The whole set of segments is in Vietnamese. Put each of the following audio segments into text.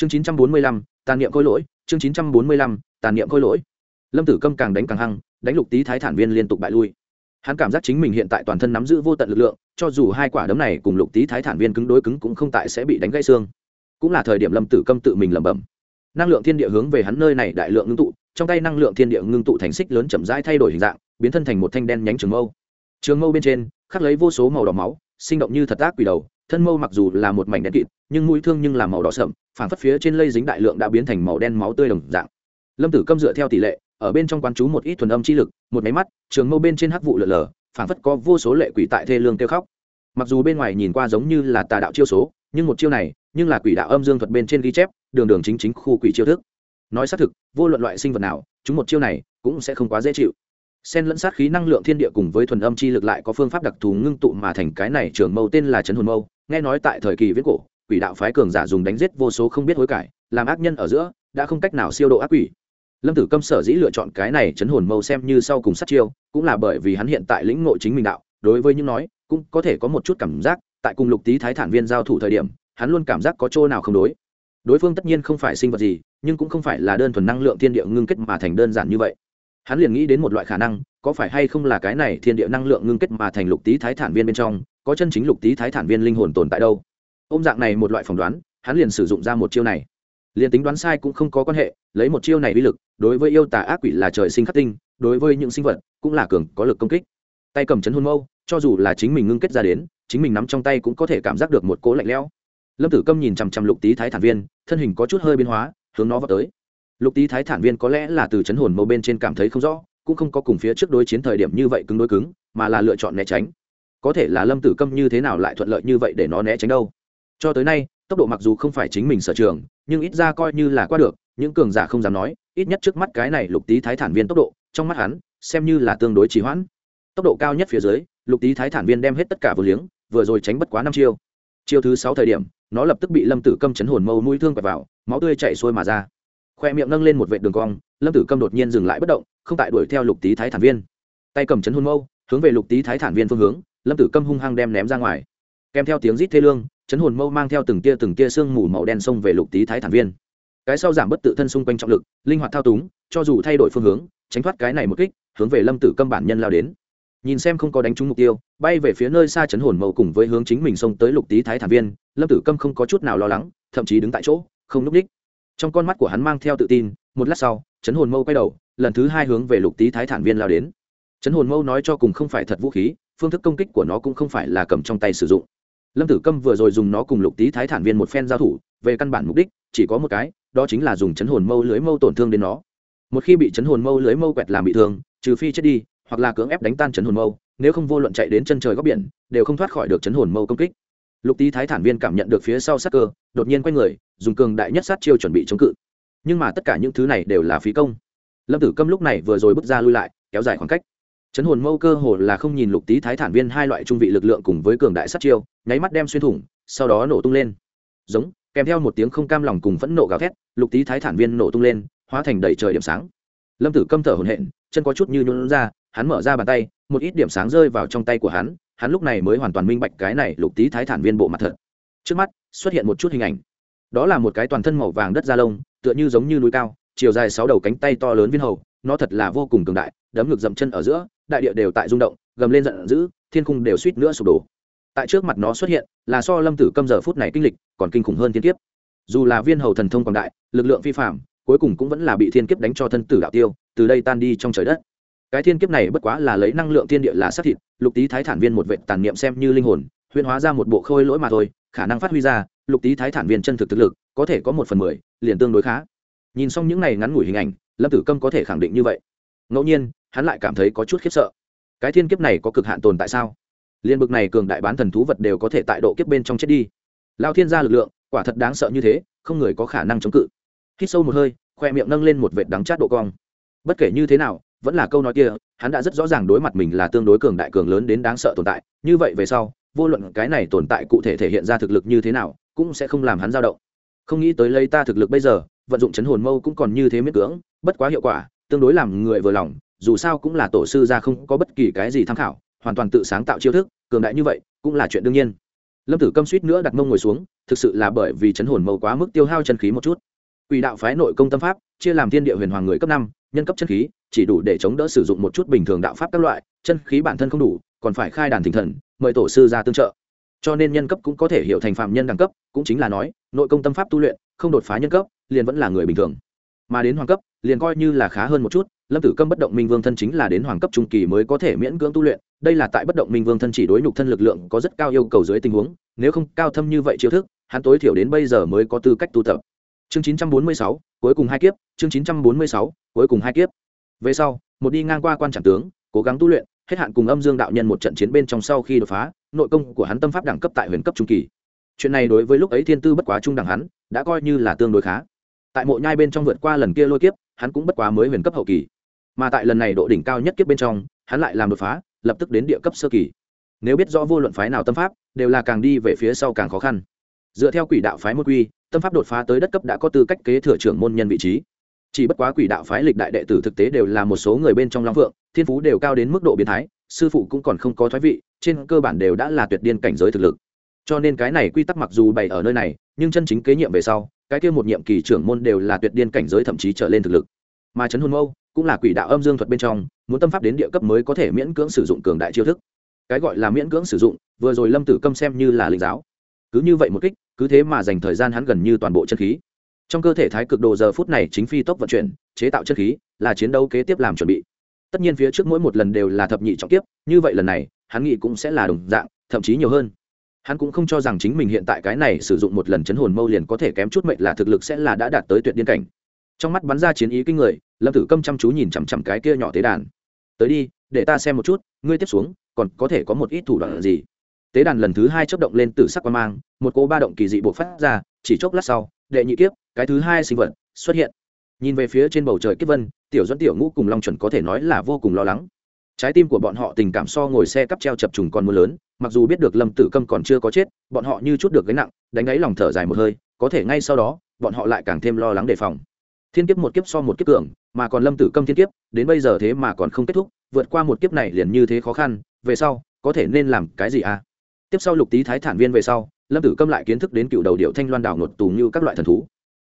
chương chín trăm bốn mươi lăm, tàn niệm khôi lỗi, chương chín trăm bốn mươi lăm, tàn niệm khôi lỗi. Lâm tử câm càng đánh càng hăng, đánh lục tý thái thản viên liên tục bại lui. Hắn cảm giác chính mình hiện tại toàn thân nắm giữ vô tận lực lượng, cho dù hai quả đấm này cùng lục tý thái thản viên cứng đối cứng cũng không tại sẽ bị đánh gãy xương. Cũng là thời điểm lâm tử câm tự mình lẩm bẩm. Năng lượng thiên địa hướng về hắn nơi này đại lượng ngưng tụ, trong tay năng lượng thiên địa ngưng tụ thành xích lớn chậm rãi thay đổi hình dạng, biến thân thành một thanh đen nhánh trường mâu. Trường mâu bên trên, khắc lấy vô số màu đỏ máu, sinh động như thật ác quỷ đầu thân mâu mặc dù là một mảnh đen kịt, nhưng mũi thương nhưng là màu đỏ sậm phản phất phía trên lây dính đại lượng đã biến thành màu đen máu tươi đồng dạng. Lâm tử câm dựa theo tỷ lệ, ở bên trong quán chú một ít thuần âm chi lực, một máy mắt, trường mâu bên trên hắc vụ lở lở phản phất có vô số lệ quỷ tại thê lương kêu khóc. Mặc dù bên ngoài nhìn qua giống như là tà đạo chiêu số, nhưng một chiêu này, nhưng là quỷ đạo âm dương thuật bên trên ghi chép, đường đường chính chính khu quỷ chiêu thức. Nói xác thực, vô luận loại sinh vật nào, chúng một chiêu này cũng sẽ không quá dễ chịu. Xen lẫn sát khí năng lượng thiên địa cùng với thuần âm chi lực lại có phương pháp đặc thù ngưng tụ mà thành cái này trường mâu tên là trấn hồn mâu nghe nói tại thời kỳ viễn cổ, quỷ đạo phái cường giả dùng đánh giết vô số không biết hối cải, làm ác nhân ở giữa, đã không cách nào siêu độ ác quỷ. Lâm tử câm sở dĩ lựa chọn cái này chấn hồn mâu xem như sau cùng sát chiêu, cũng là bởi vì hắn hiện tại lĩnh ngộ chính mình đạo, đối với những nói, cũng có thể có một chút cảm giác, tại cùng lục tý thái thản viên giao thủ thời điểm, hắn luôn cảm giác có chỗ nào không đối. Đối phương tất nhiên không phải sinh vật gì, nhưng cũng không phải là đơn thuần năng lượng thiên địa ngưng kết mà thành đơn giản như vậy. Hắn liền nghĩ đến một loại khả năng, có phải hay không là cái này thiên địa năng lượng ngưng kết mà thành lục tý thái thản viên bên trong có chân chính lục tý thái thản viên linh hồn tồn tại đâu? Ôm dạng này một loại phỏng đoán, hắn liền sử dụng ra một chiêu này. Liền tính đoán sai cũng không có quan hệ, lấy một chiêu này uy lực, đối với yêu tà ác quỷ là trời sinh khắc tinh, đối với những sinh vật cũng là cường, có lực công kích. Tay cầm chấn hôn mâu, cho dù là chính mình ngưng kết ra đến, chính mình nắm trong tay cũng có thể cảm giác được một cỗ lạnh lẽo. Lâm tử câm nhìn chằm chằm lục tý thái thản viên, thân hình có chút hơi biến hóa, hướng nó vào tới. Lục tý thái thản viên có lẽ là từ chấn hồn mâu bên trên cảm thấy không rõ, cũng không có cùng phía trước đối chiến thời điểm như vậy cứng đối cứng, mà là lựa chọn né tránh có thể là lâm tử câm như thế nào lại thuận lợi như vậy để nó né tránh đâu? Cho tới nay, tốc độ mặc dù không phải chính mình sở trường, nhưng ít ra coi như là qua được, những cường giả không dám nói, ít nhất trước mắt cái này lục tý thái thản viên tốc độ, trong mắt hắn, xem như là tương đối trì hoãn. Tốc độ cao nhất phía dưới, lục tý thái thản viên đem hết tất cả vừa liếng, vừa rồi tránh bất quá năm chiêu. Chiêu thứ sáu thời điểm, nó lập tức bị lâm tử câm chấn hồn mâu mũi thương quẹt vào, máu tươi chạy xuôi mà ra. Khoe miệng nâng lên một vệ đường cong, lâm tử câm đột nhiên dừng lại bất động, không tại đuổi theo lục tý thái thản viên. Tay cầm chấn hồn mâu, hướng về lục tý thái thản viên phương hướng lâm tử câm hung hăng đem ném ra ngoài. Kèm theo tiếng rít thê lương chấn hồn mâu mang theo từng tia từng tia sương mù màu đen xông về lục tý thái thản viên. Cái sau giảm bất tự thân xung quanh trọng lực, linh hoạt thao túng, cho dù thay đổi phương hướng, tránh thoát cái này một kích, hướng về lâm tử câm bản nhân lao đến. Nhìn xem không có đánh trúng mục tiêu, bay về phía nơi xa chấn hồn mâu cùng với hướng chính mình xông tới lục tý thái thản viên, lâm tử câm không có chút nào lo lắng, thậm chí đứng tại chỗ, không núp đích trong con mắt của hắn mang theo tự tin, một lát sau chấn hồn mâu quay đầu, lần thứ hai hướng về lục tý thái thản viên lao đến. Chấn hồn mâu nói cho cùng không phải thật vũ khí phương thức công kích của nó cũng không phải là cầm trong tay sử dụng. Lâm tử câm vừa rồi dùng nó cùng lục tý thái thản viên một phen giao thủ, về căn bản mục đích chỉ có một cái, đó chính là dùng chấn hồn mâu lưới mâu tổn thương đến nó. Một khi bị chấn hồn mâu lưới mâu quẹt làm bị thương, trừ phi chết đi, hoặc là cưỡng ép đánh tan chấn hồn mâu, nếu không vô luận chạy đến chân trời góc biển, đều không thoát khỏi được chấn hồn mâu công kích. Lục tý thái thản viên cảm nhận được phía sau sát cơ, đột nhiên quay người, dùng cường đại nhất sát chiêu chuẩn bị chống cự. Nhưng mà tất cả những thứ này đều là phí công. Lâm tử câm lúc này vừa rồi bước ra lui lại, kéo dài khoảng cách chấn hồn mâu cơ hồ là không nhìn lục tý thái thản viên hai loại trung vị lực lượng cùng với cường đại sát chiêu, nháy mắt đem xuyên thủng, sau đó nổ tung lên. Giống, kèm theo một tiếng không cam lòng cùng phẫn nộ gào thét, lục tý thái thản viên nổ tung lên, hóa thành đầy trời điểm sáng. Lâm tử câm thở hồn hện chân có chút như nhún ra, hắn mở ra bàn tay, một ít điểm sáng rơi vào trong tay của hắn hắn lúc này mới hoàn toàn minh bạch cái này lục tý thái thản viên bộ mặt thật. Trước mắt, xuất hiện một chút hình ảnh. Đó là một cái toàn thân màu vàng đất da lông, tựa như giống như núi cao, chiều dài sáu đầu cánh tay to lớn viên hầu nó thật là vô cùng cường đại, đấm ngực dậm chân ở giữa, đại địa đều tại rung động, gầm lên giận dữ, thiên khung đều suýt nữa sụp đổ. Tại trước mặt nó xuất hiện, là so lâm tử câm giờ phút này kinh lịch còn kinh khủng hơn thiên kiếp. Dù là viên hầu thần thông còn đại, lực lượng phi phạm cuối cùng cũng vẫn là bị thiên kiếp đánh cho thân tử đạo tiêu, từ đây tan đi trong trời đất. Cái thiên kiếp này bất quá là lấy năng lượng thiên địa là sát thịt, lục tý thái thản viên một vệ tàn niệm xem như linh hồn huyên hóa ra một bộ khôi lỗi mà thôi, khả năng phát huy ra, lục tý thái thản viên chân thực thực lực, có thể có một phần mười, liền tương đối khá. Nhìn xong những này ngắn ngủi hình ảnh lâm tử câm có thể khẳng định như vậy. Ngẫu nhiên, hắn lại cảm thấy có chút khiếp sợ. Cái thiên kiếp này có cực hạn tồn tại sao? Liên bực này cường đại bán thần thú vật đều có thể tại độ kiếp bên trong chết đi. Lao thiên gia lực lượng, quả thật đáng sợ như thế, không người có khả năng chống cự. Hít sâu một hơi, khoe miệng nâng lên một vệt đắng chát độ cong. Bất kể như thế nào, vẫn là câu nói kia, hắn đã rất rõ ràng đối mặt mình là tương đối cường đại cường lớn đến đáng sợ tồn tại. Như vậy về sau, vô luận cái này tồn tại cụ thể thể hiện ra thực lực như thế nào, cũng sẽ không làm hắn dao động. Không nghĩ tới lấy ta thực lực bây giờ vận dụng chấn hồn mâu cũng còn như thế miết cưỡng, bất quá hiệu quả, tương đối làm người vừa lòng, dù sao cũng là tổ sư ra không có bất kỳ cái gì tham khảo, hoàn toàn tự sáng tạo chiêu thức, cường đại như vậy cũng là chuyện đương nhiên. Lâm tử câm suýt nữa đặt mông ngồi xuống, thực sự là bởi vì chấn hồn mâu quá mức tiêu hao chân khí một chút. Quỷ đạo phái nội công tâm pháp, chia làm thiên địa huyền hoàng người cấp năm, nhân cấp chân khí, chỉ đủ để chống đỡ sử dụng một chút bình thường đạo pháp các loại, chân khí bản thân không đủ, còn phải khai đàn thỉnh thần, mời tổ sư ra tương trợ. Cho nên nhân cấp cũng có thể hiểu thành phạm nhân đẳng cấp, cũng chính là nói, nội công tâm pháp tu luyện, không đột phá nhân cấp liền vẫn là người bình thường. Mà đến hoàng cấp liền coi như là khá hơn một chút lâm tử câm bất động minh vương thân chính là đến hoàng cấp trung kỳ mới có thể miễn cưỡng tu luyện đây là tại bất động minh vương thân chỉ đối nhục thân lực lượng có rất cao yêu cầu dưới tình huống nếu không cao thâm như vậy chiêu thức hắn tối thiểu đến bây giờ mới có tư cách tu tập. Chương 946, cuối cùng hai kiếp chương 946, cuối cùng hai kiếp. Về sau một đi ngang qua quan trạng tướng cố gắng tu luyện hết hạn cùng âm dương đạo nhân một trận chiến bên trong sau khi đột phá nội công của hắn tâm pháp đẳng cấp tại huyền cấp trung kỳ. Chuyện này đối với lúc ấy thiên tư bất quá trung đẳng hắn đã coi như là tương đối khá tại mộ nhai bên trong vượt qua lần kia lôi kiếp, hắn cũng bất quá mới huyền cấp hậu kỳ. Mà tại lần này độ đỉnh cao nhất kiếp bên trong, hắn lại làm đột phá, lập tức đến địa cấp sơ kỳ. Nếu biết rõ vô luận phái nào tâm pháp, đều là càng đi về phía sau càng khó khăn. Dựa theo quỷ đạo phái môn quy, tâm pháp đột phá tới đất cấp đã có tư cách kế thừa trưởng môn nhân vị trí. Chỉ bất quá quỷ đạo phái lịch đại đệ tử thực tế đều là một số người bên trong long phượng, thiên phú đều cao đến mức độ biến thái, sư phụ cũng còn không có thoái vị, trên cơ bản đều đã là tuyệt điên cảnh giới thực lực. Cho nên cái này quy tắc mặc dù bày ở nơi này, nhưng chân chính kế nhiệm về sau cái kia một nhiệm kỳ trưởng môn đều là tuyệt điên cảnh giới thậm chí trở lên thực lực. Mà trấn hồn mâu cũng là quỷ đạo âm dương thuật bên trong, muốn tâm pháp đến địa cấp mới có thể miễn cưỡng sử dụng cường đại chiêu thức. Cái gọi là miễn cưỡng sử dụng, vừa rồi lâm tử câm xem như là linh giáo. Cứ như vậy một kích, cứ thế mà dành thời gian hắn gần như toàn bộ chân khí. Trong cơ thể thái cực đồ giờ phút này chính phi tốc vận chuyển, chế tạo chân khí, là chiến đấu kế tiếp làm chuẩn bị. Tất nhiên phía trước mỗi một lần đều là thập nhị trọng tiếp như vậy lần này, hắn nghĩ cũng sẽ là đồng dạng, thậm chí nhiều hơn hắn cũng không cho rằng chính mình hiện tại cái này sử dụng một lần chấn hồn mâu liền có thể kém chút mệnh là thực lực sẽ là đã đạt tới tuyệt điên cảnh. Trong mắt bắn ra chiến ý kinh người, lâm tử câm chăm chú nhìn chằm chằm cái kia nhỏ tế đàn. Tới đi, để ta xem một chút, ngươi tiếp xuống, còn có thể có một ít thủ đoạn gì? Tế đàn lần thứ hai chấp động lên từ sắc quan mang, một cô ba động kỳ dị buộc phát ra, chỉ chốc lát sau, đệ nhị kiếp, cái thứ hai sinh vật xuất hiện. Nhìn về phía trên bầu trời kiếp vân, tiểu dẫn tiểu ngũ cùng long chuẩn có thể nói là vô cùng lo lắng trái tim của bọn họ tình cảm so ngồi xe cắp treo chập trùng còn mưa lớn, mặc dù biết được lâm tử câm còn chưa có chết, bọn họ như chút được gánh nặng, đánh ấy lòng thở dài một hơi, có thể ngay sau đó, bọn họ lại càng thêm lo lắng đề phòng. Thiên kiếp một kiếp so một kiếp cường, mà còn lâm tử câm thiên kiếp, đến bây giờ thế mà còn không kết thúc, vượt qua một kiếp này liền như thế khó khăn, về sau, có thể nên làm cái gì à? Tiếp sau lục tý thái thản viên về sau, lâm tử câm lại kiến thức đến cựu đầu điệu thanh loan đảo ngột tù như các loại thần thú.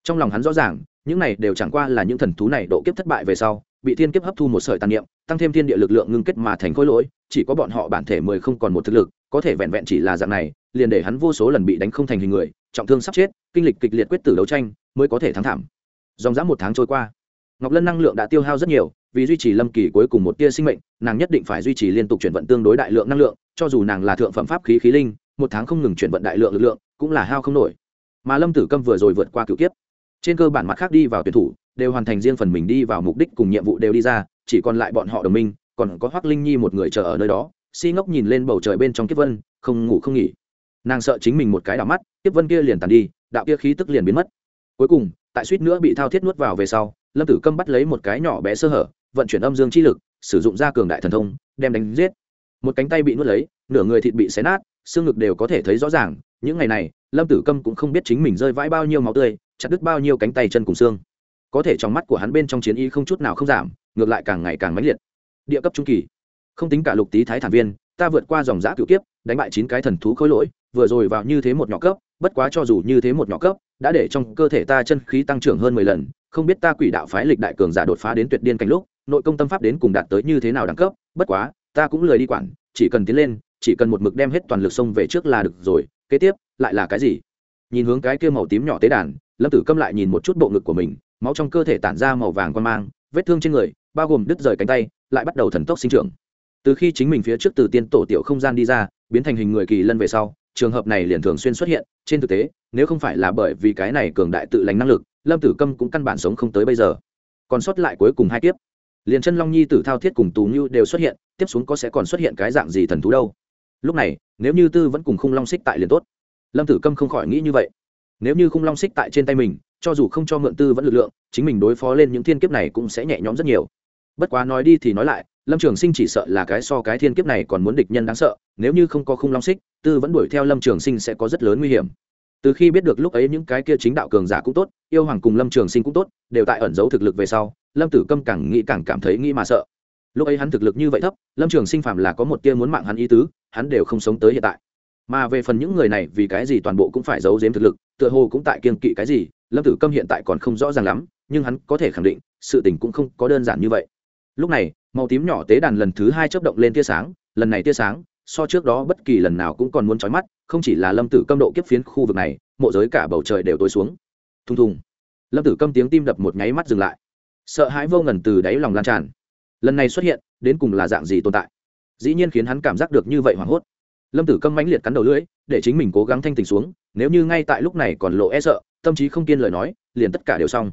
Trong lòng hắn rõ ràng, những này đều chẳng qua là những thần thú này độ kiếp thất bại về sau bị thiên kiếp hấp thu một sợi tàn niệm, tăng thêm thiên địa lực lượng ngưng kết mà thành khối lỗi, chỉ có bọn họ bản thể mười không còn một thực lực, có thể vẹn vẹn chỉ là dạng này, liền để hắn vô số lần bị đánh không thành hình người, trọng thương sắp chết, kinh lịch kịch liệt quyết tử đấu tranh, mới có thể thắng thảm. Dòng dã một tháng trôi qua, ngọc lân năng lượng đã tiêu hao rất nhiều, vì duy trì lâm kỳ cuối cùng một tia sinh mệnh, nàng nhất định phải duy trì liên tục chuyển vận tương đối đại lượng năng lượng, cho dù nàng là thượng phẩm pháp khí khí linh, một tháng không ngừng chuyển vận đại lượng lực lượng, cũng là hao không nổi. Mà lâm tử câm vừa rồi vượt qua cựu kiếp, trên cơ bản mặt khác đi vào tuyển thủ đều hoàn thành riêng phần mình đi vào mục đích cùng nhiệm vụ đều đi ra, chỉ còn lại bọn họ đồng minh, còn có hoác linh nhi một người chờ ở nơi đó, si ngốc nhìn lên bầu trời bên trong kiếp vân, không ngủ không nghỉ. Nàng sợ chính mình một cái đảo mắt, kiếp vân kia liền tàn đi, đạo kia khí tức liền biến mất. Cuối cùng, tại suýt nữa bị thao thiết nuốt vào về sau, lâm tử câm bắt lấy một cái nhỏ bé sơ hở, vận chuyển âm dương chi lực, sử dụng ra cường đại thần thông, đem đánh giết. Một cánh tay bị nuốt lấy, nửa người thịt bị xé nát, xương ngực đều có thể thấy rõ ràng, những ngày này, lâm tử câm cũng không biết chính mình rơi vãi bao nhiêu máu tươi, chặt đứt bao nhiêu cánh tay chân cùng xương có thể trong mắt của hắn bên trong chiến y không chút nào không giảm, ngược lại càng ngày càng mãnh liệt. Địa cấp trung kỳ. Không tính cả lục tý thái thản viên, ta vượt qua dòng giã cựu kiếp, đánh bại chín cái thần thú khối lỗi, vừa rồi vào như thế một nhỏ cấp, bất quá cho dù như thế một nhỏ cấp, đã để trong cơ thể ta chân khí tăng trưởng hơn mười lần, không biết ta quỷ đạo phái lịch đại cường giả đột phá đến tuyệt điên cảnh lúc, nội công tâm pháp đến cùng đạt tới như thế nào đẳng cấp, bất quá, ta cũng lười đi quản, chỉ cần tiến lên, chỉ cần một mực đem hết toàn lực xông về trước là được rồi, kế tiếp, lại là cái gì? Nhìn hướng cái kia màu tím nhỏ tế đàn, lâm tử câm lại nhìn một chút bộ ngực của mình máu trong cơ thể tản ra màu vàng quan mang, vết thương trên người, bao gồm đứt rời cánh tay, lại bắt đầu thần tốc sinh trưởng. Từ khi chính mình phía trước từ tiên tổ tiểu không gian đi ra, biến thành hình người kỳ lân về sau, trường hợp này liền thường xuyên xuất hiện. Trên thực tế, nếu không phải là bởi vì cái này cường đại tự lành năng lực, lâm tử câm cũng căn bản sống không tới bây giờ. Còn sót lại cuối cùng hai tiếp liền chân long nhi, tử thao thiết cùng tù như đều xuất hiện, tiếp xuống có sẽ còn xuất hiện cái dạng gì thần thú đâu? Lúc này, nếu như tư vẫn cùng khung long xích tại liền tốt. Lâm tử câm không khỏi nghĩ như vậy. Nếu như khung long xích tại trên tay mình cho dù không cho mượn tư vẫn lực lượng, chính mình đối phó lên những thiên kiếp này cũng sẽ nhẹ nhõm rất nhiều. Bất quá nói đi thì nói lại, lâm trường sinh chỉ sợ là cái so cái thiên kiếp này còn muốn địch nhân đáng sợ, nếu như không có khung long xích, tư vẫn đuổi theo lâm trường sinh sẽ có rất lớn nguy hiểm. Từ khi biết được lúc ấy những cái kia chính đạo cường giả cũng tốt, yêu hoàng cùng lâm trường sinh cũng tốt, đều tại ẩn giấu thực lực về sau, lâm tử câm càng nghĩ càng cảm thấy nghĩ mà sợ. Lúc ấy hắn thực lực như vậy thấp, lâm trường sinh phạm là có một tia muốn mạng hắn ý tứ, hắn đều không sống tới hiện tại. Mà về phần những người này vì cái gì toàn bộ cũng phải giấu giếm thực lực, tựa hồ cũng tại kiên kỵ cái gì lâm tử câm hiện tại còn không rõ ràng lắm, nhưng hắn có thể khẳng định, sự tình cũng không có đơn giản như vậy. Lúc này, màu tím nhỏ tế đàn lần thứ hai chớp động lên tia sáng, lần này tia sáng, so trước đó bất kỳ lần nào cũng còn muốn trói mắt, không chỉ là lâm tử câm độ kiếp phiến khu vực này, mộ giới cả bầu trời đều tối xuống. Thùng thùng. Lâm tử câm tiếng tim đập một nháy mắt dừng lại. Sợ hãi vô ngần từ đáy lòng lan tràn. Lần này xuất hiện, đến cùng là dạng gì tồn tại? Dĩ nhiên khiến hắn cảm giác được như vậy hoảng hốt. Lâm tử câm mãnh liệt cắn đầu lưỡi, để chính mình cố gắng thanh tình xuống, nếu như ngay tại lúc này còn lộ e sợ tâm trí không kiên lời nói, liền tất cả đều xong.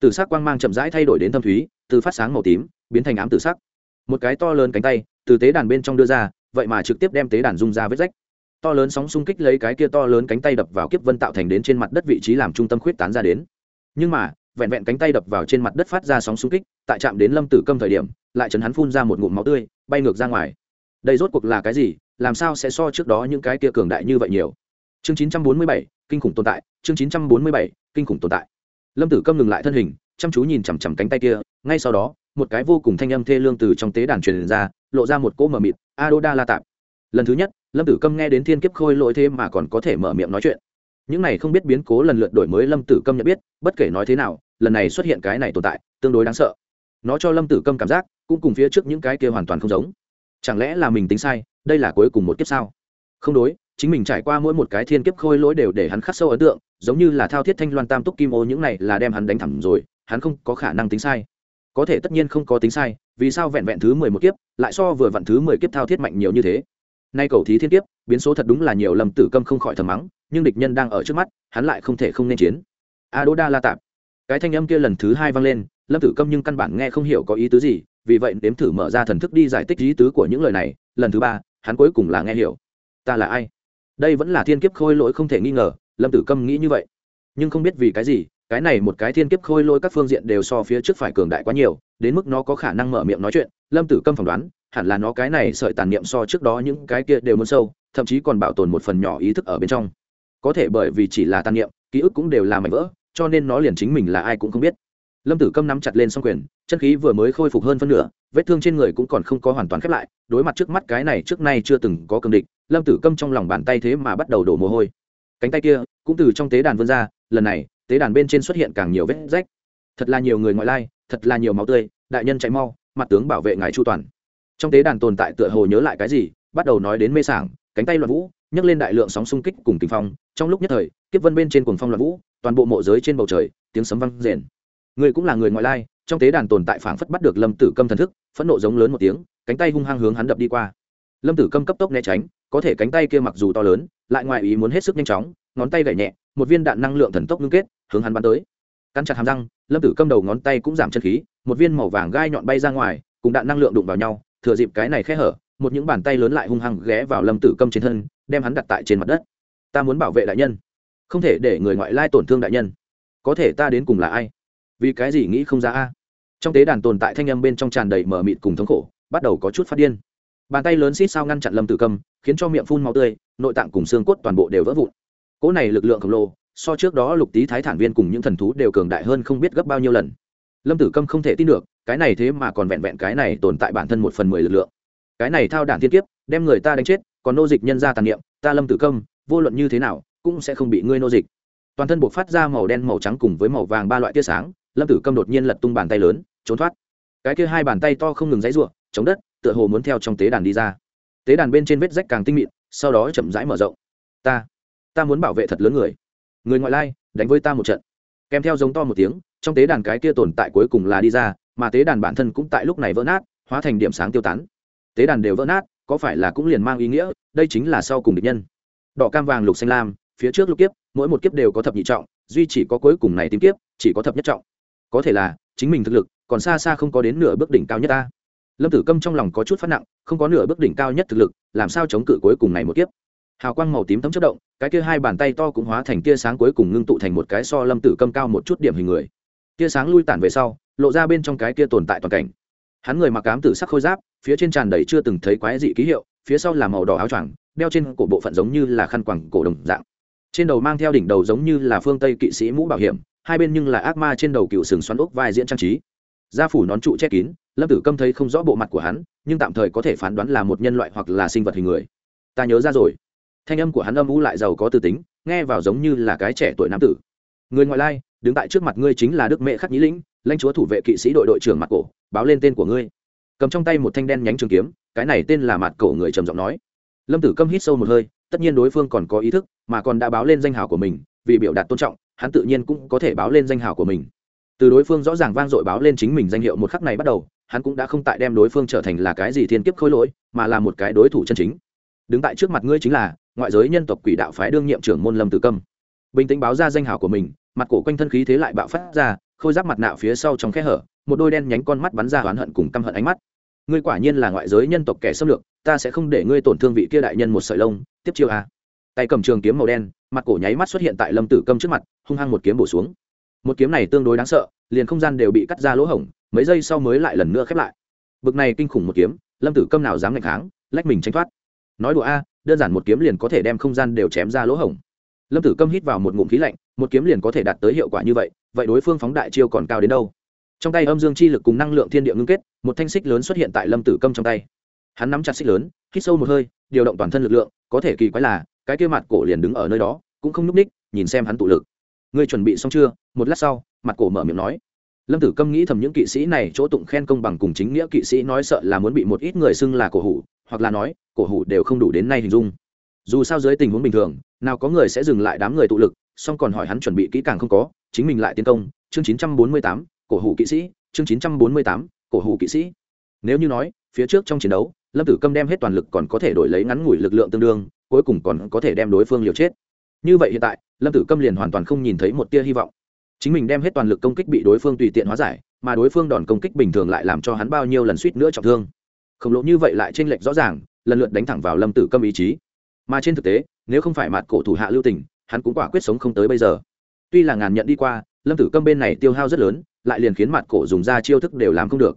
Từ sắc quang mang chậm rãi thay đổi đến thâm thúy, từ phát sáng màu tím, biến thành ám tử sắc. Một cái to lớn cánh tay, từ tế đàn bên trong đưa ra, vậy mà trực tiếp đem tế đàn rung ra vết rách. To lớn sóng xung kích lấy cái kia to lớn cánh tay đập vào kiếp vân tạo thành đến trên mặt đất vị trí làm trung tâm khuyết tán ra đến. Nhưng mà, vẹn vẹn cánh tay đập vào trên mặt đất phát ra sóng xung kích, tại chạm đến lâm tử câm thời điểm, lại chấn hắn phun ra một ngụm máu tươi, bay ngược ra ngoài. Đây rốt cuộc là cái gì? Làm sao sẽ so trước đó những cái kia cường đại như vậy nhiều? Chương 947, kinh khủng tồn tại chương 947, kinh khủng tồn tại. Lâm tử câm ngừng lại thân hình chăm chú nhìn chằm chằm cánh tay kia ngay sau đó một cái vô cùng thanh âm thê lương từ trong tế đàn truyền ra lộ ra một cỗ mờ mịt a đô đa la tạp. Lần thứ nhất lâm tử câm nghe đến thiên kiếp khôi lỗi thế mà còn có thể mở miệng nói chuyện. Những này không biết biến cố lần lượt đổi mới lâm tử câm nhận biết bất kể nói thế nào lần này xuất hiện cái này tồn tại tương đối đáng sợ. Nó cho lâm tử câm cảm giác cũng cùng phía trước những cái kia hoàn toàn không giống. Chẳng lẽ là mình tính sai đây là cuối cùng một kiếp sao? Không đối chính mình trải qua mỗi một cái thiên kiếp khôi lỗi đều để hắn khắc sâu ấn tượng, giống như là thao thiết thanh loan tam túc kim ô những này là đem hắn đánh thẳng rồi, hắn không có khả năng tính sai. Có thể tất nhiên không có tính sai, vì sao vẹn vẹn thứ mười một kiếp, lại so vừa vặn thứ mười kiếp thao thiết mạnh nhiều như thế? Nay cầu thí thiên kiếp, biến số thật đúng là nhiều lầm tử câm không khỏi thầm mắng, nhưng địch nhân đang ở trước mắt, hắn lại không thể không nên chiến. A đô đa la tạp cái thanh âm kia lần thứ hai vang lên, lâm tử câm nhưng căn bản nghe không hiểu có ý tứ gì, vì vậy nếm thử mở ra thần thức đi giải thích ý tứ của những lời này, lần thứ ba, hắn cuối cùng là nghe hiểu. Ta là ai? Đây vẫn là thiên kiếp khôi lỗi không thể nghi ngờ, lâm tử câm nghĩ như vậy. Nhưng không biết vì cái gì, cái này một cái thiên kiếp khôi lỗi các phương diện đều so phía trước phải cường đại quá nhiều, đến mức nó có khả năng mở miệng nói chuyện, lâm tử câm phỏng đoán, hẳn là nó cái này sợi tàn niệm so trước đó những cái kia đều muốn sâu, thậm chí còn bảo tồn một phần nhỏ ý thức ở bên trong. Có thể bởi vì chỉ là tàn niệm, ký ức cũng đều là mảnh vỡ, cho nên nó liền chính mình là ai cũng không biết. Lâm tử câm nắm chặt lên s quyền, chân khí vừa mới khôi phục hơn phân nửa, vết thương trên người cũng còn không có hoàn toàn khép lại, đối mặt trước mắt cái này trước nay chưa từng có cường địch lâm tử câm trong lòng bàn tay thế mà bắt đầu đổ mồ hôi. Cánh tay kia cũng từ trong tế đàn vươn ra, lần này, tế đàn bên trên xuất hiện càng nhiều vết rách. Thật là nhiều người ngoại lai, thật là nhiều máu tươi, đại nhân chạy mau, mặt tướng bảo vệ ngài chu toàn. Trong tế đàn tồn tại tựa hồ nhớ lại cái gì, bắt đầu nói đến mê sảng, cánh tay loạn vũ, nhấc lên đại lượng sóng xung kích cùng kinh phong. Trong lúc nhất thời, kiếp vân bên trên cuồng phong loạn vũ, toàn bộ mộ giới trên bầu trời, tiếng sấm vang rền. Người cũng là người ngoại lai, trong tế đàn tồn tại phảng phất bắt được lâm tử câm thần thức, phẫn nộ giống lớn một tiếng, cánh tay hung hăng hướng hắn đập đi qua. Lâm tử câm cấp tốc né tránh có thể cánh tay kia mặc dù to lớn, lại ngoài ý muốn hết sức nhanh chóng, ngón tay gảy nhẹ, một viên đạn năng lượng thần tốc ngưng kết, hướng hắn bắn tới. Cắn chặt hàm răng, lâm tử câm đầu ngón tay cũng giảm chân khí, một viên màu vàng gai nhọn bay ra ngoài, cùng đạn năng lượng đụng vào nhau, thừa dịp cái này khẽ hở, một những bàn tay lớn lại hung hăng ghé vào lâm tử câm trên thân, đem hắn đặt tại trên mặt đất. Ta muốn bảo vệ đại nhân, không thể để người ngoại lai tổn thương đại nhân. Có thể ta đến cùng là ai? Vì cái gì nghĩ không ra a? Trong tế đàn tồn tại thanh âm bên trong tràn đầy mờ mịt cùng thống khổ, bắt đầu có chút phát điên bàn tay lớn xít sao ngăn chặn lâm tử câm khiến cho miệng phun máu tươi, nội tạng cùng xương cốt toàn bộ đều vỡ vụn. Cỗ này lực lượng khổng lồ, so trước đó lục tý thái thản viên cùng những thần thú đều cường đại hơn không biết gấp bao nhiêu lần. Lâm tử câm không thể tin được, cái này thế mà còn vẹn vẹn cái này tồn tại bản thân một phần mười lực lượng. Cái này thao đản thiên kiếp, đem người ta đánh chết, còn nô dịch nhân ra tàn niệm, ta lâm tử câm vô luận như thế nào, cũng sẽ không bị ngươi nô dịch. Toàn thân buộc phát ra màu đen, màu trắng cùng với màu vàng ba loại tia sáng, lâm tử câm đột nhiên lật tung bàn tay lớn, trốn thoát. Cái kia hai bàn tay to không ngừng dãy ruộng chống đất tựa hồ muốn theo trong tế đàn đi ra. Tế đàn bên trên vết rách càng tinh mịn, sau đó chậm rãi mở rộng. Ta ta muốn bảo vệ thật lớn người. Người ngoại lai, đánh với ta một trận. Kèm theo giống to một tiếng, trong tế đàn cái kia tồn tại cuối cùng là đi ra, mà tế đàn bản thân cũng tại lúc này vỡ nát, hóa thành điểm sáng tiêu tán. Tế đàn đều vỡ nát, có phải là cũng liền mang ý nghĩa, đây chính là sau cùng địch nhân. Đỏ cam vàng lục xanh lam, phía trước lục kiếp, mỗi một kiếp đều có thập nhị trọng, duy chỉ có cuối cùng này tìm kiếp, chỉ có thập nhất trọng. Có thể là, chính mình thực lực, còn xa xa không có đến nửa bước đỉnh cao nhất ta lâm tử câm trong lòng có chút phát nặng, không có nửa bước đỉnh cao nhất thực lực, làm sao chống cự cuối cùng này một kiếp? Hào quang màu tím thấm chất động, cái kia hai bàn tay to cũng hóa thành tia sáng cuối cùng ngưng tụ thành một cái so lâm tử câm cao một chút điểm hình người. Tia sáng lui tản về sau, lộ ra bên trong cái kia tồn tại toàn cảnh. Hắn người mặc cám tử sắc khôi giáp, phía trên tràn đầy chưa từng thấy quái dị ký hiệu, phía sau là màu đỏ áo choàng, đeo trên cổ bộ phận giống như là khăn quẳng cổ đồng dạng. Trên đầu mang theo đỉnh đầu giống như là phương tây kỵ sĩ mũ bảo hiểm, hai bên nhưng là ác ma trên đầu cựu sừng xoắn ốc vai diễn trang trí gia phủ nón trụ che kín, lâm tử câm thấy không rõ bộ mặt của hắn, nhưng tạm thời có thể phán đoán là một nhân loại hoặc là sinh vật hình người. Ta nhớ ra rồi. Thanh âm của hắn âm u lại giàu có tư tính, nghe vào giống như là cái trẻ tuổi nam tử. Người ngoại lai, đứng tại trước mặt ngươi chính là đức mẹ khắc nhĩ lĩnh, lãnh chúa thủ vệ kỵ sĩ đội đội trưởng mặt cổ, báo lên tên của ngươi. Cầm trong tay một thanh đen nhánh trường kiếm, cái này tên là mặt cổ người trầm giọng nói. Lâm tử câm hít sâu một hơi, tất nhiên đối phương còn có ý thức, mà còn đã báo lên danh hào của mình, vì biểu đạt tôn trọng, hắn tự nhiên cũng có thể báo lên danh hào của mình từ đối phương rõ ràng vang dội báo lên chính mình danh hiệu một khắc này bắt đầu, hắn cũng đã không tại đem đối phương trở thành là cái gì thiên kiếp khôi lỗi, mà là một cái đối thủ chân chính. Đứng tại trước mặt ngươi chính là ngoại giới nhân tộc quỷ đạo phái đương nhiệm trưởng môn lâm tử câm. Bình tĩnh báo ra danh hào của mình, mặt cổ quanh thân khí thế lại bạo phát ra, khôi giáp mặt nạ phía sau trong khe hở, một đôi đen nhánh con mắt bắn ra oán hận cùng căm hận ánh mắt. Ngươi quả nhiên là ngoại giới nhân tộc kẻ xâm lược, ta sẽ không để ngươi tổn thương vị kia đại nhân một sợi lông. Tiếp chiêu a. Tay cầm trường kiếm màu đen, mặt cổ nháy mắt xuất hiện tại lâm tử câm trước mặt, hung hăng một kiếm bổ xuống một kiếm này tương đối đáng sợ, liền không gian đều bị cắt ra lỗ hổng, mấy giây sau mới lại lần nữa khép lại. Bực này kinh khủng một kiếm, lâm tử câm nào dám ngạch kháng, lách mình tranh thoát. Nói đùa a, đơn giản một kiếm liền có thể đem không gian đều chém ra lỗ hổng. Lâm tử câm hít vào một ngụm khí lạnh, một kiếm liền có thể đạt tới hiệu quả như vậy vậy đối phương phóng đại chiêu còn cao đến đâu? Trong tay âm dương chi lực cùng năng lượng thiên địa ngưng kết, một thanh xích lớn xuất hiện tại lâm tử câm trong tay. Hắn nắm chặt xích lớn, hít sâu một hơi, điều động toàn thân lực lượng, có thể kỳ quái là, cái kia mặt cổ liền đứng ở nơi đó, cũng không nhúc ních nhìn xem hắn tụ lực ngươi chuẩn bị xong chưa? Một lát sau mặt cổ mở miệng nói. Lâm tử câm nghĩ thầm những kỵ sĩ này chỗ tụng khen công bằng cùng chính nghĩa kỵ sĩ nói sợ là muốn bị một ít người xưng là cổ hủ hoặc là nói cổ hủ đều không đủ đến nay hình dung. Dù sao dưới tình huống bình thường nào có người sẽ dừng lại đám người tụ lực song còn hỏi hắn chuẩn bị kỹ càng không có chính mình lại tiến công. Chương 948, cổ hủ kỵ sĩ. Chương 948, cổ hủ kỵ sĩ. Nếu như nói phía trước trong chiến đấu lâm tử câm đem hết toàn lực còn có thể đổi lấy ngắn ngủi lực lượng tương đương cuối cùng còn có thể đem đối phương liều chết. Như vậy hiện tại lâm tử câm liền hoàn toàn không nhìn thấy một tia hy vọng. Chính mình đem hết toàn lực công kích bị đối phương tùy tiện hóa giải, mà đối phương đòn công kích bình thường lại làm cho hắn bao nhiêu lần suýt nữa trọng thương. Khổng lồ như vậy lại t r ê n lệch rõ ràng, lần lượt đánh thẳng vào lâm tử câm ý chí. Mà trên thực tế, nếu không phải mặt cổ thủ hạ lưu tình, hắn cũng quả quyết sống không tới bây giờ. Tuy là ngàn nhận đi qua, lâm tử câm bên này tiêu hao rất lớn, lại liền khiến mặt cổ dùng ra chiêu thức đều làm không được.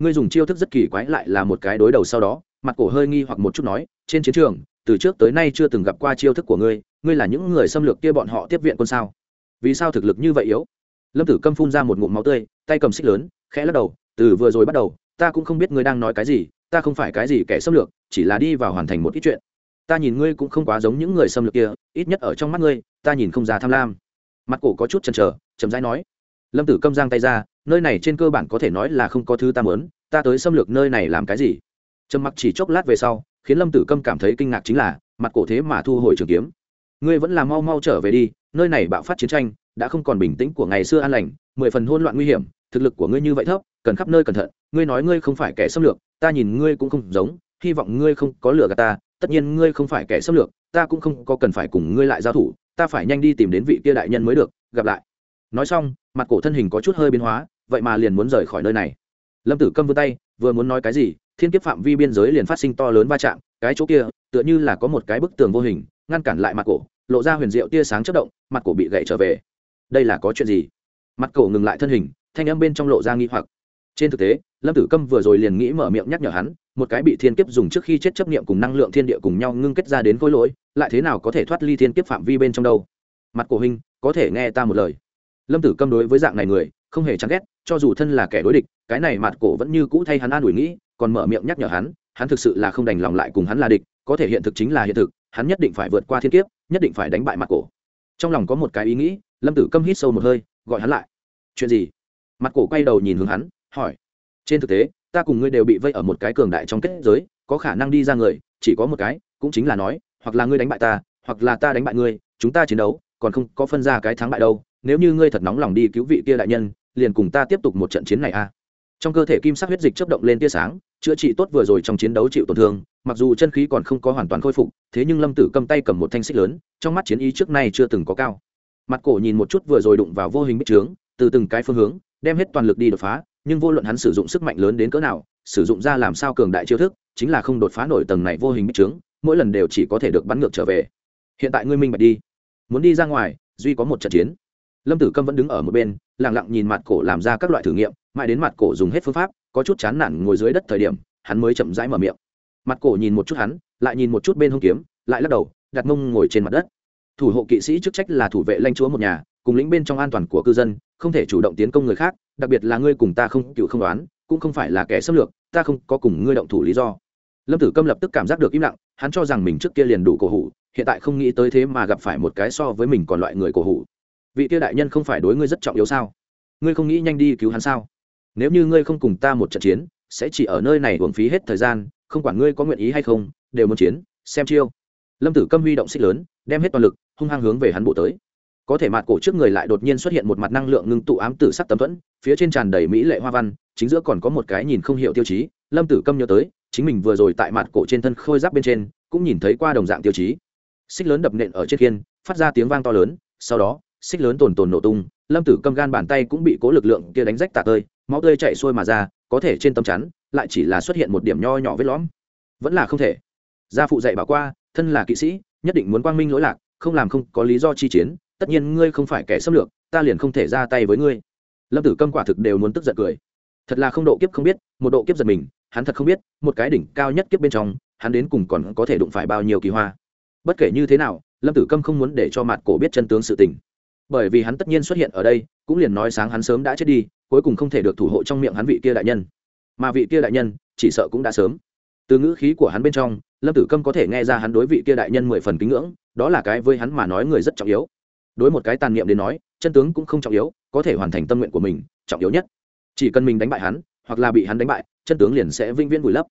Ngươi dùng chiêu thức rất kỳ quái lại là một cái đối đầu sau đó, mặt cổ hơi nghi hoặc một chút nói, trên chiến trường từ trước tới nay chưa từng gặp qua chiêu thức của ngươi ngươi là những người xâm lược kia bọn họ tiếp viện quân sao? Vì sao thực lực như vậy yếu? Lâm tử câm phun ra một ngụm máu tươi, tay cầm xích lớn, khẽ lắc đầu, từ vừa rồi bắt đầu, ta cũng không biết ngươi đang nói cái gì, ta không phải cái gì kẻ xâm lược, chỉ là đi vào hoàn thành một ít chuyện. Ta nhìn ngươi cũng không quá giống những người xâm lược kia, ít nhất ở trong mắt ngươi, ta nhìn không ra tham lam. Mặt cổ có chút chần chờ, chậm rãi nói. Lâm tử câm giang tay ra, nơi này trên cơ bản có thể nói là không có thứ ta mớn ta tới xâm lược nơi này làm cái gì? Trầm mặc chỉ chốc lát về sau khiến lâm tử câm cảm thấy kinh ngạc chính là, mặt cổ thế mà thu hồi trường kiếm. Ngươi vẫn là mau mau trở về đi, nơi này bạo phát chiến tranh, đã không còn bình tĩnh của ngày xưa an lành, mười phần hôn loạn nguy hiểm, thực lực của ngươi như vậy thấp, cần khắp nơi cẩn thận, ngươi nói ngươi không phải kẻ xâm lược, ta nhìn ngươi cũng không giống, hy vọng ngươi không có lừa gạt ta, tất nhiên ngươi không phải kẻ xâm lược, ta cũng không có cần phải cùng ngươi lại giao thủ, ta phải nhanh đi tìm đến vị kia đại nhân mới được, gặp lại. Nói xong, mặt cổ thân hình có chút hơi biến hóa, vậy mà liền muốn rời khỏi nơi này. Lâm tử câm vươn tay, vừa muốn nói cái gì thiên kiếp phạm vi biên giới liền phát sinh to lớn va chạm, cái chỗ kia, tựa như là có một cái bức tường vô hình, ngăn cản lại mặt cổ, lộ ra huyền diệu tia sáng chất động, mặt cổ bị gậy trở về. Đây là có chuyện gì? Mặt cổ ngừng lại thân hình, thanh âm bên trong lộ ra nghi hoặc. Trên thực tế, lâm tử câm vừa rồi liền nghĩ mở miệng nhắc nhở hắn, một cái bị thiên kiếp dùng trước khi chết chấp niệm cùng năng lượng thiên địa cùng nhau ngưng kết ra đến khối lỗi, lại thế nào có thể thoát ly thiên kiếp phạm vi bên trong đâu? Mặt cổ hình có thể nghe ta một lời. Lâm tử câm đối với dạng này người, không hề chán ghét, cho dù thân là kẻ đối địch, cái này mặt cổ vẫn như cũ thay hắn an ủi nghĩ còn mở miệng nhắc nhở hắn hắn thực sự là không đành lòng lại cùng hắn là địch, có thể hiện thực chính là hiện thực, hắn nhất định phải vượt qua thiên kiếp, nhất định phải đánh bại mặt cổ. Trong lòng có một cái ý nghĩ, lâm tử câm hít sâu một hơi, gọi hắn lại. Chuyện gì? Mặt cổ quay đầu nhìn hướng hắn, hỏi. Trên thực tế, ta cùng ngươi đều bị vây ở một cái cường đại trong kết giới, có khả năng đi ra người, chỉ có một cái, cũng chính là nói, hoặc là ngươi đánh bại ta, hoặc là ta đánh bại ngươi, chúng ta chiến đấu, còn không có phân ra cái thắng bại đâu, nếu như ngươi thật nóng lòng đi cứu vị kia đại nhân, liền cùng ta tiếp tục một trận chiến này a trong cơ thể kim sắc huyết dịch chấp động lên tia sáng, chữa trị tốt vừa rồi trong chiến đấu chịu tổn thương, mặc dù chân khí còn không có hoàn toàn khôi phục, thế nhưng lâm tử cầm tay cầm một thanh xích lớn, trong mắt chiến ý trước nay chưa từng có cao. Mặt cổ nhìn một chút vừa rồi đụng vào vô hình bích trướng, từ từng cái phương hướng, đem hết toàn lực đi đột phá, nhưng vô luận hắn sử dụng sức mạnh lớn đến cỡ nào, sử dụng ra làm sao cường đại chiêu thức, chính là không đột phá nổi tầng này vô hình bích trướng, mỗi lần đều chỉ có thể được bắn ngược trở về. Hiện tại ngươi minh bạch đi. Muốn đi ra ngoài, duy có một trận chiến. Lâm tử câm vẫn đứng ở một bên lẳng lặng nhìn mặt cổ làm ra các loại thử nghiệm, mãi đến mặt cổ dùng hết phương pháp, có chút chán nản ngồi dưới đất thời điểm, hắn mới chậm rãi mở miệng. Mặt cổ nhìn một chút hắn, lại nhìn một chút bên hông kiếm, lại lắc đầu, đặt mông ngồi trên mặt đất. Thủ hộ kỵ sĩ chức trách là thủ vệ lanh chúa một nhà, cùng lĩnh bên trong an toàn của cư dân, không thể chủ động tiến công người khác, đặc biệt là ngươi cùng ta không, cựu không đoán, cũng không phải là kẻ xâm lược, ta không có cùng ngươi động thủ lý do. Lâm tử câm lập tức cảm giác được im lặng, hắn cho rằng mình trước kia liền đủ cổ hủ, hiện tại không nghĩ tới thế mà gặp phải một cái so với mình còn loại người cổ hủ vị kia đại nhân không phải đối ngươi rất trọng yếu sao? Ngươi không nghĩ nhanh đi cứu hắn sao? Nếu như ngươi không cùng ta một trận chiến, sẽ chỉ ở nơi này hưởng phí hết thời gian, không quản ngươi có nguyện ý hay không, đều muốn chiến, xem chiêu. Lâm tử câm huy động xích lớn, đem hết toàn lực, hung hăng hướng về hắn bộ tới. Có thể mặt cổ trước người lại đột nhiên xuất hiện một mặt năng lượng ngưng tụ ám tử sắc tấm thuẫn, phía trên tràn đầy mỹ lệ hoa văn, chính giữa còn có một cái nhìn không hiểu tiêu chí, lâm tử câm nhớ tới, chính mình vừa rồi tại mặt cổ trên thân khôi giáp bên trên, cũng nhìn thấy qua đồng dạng tiêu chí. Xích lớn đập nện ở trên kiên phát ra tiếng vang to lớn, sau đó xích lớn tồn tồn nổ tung, lâm tử câm gan bàn tay cũng bị cố lực lượng kia đánh rách tạc tơi, máu tươi chạy xuôi mà ra, có thể trên tấm chắn lại chỉ là xuất hiện một điểm nho nhỏ vết lõm. Vẫn là không thể. Gia phụ dạy bảo qua, thân là kỵ sĩ, nhất định muốn quang minh lỗi lạc, không làm không có lý do chi chiến, tất nhiên ngươi không phải kẻ xâm lược, ta liền không thể ra tay với ngươi. Lâm tử câm quả thực đều muốn tức giận cười. Thật là không độ kiếp không biết, một độ kiếp giật mình, hắn thật không biết, một cái đỉnh cao nhất kiếp bên trong, hắn đến cùng còn có thể đụng phải bao nhiêu kỳ hoa. Bất kể như thế nào, lâm tử câm không muốn để cho mặt cổ biết chân tướng sự tình bởi vì hắn tất nhiên xuất hiện ở đây, cũng liền nói sáng hắn sớm đã chết đi, cuối cùng không thể được thủ hộ trong miệng hắn vị kia đại nhân. Mà vị kia đại nhân, chỉ sợ cũng đã sớm. Từ ngữ khí của hắn bên trong, lâm tử câm có thể nghe ra hắn đối vị kia đại nhân mười phần kính ngưỡng, đó là cái với hắn mà nói người rất trọng yếu. Đối một cái tàn niệm đến nói, chân tướng cũng không trọng yếu, có thể hoàn thành tâm nguyện của mình, trọng yếu nhất. Chỉ cần mình đánh bại hắn, hoặc là bị hắn đánh bại, chân tướng liền sẽ vĩnh viễn vùi lấp.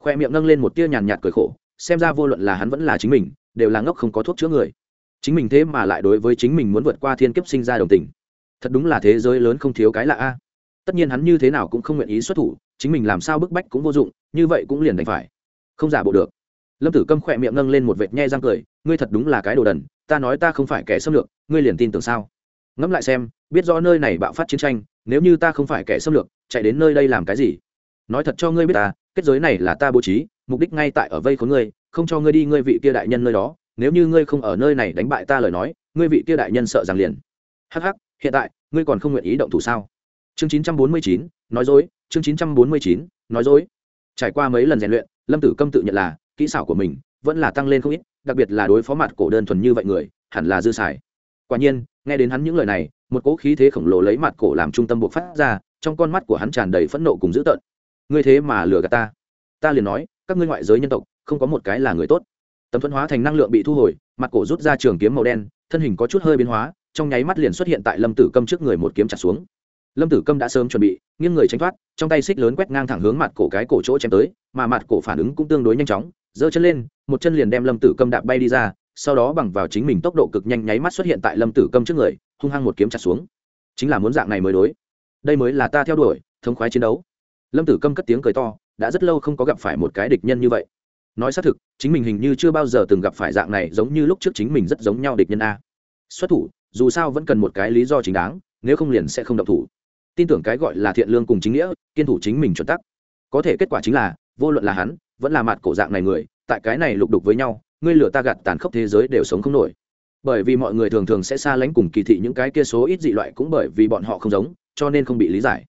Khoe miệng nâng lên một tia nhàn nhạt cười khổ, xem ra vô luận là hắn vẫn là chính mình, đều là ngốc không có thuốc chữa người chính mình thế mà lại đối với chính mình muốn vượt qua thiên kiếp sinh ra đồng tình. Thật đúng là thế giới lớn không thiếu cái lạ a. Tất nhiên hắn như thế nào cũng không nguyện ý xuất thủ, chính mình làm sao bức bách cũng vô dụng, như vậy cũng liền đành phải. Không giả bộ được. Lâm tử câm khỏe miệng nâng lên một vệt nhe răng cười, ngươi thật đúng là cái đồ đần, ta nói ta không phải kẻ xâm lược, ngươi liền tin tưởng sao? Ngẫm lại xem, biết rõ nơi này bạo phát chiến tranh, nếu như ta không phải kẻ xâm lược, chạy đến nơi đây làm cái gì? Nói thật cho ngươi biết ta, kết giới này là ta bố trí, mục đích ngay tại ở vây khốn ngươi, không cho ngươi đi ngươi vị kia đại nhân nơi đó nếu như ngươi không ở nơi này đánh bại ta lời nói ngươi vị kia đại nhân sợ rằng liền. Hắc hắc hiện tại ngươi còn không nguyện ý động thủ sao? Chương 949, nói dối chương 949, nói dối. Trải qua mấy lần rèn luyện lâm tử câm tự nhận là kỹ xảo của mình vẫn là tăng lên không ít đặc biệt là đối phó mặt cổ đơn thuần như vậy người hẳn là dư xài. Quả nhiên nghe đến hắn những lời này một cỗ khí thế khổng lồ lấy mặt cổ làm trung tâm buộc phát ra trong con mắt của hắn tràn đầy phẫn nộ cùng dữ tợn. Ngươi thế mà lừa gạt ta. Ta liền nói các ngươi ngoại giới nhân tộc không có một cái là người tốt tấm thuẫn hóa thành năng lượng bị thu hồi, mặt cổ rút ra trường kiếm màu đen, thân hình có chút hơi biến hóa, trong nháy mắt liền xuất hiện tại lâm tử câm trước người một kiếm chặt xuống. Lâm tử câm đã sớm chuẩn bị, nghiêng người tránh thoát, trong tay xích lớn quét ngang thẳng hướng mặt cổ cái cổ chỗ chém tới, mà mặt cổ phản ứng cũng tương đối nhanh chóng, giơ chân lên, một chân liền đem lâm tử câm đạp bay đi ra, sau đó bằng vào chính mình tốc độ cực nhanh nháy mắt xuất hiện tại lâm tử câm trước người, hung hăng một kiếm chặt xuống. Chính là muốn dạng này mới đối. Đây mới là ta theo đuổi, thống khoái chiến đấu. Lâm tử câm cất tiếng cười to, đã rất lâu không có gặp phải một cái địch nhân như vậy nói xác thực, chính mình hình như chưa bao giờ từng gặp phải dạng này giống như lúc trước chính mình rất giống nhau địch nhân a. Xuất thủ, dù sao vẫn cần một cái lý do chính đáng, nếu không liền sẽ không động thủ. Tin tưởng cái gọi là thiện lương cùng chính nghĩa, kiên thủ chính mình chuẩn tắc. Có thể kết quả chính là, vô luận là hắn, vẫn là mặt cổ dạng này người, tại cái này lục đục với nhau, ngươi lửa ta gạt tàn khốc thế giới đều sống không nổi. Bởi vì mọi người thường thường sẽ xa lánh cùng kỳ thị những cái kia số ít dị loại cũng bởi vì bọn họ không giống, cho nên không bị lý giải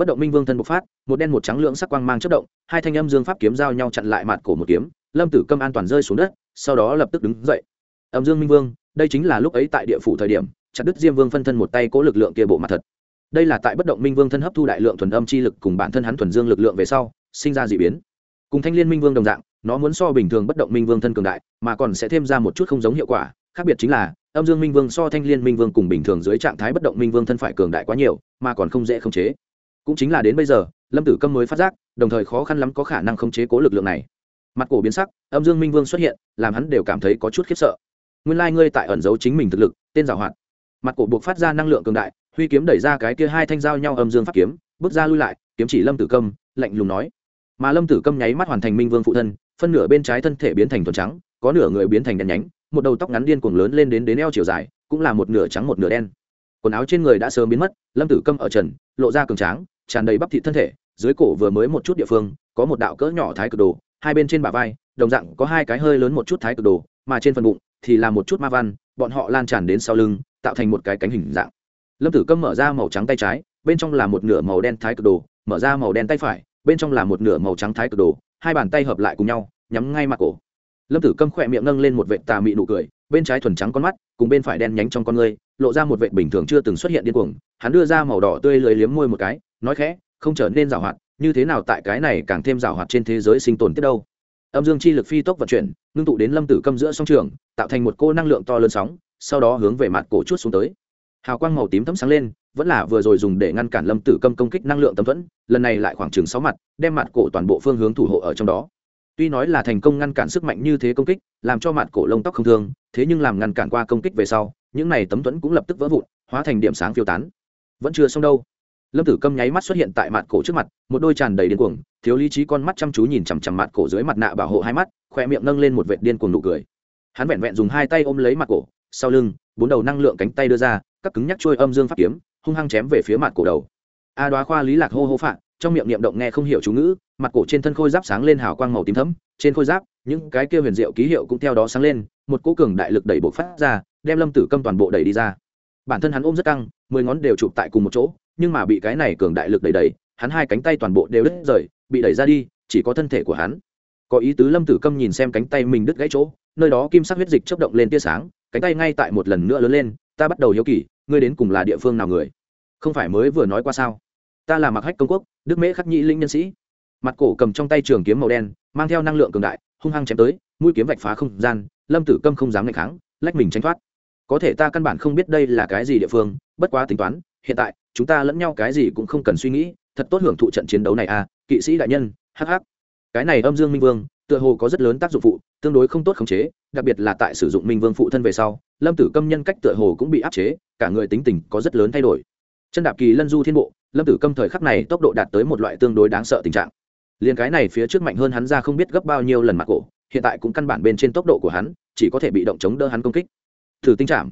bất động minh vương thân bộc phát, một đen một trắng lượng sắc quang mang chất động, hai thanh âm dương pháp kiếm giao nhau chặn lại mặt cổ một kiếm, lâm tử câm an toàn rơi xuống đất, sau đó lập tức đứng dậy. Âm dương minh vương, đây chính là lúc ấy tại địa phủ thời điểm, chặt đứt diêm vương phân thân một tay cố lực lượng kia bộ mặt thật. Đây là tại bất động minh vương thân hấp thu đại lượng thuần âm chi lực cùng bản thân hắn thuần dương lực lượng về sau, sinh ra d ị biến. Cùng thanh liên minh vương đồng dạng, nó muốn so bình thường bất động minh vương thân cường đại, mà còn sẽ thêm ra một chút không giống hiệu quả, khác biệt chính là, âm dương minh vương so thanh liên minh vương cùng bình thường dưới trạng thái bất động minh vương thân phải cường đại quá nhiều, mà còn không dễ khống chế cũng chính là đến bây giờ, lâm tử câm mới phát giác, đồng thời khó khăn lắm có khả năng khống chế cố lực lượng này. Mặt cổ biến sắc, âm dương minh vương xuất hiện, làm hắn đều cảm thấy có chút khiếp sợ. Nguyên lai、like、ngươi tại ẩn giấu chính mình thực lực, tên giảo hoạt. Mặt cổ buộc phát ra năng lượng cường đại, huy kiếm đẩy ra cái kia hai thanh dao nhau âm dương pháp kiếm, bước ra lui lại, kiếm chỉ lâm tử câm, lạnh lùng nói. Mà lâm tử câm nháy mắt hoàn thành minh vương phụ thân, phân nửa bên trái thân thể biến thành thuần trắng, có nửa người biến thành đen nhánh, một đầu tóc ngắn điên cuồng lớn lên đến đến eo chiều dài, cũng là một nửa trắng một nửa đen quần áo trên người đã sớm biến mất, lâm tử câm ở trần, lộ ra cường tráng, tràn đầy bắp thị thân thể, dưới cổ vừa mới một chút địa phương, có một đạo cỡ nhỏ thái cực đồ, hai bên trên bả vai, đồng dạng có hai cái hơi lớn một chút thái cực đồ, mà trên phần bụng thì là một chút ma văn, bọn họ lan tràn đến sau lưng, tạo thành một cái cánh hình dạng. Lâm tử câm mở ra màu trắng tay trái, bên trong là một nửa màu đen thái cực đồ, mở ra màu đen tay phải, bên trong là một nửa màu trắng thái cực đồ, hai bàn tay hợp lại cùng nhau, nhắm ngay mặt cổ. Lâm tử câm khỏe miệng nâng lên một vệ tà mị nụ cười bên trái thuần trắng con mắt, cùng bên phải đen nhánh trong con ngươi, lộ ra một vệ bình thường chưa từng xuất hiện điên cuồng. Hắn đưa ra màu đỏ tươi lưới liếm môi một cái, nói khẽ, không trở nên rào hoạt, như thế nào tại cái này càng thêm rào hoạt trên thế giới sinh tồn tiếp đâu? Âm dương chi lực phi tốc vận chuyển, ngưng tụ đến lâm tử câm giữa song trường, tạo thành một cô năng lượng to lớn sóng, sau đó hướng về mặt cổ chút xuống tới. Hào quang màu tím thấm sáng lên, vẫn là vừa rồi dùng để ngăn cản lâm tử câm công kích năng lượng tấm thuẫn, lần này lại khoảng chừng sáu mặt, đem mặt cổ toàn bộ phương hướng thủ hộ ở trong đó tuy nói là thành công ngăn cản sức mạnh như thế công kích, làm cho mặt cổ lông tóc không thương, thế nhưng làm ngăn cản qua công kích về sau, những này tấm thuẫn cũng lập tức vỡ vụn, hóa thành điểm sáng phiêu tán. Vẫn chưa xong đâu. Lâm tử câm nháy mắt xuất hiện tại mặt cổ trước mặt, một đôi tràn đầy điên cuồng, thiếu lý trí con mắt chăm chú nhìn chằm chằm mặt cổ dưới mặt nạ bảo hộ hai mắt khoe miệng nâng lên một vệt điên cuồng nụ cười. Hắn vẹn vẹn dùng hai tay ôm lấy mặt cổ, sau lưng, bốn đầu năng lượng cánh tay đưa ra, các cứng nhắc trôi âm dương pháp kiếm, hung hăng chém về phía mặt cổ đầu. A đoá khoa lý lạc hô hô phạn trong miệng niệm động nghe không hiểu chú ngữ, mặt cổ trên thân khôi giáp sáng lên hào quang màu tím thấm trên khôi giáp, những cái kia huyền diệu ký hiệu cũng theo đó sáng lên, một cỗ cường đại lực đẩy bộc phát ra, đem lâm tử câm toàn bộ đẩy đi ra. Bản thân hắn ôm rất căng, mười ngón đều chụp tại cùng một chỗ, nhưng mà bị cái này cường đại lực đẩy đẩy, hắn hai cánh tay toàn bộ đều đứt rời, bị đẩy ra đi, chỉ có thân thể của hắn. Có ý tứ lâm tử câm nhìn xem cánh tay mình đứt gãy chỗ, nơi đó kim sắc huyết dịch chớp động lên tia sáng, cánh tay ngay tại một lần nữa lớn lên, ta bắt đầu hiếu kỳ, ngươi đến cùng là địa phương nào người? Không phải mới vừa nói qua sao? Ta là mặc hách công quốc, đức mễ khắc nhĩ linh nhân sĩ. Mặt cổ cầm trong tay trường kiếm màu đen, mang theo năng lượng cường đại, hung hăng chém tới, mũi kiếm vạch phá không gian, lâm tử câm không dám ngày kháng, lách mình tránh thoát. Có thể ta căn bản không biết đây là cái gì địa phương, bất quá tính toán, hiện tại, chúng ta lẫn nhau cái gì cũng không cần suy nghĩ, thật tốt hưởng thụ trận chiến đấu này à kỵ sĩ đại nhân hh cái này âm dương minh vương, tựa hồ có rất lớn tác dụng phụ, tương đối không tốt khống chế, đặc biệt là tại sử dụng minh vương phụ thân về sau, lâm tử câm nhân cách tựa hồ cũng bị áp chế, cả người tính tình có rất lớn thay đổi. Chân đạp kỳ lân du thiên bộ lâm tử câm thời khắc này tốc độ đạt tới một loại tương đối đáng sợ tình trạng. Liền cái này phía trước mạnh hơn hắn ra không biết gấp bao nhiêu lần mặt cổ, hiện tại cũng căn bản bên trên tốc độ của hắn, chỉ có thể bị động chống đỡ hắn công kích. Thử tinh chạm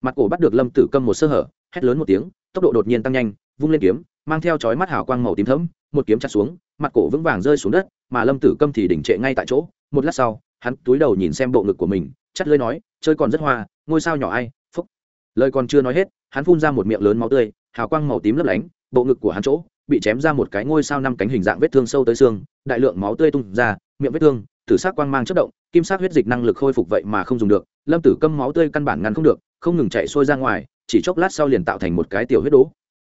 mặt cổ bắt được lâm tử câm một sơ hở, hét lớn một tiếng, tốc độ đột nhiên tăng nhanh, vung lên kiếm, mang theo chói mắt hào quang màu tím thẫm, một kiếm chặt xuống, mặt cổ vững vàng rơi xuống đất, mà lâm tử câm thì đỉnh trệ ngay tại chỗ. Một lát sau, hắn túi đầu nhìn xem bộ ngực của mình, chắt lưới nói, chơi còn rất hoa, ngôi sao nhỏ ai, phúc. Lời còn chưa nói hết, hắn phun ra một miệng lớn máu tươi, hào quang màu tím lấp lánh bộ ngực của hắn chỗ, bị chém ra một cái ngôi sao năm cánh hình dạng vết thương sâu tới xương, đại lượng máu tươi tung ra, miệng vết thương, tử sắc quang mang chất động, kim sắc huyết dịch năng lực khôi phục vậy mà không dùng được, lâm tử câm máu tươi căn bản ngăn không được, không ngừng chạy sôi ra ngoài, chỉ chốc lát sau liền tạo thành một cái tiểu huyết đố.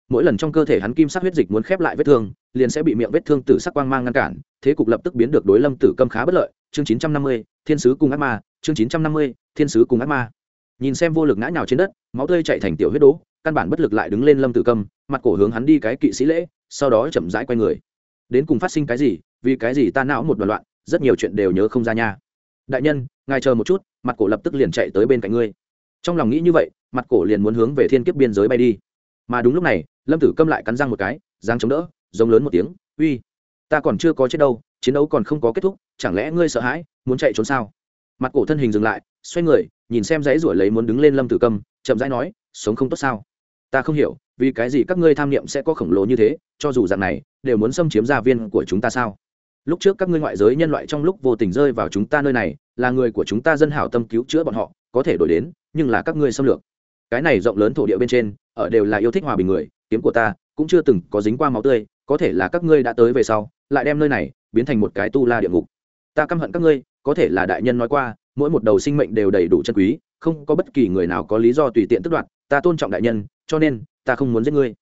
Mỗi lần trong cơ thể hắn kim sắc huyết dịch muốn khép lại vết thương, liền sẽ bị miệng vết thương tử sắc quang mang ngăn cản, thế cục lập tức biến được đối lâm tử câm khá bất lợi. Chương chín trăm năm mươi, thiên sứ cùng ác ma, chương chín trăm năm mươi, thiên sứ cùng ác ma. Nhìn xem vô lực ngã nhào trên đất, máu tươi chạy thành tiểu huyết đố căn bản bất lực lại đứng lên lâm tử câm, mặt cổ hướng hắn đi cái kỵ sĩ lễ, sau đó chậm rãi quay người. Đến cùng phát sinh cái gì, vì cái gì ta não một đoạn loạn, rất nhiều chuyện đều nhớ không ra nha. Đại nhân, ngài chờ một chút, mặt cổ lập tức liền chạy tới bên cạnh ngươi. Trong lòng nghĩ như vậy, mặt cổ liền muốn hướng về thiên kiếp biên giới bay đi. Mà đúng lúc này, lâm tử câm lại cắn răng một cái giang chống đỡ, giống lớn một tiếng, uy, ta còn chưa có chết đâu, chiến đấu còn không có kết thúc, chẳng lẽ ngươi sợ hãi, muốn chạy trốn sao? Mặt cổ thân hình dừng lại, xoay người, nhìn xem dãy ruổi lấy muốn đứng lên lâm tử câm, chậm rãi nói, sống không tốt sao? Ta không hiểu, vì cái gì các ngươi tham niệm sẽ có khổng lồ như thế, cho dù dạng này, đều muốn xâm chiếm gia viên của chúng ta sao? Lúc trước các ngươi ngoại giới nhân loại trong lúc vô tình rơi vào chúng ta nơi này, là người của chúng ta dân hảo tâm cứu chữa bọn họ, có thể đổi đến, nhưng là các ngươi xâm lược. Cái này rộng lớn thổ địa bên trên, ở đều là yêu thích hòa bình người, kiếm của ta cũng chưa từng có dính qua máu tươi, có thể là các ngươi đã tới về sau, lại đem nơi này biến thành một cái tu la địa ngục. Ta căm hận các ngươi, có thể là đại nhân nói qua, mỗi một đầu sinh mệnh đều đầy đủ chân quý, không có bất kỳ người nào có lý do tùy tiện tức đoạt, ta tôn trọng đại nhân cho nên, ta không muốn giết ngươi.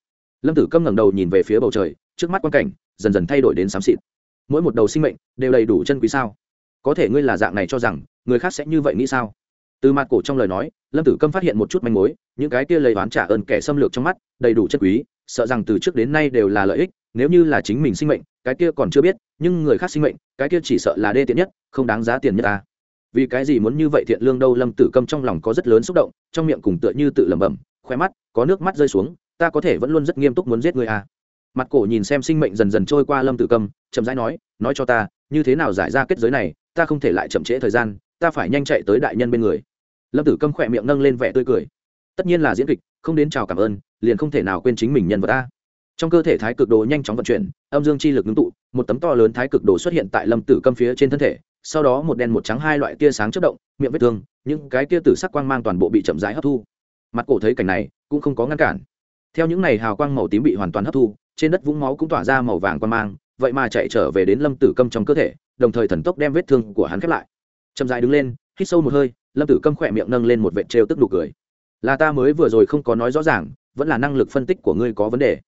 Lâm tử câm ngẩng đầu nhìn về phía bầu trời, trước mắt quan cảnh dần dần thay đổi đến xám xịt. Mỗi một đầu sinh mệnh đều đầy đủ chân quý sao? Có thể ngươi là dạng này cho rằng, người khác sẽ như vậy nghĩ sao? Từ mặt cổ trong lời nói, lâm tử câm phát hiện một chút manh mối, những cái kia lấy oán trả ơn kẻ xâm lược trong mắt, đầy đủ chân quý, sợ rằng từ trước đến nay đều là lợi ích, nếu như là chính mình sinh mệnh, cái kia còn chưa biết, nhưng người khác sinh mệnh, cái kia chỉ sợ là đê tiện nhất, không đáng giá tiền nhất ta vì cái gì muốn như vậy thiện lương đâu? Lâm tử câm trong lòng có rất lớn xúc động, trong miệng cùng tựa như tự lẩm bẩm khoe mắt, có nước mắt rơi xuống, ta có thể vẫn luôn rất nghiêm túc muốn giết người à. Mặt cổ nhìn xem sinh mệnh dần dần trôi qua lâm tử câm, chậm rãi nói nói cho ta, như thế nào giải ra kết giới này, ta không thể lại chậm trễ thời gian, ta phải nhanh chạy tới đại nhân bên người. Lâm tử câm khỏe miệng nâng lên vẻ tươi cười. Tất nhiên là diễn kịch, không đến chào cảm ơn, liền không thể nào quên chính mình nhân vật ta. Trong cơ thể thái cực đồ nhanh chóng vận chuyển, âm dương chi lực ngưng tụ, một tấm to lớn thái cực đồ xuất hiện tại lâm tử câm phía trên thân thể sau đó một đen một trắng hai loại tia sáng chất động, miệng vết thương, những cái tia tử sắc quang mang toàn bộ bị chậm rãi hấp thu. Mặt cổ thấy cảnh này, cũng không có ngăn cản. Theo những này hào quang màu tím bị hoàn toàn hấp thu, trên đất vũng máu cũng tỏa ra màu vàng quang mang, vậy mà chạy trở về đến lâm tử câm trong cơ thể, đồng thời thần tốc đem vết thương của hắn khép lại. Chậm dài đứng lên, hít sâu một hơi, lâm tử câm khỏe miệng nâng lên một vệt trêu tức nụ cười. Là ta mới vừa rồi không có nói rõ ràng, vẫn là năng lực phân tích của ngươi có vấn đề.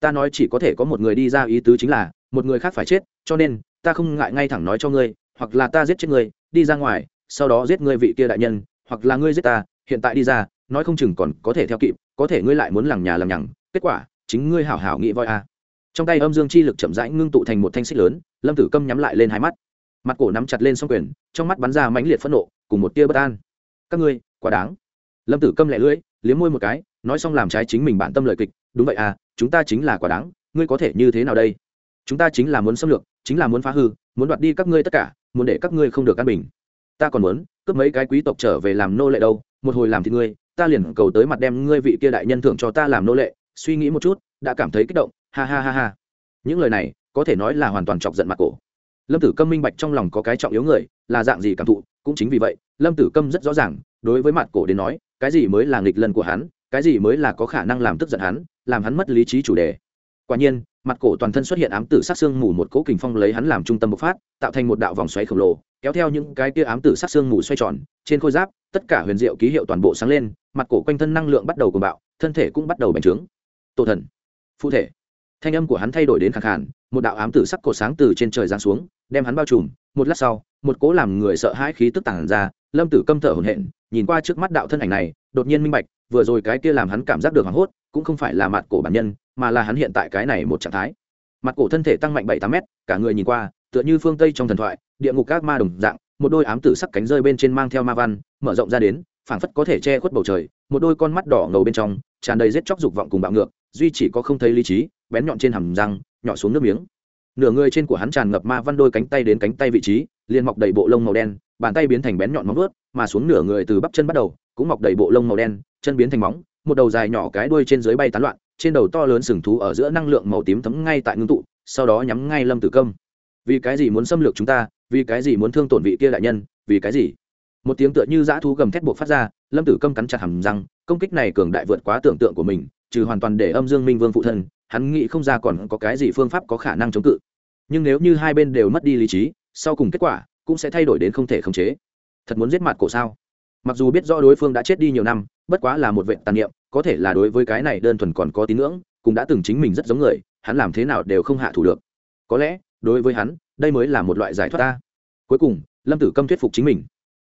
Ta nói chỉ có thể có một người đi ra ý tứ chính là, một người khác phải chết, cho nên, ta không ngại ngay thẳng nói cho ngươi hoặc là ta giết chết ngươi, đi ra ngoài, sau đó giết ngươi vị kia đại nhân, hoặc là ngươi giết ta, hiện tại đi ra, nói không chừng còn có thể theo kịp, có thể ngươi lại muốn lằng nhà lằng nhằng, kết quả, chính ngươi hảo hảo nghĩ voi a trong tay âm dương chi lực chậm rãi ngưng tụ thành một thanh xích lớn, lâm tử câm nhắm lại lên hai mắt. Mặt cổ nắm chặt lên s o n g quyền, trong mắt bắn ra mãnh liệt phẫn nộ, cùng một tia bất an. Các ngươi, quá đáng. Lâm tử câm lẹ lưỡi, liếm môi một cái, nói xong làm trái chính mình bản tâm lợi kịch, đúng vậy à chúng ta chính là quá đáng, ngươi có thể như thế nào đây? Chúng ta chính là muốn xâm lược, chính là muốn phá hư, muốn đoạt đi các ngươi tất cả muốn để các ngươi không được an bình. Ta còn muốn, cướp mấy cái quý tộc trở về làm nô lệ đâu, một hồi làm thì ngươi, ta liền cầu tới mặt đem ngươi vị kia đại nhân thưởng cho ta làm nô lệ. Suy nghĩ một chút, đã cảm thấy kích động, ha ha ha ha. Những lời này, có thể nói là hoàn toàn chọc giận mặt cổ. Lâm tử câm minh bạch trong lòng có cái trọng yếu người, là dạng gì cảm thụ, cũng chính vì vậy, lâm tử câm rất rõ ràng, đối với mặt cổ đến nói, cái gì mới là nghịch lần của hắn, cái gì mới là có khả năng làm tức giận hắn, làm hắn mất lý trí chủ đề. Quả nhiên mặt cổ toàn thân xuất hiện ám tử sát xương mù một cỗ kình phong lấy hắn làm trung tâm bộc phát, tạo thành một đạo vòng xoáy khổng lồ, kéo theo những cái kia ám tử sát xương mù xoay tròn, trên khôi giáp, tất cả huyền diệu ký hiệu toàn bộ sáng lên, mặt cổ quanh thân năng lượng bắt đầu cuồng bạo, thân thể cũng bắt đầu bành trướng. Tổ thần phụ thể. Thanh âm của hắn thay đổi đến khẳng khản một đạo ám tử sắc cổ sáng từ trên trời giáng xuống, đem hắn bao trùm. Một lát sau, một cỗ làm người sợ hãi khí tức tản ra, lâm tử câm thở hổn hển, nhìn qua trước mắt đạo thân ảnh này, đột nhiên minh bạch, vừa rồi cái kia làm hắn cảm giác được hoảng hốt cũng không phải là mặt cổ bản nhân, mà là hắn hiện tại cái này một trạng thái. Mặt cổ thân thể tăng mạnh bảy tám mét, cả người nhìn qua, tựa như phương tây trong thần thoại, địa ngục các ma đồng dạng, một đôi ám tử sắc cánh rơi bên trên mang theo ma văn, mở rộng ra đến, phảng phất có thể che khuất bầu trời, một đôi con mắt đỏ ngầu bên trong, tràn đầy rết chóc dục vọng cùng bạo ngược, duy chỉ có không thấy lý trí, bén nhọn trên hầm răng, nhỏ xuống nước miếng. Nửa người trên của hắn tràn ngập ma văn đôi cánh tay đến cánh tay vị trí, liền mọc đầy bộ lông màu đen, bàn tay biến thành bén nhọn móng vuốt, mà xuống nửa người từ bắp chân bắt đầu, cũng mọc đầy bộ lông màu đen, chân biến thành móng một đầu dài nhỏ cái đuôi trên dưới bay tán loạn, trên đầu to lớn sừng thú ở giữa năng lượng màu tím thấm ngay tại ngưng tụ, sau đó nhắm ngay lâm tử công vì cái gì muốn xâm lược chúng ta? Vì cái gì muốn thương tổn vị kia đại nhân? Vì cái gì? Một tiếng tựa như dã thú gầm thét buộc phát ra, lâm tử câm cắn chặt hầm răng, công kích này cường đại vượt quá tưởng tượng của mình, trừ hoàn toàn để âm dương minh vương phụ thân, hắn nghĩ không ra còn có cái gì phương pháp có khả năng chống cự. Nhưng nếu như hai bên đều mất đi lý trí, sau cùng kết quả cũng sẽ thay đổi đến không thể khống chế. Thật muốn giết mặt cổ sao? Mặc dù biết rõ đối phương đã chết đi nhiều năm bất quá là một vệ tàn niệm, có thể là đối với cái này đơn thuần còn có tín ngưỡng, cũng đã từng chính mình rất giống người, hắn làm thế nào đều không hạ thủ được. Có lẽ, đối với hắn, đây mới là một loại giải thoát ta. Cuối cùng, lâm tử câm thuyết phục chính mình.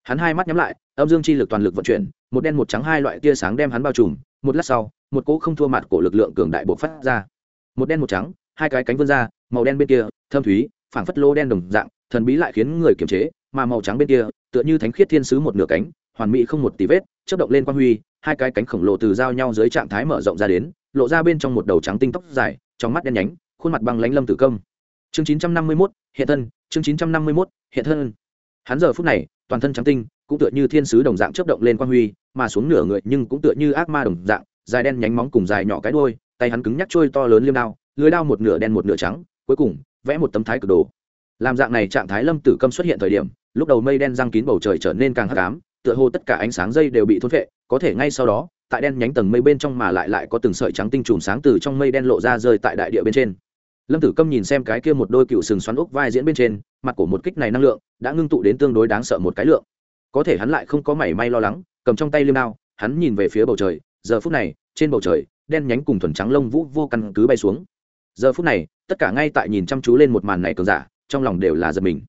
Hắn hai mắt nhắm lại, âm dương chi lực toàn lực vận chuyển, một đen một trắng hai loại tia sáng đem hắn bao trùm, một lát sau, một cỗ không thua mặt của lực lượng cường đại bộc phát ra. Một đen một trắng, hai cái cánh vươn ra, màu đen bên kia, thâm thúy, phảng phất lô đen đồng dạng, thần bí lại khiến người kiềm chế, mà màu trắng bên kia, tựa như thánh khiết thiên sứ một nửa cánh hoàn mỹ không một tí vết chớp động lên quang huy hai cái cánh khổng lồ từ giao nhau dưới trạng thái mở rộng ra đến lộ ra bên trong một đầu trắng tinh tóc dài trong mắt đen nhánh khuôn mặt băng lánh lâm tử công. Chương 951, hiện thân chương 951, hiện thân. Hắn giờ phút này toàn thân trắng tinh cũng tựa như thiên sứ đồng dạng chớp động lên quang huy mà xuống nửa người nhưng cũng tựa như ác ma đồng dạng dài đen nhánh móng cùng dài nhỏ cái đuôi tay hắn cứng nhắc trôi to lớn liêm đao lưới đao một nửa đen một nửa trắng cuối cùng vẽ một tấm thái cực đồ. Làm dạng này trạng thái lâm tử câm xuất hiện thời điểm lúc đầu mây đen răng kín bầu trời trở nên càng hắc ám tựa hồ tất cả ánh sáng dây đều bị thôn vệ có thể ngay sau đó, tại đen nhánh tầng mây bên trong mà lại lại có từng sợi trắng tinh trùm sáng từ trong mây đen lộ ra rơi tại đại địa bên trên. Lâm tử câm nhìn xem cái kia một đôi cựu sừng xoắn ốc vai diễn bên trên, mặt của một kích này năng lượng, đã ngưng tụ đến tương đối đáng sợ một cái lượng. Có thể hắn lại không có mảy may lo lắng, cầm trong tay liêm đao, hắn nhìn về phía bầu trời, giờ phút này, trên bầu trời, đen nhánh cùng thuần trắng lông vũ vô căn cứ bay xuống. Giờ phút này, tất cả ngay tại nhìn chăm chú lên một màn này cường giả, trong lòng đều là giật mình.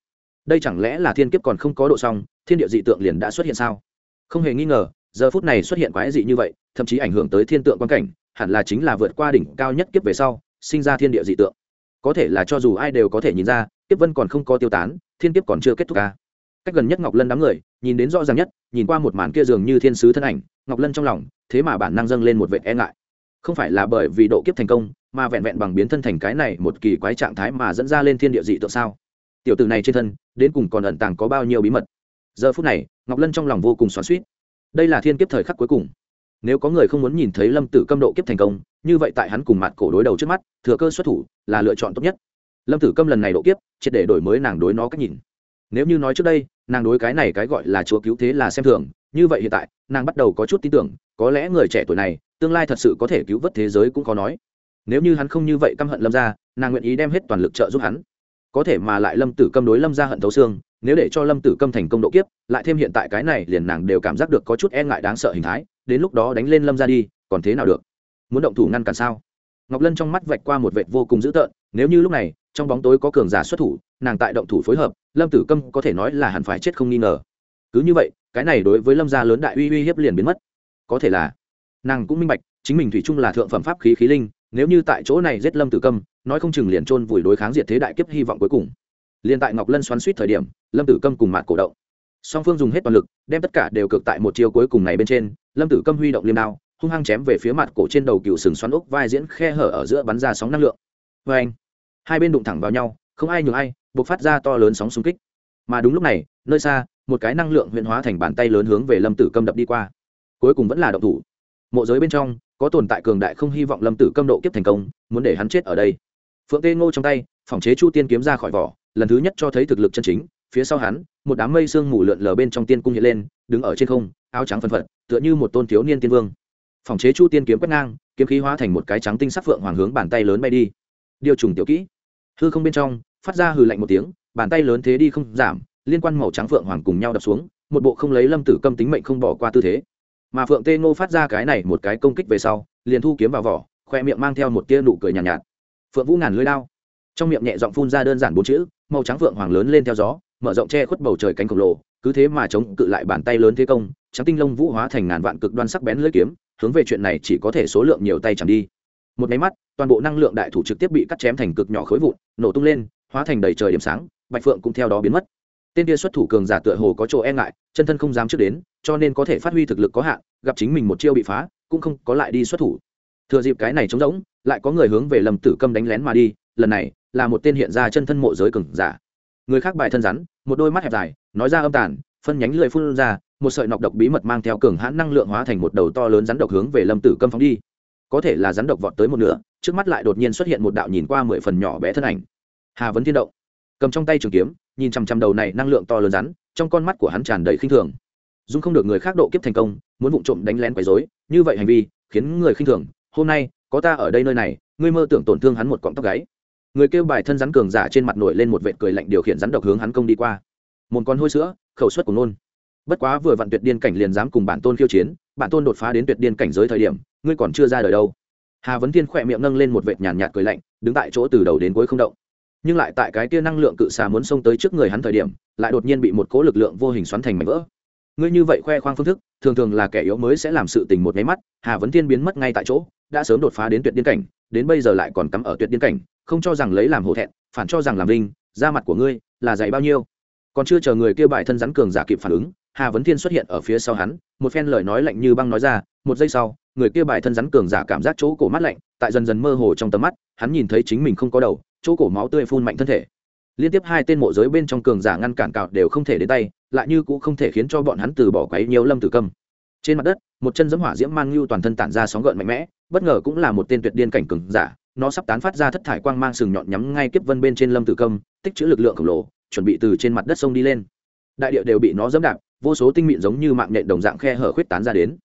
Đây chẳng lẽ là thiên kiếp còn không có độ xong thiên địa dị tượng liền đã xuất hiện sao? Không hề nghi ngờ, giờ phút này xuất hiện quái dị như vậy, thậm chí ảnh hưởng tới thiên tượng quan cảnh, hẳn là chính là vượt qua đỉnh cao nhất kiếp về sau, sinh ra thiên địa dị tượng. Có thể là cho dù ai đều có thể nhìn ra, kiếp vân còn không có tiêu tán, thiên kiếp còn chưa kết thúc ca cách gần nhất ngọc lân đám người, nhìn đến rõ ràng nhất, nhìn qua một màn kia dường như thiên sứ thân ảnh, ngọc lân trong lòng, thế mà bản năng dâng lên một vệ e ngại. Không phải là bởi vì độ kiếp thành công, mà vẹn vẹn bằng biến thân thành cái này một kỳ quái trạng thái mà dẫn ra lên thiên địa dị tượng sao? Tiểu tử này trên thân, đến cùng còn ẩn tàng có bao nhiêu bí mật? Giờ phút này, ngọc lân trong lòng vô cùng xoắn suýt đây là thiên kiếp thời khắc cuối cùng. Nếu có người không muốn nhìn thấy lâm tử câm độ kiếp thành công, như vậy tại hắn cùng mặt cổ đối đầu trước mắt, thừa cơ xuất thủ là lựa chọn tốt nhất. Lâm tử câm lần này độ kiếp, triệt để đổi mới nàng đối nó cách nhìn. Nếu như nói trước đây, nàng đối cái này cái gọi là chúa cứu thế là xem thường, như vậy hiện tại, nàng bắt đầu có chút tin tưởng, có lẽ người trẻ tuổi này, tương lai thật sự có thể cứu vớt thế giới cũng có nói. Nếu như hắn không như vậy căm hận lâm ra nàng nguyện ý đem hết toàn lực trợ giúp hắn có thể mà lại lâm tử câm đối lâm ra hận thấu xương, nếu để cho lâm tử câm thành công độ kiếp, lại thêm hiện tại cái này liền nàng đều cảm giác được có chút e ngại đáng sợ hình thái, đến lúc đó đánh lên lâm ra đi, còn thế nào được? Muốn động thủ ngăn cản sao? Ngọc lân trong mắt vạch qua một vệt vô cùng dữ tợn, nếu như lúc này, trong bóng tối có cường giả xuất thủ, nàng tại động thủ phối hợp, lâm tử câm có thể nói là hẳn phải chết không nghi ngờ. Cứ như vậy, cái này đối với lâm gia lớn đại uy uy hiếp liền biến mất. Có thể là, nàng cũng minh bạch, chính mình thủy chung là thượng phẩm pháp khí khí linh, nếu như tại chỗ này giết lâm tử câm nói không chừng liền trôn vùi đối kháng diệt thế đại kiếp hy vọng cuối cùng. Liền tại ngọc lân xoắn suýt thời điểm, lâm tử câm cùng mạt cổ động. Song phương dùng hết toàn lực, đem tất cả đều cực tại một chiều cuối cùng này bên trên, lâm tử câm huy động liêm đao, hung hăng chém về phía mặt cổ trên đầu cựu sừng xoắn ốc vai diễn khe hở ở giữa bắn ra sóng năng lượng. Vê anh, hai bên đụng thẳng vào nhau, không ai nhường ai buộc phát ra to lớn sóng xung kích. Mà đúng lúc này, nơi xa, một cái năng lượng huyện hóa thành bàn tay lớn hướng về lâm tử câm đập đi qua. Cuối cùng vẫn là động thủ. Mộ giới bên trong, có tồn tại cường đại không hy vọng lâm tử câm độ kiếp thành công, muốn để hắn chết ở đây phượng tê ngô trong tay phòng chế chu tiên kiếm ra khỏi vỏ lần thứ nhất cho thấy thực lực chân chính phía sau hắn một đám mây sương mù lượn lờ bên trong tiên cung hiện lên đứng ở trên không áo trắng phân phật tựa như một tôn thiếu niên tiên vương. Phòng chế chu tiên kiếm quét ngang kiếm khí hóa thành một cái trắng tinh sắc phượng hoàng hướng bàn tay lớn bay đi. Điều trùng tiểu kỹ. Hư không bên trong phát ra hừ lạnh một tiếng bàn tay lớn thế đi không giảm liên quan màu trắng phượng hoàng cùng nhau đập xuống một bộ không lấy lâm tử câm tính mệnh không bỏ qua tư thế. Mà phượng tê ngô phát ra cái này một cái công kích về sau liền thu kiếm vào vỏ khoe miệng mang theo một tia nụ cười nhàn nhạt, nhạt phượng vũ ngàn lưới đao, trong miệng nhẹ giọng phun ra đơn giản bốn chữ màu trắng phượng hoàng lớn lên theo gió mở rộng che khuất bầu trời cánh khổng lồ cứ thế mà chống cự lại bàn tay lớn thế công trắng tinh lông vũ hóa thành ngàn vạn cực đoan sắc bén lưỡi kiếm hướng về chuyện này chỉ có thể số lượng nhiều tay chẳng đi. Một máy mắt toàn bộ năng lượng đại thủ trực tiếp bị cắt chém thành cực nhỏ khối vụn nổ tung lên hóa thành đầy trời điểm sáng bạch phượng cũng theo đó biến mất. Tên kia xuất thủ cường giả tựa hồ có chỗ e ngại chân thân không dám trước đến cho nên có thể phát huy thực lực có hạn gặp chính mình một chiêu bị phá cũng không có lại đi xuất thủ thừa dịp cái này trống rỗng, lại có người hướng về lầm tử câm đánh lén mà đi, lần này là một tên hiện ra chân thân mộ giới cường giả. Người khác bài thân rắn, một đôi mắt hẹp dài, nói ra âm tàn, phân nhánh lưỡi phun ra, một sợi nọc độc bí mật mang theo cường hãn năng lượng hóa thành một đầu to lớn rắn độc hướng về lâm tử câm phóng đi. Có thể là rắn độc vọt tới một nửa, trước mắt lại đột nhiên xuất hiện một đạo nhìn qua mười phần nhỏ bé thân ảnh. Hà vấn thiên động. Cầm trong tay trường kiếm, nhìn chằm chằm đầu này năng lượng to lớn rắn, trong con mắt của hắn tràn đầy khinh thường. Dung không được người khác độ kiếp thành công, muốn vụ trộm đánh lén quấy dối như vậy hành vi khiến người khinh thường hôm nay, có ta ở đây nơi này, ngươi mơ tưởng tổn thương hắn một cọng tóc gáy. Người kêu bài thân rắn cường giả trên mặt nổi lên một vệt cười lạnh điều khiển rắn độc hướng hắn công đi qua. Một con hôi sữa, khẩu suất của nôn. Bất quá vừa vặn tuyệt điên cảnh liền dám cùng bản tôn khiêu chiến, bản tôn đột phá đến tuyệt điên cảnh giới thời điểm, ngươi còn chưa ra đời đâu. Hà vấn thiên khỏe miệng nâng lên một vệt nhàn nhạt cười lạnh, đứng tại chỗ từ đầu đến cuối không động. Nhưng lại tại cái kia năng lượng cự xà muốn xông tới trước người hắn thời điểm, lại đột nhiên bị một cỗ lực lượng vô hình xoắn thành mảnh vỡ. Ngươi như vậy khoe khoang phương thức, thường thường là kẻ yếu mới sẽ làm sự tình một máy mắt, hà vấn thiên biến mất ngay tại chỗ đã sớm đột phá đến tuyệt điên cảnh, đến bây giờ lại còn cắm ở tuyệt điên cảnh, không cho rằng lấy làm hổ thẹn, phản cho rằng làm linh, da mặt của ngươi là dày bao nhiêu. Còn chưa chờ người kia bại thân rắn cường giả kịp phản ứng, hà vấn thiên xuất hiện ở phía sau hắn, một phen lời nói lạnh như băng nói ra, một giây sau, người kia bại thân rắn cường giả cảm giác chỗ cổ mắt lạnh, tại dần dần mơ hồ trong tầm mắt, hắn nhìn thấy chính mình không có đầu, chỗ cổ máu tươi phun mạnh thân thể. Liên tiếp hai tên mộ giới bên trong cường giả ngăn cản cạo đều không thể đến tay, lại như cũng không thể khiến cho bọn hắn từ bỏ quấy nhiều lâm tử câm trên mặt đất, một chân giấm hỏa diễm mang lưu toàn thân tản ra sóng gợn mạnh mẽ, bất ngờ cũng là một tên tuyệt điên cảnh cường giả, nó sắp tán phát ra thất thải quang mang sừng nhọn nhắm ngay kiếp vân bên trên lâm tử công, tích chữ lực lượng khổng lồ, chuẩn bị từ trên mặt đất sông đi lên. Đại địa đều bị nó dẫm đạp, vô số tinh mịn giống như mạng nhện đồng dạng khe hở khuyết tán ra đến.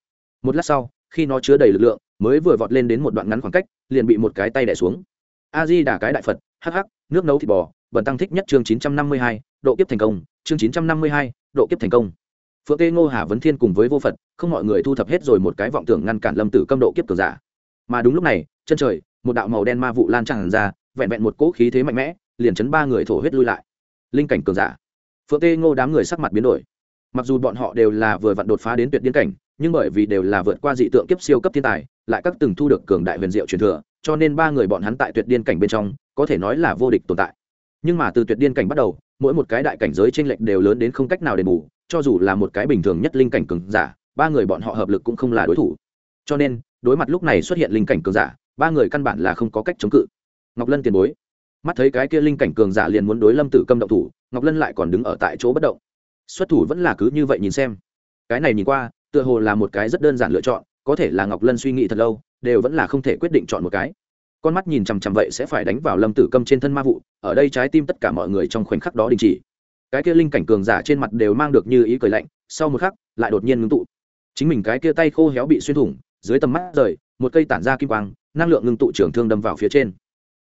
Một lát sau, khi nó chứa đầy lực lượng, mới vừa vọt lên đến một đoạn ngắn khoảng cách, liền bị một cái tay đẻ xuống. A di đà cái đại phật, hắc hắc, nước nấu thịt bò, bẩn tăng thích nhất chương chín trăm năm mươi hai, độ kiếp thành công, chương chín trăm năm mươi hai, độ kiếp thành công phượng tê ngô hà vấn thiên cùng với vô phật, không mọi người thu thập hết rồi một cái vọng tưởng ngăn cản lâm tử câm độ kiếp cường giả. Mà đúng lúc này, chân trời, một đạo màu đen ma vụ lan tràn ra, vẹn vẹn một cỗ khí thế mạnh mẽ, liền chấn ba người thổ huyết lui lại. Linh cảnh cường giả. Phượng tê ngô đám người sắc mặt biến đổi. Mặc dù bọn họ đều là vừa vặn đột phá đến tuyệt điên cảnh, nhưng bởi vì đều là vượt qua dị tượng kiếp siêu cấp thiên tài, lại các từng thu được cường đại huyền diệu truyền thừa, cho nên ba người bọn hắn tại tuyệt điên cảnh bên trong, có thể nói là vô địch tồn tại. Nhưng mà từ tuyệt điên cảnh bắt đầu, mỗi một cái đại cảnh giới tranh lệch đều lớn đến không cách nào đền bù cho dù là một cái bình thường nhất linh cảnh cường giả, ba người bọn họ hợp lực cũng không là đối thủ. Cho nên, đối mặt lúc này xuất hiện linh cảnh cường giả, ba người căn bản là không có cách chống cự. Ngọc lân tiền bối. Mắt thấy cái kia linh cảnh cường giả liền muốn đối lâm tử câm động thủ, ngọc lân lại còn đứng ở tại chỗ bất động. Xuất thủ vẫn là cứ như vậy nhìn xem. Cái này nhìn qua, tựa hồ là một cái rất đơn giản lựa chọn, có thể là ngọc lân suy nghĩ thật lâu, đều vẫn là không thể quyết định chọn một cái. Con mắt nhìn chằm chằm vậy sẽ phải đánh vào lâm tử câm trên thân ma vụ, ở đây trái tim tất cả mọi người trong khoảnh khắc đó đình chỉ cái kia linh cảnh cường giả trên mặt đều mang được như ý cười lạnh, sau một khắc, lại đột nhiên ngưng tụ. Chính mình cái kia tay khô héo bị xuyên thủng, dưới tầm mắt rời, một cây tản ra kim quang, năng lượng ngưng tụ trưởng thương đâm vào phía trên.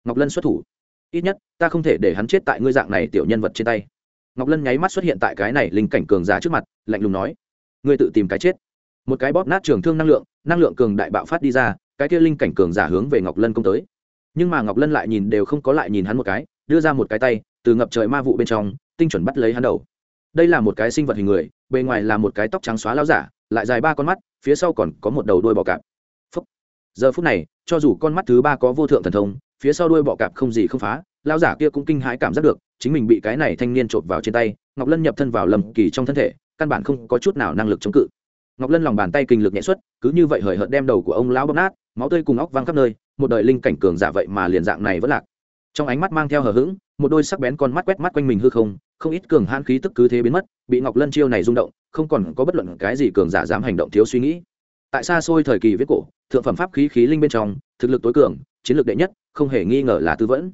Ngọc lân xuất thủ. Ít nhất, ta không thể để hắn chết tại ngươi dạng này tiểu nhân vật trên tay. Ngọc lân nháy mắt xuất hiện tại cái này linh cảnh cường giả trước mặt, lạnh lùng nói, ngươi tự tìm cái chết. Một cái bóp nát trường thương năng lượng năng lượng cường đại bạo phát đi ra, cái kia linh cảnh cường giả hướng về ngọc lân công tới. Nhưng mà ngọc lân lại nhìn đều không có lại nhìn hắn một cái, đưa ra một cái tay, từ ngập trời ma vụ bên trong tinh chuẩn bắt lấy hắn đầu. Đây là một cái sinh vật hình người, bề ngoài là một cái tóc trắng xóa lao giả, lại dài ba con mắt, phía sau còn có một đầu đuôi bọ cạp. Phúc. giờ phút này, cho dù con mắt thứ ba có vô thượng thần thông, phía sau đuôi bọ cạp không gì không phá lao giả kia cũng kinh hãi cảm giác được, chính mình bị cái này thanh niên trộm vào trên tay, ngọc lân nhập thân vào lầm kỳ trong thân thể, căn bản không có chút nào năng lực chống cự. Ngọc lân lòng bàn tay kinh lực nhẹ xuất, cứ như vậy hời hợt đem đầu của ông lão bóp nát, máu tươi cùng óc văng khắp nơi, một đời linh cảnh cường giả vậy mà liền dạng này vẫn lạc trong ánh mắt mang theo hờ hững, một đôi sắc bén con mắt quét mắt quanh mình hư không không ít cường hãn khí tức cứ thế biến mất, bị ngọc lân chiêu này rung động, không còn có bất luận cái gì cường giả dám hành động thiếu suy nghĩ. Tại xa xôi thời kỳ viết cổ, thượng phẩm pháp khí khí linh bên trong, thực lực tối cường, chiến lược đệ nhất, không hề nghi ngờ là tư vẫn.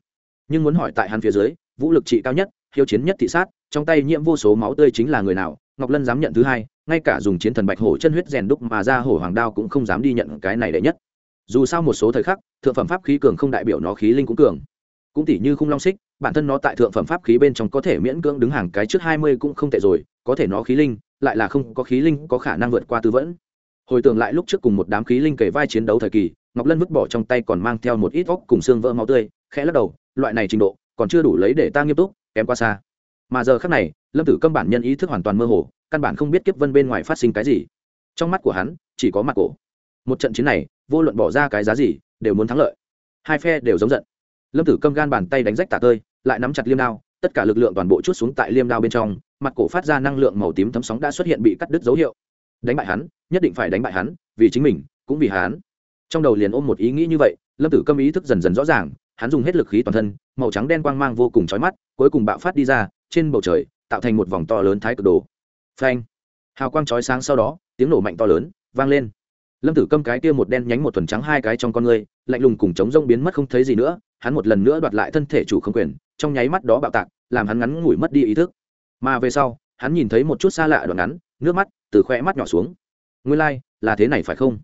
Nhưng muốn hỏi tại hắn phía dưới, vũ lực trị cao nhất, hiếu chiến nhất thị sát, trong tay nhiễm vô số máu tươi chính là người nào, ngọc lân dám nhận thứ hai, ngay cả dùng chiến thần bạch hổ chân huyết rèn đúc mà ra hổ hoàng đao cũng không dám đi nhận cái này đệ nhất. Dù sao một số thời khắc, thượng phẩm pháp khí cường không đại biểu nó khí linh cũng cường cũng tỷ như khung long xích, bản thân nó tại thượng phẩm pháp khí bên trong có thể miễn cưỡng đứng hàng cái trước hai mươi cũng không tệ rồi, có thể nó khí linh, lại là không có khí linh có khả năng vượt qua tư vẫn hồi tưởng lại lúc trước cùng một đám khí linh kể vai chiến đấu thời kỳ, ngọc lân vứt bỏ trong tay còn mang theo một ít óc cùng xương vỡ máu tươi, khẽ lắc đầu, loại này trình độ, còn chưa đủ lấy để ta nghiêm túc, kém qua xa. Mà giờ khác này, lâm tử câm bản nhân ý thức hoàn toàn mơ hồ, căn bản không biết kiếp vân bên ngoài phát sinh cái gì. Trong mắt của hắn, chỉ có mặt cổ. Một trận chiến này, vô luận bỏ ra cái giá gì, đều muốn thắng lợi. Hai phe đều giống giận lâm tử câm gan bàn tay đánh rách tả tơi, lại nắm chặt liêm đao, tất cả lực lượng toàn bộ chút xuống tại liêm đao bên trong, mặt cổ phát ra năng lượng màu tím thấm sóng đã xuất hiện bị cắt đứt dấu hiệu. Đánh bại hắn, nhất định phải đánh bại hắn, vì chính mình, cũng vì hắn. Trong đầu liền ôm một ý nghĩ như vậy, lâm tử câm ý thức dần dần rõ ràng, hắn dùng hết lực khí toàn thân, màu trắng đen quang mang vô cùng chói mắt, cuối cùng bạo phát đi ra, trên bầu trời, tạo thành một vòng to lớn thái cực đồ. Phanh! Hào quang chói sáng sau đó, tiếng nổ mạnh to lớn, vang lên. Lâm tử câm cái kia một đen nhánh một thuần trắng hai cái trong con người, lạnh lùng cùng chống rông biến mất không thấy gì nữa hắn một lần nữa đoạt lại thân thể chủ không quyền trong nháy mắt đó bạo tạc làm hắn ngắn ngủi mất đi ý thức. Mà về sau hắn nhìn thấy một chút xa lạ đoạn ngắn nước mắt từ khoe mắt nhỏ xuống. Nguyên lai、like, là thế này phải không?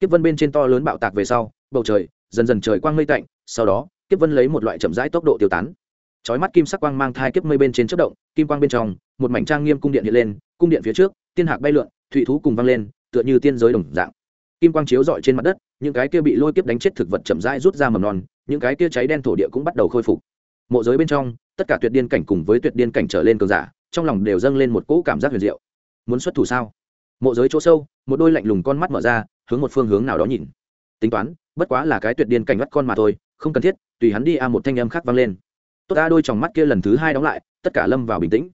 Kiếp vân bên trên to lớn bạo tạc về sau bầu trời dần dần trời quang mây tạnh sau đó kiếp vân lấy một loại chậm rãi tốc độ tiêu tán. Chói mắt kim sắc quang mang thai kiếp mây bên trên chất động kim quang bên trong một mảnh trang nghiêm cung điện hiện lên cung điện phía trước tiên hạc bay lượn thụy thú cùng vang lên tựa như tiên giới đồng dạng. Kim quang chiếu rọi trên mặt đất những cái kia bị lôi kiếp đánh chết thực vật chậm rãi rút ra mầm non những cái kia cháy đen thổ địa cũng bắt đầu khôi phục. Mộ giới bên trong, tất cả tuyệt điên cảnh cùng với tuyệt điên cảnh trở lên cường giả, trong lòng đều dâng lên một cỗ cảm giác huyền diệu. Muốn xuất thủ sao? Mộ giới chỗ sâu, một đôi lạnh lùng con mắt mở ra, hướng một phương hướng nào đó nhìn. Tính toán, bất quá là cái tuyệt điên cảnh bắt con mà thôi, không cần thiết, tùy hắn đi a một thanh âm khác vang lên. Tốt a, đôi tròng mắt kia lần thứ hai đóng lại, tất cả lâm vào bình tĩnh.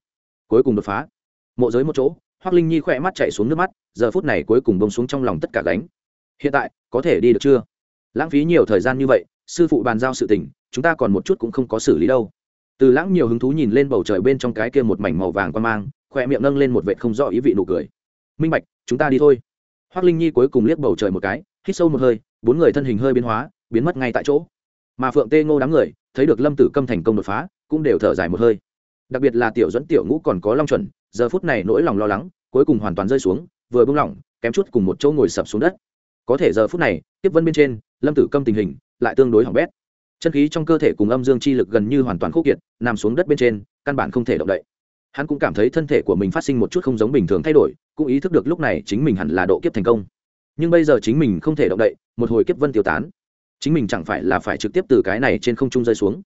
Cuối cùng đột phá. Mộ giới một chỗ hoác linh nhi khỏe mắt chạy xuống nước mắt, giờ phút này cuối cùng bông xuống trong lòng tất cả gánh. Hiện tại, có thể đi được chưa? Lãng phí nhiều thời gian như vậy sư phụ bàn giao sự tình, chúng ta còn một chút cũng không có xử lý đâu. Từ lãng nhiều hứng thú nhìn lên bầu trời bên trong cái kia một mảnh màu vàng quan mang, khỏe miệng nâng lên một vệ không rõ ý vị nụ cười. Minh bạch, chúng ta đi thôi. Hoác linh nhi cuối cùng liếc bầu trời một cái, hít sâu một hơi, bốn người thân hình hơi biến hóa, biến mất ngay tại chỗ. Mà phượng tê ngô đám người, thấy được lâm tử câm thành công đột phá, cũng đều thở dài một hơi. Đặc biệt là tiểu dẫn tiểu ngũ còn có long chuẩn, giờ phút này nỗi lòng lo lắng, cuối cùng hoàn toàn rơi xuống, vừa bung lỏng kém chút cùng một chỗ ngồi sập xuống đất. Có thể giờ phút này, tiếp vân bên trên, lâm tử câm tình hình lại tương đối hỏng bét. Chân khí trong cơ thể cùng âm dương chi lực gần như hoàn toàn khúc kiệt, nằm xuống đất bên trên, căn bản không thể động đậy. Hắn cũng cảm thấy thân thể của mình phát sinh một chút không giống bình thường thay đổi, cũng ý thức được lúc này chính mình hẳn là độ kiếp thành công. Nhưng bây giờ chính mình không thể động đậy, một hồi kiếp vân tiêu tán. Chính mình chẳng phải là phải trực tiếp từ cái này trên không trung rơi xuống.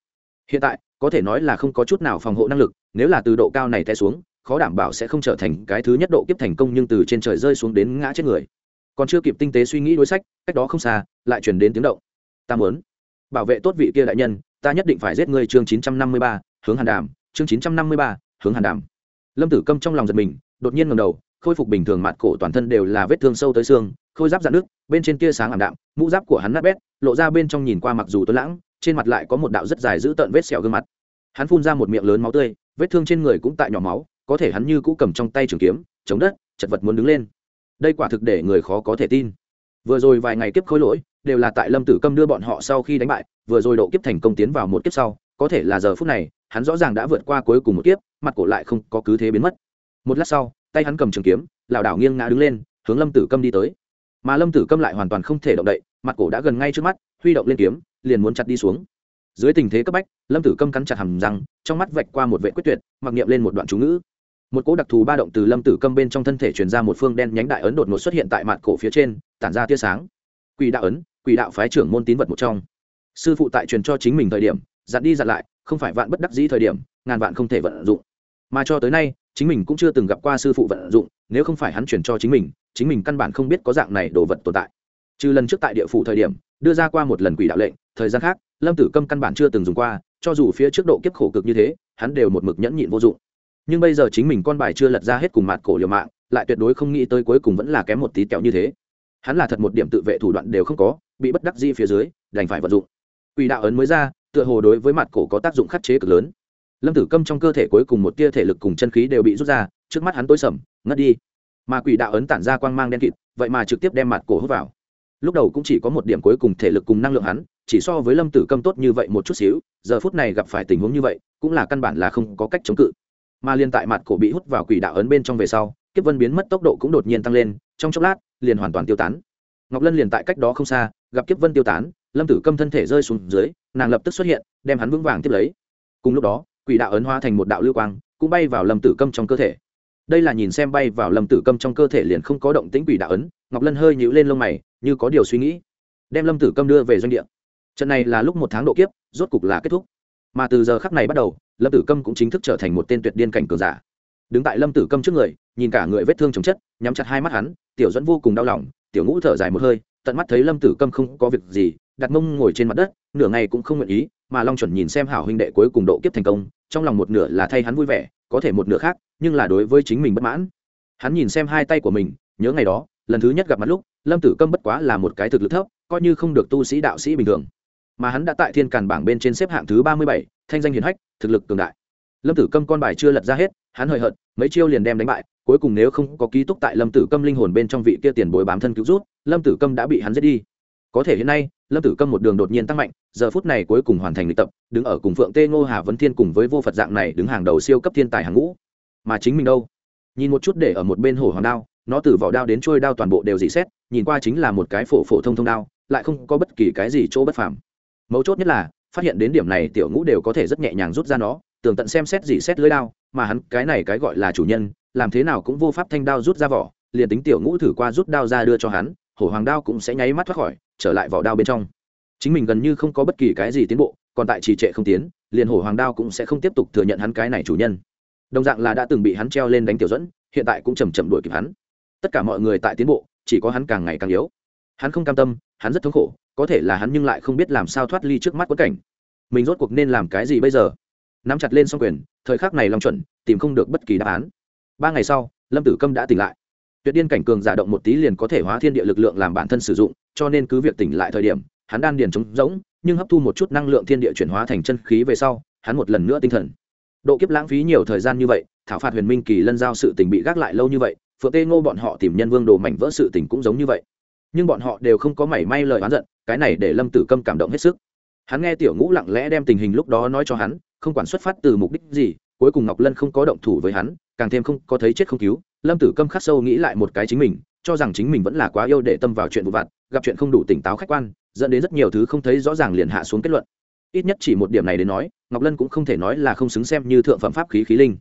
Hiện tại, có thể nói là không có chút nào phòng hộ năng lực, nếu là từ độ cao này té xuống, khó đảm bảo sẽ không trở thành cái thứ nhất độ kiếp thành công nhưng từ trên trời rơi xuống đến ngã chết người. Còn chưa kịp tinh tế suy nghĩ đối sách, cách đó không xa, lại chuyển đến tiếng động ta muốn. Bảo vệ tốt vị kia đại nhân, ta nhất định phải giết ngươi chương chín trăm năm mươi ba, hướng hàn đàm, chương chín trăm năm mươi ba, hướng hàn đàm. Lâm tử câm trong lòng giật mình, đột nhiên ngầm đầu, khôi phục bình thường mặt cổ toàn thân đều là vết thương sâu tới xương, khôi giáp dạn nước, bên trên kia sáng ảm đạm, mũ giáp của hắn nát bét, lộ ra bên trong nhìn qua mặc dù tuấn lãng, trên mặt lại có một đạo rất dài giữ tợn vết sẹo gương mặt. Hắn phun ra một miệng lớn máu tươi, vết thương trên người cũng tại nhỏ máu, có thể hắn như cũ cầm trong tay trường kiếm, chống đất, chật vật muốn đứng lên. Đây quả thực để người khó có thể tin. Vừa rồi vài ngày kiếp khối lỗi đều là tại lâm tử câm đưa bọn họ sau khi đánh bại, vừa rồi độ kiếp thành công tiến vào một kiếp sau, có thể là giờ phút này, hắn rõ ràng đã vượt qua cuối cùng một kiếp, mặt cổ lại không có cứ thế biến mất. Một lát sau, tay hắn cầm trường kiếm, lảo đảo nghiêng ngã đứng lên, hướng lâm tử câm đi tới. Mà lâm tử câm lại hoàn toàn không thể động đậy, mặt cổ đã gần ngay trước mắt, huy động lên kiếm, liền muốn chặt đi xuống. Dưới tình thế cấp bách, lâm tử câm cắn chặt hầm răng, trong mắt vạch qua một vệ quyết tuyệt, mặc niệm lên một đoạn chú ngữ. Một cỗ đặc thù ba động từ lâm tử câm bên trong thân thể truyền ra một phương đen nhánh đại ấn đột ngột xuất hiện tại mặt cổ phía trên, tản ra tia sáng. Quỷ đạo ấn quỷ đạo phái trưởng môn tín vật một trong. Sư phụ tại truyền cho chính mình thời điểm, dặn đi dặn lại, không phải vạn bất đắc dĩ thời điểm, ngàn vạn không thể vận dụng. Mà cho tới nay, chính mình cũng chưa từng gặp qua sư phụ vận dụng, nếu không phải hắn chuyển cho chính mình chính mình căn bản không biết có dạng này đồ vật tồn tại. Trừ lần trước tại địa phủ thời điểm, đưa ra qua một lần quỷ đạo lệnh, thời gian khác, lâm tử câm căn bản chưa từng dùng qua, cho dù phía trước độ kiếp khổ cực như thế, hắn đều một mực nhẫn nhịn vô dụng. Nhưng bây giờ chính mình con bài chưa lật ra hết cùng mặt cổ liều mạng, lại tuyệt đối không nghĩ tới cuối cùng vẫn là kém một tí kẹo như thế. Hắn là thật một điểm tự vệ thủ đoạn đều không có bị bất đắc di phía dưới, đành phải vận dụng. Quỷ đạo ấn mới ra, tựa hồ đối với mặt cổ có tác dụng khắc chế cực lớn. Lâm tử câm trong cơ thể cuối cùng một tia thể lực cùng chân khí đều bị rút ra, trước mắt hắn tối sầm, ngất đi. Mà quỷ đạo ấn tản ra quang mang đen kịt, vậy mà trực tiếp đem mặt cổ hút vào. Lúc đầu cũng chỉ có một điểm cuối cùng thể lực cùng năng lượng hắn, chỉ so với lâm tử câm tốt như vậy một chút xíu, giờ phút này gặp phải tình huống như vậy, cũng là căn bản là không có cách chống cự. Mà liên tại mặt cổ bị hút vào quỷ đạo ấn bên trong về sau, kiếp vân biến mất tốc độ cũng đột nhiên tăng lên, trong chốc lát, liền hoàn toàn tiêu tán. Ngọc lân liền tại cách đó không xa gặp kiếp vân tiêu tán, lâm tử câm thân thể rơi xuống dưới, nàng lập tức xuất hiện, đem hắn vững vàng tiếp lấy. Cùng lúc đó, quỷ đạo ấn hóa thành một đạo lưu quang, cũng bay vào lâm tử câm trong cơ thể. Đây là nhìn xem bay vào lâm tử câm trong cơ thể liền không có động tĩnh quỷ đạo ấn, ngọc lân hơi nhíu lên lông mày, như có điều suy nghĩ. Đem lâm tử câm đưa về doanh địa. Trận này là lúc một tháng độ kiếp, rốt cục là kết thúc. Mà từ giờ khắc này bắt đầu, lâm tử câm cũng chính thức trở thành một tên tuyệt điên cảnh cường giả. Đứng tại lâm tử câm trước người, nhìn cả người vết thương chồng chất, nhắm chặt hai mắt hắn, tiểu dẫn vô cùng đau lòng, tiểu ngũ thở dài một hơi tận mắt thấy lâm tử câm không có việc gì, đặt mông ngồi trên mặt đất, nửa ngày cũng không nguyện ý, mà long chuẩn nhìn xem hảo huynh đệ cuối cùng độ kiếp thành công, trong lòng một nửa là thay hắn vui vẻ, có thể một nửa khác, nhưng là đối với chính mình bất mãn. Hắn nhìn xem hai tay của mình, nhớ ngày đó, lần thứ nhất gặp mặt lúc, lâm tử câm bất quá là một cái thực lực thấp, coi như không được tu sĩ đạo sĩ bình thường. Mà hắn đã tại thiên càn bảng bên trên xếp hạng thứ ba mươi bảy, thanh danh hiền hách, thực lực cường đại. Lâm tử câm con bài chưa lật ra hết, hắn hời hợt, mấy chiêu liền đem đánh bại, cuối cùng nếu không có ký túc tại lâm tử câm linh hồn bên trong vị kia tiền bối bám thân cứu rút lâm tử câm đã bị hắn giết đi. Có thể hiện nay, lâm tử câm một đường đột nhiên tăng mạnh, giờ phút này cuối cùng hoàn thành lịch tập, đứng ở cùng phượng tê, ngô hà, vấn thiên cùng với vô phật dạng này đứng hàng đầu siêu cấp thiên tài hàng ngũ. Mà chính mình đâu? Nhìn một chút để ở một bên hồ hoàng đao, nó từ vỏ đao đến trôi đao toàn bộ đều dị xét, nhìn qua chính là một cái phổ phổ thông thông đao, lại không có bất kỳ cái gì chỗ bất phàm. Mấu chốt nhất là, phát hiện đến điểm này tiểu ngũ đều có thể rất nhẹ nhàng rút ra nó, tường tận xem xét dị xét lưới đao, mà hắn cái này cái gọi là chủ nhân, làm thế nào cũng vô pháp thanh đao rút ra vỏ, liền tính tiểu ngũ thử qua rút đao ra đưa cho hắn hổ hoàng đao cũng sẽ nháy mắt thoát khỏi, trở lại vỏ đao bên trong. Chính mình gần như không có bất kỳ cái gì tiến bộ, còn tại trì trệ không tiến, liền hổ hoàng đao cũng sẽ không tiếp tục thừa nhận hắn cái này chủ nhân. Đồng dạng là đã từng bị hắn treo lên đánh tiểu dẫn hiện tại cũng chầm chậm đuổi kịp hắn. Tất cả mọi người tại tiến bộ, chỉ có hắn càng ngày càng yếu. Hắn không cam tâm, hắn rất thống khổ, có thể là hắn nhưng lại không biết làm sao thoát ly trước mắt quất cảnh. Mình rốt cuộc nên làm cái gì bây giờ? Nắm chặt lên xong quyền, thời khắc này long chuẩn, tìm không được bất kỳ đáp án. Ba ngày sau, lâm tử câm đã tỉnh lại tuyệt điên cảnh cường giả động một tí liền có thể hóa thiên địa lực lượng làm bản thân sử dụng, cho nên cứ việc tỉnh lại thời điểm, hắn đan điền trống rỗng, nhưng hấp thu một chút năng lượng thiên địa chuyển hóa thành chân khí về sau, hắn một lần nữa tinh thần. Độ kiếp lãng phí nhiều thời gian như vậy, thảo phạt huyền minh kỳ lân giao sự tình bị gác lại lâu như vậy, phượng tê ngô bọn họ tìm nhân vương đồ mảnh vỡ sự tình cũng giống như vậy. Nhưng bọn họ đều không có mảy may lời oán giận, cái này để lâm tử câm cảm động hết sức. Hắn nghe tiểu ngũ lặng lẽ đem tình hình lúc đó nói cho hắn, không quản xuất phát từ mục đích gì, cuối cùng ngọc lân không có động thủ với hắn, càng thêm không có thấy chết không cứu lâm tử câm khắc sâu nghĩ lại một cái chính mình, cho rằng chính mình vẫn là quá yêu để tâm vào chuyện vụ vặt, gặp chuyện không đủ tỉnh táo khách quan, dẫn đến rất nhiều thứ không thấy rõ ràng liền hạ xuống kết luận. Ít nhất chỉ một điểm này đến nói, ngọc lân cũng không thể nói là không xứng xem như thượng phẩm pháp khí khí linh.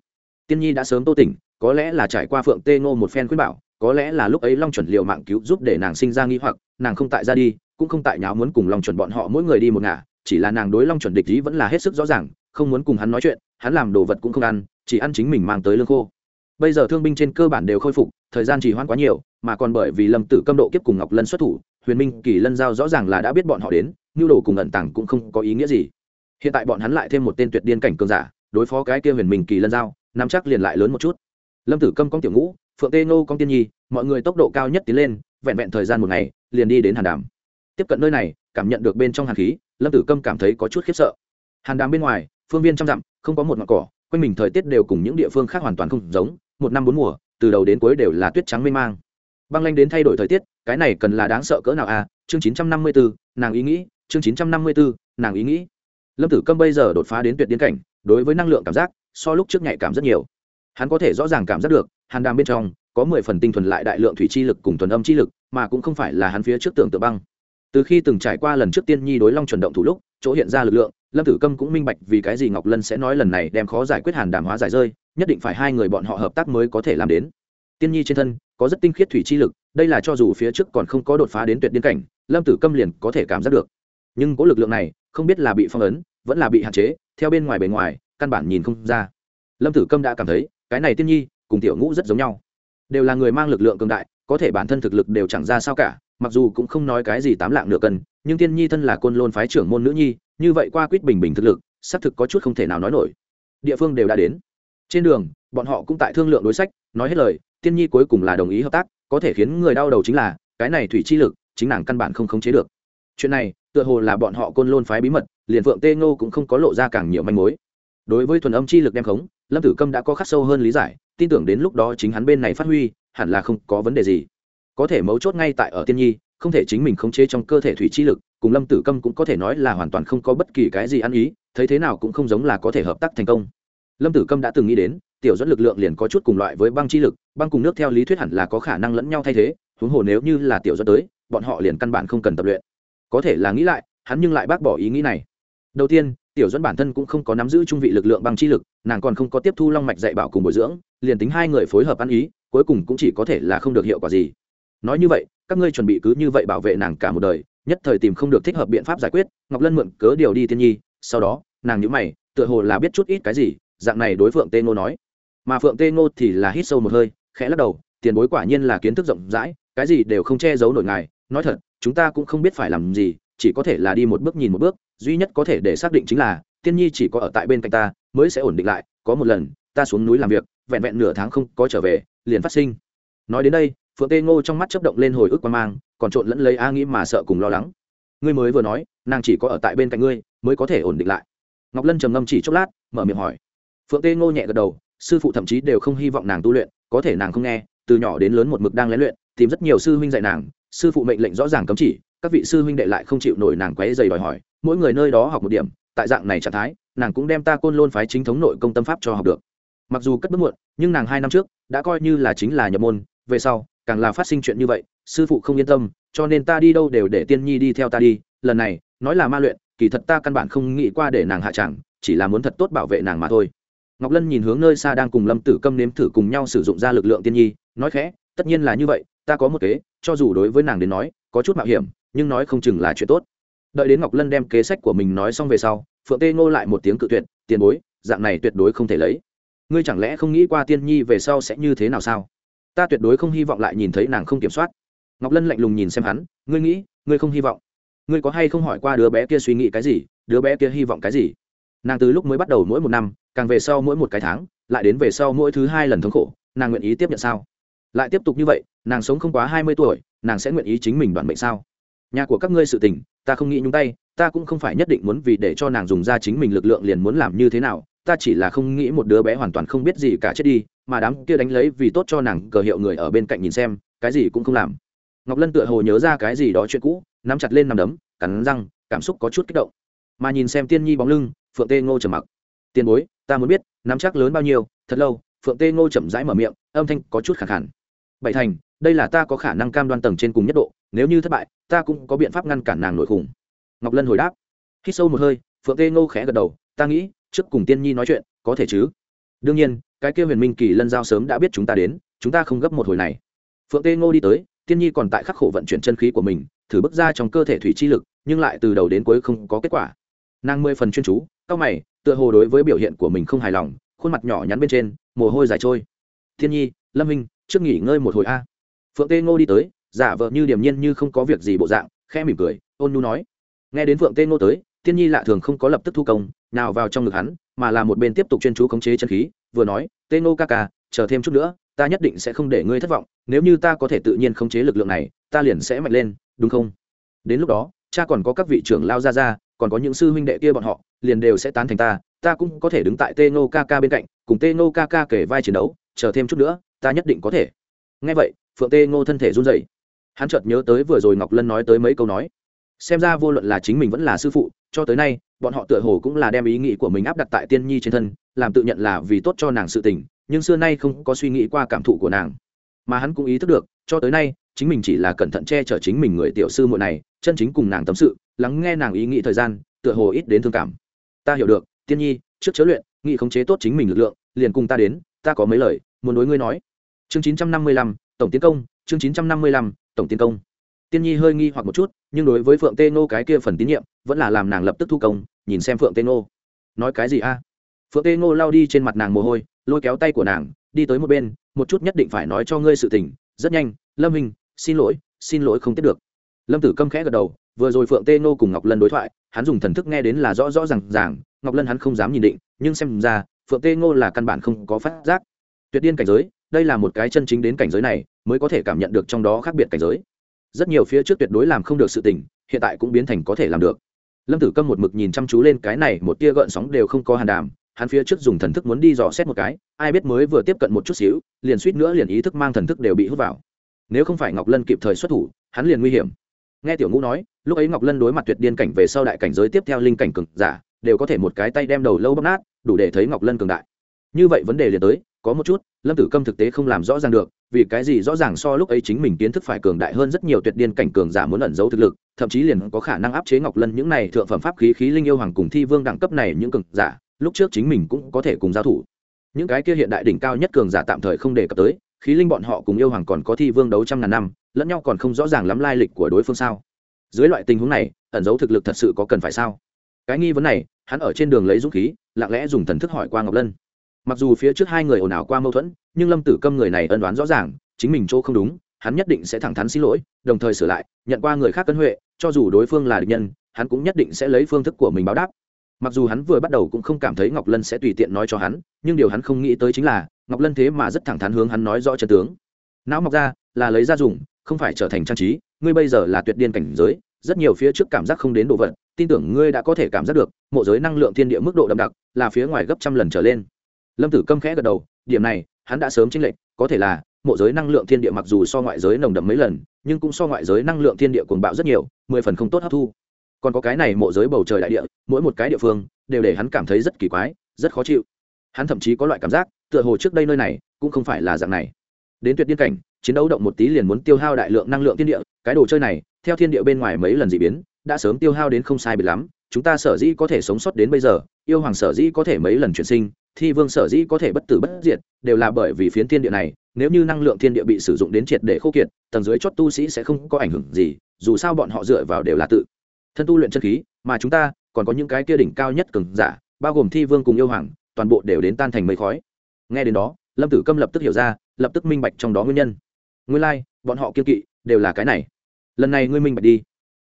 Tiên nhi đã sớm tô tỉnh, có lẽ là trải qua phượng tê ngô một phen khuyên bảo, có lẽ là lúc ấy long chuẩn liệu mạng cứu giúp để nàng sinh ra nghi hoặc, nàng không tại ra đi, cũng không tại nháo muốn cùng long chuẩn bọn họ mỗi người đi một ngả, chỉ là nàng đối long chuẩn địch ý vẫn là hết sức rõ ràng, không muốn cùng hắn nói chuyện, hắn làm đồ vật cũng không ăn, chỉ ăn chính mình mang tới lương khô bây giờ thương binh trên cơ bản đều khôi phục, thời gian trì hoãn quá nhiều, mà còn bởi vì lâm tử câm độ kiếp cùng ngọc lân xuất thủ, huyền minh, kỳ lân giao rõ ràng là đã biết bọn họ đến nhu đồ cùng ẩn tàng cũng không có ý nghĩa gì. Hiện tại bọn hắn lại thêm một tên tuyệt điên cảnh cường giả, đối phó cái kia huyền minh, kỳ lân giao, nắm chắc liền lại lớn một chút. Lâm tử câm con tiểu ngũ, phượng tê nô con tiên nhi, mọi người tốc độ cao nhất tiến lên, vẹn vẹn thời gian một ngày, liền đi đến hàn đàm. Tiếp cận nơi này, cảm nhận được bên trong hàn khí, lâm tử câm cảm thấy có chút khiếp sợ. Hàn đàm bên ngoài, phương viên trăm dặm, không có một ngọn cỏ quanh mình thời tiết đều cùng những địa phương khác hoàn toàn không giống, một năm bốn mùa, từ đầu đến cuối đều là tuyết trắng mênh mang. Băng lanh đến thay đổi thời tiết, cái này cần là đáng sợ cỡ nào à? Chương chín trăm năm mươi bốn nàng ý nghĩ, chương chín trăm năm mươi bốn nàng ý nghĩ. Lâm tử câm bây giờ đột phá đến tuyệt điên cảnh, đối với năng lượng cảm giác, so lúc trước nhạy cảm rất nhiều. Hắn có thể rõ ràng cảm giác được, hàn đàm bên trong, có mười phần tinh thuần lại đại lượng thủy chi lực cùng thuần âm chi lực, mà cũng không phải là hắn phía trước tưởng tượng băng. Từ khi từng trải qua lần trước tiên nhi đối long chuẩn động thủ lúc chỗ hiện ra lực lượng, lâm tử câm cũng minh bạch vì cái gì ngọc lân sẽ nói lần này đem khó giải quyết hàn đàm hóa giải rơi, nhất định phải hai người bọn họ hợp tác mới có thể làm đến. Tiên nhi trên thân có rất tinh khiết thủy chi lực, đây là cho dù phía trước còn không có đột phá đến tuyệt điên cảnh, lâm tử câm liền có thể cảm giác được. Nhưng có lực lượng này, không biết là bị phong ấn, vẫn là bị hạn chế, theo bên ngoài bề ngoài, căn bản nhìn không ra. Lâm tử câm đã cảm thấy, cái này tiên nhi cùng tiểu ngũ rất giống nhau. Đều là người mang lực lượng cường đại, có thể bản thân thực lực đều chẳng ra sao cả mặc dù cũng không nói cái gì tám lạng nửa cân, nhưng tiên nhi thân là côn lôn phái trưởng môn nữ nhi, như vậy qua quýt bình bình thực lực, xác thực có chút không thể nào nói nổi. Địa phương đều đã đến. Trên đường, bọn họ cũng tại thương lượng đối sách, nói hết lời tiên nhi cuối cùng là đồng ý hợp tác, có thể khiến người đau đầu chính là, cái này thủy chi lực, chính nàng căn bản không khống chế được. Chuyện này, tựa hồ là bọn họ côn lôn phái bí mật, liền phượng tê ngô cũng không có lộ ra càng nhiều manh mối. Đối với thuần âm chi lực đem khống, lâm tử câm đã có khắc sâu hơn lý giải, tin tưởng đến lúc đó chính hắn bên này phát huy, hẳn là không có vấn đề gì có thể mấu chốt ngay tại ở tiên nhi, không thể chính mình khống chế trong cơ thể thủy chi lực, cùng lâm tử câm cũng có thể nói là hoàn toàn không có bất kỳ cái gì ăn ý, thấy thế nào cũng không giống là có thể hợp tác thành công. Lâm tử câm đã từng nghĩ đến, tiểu dẫn lực lượng liền có chút cùng loại với băng chi lực, băng cùng nước theo lý thuyết hẳn là có khả năng lẫn nhau thay thế, huống hồ nếu như là tiểu dẫn tới, bọn họ liền căn bản không cần tập luyện. Có thể là nghĩ lại, hắn nhưng lại bác bỏ ý nghĩ này. Đầu tiên, tiểu dẫn bản thân cũng không có nắm giữ trung vị lực lượng băng chi lực, nàng còn không có tiếp thu long mạch dạy bảo cùng bồi dưỡng, liền tính hai người phối hợp ăn ý, cuối cùng cũng chỉ có thể là không được hiệu quả gì nói như vậy, các ngươi chuẩn bị cứ như vậy bảo vệ nàng cả một đời, nhất thời tìm không được thích hợp biện pháp giải quyết, ngọc lân mượn cớ điều đi tiên nhi, sau đó, nàng nhữ mày, tựa hồ là biết chút ít cái gì, dạng này đối phượng tê ngô nói. Mà phượng tê ngô thì là hít sâu một hơi, khẽ lắc đầu, tiền bối quả nhiên là kiến thức rộng rãi, cái gì đều không che giấu nổi ngài, nói thật, chúng ta cũng không biết phải làm gì, chỉ có thể là đi một bước nhìn một bước, duy nhất có thể để xác định chính là tiên nhi chỉ có ở tại bên cạnh ta, mới sẽ ổn định lại, có một lần, ta xuống núi làm việc, vẹn vẹn nửa tháng không có trở về, liền phát sinh. Nói đến đây phượng tê ngô trong mắt chấp động lên hồi ức quan mang, còn trộn lẫn lấy a nghĩ mà sợ cùng lo lắng. Ngươi mới vừa nói, nàng chỉ có ở tại bên cạnh ngươi, mới có thể ổn định lại. Ngọc lân trầm ngâm chỉ chốc lát, mở miệng hỏi. Phượng tê ngô nhẹ gật đầu, sư phụ thậm chí đều không hy vọng nàng tu luyện, có thể nàng không nghe, từ nhỏ đến lớn một mực đang lén luyện, tìm rất nhiều sư huynh dạy nàng, sư phụ mệnh lệnh rõ ràng cấm chỉ, các vị sư huynh đệ lại không chịu nổi nàng quấy dày đòi hỏi, mỗi người nơi đó học một điểm, tại dạng này trạng thái, nàng cũng đem ta côn lôn phái chính thống nội công tâm pháp cho học được. Mặc dù cất bước muộn, nhưng nàng hai năm trước, đã coi như là chính là nhập môn, về sau càng là phát sinh chuyện như vậy, sư phụ không yên tâm, cho nên ta đi đâu đều để tiên nhi đi theo ta đi, lần này, nói là ma luyện, kỳ thật ta căn bản không nghĩ qua để nàng hạ chẳng, chỉ là muốn thật tốt bảo vệ nàng mà thôi. Ngọc lân nhìn hướng nơi xa đang cùng lâm tử câm nếm thử cùng nhau sử dụng ra lực lượng tiên nhi, nói khẽ, tất nhiên là như vậy, ta có một kế, cho dù đối với nàng đến nói, có chút mạo hiểm, nhưng nói không chừng là chuyện tốt. Đợi đến ngọc lân đem kế sách của mình nói xong về sau, phượng tê ngô lại một tiếng cự tuyệt, tiền bối, dạng này tuyệt đối không thể lấy. Ngươi chẳng lẽ không nghĩ qua tiên nhi về sau sẽ như thế nào sao? Ta tuyệt đối không hy vọng lại nhìn thấy nàng không kiểm soát. Ngọc lân lạnh lùng nhìn xem hắn, ngươi nghĩ, ngươi không hy vọng. Ngươi có hay không hỏi qua đứa bé kia suy nghĩ cái gì, đứa bé kia hy vọng cái gì? Nàng từ lúc mới bắt đầu mỗi một năm, càng về sau mỗi một cái tháng, lại đến về sau mỗi thứ hai lần thống khổ, nàng nguyện ý tiếp nhận sao? Lại tiếp tục như vậy, nàng sống không quá hai mươi tuổi, nàng sẽ nguyện ý chính mình đoạn bệnh sao? Nhà của các ngươi sự tình, ta không nghĩ nhúng tay, ta cũng không phải nhất định muốn vì để cho nàng dùng ra chính mình lực lượng liền muốn làm như thế nào ta chỉ là không nghĩ một đứa bé hoàn toàn không biết gì cả chết đi, mà đám kia đánh lấy vì tốt cho nàng cờ hiệu người ở bên cạnh nhìn xem, cái gì cũng không làm. Ngọc lân tựa hồ nhớ ra cái gì đó chuyện cũ, nắm chặt lên nằm đấm, cắn răng, cảm xúc có chút kích động. Mà nhìn xem tiên nhi bóng lưng, phượng tê ngô trầm mặc. Tiền bối, ta muốn biết, nắm chắc lớn bao nhiêu? Thật lâu, phượng tê ngô chậm rãi mở miệng, âm thanh có chút khẳng khẳng bảy thành, đây là ta có khả năng cam đoan tầng trên cùng nhất độ, nếu như thất bại, ta cũng có biện pháp ngăn cản nàng nội khủng. Ngọc lân hồi đáp. Hít sâu một hơi, phượng tê ngô khẽ gật đầu, ta nghĩ trước cùng tiên nhi nói chuyện, có thể chứ? Đương nhiên, cái kia huyền minh kỳ lân giao sớm đã biết chúng ta đến, chúng ta không gấp một hồi này. Phượng tê ngô đi tới, tiên nhi còn tại khắc khổ vận chuyển chân khí của mình, thử bước ra trong cơ thể thủy chi lực, nhưng lại từ đầu đến cuối không có kết quả. Nàng mười phần chuyên chú, cao mày, tựa hồ đối với biểu hiện của mình không hài lòng, khuôn mặt nhỏ nhắn bên trên, mồ hôi dài trôi. Thiên nhi, lâm minh, trước nghỉ ngơi một hồi a. Phượng tê ngô đi tới, giả vợ như điềm nhiên như không có việc gì bộ dạng khe mỉm cười, ôn nu nói. Nghe đến phượng tê ngô tới thiên nhi lạ thường không có lập tức thu công nào vào trong ngực hắn, mà là một bên tiếp tục chuyên chú khống chế chân khí, vừa nói, tê ngô ca ca, chờ thêm chút nữa, ta nhất định sẽ không để ngươi thất vọng, nếu như ta có thể tự nhiên khống chế lực lượng này, ta liền sẽ mạnh lên, đúng không? Đến lúc đó, cha còn có các vị trưởng lao ra ra, còn có những sư huynh đệ kia bọn họ, liền đều sẽ tán thành ta ta cũng có thể đứng tại tê ngô ca ca bên cạnh, cùng tê ngô ca ca kể vai chiến đấu, chờ thêm chút nữa, ta nhất định có thể. Ngay vậy, phượng tê ngô thân thể run rẩy. Hắn chợt nhớ tới vừa rồi ngọc lân nói tới mấy câu nói xem ra vô luận là chính mình vẫn là sư phụ, cho tới nay, bọn họ tựa hồ cũng là đem ý nghĩ của mình áp đặt tại tiên nhi trên thân, làm tự nhận là vì tốt cho nàng sự tình, nhưng xưa nay không có suy nghĩ qua cảm thụ của nàng. Mà hắn cũng ý thức được, cho tới nay, chính mình chỉ là cẩn thận che chở chính mình người tiểu sư muội này, chân chính cùng nàng tâm sự, lắng nghe nàng ý nghĩ thời gian, tựa hồ ít đến thương cảm. Ta hiểu được, tiên nhi, trước chớ luyện nghị khống chế tốt chính mình lực lượng, liền cùng ta đến, ta có mấy lời, muốn đối ngươi nói. Chương chín trăm năm mươi lăm, tổng tiến công, chương chín trăm năm mươi lăm, tổng tiến công tiên nhi hơi nghi hoặc một chút, nhưng đối với phượng tê nô cái kia phần tín nhiệm, vẫn là làm nàng lập tức thu công, nhìn xem phượng tê nô nói cái gì a? Phượng tê nô lao đi trên mặt nàng mồ hôi, lôi kéo tay của nàng, đi tới một bên, một chút nhất định phải nói cho ngươi sự tình. Rất nhanh, lâm hình, xin lỗi xin lỗi không tiếp được. Lâm tử câm khẽ gật đầu, vừa rồi phượng tê nô cùng ngọc lân đối thoại, hắn dùng thần thức nghe đến là rõ rõ r à n g ràng, ngọc lân hắn không dám nhìn định, nhưng xem ra, phượng tê ngô là căn bản không có phát giác. Tuyệt điên cảnh giới, đây là một cái chân chính đến cảnh giới này, mới có thể cảm nhận được trong đó khác biệt cảnh giới rất nhiều phía trước tuyệt đối làm không được sự tình, hiện tại cũng biến thành có thể làm được. Lâm tử câm một mực nhìn chăm chú lên cái này, một tia gợn sóng đều không có hàn đàm, hắn phía trước dùng thần thức muốn đi dò xét một cái, ai biết mới vừa tiếp cận một chút xíu, liền suýt nữa liền ý thức mang thần thức đều bị hút vào. Nếu không phải ngọc lân kịp thời xuất thủ, hắn liền nguy hiểm. Nghe tiểu ngũ nói, lúc ấy ngọc lân đối mặt tuyệt điên cảnh về sau đại cảnh giới tiếp theo linh cảnh cực giả, đều có thể một cái tay đem đầu lâu bóc nát, đủ để thấy ngọc lân cường đại. Như vậy vấn đề liền tới có một chút, lâm tử câm thực tế không làm rõ ràng được, vì cái gì rõ ràng so lúc ấy chính mình kiến thức phải cường đại hơn rất nhiều tuyệt điên cảnh cường giả muốn ẩn giấu thực lực, thậm chí liền có khả năng áp chế ngọc lân những này thượng phẩm pháp khí khí linh yêu hoàng cùng thi vương đẳng cấp này những cường giả, lúc trước chính mình cũng có thể cùng giao thủ. Những cái kia hiện đại đỉnh cao nhất cường giả tạm thời không đề cập tới, khí linh bọn họ cùng yêu hoàng còn có thi vương đấu trăm ngàn năm, lẫn nhau còn không rõ ràng lắm lai lịch của đối phương sao? Dưới loại tình huống này, ẩn giấu thực lực thật sự có cần phải sao? Cái nghi vấn này, hắn ở trên đường lấy dũng khí, lặng lẽ dùng thần thức hỏi qua ngọc lân mặc dù phía trước hai người ồn ào qua mâu thuẫn, nhưng lâm tử câm người này ân đoán rõ ràng, chính mình chỗ không đúng, hắn nhất định sẽ thẳng thắn xin lỗi, đồng thời sửa lại, nhận qua người khác cân huệ, cho dù đối phương là địch nhân, hắn cũng nhất định sẽ lấy phương thức của mình báo đáp. Mặc dù hắn vừa bắt đầu cũng không cảm thấy ngọc lân sẽ tùy tiện nói cho hắn, nhưng điều hắn không nghĩ tới chính là, ngọc lân thế mà rất thẳng thắn hướng hắn nói rõ chân tướng. Não mọc ra, là lấy ra dùng, không phải trở thành trang trí, ngươi bây giờ là tuyệt điên cảnh giới, rất nhiều phía trước cảm giác không đến độ vật, tin tưởng ngươi đã có thể cảm giác được, mộ giới năng lượng thiên địa mức độ đậm đặc, là phía ngoài gấp trăm lần trở lên lâm tử câm khẽ gật đầu, điểm này, hắn đã sớm chênh lệch, có thể là, mộ giới năng lượng thiên địa mặc dù so ngoại giới nồng đậm mấy lần, nhưng cũng so ngoại giới năng lượng thiên địa cuồng bạo rất nhiều, mười phần không tốt hấp thu. Còn có cái này mộ giới bầu trời đại địa, mỗi một cái địa phương, đều để hắn cảm thấy rất kỳ quái, rất khó chịu. Hắn thậm chí có loại cảm giác, tựa hồ trước đây nơi này, cũng không phải là dạng này. Đến tuyệt điên cảnh, chiến đấu động một tí liền muốn tiêu hao đại lượng năng lượng thiên địa, cái đồ chơi này, theo thiên địa bên ngoài mấy lần d ị biến, đã sớm tiêu hao đến không sai biệt lắm, chúng ta sở dĩ có thể sống sót đến bây giờ, yêu hoàng sở dĩ có thể mấy lần chuyển sinh thi vương sở dĩ có thể bất tử bất diệt đều là bởi vì phiến thiên địa này nếu như năng lượng thiên địa bị sử dụng đến triệt để khô kiệt tầng dưới chót tu sĩ sẽ không có ảnh hưởng gì dù sao bọn họ dựa vào đều là tự thân tu luyện chân khí mà chúng ta còn có những cái kia đỉnh cao nhất cường giả bao gồm thi vương cùng yêu hoàng toàn bộ đều đến tan thành mây khói. Nghe đến đó lâm tử câm lập tức hiểu ra lập tức minh bạch trong đó nguyên nhân. Nguyên lai、like, bọn họ kiên kỵ đều là cái này. Lần này ngươi minh bạch đi.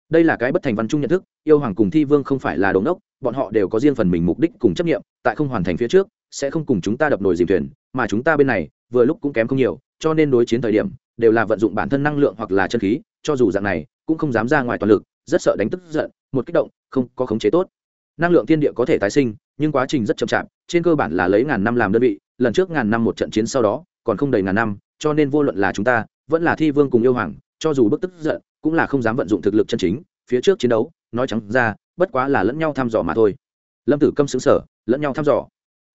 Đây là cái bất thành văn chung nhận thức yêu hoàng cùng thi vương không phải là đống ốc bọn họ đều có riêng phần mình mục đích cùng chấp nghiệm tại không hoàn thành phía trước sẽ không cùng chúng ta đập nồi dìm thuyền, mà chúng ta bên này, vừa lúc cũng kém không nhiều, cho nên đối chiến thời điểm, đều là vận dụng bản thân năng lượng hoặc là chân khí, cho dù dạng này, cũng không dám ra ngoài toàn lực, rất sợ đánh tức giận, một kích động, không có khống chế tốt. Năng lượng thiên địa có thể tái sinh, nhưng quá trình rất chậm chạp, trên cơ bản là lấy ngàn năm làm đơn vị, lần trước ngàn năm một trận chiến sau đó, còn không đầy ngàn năm, cho nên vô luận là chúng ta, vẫn là thi vương cùng yêu hoàng, cho dù bức tức giận, cũng là không dám vận dụng thực lực chân chính, phía trước chiến đấu, nói trắng ra, bất quá là lẫn nhau thăm dò mà thôi. Lâm tử câm xứng sở lẫn nhau thăm dò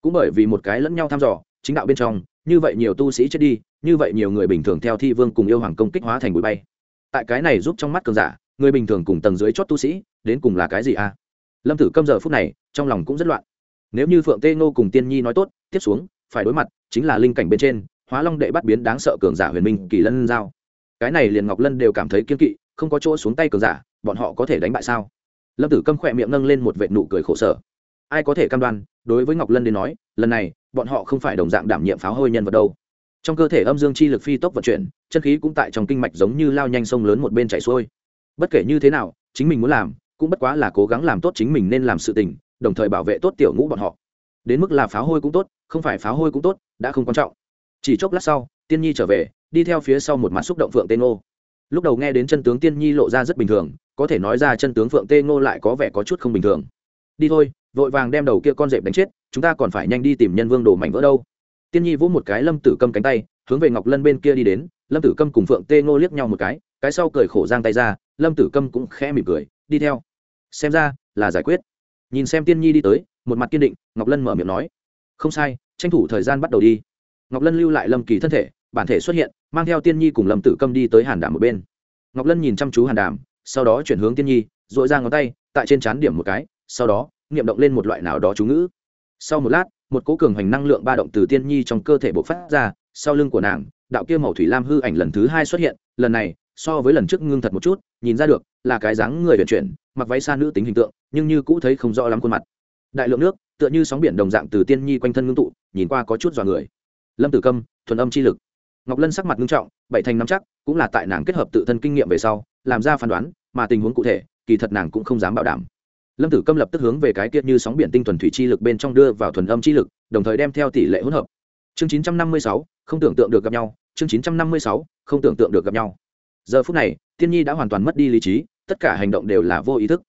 cũng bởi vì một cái lẫn nhau thăm dò, chính đạo bên trong, như vậy nhiều tu sĩ chết đi, như vậy nhiều người bình thường theo thi vương cùng yêu hoàng công kích hóa thành bụi bay. Tại cái này giúp trong mắt cường giả, người bình thường cùng tầng dưới chót tu sĩ, đến cùng là cái gì a? À? lâm tử câm giờ phút này, trong lòng cũng rất loạn. Nếu như phượng tê ngô cùng tiên nhi nói tốt, tiếp xuống, phải đối mặt, chính là linh cảnh bên trên, hóa long đệ bắt biến đáng sợ cường giả huyền minh kỳ lân giao. Cái này liền ngọc lân đều cảm thấy kiên kỵ, không có chỗ xuống tay cường giả, bọn họ có thể đánh bại sao? Lâm tử câm khỏe miệng nâng lên một vệ nụ cười khổ sở. Ai có thể cam đoan đối với ngọc lân đến nói, lần này, bọn họ không phải đồng dạng đảm nhiệm pháo hôi nhân vật đâu. Trong cơ thể âm dương chi lực phi tốc vận chuyển, chân khí cũng tại trong kinh mạch giống như lao nhanh sông lớn một bên chảy xuôi. Bất kể như thế nào, chính mình muốn làm, cũng bất quá là cố gắng làm tốt chính mình nên làm sự tình, đồng thời bảo vệ tốt tiểu ngũ bọn họ. Đến mức là pháo hôi cũng tốt, không phải pháo hôi cũng tốt, đã không quan trọng. Chỉ chốc lát sau, tiên nhi trở về, đi theo phía sau một mặt xúc động phượng tên ngô. Lúc đầu nghe đến chân tướng tiên nhi lộ ra rất bình thường, có thể nói ra chân tướng phượng tê ngô lại có vẻ có chút không bình thường. Đi thôi vội vàng đem đầu kia con dẹp đánh chết, chúng ta còn phải nhanh đi tìm nhân vương đồ mảnh vỡ đâu. Tiên nhi vỗ một cái lâm tử câm cánh tay, hướng về ngọc lân bên kia đi đến, lâm tử câm cùng phượng tê ngô liếc nhau một cái cái sau cười khổ giang tay ra, lâm tử câm cũng khẽ mỉm cười, đi theo. Xem ra, là giải quyết. Nhìn xem tiên nhi đi tới, một mặt kiên định, ngọc lân mở miệng nói. Không sai, tranh thủ thời gian bắt đầu đi. Ngọc lân lưu lại lâm kỳ thân thể, bản thể xuất hiện, mang theo tiên nhi cùng lâm tử câm đi tới hàn đàm một bên. Ngọc lân nhìn chăm chú hàn đàm, sau đó chuyển hướng tiên nhi dội ra ngón tay, tại trên trán điểm một cái, sau đó Nghiệm động lên một loại nào đó chú ngữ. Sau một lát, một cố cường hoành năng lượng ba động từ tiên nhi trong cơ thể bộc phát ra, sau lưng của nàng, đạo kia màu thủy lam hư ảnh lần thứ hai xuất hiện, lần này, so với lần trước ngưng thật một chút, nhìn ra được, là cái dáng người vận chuyển, mặc váy xa nữ tính hình tượng, nhưng như cũ thấy không rõ lắm khuôn mặt. Đại lượng nước, tựa như sóng biển đồng dạng từ tiên nhi quanh thân ngưng tụ, nhìn qua có chút dọa người. Lâm tử câm, thuần âm chi lực. Ngọc lân sắc mặt nghiêm trọng, bảy thành nắm chắc, cũng là tại nàng kết hợp tự thân kinh nghiệm về sau, làm ra phán đoán, mà tình huống cụ thể, kỳ thật nàng cũng không dám bảo đảm lâm tử câm lập tức hướng về cái kia như sóng biển tinh thuần thủy chi lực bên trong đưa vào thuần âm chi lực, đồng thời đem theo tỷ lệ hỗn hợp. Chương chín trăm năm mươi sáu, không tưởng tượng được gặp nhau. Chương chín trăm năm mươi sáu, không tưởng tượng được gặp nhau. Giờ phút này tiên nhi đã hoàn toàn mất đi lý trí, tất cả hành động đều là vô ý thức.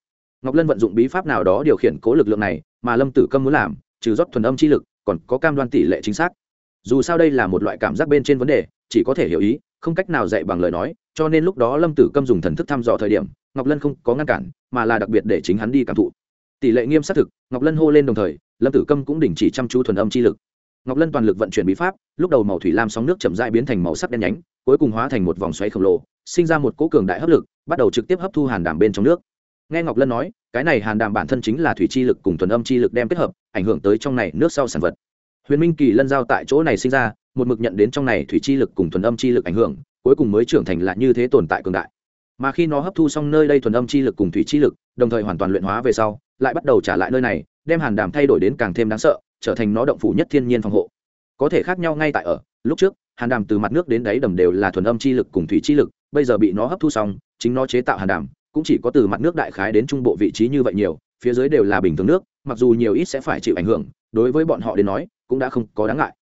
Ngọc lân vận dụng bí pháp nào đó điều khiển cố lực lượng này, mà lâm tử câm muốn làm, trừ rót thuần âm chi lực, còn có cam đoan tỷ lệ chính xác. Dù sao đây là một loại cảm giác bên trên vấn đề, chỉ có thể hiểu ý không cách nào dạy bằng lời nói, cho nên lúc đó lâm tử câm dùng thần thức thăm dò thời điểm, ngọc lân không có ngăn cản, mà là đặc biệt để chính hắn đi cảm thụ. Tỷ lệ nghiêm xác thực, ngọc lân hô lên đồng thời, lâm tử câm cũng đình chỉ chăm chú thuần âm chi lực. Ngọc lân toàn lực vận chuyển bí pháp, lúc đầu màu thủy lam sóng nước chậm dại biến thành màu sắc đen nhánh, cuối cùng hóa thành một vòng xoáy khổng lồ, sinh ra một cỗ cường đại hấp lực, bắt đầu trực tiếp hấp thu hàn đàm bên trong nước. Nghe ngọc lân nói, cái này hàn đàm bản thân chính là thủy chi lực cùng thuần âm chi lực đem kết hợp, ảnh hưởng tới trong này nước sau sản vật. Huyền minh kỳ lân giao tại chỗ này sinh ra một mực nhận đến trong này thủy chi lực cùng thuần âm chi lực ảnh hưởng, cuối cùng mới trưởng thành lại như thế tồn tại cường đại. Mà khi nó hấp thu xong nơi đây thuần âm chi lực cùng thủy chi lực, đồng thời hoàn toàn luyện hóa về sau, lại bắt đầu trả lại nơi này, đem hàn đàm thay đổi đến càng thêm đáng sợ, trở thành nó động phủ nhất thiên nhiên phòng hộ. Có thể khác nhau ngay tại ở, lúc trước, hàn đàm từ mặt nước đến đáy đầm đều là thuần âm chi lực cùng thủy chi lực, bây giờ bị nó hấp thu xong, chính nó chế tạo hàn đàm, cũng chỉ có từ mặt nước đại khái đến trung bộ vị trí như vậy nhiều, phía dưới đều là bình thường nước, mặc dù nhiều ít sẽ phải chịu ảnh hưởng, đối với bọn họ đến nói, cũng đã không có đáng ngại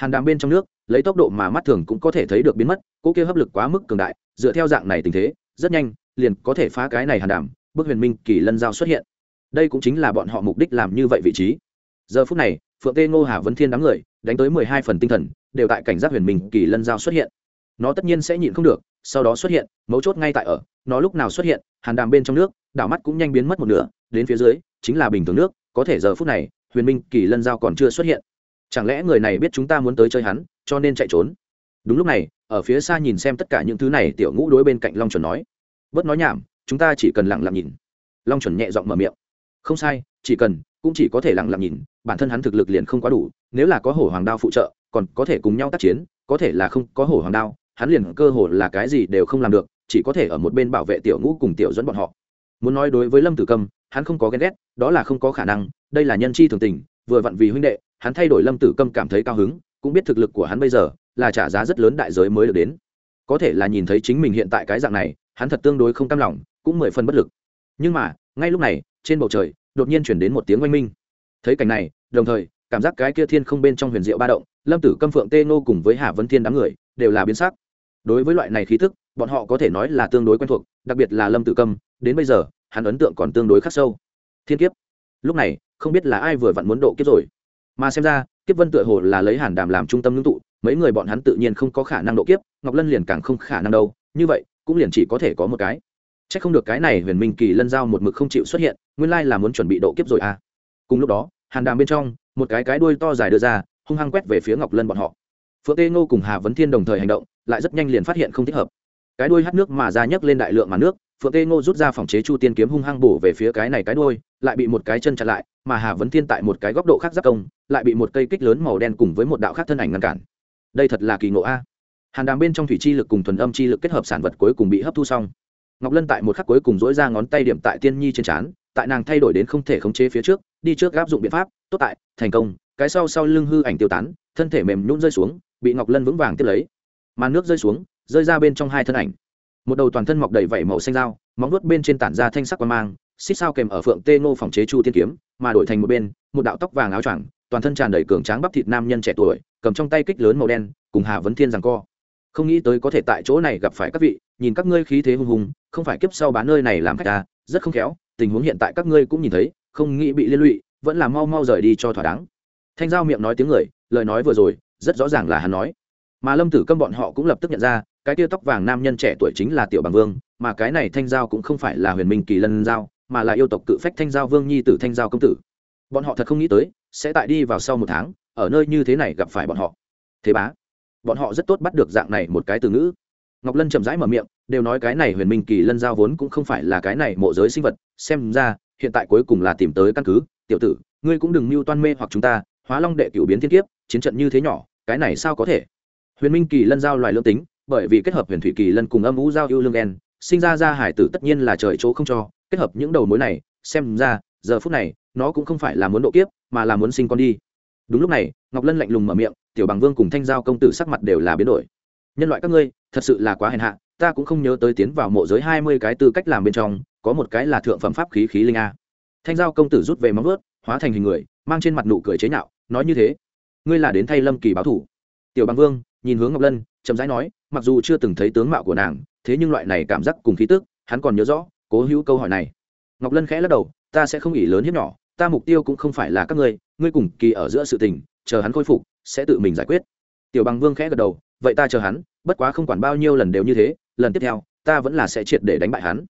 hàn đàm bên trong nước, lấy tốc độ mà mắt thường cũng có thể thấy được biến mất, cỗ kia hấp lực quá mức cường đại, dựa theo dạng này tình thế, rất nhanh, liền có thể phá cái này hàn đàm, bức huyền minh kỳ lân giao xuất hiện. Đây cũng chính là bọn họ mục đích làm như vậy vị trí. Giờ phút này, phượng tê ngô hà vấn thiên đám người, đánh tới mười hai phần tinh thần, đều tại cảnh giác huyền minh kỳ lân giao xuất hiện. Nó tất nhiên sẽ nhịn không được, sau đó xuất hiện, mấu chốt ngay tại ở, nó lúc nào xuất hiện, hàn đàm bên trong nước, đảo mắt cũng nhanh biến mất một nửa, đến phía dưới, chính là bình thường nước, có thể giờ phút này, huyền minh kỳ lân giao còn chưa xuất hiện chẳng lẽ người này biết chúng ta muốn tới chơi hắn, cho nên chạy trốn? Đúng lúc này, ở phía xa nhìn xem tất cả những thứ này, tiểu ngũ đối bên cạnh long chuẩn nói. Bớt nói nhảm, chúng ta chỉ cần lặng lặng nhìn. Long chuẩn nhẹ giọng mở miệng. Không sai, chỉ cần, cũng chỉ có thể lặng lặng nhìn, bản thân hắn thực lực liền không quá đủ, nếu là có hổ hoàng đao phụ trợ, còn có thể cùng nhau tác chiến, có thể là không có hổ hoàng đao, hắn liền cơ hồ là cái gì đều không làm được, chỉ có thể ở một bên bảo vệ tiểu ngũ cùng tiểu dẫn bọn họ. Muốn nói đối với lâm tử câm hắn không có ghen ghét, đó là không có khả năng, đây là nhân chi thường tình, vừa vặn vì huynh đệ hắn thay đổi lâm tử câm cảm thấy cao hứng, cũng biết thực lực của hắn bây giờ là trả giá rất lớn đại giới mới được đến. Có thể là nhìn thấy chính mình hiện tại cái dạng này, hắn thật tương đối không cam lòng, cũng mười phần bất lực. Nhưng mà, ngay lúc này, trên bầu trời, đột nhiên chuyển đến một tiếng oanh minh. Thấy cảnh này, đồng thời, cảm giác cái kia thiên không bên trong huyền diệu ba động, lâm tử câm, phượng tê nô cùng với hà vân thiên đám người, đều là biến sắc. Đối với loại này khí thức bọn họ có thể nói là tương đối quen thuộc, đặc biệt là lâm tử câm, đến bây giờ, hắn ấn tượng còn tương đối khắc sâu. Thiên kiếp. Lúc này, không biết là ai vừa vặn muốn độ kiếp rồi mà xem ra, kiếp vân tựa hồ là lấy hàn đàm làm trung tâm ngưng tụ, mấy người bọn hắn tự nhiên không có khả năng độ kiếp, ngọc lân liền càng không khả năng đâu. Như vậy, cũng liền chỉ có thể có một cái. C h ắ c không được cái này huyền minh kỳ lân giao một mực không chịu xuất hiện, nguyên lai là muốn chuẩn bị độ kiếp rồi à. Cùng lúc đó, hàn đàm bên trong, một cái cái đuôi to dài đưa ra, hung hăng quét về phía ngọc lân bọn họ. Phượng tê ngô cùng hà vấn thiên đồng thời hành động, lại rất nhanh liền phát hiện không thích hợp. Cái đuôi hắt nước mà ra nhấc lên đại lượng mà nước, phượng tê ngô rút ra phòng chế chu tiên kiếm hung hăng bổ về phía cái này cái đuôi lại bị một cái chân chặn lại, mà hà vấn thiên tại một cái góc độ khác giáp công, lại bị một cây kích lớn màu đen cùng với một đạo khác thân ảnh ngăn cản. Đây thật là kỳ ngộ a. Hàn đàm bên trong thủy chi lực cùng thuần âm chi lực kết hợp sản vật cuối cùng bị hấp thu xong. Ngọc lân tại một khắc cuối cùng dỗi ra ngón tay điểm tại tiên nhi trên trán, tại nàng thay đổi đến không thể khống chế phía trước, đi trước áp dụng biện pháp, tốt tại, thành công, cái sau sau lưng hư ảnh tiêu tán, thân thể mềm nhún rơi xuống, bị ngọc lân vững vàng tiếp lấy. Màn nước rơi xuống, rơi ra bên trong hai thân ảnh. Một đầu toàn thân mọc đầy vảy màu xanh dao, móng nuốt bên trên tản ra thanh sắc quan mang xích sao kèm ở phượng tê ngô phòng chế chu tiên kiếm, mà đổi thành một bên, một đạo tóc vàng áo choàng, toàn thân tràn đầy cường tráng bắp thịt nam nhân trẻ tuổi, cầm trong tay kích lớn màu đen, cùng hà vấn thiên rằng co. Không nghĩ tới có thể tại chỗ này gặp phải các vị, nhìn các ngươi khí thế hùng hùng, không phải kiếp sau bán nơi này làm khách ta rất không khéo, tình huống hiện tại các ngươi cũng nhìn thấy, không nghĩ bị liên lụy, vẫn là mau mau rời đi cho thỏa đáng. Thanh giao miệng nói tiếng người, lời nói vừa rồi, rất rõ ràng là hắn nói. Mà lâm tử câm bọn họ cũng lập tức nhận ra, cái tia tóc vàng nam nhân trẻ tuổi chính là tiểu bằng vương, mà cái này thanh giao cũng không phải là huyền minh kỳ lân giao mà là yêu tộc cự phách thanh giao vương nhi tử thanh giao công tử. Bọn họ thật không nghĩ tới, sẽ tại đi vào sau một tháng, ở nơi như thế này gặp phải bọn họ. Thế bá, bọn họ rất tốt bắt được dạng này một cái từ ngữ. Ngọc lân chậm rãi mở miệng, đều nói cái này huyền minh kỳ lân giao vốn cũng không phải là cái này mộ giới sinh vật, xem ra, hiện tại cuối cùng là tìm tới căn cứ. Tiểu tử, ngươi cũng đừng mưu toan mê hoặc chúng ta, hóa long đệ cửu biến thiên kiếp, chiến trận như thế nhỏ, cái này sao có thể? Huyền minh kỳ lân giao loài lương tính, bởi vì kết hợp huyền thủy kỳ lân cùng âm ngũ giao yêu lương en sinh ra ra hải tử tất nhiên là trời chỗ không cho kết hợp những đầu mối này, xem ra, giờ phút này, nó cũng không phải là muốn độ kiếp, mà là muốn sinh con đi. Đúng lúc này, ngọc lân lạnh lùng mở miệng, tiểu bằng vương cùng thanh giao công tử sắc mặt đều là biến đổi. Nhân loại các ngươi, thật sự là quá hèn hạ, ta cũng không nhớ tới tiến vào mộ giới hai mươi cái tư cách làm bên trong, có một cái là thượng phẩm pháp khí khí linh a. Thanh giao công tử rút về móng vớt hóa thành hình người, mang trên mặt nụ cười chế nhạo, nói như thế, ngươi là đến thay lâm kỳ báo thủ. Tiểu bằng vương nhìn hướng ngọc lân, chậm rãi nói, mặc dù chưa từng thấy tướng mạo của nàng, thế nhưng loại này cảm giác cùng khí tức, hắn còn nhớ rõ cố hữu câu hỏi này. Ngọc lân khẽ lắc đầu, ta sẽ không ỉ lớn hiếp nhỏ, ta mục tiêu cũng không phải là các ngươi ngươi cùng kỳ ở giữa sự tình, chờ hắn khôi phục, sẽ tự mình giải quyết. Tiểu bằng vương khẽ gật đầu, vậy ta chờ hắn, bất quá không quản bao nhiêu lần đều như thế, lần tiếp theo, ta vẫn là sẽ triệt để đánh bại hắn.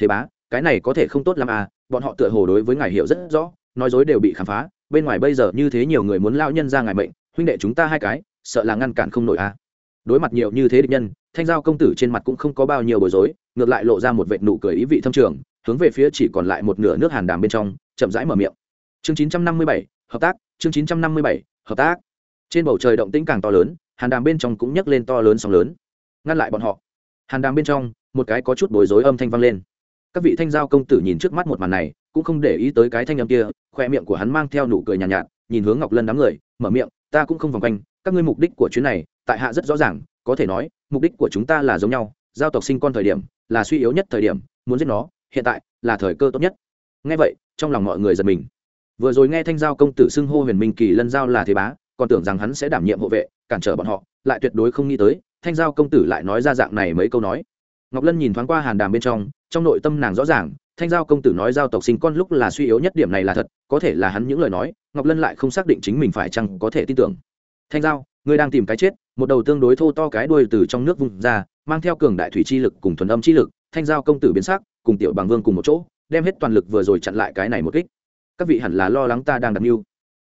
Thế bá, cái này có thể không tốt l à bọn họ tựa hồ đối với ngài hiểu rất rõ, nói dối đều bị khám phá, bên ngoài bây giờ như thế nhiều người muốn lao nhân ra ngài mệnh, huynh đệ chúng ta hai cái, sợ là ngăn cản không nổi à? Đối mặt nhiều như thế địch nhân thanh giao công tử trên mặt cũng không có bao nhiêu bối rối ngược lại lộ ra một vệ nụ cười ý vị thâm trường hướng về phía chỉ còn lại một nửa nước hàn đàm bên trong chậm rãi mở miệng. Chương 957, hợp tác chương 957, hợp tác. Trên bầu trời động tĩnh càng to lớn hàn đàm bên trong cũng nhấc lên to lớn sóng lớn. Ngăn lại bọn họ. Hàn đàm bên trong một cái có chút bối rối âm thanh vang lên. Các vị thanh giao công tử nhìn trước mắt một màn này cũng không để ý tới cái thanh âm kia khoe miệng của hắn mang theo nụ cười nhàn nhạt, nhạt nhìn hướng ngọc lân đám người mở miệng ta cũng không vòng quanh các ngươi mục đích của chuyến này tại hạ rất rõ ràng, có thể nói, mục đích của chúng ta là giống nhau, giao tộc sinh con thời điểm, là suy yếu nhất thời điểm, muốn giết nó, hiện tại, là thời cơ tốt nhất. Nghe vậy, trong lòng mọi người giật mình. Vừa rồi nghe thanh giao công tử xưng hô huyền minh kỳ lân giao là thế bá, còn tưởng rằng hắn sẽ đảm nhiệm hộ vệ, cản trở bọn họ, lại tuyệt đối không nghĩ tới, thanh giao công tử lại nói ra dạng này mấy câu nói. Ngọc lân nhìn thoáng qua hàn đàm bên trong trong nội tâm nàng rõ ràng, thanh giao công tử nói giao tộc sinh con lúc là suy yếu nhất điểm này là thật, có thể là hắn những lời nói, ngọc lân lại không xác định chính mình phải chăng có thể tin tưởng. Thanh giao ngươi đang tìm cái chết, một đầu tương đối thô to cái đuôi từ trong nước vùng ra, mang theo cường đại thủy chi lực cùng thuần âm chi lực, thanh giao công tử biến sắc, cùng tiểu bằng vương cùng một chỗ, đem hết toàn lực vừa rồi chặn lại cái này một kích. Các vị hẳn là lo lắng ta đang đặt mưu.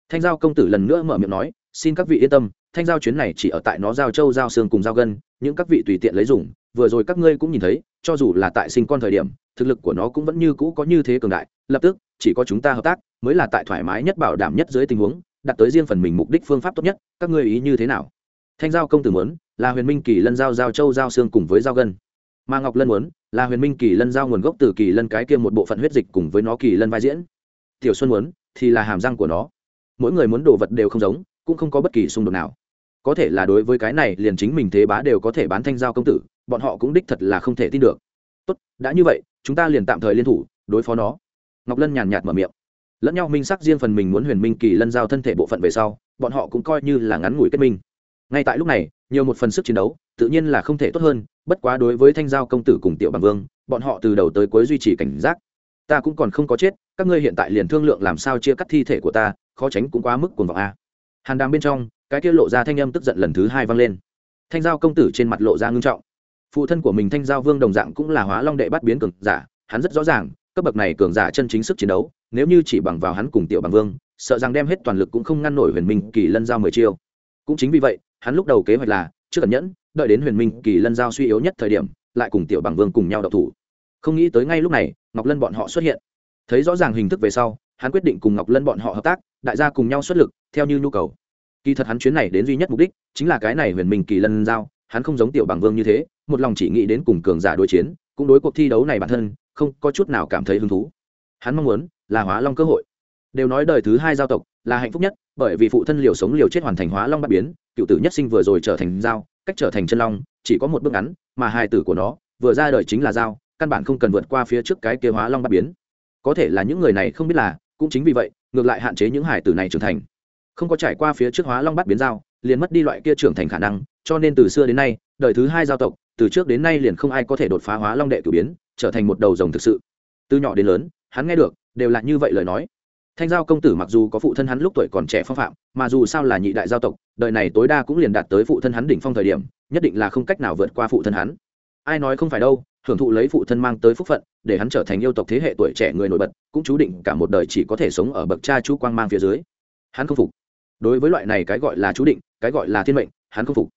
Thanh giao công tử lần nữa mở miệng nói, xin các vị yên tâm, thanh giao chuyến này chỉ ở tại nó giao châu, giao xương cùng giao gân, những các vị tùy tiện lấy dùng, vừa rồi các ngươi cũng nhìn thấy, cho dù là tại sinh con thời điểm, thực lực của nó cũng vẫn như cũ có như thế cường đại, lập tức, chỉ có chúng ta hợp tác, mới là tại thoải mái nhất bảo đảm nhất dưới tình huống đặt tới riêng phần mình mục đích phương pháp tốt nhất, các ngươi ý như thế nào? Thanh giao công tử muốn, là huyền minh kỳ lân giao giao châu giao xương cùng với giao gân. Mà ngọc lân muốn, là huyền minh kỳ lân giao nguồn gốc từ kỳ lân cái kia một bộ phận huyết dịch cùng với nó kỳ lân vai diễn. Tiểu xuân muốn, thì là hàm răng của nó. Mỗi người muốn đồ vật đều không giống, cũng không có bất kỳ xung đột nào. Có thể là đối với cái này liền chính mình thế bá đều có thể bán thanh giao công tử, bọn họ cũng đích thật là không thể tin được. Tốt, đã như vậy, chúng ta liền tạm thời liên thủ, đối phó nó. Ngọc lân nhàn nhạt mở miệng lẫn nhau minh sắc riêng phần mình muốn huyền minh kỳ lân giao thân thể bộ phận về sau, bọn họ cũng coi như là ngắn ngủi kết minh. Ngay tại lúc này, nhiều một phần sức chiến đấu, tự nhiên là không thể tốt hơn, bất quá đối với thanh giao công tử cùng tiểu bằng vương, bọn họ từ đầu tới cuối duy trì cảnh giác. Ta cũng còn không có chết, các ngươi hiện tại liền thương lượng làm sao chia cắt thi thể của ta, khó tránh cũng quá mức cuồng vọng a. Hàn đàm bên trong, cái kia lộ ra thanh âm tức giận lần thứ hai vang lên. Thanh giao công tử trên mặt lộ ra ngưng trọng. Phụ thân của mình thanh giao vương đồng dạng cũng là hóa long đệ bắt biến cường giả, hắn rất rõ ràng cấp bậc này cường giả chân chính sức chiến đấu, nếu như chỉ bằng vào hắn cùng tiểu bằng vương, sợ rằng đem hết toàn lực cũng không ngăn nổi huyền minh kỳ lân giao mười chiêu. Cũng chính vì vậy, hắn lúc đầu kế hoạch là chưa cần nhẫn, đợi đến huyền minh kỳ lân giao suy yếu nhất thời điểm, lại cùng tiểu bằng vương cùng nhau đọc thủ. Không nghĩ tới ngay lúc này, ngọc lân bọn họ xuất hiện. Thấy rõ ràng hình thức về sau, hắn quyết định cùng ngọc lân bọn họ hợp tác, đại gia cùng nhau xuất lực, theo như nhu cầu. Kỳ thật hắn chuyến này đến duy nhất mục đích, chính là cái này huyền minh kỳ lân giao, hắn không giống tiểu bằng vương như thế, một lòng chỉ nghĩ đến cùng cường giả đối chiến, cũng đối cuộc thi đấu này bản thân không có chút nào cảm thấy hứng thú. Hắn mong muốn là hóa long cơ hội. Đều nói đời thứ hai giao tộc là hạnh phúc nhất bởi vì phụ thân liều sống liều chết hoàn thành hóa long bạc biến cựu tử nhất sinh vừa rồi trở thành dao, cách trở thành chân long chỉ có một bước ngắn mà hai tử của nó vừa ra đời chính là dao, căn bản không cần vượt qua phía trước cái kia hóa long bạc biến. Có thể là những người này không biết là cũng chính vì vậy ngược lại hạn chế những hải tử này trưởng thành. Không có trải qua phía trước hóa long bắt biến giao liền mất đi loại kia trưởng thành khả năng cho nên từ xưa đến nay đời thứ hai giao tộc từ trước đến nay liền không ai có thể đột phá hóa long đệ cử biến trở thành một đầu rồng thực sự. Từ nhỏ đến lớn, hắn nghe được, đều là như vậy lời nói. Thanh giao công tử mặc dù có phụ thân hắn lúc tuổi còn trẻ phong phạm, mà dù sao là nhị đại giao tộc, đời này tối đa cũng liền đạt tới phụ thân hắn đỉnh phong thời điểm, nhất định là không cách nào vượt qua phụ thân hắn. Ai nói không phải đâu, hưởng thụ lấy phụ thân mang tới phúc phận, để hắn trở thành yêu tộc thế hệ tuổi trẻ người nổi bật, cũng chú định cả một đời chỉ có thể sống ở bậc cha chú quang mang phía dưới. Hắn không phục. Đối với loại này cái gọi là chú định, cái gọi là thiên mệnh, hắn không phục.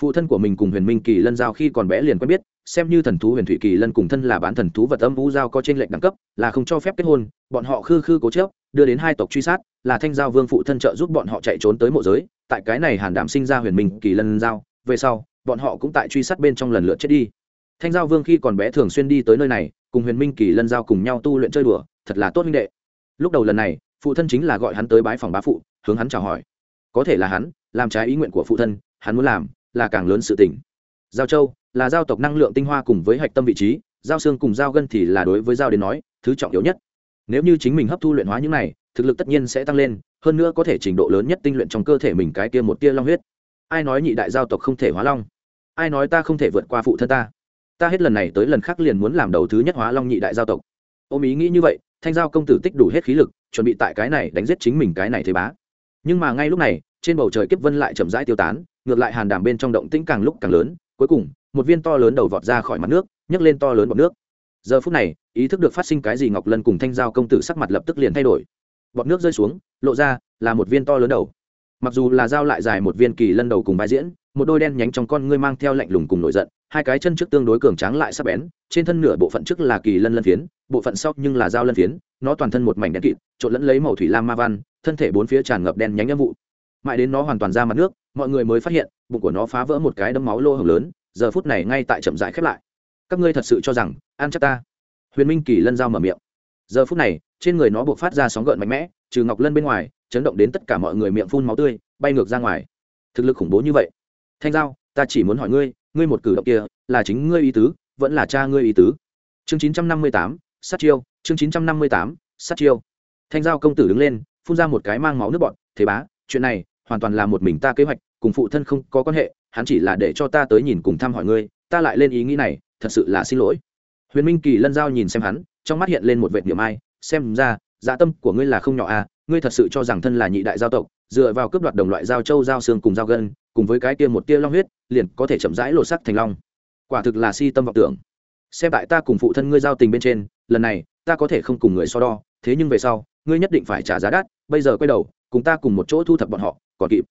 Phụ thân của mình cùng huyền minh kỳ lân giao khi còn bé liền quen biết xem như thần thú huyền thủy kỳ lân cùng thân là bán thần thú vật âm vũ giao có trên lệnh đẳng cấp, là không cho phép kết hôn, bọn họ khư khư cố chớp đưa đến hai tộc truy sát, là thanh giao vương phụ thân trợ giúp bọn họ chạy trốn tới mộ giới, tại cái này hàn đảm sinh ra huyền minh kỳ lân giao, về sau, bọn họ cũng tại truy sát bên trong lần lượt chết đi. Thanh giao vương khi còn bé thường xuyên đi tới nơi này, cùng huyền minh kỳ lân giao cùng nhau tu luyện chơi đùa, thật là tốt minh đệ. Lúc đầu lần này, phụ thân chính là gọi hắn tới bái phòng bá phụ, hướng hắn chào hỏi. Có thể là hắn, làm trái ý nguyện của phụ thân, hắn muốn làm là càng lớn sự tình. Giao châu là giao tộc năng lượng tinh hoa cùng với hạch tâm vị trí, giao xương cùng giao gân thì là đối với giao đến nói, thứ trọng yếu nhất. Nếu như chính mình hấp thu luyện hóa những này, thực lực tất nhiên sẽ tăng lên, hơn nữa có thể trình độ lớn nhất tinh luyện trong cơ thể mình cái kia một tia long huyết. Ai nói nhị đại giao tộc không thể hóa long? Ai nói ta không thể vượt qua phụ thân ta? Ta hết lần này tới lần khác liền muốn làm đầu thứ nhất hóa long nhị đại giao tộc. Ôm ý nghĩ như vậy, thanh giao công tử tích đủ hết khí lực, chuẩn bị tại cái này đánh giết chính mình cái này thế bá. Nhưng mà ngay lúc này, trên bầu trời kiếp vân lại chậm rãi tiêu tán, ngược lại hàn đàm bên trong động tĩnh càng lúc càng lớn, cuối cùng một viên to lớn đầu vọt ra khỏi mặt nước, nhấc lên to lớn bọt nước. Giờ phút này, ý thức được phát sinh cái gì ngọc lân cùng thanh giao công tử sắc mặt lập tức liền thay đổi. Bọt nước rơi xuống, lộ ra là một viên to lớn đầu. Mặc dù là dao lại dài một viên kỳ lân đầu cùng vai diễn, một đôi đen nhánh trong con ngươi mang theo lạnh lùng cùng nổi giận, hai cái chân trước tương đối cường tráng lại sắc bén, trên thân nửa bộ phận trước là kỳ lân lân phiến, bộ phận sau nhưng là dao lân phiến, nó toàn thân một mảnh đen kịt, trộn lẫn lấy màu thủy lam ma văn, thân thể bốn phía tràn ngập đen nhánh âm vụ. Mãi đến nó hoàn toàn ra mặt nước, mọi người mới phát hiện, bụng của nó phá vỡ một cái đấm máu lô hồng lớn giờ phút này ngay tại chậm rãi khép lại. Các ngươi thật sự cho rằng an chắc ta? Huyền minh kỳ lân dao mở miệng. Giờ phút này, trên người nó buộc phát ra sóng gợn mạnh mẽ, trừ ngọc lân bên ngoài, chấn động đến tất cả mọi người miệng phun máu tươi, bay ngược ra ngoài. Thực lực khủng bố như vậy. Thanh giao, ta chỉ muốn hỏi ngươi ngươi một cử động kia, là chính ngươi ý tứ, vẫn là cha ngươi ý tứ? Chương chín trăm năm mươi tám, sát chiêu, chương chín trăm năm mươi tám, sát chiêu. Thanh giao công tử đứng lên, phun ra một cái mang máu nước bọn thế bá, chuyện này hoàn toàn là một mình ta kế hoạch, cùng phụ thân không có quan hệ hắn chỉ là để cho ta tới nhìn cùng thăm hỏi ngươi, ta lại lên ý nghĩ này, thật sự là xin lỗi. Huyền minh kỳ lân giao nhìn xem hắn, trong mắt hiện lên một vệt niệm ai, xem ra dạ tâm của ngươi là không nhỏ à ngươi thật sự cho rằng thân là nhị đại giao tộc, dựa vào cướp đoạt đồng loại giao châu, giao xương cùng giao gân, cùng với cái kia một tia long huyết, liền có thể chậm rãi lột sắc thành long. Quả thực là si tâm vọng tưởng. Xem tại ta cùng phụ thân ngươi giao tình bên trên, lần này, ta có thể không cùng người so đo, thế nhưng về sau, ngươi nhất định phải trả giá đắt, bây giờ quay đầu, cùng ta cùng một chỗ thu thập bọn họ, còn kịp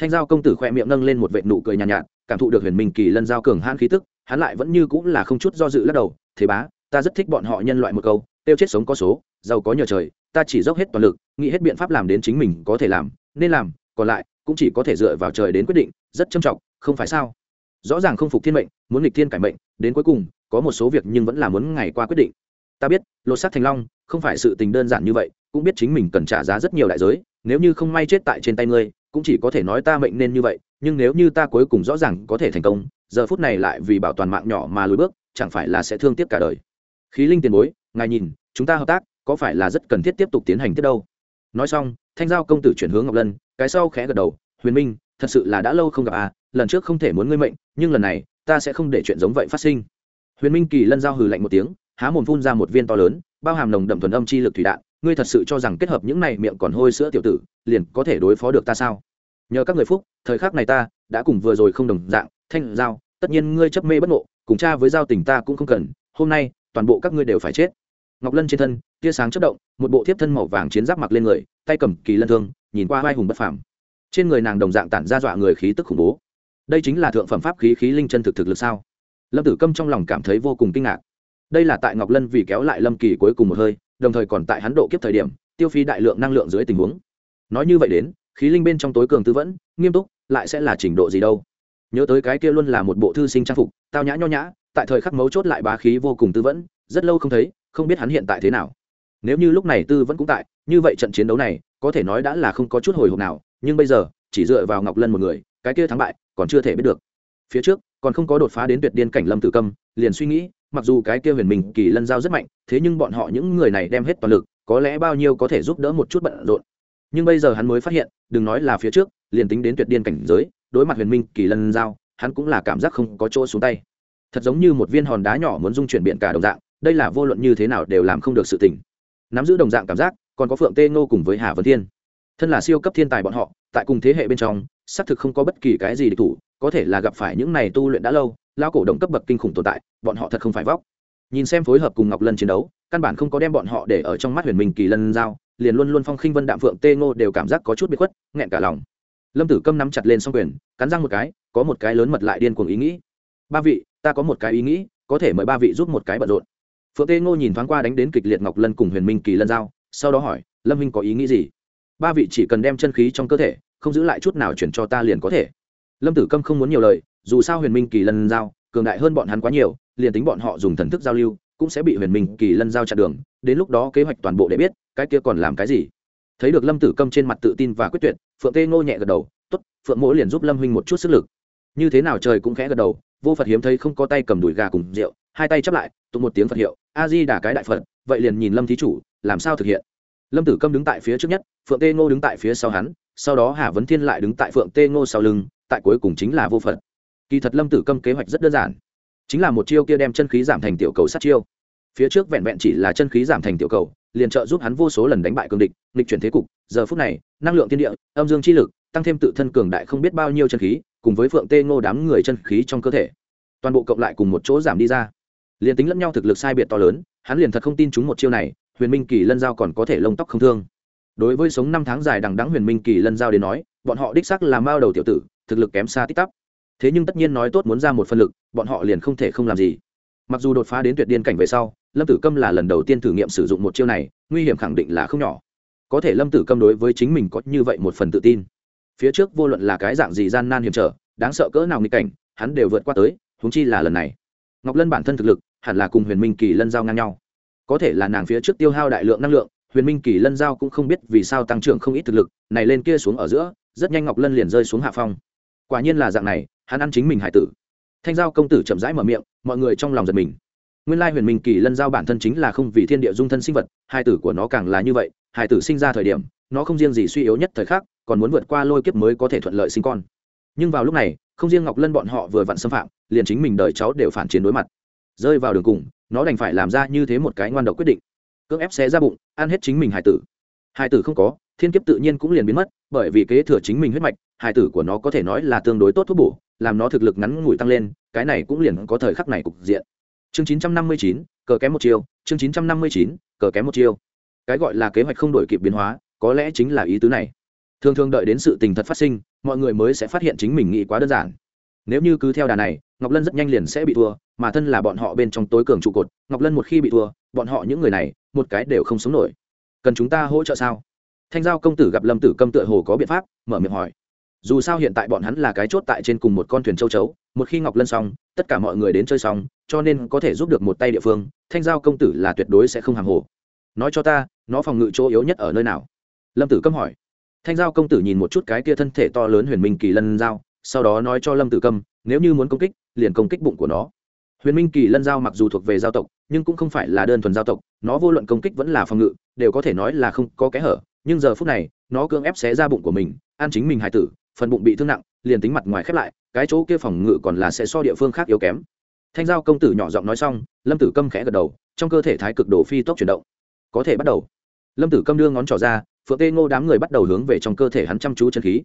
thanh giao công tử khoe miệng nâng lên một vệ nụ cười nhàn nhạt, nhạt cảm thụ được huyền minh kỳ lân giao cường hãn khí tức hắn lại vẫn như cũng là không chút do dự lắc đầu thế bá ta rất thích bọn họ nhân loại một câu tiêu chết sống có số giàu có nhờ trời ta chỉ dốc hết toàn lực nghĩ hết biện pháp làm đến chính mình có thể làm nên làm còn lại cũng chỉ có thể dựa vào trời đến quyết định rất trâm trọng không phải sao? Rõ ràng không phục thiên mệnh muốn nghịch thiên cải mệnh đến cuối cùng có một số việc nhưng vẫn là muốn ngày qua quyết định. Ta biết lột xác thành long không phải sự tình đơn giản như vậy cũng biết chính mình cần trả giá rất nhiều đại giới nếu như không may chết tại trên tay ngươi, cũng chỉ có thể nói ta mệnh nên như vậy, nhưng nếu như ta cuối cùng rõ ràng có thể thành công, giờ phút này lại vì bảo toàn mạng nhỏ mà lùi bước, chẳng phải là sẽ thương tiếc cả đời. Khí linh tiền bối, ngài nhìn, chúng ta hợp tác, có phải là rất cần thiết tiếp tục tiến hành tiếp đâu? Nói xong, thanh giao công tử chuyển hướng ngọc lân, cái sau khẽ gật đầu, huyền minh, thật sự là đã lâu không gặp à lần trước không thể muốn ngươi mệnh, nhưng lần này, ta sẽ không để chuyện giống vậy phát sinh. Huyền minh kỳ lân giao hừ lạnh một tiếng, há mồm phun ra một viên to lớn, bao hàm nồng đậm thuần âm chi lực thủy đạn ngươi thật sự cho rằng kết hợp những này miệng còn hôi sữa tiểu tử, liền có thể đối phó được ta sao? Nhờ các người phúc, thời khắc này ta đã cùng vừa rồi không đồng dạng, thanh giao, tất nhiên ngươi chấp mê bất ngộ, cùng cha với giao tình ta cũng không cần, hôm nay, toàn bộ các ngươi đều phải chết. Ngọc lân trên thân, tia sáng chất động, một bộ thiếp thân màu vàng chiến giáp mặc lên người, tay cầm kỳ lân thương, nhìn qua vai hùng bất phàm. Trên người nàng đồng dạng tản ra dọa người khí tức khủng bố. Đây chính là thượng phẩm pháp khí khí linh chân thực thực lực sao? Lâm tử câm trong lòng cảm thấy vô cùng kinh ngạc. Đây là tại ngọc lân vì kéo lại lâm kỳ cuối cùng một hơi đồng thời còn tại hắn độ kiếp thời điểm, tiêu phí đại lượng năng lượng dưới tình huống. Nói như vậy đến, khí linh bên trong tối cường tư vẫn, nghiêm túc, lại sẽ là trình độ gì đâu? Nhớ tới cái kia luôn là một bộ thư sinh trang phục, tao nhã nho nhã, tại thời khắc mấu chốt lại bá khí vô cùng tư vẫn, rất lâu không thấy, không biết hắn hiện tại thế nào. Nếu như lúc này tư vẫn cũng tại, như vậy trận chiến đấu này, có thể nói đã là không có chút hồi hộp nào, nhưng bây giờ, chỉ dựa vào ngọc lân một người, cái kia thắng bại, còn chưa thể biết được. Phía trước, còn không có đột phá đến tuyệt điên cảnh lâm tử câm, liền suy nghĩ mặc dù cái kia huyền mình kỳ lân giao rất mạnh, thế nhưng bọn họ những người này đem hết toàn lực, có lẽ bao nhiêu có thể giúp đỡ một chút bận rộn. Nhưng bây giờ hắn mới phát hiện, đừng nói là phía trước, liền tính đến tuyệt điên cảnh giới, đối mặt huyền minh kỳ lân giao, hắn cũng là cảm giác không có chỗ xuống tay. Thật giống như một viên hòn đá nhỏ muốn dung chuyển biển cả đồng dạng, đây là vô luận như thế nào đều làm không được sự tình. Nắm giữ đồng dạng cảm giác, còn có phượng tê ngô cùng với hà vân thiên. Thân là siêu cấp thiên tài bọn họ, tại cùng thế hệ bên trong, xác thực không có bất kỳ cái gì địch thủ có thể là gặp phải những này tu luyện đã lâu lao cổ động cấp bậc kinh khủng tồn tại, bọn họ thật không phải vóc. Nhìn xem phối hợp cùng ngọc lân chiến đấu, căn bản không có đem bọn họ để ở trong mắt huyền minh kỳ lân giao, liền luôn luôn phong khinh vân đạm phượng tê ngô đều cảm giác có chút bị khuất, nghẹn cả lòng. Lâm tử câm nắm chặt lên xong quyền, cắn răng một cái, có một cái lớn mật lại điên cuồng ý nghĩ. Ba vị, ta có một cái ý nghĩ, có thể mời ba vị giúp một cái bận rộn. Phượng tê ngô nhìn thoáng qua đánh đến kịch liệt ngọc lân cùng huyền minh kỳ lân giao, sau đó hỏi, lâm minh có ý nghĩ gì? Ba vị chỉ cần đem chân khí trong cơ thể, không giữ lại chút nào chuyển cho ta liền có thể lâm tử câm không muốn nhiều lời, dù sao huyền minh kỳ lân giao, cường đại hơn bọn hắn quá nhiều, liền tính bọn họ dùng thần thức giao lưu, cũng sẽ bị huyền minh kỳ lân giao chặn đường, đến lúc đó kế hoạch toàn bộ để biết, cái kia còn làm cái gì. Thấy được lâm tử câm trên mặt tự tin và quyết tuyệt, phượng tê ngô nhẹ gật đầu t ố t phượng mỗ liền giúp lâm huynh một chút sức lực. Như thế nào trời cũng khẽ gật đầu, vô phật hiếm thấy không có tay cầm đùi gà cùng rượu, hai tay chắp lại, tụng một tiếng phật hiệu, a di đả cái đại phật, vậy liền nhìn lâm thí chủ, làm sao thực hiện? Lâm tử câm đứng tại phía trước nhất, phượng tê ngô đứng tại phía sau hắn, sau đó hà vấn thiên lại đứng tại phượng tê ngô sau lưng tại cuối cùng chính là vô phật kỳ thật lâm tử câm kế hoạch rất đơn giản. Chính là một chiêu kia đem chân khí giảm thành tiểu cầu sát chiêu. Phía trước vẹn vẹn chỉ là chân khí giảm thành tiểu cầu, liền trợ giúp hắn vô số lần đánh bại cường địch, nghịch chuyển thế cục. Giờ phút này, năng lượng thiên địa, âm dương chi lực, tăng thêm tự thân cường đại không biết bao nhiêu chân khí, cùng với phượng tê ngô đám người chân khí trong cơ thể. Toàn bộ cộng lại cùng một chỗ giảm đi ra. Liền tính lẫn nhau thực lực sai biệt to lớn, hắn liền thật không tin chúng một chiêu này, huyền minh kỳ lân giao còn có thể lông tóc không thương. Đối với sống năm tháng dài đằng đắng huyền minh kỳ lân giao đến nói, bọn họ đích sắc là mao đầu tiểu tử thực lực kém xa tích tắp thế nhưng tất nhiên nói tốt muốn ra một phân lực, bọn họ liền không thể không làm gì. Mặc dù đột phá đến tuyệt điên cảnh về sau, lâm tử câm là lần đầu tiên thử nghiệm sử dụng một chiêu này, nguy hiểm khẳng định là không nhỏ. Có thể lâm tử câm đối với chính mình có như vậy một phần tự tin. Phía trước vô luận là cái dạng gì gian nan hiểm trở, đáng sợ cỡ nào nghịch cảnh, hắn đều vượt qua tới húng chi là lần này. Ngọc lân bản thân thực lực, hẳn là cùng huyền minh kỳ lân giao ngang nhau. Có thể là nàng phía trước tiêu hao đại lượng năng lượng, huyền minh kỳ lân giao cũng không biết vì sao tăng trưởng không ít thực lực, này lên kia xuống ở giữa, rất nhanh ngọc lân liền rơi xuống hạ phong quả nhiên là dạng này, hắn ăn chính mình hải tử. Thanh giao công tử chậm rãi mở miệng, mọi người trong lòng giật mình. Nguyên lai huyền minh kỳ lân giao bản thân chính là không vì thiên địa dung thân sinh vật hải tử của nó càng là như vậy hải tử sinh ra thời điểm, nó không riêng gì suy yếu nhất thời khắc, còn muốn vượt qua lôi kiếp mới có thể thuận lợi sinh con. Nhưng vào lúc này, không riêng ngọc lân bọn họ vừa vặn xâm phạm, liền chính mình đời cháu đều phản chiến đối mặt. Rơi vào đường cùng, nó đành phải làm ra như thế một cái ngoan độc quyết định. Cưỡng ép xé ra bụng, ăn hết chính mình hải tử hải tử không có thiên kiếp tự nhiên cũng liền biến mất bởi vì kế thừa chính mình huyết mạch hải tử của nó có thể nói là tương đối tốt thuốc bổ làm nó thực lực ngắn ngủi tăng lên cái này cũng liền có thời khắc này cục diện. Chương 959, cờ kém một chiêu. Chương 959, cờ kém một chiêu. Cái gọi là kế hoạch không đổi kịp biến hóa có lẽ chính là ý tứ này. Thường thường đợi đến sự tình thật phát sinh mọi người mới sẽ phát hiện chính mình nghĩ quá đơn giản. Nếu như cứ theo đà này ngọc lân rất nhanh liền sẽ bị thua mà thân là bọn họ bên trong tối cường trụ cột ngọc lân một khi bị thua bọn họ những người này một cái đều không sống nổi cần chúng ta hỗ trợ sao? Thanh giao công tử gặp lâm tử câm tựa hồ có biện pháp, mở miệng hỏi. Dù sao hiện tại bọn hắn là cái chốt tại trên cùng một con thuyền châu chấu, một khi ngọc lân xong, tất cả mọi người đến chơi xong, cho nên có thể giúp được một tay địa phương, thanh giao công tử là tuyệt đối sẽ không hàng hồ. Nói cho ta, nó phòng ngự chỗ yếu nhất ở nơi nào? Lâm tử câm hỏi. Thanh giao công tử nhìn một chút cái kia thân thể to lớn huyền minh kỳ lân giao, sau đó nói cho lâm tử câm, nếu như muốn công kích, liền công kích bụng của nó huyền minh kỳ lân giao mặc dù thuộc về giao tộc, nhưng cũng không phải là đơn thuần giao tộc, nó vô luận công kích vẫn là phòng ngự, đều có thể nói là không có kẽ hở, nhưng giờ phút này, nó cưỡng ép xé ra bụng của mình, ăn chính mình hải tử, phần bụng bị thương nặng, liền tính mặt ngoài khép lại, cái chỗ kia phòng ngự còn là sẽ so địa phương khác yếu kém. Thanh giao công tử nhỏ giọng nói xong, lâm tử câm khẽ gật đầu, trong cơ thể thái cực đồ phi tốc chuyển động. Có thể bắt đầu. Lâm tử câm đưa ngón trỏ ra, phượng tê ngô đám người bắt đầu hướng về trong cơ thể hắn chăm chú chân khí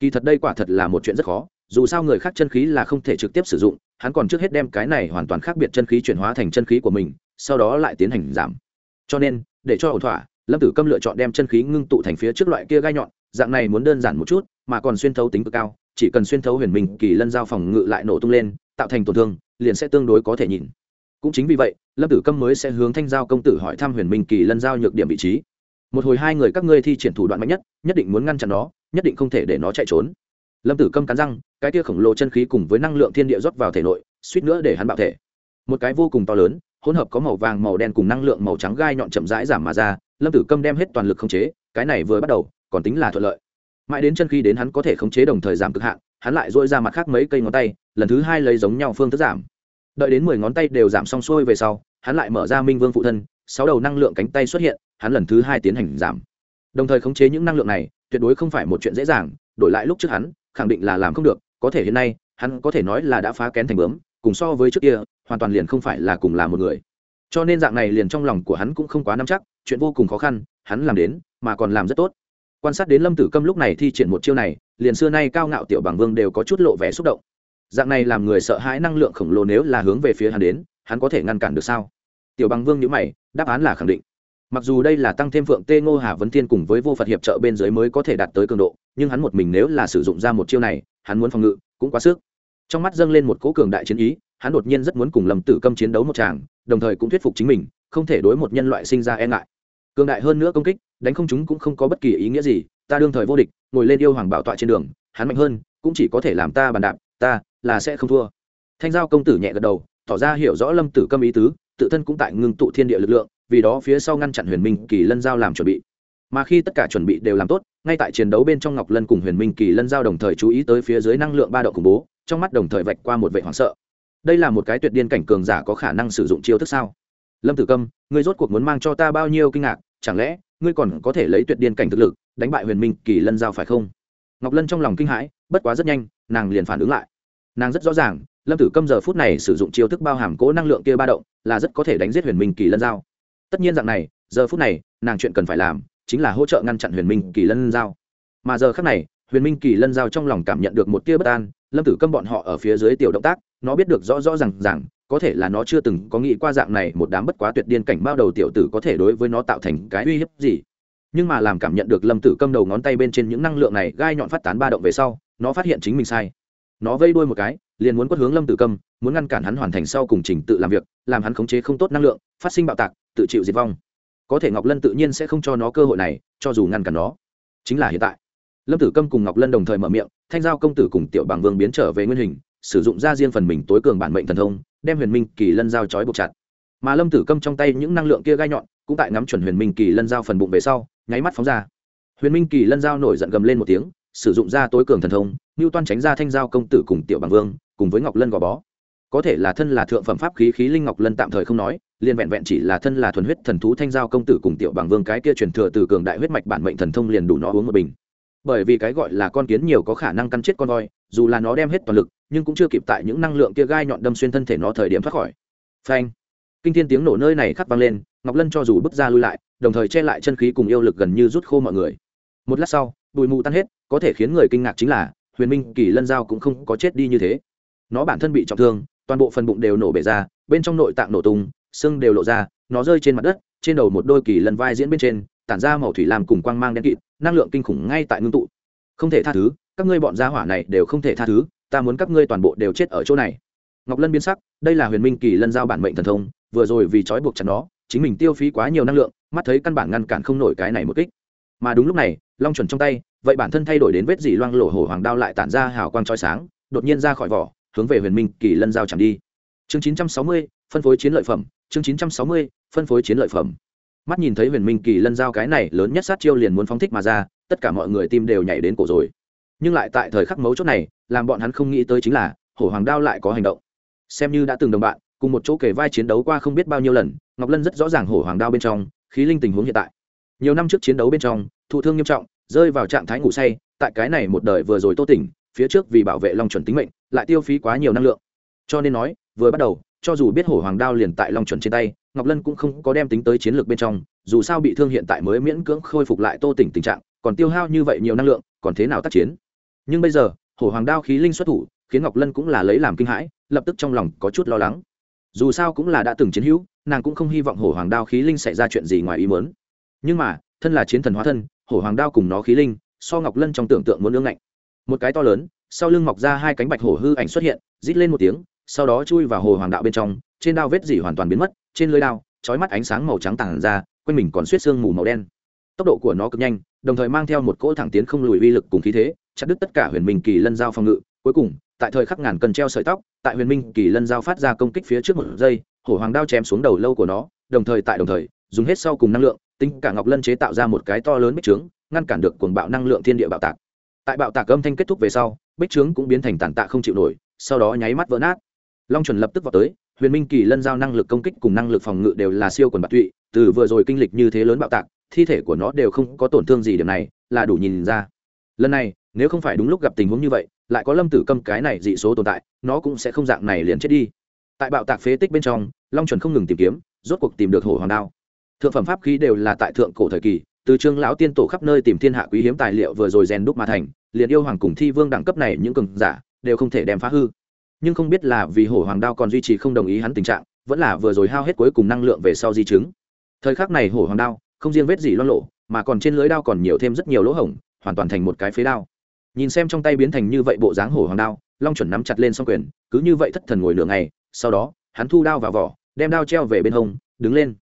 kỳ thật đây quả thật là một chuyện rất khó, dù sao người khác chân khí là không thể trực tiếp sử dụng, hắn còn trước hết đem cái này hoàn toàn khác biệt chân khí chuyển hóa thành chân khí của mình, sau đó lại tiến hành giảm. Cho nên, để cho ổn thỏa, lâm tử câm lựa chọn đem chân khí ngưng tụ thành phía trước loại kia gai nhọn, dạng này muốn đơn giản một chút, mà còn xuyên thấu tính cực cao, chỉ cần xuyên thấu huyền minh kỳ lân giao phòng ngự lại nổ tung lên, tạo thành tổn thương, liền sẽ tương đối có thể nhìn. Cũng chính vì vậy, lâm tử câm mới sẽ hướng thanh giao công tử hỏi thăm huyền minh kỳ lân giao nhược điểm vị trí. Một hồi hai người các ngươi thi triển thủ đoạn mạnh nhất nhất định muốn ngăn chặn nó nhất định không thể để nó chạy trốn. Lâm tử câm cắn răng, cái tia khổng lồ chân khí cùng với năng lượng thiên địa rót vào thể nội, suýt nữa để hắn bạo thể. Một cái vô cùng to lớn, hỗn hợp có màu vàng, màu đen cùng năng lượng màu trắng gai nhọn chậm rãi giảm mà ra, lâm tử câm đem hết toàn lực khống chế, cái này vừa bắt đầu, còn tính là thuận lợi. Mãi đến chân khi đến hắn có thể khống chế đồng thời giảm cực hạn, hắn lại dội ra mặt khác mấy cây ngón tay, lần thứ hai lấy giống nhau phương thức giảm. Đợi đến mười ngón tay đều giảm xong xuôi về sau, hắn lại mở ra minh vương phụ thân, sáu đầu năng lượng cánh tay xuất hiện, hắn lần thứ hai tiến hành giảm. Đồng thời khống chế những năng lượng này tuyệt đối không phải một chuyện dễ dàng, đổi lại lúc trước hắn, khẳng định là làm không được, có thể hiện nay, hắn có thể nói là đã phá kén thành bướm, cùng so với trước kia, hoàn toàn liền không phải là cùng là một người. Cho nên dạng này liền trong lòng của hắn cũng không quá nắm chắc, chuyện vô cùng khó khăn, hắn làm đến, mà còn làm rất tốt. Quan sát đến lâm tử câm lúc này thi triển một chiêu này, liền xưa nay cao ngạo tiểu bằng vương đều có chút lộ vẻ xúc động. Dạng này làm người sợ hãi năng lượng khổng lồ nếu là hướng về phía hắn đến, hắn có thể ngăn cản được sao? Tiểu bằng vương nhữ mày, đáp án là khẳng định mặc dù đây là tăng thêm phượng tê ngô hà vấn thiên cùng với vô phật hiệp trợ bên dưới mới có thể đạt tới cường độ, nhưng hắn một mình nếu là sử dụng ra một chiêu này, hắn muốn phòng ngự cũng quá sức. Trong mắt dâng lên một cỗ cường đại chiến ý, hắn đột nhiên rất muốn cùng lâm tử câm chiến đấu một tràng, đồng thời cũng thuyết phục chính mình, không thể đối một nhân loại sinh ra e ngại. Cường đại hơn nữa công kích, đánh không chúng cũng không có bất kỳ ý nghĩa gì, ta đương thời vô địch, ngồi lên yêu hoàng bảo tọa trên đường, hắn mạnh hơn, cũng chỉ có thể làm ta bàn đạp, ta là sẽ không thua. Thanh giao công tử nhẹ gật đầu, tỏ ra hiểu rõ lâm tử câm ý tứ, tự thân cũng tại ngưng tụ thiên địa lực lượng vì đó phía sau ngăn chặn huyền minh kỳ lân giao làm chuẩn bị. Mà khi tất cả chuẩn bị đều làm tốt, ngay tại chiến đấu bên trong ngọc lân cùng huyền minh kỳ lân giao đồng thời chú ý tới phía dưới năng lượng ba độ khủng bố, trong mắt đồng thời vạch qua một vệ hoảng sợ. Đây là một cái tuyệt điên cảnh cường giả có khả năng sử dụng chiêu thức sao? Lâm tử câm, ngươi rốt cuộc muốn mang cho ta bao nhiêu kinh ngạc? Chẳng lẽ, ngươi còn có thể lấy tuyệt điên cảnh thực lực, đánh bại huyền minh kỳ lân giao phải không? Ngọc lân trong lòng kinh hãi, bất quá rất nhanh, nàng liền phản ứng lại. Nàng rất rõ ràng, lâm tử câm giờ phút này sử dụng chiêu thức bao hàm cố năng lượng kia ba động, là rất có thể đánh giết huyền minh kỳ lân giao tất nhiên dạng này, giờ phút này, nàng chuyện cần phải làm chính là hỗ trợ ngăn chặn huyền minh kỳ lân giao. Mà giờ khác này, huyền minh kỳ lân giao trong lòng cảm nhận được một tia bất an, lâm tử câm bọn họ ở phía dưới tiểu động tác, nó biết được rõ rõ r à n g rằng có thể là nó chưa từng có nghĩ qua dạng này một đám bất quá tuyệt điên cảnh bao đầu tiểu tử có thể đối với nó tạo thành cái uy hiếp gì. Nhưng mà làm cảm nhận được lâm tử câm đầu ngón tay bên trên những năng lượng này gai nhọn phát tán ba động về sau, nó phát hiện chính mình sai. Nó vây đuôi một cái, liền muốn quất hướng lâm tử câm muốn ngăn cản hắn hoàn thành sau cùng trình tự làm việc, làm hắn khống chế không tốt năng lượng, phát sinh bạo tạc, tự chịu diệt vong. Có thể ngọc lân tự nhiên sẽ không cho nó cơ hội này, cho dù ngăn cản nó. Chính là hiện tại. Lâm tử câm cùng ngọc lân đồng thời mở miệng, thanh giao công tử cùng tiểu bằng vương biến trở về nguyên hình, sử dụng ra riêng phần mình tối cường bản mệnh thần thông, đem huyền minh kỳ lân giao trói buộc chặt. Mà lâm tử câm trong tay những năng lượng kia gai nhọn, cũng tại ngắm chuẩn huyền minh kỳ lân giao phần bụng về sau, nháy mắt phóng ra. Huyền minh kỳ lân giao nổi giận gầm lên một tiếng, sử dụng ra tối cường thần thông ngưu toan tránh ra thanh giao công tử cùng tiểu bằng vương, cùng với ngọc lân gò bó có thể là thân là thượng phẩm pháp khí khí linh ngọc lân tạm thời không nói, liền vẹn vẹn chỉ là thân là thuần huyết thần thú thanh giao công tử cùng tiểu bằng vương cái kia truyền thừa từ cường đại huyết mạch bản mệnh thần thông liền đủ nó uống một bình. Bởi vì cái gọi là con kiến nhiều có khả năng căn chết con voi, dù là nó đem hết toàn lực, nhưng cũng chưa kịp tại những năng lượng kia gai nhọn đâm xuyên thân thể nó thời điểm thoát khỏi. Phanh! Kinh thiên tiếng nổ nơi này khắc vang lên, ngọc lân cho dù bước ra lui lại, đồng thời che lại chân khí cùng yêu lực gần như rút khô mọi người. Một lát sau, bụi mù tan hết, có thể khiến người kinh ngạc chính là, huyền minh kỳ lân giao cũng không có chết đi như thế. Nó bản thân bị trọng thương toàn bộ phần bụng đều nổ bể ra, bên trong nội tạng nổ tung, xương đều lộ ra, nó rơi trên mặt đất, trên đầu một đôi kỳ lần vai diễn bên trên, tản ra màu thủy làm cùng quang mang đen kịt, năng lượng kinh khủng ngay tại ngưng tụ. Không thể tha thứ, các ngươi bọn gia hỏa này đều không thể tha thứ, ta muốn các ngươi toàn bộ đều chết ở chỗ này. Ngọc lân biến sắc, đây là huyền minh kỳ lân giao bản mệnh thần thông, vừa rồi vì trói buộc chặt nó, chính mình tiêu phí quá nhiều năng lượng, mắt thấy căn bản ngăn cản không nổi cái này một kích. Mà đúng lúc này, long chuẩn trong tay, vậy bản thân thay đổi đến vết dỉ loang lổ hổ hoàng đao lại tản ra hào quang trói sáng, đột nhiên ra khỏi vỏ hướng về huyền minh kỳ lân giao chẳng đi. Chương 960, phân phối chiến lợi phẩm. Chương 960, phân phối chiến lợi phẩm. Mắt nhìn thấy huyền minh kỳ lân giao cái này lớn nhất sát chiêu liền muốn phóng thích mà ra tất cả mọi người tim đều nhảy đến cổ rồi. Nhưng lại tại thời khắc mấu chốt này làm bọn hắn không nghĩ tới chính là hổ hoàng đao lại có hành động. Xem như đã từng đồng bạn cùng một chỗ kể vai chiến đấu qua không biết bao nhiêu lần ngọc lân rất rõ ràng hổ hoàng đao bên trong khí linh tình huống hiện tại. Nhiều năm trước chiến đấu bên trong thụ thương nghiêm trọng rơi vào trạng thái ngủ say tại cái này một đời vừa rồi tô tỉnh phía trước vì bảo vệ long chuẩn tính mệnh, lại tiêu phí quá nhiều năng lượng. Cho nên nói, vừa bắt đầu, cho dù biết hổ hoàng đao liền tại long chuẩn trên tay, ngọc lân cũng không có đem tính tới chiến lược bên trong, dù sao bị thương hiện tại mới miễn cưỡng khôi phục lại tô tỉnh tình trạng, còn tiêu hao như vậy nhiều năng lượng, còn thế nào tác chiến? Nhưng bây giờ, hổ hoàng đao khí linh xuất thủ, khiến ngọc lân cũng là lấy làm kinh hãi, lập tức trong lòng có chút lo lắng. Dù sao cũng là đã từng chiến hữu, nàng cũng không hy vọng hổ hoàng đao khí linh xảy ra chuyện gì ngoài ý muốn. Nhưng mà, thân là chiến thần hóa thân, hổ hoàng đao cùng nó khí linh, so ngọc lân trong tưởng tượng muốn ương ngạnh một cái to lớn, sau lưng mọc ra hai cánh bạch hổ hư ảnh xuất hiện, rít lên một tiếng, sau đó chui vào hồ hoàng đạo bên trong, trên đao vết dỉ hoàn toàn biến mất, trên lưới đao trói mắt ánh sáng màu trắng tàn ra, quanh mình còn suýt xương mù màu đen. Tốc độ của nó cực nhanh, đồng thời mang theo một cỗ thẳng tiến không lùi uy lực cùng khí thế, chặt đứt tất cả huyền minh kỳ lân giao phòng ngự. Cuối cùng, tại thời khắc ngàn cần treo sợi tóc, tại huyền minh kỳ lân giao phát ra công kích phía trước một giây, hổ hoàng đao chém xuống đầu lâu của nó, đồng thời tại đồng thời, dùng hết sau cùng năng lượng tính cả ngọc lân chế tạo ra một cái to lớn bích trướng, ngăn cản được cuồng bạo năng lượng thiên địa bạo tạc tại bạo tạc âm thanh kết thúc về sau, bích trướng cũng biến thành tàn tạ không chịu nổi, sau đó nháy mắt vỡ nát. Long chuẩn lập tức vào tới, huyền minh kỳ lân giao năng lực công kích cùng năng lực phòng ngự đều là siêu quần bạc tụy, từ vừa rồi kinh lịch như thế lớn bạo tạc, thi thể của nó đều không có tổn thương gì điểm này, là đủ nhìn ra. Lần này, nếu không phải đúng lúc gặp tình huống như vậy, lại có lâm tử câm cái này dị số tồn tại, nó cũng sẽ không dạng này liền chết đi. Tại bạo tạc phế tích bên trong, long chuẩn không ngừng tìm kiếm, rốt cuộc tìm được hổ hoàng đao. Thượng phẩm pháp khí đều là tại thượng cổ thời kỳ từ trương lão tiên tổ khắp nơi tìm thiên hạ quý hiếm tài liệu vừa rồi rèn đúc mà thành, liền yêu hoàng cùng thi vương đẳng cấp này những cường giả đều không thể đem phá hư. Nhưng không biết là vì hổ hoàng đao còn duy trì không đồng ý hắn tình trạng, vẫn là vừa rồi hao hết cuối cùng năng lượng về sau di chứng. Thời khắc này hổ hoàng đao không riêng vết gì loan lộ mà còn trên lưới đao còn nhiều thêm rất nhiều lỗ hổng, hoàn toàn thành một cái phế đao. Nhìn xem trong tay biến thành như vậy bộ dáng hổ hoàng đao, long chuẩn nắm chặt lên s o n g quyền, cứ như vậy thất thần ngồi nửa ngày, sau đó, hắn thu đao vào vỏ, đem đao treo về bên hông, đứng lên.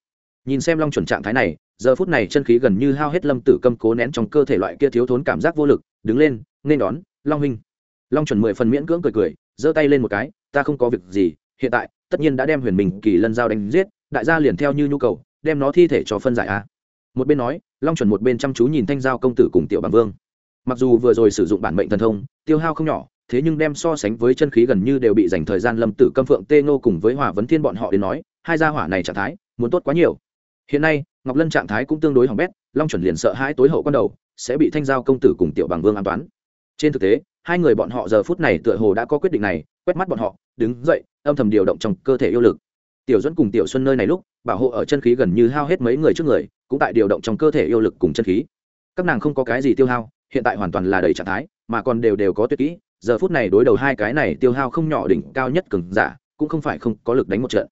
Nhìn xem long chuẩn trạng thái này giờ phút này chân khí gần như hao hết lâm tử câm cố nén trong cơ thể loại kia thiếu thốn cảm giác vô lực, đứng lên, nên đón, long huynh. Long chuẩn mười phần miễn cưỡng cười cười, giơ tay lên một cái, ta không có việc gì, hiện tại, tất nhiên đã đem huyền mình kỳ lân giao đánh giết, đại gia liền theo như nhu cầu, đem nó thi thể cho phân giải a. Một bên nói, long chuẩn một bên chăm chú nhìn thanh giao công tử cùng tiểu bằng vương. Mặc dù vừa rồi sử dụng bản mệnh thần thông, tiêu hao không nhỏ, thế nhưng đem so sánh với chân khí gần như đều bị dành thời gian lâm tử câm phượng tê ngô cùng với hòa vấn thiên bọn họ đến nói, hai gia hỏa này trạng thái, muốn tốt quá nhiều hiện nay, ngọc lân trạng thái cũng tương đối hỏng bét, long chuẩn liền sợ hai tối hậu quan đầu, sẽ bị thanh giao công tử cùng tiểu bằng vương an toán. Trên thực tế, hai người bọn họ giờ phút này tựa hồ đã có quyết định này, quét mắt bọn họ, đứng dậy, âm thầm điều động trong cơ thể yêu lực. Tiểu dẫn cùng tiểu xuân nơi này lúc, bảo hộ ở chân khí gần như hao hết mấy người trước người, cũng tại điều động trong cơ thể yêu lực cùng chân khí. Các nàng không có cái gì tiêu hao, hiện tại hoàn toàn là đầy trạng thái, mà còn đều đều có tuyệt kỹ, giờ phút này đối đầu hai cái này tiêu hao không nhỏ đỉnh cao nhất cường giả, cũng không phải không có lực đánh một trận.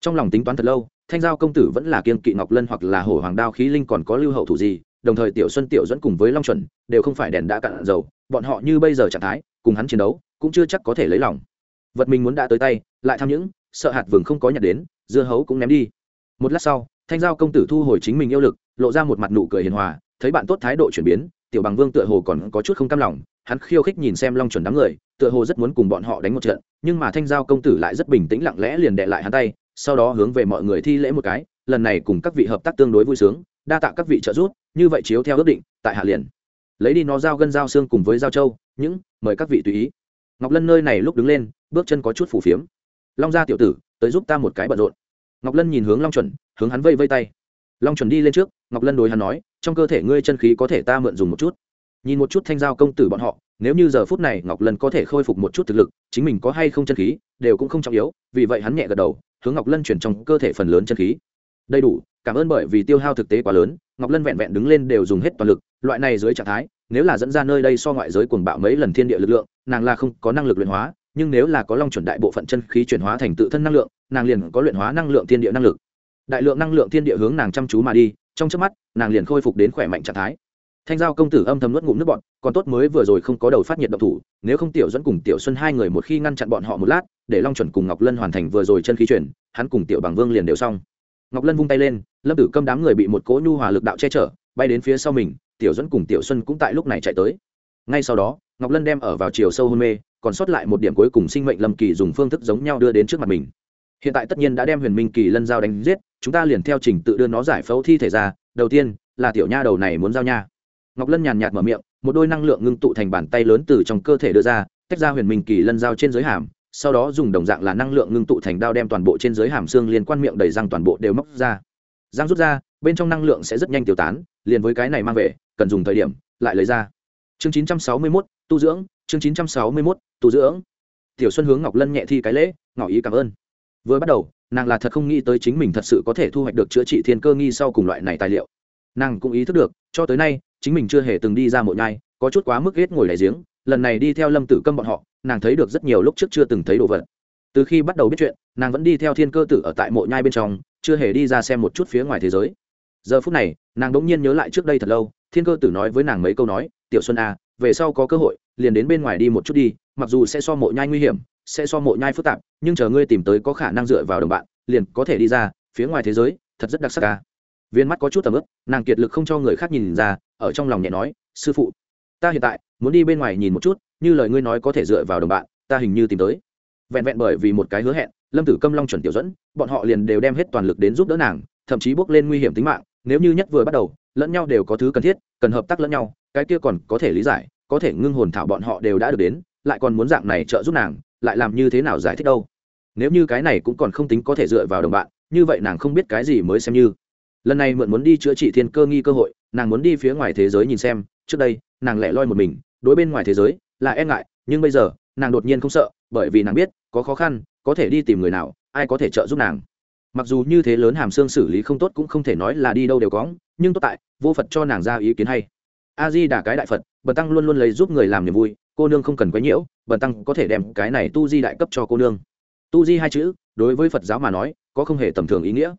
Trong lòng tính toán thật lâu thanh giao công tử vẫn là kiên kỵ ngọc lân hoặc là hổ hoàng đao khí linh còn có lưu hậu thủ gì, đồng thời tiểu xuân, tiểu dẫn cùng với long chuẩn đều không phải đèn đã cạn dầu, bọn họ như bây giờ trạng thái, cùng hắn chiến đấu, cũng chưa chắc có thể lấy lòng. Vật mình muốn đã tới tay, lại tham những sợ hạt vừng không có nhặt đến, dưa hấu cũng ném đi. Một lát sau, thanh giao công tử thu hồi chính mình yêu lực, lộ ra một mặt nụ cười hiền hòa, thấy bạn tốt thái độ chuyển biến, tiểu bằng vương tựa hồ còn có chút không cam lòng, hắn khiêu khích nhìn xem long chuẩn đám người, tựa hồ rất muốn cùng bọn họ đánh một trận, nhưng mà thanh giao công tử lại rất bình tĩnh lặng lẽ liền đệ lại hắn tay sau đó hướng về mọi người thi lễ một cái, lần này cùng các vị hợp tác tương đối vui sướng, đa tạ các vị trợ giúp, như vậy chiếu theo ước định, tại hạ liền. Lấy đi nó giao gân giao xương cùng với giao châu, những, mời các vị tùy ý. Ngọc lân nơi này lúc đứng lên, bước chân có chút phủ phiếm. Long gia tiểu tử, tới giúp ta một cái bận rộn. Ngọc lân nhìn hướng long chuẩn, hướng hắn vây vây tay. Long chuẩn đi lên trước, ngọc lân đối hắn nói, trong cơ thể ngươi chân khí có thể ta mượn dùng một chút. Nhìn một chút thanh giao công tử bọn họ nếu như giờ phút này ngọc lân có thể khôi phục một chút thực lực, chính mình có hay không chân khí, đều cũng không trọng yếu, vì vậy hắn nhẹ gật đầu, hướng ngọc lân chuyển trong cơ thể phần lớn chân khí. Đầy đủ, cảm ơn bởi vì tiêu hao thực tế quá lớn, ngọc lân vẹn vẹn đứng lên đều dùng hết toàn lực, loại này dưới trạng thái, nếu là dẫn ra nơi đây so ngoại giới cuồng bạo mấy lần thiên địa lực lượng, nàng là không có năng lực luyện hóa, nhưng nếu là có long chuẩn đại bộ phận chân khí chuyển hóa thành tự thân năng lượng, nàng liền có luyện hóa năng lượng thiên địa năng lực. Đại lượng năng lượng thiên địa hướng nàng chăm chú mà đi, trong trước mắt, nàng liền khôi phục đến khỏe mạnh trạng thái thanh giao công tử âm thầm nuốt ngụm nước bọn còn tốt mới vừa rồi không có đầu phát nhiệt độc thủ, nếu không tiểu dẫn cùng tiểu xuân hai người một khi ngăn chặn bọn họ một lát, để long chuẩn cùng ngọc lân hoàn thành vừa rồi chân khí chuyển, hắn cùng tiểu bằng vương liền đều xong. Ngọc lân vung tay lên, lâm tử câm đám người bị một cỗ nhu hòa lực đạo che chở, bay đến phía sau mình, tiểu dẫn cùng tiểu xuân cũng tại lúc này chạy tới. Ngay sau đó, ngọc lân đem ở vào chiều sâu hôn mê, còn sót lại một điểm cuối cùng sinh mệnh lâm kỳ dùng phương thức giống nhau đưa đến trước mặt mình. Hiện tại tất nhiên đã đem huyền minh kỳ lân giao đánh giết, chúng ta liền theo trình tự đưa nó giải phẫu thi thể ra, đầu tiên là tiểu nha đầu này muốn giao nha ngọc lân nhàn nhạt mở miệng một đôi năng lượng ngưng tụ thành bàn tay lớn từ trong cơ thể đưa ra tách ra huyền minh kỳ lân giao trên giới hàm sau đó dùng đồng dạng là năng lượng ngưng tụ thành đao đem toàn bộ trên giới hàm xương liên quan miệng đầy răng toàn bộ đều móc ra. Răng rút ra bên trong năng lượng sẽ rất nhanh tiêu tán liền với cái này mang về cần dùng thời điểm lại lấy ra. Chương 961, tu dưỡng chương 961, tu dưỡng. Tiểu xuân hướng ngọc lân nhẹ thi cái lễ ngỏ ý cảm ơn. Vừa bắt đầu nàng là thật không nghĩ tới chính mình thật sự có thể thu hoạch được chữa trị thiên cơ nghi sau cùng loại này tài liệu. Nàng cũng ý thức được cho tới nay chính mình chưa hề từng đi ra mộ nhai, có chút quá mức ghét ngồi đáy giếng, lần này đi theo lâm tử câm bọn họ, nàng thấy được rất nhiều lúc trước chưa từng thấy đồ vật. Từ khi bắt đầu biết chuyện, nàng vẫn đi theo thiên cơ tử ở tại mộ nhai bên trong, chưa hề đi ra xem một chút phía ngoài thế giới. Giờ phút này, nàng đ ỗ n g nhiên nhớ lại trước đây thật lâu, thiên cơ tử nói với nàng mấy câu nói, tiểu xuân a về sau có cơ hội, liền đến bên ngoài đi một chút đi, mặc dù sẽ so mộ nhai nguy hiểm, sẽ so mộ nhai phức tạp, nhưng chờ ngươi tìm tới có khả năng dựa vào đồng bạn, liền có thể đi ra, phía ngoài thế giới, thật rất đặc sắc ca viên mắt có chút tầm ướp, nàng kiệt lực không cho người khác nhìn ra, ở trong lòng nhẹ nói, sư phụ, ta hiện tại muốn đi bên ngoài nhìn một chút, như lời ngươi nói có thể dựa vào đồng bạn, ta hình như tìm tới. Vẹn vẹn bởi vì một cái hứa hẹn, lâm tử câm, long chuẩn tiểu dẫn bọn họ liền đều đem hết toàn lực đến giúp đỡ nàng, thậm chí bước lên nguy hiểm tính mạng, nếu như nhất vừa bắt đầu, lẫn nhau đều có thứ cần thiết, cần hợp tác lẫn nhau, cái kia còn có thể lý giải, có thể ngưng hồn thảo bọn họ đều đã được đến, lại còn muốn dạng này trợ giúp nàng, lại làm như thế nào giải thích đâu? Nếu như cái này cũng còn không tính có thể dựa vào đồng bạn, như vậy nàng không biết cái gì mới xem như lần này mượn muốn đi chữa trị thiên cơ nghi cơ hội, nàng muốn đi phía ngoài thế giới nhìn xem, trước đây, nàng lẻ loi một mình, đối bên ngoài thế giới là e ngại, nhưng bây giờ, nàng đột nhiên không sợ, bởi vì nàng biết, có khó khăn, có thể đi tìm người nào, ai có thể trợ giúp nàng. Mặc dù như thế lớn hàm xương xử lý không tốt cũng không thể nói là đi đâu đều có, nhưng tốt tại, vô phật cho nàng ra ý kiến hay. A di đà cái đại phật, bần tăng luôn luôn lấy giúp người làm niềm vui, cô nương không cần quấy nhiễu, bần tăng có thể đem cái này tu di đại cấp cho cô nương. Tu di hai chữ, đối với phật giáo mà nói, có không hề tầm thường ý nghĩa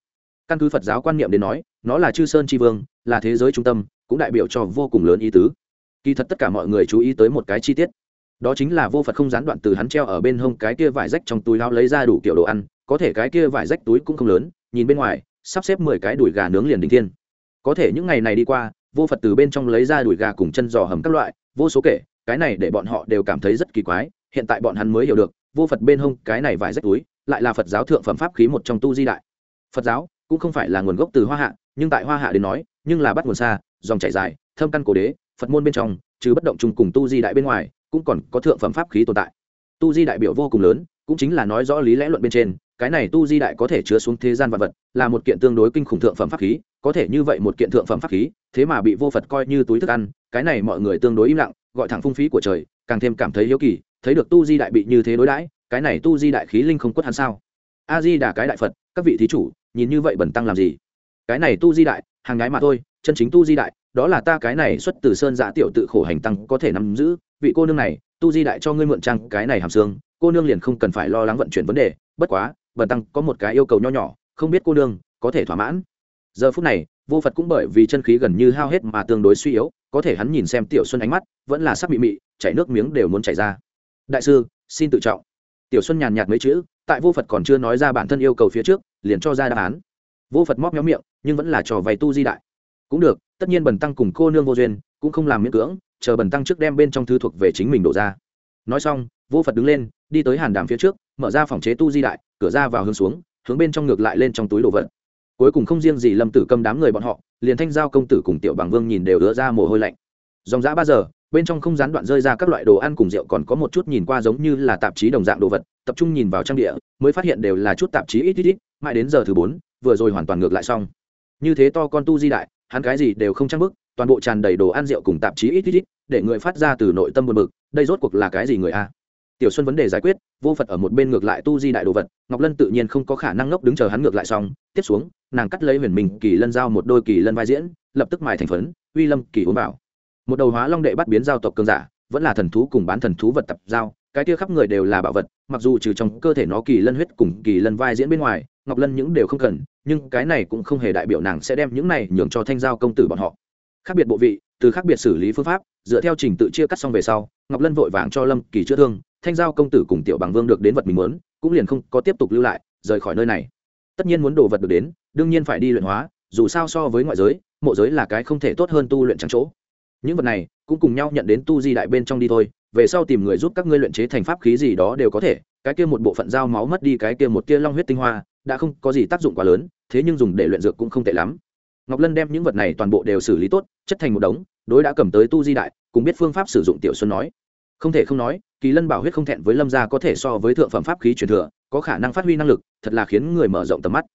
căn cứ phật giáo quan niệm đến nói, nó là chư sơn tri vương, là thế giới trung tâm, cũng đại biểu cho vô cùng lớn ý tứ. Kỳ thật tất cả mọi người chú ý tới một cái chi tiết. Đó chính là vô phật không gián đoạn từ hắn treo ở bên hông cái kia vải rách trong túi lao lấy ra đủ kiểu đồ ăn, có thể cái kia vải rách túi cũng không lớn, nhìn bên ngoài, sắp xếp mười cái đùi gà nướng liền đình thiên. Có thể những ngày này đi qua, vô phật từ bên trong lấy ra đùi gà cùng chân giò hầm các loại, vô số kể, cái này để bọn họ đều cảm thấy rất kỳ quái, hiện tại bọn hắn mới hiểu được, vô phật bên hông cái này vải rách túi, lại là phật giáo thượng phẩm pháp khí một trong tu di đại. Phật giáo cũng không phải là nguồn gốc từ hoa hạ, nhưng tại hoa hạ đến nói, nhưng là bắt nguồn xa, dòng chảy dài, thâm căn cổ đế, phật môn bên trong chứ bất động chung cùng tu di đại bên ngoài, cũng còn có thượng phẩm pháp khí tồn tại. Tu di đại biểu vô cùng lớn, cũng chính là nói rõ lý lẽ luận bên trên, cái này tu di đại có thể chứa xuống thế gian vật vật, là một kiện tương đối kinh khủng thượng phẩm pháp khí, có thể như vậy một kiện thượng phẩm pháp khí, thế mà bị vô phật coi như túi thức ăn, cái này mọi người tương đối im lặng, gọi thẳng phung phí của trời, càng thêm cảm thấy hiếu kỳ, thấy được tu di đại bị như thế đối đãi, cái này tu di đại khí linh không quất hắn sao? A di đà cái đại phật, các vị thí chủ nhìn như vậy bẩn tăng làm gì? Cái này tu di đại, hàng gái mà thôi, chân chính tu di đại, đó là ta cái này xuất từ sơn giã tiểu tự khổ hành tăng có thể nắm giữ. Vị cô nương này, tu di đại cho ngươi mượn trang cái này hàm xương, cô nương liền không cần phải lo lắng vận chuyển vấn đề. Bất quá, bẩn tăng có một cái yêu cầu nho nhỏ, không biết cô nương có thể thỏa mãn. Giờ phút này, vô phật cũng bởi vì chân khí gần như hao hết mà tương đối suy yếu, có thể hắn nhìn xem tiểu xuân ánh mắt, vẫn là sắc mị mị, chảy nước miếng đều muốn chảy ra. Đại sư, xin tự trọng. Tiểu xuân nhàn nhạt mấy chữ tại vô phật còn chưa nói ra bản thân yêu cầu phía trước, liền cho ra đáp án. Vô phật móc méo miệng, nhưng vẫn là trò vay tu di đại. Cũng được, tất nhiên bần tăng cùng cô nương vô duyên, cũng không làm miễn cưỡng, chờ bần tăng trước đem bên trong thư thuộc về chính mình đổ ra. Nói xong, vô phật đứng lên, đi tới hàn đàm phía trước, mở ra phòng chế tu di đại, cửa ra vào hướng xuống, hướng bên trong ngược lại lên trong túi đồ vật. Cuối cùng không riêng gì lâm tử cầm đám người bọn họ, liền thanh giao công tử cùng tiểu bằng vương nhìn đều đưa ra mồ hôi lạnh. Dòng dã ba giờ bên trong không gián đoạn rơi ra các loại đồ ăn cùng rượu còn có một chút nhìn qua giống như là tạp chí đồng dạng đồ vật, tập trung nhìn vào trang địa, mới phát hiện đều là chút tạp chí ít ít ít, mãi đến giờ thứ bốn, vừa rồi hoàn toàn ngược lại xong. Như thế to con tu di đại, hắn cái gì đều không trang bức, toàn bộ tràn đầy đồ ăn rượu cùng tạp chí ít ít ít, để người phát ra từ nội tâm buồn bực, đây rốt cuộc là cái gì người a? Tiểu xuân vấn đề giải quyết, vô phật ở một bên ngược lại tu di đại đồ vật, ngọc lân tự nhiên không có khả năng ngốc đứng chờ hắn ngược lại xong, tiếp xuống, nàng cắt lấy huyền mình, kỳ lân giao một đôi kỳ lân vai diễn, lập tức mài thành phấn, uy lâm, kỳ uống vào một đầu hóa long đệ bắt biến giao tộc cường giả, vẫn là thần thú cùng bán thần thú vật tập giao, cái kia khắp người đều là bảo vật, mặc dù trừ trong cơ thể nó kỳ lân huyết cùng kỳ lân vai diễn bên ngoài, ngọc lân những đều không cần, nhưng cái này cũng không hề đại biểu nàng sẽ đem những này nhường cho thanh giao công tử bọn họ. Khác biệt bộ vị, từ khác biệt xử lý phương pháp, dựa theo trình tự chia cắt xong về sau, ngọc lân vội vàng cho lâm kỳ chữa thương, thanh giao công tử cùng tiểu bằng vương được đến vật mình muốn, cũng liền không có tiếp tục lưu lại, rời khỏi nơi này. Tất nhiên muốn đồ vật được đến, đương nhiên phải đi luyện hóa, dù sao so với ngoại giới, mộ giới là cái không thể tốt hơn tu luyện trắng chỗ những vật này cũng cùng nhau nhận đến tu di đại bên trong đi thôi, về sau tìm người giúp các ngươi luyện chế thành pháp khí gì đó đều có thể, cái kia một bộ phận dao máu mất đi, cái kia một tia long huyết tinh hoa, đã không có gì tác dụng quá lớn, thế nhưng dùng để luyện dược cũng không tệ lắm. Ngọc lân đem những vật này toàn bộ đều xử lý tốt, chất thành một đống, đối đã cầm tới tu di đại, cùng biết phương pháp sử dụng tiểu xuân nói. Không thể không nói, kỳ lân bảo huyết không thẹn với lâm gia có thể so với thượng phẩm pháp khí truyền thừa, có khả năng phát huy năng lực, thật là khiến người mở rộng tầm mắt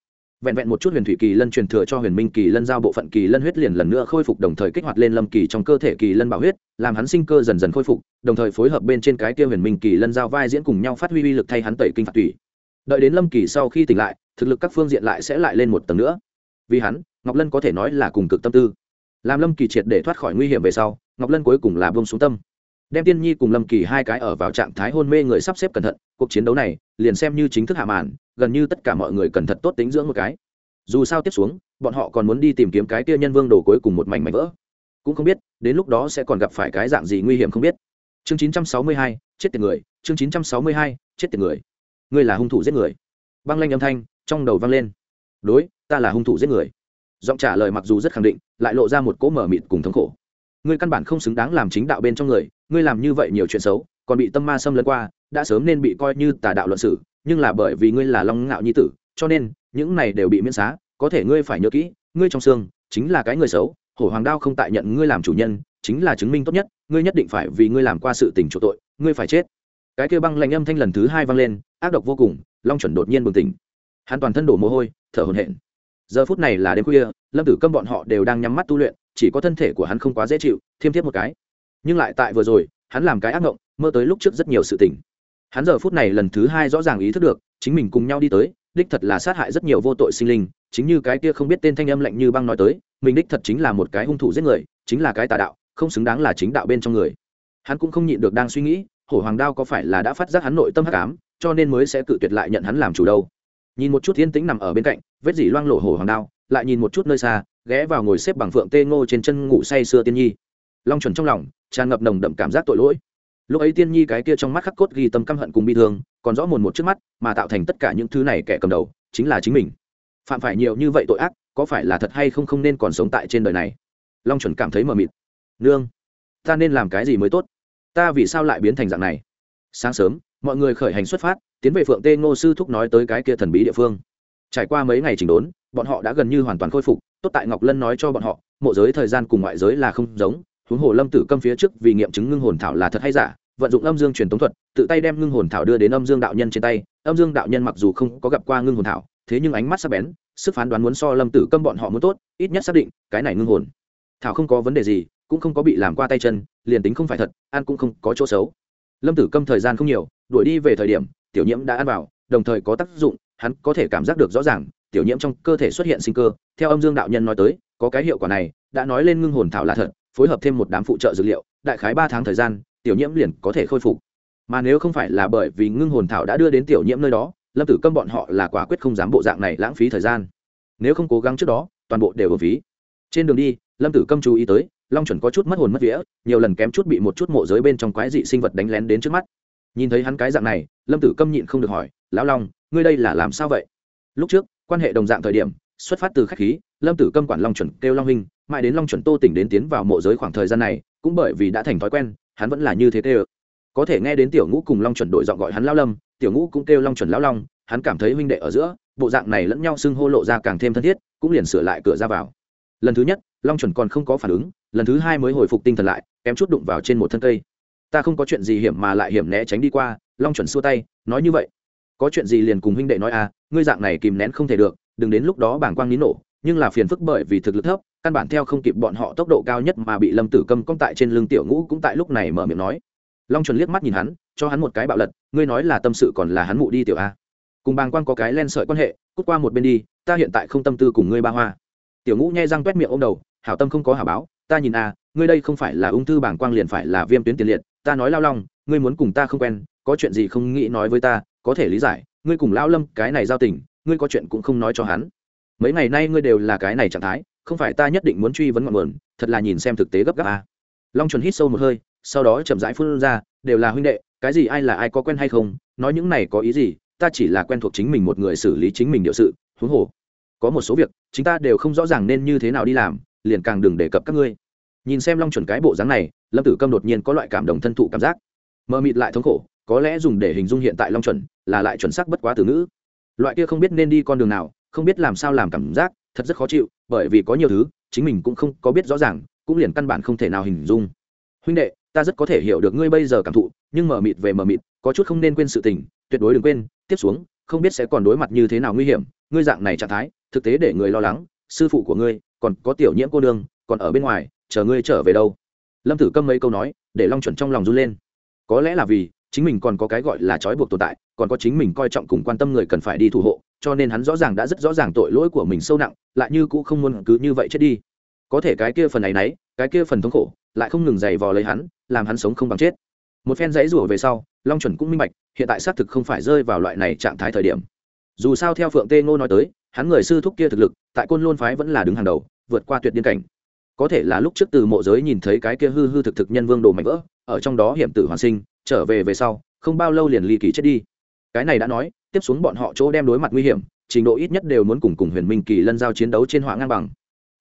vẹn vẹn một chút huyền thủy kỳ lân truyền thừa cho huyền minh kỳ lân giao bộ phận kỳ lân huyết liền lần nữa khôi phục, đồng thời kích hoạt lên lâm kỳ trong cơ thể kỳ lân bảo huyết, làm hắn sinh cơ dần dần khôi phục, đồng thời phối hợp bên trên cái kia huyền minh kỳ lân giao vai diễn cùng nhau phát huy uy lực thay hắn tẩy kinh phạt tủy. Đợi đến lâm kỳ sau khi tỉnh lại, thực lực các phương diện lại sẽ lại lên một tầng nữa. Vì hắn, ngọc lân có thể nói là cùng cực tâm tư. Làm lâm kỳ triệt để thoát khỏi nguy hiểm về sau, ngọc lân cuối cùng là bông xuống tâm đem tiên nhi cùng lâm kỳ hai cái ở vào trạng thái hôn mê người sắp xếp cẩn thận cuộc chiến đấu này liền xem như chính thức hạ màn gần như tất cả mọi người cẩn thận tốt tính dưỡng một cái. Dù sao tiếp xuống bọn họ còn muốn đi tìm kiếm cái tia nhân vương đồ cuối cùng một mảnh mảnh vỡ. Cũng không biết đến lúc đó sẽ còn gặp phải cái dạng gì nguy hiểm không biết. Chương 962, chết tiệt người chương 962, chết tiệt người. Ngươi là hung thủ giết người. Băng lanh âm thanh trong đầu vang lên. Đối ta là hung thủ giết người. Giọng trả lời mặc dù rất khẳng định lại lộ ra một cỗ mở mịt cùng thống khổ ngươi căn bản không xứng đáng làm chính đạo bên trong người, ngươi làm như vậy nhiều chuyện xấu, còn bị tâm ma xâm lấn qua, đã sớm nên bị coi như tà đạo luận sử nhưng là bởi vì ngươi là long ngạo nhi tử, cho nên, những này đều bị miễn xá, có thể ngươi phải nhớ kỹ, ngươi trong xương, chính là cái người xấu, hổ hoàng đao không tại nhận ngươi làm chủ nhân, chính là chứng minh tốt nhất, ngươi nhất định phải vì ngươi làm qua sự tình chủ tội, ngươi phải chết. Cái kêu băng lạnh âm thanh lần thứ hai vang lên, ác độc vô cùng, long chuẩn đột nhiên bừng tỉnh. Hắn toàn thân đổ mồ hôi, thở hổn hển. Giờ phút này là đêm khuya, lâm tử câm bọn họ đều đang nhắm mắt tu luyện chỉ có thân thể của hắn không quá dễ chịu, thiêm thiếp một cái. Nhưng lại tại vừa rồi, hắn làm cái ác mộng mơ tới lúc trước rất nhiều sự tình. Hắn giờ phút này lần thứ hai rõ ràng ý thức được, chính mình cùng nhau đi tới, đích thật là sát hại rất nhiều vô tội sinh linh, chính như cái kia không biết tên thanh âm lạnh như băng nói tới, mình đích thật chính là một cái hung thủ giết người, chính là cái tà đạo, không xứng đáng là chính đạo bên trong người. Hắn cũng không nhịn được đang suy nghĩ, hổ hoàng đao có phải là đã phát giác hắn nội tâm hắc ám, cho nên mới sẽ cự tuyệt lại nhận hắn làm chủ đâu. Nhìn một chút yên tĩnh nằm ở bên cạnh, vết dỉ loang lổ hổ hoàng đao, lại nhìn một chút nơi xa ghé vào ngồi xếp bằng phượng tê ngô trên chân ngủ say sưa tiên nhi. Long chuẩn trong lòng, tràn ngập nồng đậm cảm giác tội lỗi. Lúc ấy tiên nhi cái kia trong mắt khắc cốt ghi tâm căm hận cùng bi thương, còn rõ mồn một trước mắt, mà tạo thành tất cả những thứ này kẻ cầm đầu, chính là chính mình. Phạm phải nhiều như vậy tội ác, có phải là thật hay không không nên còn sống tại trên đời này? Long chuẩn cảm thấy mờ mịt. Nương, ta nên làm cái gì mới tốt? Ta vì sao lại biến thành dạng này? Sáng sớm, mọi người khởi hành xuất phát, tiến về phượng tê ngô sư thúc nói tới cái kia thần bí địa phương. Trải qua mấy ngày chỉnh đốn, bọn họ đã gần như hoàn toàn khôi phục tốt tại ngọc lân nói cho bọn họ, mộ giới thời gian cùng ngoại giới là không giống, huống hồ lâm tử câm phía trước vì nghiệm chứng ngưng hồn thảo là thật hay giả, vận dụng âm dương truyền tống thuật, tự tay đem ngưng hồn thảo đưa đến âm dương đạo nhân trên tay. Âm dương đạo nhân mặc dù không có gặp qua ngưng hồn thảo, thế nhưng ánh mắt sắc bén, sức phán đoán muốn so lâm tử câm bọn họ muốn tốt, ít nhất xác định, cái này ngưng hồn thảo không có vấn đề gì, cũng không có bị làm qua tay chân, liền tính không phải thật, ăn cũng không có chỗ xấu. Lâm tử câm thời gian không nhiều, đuổi đi về thời điểm, tiểu nhiễm đã ăn vào, đồng thời có tác dụng, hắn có thể cảm giác được rõ ràng tiểu nhiễm trong cơ thể xuất hiện sinh cơ, theo âm dương đạo nhân nói tới, có cái hiệu quả này, đã nói lên ngưng hồn thảo là thật, phối hợp thêm một đám phụ trợ dược liệu, đại khái ba tháng thời gian, tiểu nhiễm liền có thể khôi phục. Mà nếu không phải là bởi vì ngưng hồn thảo đã đưa đến tiểu nhiễm nơi đó, lâm tử câm bọn họ là quả quyết không dám bộ dạng này lãng phí thời gian. Nếu không cố gắng trước đó, toàn bộ đều ở phí trên đường đi, lâm tử câm chú ý tới, long chuẩn có chút mất hồn mất vía, nhiều lần kém chút bị một chút mộ giới bên trong quái dị sinh vật đánh lén đến trước mắt. Nhìn thấy hắn cái dạng này, lâm tử câm nhịn không được hỏi, lão long, ngươi đây là làm sao vậy? Lúc trước quan hệ đồng dạng thời điểm, xuất phát từ khách khí, lâm tử câm quản long chuẩn kêu long hình mãi đến long chuẩn tô tỉnh đến tiến vào mộ giới khoảng thời gian này, cũng bởi vì đã thành thói quen, hắn vẫn là như thế tê ơ có thể nghe đến tiểu ngũ cùng long chuẩn đội dọn gọi hắn lão lâm, tiểu ngũ cũng kêu long chuẩn lão long, hắn cảm thấy huynh đệ ở giữa, bộ dạng này lẫn nhau xưng hô lộ ra càng thêm thân thiết, cũng liền sửa lại cửa ra vào. Lần thứ nhất, long chuẩn còn không có phản ứng, lần thứ hai mới hồi phục tinh thần lại, kém chút đụng vào trên một thân cây. Ta không có chuyện gì hiểm mà lại hiểm né tránh đi qua, long chuẩn xua tay, nói như vậy có chuyện gì liền cùng huynh đệ nói à ngươi dạng này kìm nén không thể được đừng đến lúc đó bảng quang nín nổ nhưng là phiền phức bởi vì thực lực thấp căn bản theo không kịp bọn họ tốc độ cao nhất mà bị lâm tử cầm, công tại trên lưng tiểu ngũ cũng tại lúc này mở miệng nói. Long chuẩn liếc mắt nhìn hắn cho hắn một cái bạo lật ngươi nói là tâm sự còn là hắn mụ đi tiểu a. Cùng bàng quan có cái len sợi quan hệ cút qua một bên đi ta hiện tại không tâm tư cùng ngươi ba hoa. Tiểu ngũ nhai răng quét miệng ô m đầu hảo tâm không có hảo báo ta nhìn a ngươi đây không phải là ung thư bảng quang liền phải là viêm tuyến tiền liệt ta nói lao long ngươi muốn cùng ta không quen có chuyện gì không nghĩ nói với ta có thể lý giải, ngươi cùng lão lâm cái này giao tình, ngươi có chuyện cũng không nói cho hắn. Mấy ngày nay ngươi đều là cái này trạng thái, không phải ta nhất định muốn truy vấn ngọn nguồn, thật là nhìn xem thực tế gấp gáp à? long chuẩn hít sâu một hơi, sau đó chậm rãi phun ra, đều là huynh đệ, cái gì ai là ai có quen hay không, nói những này có ý gì, ta chỉ là quen thuộc chính mình một người xử lý chính mình điều sự, huống hồ. Có một số việc chúng ta đều không rõ ràng nên như thế nào đi làm, liền càng đừng đề cập các ngươi. Nhìn xem long chuẩn cái bộ dáng này, lâm tử câm đột nhiên có loại cảm động thân thụ cảm giác. Mờ mịt lại thống khổ có lẽ dùng để hình dung hiện tại long chuẩn là lại chuẩn xác bất quá từ ngữ. Loại kia không biết nên đi con đường nào, không biết làm sao làm cảm giác, thật rất khó chịu, bởi vì có nhiều thứ, chính mình cũng không có biết rõ ràng, cũng liền căn bản không thể nào hình dung. Huynh đệ, ta rất có thể hiểu được ngươi bây giờ cảm thụ, nhưng mở mịt về mở mịt, có chút không nên quên sự tình, tuyệt đối đừng quên, tiếp xuống, không biết sẽ còn đối mặt như thế nào nguy hiểm, ngươi dạng này trạng thái, thực tế để người lo lắng, sư phụ của ngươi, còn có tiểu nhiễm cô đương còn ở bên ngoài, chờ ngươi trở về đâu? Lâm tử câm mấy câu nói, để long chuẩn trong lòng run lên. Có lẽ là vì chính mình còn có cái gọi là trói buộc tồn tại, còn có chính mình coi trọng cùng quan tâm người cần phải đi thủ hộ, cho nên hắn rõ ràng đã rất rõ ràng tội lỗi của mình sâu nặng, lại như cũ không muốn cứ như vậy chết đi. Có thể cái kia phần này nấy cái kia phần thống khổ, lại không ngừng giày vò lấy hắn, làm hắn sống không bằng chết. Một phen dãy rủa về sau, long chuẩn cũng minh bạch, hiện tại xác thực không phải rơi vào loại này trạng thái thời điểm. Dù sao theo phượng tê ngô nói tới, hắn người sư thúc kia thực lực, tại côn lôn phái vẫn là đứng hàng đầu, vượt qua tuyệt điên cảnh. Có thể là lúc trước từ mộ giới nhìn thấy cái kia hư hư thực thực nhân vương đồ mạnh vỡ, ở trong đó hiểm tử hoàn sinh trở về về sau, không bao lâu liền ly kỳ chết đi. Cái này đã nói, tiếp xuống bọn họ chỗ đem đối mặt nguy hiểm, trình độ ít nhất đều muốn cùng cùng huyền minh kỳ lân giao chiến đấu trên họa ngang bằng.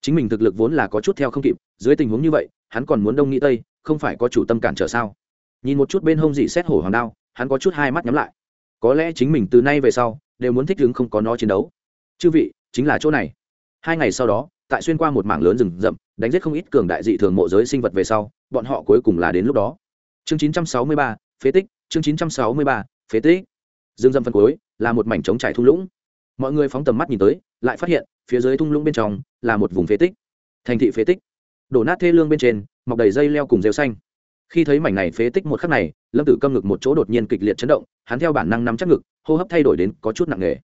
Chính mình thực lực vốn là có chút theo không kịp, dưới tình huống như vậy, hắn còn muốn đông nghĩ tây, không phải có chủ tâm cản trở sao? Nhìn một chút bên hông dị xét hổ hoàng đao, hắn có chút hai mắt nhắm lại. Có lẽ chính mình từ nay về sau, đều muốn thích ứng không có nó chiến đấu. Chư vị, chính là chỗ này. Hai ngày sau đó, tại xuyên qua một mảng lớn rừng rậm, đánh giết không ít cường đại dị thường mộ giới sinh vật về sau, bọn họ cuối cùng là đến lúc đó chương 963, phế tích chương 963, phế tích. Dương dâm phân cuối là một mảnh trống trải thung lũng. Mọi người phóng tầm mắt nhìn tới lại phát hiện phía dưới thung lũng bên trong là một vùng phế tích. Thành thị phế tích. Đổ nát thê lương bên trên mọc đầy dây leo cùng rêu xanh. Khi thấy mảnh này phế tích một khắc này lâm tử câm ngực một chỗ đột nhiên kịch liệt chấn động hắn theo bản năng nắm chắc ngực hô hấp thay đổi đến có chút nặng nề.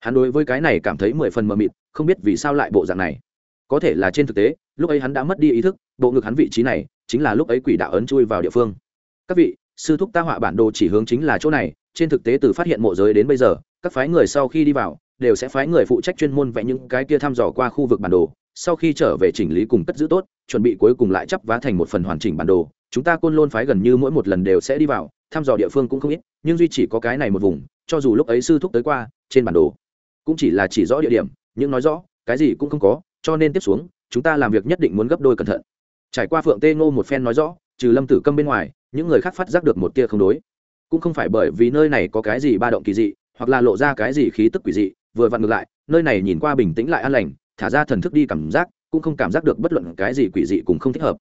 Hắn đối với cái này cảm thấy mười phần mờ mịt không biết vì sao lại bộ dạng này. Có thể là trên thực tế lúc ấy hắn đã mất đi ý thức bộ ngực hắn vị trí này chính là lúc ấy quỷ đạo ấn chui vào địa phương các vị, sư thúc ta họa bản đồ chỉ hướng chính là chỗ này, trên thực tế từ phát hiện mộ giới đến bây giờ, các phái người sau khi đi vào, đều sẽ phái người phụ trách chuyên môn vẽ những cái kia thăm dò qua khu vực bản đồ, sau khi trở về chỉnh lý cùng cất giữ tốt, chuẩn bị cuối cùng lại chắp vá thành một phần hoàn chỉnh bản đồ. Chúng ta côn lôn phái gần như mỗi một lần đều sẽ đi vào, thăm dò địa phương cũng không ít, nhưng duy chỉ có cái này một vùng, cho dù lúc ấy sư thúc tới qua, trên bản đồ cũng chỉ là chỉ rõ địa điểm, nhưng nói rõ, cái gì cũng không có, cho nên tiếp xuống, chúng ta làm việc nhất định muốn gấp đôi cẩn thận. Trải qua phượng tê ngô một phen nói rõ, trừ lâm tử câm bên ngoài những người khác phát giác được một tia không đối. Cũng không phải bởi vì nơi này có cái gì ba động kỳ dị, hoặc là lộ ra cái gì khí tức quỷ dị, vừa vặn ngược lại, nơi này nhìn qua bình tĩnh lại an lành, thả ra thần thức đi cảm giác, cũng không cảm giác được bất luận cái gì quỷ dị cũng không thích hợp.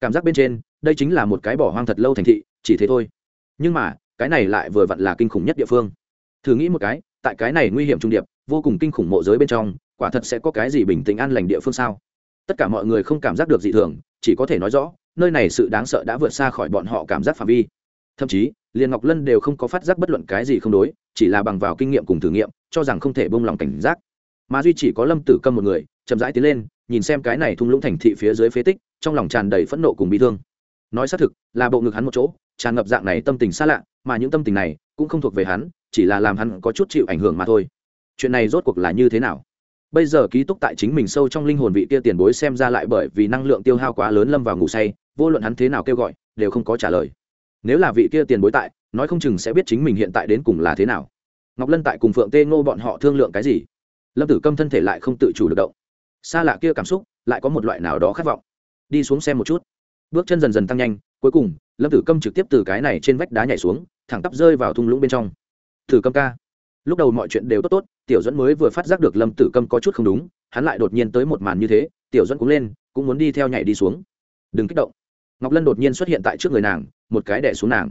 Cảm giác bên trên, đây chính là một cái bỏ hoang thật lâu thành thị, chỉ thế thôi. Nhưng mà, cái này lại vừa vặn là kinh khủng nhất địa phương. Thử nghĩ một cái, tại cái này nguy hiểm trung điệp, vô cùng kinh khủng mộ giới bên trong, quả thật sẽ có cái gì bình tĩnh an lành địa phương sao? Tất cả mọi người không cảm giác được dị thường, chỉ có thể nói rõ nơi này sự đáng sợ đã vượt xa khỏi bọn họ cảm giác phạm vi. Thậm chí liền ngọc lân đều không có phát giác bất luận cái gì không đối, chỉ là bằng vào kinh nghiệm cùng thử nghiệm, cho rằng không thể bông lòng cảnh giác. Mà duy chỉ có lâm tử câm một người, chậm rãi tiến lên, nhìn xem cái này thung lũng thành thị phía dưới phế tích, trong lòng tràn đầy phẫn nộ cùng bị thương. Nói xác thực, là bộ ngực hắn một chỗ, tràn ngập dạng này tâm tình xa lạ, mà những tâm tình này cũng không thuộc về hắn, chỉ là làm hắn có chút chịu ảnh hưởng mà thôi. Chuyện này rốt cuộc là như thế nào? Bây giờ ký túc tại chính mình sâu trong linh hồn vị kia tiền bối xem ra lại bởi vì năng lượng tiêu hao quá lớn lâm vào ngủ say vô luận hắn thế nào kêu gọi, đều không có trả lời. Nếu là vị kia tiền bối tại, nói không chừng sẽ biết chính mình hiện tại đến cùng là thế nào. Ngọc lân tại cùng phượng tê ngô bọn họ thương lượng cái gì? Lâm tử câm thân thể lại không tự chủ được động. Xa lạ kia cảm xúc, lại có một loại nào đó khát vọng. Đi xuống xem một chút. Bước chân dần dần tăng nhanh, cuối cùng, lâm tử câm trực tiếp từ cái này trên vách đá nhảy xuống, thẳng tắp rơi vào thung lũng bên trong. Thử câm ca. Lúc đầu mọi chuyện đều tốt tốt, tiểu dẫn mới vừa phát giác được lâm tử câm có chút không đúng, hắn lại đột nhiên tới một màn như thế, tiểu dẫn cũng lên, cũng muốn đi theo nhảy đi xuống. Đừng kích động ngọc lân đột nhiên xuất hiện tại trước người nàng, một cái đẻ xuống nàng.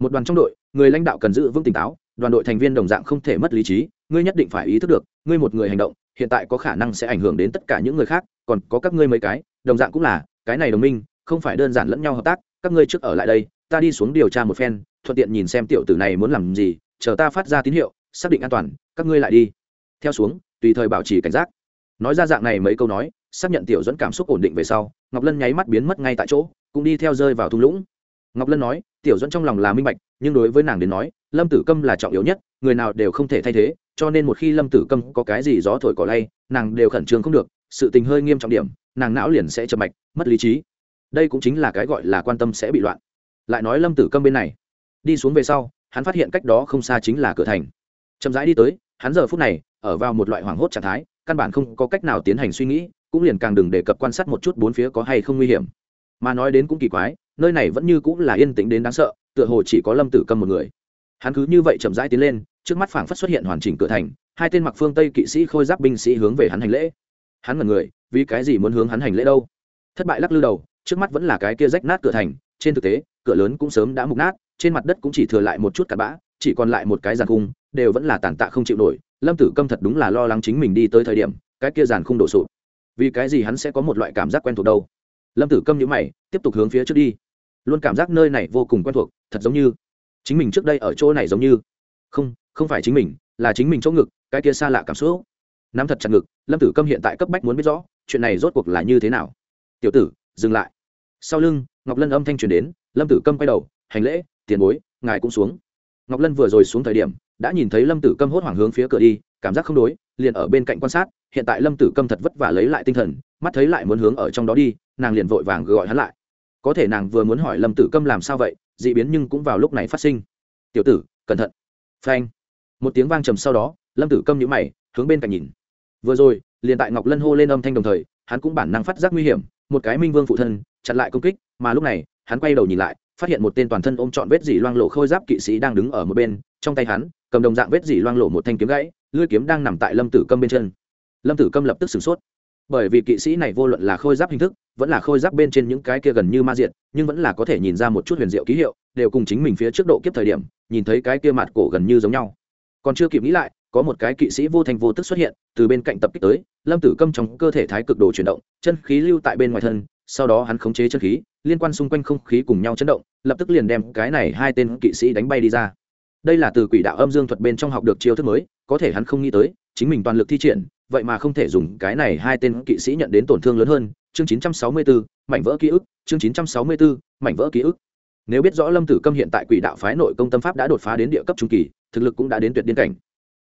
Một đoàn trong đội, người lãnh đạo cần giữ vững tỉnh táo, đoàn đội thành viên đồng dạng không thể mất lý trí, ngươi nhất định phải ý thức được, ngươi một người hành động, hiện tại có khả năng sẽ ảnh hưởng đến tất cả những người khác, còn có các ngươi mấy cái, đồng dạng cũng là, cái này đồng minh, không phải đơn giản lẫn nhau hợp tác, các ngươi trước ở lại đây, ta đi xuống điều tra một phen, thuận tiện nhìn xem tiểu tử này muốn làm gì, chờ ta phát ra tín hiệu, xác định an toàn, các ngươi lại đi. Theo xuống, tùy thời bảo trì cảnh giác. Nói ra dạng này mấy câu nói, xác nhận tiểu dẫn cảm xúc ổn định về sau, ngọc lân nháy mắt biến mất ngay tại chỗ cũng đi theo rơi vào thung lũng. Ngọc lân nói, tiểu dẫn trong lòng là minh bạch, nhưng đối với nàng đến nói, lâm tử câm là trọng yếu nhất, người nào đều không thể thay thế, cho nên một khi lâm tử câm có cái gì gió thổi cỏ lay, nàng đều khẩn trương không được, sự tình hơi nghiêm trọng điểm, nàng não liền sẽ chậm mạch, mất lý trí. Đây cũng chính là cái gọi là quan tâm sẽ bị loạn. Lại nói lâm tử câm bên này. Đi xuống về sau, hắn phát hiện cách đó không xa chính là cửa thành. Chậm rãi đi tới, hắn giờ phút này, ở vào một loại hoảng hốt trạng thái, căn bản không có cách nào tiến hành suy nghĩ, cũng liền càng đừng đề cập quan sát một chút bốn phía có hay không nguy hiểm mà nói đến cũng kỳ quái, nơi này vẫn như cũng là yên tĩnh đến đáng sợ, tựa hồ chỉ có lâm tử Cầm một người. Hắn cứ như vậy chậm rãi tiến lên, trước mắt phảng phất xuất hiện hoàn chỉnh cửa thành, hai tên mặc phương tây kỵ sĩ khôi giáp binh sĩ hướng về hắn hành lễ. Hắn ngẩn người, vì cái gì muốn hướng hắn hành lễ đâu? Thất bại lắc lư đầu, trước mắt vẫn là cái kia rách nát cửa thành, trên thực tế, cửa lớn cũng sớm đã mục nát, trên mặt đất cũng chỉ thừa lại một chút cặn bã, chỉ còn lại một cái giàn khung, đều vẫn là tàn tạ không chịu nổi. Lâm tử câm thật đúng là lo lắng chính mình đi tới thời điểm, cái kia giàn khung đổ sụp. Vì cái gì hắn sẽ có một loại cảm giác quen thuộc đâu? Lâm tử câm nhữ mày, tiếp tục hướng phía trước đi. Luôn cảm giác nơi này vô cùng quen thuộc, thật giống như chính mình trước đây ở chỗ này giống như. Không không phải chính mình, là chính mình chỗ ngực, cái kia xa lạ cảm xúc. Nắm thật chặt ngực, lâm tử câm hiện tại cấp bách muốn biết rõ, chuyện này rốt cuộc là như thế nào. Tiểu tử, dừng lại. Sau lưng, ngọc lân âm thanh truyền đến, lâm tử câm quay đầu, hành lễ, tiền bối, ngài cũng xuống. Ngọc lân vừa rồi xuống thời điểm, đã nhìn thấy lâm tử câm hốt hoảng hướng phía cửa đi, cảm giác không đối, liền ở bên cạnh quan sát hiện tại lâm tử câm thật vất vả lấy lại tinh thần, mắt thấy lại muốn hướng ở trong đó đi, nàng liền vội vàng gọi hắn lại. Có thể nàng vừa muốn hỏi lâm tử câm làm sao vậy d ị biến nhưng cũng vào lúc này phát sinh. Tiểu tử, cẩn thận. Phanh. Một tiếng vang trầm sau đó, lâm tử câm nhữ mày, hướng bên cạnh nhìn. Vừa rồi, liền tại ngọc lân hô lên âm thanh đồng thời, hắn cũng bản năng phát giác nguy hiểm, một cái minh vương phụ thân, chặn lại công kích, mà lúc này, hắn quay đầu nhìn lại, phát hiện một tên toàn thân ôm trọn vết dỉ loang lộ khôi giáp kỵ sĩ đang đứng ở một bên, trong tay hắn, cầm đồng dạng vết dỉ loang lộ một thanh kiếm gãy, lưỡi kiếm đang nằm tại lâm tử câm bên chân lâm tử câm lập tức sửng sốt. Bởi vì kỵ sĩ này vô luận là khôi giáp hình thức, vẫn là khôi giáp bên trên những cái kia gần như ma diện nhưng vẫn là có thể nhìn ra một chút huyền diệu ký hiệu, đều cùng chính mình phía trước độ kiếp thời điểm, nhìn thấy cái kia mặt cổ gần như giống nhau. Còn chưa kịp nghĩ lại, có một cái kỵ sĩ vô thành vô tức xuất hiện, từ bên cạnh tập kích tới, lâm tử câm trong cơ thể thái cực đồ chuyển động, chân khí lưu tại bên ngoài thân, sau đó hắn khống chế chân khí, liên quan xung quanh không khí cùng nhau chấn động, lập tức liền đem cái này hai tên kỵ sĩ đánh bay đi ra. Đây là từ quỷ đạo âm dương thuật bên trong học được chiêu thức mới, có thể hắn không nghĩ tới, chính mình toàn lực thi triển vậy mà không thể dùng cái này hai tên kỵ sĩ nhận đến tổn thương lớn hơn chương 964, mảnh vỡ ký ức chương 964, mảnh vỡ ký ức. Nếu biết rõ lâm tử câm hiện tại quỷ đạo phái nội công tâm pháp đã đột phá đến địa cấp trung kỳ thực lực cũng đã đến tuyệt điên cảnh.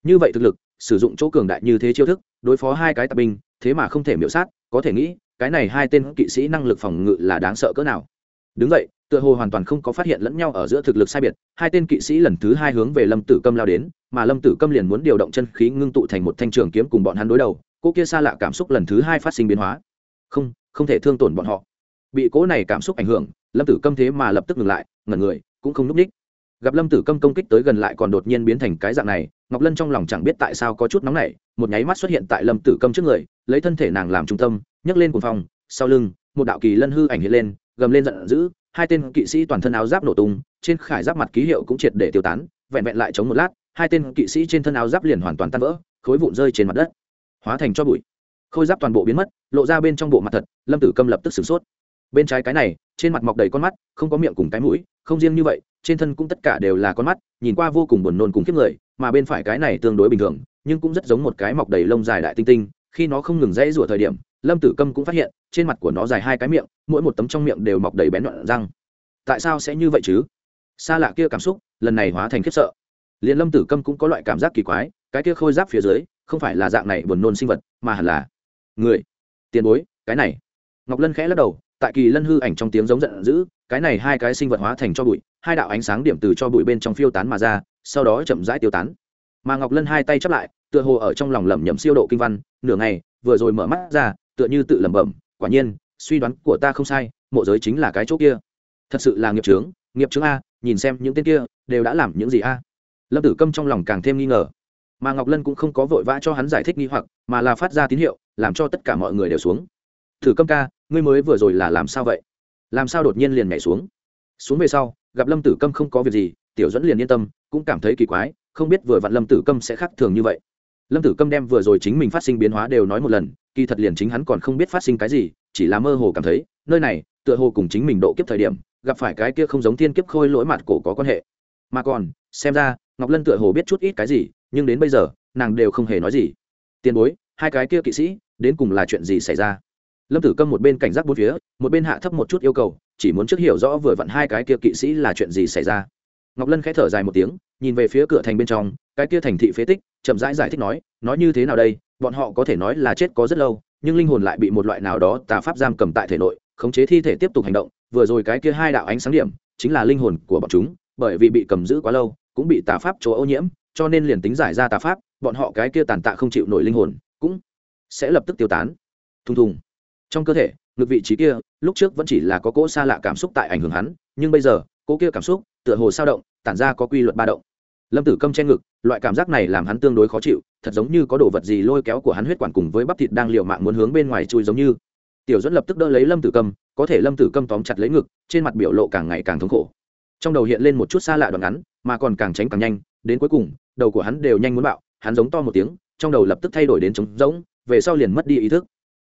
Như vậy thực lực sử dụng chỗ cường đại như thế chiêu thức đối phó hai cái tạp binh thế mà không thể miễu sát có thể nghĩ cái này hai tên kỵ sĩ năng lực phòng ngự là đáng sợ cỡ nào. Đứng vậy tựa hồ hoàn toàn không có phát hiện lẫn nhau ở giữa thực lực sai biệt, hai tên kỵ sĩ lần thứ hai hướng về lâm tử câm lao đến, mà lâm tử câm liền muốn điều động chân khí ngưng tụ thành một thanh trường kiếm cùng bọn hắn đối đầu, cô kia xa lạ cảm xúc lần thứ hai phát sinh biến hóa. Không không thể thương tổn bọn họ. Bị cố này cảm xúc ảnh hưởng, lâm tử câm thế mà lập tức ngừng lại, ngẩn người, cũng không núp ních. Gặp lâm tử câm công kích tới gần lại còn đột nhiên biến thành cái dạng này, ngọc lân trong lòng chẳng biết tại sao có chút nóng nảy, một nháy mắt xuất hiện tại lâm tử câm trước người, lấy thân thể nàng làm trung tâm, nhấc lên cuồng phòng sau lưng, một đạo kỳ lân hư ảnh hiện lên, gầm lên giận dữ hai tên kỵ sĩ toàn thân áo giáp nổ tung, trên khải giáp mặt ký hiệu cũng triệt để tiêu tán, vẹn vẹn lại chống một lát, hai tên kỵ sĩ trên thân áo giáp liền hoàn toàn tan vỡ, khối vụn rơi trên mặt đất, hóa thành cho bụi. Khôi giáp toàn bộ biến mất, lộ ra bên trong bộ mặt thật, lâm tử câm lập tức sửng sốt. Bên trái cái này, trên mặt mọc đầy con mắt, không có miệng cùng cái mũi, không riêng như vậy, trên thân cũng tất cả đều là con mắt, nhìn qua vô cùng buồn nôn cùng kiếp người, mà bên phải cái này tương đối bình thường, nhưng cũng rất giống một cái mọc đầy lông dài đại tinh tinh khi nó không ngừng dãy rủa thời điểm, lâm tử câm cũng phát hiện, trên mặt của nó dài hai cái miệng, mỗi một tấm trong miệng đều mọc đầy bén đoạn răng. Tại sao sẽ như vậy chứ? Xa lạ kia cảm xúc, lần này hóa thành khiếp sợ. Liền lâm tử câm cũng có loại cảm giác kỳ quái, cái kia khôi giáp phía dưới, không phải là dạng này buồn nôn sinh vật, mà hẳn là người. Tiền bối, cái này. Ngọc lân khẽ lắc đầu, tại kỳ lân hư ảnh trong tiếng giống giận dữ, cái này hai cái sinh vật hóa thành cho bụi, hai đạo ánh sáng điểm từ cho bụi bên trong phiêu tán mà ra, sau đó chậm rãi tiêu tán. Mà ngọc lân hai tay chắp lại, tựa hồ ở trong lòng lẩm nhẩm siêu độ kinh văn nửa ngày, vừa rồi mở mắt ra, tựa như tự lẩm bẩm, quả nhiên, suy đoán của ta không sai, mộ giới chính là cái chỗ kia. Thật sự là nghiệp trướng nghiệp trướng a, nhìn xem những tên kia, đều đã làm những gì a. Lâm tử câm trong lòng càng thêm nghi ngờ. Mà ngọc lân cũng không có vội vã cho hắn giải thích nghi hoặc, mà là phát ra tín hiệu, làm cho tất cả mọi người đều xuống. Thử câm ca, ngươi mới vừa rồi là làm sao vậy? Làm sao đột nhiên liền nhảy xuống? Xuống về sau, gặp lâm tử câm không có việc gì, tiểu dẫn liền yên tâm, cũng cảm thấy kỳ quái, không biết vừa vặn lâm tử câm sẽ khác thường như vậy lâm tử câm đem vừa rồi chính mình phát sinh biến hóa đều nói một lần, kỳ thật liền chính hắn còn không biết phát sinh cái gì, chỉ là mơ hồ cảm thấy, nơi này, tựa hồ cùng chính mình độ kiếp thời điểm, gặp phải cái kia không giống thiên kiếp khôi lỗi mặt cổ có quan hệ. Mà còn, xem ra, ngọc lân tựa hồ biết chút ít cái gì, nhưng đến bây giờ, nàng đều không hề nói gì. Tiền bối, hai cái kia kỵ sĩ, đến cùng là chuyện gì xảy ra? Lâm tử câm một bên cảnh giác bốn phía, một bên hạ thấp một chút yêu cầu, chỉ muốn trước hiểu rõ vừa vặn hai cái kia kỵ sĩ là chuyện gì xảy ra ngọc lân khẽ thở dài một tiếng nhìn về phía cửa thành bên trong cái kia thành thị phế tích chậm rãi giải, giải thích nói nói như thế nào đây bọn họ có thể nói là chết có rất lâu nhưng linh hồn lại bị một loại nào đó tà pháp giam cầm tại thể nội khống chế thi thể tiếp tục hành động vừa rồi cái kia hai đạo ánh sáng điểm chính là linh hồn của bọn chúng bởi vì bị cầm giữ quá lâu cũng bị tà pháp chỗ ô nhiễm cho nên liền tính giải ra tà pháp bọn họ cái kia tàn tạ không chịu nổi linh hồn cũng sẽ lập tức tiêu tán. Thùng thùng. Trong cơ thể ngực vị trí kia lúc trước vẫn chỉ là có cỗ xa lạ cảm xúc tại ảnh hưởng hắn nhưng bây giờ cỗ kia cảm xúc, tựa hồ sao động, tản ra có quy luật ba động. Lâm tử câm che ngực, loại cảm giác này làm hắn tương đối khó chịu, thật giống như có đồ vật gì lôi kéo của hắn huyết quản cùng với bắp thịt đang liều mạng muốn hướng bên ngoài chui giống như. Tiểu dẫn lập tức đỡ lấy lâm tử câm, có thể lâm tử câm tóm chặt lấy ngực, trên mặt biểu lộ càng ngày càng thống khổ. Trong đầu hiện lên một chút xa lạ đoạn ngắn, mà còn càng tránh càng nhanh, đến cuối cùng, đầu của hắn đều nhanh muốn bạo, hắn giống to một tiếng, trong đầu lập tức thay đổi đến trống rỗng, về sau liền mất đi ý thức.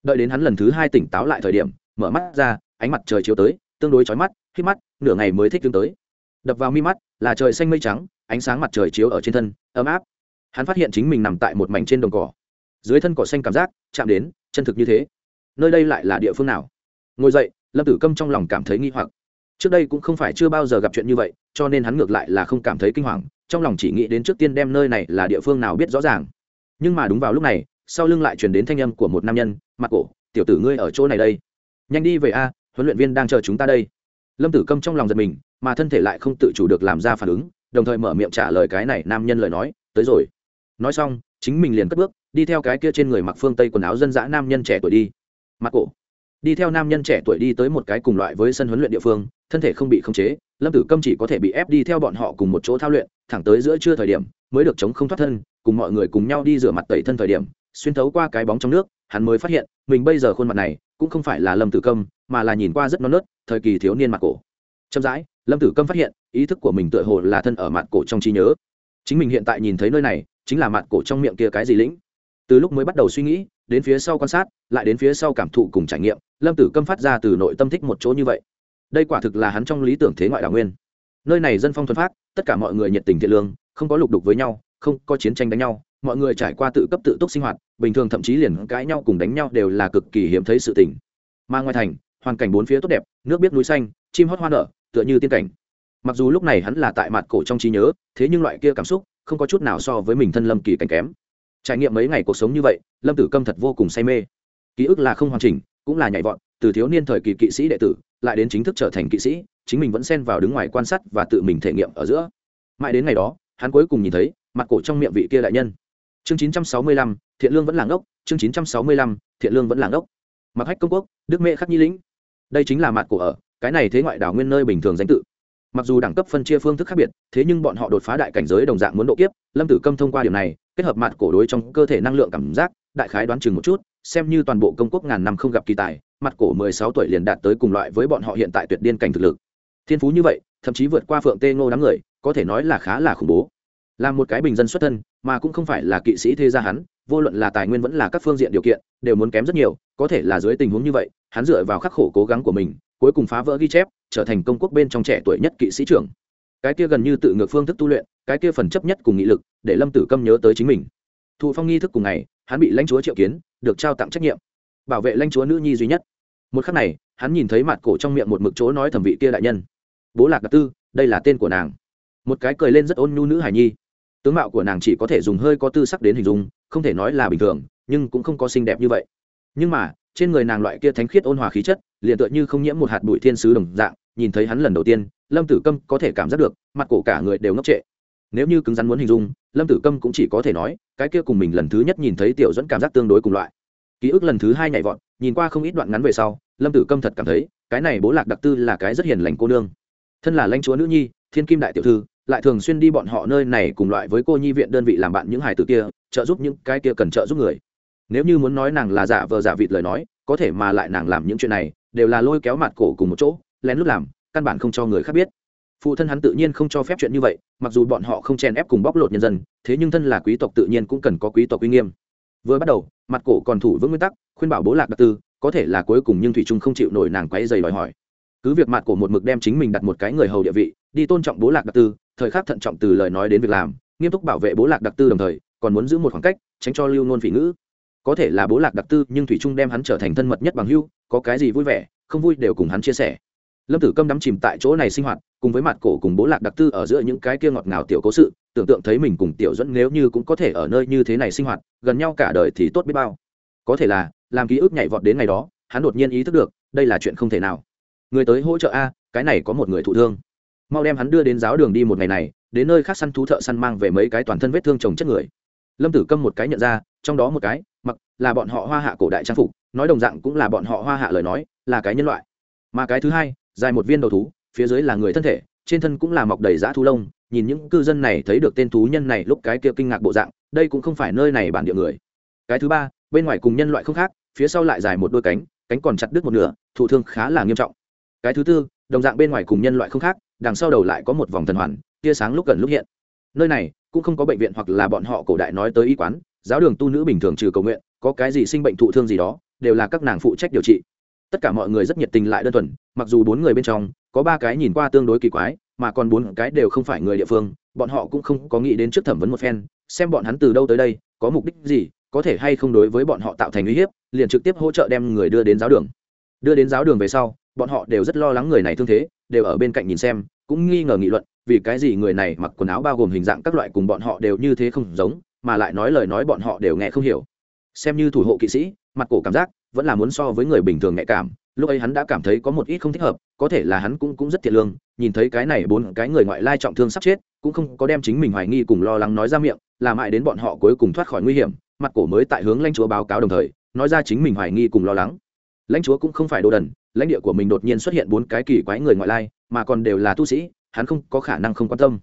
Đợi đến hắn lần thứ hai tỉnh táo lại thời điểm, mở mắt ra, ánh mặt trời chiếu tới tương đối chói mắt, khi mắt, nửa ngày mới thích tương tới. Đập vào mi mắt, là trời xanh mây trắng, ánh sáng mặt trời chiếu ở trên thân, ấm áp. Hắn phát hiện chính mình nằm tại một mảnh trên đồng cỏ. Dưới thân cỏ xanh cảm giác, chạm đến, chân thực như thế. Nơi đây lại là địa phương nào? Ngồi dậy, lâm tử câm trong lòng cảm thấy nghi hoặc. Trước đây cũng không phải chưa bao giờ gặp chuyện như vậy, cho nên hắn ngược lại là không cảm thấy kinh hoàng, trong lòng chỉ nghĩ đến trước tiên đem nơi này là địa phương nào biết rõ ràng. Nhưng mà đúng vào lúc này, sau lưng lại truyền đến thanh âm của một nam nhân, mặt cổ, tiểu tử ngươi ở chỗ này đây. Nhanh đi về a huấn luyện viên đang chờ chúng ta đây. Lâm tử câm trong lòng giật mình, mà thân thể lại không tự chủ được làm ra phản ứng, đồng thời mở miệng trả lời cái này nam nhân lời nói, tới rồi. Nói xong, chính mình liền cất bước, đi theo cái kia trên người mặc phương tây quần áo dân dã nam nhân trẻ tuổi đi. Mặt cổ. Đi theo nam nhân trẻ tuổi đi tới một cái cùng loại với sân huấn luyện địa phương, thân thể không bị khống chế, lâm tử câm chỉ có thể bị ép đi theo bọn họ cùng một chỗ thao luyện, thẳng tới giữa trưa thời điểm, mới được chống không thoát thân, cùng mọi người cùng nhau đi rửa mặt tẩy thân thời điểm, xuyên thấu qua cái bóng trong nước, hắn mới phát hiện, mình bây giờ khuôn mặt này cũng không phải là lâm tử câm, mà là nhìn qua rất non nớt, thời kỳ thiếu niên mặt cổ. Chậm rãi, lâm tử câm phát hiện, ý thức của mình tựa hồ là thân ở mặt cổ trong trí nhớ. Chính mình hiện tại nhìn thấy nơi này, chính là mặt cổ trong miệng kia cái gì lĩnh. Từ lúc mới bắt đầu suy nghĩ, đến phía sau quan sát, lại đến phía sau cảm thụ cùng trải nghiệm, lâm tử câm phát ra từ nội tâm thích một chỗ như vậy. Đây quả thực là hắn trong lý tưởng thế ngoại đảo nguyên. Nơi này dân phong thuần phát tất cả mọi người nhiệt tình thiện lương, không có lục đục với nhau, không có chiến tranh đánh nhau, mọi người trải qua tự cấp tự túc sinh hoạt bình thường thậm chí liền cãi nhau cùng đánh nhau đều là cực kỳ hiếm thấy sự tình. Mà ngoài thành, hoàn cảnh bốn phía tốt đẹp, nước biết núi xanh, chim hót hoa nở, tựa như tiên cảnh. Mặc dù lúc này hắn là tại mặt cổ trong trí nhớ, thế nhưng loại kia cảm xúc không có chút nào so với mình thân lâm kỳ cảnh kém. Trải nghiệm mấy ngày cuộc sống như vậy, lâm tử câm thật vô cùng say mê. Ký ức là không hoàn chỉnh, cũng là nhảy vọt, từ thiếu niên thời kỳ kỵ sĩ đệ tử, lại đến chính thức trở thành kỵ sĩ, chính mình vẫn xen vào đứng ngoài quan sát và tự mình thể nghiệm ở giữa. Mãi đến ngày đó, hắn cuối cùng nhìn thấy, mặt cổ trong miệng vị kia đại nhân chương 965, thiện lương vẫn làng ốc chương 965, thiện lương vẫn làng ốc mặc hách công quốc đức mẹ khắc nhi lĩnh. Đây chính là mặt cổ ở cái này thế ngoại đảo nguyên nơi bình thường danh tự. Mặc dù đẳng cấp phân chia phương thức khác biệt thế nhưng bọn họ đột phá đại cảnh giới đồng dạng muốn độ kiếp. Lâm tử câm thông qua điểm này kết hợp mặt cổ đối trong cơ thể năng lượng cảm giác đại khái đoán chừng một chút xem như toàn bộ công quốc ngàn năm không gặp kỳ tài mặt cổ mười sáu tuổi liền đạt tới cùng loại với bọn họ hiện tại tuyệt điên cảnh thực lực. Thiên phú như vậy thậm chí vượt qua phượng tê ngô đám người có thể nói là khá là khủng bố là một cái bình dân xuất thân, mà cũng không phải là kỵ sĩ thế gia hắn, vô luận là tài nguyên vẫn là các phương diện điều kiện, đều muốn kém rất nhiều, có thể là dưới tình huống như vậy, hắn dựa vào khắc khổ cố gắng của mình, cuối cùng phá vỡ ghi chép, trở thành công quốc bên trong trẻ tuổi nhất kỵ sĩ trưởng. Cái kia gần như tự ngược phương thức tu luyện, cái kia phần chấp nhất cùng nghị lực, để lâm tử câm nhớ tới chính mình. Thụ phong nghi thức cùng ngày, hắn bị lãnh chúa triệu kiến, được trao tặng trách nhiệm. Bảo vệ lãnh chúa nữ nhi duy nhất. Một khắc này, hắn nhìn thấy mặt cổ trong miệng một mực chỗ nói thẩm vị kia đại nhân. Bố lạc đặc tư, đây là tên của nàng. Một cái cười lên rất ôn nhu nữ hải nhi tướng mạo của nàng chỉ có thể dùng hơi có tư sắc đến hình dung, không thể nói là bình thường, nhưng cũng không có xinh đẹp như vậy. Nhưng mà, trên người nàng loại kia thánh khiết ôn hòa khí chất, liền tựa như không nhiễm một hạt bụi thiên sứ đồng dạng, nhìn thấy hắn lần đầu tiên, lâm tử câm có thể cảm giác được, mặt cổ cả người đều ngốc trệ. Nếu như cứng rắn muốn hình dung, lâm tử câm cũng chỉ có thể nói, cái kia cùng mình lần thứ nhất nhìn thấy tiểu dẫn cảm giác tương đối cùng loại. Ký ức lần thứ hai nhảy vọt, nhìn qua không ít đoạn ngắn về sau, lâm tử câm thật cảm thấy, cái này bố lạc đặc tư là cái rất hiền lành cô nương. Thân là lãnh chúa nữ nhi, thiên kim đại tiểu thư lại thường xuyên đi bọn họ nơi này cùng loại với cô nhi viện đơn vị làm bạn những hài tử kia, trợ giúp những cái kia cần trợ giúp người. Nếu như muốn nói nàng là giả vờ giả vịt lời nói, có thể mà lại nàng làm những chuyện này, đều là lôi kéo mặt cổ cùng một chỗ, lén lút làm, căn bản không cho người khác biết. Phụ thân hắn tự nhiên không cho phép chuyện như vậy, mặc dù bọn họ không chen ép cùng bóc lột nhân dân, thế nhưng thân là quý tộc tự nhiên cũng cần có quý tộc uy nghiêm. Vừa bắt đầu, mặt cổ còn thủ vững nguyên tắc, khuyên bảo bố lạc đặc tư, có thể là cuối cùng nhưng thủy trung không chịu nổi nàng quấy dày đòi hỏi. Cứ việc mặt cổ một mực đem chính mình đặt một cái người hầu địa vị, đi tôn trọng bố lạc đặc tư thời khắc thận trọng từ lời nói đến việc làm, nghiêm túc bảo vệ bố lạc đặc tư đồng thời, còn muốn giữ một khoảng cách, tránh cho lưu nôn phỉ ngữ. Có thể là bố lạc đặc tư, nhưng thủy trung đem hắn trở thành thân mật nhất bằng hưu có cái gì vui vẻ, không vui đều cùng hắn chia sẻ. Lâm tử câm đắm chìm tại chỗ này sinh hoạt, cùng với mặt cổ cùng bố lạc đặc tư ở giữa những cái kia ngọt ngào tiểu cố sự, tưởng tượng thấy mình cùng tiểu dẫn nếu như cũng có thể ở nơi như thế này sinh hoạt, gần nhau cả đời thì tốt biết bao. Có thể là, làm ký ức nhảy vọt đến ngày đó, hắn đột nhiên ý thức được, đây là chuyện không thể nào. Người tới hỗ trợ a, cái này có một người thụ thương mau đem hắn đưa đến giáo đường đi một ngày này, đến nơi khác săn thú thợ săn mang về mấy cái toàn thân vết thương chồng chất người. Lâm tử câm một cái nhận ra, trong đó một cái, mặc, là bọn họ hoa hạ cổ đại trang phục, nói đồng dạng cũng là bọn họ hoa hạ lời nói, là cái nhân loại. Mà cái thứ hai, dài một viên đầu thú, phía dưới là người thân thể, trên thân cũng là mọc đầy dã thú lông, nhìn những cư dân này thấy được tên thú nhân này lúc cái kia kinh ngạc bộ dạng, đây cũng không phải nơi này bản địa người. Cái thứ ba, bên ngoài cùng nhân loại không khác, phía sau lại dài một đôi cánh cánh còn chặt đứt một nửa, thụ thương khá là nghiêm trọng. Cái thứ tư, đồng dạng bên ngoài cùng nhân loại không khác đằng sau đầu lại có một vòng thần hoàn, tia sáng lúc gần lúc hiện. Nơi này cũng không có bệnh viện hoặc là bọn họ cổ đại nói tới y quán, giáo đường tu nữ bình thường trừ cầu nguyện, có cái gì sinh bệnh thụ thương gì đó, đều là các nàng phụ trách điều trị. Tất cả mọi người rất nhiệt tình lại đơn thuần, mặc dù bốn người bên trong có ba cái nhìn qua tương đối kỳ quái, mà còn bốn cái đều không phải người địa phương, bọn họ cũng không có nghĩ đến trước thẩm vấn một phen, xem bọn hắn từ đâu tới đây, có mục đích gì, có thể hay không đối với bọn họ tạo thành uy hiếp, liền trực tiếp hỗ trợ đem người đưa đến giáo đường. Đưa đến giáo đường về sau, bọn họ đều rất lo lắng người này thương thế đều ở bên cạnh nhìn xem, cũng nghi ngờ nghị luận, vì cái gì người này mặc quần áo bao gồm hình dạng các loại cùng bọn họ đều như thế không giống, mà lại nói lời nói bọn họ đều nghe không hiểu. Xem như thủ hộ kỵ sĩ, mặt cổ cảm giác vẫn là muốn so với người bình thường nhạy cảm, lúc ấy hắn đã cảm thấy có một ít không thích hợp, có thể là hắn cũng cũng rất thiệt lương, nhìn thấy cái này bốn cái người ngoại lai trọng thương sắp chết, cũng không có đem chính mình hoài nghi cùng lo lắng nói ra miệng làm hại đến bọn họ cuối cùng thoát khỏi nguy hiểm, mặt cổ mới tại hướng lãnh chúa báo cáo đồng thời, nói ra chính mình hoài nghi cùng lo lắng. Lãnh chúa cũng không phải đồ đần lãnh địa của mình đột nhiên xuất hiện bốn cái kỳ quái người ngoại lai, mà còn đều là tu sĩ, hắn không có khả năng không quan tâm.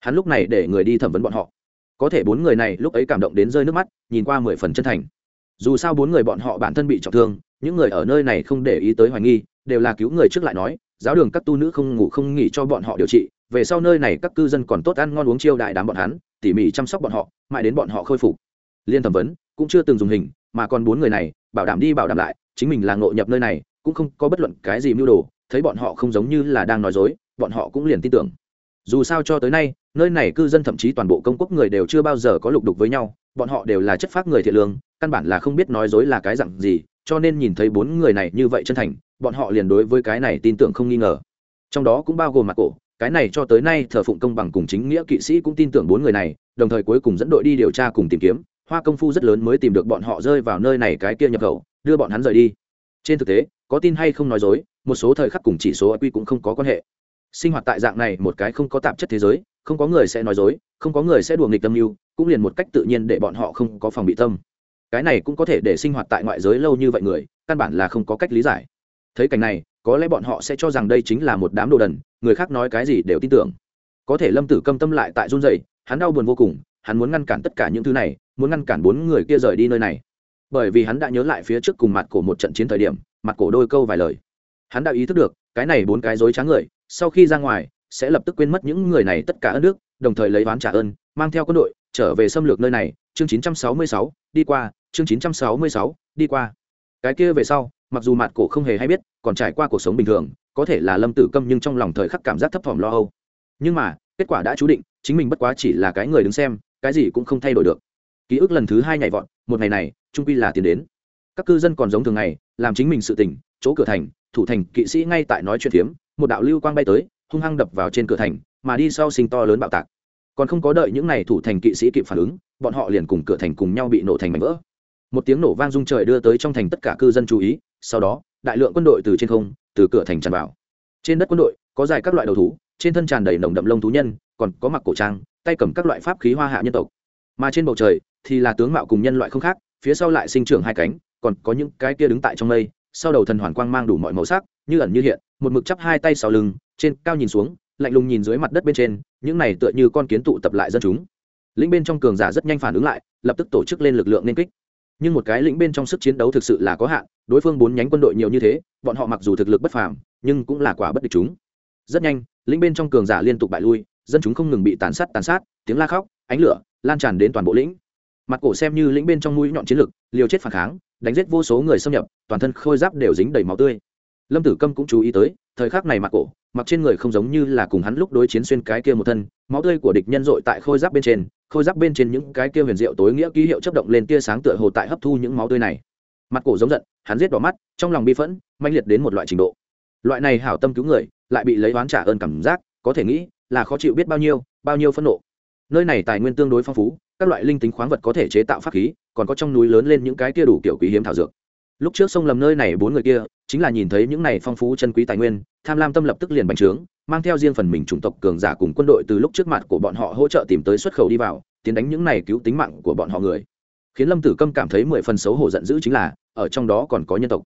Hắn lúc này để người đi thẩm vấn bọn họ. Có thể bốn người này lúc ấy cảm động đến rơi nước mắt, nhìn qua mười phần chân thành. Dù sao bốn người bọn họ bản thân bị trọng thương, những người ở nơi này không để ý tới hoài nghi, đều là cứu người trước lại nói, giáo đường các tu nữ không ngủ không nghỉ cho bọn họ điều trị, về sau nơi này các cư dân còn tốt ăn ngon uống chiêu đại đám bọn hắn, tỉ mỉ chăm sóc bọn họ, mãi đến bọn họ khôi phục. Liên thẩm vấn cũng chưa từng dùng hình, mà còn bốn người này, bảo đảm đi bảo đảm lại, chính mình là ngộ nhập nơi này cũng không có bất luận cái gì mưu đồ, thấy bọn họ không giống như là đang nói dối, bọn họ cũng liền tin tưởng. Dù sao cho tới nay, nơi này cư dân thậm chí toàn bộ công quốc người đều chưa bao giờ có lục đục với nhau, bọn họ đều là chất phác người thiện lương, căn bản là không biết nói dối là cái dặn gì, cho nên nhìn thấy bốn người này như vậy chân thành, bọn họ liền đối với cái này tin tưởng không nghi ngờ. Trong đó cũng bao gồm mặt cổ, cái này cho tới nay thờ phụng công bằng cùng chính nghĩa kỵ sĩ cũng tin tưởng bốn người này, đồng thời cuối cùng dẫn đội đi điều tra cùng tìm kiếm, hoa công phu rất lớn mới tìm được bọn họ rơi vào nơi này cái kia nhập khẩu, đưa bọn hắn rời đi trên thực tế, có tin hay không nói dối, một số thời khắc cùng chỉ số IQ cũng không có quan hệ. Sinh hoạt tại dạng này, một cái không có tạp chất thế giới, không có người sẽ nói dối, không có người sẽ đùa nghịch tâm mưu, cũng liền một cách tự nhiên để bọn họ không có phòng bị tâm. Cái này cũng có thể để sinh hoạt tại ngoại giới lâu như vậy người, căn bản là không có cách lý giải. Thấy cảnh này, có lẽ bọn họ sẽ cho rằng đây chính là một đám đồ đần, người khác nói cái gì đều tin tưởng. Có thể lâm tử câm tâm lại tại run dày hắn đau buồn vô cùng, hắn muốn ngăn cản tất cả những thứ này, muốn ngăn cản bốn người kia rời đi nơi này bởi vì hắn đã nhớ lại phía trước cùng mặt cổ một trận chiến thời điểm mặt cổ đôi câu vài lời. Hắn đã ý thức được cái này bốn cái dối trá người sau khi ra ngoài sẽ lập tức quên mất những người này tất cả ơn nước đồng thời lấy oán trả ơn mang theo quân đội trở về xâm lược nơi này. Chương 966, đi qua chương 966, đi qua. Cái kia về sau mặc dù mặt cổ không hề hay biết còn trải qua cuộc sống bình thường có thể là lâm tử câm nhưng trong lòng thời khắc cảm giác thấp thỏm lo âu. Nhưng mà kết quả đã chú định chính mình bất quá chỉ là cái người đứng xem cái gì cũng không thay đổi được. Ký ức lần thứ hai nhảy vọt một ngày này, trung quy là tiến đến. Các cư dân còn giống thường ngày, làm chính mình sự tỉnh chỗ cửa thành, thủ thành, kỵ sĩ ngay tại nói chuyện phiếm, một đạo lưu quang bay tới, hung hăng đập vào trên cửa thành, mà đi sau sinh to lớn bạo tạc. Còn không có đợi những n à y thủ thành kỵ sĩ kịp phản ứng, bọn họ liền cùng cửa thành cùng nhau bị nổ thành mảnh vỡ. Một tiếng nổ vang rung trời đưa tới trong thành tất cả cư dân chú ý, sau đó, đại lượng quân đội từ trên không, từ cửa thành tràn vào. Trên đất quân đội, có dài các loại đầu thú, trên thân tràn đầy nồng đậm lông thú nhân, còn có mặc cổ trang, tay cầm các loại pháp khí hoa hạ nhân tộc mà trên bầu trời thì là tướng mạo cùng nhân loại không khác, phía sau lại sinh trưởng hai cánh, còn có những cái kia đứng tại trong mây, sau đầu thần hoàn quang mang đủ mọi màu sắc, như ẩn như hiện, một mực chắp hai tay sau lưng, trên cao nhìn xuống, lạnh lùng nhìn dưới mặt đất bên trên, những này tựa như con kiến tụ tập lại dân chúng. Lĩnh bên trong cường giả rất nhanh phản ứng lại, lập tức tổ chức lên lực lượng nên kích. Nhưng một cái lĩnh bên trong sức chiến đấu thực sự là có hạn, đối phương bốn nhánh quân đội nhiều như thế, bọn họ mặc dù thực lực bất phàm, nhưng cũng là quả bất địch chúng. Rất nhanh, lĩnh bên trong cường giả liên tục bại lui, dân chúng không ngừng bị tàn sát tàn sát, tiếng la khóc, ánh lửa lan tràn đến toàn bộ lĩnh. Mặt cổ xem như lĩnh bên trong mũi nhọn chiến lực liều chết phản kháng, đánh giết vô số người xâm nhập, toàn thân khôi giáp đều dính đầy máu tươi. Lâm tử câm cũng chú ý tới, thời khắc này mặt cổ mặc trên người không giống như là cùng hắn lúc đối chiến xuyên cái kia một thân, máu tươi của địch nhân dội tại khôi giáp bên trên, khôi giáp bên trên những cái kia huyền diệu tối nghĩa ký hiệu chấp động lên tia sáng tựa hồ tại hấp thu những máu tươi này. Mặt cổ giống giận, hắn giết đỏ mắt, trong lòng bi phẫn manh liệt đến một loại trình độ. Loại này hảo tâm cứu người, lại bị lấy oán trả ơn cảm giác, có thể nghĩ, là khó chịu biết bao nhiêu bao nhiêu phẫn nộ nơi này tài nguyên tương đối phong phú, các loại linh tính khoáng vật có thể chế tạo pháp khí, còn có trong núi lớn lên những cái kia đủ kiểu quý hiếm thảo dược. Lúc trước sông lầm nơi này bốn người kia, chính là nhìn thấy những này phong phú chân quý tài nguyên, tham lam tâm lập tức liền bành trướng, mang theo riêng phần mình chủng tộc cường giả cùng quân đội từ lúc trước mặt của bọn họ hỗ trợ tìm tới xuất khẩu đi vào, tiến đánh những này cứu tính mạng của bọn họ người. Khiến lâm tử câm cảm thấy mười phần xấu hổ giận dữ chính là, ở trong đó còn có nhân tộc.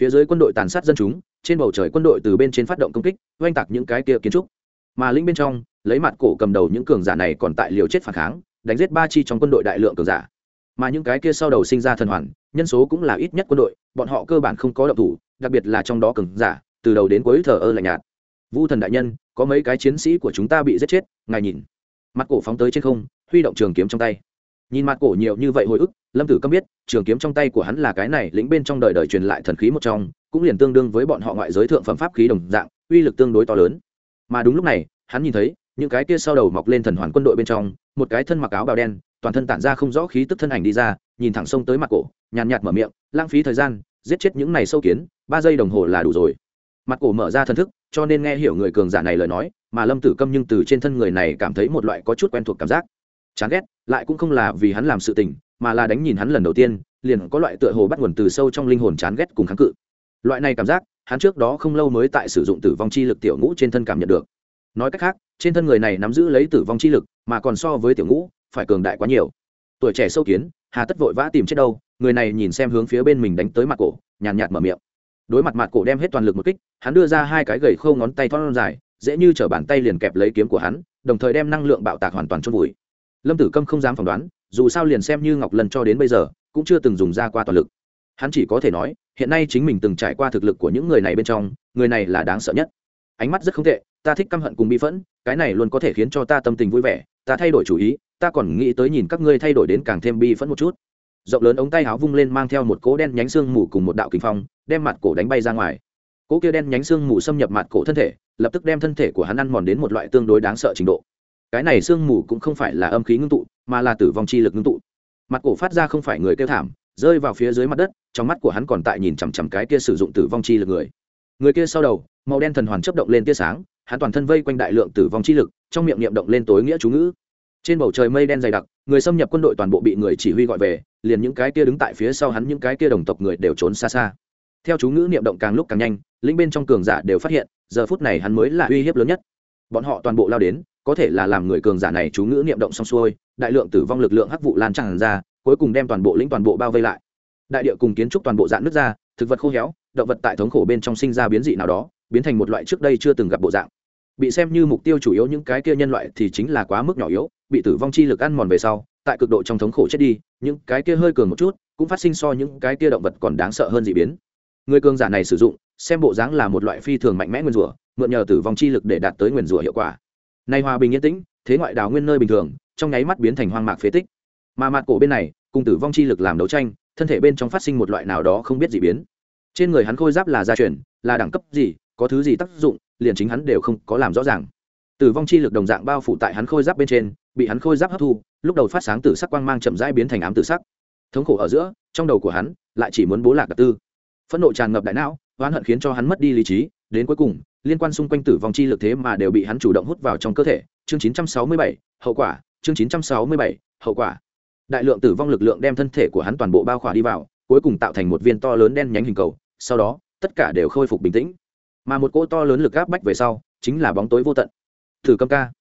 Phía dưới quân đội tàn sát dân chúng, trên bầu trời quân đội từ bên trên phát động công kích, oanh tạc những cái kia kiến trúc. Mà lĩnh bên trong lấy mặt cổ cầm đầu những cường giả này còn tại liều chết phản kháng, đánh giết ba chi trong quân đội đại lượng cường giả. Mà những cái kia sau đầu sinh ra thần hoàn, nhân số cũng là ít nhất quân đội, bọn họ cơ bản không có động thủ, đặc biệt là trong đó cường giả, từ đầu đến cuối thờ ơ lạnh nhạt. Vu thần đại nhân, có mấy cái chiến sĩ của chúng ta bị giết chết, ngài nhìn. Mặt cổ phóng tới trên không, huy động trường kiếm trong tay. Nhìn mặt cổ nhiều như vậy hồi ức, lâm tử câm biết, trường kiếm trong tay của hắn là cái này, lĩnh bên trong đời đời truyền lại thần khí một trong, cũng liền tương đương với bọn họ ngoại giới thượng phẩm pháp khí đồng dạng, uy lực tương đối to lớn. Mà đúng lúc này, hắn nhìn thấy những cái kia sau đầu mọc lên thần hoàn quân đội bên trong, một cái thân mặc áo bào đen, toàn thân tản ra không rõ khí tức thân ảnh đi ra, nhìn thẳng sông tới mặt cổ, nhàn nhạt mở miệng, lãng phí thời gian, giết chết những này sâu kiến, ba giây đồng hồ là đủ rồi. Mặt cổ mở ra thân thức, cho nên nghe hiểu người cường giả này lời nói, mà lâm tử câm nhưng từ trên thân người này cảm thấy một loại có chút quen thuộc cảm giác. Chán ghét, lại cũng không là vì hắn làm sự tình, mà là đánh nhìn hắn lần đầu tiên, liền có loại tựa hồ bắt nguồn từ sâu trong linh hồn chán ghét cùng kháng cự. Loại này cảm giác, hắn trước đó không lâu mới tại sử dụng tử vong chi lực tiểu ngũ trên thân cảm nhận được. Nói cách khác trên thân người này nắm giữ lấy tử vong chi lực, mà còn so với tiểu ngũ, phải cường đại quá nhiều. Tuổi trẻ sâu kiến, hà tất vội vã tìm chết đâu, người này nhìn xem hướng phía bên mình đánh tới mặt cổ, nhàn nhạt mở miệng. Đối mặt mặt cổ đem hết toàn lực một kích, hắn đưa ra hai cái gầy khâu ngón tay thon dài, dễ như t bàn tay liền kẹp lấy kiếm của hắn, đồng thời đem năng lượng bạo tạc hoàn toàn chôn vùi. Lâm tử câm không dám phỏng đoán, dù sao liền xem như ngọc lần cho đến bây giờ, cũng chưa từng dùng ra qua toàn lực. Hắn chỉ có thể nói, hiện nay chính mình từng trải qua thực lực của những người này bên trong, người này là đáng sợ nhất ánh mắt rất không tệ, ta thích căm hận cùng bi phẫn, cái này luôn có thể khiến cho ta tâm tình vui vẻ, ta thay đổi chủ ý, ta còn nghĩ tới nhìn các ngươi thay đổi đến càng thêm bi phẫn một chút. Rộng lớn ống tay áo vung lên mang theo một cỗ đen nhánh xương mù cùng một đạo kinh phong, đem mặt cổ đánh bay ra ngoài. Cỗ kia đen nhánh xương mù xâm nhập mặt cổ thân thể, lập tức đem thân thể của hắn ăn mòn đến một loại tương đối đáng sợ trình độ. Cái này xương mù cũng không phải là âm khí ngưng tụ, mà là tử vong chi lực ngưng tụ. Mặt cổ phát ra không phải người kêu thảm, rơi vào phía dưới mặt đất, trong mắt của hắn còn tại nhìn chằm chằm cái kia sử dụng tử vong chi lực người. Người kia sau đầu màu đen thần hoàn chấp động lên tia sáng, hắn toàn thân vây quanh đại lượng tử vong chi lực, trong miệng niệm động lên tối nghĩa chú ngữ. Trên bầu trời mây đen dày đặc, người xâm nhập quân đội toàn bộ bị người chỉ huy gọi về, liền những cái kia đứng tại phía sau hắn những cái kia đồng tộc người đều trốn xa xa. Theo chú ngữ niệm động càng lúc càng nhanh, lĩnh bên trong cường giả đều phát hiện, giờ phút này hắn mới là uy hiếp lớn nhất. Bọn họ toàn bộ lao đến, có thể là làm người cường giả này chú ngữ niệm động xong xuôi, đại lượng tử vong lực lượng hắc vụ lan tràn ra, cuối cùng đem toàn bộ lĩnh toàn bộ bao vây lại. Đại địa cùng kiến trúc toàn bộ dạn nước ra, thực vật khô héo, động vật tại thống khổ bên trong sinh ra biến dị nào đó biến thành một loại trước đây chưa từng gặp bộ dạng. Bị xem như mục tiêu chủ yếu những cái kia nhân loại thì chính là quá mức nhỏ yếu, bị tử vong chi lực ăn mòn về sau, tại cực độ trong thống khổ chết đi, những cái kia hơi cường một chút, cũng phát sinh so những cái kia động vật còn đáng sợ hơn dị biến. Người cường giả này sử dụng, xem bộ dáng là một loại phi thường mạnh mẽ nguyên rủa, mượn nhờ tử vong chi lực để đạt tới nguyên rủa hiệu quả. Nay hòa bình yên tĩnh, thế ngoại đào nguyên nơi bình thường, trong nháy mắt biến thành hoang mạc phế tích. Mà mặt cổ bên này, cùng tử vong chi lực làm đấu tranh, thân thể bên trong phát sinh một loại nào đó không biết gì biến. Trên người hắn khôi giáp là gia truyền, là đẳng cấp gì có thứ gì tác dụng liền chính hắn đều không có làm rõ ràng. Tử vong chi lực đồng dạng bao phủ tại hắn khôi giáp bên trên bị hắn khôi giáp hấp thu lúc đầu phát sáng tử sắc quang mang chậm rãi biến thành ám tử sắc. Thống khổ ở giữa trong đầu của hắn lại chỉ muốn bố lạc đặc tư. Phẫn nộ tràn ngập đại não oán hận khiến cho hắn mất đi lý trí đến cuối cùng liên quan xung quanh tử vong chi lực thế mà đều bị hắn chủ động hút vào trong cơ thể. Chương 967, hậu quả chương 967, hậu quả. Đại lượng tử vong lực lượng đem thân thể của hắn toàn bộ bao khỏa đi vào cuối cùng tạo thành một viên to lớn đen nhánh hình cầu sau đó tất cả đều khôi phục bình tĩnh mà một cỗ to lớn lực gáp bách về sau, chính là bóng tối vô tận. Thử câm ca,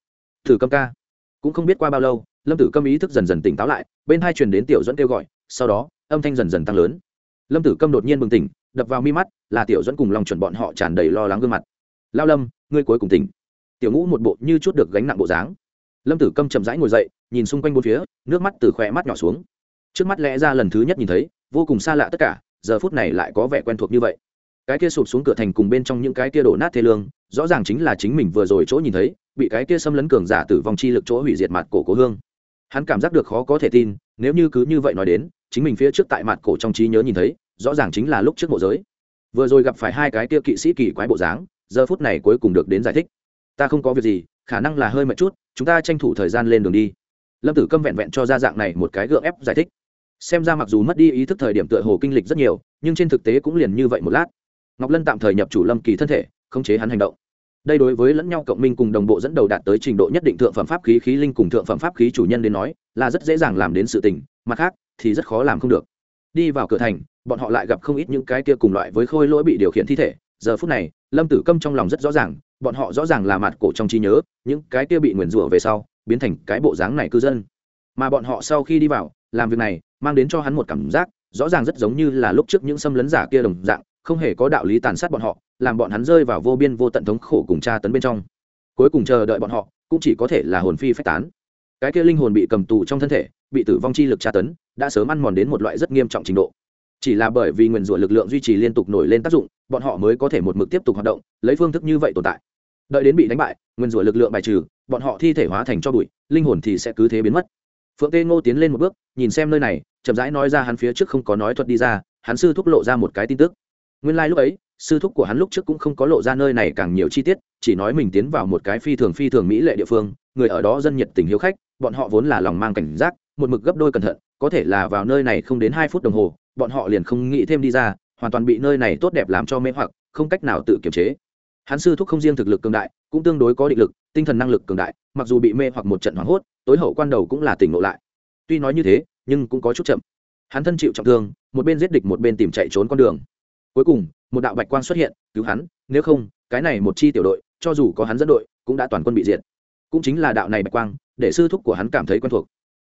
thử câm ca. Cũng không biết qua bao lâu, lâm tử câm ý thức dần dần tỉnh táo lại, bên hai truyền đến tiểu dẫn kêu gọi, sau đó, âm thanh dần dần tăng lớn. Lâm tử câm đột nhiên bừng tỉnh, đập vào mi mắt, là tiểu dẫn cùng lòng chuẩn bọn họ tràn đầy lo lắng gương mặt. Lao lâm, ngươi cuối cùng tỉnh. Tiểu ngũ một bộ như chút được gánh nặng bộ dáng. Lâm tử câm chậm rãi ngồi dậy, nhìn xung quanh bốn phía, nước mắt từ khỏe mắt nhỏ xuống. Trước mắt lẽ ra lần thứ nhất nhìn thấy, vô cùng xa lạ tất cả, giờ phút này lại có vẻ quen thuộc như vậy cái kia sụp xuống cửa thành cùng bên trong những cái kia đổ nát thê lương, rõ ràng chính là chính mình vừa rồi chỗ nhìn thấy, bị cái kia xâm lấn cường giả tử vong chi lực chỗ hủy diệt mặt cổ cố hương. Hắn cảm giác được khó có thể tin, nếu như cứ như vậy nói đến, chính mình phía trước tại mặt cổ trong trí nhớ nhìn thấy, rõ ràng chính là lúc trước mộ giới. Vừa rồi gặp phải hai cái kia kỵ sĩ kỳ quái bộ dáng, giờ phút này cuối cùng được đến giải thích. Ta không có việc gì, khả năng là hơi mệt chút, chúng ta tranh thủ thời gian lên đường đi. Lâm tử câm vẹn vẹn cho ra dạng này một cái gượng ép giải thích. Xem ra mặc dù mất đi ý thức thời điểm tựa hồ kinh lịch rất nhiều, nhưng trên thực tế cũng liền như vậy một lát ngọc lân tạm thời nhập chủ lâm kỳ thân thể, khống chế hắn hành động. Đây đối với lẫn nhau cộng minh cùng đồng bộ dẫn đầu đạt tới trình độ nhất định thượng phẩm pháp khí khí linh cùng thượng phẩm pháp khí chủ nhân đến nói, là rất dễ dàng làm đến sự tình, mặt khác, thì rất khó làm không được. Đi vào cửa thành, bọn họ lại gặp không ít những cái kia cùng loại với khôi lỗi bị điều khiển thi thể. Giờ phút này, lâm tử câm trong lòng rất rõ ràng, bọn họ rõ ràng là mặt cổ trong trí nhớ, những cái kia bị nguyền rủa về sau, biến thành cái bộ dáng này cư dân. Mà bọn họ sau khi đi vào, làm việc này, mang đến cho hắn một cảm giác, rõ ràng rất giống như là lúc trước những xâm lấn giả kia đồng dạng không hề có đạo lý tàn sát bọn họ, làm bọn hắn rơi vào vô biên vô tận thống khổ cùng tra tấn bên trong. Cuối cùng chờ đợi bọn họ, cũng chỉ có thể là hồn phi phách tán. Cái kia linh hồn bị cầm tù trong thân thể, bị tử vong chi lực tra tấn, đã sớm ăn mòn đến một loại rất nghiêm trọng trình độ. Chỉ là bởi vì nguyền rủa lực lượng duy trì liên tục nổi lên tác dụng, bọn họ mới có thể một mực tiếp tục hoạt động, lấy phương thức như vậy tồn tại. Đợi đến bị đánh bại, nguyền rủa lực lượng bài trừ, bọn họ thi thể hóa thành cho bụi, linh hồn thì sẽ cứ thế biến mất. Phượng tê ngô tiến lên một bước, nhìn xem nơi này, chậm rãi nói ra hắn phía trước không có nói thuật đi ra, hắn sư thúc lộ ra một cái tin tức nguyên lai lúc ấy, sư thúc của hắn lúc trước cũng không có lộ ra nơi này càng nhiều chi tiết, chỉ nói mình tiến vào một cái phi thường phi thường mỹ lệ địa phương, người ở đó dân nhiệt tình hiếu khách, bọn họ vốn là lòng mang cảnh giác, một mực gấp đôi cẩn thận, có thể là vào nơi này không đến hai phút đồng hồ, bọn họ liền không nghĩ thêm đi ra, hoàn toàn bị nơi này tốt đẹp làm cho mê hoặc, không cách nào tự kiềm chế. Hắn sư thúc không riêng thực lực cường đại, cũng tương đối có định lực, tinh thần năng lực cường đại, mặc dù bị mê hoặc một trận hoảng hốt, tối hậu quan đầu cũng là tỉnh ngộ lại. Tuy nói như thế, nhưng cũng có chút chậm. Hắn thân chịu trọng thương, một bên giết địch một bên tìm chạy trốn con đường cuối cùng, một đạo bạch quang xuất hiện, cứu hắn, nếu không, cái này một chi tiểu đội, cho dù có hắn dẫn đội, cũng đã toàn quân bị diệt. Cũng chính là đạo này bạch quang, để sư thúc của hắn cảm thấy quen thuộc.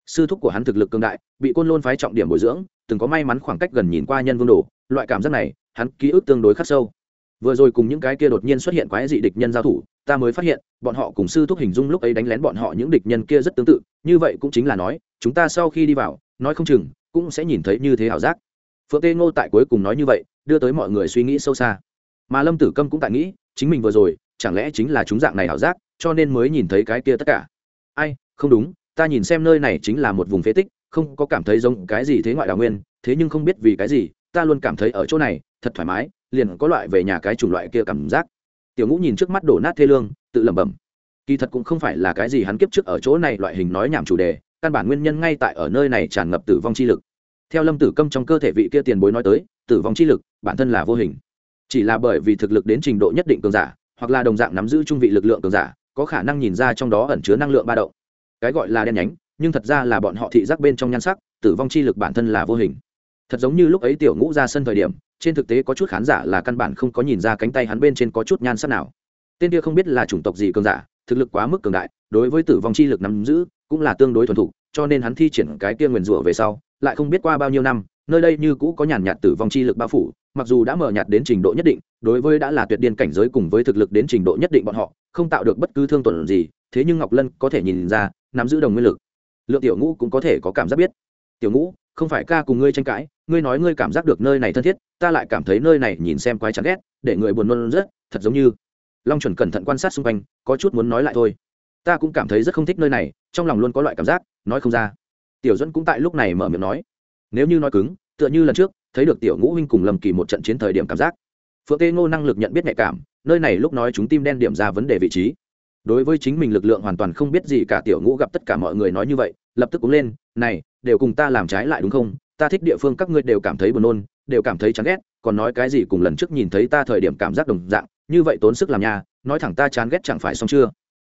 Sư thúc của hắn thực lực cường đại, bị côn lôn phái trọng điểm bồi dưỡng, từng có may mắn khoảng cách gần nhìn qua nhân vương đồ, loại cảm giác này, hắn ký ức tương đối khắc sâu. Vừa rồi cùng những cái kia đột nhiên xuất hiện quái dị địch nhân giao thủ, ta mới phát hiện, bọn họ cùng sư thúc hình dung lúc ấy đánh lén bọn họ những địch nhân kia rất tương tự, như vậy cũng chính là nói, chúng ta sau khi đi vào, nói không chừng, cũng sẽ nhìn thấy như thế ảo giác. Phượng tê ngô tại cuối cùng nói như vậy đưa tới mọi người suy nghĩ sâu xa. Mà lâm tử câm cũng tại nghĩ, chính mình vừa rồi, chẳng lẽ chính là chúng dạng này ảo giác, cho nên mới nhìn thấy cái kia tất cả. Ai, không đúng, ta nhìn xem nơi này chính là một vùng phế tích, không có cảm thấy giống cái gì thế ngoại đào nguyên, thế nhưng không biết vì cái gì, ta luôn cảm thấy ở chỗ này, thật thoải mái, liền có loại về nhà cái chủng loại kia cảm giác. Tiểu ngũ nhìn trước mắt đổ nát thê lương, tự lẩm bẩm. Kỳ thật cũng không phải là cái gì hắn kiếp trước ở chỗ này loại hình nói nhảm chủ đề, căn bản nguyên nhân ngay tại ở nơi này tràn ngập tử vong chi lực. Theo lâm tử câm trong cơ thể vị kia tiền bối nói tới tử vong chi lực, bản thân là vô hình. Chỉ là bởi vì thực lực đến trình độ nhất định cường giả, hoặc là đồng dạng nắm giữ trung vị lực lượng cường giả, có khả năng nhìn ra trong đó ẩn chứa năng lượng ba động. Cái gọi là đen nhánh, nhưng thật ra là bọn họ thị giác bên trong nhan sắc, tử vong chi lực bản thân là vô hình. Thật giống như lúc ấy tiểu ngũ ra sân thời điểm, trên thực tế có chút khán giả là căn bản không có nhìn ra cánh tay hắn bên trên có chút nhan sắc nào. Tên kia không biết là chủng tộc gì cường giả, thực lực quá mức cường đại, đối với tử vong chi lực nắm giữ cũng là tương đối thuần thục, cho nên hắn thi triển cái kia nguyền rủa về sau, lại không biết qua bao nhiêu năm nơi đây như cũ có nhàn nhạt tử vong chi lực bao phủ, mặc dù đã mở nhạt đến trình độ nhất định, đối với đã là tuyệt điên cảnh giới cùng với thực lực đến trình độ nhất định bọn họ, không tạo được bất cứ thương tổn gì, thế nhưng ngọc lân có thể nhìn ra, nắm giữ đồng nguyên lực. Lượng tiểu ngũ cũng có thể có cảm giác biết. Tiểu ngũ, không phải ca cùng ngươi tranh cãi, ngươi nói ngươi cảm giác được nơi này thân thiết, ta lại cảm thấy nơi này nhìn xem quái chán ghét, để người buồn nôn rất, thật giống như long chuẩn cẩn thận quan sát xung quanh, có chút muốn nói lại thôi. Ta cũng cảm thấy rất không thích nơi này, trong lòng luôn có loại cảm giác, nói không ra. Tiểu dẫn cũng tại lúc này mở miệng nói nếu như nói cứng, tựa như lần trước, thấy được tiểu ngũ huynh cùng lầm kỳ một trận chiến thời điểm cảm giác. Phượng tê ngô năng lực nhận biết nhạy cảm, nơi này lúc nói chúng tim đen điểm ra vấn đề vị trí. Đối với chính mình lực lượng hoàn toàn không biết gì cả tiểu ngũ gặp tất cả mọi người nói như vậy, lập tức cũng lên, này, đều cùng ta làm trái lại đúng không? Ta thích địa phương các ngươi đều cảm thấy buồn nôn, đều cảm thấy chán ghét, còn nói cái gì cùng lần trước nhìn thấy ta thời điểm cảm giác đồng dạng, như vậy tốn sức làm nhà nói thẳng ta chán ghét chẳng phải xong chưa?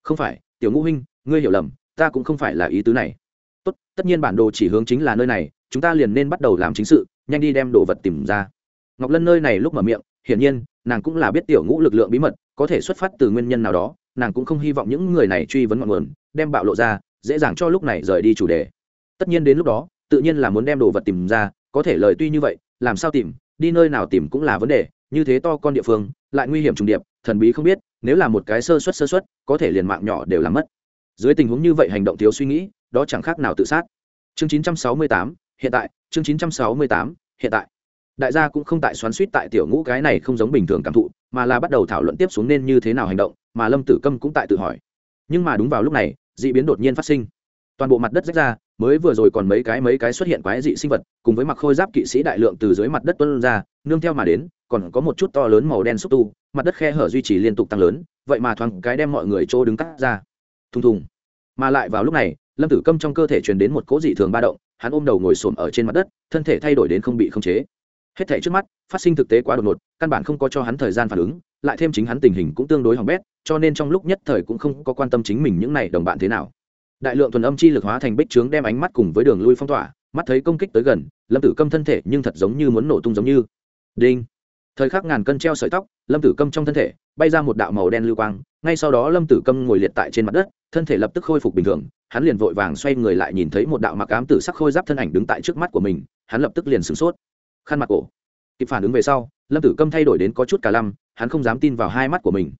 Không phải, tiểu ngũ huynh, ngươi hiểu lầm, ta cũng không phải là ý tứ này. Tốt, tất nhiên bản đồ chỉ hướng chính là nơi này chúng ta liền nên bắt đầu làm chính sự nhanh đi đem đồ vật tìm ra. Ngọc lân nơi này lúc mở miệng hiển nhiên nàng cũng là biết tiểu ngũ lực lượng bí mật có thể xuất phát từ nguyên nhân nào đó nàng cũng không hy vọng những người này truy vấn ngọn nguồn đem bạo lộ ra dễ dàng cho lúc này rời đi chủ đề. Tất nhiên đến lúc đó tự nhiên là muốn đem đồ vật tìm ra có thể lời tuy như vậy làm sao tìm đi nơi nào tìm cũng là vấn đề như thế to con địa phương lại nguy hiểm trùng điệp thần bí không biết nếu là một cái sơ suất sơ suất có thể liền mạng nhỏ đều làm mất. Dưới tình huống như vậy hành động thiếu suy nghĩ đó chẳng khác nào tự sát. Chương 968, hiện tại chương 968, hiện tại. Đại gia cũng không tại xoắn suýt tại tiểu ngũ cái này không giống bình thường cảm thụ mà là bắt đầu thảo luận tiếp xuống nên như thế nào hành động mà lâm tử câm cũng tại tự hỏi. Nhưng mà đúng vào lúc này d ị biến đột nhiên phát sinh. Toàn bộ mặt đất rách ra mới vừa rồi còn mấy cái mấy cái xuất hiện quái dị sinh vật cùng với mặc khôi giáp kỵ sĩ đại lượng từ dưới mặt đất tuân ra nương theo mà đến còn có một chút to lớn màu đen xúc tu mặt đất khe hở duy trì liên tục tăng lớn vậy mà thoáng cái đem mọi người chỗ đứng cắt ra. Thùng thùng. Mà lại vào lúc này lâm tử câm trong cơ thể truyền đến một cỗ dị thường ba động hắn ôm đầu ngồi xổm ở trên mặt đất, thân thể thay đổi đến không bị khống chế. Hết thảy trước mắt, phát sinh thực tế quá đột ngột, căn bản không có cho hắn thời gian phản ứng, lại thêm chính hắn tình hình cũng tương đối hỏng bét, cho nên trong lúc nhất thời cũng không có quan tâm chính mình những này đồng bạn thế nào. Đại lượng thuần âm chi lực hóa thành bích trướng đem ánh mắt cùng với đường lui phong tỏa, mắt thấy công kích tới gần, lâm tử câm thân thể nhưng thật giống như muốn nổ tung giống như. Đinh! Thời khắc ngàn cân treo sợi tóc, lâm tử câm trong thân thể bay ra một đạo màu đen lưu quang, ngay sau đó lâm tử câm ngồi liệt tại trên mặt đất, thân thể lập tức khôi phục bình thường, hắn liền vội vàng xoay người lại nhìn thấy một đạo mặc ám tử sắc khôi giáp thân ảnh đứng tại trước mắt của mình, hắn lập tức liền sửng sốt. Khăn mặt cổ. Kịp phản ứng về sau, lâm tử câm thay đổi đến có chút cả lăm, hắn không dám tin vào hai mắt của mình.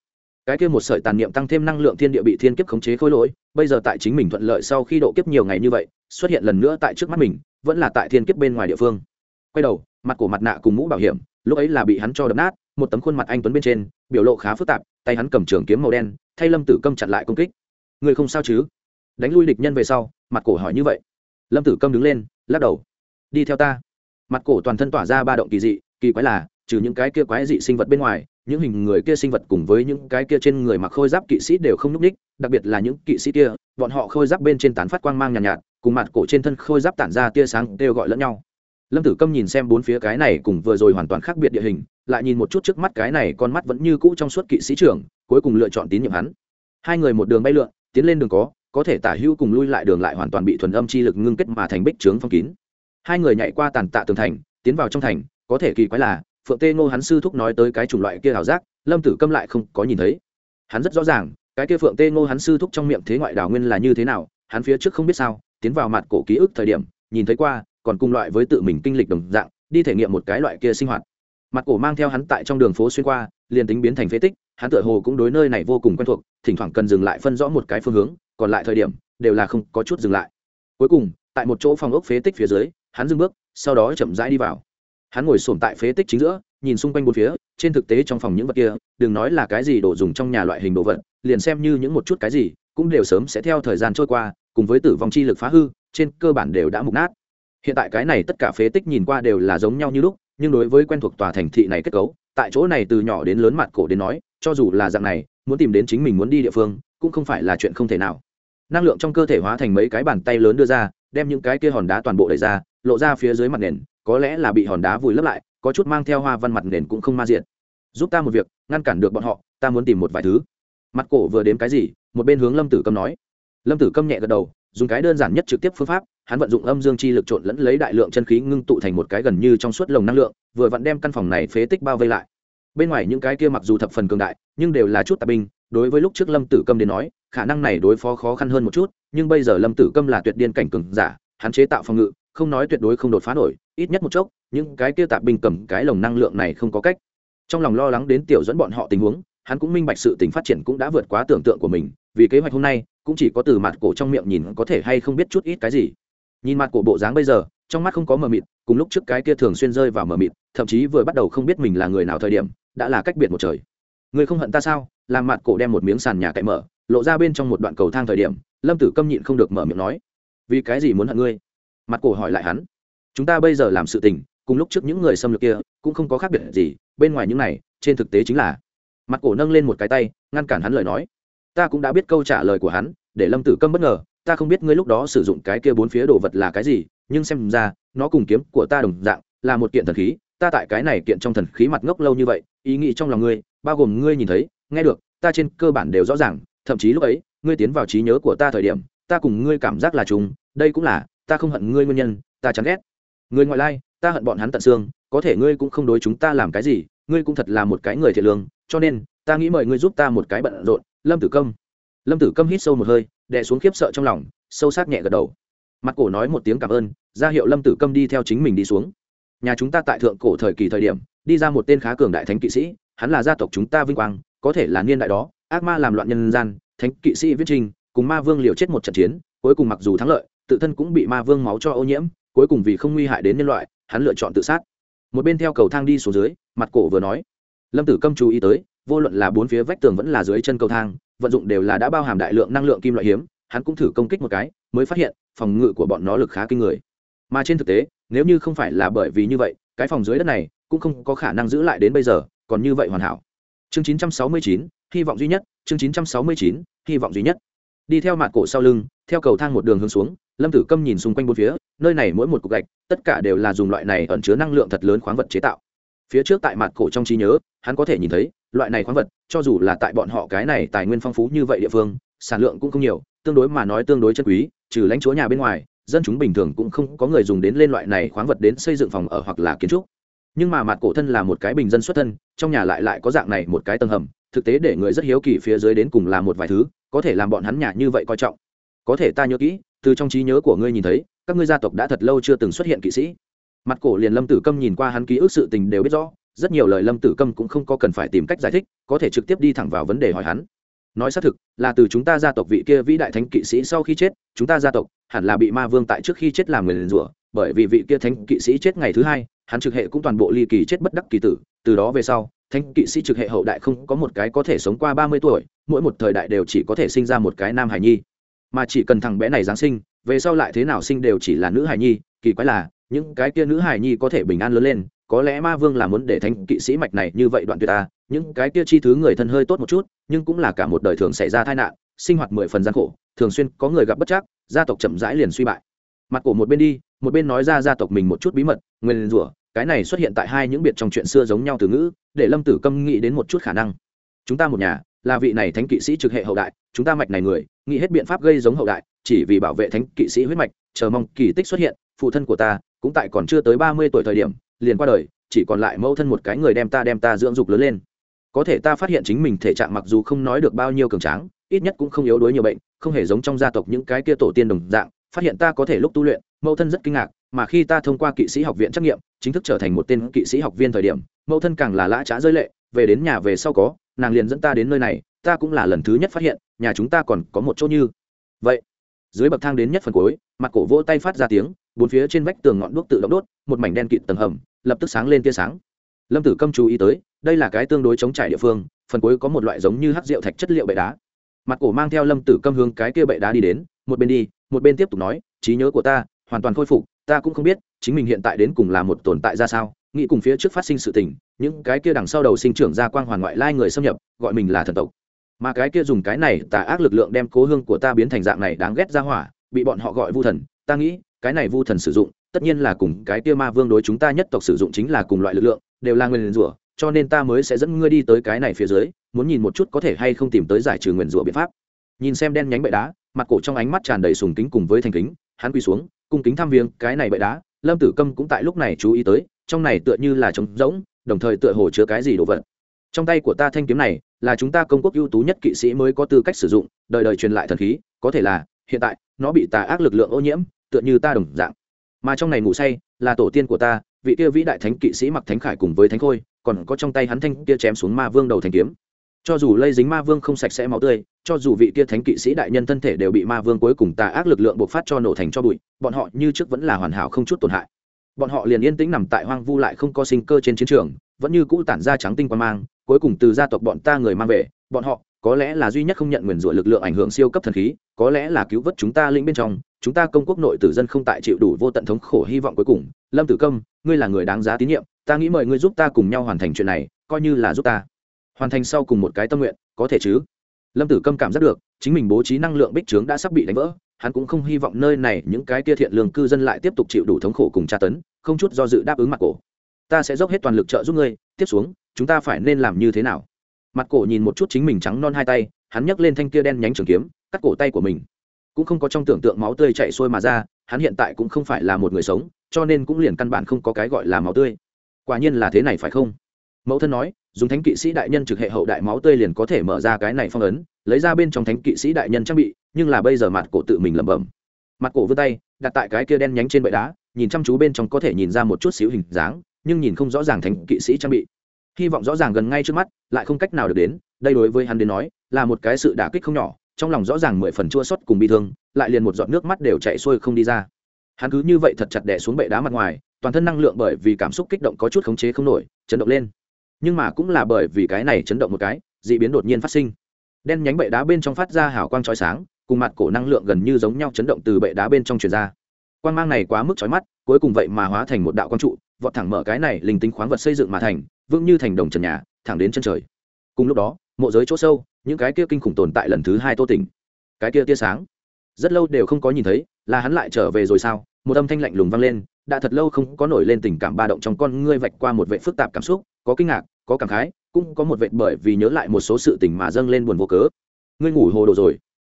Cái kia một sợi tàn niệm tăng thêm năng lượng thiên địa bị thiên kiếp khống chế khôi lỗi, bây giờ tại chính mình thuận lợi sau khi độ kiếp nhiều ngày như vậy, xuất hiện lần nữa tại trước mắt mình, vẫn là tại thiên kiếp bên ngoài địa phương. Quay đầu, mặt của mặt nạ cùng mũ bảo hiểm lúc ấy là bị hắn cho đập nát một tấm khuôn mặt anh tuấn bên trên biểu lộ khá phức tạp tay hắn cầm trường kiếm màu đen thay lâm tử câm chặn lại công kích. Người không sao chứ? Đánh lui địch nhân về sau mặt cổ hỏi như vậy. Lâm tử câm đứng lên lắc đầu. Đi theo ta. Mặt cổ toàn thân tỏa ra ba động kỳ dị kỳ quái là trừ những cái kia quái dị sinh vật bên ngoài những hình người kia sinh vật cùng với những cái kia trên người mặc khôi giáp kỵ sĩ đều không núp ních đặc biệt là những kỵ sĩ kia bọn họ khôi giáp bên trên tán phát quang mang nhàn nhạt, nhạt cùng mặt cổ trên thân khôi giáp tản ra tia sáng đều gọi lẫn nhau lâm tử câm nhìn xem bốn phía cái này cùng vừa rồi hoàn toàn khác biệt địa hình, lại nhìn một chút trước mắt cái này con mắt vẫn như cũ trong suốt kỵ sĩ trưởng, cuối cùng lựa chọn tín nhiệm hắn. Hai người một đường bay lượn, tiến lên đường có có thể tả hữu cùng lui lại đường lại hoàn toàn bị thuần âm chi lực ngưng kết mà thành bích trướng phong kín. Hai người nhảy qua tàn tạ tường thành, tiến vào trong thành, có thể kỳ quái là, phượng tê ngô hắn sư thúc nói tới cái chủng loại kia ảo giác, lâm tử câm lại không có nhìn thấy. Hắn rất rõ ràng, cái kia phượng tê ngô hắn sư thúc trong miệng thế ngoại đảo nguyên là như thế nào, hắn phía trước không biết sao, tiến vào mặt cổ ký ức thời điểm, nhìn thấy qua còn cùng loại với tự mình kinh lịch đồng dạng, đi thể nghiệm một cái loại kia sinh hoạt. Mặt cổ mang theo hắn tại trong đường phố xuyên qua, liền tính biến thành phế tích, hắn tựa hồ cũng đối nơi này vô cùng quen thuộc, thỉnh thoảng cần dừng lại phân rõ một cái phương hướng, còn lại thời điểm, đều là không có chút dừng lại. Cuối cùng, tại một chỗ phòng ốc phế tích phía dưới, hắn dừng bước, sau đó chậm rãi đi vào. Hắn ngồi sổm tại phế tích chính giữa, nhìn xung quanh bốn phía, trên thực tế trong phòng những vật kia, đừng nói là cái gì đồ dùng trong nhà loại hình đồ vật, liền xem như những một chút cái gì, cũng đều sớm sẽ theo thời gian trôi qua, cùng với tử vong chi lực phá hư, trên cơ bản đều đã mục nát hiện tại cái này tất cả phế tích nhìn qua đều là giống nhau như lúc, nhưng đối với quen thuộc tòa thành thị này kết cấu, tại chỗ này từ nhỏ đến lớn mặt cổ đến nói, cho dù là dạng này, muốn tìm đến chính mình muốn đi địa phương, cũng không phải là chuyện không thể nào. Năng lượng trong cơ thể hóa thành mấy cái bàn tay lớn đưa ra, đem những cái kia hòn đá toàn bộ đẩy ra, lộ ra phía dưới mặt nền, có lẽ là bị hòn đá vùi lấp lại, có chút mang theo hoa văn mặt nền cũng không ma diện giúp ta một việc, ngăn cản được bọn họ, ta muốn tìm một vài thứ. Mặt cổ vừa đến cái gì, một bên hướng lâm tử câm nói. Lâm tử câm nhẹ gật đầu dùng cái đơn giản nhất trực tiếp phương pháp, hắn vận dụng âm dương chi lực trộn lẫn lấy đại lượng chân khí ngưng tụ thành một cái gần như trong suốt lồng năng lượng, vừa vặn đem căn phòng này phế tích bao vây lại. Bên ngoài những cái kia mặc dù thập phần cường đại, nhưng đều là chút tạp binh, đối với lúc trước lâm tử câm đến nói, khả năng này đối phó khó khăn hơn một chút, nhưng bây giờ lâm tử câm là tuyệt điên cảnh cường giả, hắn chế tạo phòng ngự, không nói tuyệt đối không đột phá nổi, ít nhất một chốc, những cái kia tạp binh cầm cái lồng năng lượng này không có cách. Trong lòng lo lắng đến tiểu dẫn bọn họ tình huống, hắn cũng minh bạch sự tình phát triển cũng đã vượt quá tưởng tượng của mình, vì kế hoạch hôm nay cũng chỉ có từ mặt cổ trong miệng nhìn có thể hay không biết chút ít cái gì. Nhìn mặt cổ bộ dáng bây giờ, trong mắt không có mờ mịt, cùng lúc trước cái kia thường xuyên rơi vào mờ mịt, thậm chí vừa bắt đầu không biết mình là người nào thời điểm, đã là cách biệt một trời. Người không hận ta sao? Làm mặt cổ đem một miếng sàn nhà cậy mở, lộ ra bên trong một đoạn cầu thang thời điểm, lâm tử câm nhịn không được mở miệng nói, vì cái gì muốn hận ngươi? Mặt cổ hỏi lại hắn, chúng ta bây giờ làm sự tình, cùng lúc trước những người xâm lược kia, cũng không có khác biệt gì, bên ngoài những này, trên thực tế chính là mặt cổ nâng lên một cái tay, ngăn cản hắn lời nói ta cũng đã biết câu trả lời của hắn, để lâm tử câm bất ngờ, ta không biết ngươi lúc đó sử dụng cái kia bốn phía đồ vật là cái gì, nhưng xem ra, nó cùng kiếm của ta đồng dạng, là một kiện thần khí, ta tại cái này kiện trong thần khí mặt ngốc lâu như vậy, ý nghĩ trong lòng ngươi, bao gồm ngươi nhìn thấy, nghe được, ta trên cơ bản đều rõ ràng, thậm chí lúc ấy, ngươi tiến vào trí nhớ của ta thời điểm, ta cùng ngươi cảm giác là chúng đây cũng là, ta không hận ngươi nguyên nhân, ta chán ghét. Người ngoại lai, ta hận bọn hắn tận xương, có thể ngươi cũng không đối chúng ta làm cái gì, ngươi cũng thật là một cái người thiệt lương, cho nên, ta nghĩ mời ngươi giúp ta một cái bận rộn lâm tử câm. Lâm tử câm hít sâu một hơi, đè xuống khiếp sợ trong lòng, sâu sắc nhẹ gật đầu. Mặt cổ nói một tiếng cảm ơn, ra hiệu lâm tử câm đi theo chính mình đi xuống. Nhà chúng ta tại thượng cổ thời kỳ thời điểm, đi ra một tên khá cường đại thánh kỵ sĩ, hắn là gia tộc chúng ta vinh quang, có thể là niên đại đó, ác ma làm loạn nhân gian, thánh kỵ sĩ viết trình, cùng ma vương liều chết một trận chiến, cuối cùng mặc dù thắng lợi, tự thân cũng bị ma vương máu cho ô nhiễm, cuối cùng vì không nguy hại đến nhân loại, hắn lựa chọn tự sát. Một bên theo cầu thang đi xuống dưới, mặt cổ vừa nói. Lâm tử câm chú ý tới vô luận là bốn phía vách tường vẫn là dưới chân cầu thang vận dụng đều là đã bao hàm đại lượng năng lượng kim loại hiếm hắn cũng thử công kích một cái mới phát hiện phòng ngự của bọn nó lực khá kinh người. Mà trên thực tế nếu như không phải là bởi vì như vậy cái phòng dưới đất này cũng không có khả năng giữ lại đến bây giờ còn như vậy hoàn hảo. Chương 969, hy vọng duy nhất chương 969, hy vọng duy nhất. Đi theo mặt cổ sau lưng theo cầu thang một đường hướng xuống lâm tử câm nhìn xung quanh bốn phía nơi này mỗi một cục gạch tất cả đều là dùng loại này ẩn chứa năng lượng thật lớn khoáng vật chế tạo phía trước tại mặt cổ trong trí nhớ, hắn có thể nhìn thấy, loại này khoáng vật, cho dù là tại bọn họ cái này tài nguyên phong phú như vậy địa phương, sản lượng cũng không nhiều, tương đối mà nói tương đối chân quý, trừ lãnh chúa nhà bên ngoài, dân chúng bình thường cũng không có người dùng đến lên loại này khoáng vật đến xây dựng phòng ở hoặc là kiến trúc. Nhưng mà mặt cổ thân là một cái bình dân xuất thân, trong nhà lại lại có dạng này một cái tầng hầm, thực tế để người rất hiếu kỳ phía dưới đến cùng là một vài thứ, có thể làm bọn hắn nhà như vậy coi trọng. Có thể ta nhớ kỹ, từ trong trí nhớ của ngươi nhìn thấy, các ngươi gia tộc đã thật lâu chưa từng xuất hiện kỵ sĩ mặt cổ liền lâm tử câm nhìn qua hắn ký ức sự tình đều biết rõ, rất nhiều lời lâm tử câm cũng không có cần phải tìm cách giải thích, có thể trực tiếp đi thẳng vào vấn đề hỏi hắn. Nói xác thực, là từ chúng ta gia tộc vị kia vĩ đại thánh kỵ sĩ sau khi chết, chúng ta gia tộc hẳn là bị ma vương tại trước khi chết làm người liền rủa, bởi vì vị kia thánh kỵ sĩ chết ngày thứ hai, hắn trực hệ cũng toàn bộ ly kỳ chết bất đắc kỳ tử, từ đó về sau, thánh kỵ sĩ trực hệ hậu đại không có một cái có thể sống qua ba mươi tuổi, mỗi một thời đại đều chỉ có thể sinh ra một cái nam hải nhi. Mà chỉ cần thằng bé này giáng sinh, về sau lại thế nào sinh đều chỉ là nữ hải nhi, kỳ quái là những cái kia nữ hải nhi có thể bình an lớn lên, có lẽ ma vương là muốn để thánh kỵ sĩ mạch này như vậy đoạn tuyệt ta, những cái kia chi thứ người thân hơi tốt một chút, nhưng cũng là cả một đời thường xảy ra tai nạn, sinh hoạt mười phần gian khổ, thường xuyên có người gặp bất chắc, gia tộc chậm rãi liền suy bại. Mặt cổ một bên đi, một bên nói ra gia tộc mình một chút bí mật, nguyên rủa, cái này xuất hiện tại hai những biệt trong chuyện xưa giống nhau từ ngữ, để lâm tử câm nghĩ đến một chút khả năng. Chúng ta một nhà, là vị này thánh kỵ sĩ trực hệ hậu đại, chúng ta mạch này người, nghĩ hết biện pháp gây giống hậu đại, chỉ vì bảo vệ thánh kỵ sĩ huyết mạch, chờ mong kỳ tích xuất hiện, phụ thân của ta cũng tại còn chưa tới ba mươi tuổi thời điểm, liền qua đời, chỉ còn lại mẫu thân một cái người đem ta đem ta dưỡng dục lớn lên. Có thể ta phát hiện chính mình thể trạng mặc dù không nói được bao nhiêu cường tráng, ít nhất cũng không yếu đuối nhiều bệnh, không hề giống trong gia tộc những cái kia tổ tiên đồng dạng, phát hiện ta có thể lúc tu luyện, mẫu thân rất kinh ngạc, mà khi ta thông qua kỵ sĩ học viện trắc nghiệm, chính thức trở thành một tên kỵ sĩ học viên thời điểm, mẫu thân càng là lã trá rơi lệ, về đến nhà về sau có, nàng liền dẫn ta đến nơi này, ta cũng là lần thứ nhất phát hiện, nhà chúng ta còn có một chỗ như vậy. Dưới bậc thang đến nhất phần cuối, mặt cổ vỗ tay phát ra tiếng bốn phía trên vách tường ngọn đuốc tự động đốt, một mảnh đen kịt tầng hầm, lập tức sáng lên tia sáng. Lâm tử câm chú ý tới, đây là cái tương đối chống trải địa phương, phần cuối có một loại giống như hắc rượu thạch chất liệu bệ đá. Mặt cổ mang theo lâm tử câm hướng cái kia bệ đá đi đến, một bên đi, một bên tiếp tục nói, trí nhớ của ta, hoàn toàn khôi phục, ta cũng không biết, chính mình hiện tại đến cùng là một tồn tại ra sao, nghĩ cùng phía trước phát sinh sự tình, những cái kia đằng sau đầu sinh trưởng ra quang hoàn ngoại lai người xâm nhập, gọi mình là thần tộc. Mà cái kia dùng cái này tà ác lực lượng đem cố hương của ta biến thành dạng này đáng ghét ra hỏa, bị bọn họ gọi vu thần, ta nghĩ cái này vu thần sử dụng, tất nhiên là cùng cái kia ma vương đối chúng ta nhất tộc sử dụng chính là cùng loại lực lượng, đều là nguyên rủa, cho nên ta mới sẽ dẫn ngươi đi tới cái này phía dưới, muốn nhìn một chút có thể hay không tìm tới giải trừ nguyền rủa biện pháp. Nhìn xem đen nhánh bệ đá, mặt cổ trong ánh mắt tràn đầy sùng kính cùng với thành kính, hắn quỳ xuống, cung kính thăm viếng cái này bệ đá, lâm tử câm cũng tại lúc này chú ý tới, trong này tựa như là trống rỗng, đồng thời tựa hồ chứa cái gì đồ vật. Trong tay của ta thanh kiếm này, là chúng ta công quốc ưu tú nhất kỵ sĩ mới có tư cách sử dụng, đời đời truyền lại thần khí, có thể là, hiện tại, nó bị tà ác lực lượng ô nhiễm tựa như ta đồng dạng. Mà trong này ngủ say là tổ tiên của ta, vị kia vĩ đại thánh kỵ sĩ mặc thánh khải cùng với thánh khôi, còn có trong tay hắn thanh kia chém xuống ma vương đầu thành kiếm. Cho dù lây dính ma vương không sạch sẽ máu tươi, cho dù vị kia thánh kỵ sĩ đại nhân thân thể đều bị ma vương cuối cùng tà ác lực lượng bộc phát cho nổ thành cho bụi, bọn họ như trước vẫn là hoàn hảo không chút tổn hại. Bọn họ liền yên tĩnh nằm tại hoang vu lại không có sinh cơ trên chiến trường, vẫn như cũ tản ra trắng tinh quan mang, cuối cùng từ gia tộc bọn ta người mang về, bọn họ có lẽ là duy nhất không nhận nguyền rủa lực lượng ảnh hưởng siêu cấp thần khí, có lẽ là cứu vớt chúng ta lĩnh bên trong chúng ta công quốc nội tử dân không tại chịu đủ vô tận thống khổ hy vọng cuối cùng. Lâm tử công ngươi là người đáng giá tín nhiệm, ta nghĩ mời ngươi giúp ta cùng nhau hoàn thành chuyện này, coi như là giúp ta. Hoàn thành sau cùng một cái tâm nguyện, có thể chứ? Lâm tử câm cảm giác được, chính mình bố trí năng lượng bích trướng đã sắp bị đánh vỡ, hắn cũng không hy vọng nơi này những cái tia thiện lương cư dân lại tiếp tục chịu đủ thống khổ cùng tra tấn, không chút do dự đáp ứng mặt cổ. Ta sẽ dốc hết toàn lực trợ giúp ngươi, tiếp xuống, chúng ta phải nên làm như thế nào? Mặt cổ nhìn một chút chính mình trắng non hai tay, hắn nhấc lên thanh kia đen nhánh trường kiếm, cắt cổ tay của mình cũng không có trong tưởng tượng máu tươi chảy xuôi mà ra, hắn hiện tại cũng không phải là một người sống, cho nên cũng liền căn bản không có cái gọi là máu tươi. Quả nhiên là thế này phải không? Mẫu thân nói, dùng thánh kỵ sĩ đại nhân trực hệ hậu đại máu tươi liền có thể mở ra cái này phong ấn, lấy ra bên trong thánh kỵ sĩ đại nhân trang bị, nhưng là bây giờ mặt cổ tự mình lẩm bẩm. Mặt cổ vươn tay, đặt tại cái kia đen nhánh trên bệ đá, nhìn chăm chú bên trong có thể nhìn ra một chút xíu hình dáng, nhưng nhìn không rõ ràng thánh kỵ sĩ trang bị. Hy vọng rõ ràng gần ngay trước mắt, lại không cách nào được đến, đây đối với hắn đến nói, là một cái sự đả kích không nhỏ trong lòng rõ ràng mười phần chua xót cùng bị thương, lại liền một giọt nước mắt đều chạy xuôi không đi ra. Hắn cứ như vậy thật chặt đẻ xuống bệ đá mặt ngoài, toàn thân năng lượng bởi vì cảm xúc kích động có chút khống chế không nổi, chấn động lên. Nhưng mà cũng là bởi vì cái này chấn động một cái d ị biến đột nhiên phát sinh. Đen nhánh bệ đá bên trong phát ra hào quang trói sáng, cùng mặt cổ năng lượng gần như giống nhau chấn động từ bệ đá bên trong truyền ra. Quan mang này quá mức trói mắt, cuối cùng vậy mà hóa thành một đạo quang trụ, vọt thẳng mở cái này linh tính khoáng vật xây dựng mà thành, vững như thành đồng trần nhà, thẳng đến chân trời. Cùng lúc đó mộ giới chỗ sâu những cái kia kinh khủng tồn tại lần thứ hai tô tỉnh. Cái kia tia sáng rất lâu đều không có nhìn thấy là hắn lại trở về rồi sao? Một âm thanh lạnh lùng vang lên đã thật lâu không có nổi lên tình cảm ba động trong con ngươi vạch qua một vệ phức tạp cảm xúc có kinh ngạc có cảm khái cũng có một vệ bởi vì nhớ lại một số sự tình mà dâng lên buồn vô cớ. Ngươi ngủ hồ đồ rồi.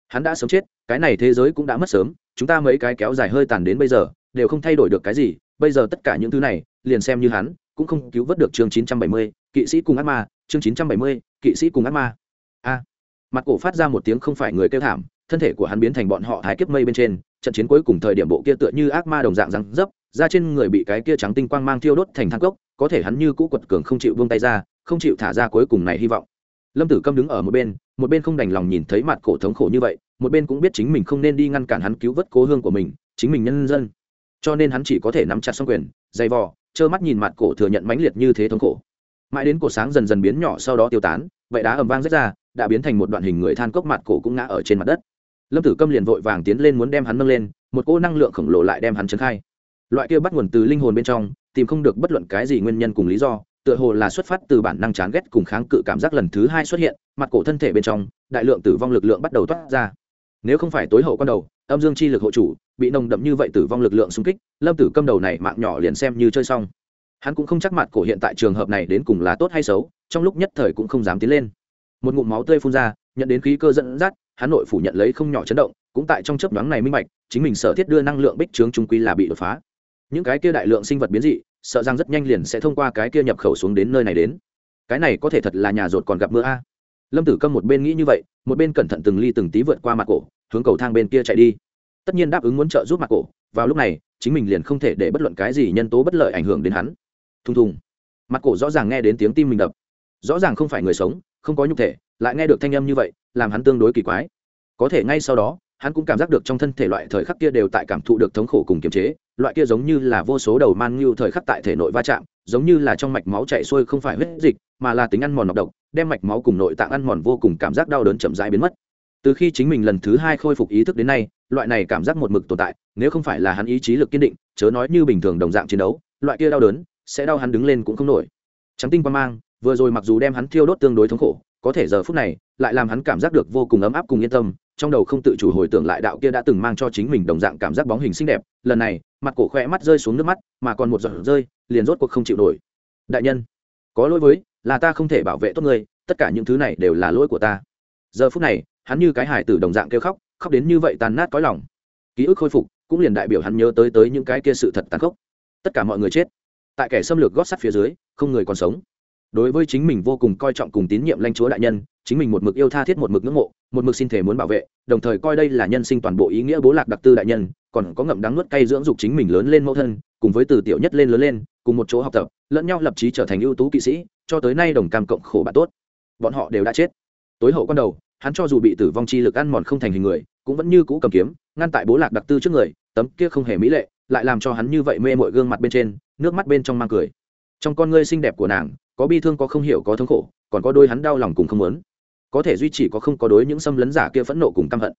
Hắn đã sớm chết cái này thế giới cũng đã mất sớm chúng ta mấy cái kéo dài hơi tàn đến bây giờ đều không thay đổi được cái gì bây giờ tất cả những thứ này liền xem như hắn cũng không cứu vớt được chương 970, kỵ sĩ cùng ác ma chương 970, kỵ sĩ cùng ác ma. A. Mặt cổ phát ra một tiếng không phải người kêu thảm thân thể của hắn biến thành bọn họ thái kiếp mây bên trên trận chiến cuối cùng thời điểm bộ kia tựa như ác ma đồng dạng răng dấp ra trên người bị cái kia trắng tinh quang mang thiêu đốt thành thang cốc có thể hắn như cũ quật cường không chịu buông tay ra không chịu thả ra cuối cùng này hy vọng. Lâm tử câm đứng ở một bên một bên không đành lòng nhìn thấy mặt cổ thống khổ như vậy một bên cũng biết chính mình không nên đi ngăn cản hắn cứu vớt cố hương của mình chính mình nhân dân. Cho nên hắn chỉ có thể nắm chặt xong quyền dày vò trơ mắt nhìn mặt cổ thừa nhận mãnh liệt như thế thống khổ mãi đến cổ sáng dần dần biến nhỏ sau đó tiêu tán vậy đá ầm vang rách ra, đã biến thành một đoạn hình người than cốc mặt cổ cũng ngã ở trên mặt đất. Lâm tử câm liền vội vàng tiến lên muốn đem hắn nâng lên, một cỗ năng lượng khổng lồ lại đem hắn trấn khai. Loại kia bắt nguồn từ linh hồn bên trong, tìm không được bất luận cái gì nguyên nhân cùng lý do, tựa hồ là xuất phát từ bản năng chán ghét cùng kháng cự cảm giác lần thứ hai xuất hiện, mặt cổ thân thể bên trong, đại lượng tử vong lực lượng bắt đầu toát ra. Nếu không phải tối hậu con đầu, âm dương chi lực hộ chủ, bị nồng đậm như vậy tử vong lực lượng xung kích, lâm tử câm đầu này mạng nhỏ liền xem như chơi xong hắn cũng không chắc mặt cổ hiện tại trường hợp này đến cùng là tốt hay xấu, trong lúc nhất thời cũng không dám tiến lên. Một ngụm máu tươi phun ra, nhận đến khí cơ dẫn dắt, hắn nội phủ nhận lấy không nhỏ chấn động, cũng tại trong chấp nhoáng này minh bạch, chính mình sở thiết đưa năng lượng bích trướng trung quy là bị đột phá. Những cái kia đại lượng sinh vật biến dị, sợ rằng rất nhanh liền sẽ thông qua cái kia nhập khẩu xuống đến nơi này đến. Cái này có thể thật là nhà rột còn gặp mưa a. Lâm tử câm một bên nghĩ như vậy, một bên cẩn thận từng ly từng tí vượt qua mặt cổ, hướng cầu thang bên kia chạy đi. Tất nhiên đáp ứng muốn trợ giúp mặt cổ, vào lúc này, chính mình liền không thể để bất luận cái gì nhân tố bất lợi ảnh hưởng đến hắn thùng thùng. Mặt cổ rõ ràng nghe đến tiếng tim mình đập. Rõ ràng không phải người sống, không có nhục thể, lại nghe được thanh âm như vậy, làm hắn tương đối kỳ quái. Có thể ngay sau đó, hắn cũng cảm giác được trong thân thể loại thời khắc kia đều tại cảm thụ được thống khổ cùng kiềm chế, loại kia giống như là vô số đầu man như thời khắc tại thể nội va chạm, giống như là trong mạch máu chạy xuôi không phải huyết dịch, mà là tính ăn mòn nọc độc, đem mạch máu cùng nội tạng ăn mòn vô cùng cảm giác đau đớn chậm rãi biến mất. Từ khi chính mình lần thứ hai khôi phục ý thức đến nay, loại này cảm giác một mực tồn tại, nếu không phải là hắn ý chí lực kiên định, chớ nói như bình thường đồng dạng chiến đấu, loại kia đau đớn sẽ đau hắn đứng lên cũng không nổi. Trắng tinh qua mang, vừa rồi mặc dù đem hắn thiêu đốt tương đối thống khổ, có thể giờ phút này, lại làm hắn cảm giác được vô cùng ấm áp cùng yên tâm, trong đầu không tự chủ hồi tưởng lại đạo kia đã từng mang cho chính mình đồng dạng cảm giác bóng hình xinh đẹp, lần này, mặt cổ khỏe mắt rơi xuống nước mắt, mà còn một giọt rơi, liền rốt cuộc không chịu nổi. Đại nhân, có lỗi với, là ta không thể bảo vệ tốt người tất cả những thứ này đều là lỗi của ta. Giờ phút này, hắn như cái hải tử đồng dạng kêu khóc khóc đến như vậy tàn nát cõi lòng. Ký ức khôi phục, cũng liền đại biểu hắn nhớ tới tới những cái kia sự thật tàn khốc. Tất cả mọi người chết tại kẻ xâm lược gót sắt phía dưới, không người còn sống. Đối với chính mình vô cùng coi trọng cùng tín nhiệm lãnh chúa đại nhân, chính mình một mực yêu tha thiết một mực ngưỡng mộ, một mực xin thể muốn bảo vệ, đồng thời coi đây là nhân sinh toàn bộ ý nghĩa bố lạc đặc tư đại nhân, còn có ngậm đắng nuốt cay dưỡng dục chính mình lớn lên mẫu thân, cùng với từ tiểu nhất lên lớn lên, cùng một chỗ học tập, lẫn nhau lập trí trở thành ưu tú kỵ sĩ, cho tới nay đồng cam cộng khổ bạn tốt. Bọn họ đều đã chết. Tối hậu quan đầu, hắn cho dù bị tử vong chi lực ăn mòn không thành hình người, cũng vẫn như cũ cầm kiếm, ngăn tại bố lạc đặc tư trước người, tấm kia không hề mỹ lệ lại làm cho hắn như vậy mê mội gương mặt bên trên, nước mắt bên trong mang cười. Trong con ngươi xinh đẹp của nàng, có bi thương, có không hiểu, có thống khổ, còn có đôi hắn đau lòng cùng không muốn. Có thể duy trì, có không có đối những xâm lấn giả kia phẫn nộ cùng căm hận.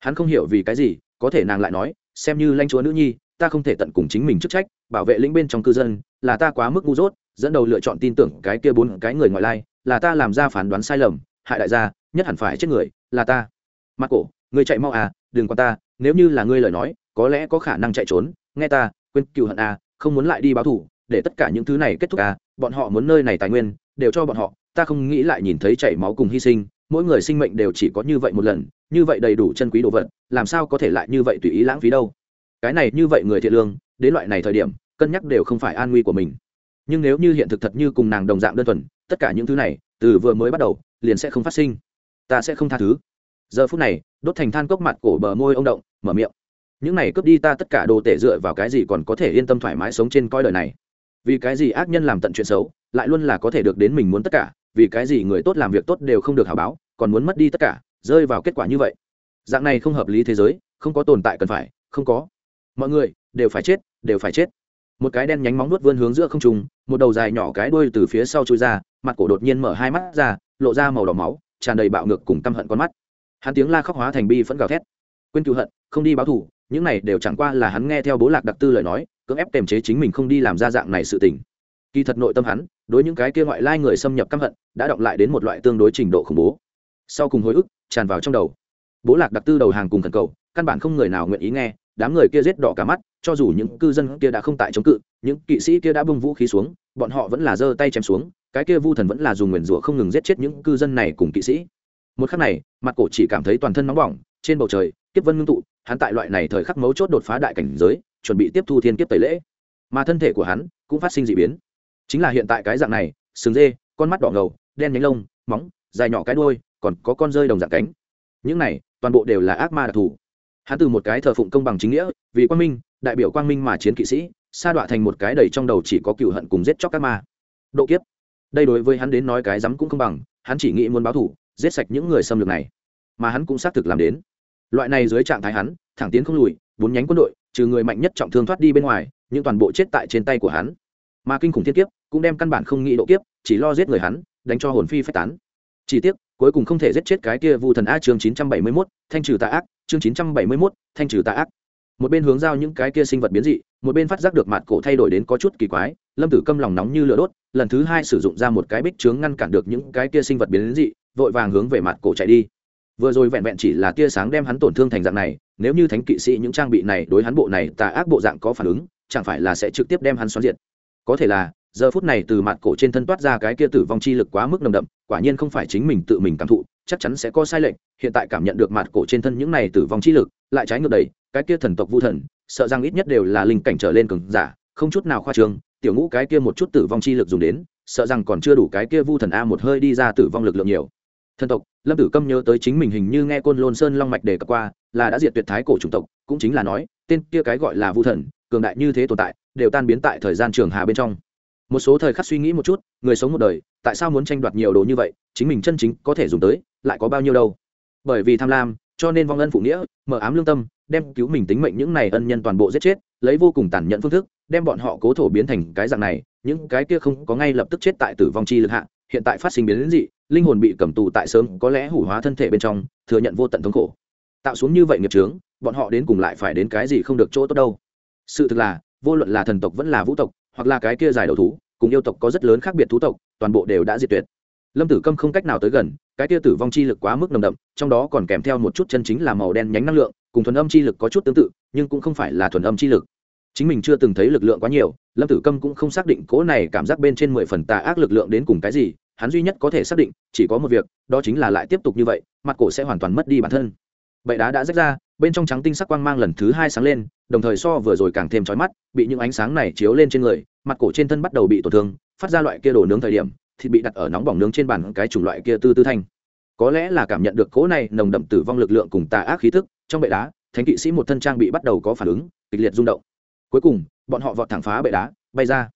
Hắn không hiểu vì cái gì, có thể nàng lại nói, xem như lãnh chúa nữ nhi, ta không thể tận cùng chính mình chức trách, bảo vệ lĩnh bên trong cư dân, là ta quá mức ngu dốt, dẫn đầu lựa chọn tin tưởng cái kia bốn cái người ngoại lai, là ta làm ra phán đoán sai lầm, hại đại gia, nhất hẳn phải chết người, là ta. Mặt cổ ngươi chạy mau à đừng qua ta, nếu như là ngươi lời nói, có lẽ có khả năng chạy trốn nghe ta, quên cựu hận à không muốn lại đi báo thủ, để tất cả những thứ này kết thúc à bọn họ muốn nơi này tài nguyên, đều cho bọn họ, ta không nghĩ lại nhìn thấy chảy máu cùng hy sinh, mỗi người sinh mệnh đều chỉ có như vậy một lần, như vậy đầy đủ chân quý đồ vật, làm sao có thể lại như vậy tùy ý lãng phí đâu. Cái này như vậy người thiện lương, đến loại này thời điểm, cân nhắc đều không phải an nguy của mình. Nhưng nếu như hiện thực thật như cùng nàng đồng dạng đơn thuần, tất cả những thứ này, từ vừa mới bắt đầu, liền sẽ không phát sinh. Ta sẽ không tha thứ. Giờ phút này, đốt thành than cốc mặt cổ bờ môi ông động, mở miệng những này cướp đi ta tất cả đồ tể dựa vào cái gì còn có thể yên tâm thoải mái sống trên coi đời này? Vì cái gì ác nhân làm tận chuyện xấu, lại luôn là có thể được đến mình muốn tất cả? Vì cái gì người tốt làm việc tốt đều không được hào báo, còn muốn mất đi tất cả, rơi vào kết quả như vậy? Dạng này không hợp lý thế giới, không có tồn tại cần phải, không có. Mọi người, đều phải chết, đều phải chết. Một cái đen nhánh móng nuốt vươn hướng giữa không trùng một đầu dài nhỏ cái đuôi từ phía sau chui ra, mặt cổ đột nhiên mở hai mắt ra, lộ ra màu đỏ máu, tràn đầy bạo ngược cùng căm hận con mắt. Hắn tiếng la khóc hóa thành bi phẫn gào thét. Quên cựu hận, không đi báo thù những này đều chẳng qua là hắn nghe theo bố lạc đặc tư lời nói, cưỡng ép kềm chế chính mình không đi làm ra dạng này sự tình. Kỳ thật nội tâm hắn, đối những cái kia ngoại lai người xâm nhập căm hận, đã động lại đến một loại tương đối trình độ khủng bố. Sau cùng hồi ức, tràn vào trong đầu. Bố lạc đặc tư đầu hàng cùng thần cầu, căn bản không người nào nguyện ý nghe, đám người kia giết đỏ cả mắt, cho dù những cư dân kia đã không tại chống cự, những kỵ sĩ kia đã bưng vũ khí xuống, bọn họ vẫn là giơ tay chém xuống, cái kia vu thần vẫn là dùng nguyền rủa không ngừng giết chết những cư dân này cùng kỵ sĩ. Một khắc này, mặt cổ chỉ cảm thấy toàn thân nóng bỏng, trên bầu trời kiếp vân ngưng tụ, hắn tại loại này thời khắc mấu chốt đột phá đại cảnh giới, chuẩn bị tiếp thu thiên kiếp tẩy lễ. Mà thân thể của hắn cũng phát sinh d ị biến. Chính là hiện tại cái dạng này, sừng dê, con mắt đỏ ngầu, đen nhánh lông, móng, dài nhỏ cái đôi còn có con rơi đồng dạng cánh. Những này, toàn bộ đều là ác ma đặc thù. Hắn từ một cái thờ phụng công bằng chính nghĩa, vì quang minh, đại biểu quang minh mà chiến kỵ sĩ, sa đọa thành một cái đầy trong đầu chỉ có cựu hận cùng giết chóc các ma. Độ kiếp. Đây đối với hắn đến nói cái rắm cũng không bằng, hắn chỉ nghĩ muốn báo thủ giết sạch những người xâm lược này. Mà hắn cũng xác thực làm đến loại này dưới trạng thái hắn thẳng tiến không lùi bốn nhánh quân đội trừ người mạnh nhất trọng thương thoát đi bên ngoài nhưng toàn bộ chết tại trên tay của hắn. Mà kinh khủng thiên kiếp cũng đem căn bản không nghĩ độ kiếp chỉ lo giết người hắn đánh cho hồn phi phách tán. Chỉ tiếc cuối cùng không thể giết chết cái kia vu thần a chương chín trăm bảy mươi 971, thanh trừ tà ác chương chín trăm bảy mươi 971, thanh trừ tà ác. Một bên hướng giao những cái kia sinh vật biến dị một bên phát giác được mặt cổ thay đổi đến có chút kỳ quái lâm tử câm lòng nóng như lửa đốt lần thứ hai sử dụng ra một cái bích trướng ngăn cản được những cái kia sinh vật biến dị vội vàng hướng về mặt cổ chạy đi vừa rồi vẹn vẹn chỉ là tia sáng đem hắn tổn thương thành dạng này, nếu như thánh kỵ sĩ những trang bị này đối hắn bộ này tà ác bộ dạng có phản ứng, chẳng phải là sẽ trực tiếp đem hắn xoắn diệt. Có thể là, giờ phút này từ mặt cổ trên thân toát ra cái kia tử vong chi lực quá mức nồng đậm, quả nhiên không phải chính mình tự mình cảm thụ, chắc chắn sẽ có sai lệch, hiện tại cảm nhận được mặt cổ trên thân những này tử vong chi lực, lại trái ngược đầy cái kia thần tộc vu thần, sợ rằng ít nhất đều là linh cảnh trở lên cường giả, không chút nào khoa trương, tiểu ngũ cái kia một chút tử vong chi lực dùng đến, sợ rằng còn chưa đủ cái kia vu thần a một hơi đi ra tử vong lực lượng nhiều. Thần tộc lâm tử câm nhớ tới chính mình hình như nghe côn lôn sơn long mạch đề cập qua, là đã diệt tuyệt thái cổ chủng tộc, cũng chính là nói, tên kia cái gọi là vu thần, cường đại như thế tồn tại, đều tan biến tại thời gian trường hà bên trong. Một số thời khắc suy nghĩ một chút, người sống một đời, tại sao muốn tranh đoạt nhiều đồ như vậy, chính mình chân chính có thể dùng tới, lại có bao nhiêu đâu? Bởi vì tham lam, cho nên vong ân phụ nghĩa, mở ám lương tâm, đem cứu mình tính mệnh những này ân nhân toàn bộ giết chết, lấy vô cùng tàn nhẫn phương thức, đem bọn họ cố thổ biến thành cái dạng này, những cái kia không có ngay lập tức chết tại tử vong chi lực hạ, hiện tại phát sinh biến dị linh hồn bị cầm tù tại sớm, có lẽ hủ hóa thân thể bên trong, thừa nhận vô tận thống khổ. Tạo xuống như vậy nghiệp trướng bọn họ đến cùng lại phải đến cái gì không được chỗ tốt đâu. Sự thực là, vô luận là thần tộc vẫn là vũ tộc, hoặc là cái kia dài đầu thú, cùng yêu tộc có rất lớn khác biệt thú tộc, toàn bộ đều đã diệt tuyệt. Lâm tử câm không cách nào tới gần, cái kia tử vong chi lực quá mức nồng đậm, trong đó còn kèm theo một chút chân chính là màu đen nhánh năng lượng, cùng thuần âm chi lực có chút tương tự, nhưng cũng không phải là thuần âm chi lực. Chính mình chưa từng thấy lực lượng quá nhiều, lâm tử câm cũng không xác định cố này cảm giác bên trên mười phần tà ác lực lượng đến cùng cái gì hắn duy nhất có thể xác định chỉ có một việc, đó chính là lại tiếp tục như vậy, mặt cổ sẽ hoàn toàn mất đi bản thân. Bệ đá đã rách ra, bên trong trắng tinh sắc quang mang lần thứ hai sáng lên, đồng thời so vừa rồi càng thêm trói mắt, bị những ánh sáng này chiếu lên trên người, mặt cổ trên thân bắt đầu bị tổn thương, phát ra loại kia đồ nướng thời điểm thì bị đặt ở nóng bỏng nướng trên bàn cái chủng loại kia tư tư thanh. Có lẽ là cảm nhận được cỗ này nồng đậm tử vong lực lượng cùng tà ác khí thức trong bệ đá, thánh kỵ sĩ một thân trang bị bắt đầu có phản ứng, kịch liệt rung động. Cuối cùng, bọn họ vọt thẳng phá bệ đá, bay ra.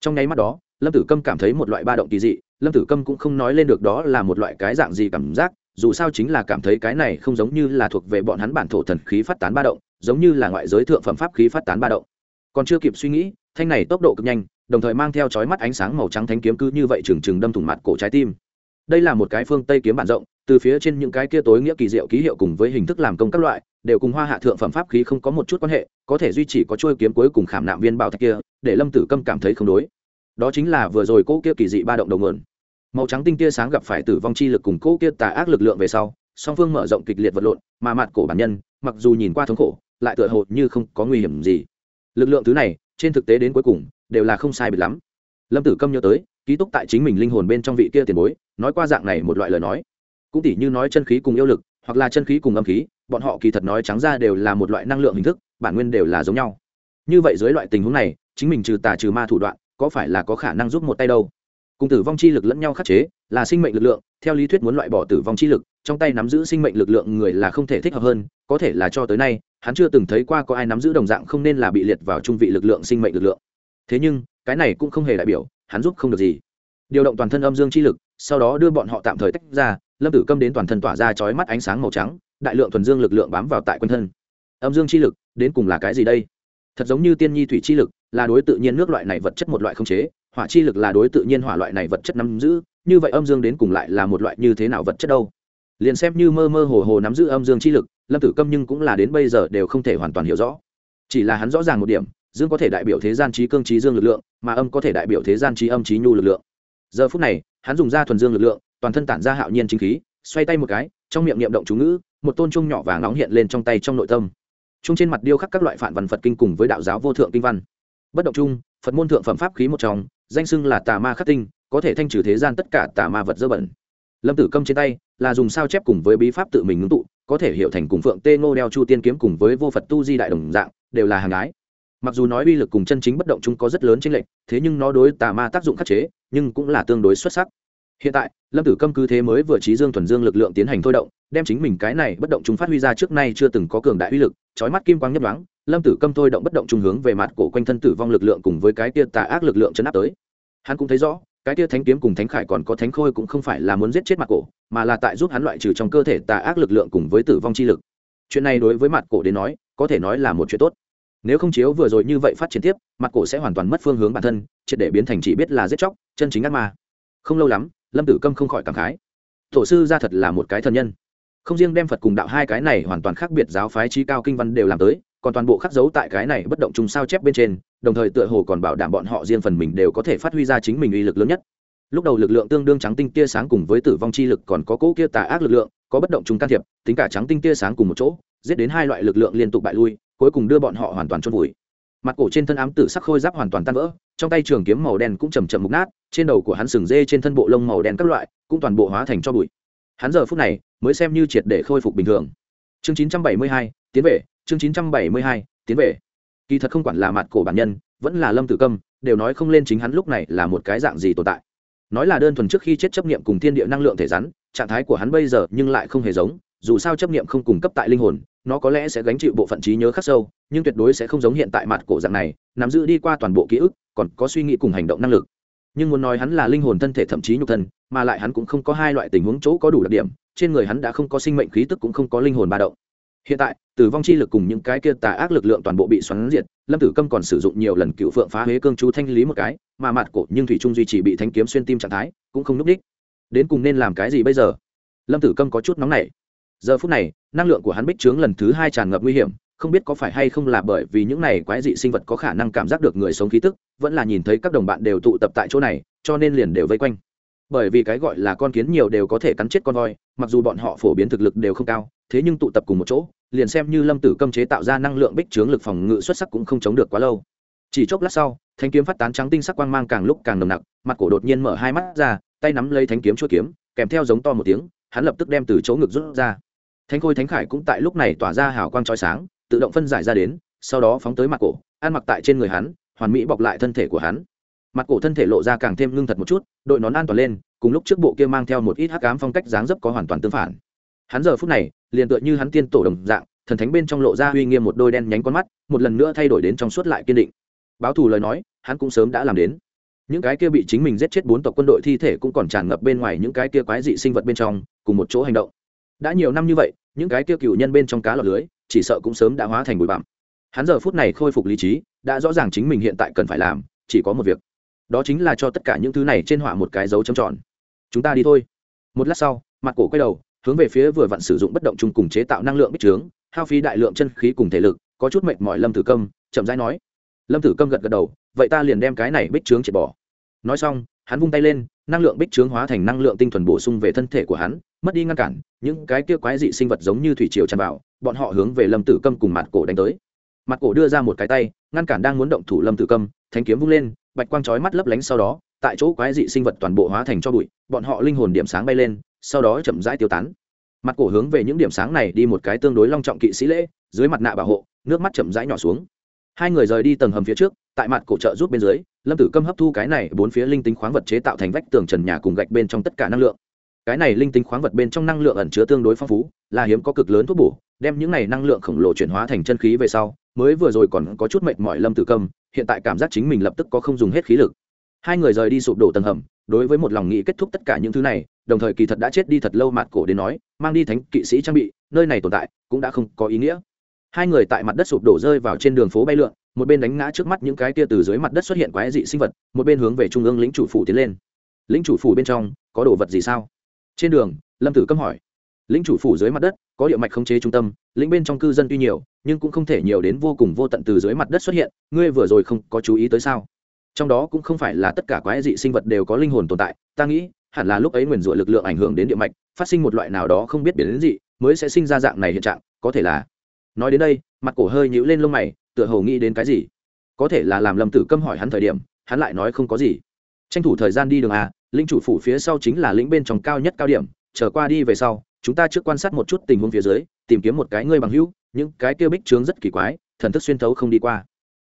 Trong nháy mắt đó, lâm tử câm cảm thấy một loại ba động kỳ dị lâm tử câm cũng không nói lên được đó là một loại cái dạng gì cảm giác, dù sao chính là cảm thấy cái này không giống như là thuộc về bọn hắn bản thổ thần khí phát tán ba động, giống như là ngoại giới thượng phẩm pháp khí phát tán ba động. Còn chưa kịp suy nghĩ, thanh này tốc độ cực nhanh, đồng thời mang theo chói mắt ánh sáng màu trắng thánh kiếm cứ như vậy trừng trừng đâm thủng mặt cổ trái tim. Đây là một cái phương tây kiếm bản rộng, từ phía trên những cái kia tối nghĩa kỳ diệu ký hiệu cùng với hình thức làm công các loại, đều cùng hoa hạ thượng phẩm pháp khí không có một chút quan hệ, có thể duy trì có trôi kiếm cuối cùng khảm nạm viên bảo thạch kia, để lâm tử câm cảm thấy không đối đó chính là vừa rồi cô kia kỳ dị ba động đầu nguồn màu trắng tinh tia sáng gặp phải tử vong chi lực cùng cô kia tà ác lực lượng về sau, song phương mở rộng kịch liệt vật lộn, mà mặt cổ bản nhân, mặc dù nhìn qua thống khổ, lại tựa hồ như không có nguy hiểm gì. Lực lượng thứ này, trên thực tế đến cuối cùng, đều là không sai biệt lắm. Lâm tử câm nhớ tới, ký túc tại chính mình linh hồn bên trong vị kia tiền bối, nói qua dạng này một loại lời nói. Cũng tỉ như nói chân khí cùng yêu lực, hoặc là chân khí cùng âm khí, bọn họ kỳ thật nói trắng ra đều là một loại năng lượng hình thức, bản nguyên đều là giống nhau. Như vậy dưới loại tình huống này, chính mình trừ tà trừ ma thủ đoạn có phải là có khả năng giúp một tay đâu? Cùng tử vong chi lực lẫn nhau khắc chế, là sinh mệnh lực lượng, theo lý thuyết muốn loại bỏ tử vong chi lực, trong tay nắm giữ sinh mệnh lực lượng người là không thể thích hợp hơn, có thể là cho tới nay, hắn chưa từng thấy qua có ai nắm giữ đồng dạng không nên là bị liệt vào trung vị lực lượng sinh mệnh lực lượng. Thế nhưng, cái này cũng không hề đại biểu, hắn giúp không được gì. Điều động toàn thân âm dương chi lực, sau đó đưa bọn họ tạm thời tách ra, lâm tử câm đến toàn thân tỏa ra chói mắt ánh sáng màu trắng, đại lượng thuần dương lực lượng bám vào tại quanh thân. Âm dương chi lực, đến cùng là cái gì đây? Thật giống như tiên nhi thủy chi lực là đối tự nhiên nước loại này vật chất một loại không chế, hỏa chi lực là đối tự nhiên hỏa loại này vật chất nắm giữ, như vậy âm dương đến cùng lại là một loại như thế nào vật chất đâu? Liền xem như mơ mơ hồ hồ nắm giữ âm dương chi lực, lâm tử câm nhưng cũng là đến bây giờ đều không thể hoàn toàn hiểu rõ. Chỉ là hắn rõ ràng một điểm, dương có thể đại biểu thế gian trí cương trí dương lực lượng, mà âm có thể đại biểu thế gian trí âm trí nhu lực lượng. Giờ phút này, hắn dùng ra thuần dương lực lượng, toàn thân tản ra hạo nhiên chính khí, xoay tay một cái, trong miệng niệm động chú ngữ, một tôn trung nhỏ vàng nóng hiện lên trong tay trong nội tâm. Chung trên mặt điêu khắc các loại phản văn phật kinh cùng với đạo giáo vô thượng kinh văn bất động chung, phật môn thượng phẩm pháp khí một trong, danh xưng là tà ma khắc tinh, có thể thanh trừ thế gian tất cả tà ma vật dơ bẩn. Lâm tử câm trên tay là dùng sao chép cùng với bí pháp tự mình ngưng tụ, có thể hiểu thành cùng phượng tê ngô đeo chu tiên kiếm cùng với vô phật tu di đại đồng dạng, đều là hàng ái. Mặc dù nói uy lực cùng chân chính bất động chung có rất lớn trên lệnh thế nhưng nó đối tà ma tác dụng khắc chế, nhưng cũng là tương đối xuất sắc hiện tại, lâm tử câm cứ thế mới vừa trí dương thuần dương lực lượng tiến hành thôi động, đem chính mình cái này bất động chúng phát huy ra trước nay chưa từng có cường đại uy lực trói mắt kim quang nhấp đoáng lâm tử câm thôi động bất động trung hướng về mặt cổ quanh thân tử vong lực lượng cùng với cái tia tà ác lực lượng chấn áp tới. Hắn cũng thấy rõ, cái tia thánh kiếm cùng thánh khải còn có thánh khôi cũng không phải là muốn giết chết mặt cổ, mà là tại giúp hắn loại trừ trong cơ thể tà ác lực lượng cùng với tử vong chi lực. Chuyện này đối với mặt cổ đến nói, có thể nói là một chuyện tốt. Nếu không chiếu vừa rồi như vậy phát triển tiếp, mặt cổ sẽ hoàn toàn mất phương hướng bản thân, triệt để biến thành chỉ biết là giết chóc, chân chính ác ma. Không lâu lắm lâm tử câm không khỏi cảm khái. Tổ sư ra thật là một cái thần nhân. Không riêng đem phật cùng đạo hai cái này hoàn toàn khác biệt giáo phái trí cao kinh văn đều làm tới, còn toàn bộ khắc dấu tại cái này bất động chung sao chép bên trên, đồng thời tựa hồ còn bảo đảm bọn họ riêng phần mình đều có thể phát huy ra chính mình uy lực lớn nhất. Lúc đầu lực lượng tương đương trắng tinh tia sáng cùng với tử vong chi lực còn có cỗ kia tà ác lực lượng, có bất động chung can thiệp, tính cả trắng tinh tia sáng cùng một chỗ, giết đến hai loại lực lượng liên tục bại lui, cuối cùng đưa bọn họ hoàn toàn chôn vùi. Mặt cổ trên thân ám tử sắc khôi giáp hoàn toàn tan vỡ trong tay trường kiếm màu đen cũng chầm chậm mục nát trên đầu của hắn sừng dê trên thân bộ lông màu đen các loại cũng toàn bộ hóa thành cho bụi. Hắn giờ phút này mới xem như triệt để khôi phục bình thường. Chương 972, tiến về chương 972, tiến về. Kỳ thật không quản là mặt cổ bản nhân vẫn là lâm tử câm đều nói không lên chính hắn lúc này là một cái dạng gì tồn tại. Nói là đơn thuần trước khi chết chấp niệm cùng thiên địa năng lượng thể rắn trạng thái của hắn bây giờ nhưng lại không hề giống dù sao chấp niệm không cung cấp tại linh hồn nó có lẽ sẽ gánh chịu bộ phận trí nhớ khắc sâu, nhưng tuyệt đối sẽ không giống hiện tại mặt cổ dạng này, nắm giữ đi qua toàn bộ ký ức, còn có suy nghĩ cùng hành động năng lực. Nhưng muốn nói hắn là linh hồn thân thể thậm chí nhục thân, mà lại hắn cũng không có hai loại tình huống chỗ có đủ đặc điểm, trên người hắn đã không có sinh mệnh khí tức cũng không có linh hồn ba động. Hiện tại, tử vong chi lực cùng những cái kia tà ác lực lượng toàn bộ bị xoắn diệt, lâm tử câm còn sử dụng nhiều lần cựu phượng phá huế cương chú thanh lý một cái, mà mặt cổ nhưng thủy trung duy trì bị thanh kiếm xuyên tim trạng thái, cũng không núp đích. Đến cùng nên làm cái gì bây giờ? Lâm tử câm có chút nóng nảy giờ phút này, năng lượng của hắn bích trướng lần thứ hai tràn ngập nguy hiểm, không biết có phải hay không là bởi vì những này quái dị sinh vật có khả năng cảm giác được người sống khí tức, vẫn là nhìn thấy các đồng bạn đều tụ tập tại chỗ này, cho nên liền đều vây quanh. Bởi vì cái gọi là con kiến nhiều đều có thể cắn chết con voi, mặc dù bọn họ phổ biến thực lực đều không cao, thế nhưng tụ tập cùng một chỗ, liền xem như lâm tử câm chế tạo ra năng lượng bích trướng lực phòng ngự xuất sắc cũng không chống được quá lâu. Chỉ chốc lát sau, thanh kiếm phát tán trắng tinh sắc quang mang càng lúc càng nồng nặc, mặt cổ đột nhiên mở hai mắt ra, tay nắm lấy thanh kiếm chuỗi kiếm, kèm theo giống to một tiếng, hắn lập tức đem từ chỗ ngực rút ra thánh khôi thánh khải cũng tại lúc này tỏa ra hào quang trói sáng, tự động phân giải ra đến, sau đó phóng tới mặt cổ, ăn mặc tại trên người hắn, hoàn mỹ bọc lại thân thể của hắn. Mặt cổ thân thể lộ ra càng thêm ngưng thật một chút, đội nón an toàn lên, cùng lúc trước bộ kia mang theo một ít hắc ám phong cách dáng dấp có hoàn toàn tương phản. Hắn giờ phút này, liền tựa như hắn tiên tổ đồng dạng, thần thánh bên trong lộ ra uy nghiêm một đôi đen nhánh con mắt, một lần nữa thay đổi đến trong suốt lại kiên định. Báo thù lời nói, hắn cũng sớm đã làm đến. Những cái kia bị chính mình giết chết bốn tộc quân đội thi thể cũng còn tràn ngập bên ngoài những cái kia quái dị sinh vật bên trong, cùng một chỗ hành động đã nhiều năm như vậy, những cái tiêu cựu nhân bên trong cá lọt lưới, chỉ sợ cũng sớm đã hóa thành bụi bặm. Hắn giờ phút này khôi phục lý trí, đã rõ ràng chính mình hiện tại cần phải làm, chỉ có một việc. Đó chính là cho tất cả những thứ này trên họa một cái dấu chấm tròn. Chúng ta đi thôi. Một lát sau, mặt cổ quay đầu, hướng về phía vừa vặn sử dụng bất động chung cùng chế tạo năng lượng bích trướng, hao phí đại lượng chân khí cùng thể lực, có chút mệt mỏi lâm tử câm, chậm rãi nói. Lâm tử câm gật gật đầu, vậy ta liền đem cái này bích trướng triệt bỏ. Nói xong, hắn vung tay lên, năng lượng bích trướng hóa thành năng lượng tinh thuần bổ sung về thân thể của hắn mất đi ngăn cản, những cái kia quái dị sinh vật giống như thủy triều tràn vào, bọn họ hướng về lâm tử câm cùng mặt cổ đánh tới. Mặt cổ đưa ra một cái tay, ngăn cản đang muốn động thủ lâm tử câm, thanh kiếm vung lên, bạch quang chói mắt lấp lánh sau đó, tại chỗ quái dị sinh vật toàn bộ hóa thành cho bụi, bọn họ linh hồn điểm sáng bay lên, sau đó chậm rãi tiêu tán. Mặt cổ hướng về những điểm sáng này đi một cái tương đối long trọng kỵ sĩ lễ, dưới mặt nạ bảo hộ, nước mắt chậm rãi nhỏ xuống. Hai người rời đi tầng hầm phía trước, tại mặt cổ trợ giúp bên dưới, lâm tử câm hấp thu cái này bốn phía linh tính khoáng vật chế tạo thành vách tường trần nhà cùng gạch bên trong tất cả năng lượng cái này linh tính khoáng vật bên trong năng lượng ẩn chứa tương đối phong phú là hiếm có cực lớn thuốc bổ đem những này năng lượng khổng lồ chuyển hóa thành chân khí về sau mới vừa rồi còn có chút mệt mỏi lâm tử cầm, hiện tại cảm giác chính mình lập tức có không dùng hết khí lực. Hai người rời đi sụp đổ tầng hầm đối với một lòng nghĩ kết thúc tất cả những thứ này đồng thời kỳ thật đã chết đi thật lâu mạt cổ đến nói mang đi thánh kỵ sĩ trang bị nơi này tồn tại cũng đã không có ý nghĩa. Hai người tại mặt đất sụp đổ rơi vào trên đường phố bay lượn một bên đánh ngã trước mắt những cái tia từ dưới mặt đất xuất hiện quái dị sinh vật một bên hướng về trung ương lĩnh chủ phủ tiến lên. Lĩnh chủ phủ bên trong có đồ vật gì sao? Trên đường, lâm tử câm hỏi, lĩnh chủ phủ dưới mặt đất, có địa mạch khống chế trung tâm, lĩnh bên trong cư dân tuy nhiều, nhưng cũng không thể nhiều đến vô cùng vô tận từ dưới mặt đất xuất hiện, ngươi vừa rồi không có chú ý tới sao? Trong đó cũng không phải là tất cả quái dị sinh vật đều có linh hồn tồn tại, ta nghĩ, hẳn là lúc ấy nguyền rủa lực lượng ảnh hưởng đến địa mạch, phát sinh một loại nào đó không biết biến đến gì mới sẽ sinh ra dạng này hiện trạng, có thể là nói đến đây, mặt cổ hơi nhíu lên lông mày, tựa hồ nghĩ đến cái gì? Có thể là làm lâm tử câm hỏi hắn thời điểm, hắn lại nói không có gì tranh thủ thời gian đi đường à linh chủ phủ phía sau chính là lĩnh bên trong cao nhất cao điểm trở qua đi về sau, chúng ta trước quan sát một chút tình huống phía dưới, tìm kiếm một cái ngươi bằng hữu, những cái kia bích trướng rất kỳ quái, thần thức xuyên thấu không đi qua.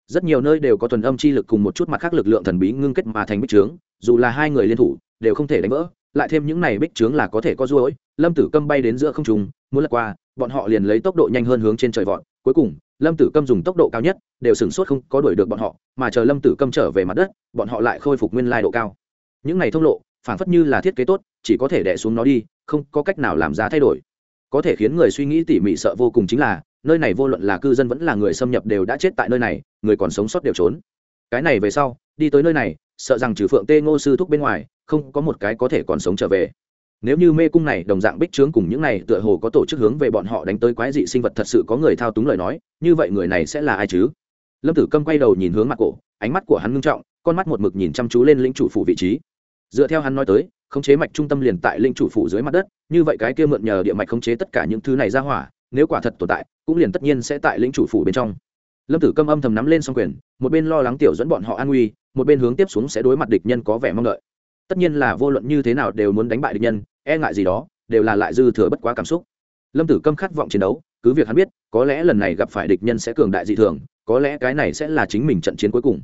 Rất nhiều nơi đều có thuần âm chi lực cùng một chút mặt khác lực lượng thần bí ngưng kết mà thành bích trướng, dù là hai người liên thủ, đều không thể đánh vỡ, lại thêm những này bích trướng là có thể có ruỗi lâm tử câm bay đến giữa không trùng muốn lật qua, bọn họ liền lấy tốc độ nhanh hơn hướng trên trời vọt cuối cùng, lâm tử câm dùng tốc độ cao nhất, đều sửng sốt không có đuổi được bọn họ, mà chờ lâm tử câm trở về mặt đất, bọn họ lại khôi phục nguyên lai độ cao. Những này thông lộ phản phất như là thiết kế tốt, chỉ có thể đẻ xuống nó đi, không có cách nào làm ra thay đổi. Có thể khiến người suy nghĩ tỉ mỉ sợ vô cùng chính là, nơi này vô luận là cư dân vẫn là người xâm nhập đều đã chết tại nơi này, người còn sống sót đều trốn. Cái này về sau, đi tới nơi này, sợ rằng trừ phượng tê ngô sư thúc bên ngoài, không có một cái có thể còn sống trở về nếu như mê cung này đồng dạng bích trướng cùng những này tựa hồ có tổ chức hướng về bọn họ đánh tới quái dị sinh vật thật sự có người thao túng lời nói, như vậy người này sẽ là ai chứ? Lâm tử câm quay đầu nhìn hướng mặt cổ, ánh mắt của hắn ngưng trọng, con mắt một mực nhìn chăm chú lên lĩnh chủ phủ vị trí. Dựa theo hắn nói tới, khống chế mạch trung tâm liền tại linh chủ phủ dưới mặt đất, như vậy cái kia mượn nhờ địa mạch khống chế tất cả những thứ này ra hỏa, nếu quả thật tồn tại, cũng liền tất nhiên sẽ tại lĩnh chủ phủ bên trong. Lâm tử câm âm thầm nắm lên xong quyền, một bên lo lắng tiểu dẫn bọn họ an nguy, một bên hướng tiếp xuống sẽ đối mặt địch nhân có vẻ mong đợi. Tất nhiên là vô luận như thế nào đều muốn đánh bại địch nhân e ngại gì đó đều là lại dư thừa bất quá cảm xúc. Lâm tử câm khát vọng chiến đấu cứ việc hắn biết có lẽ lần này gặp phải địch nhân sẽ cường đại dị thường có lẽ cái này sẽ là chính mình trận chiến cuối cùng.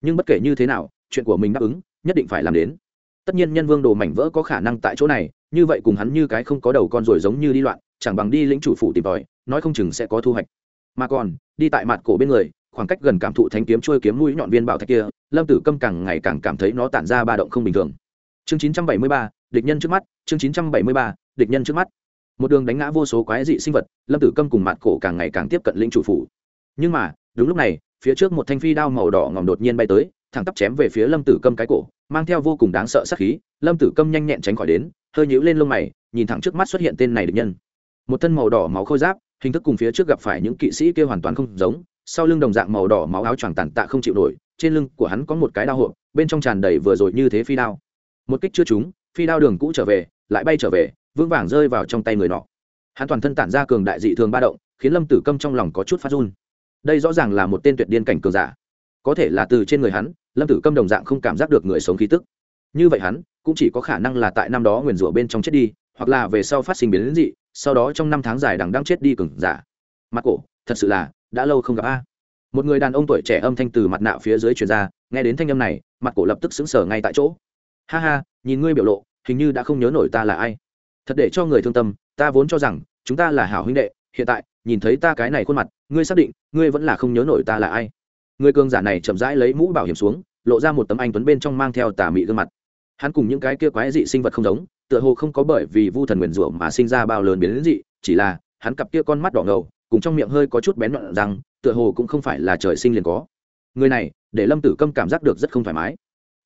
Nhưng bất kể như thế nào chuyện của mình đáp ứng nhất định phải làm đến. Tất nhiên nhân vương đồ mảnh vỡ có khả năng tại chỗ này như vậy cùng hắn như cái không có đầu con rồi giống như đi loạn chẳng bằng đi lĩnh chủ phủ tìm tòi nói không chừng sẽ có thu hoạch. Mà còn đi tại mặt cổ bên người khoảng cách gần cảm thụ thanh kiếm trôi kiếm mũi nhọn viên bảo thạch kia lâm tử câm càng ngày càng cảm thấy nó tản ra ba động không bình thường. Chương 973, địch nhân trước mắt chương 973, địch nhân trước mắt. Một đường đánh ngã vô số quái dị sinh vật lâm tử câm cùng mặt cổ càng ngày càng tiếp cận lĩnh chủ phủ. Nhưng mà đúng lúc này phía trước một thanh phi đao màu đỏ ngòm đột nhiên bay tới thẳng tắp chém về phía lâm tử câm cái cổ mang theo vô cùng đáng sợ sát khí lâm tử câm nhanh nhẹn tránh khỏi đến hơi nhíu lên lông mày nhìn thẳng trước mắt xuất hiện tên này địch nhân. Một thân màu đỏ máu khôi giáp hình thức cùng phía trước gặp phải những kỵ sĩ kia hoàn toàn không giống sau lưng đồng dạng màu đỏ máu áo choàng tàn tạ không chịu nổi trên lưng của hắn có một cái đao hộp bên trong tràn đầy vừa rồi như thế phi đao. Một kích chưa trúng phi đao đường cũ trở về, lại bay trở về, vững vàng rơi vào trong tay người nọ. Hắn toàn thân tản ra cường đại dị thường ba động, khiến lâm tử câm trong lòng có chút phát run. Đây rõ ràng là một tên tuyệt điên cảnh cường giả. Có thể là từ trên người hắn, lâm tử câm đồng dạng không cảm giác được người sống khí tức. Như vậy hắn, cũng chỉ có khả năng là tại năm đó nguyền rủa bên trong chết đi, hoặc là về sau phát sinh biến dị, sau đó trong năm tháng dài đằng đang chết đi cường giả. Mặt cổ, thật sự là, đã lâu không gặp a. Một người đàn ông tuổi trẻ âm thanh từ mặt nạ phía dưới truyền ra, nghe đến thanh âm này, mặt cổ lập tức xứng sở ngay tại chỗ. Ha ha, nhìn ngươi biểu lộ hình như đã không nhớ nổi ta là ai. Thật để cho người thương tâm, ta vốn cho rằng, chúng ta là hảo huynh đệ, hiện tại, nhìn thấy ta cái này khuôn mặt, ngươi xác định, ngươi vẫn là không nhớ nổi ta là ai. Người cường giả này chậm rãi lấy mũ bảo hiểm xuống, lộ ra một tấm anh tuấn bên trong mang theo tà mị gương mặt. Hắn cùng những cái kia quái dị sinh vật không giống, tựa hồ không có bởi vì vu thần nguyền rủa mà sinh ra bao lớn biến đến dị, chỉ là, hắn cặp kia con mắt đỏ ngầu, cùng trong miệng hơi có chút bén nhọn rằng, tựa hồ cũng không phải là trời sinh liền có. Người này, để lâm tử câm cảm giác được rất không thoải mái.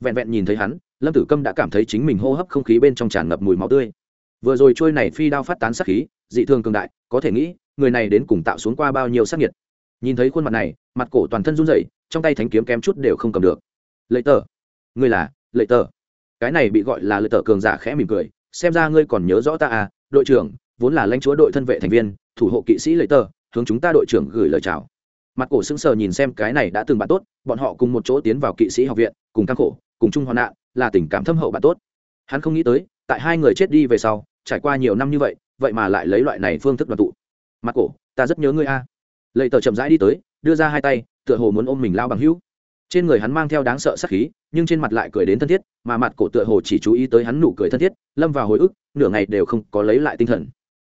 Vẹn vẹn nhìn thấy hắn lâm tử câm đã cảm thấy chính mình hô hấp không khí bên trong tràn ngập mùi máu tươi. Vừa rồi trôi này phi đao phát tán sát khí, dị thường cường đại, có thể nghĩ, người này đến cùng tạo xuống qua bao nhiêu sát nhiệt. Nhìn thấy khuôn mặt này, mặt cổ toàn thân run rẩy, trong tay thánh kiếm kém chút đều không cầm được. Lệ tờ ngươi là lệ tờ cái này bị gọi là lệ tờ cường giả khẽ mỉm cười, xem ra ngươi còn nhớ rõ ta à đội trưởng, vốn là lãnh chúa đội thân vệ thành viên, thủ hộ kỵ sĩ lệ tờ hướng chúng ta đội trưởng gửi lời chào. Mặt cổ sững sờ nhìn xem cái này đã từng bạn tốt, bọn họ cùng một chỗ tiến vào kỵ sĩ học viện, cùng căng khổ, cùng chung hoạn nạn là tình cảm thâm hậu bạn tốt. Hắn không nghĩ tới, tại hai người chết đi về sau, trải qua nhiều năm như vậy vậy mà lại lấy loại này phương thức đoàn tụ. Mặt cổ ta rất nhớ ngươi a. Lệ tờ chậm rãi đi tới, đưa ra hai tay, tựa hồ muốn ôm mình lao bằng hữu. Trên người hắn mang theo đáng sợ sắc khí, nhưng trên mặt lại cười đến thân thiết, mà mặt cổ tựa hồ chỉ chú ý tới hắn nụ cười thân thiết, lâm vào hồi ức, nửa ngày đều không có lấy lại tinh thần.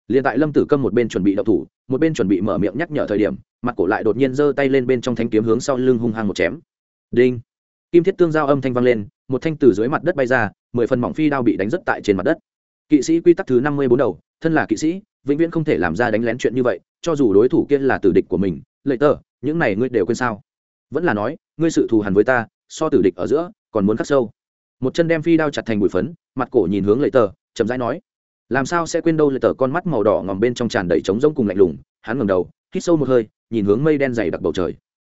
Liền tại lâm tử câm một bên chuẩn bị đậu thủ, một bên chuẩn bị mở miệng nhắc nhở thời điểm, mặt cổ lại đột nhiên giơ tay lên bên trong thanh kiếm hướng sau lưng hung hăng một chém. Đinh! Kim thiết tương giao âm thanh vang lên, một thanh từ dưới mặt đất bay ra, mười phần mỏng phi đao bị đánh rất tại trên mặt đất. Kỵ sĩ quy tắc thứ năm mươi bốn đầu, thân là kỵ sĩ, vĩnh viễn không thể làm ra đánh lén chuyện như vậy, cho dù đối thủ kia là tử địch của mình lợi tờ những này ngươi đều quên sao? Vẫn là nói, ngươi sự thù hằn với ta, so tử địch ở giữa, còn muốn khắc sâu. Một chân đem phi đao chặt thành bụi phấn, mặt cổ nhìn hướng lợi tờ chậm rãi nói, làm sao sẽ quên đâu lợi tờ con mắt màu đỏ ngòm bên trong tràn đầy trống rông cùng lạnh lùng. Hắn ngẩng đầu, hít sâu một hơi, nhìn hướng mây đen dày đặc bầu trời.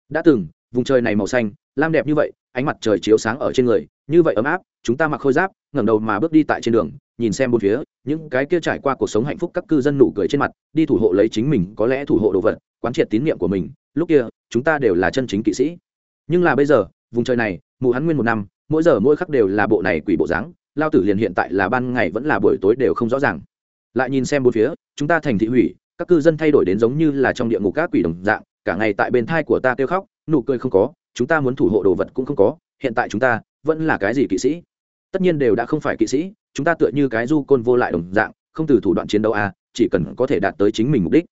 Đã từng, vùng trời này màu xanh lam đẹp như vậy, ánh mặt trời chiếu sáng ở trên người, như vậy ấm áp, chúng ta mặc khôi giáp, ngẩng đầu mà bước đi tại trên đường, nhìn xem bốn phía, những cái kia trải qua cuộc sống hạnh phúc các cư dân nụ cười trên mặt, đi thủ hộ lấy chính mình, có lẽ thủ hộ đồ vật, quán triệt tín nhiệm của mình, lúc kia, chúng ta đều là chân chính kỵ sĩ. Nhưng là bây giờ, vùng trời này, mù hắn nguyên một năm, mỗi giờ mỗi khắc đều là bộ này quỷ bộ dáng, lao tử liền hiện tại là ban ngày vẫn là buổi tối đều không rõ ràng. Lại nhìn xem bốn phía, chúng ta thành thị hủy, các cư dân thay đổi đến giống như là trong địa ngục các quỷ đồng dạng, cả ngày tại bên thai của ta kêu khóc, nụ cười không có chúng ta muốn thủ hộ đồ vật cũng không có, hiện tại chúng ta vẫn là cái gì kỵ sĩ? Tất nhiên đều đã không phải kỵ sĩ, chúng ta tựa như cái du côn vô lại đồng dạng, không từ thủ đoạn chiến đấu à chỉ cần có thể đạt tới chính mình mục đích.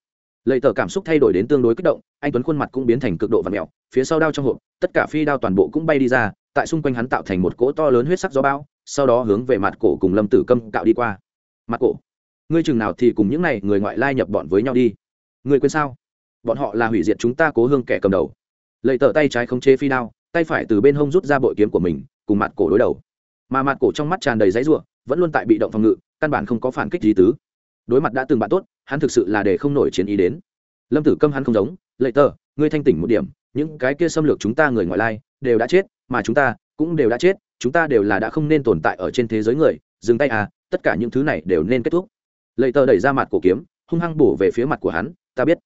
Lầy tờ cảm xúc thay đổi đến tương đối kích động, anh tuấn khuôn mặt cũng biến thành cực độ và mẹo phía sau đao trong hộp, tất cả phi đao toàn bộ cũng bay đi ra, tại xung quanh hắn tạo thành một cỗ to lớn huyết sắc gió bão, sau đó hướng về mặt cổ cùng lâm tử câm cạo đi qua. Mặt cổ, ngươi chừng nào thì cùng những này người ngoại lai nhập bọn với nhau đi. Ngươi quên sao? Bọn họ là hủy diệt chúng ta cố hương kẻ cầm đầu lệ tờ tay trái không chế phi đao, tay phải từ bên hông rút ra bội kiếm của mình, cùng mặt cổ đối đầu. Mà mặt cổ trong mắt tràn đầy dãy ruộng vẫn luôn tại bị động phòng ngự, căn bản không có phản kích gì tứ. Đối mặt đã từng bạn tốt, hắn thực sự là để không nổi chiến ý đến. Lâm tử câm hắn không giống, lệ tờ ngươi thanh tỉnh một điểm, những cái kia xâm lược chúng ta người ngoại lai đều đã chết, mà chúng ta cũng đều đã chết, chúng ta đều là đã không nên tồn tại ở trên thế giới người, dừng tay à tất cả những thứ này đều nên kết thúc. Lệ tờ đẩy ra mặt cổ kiếm, hung hăng bổ về phía mặt của hắn, ta biết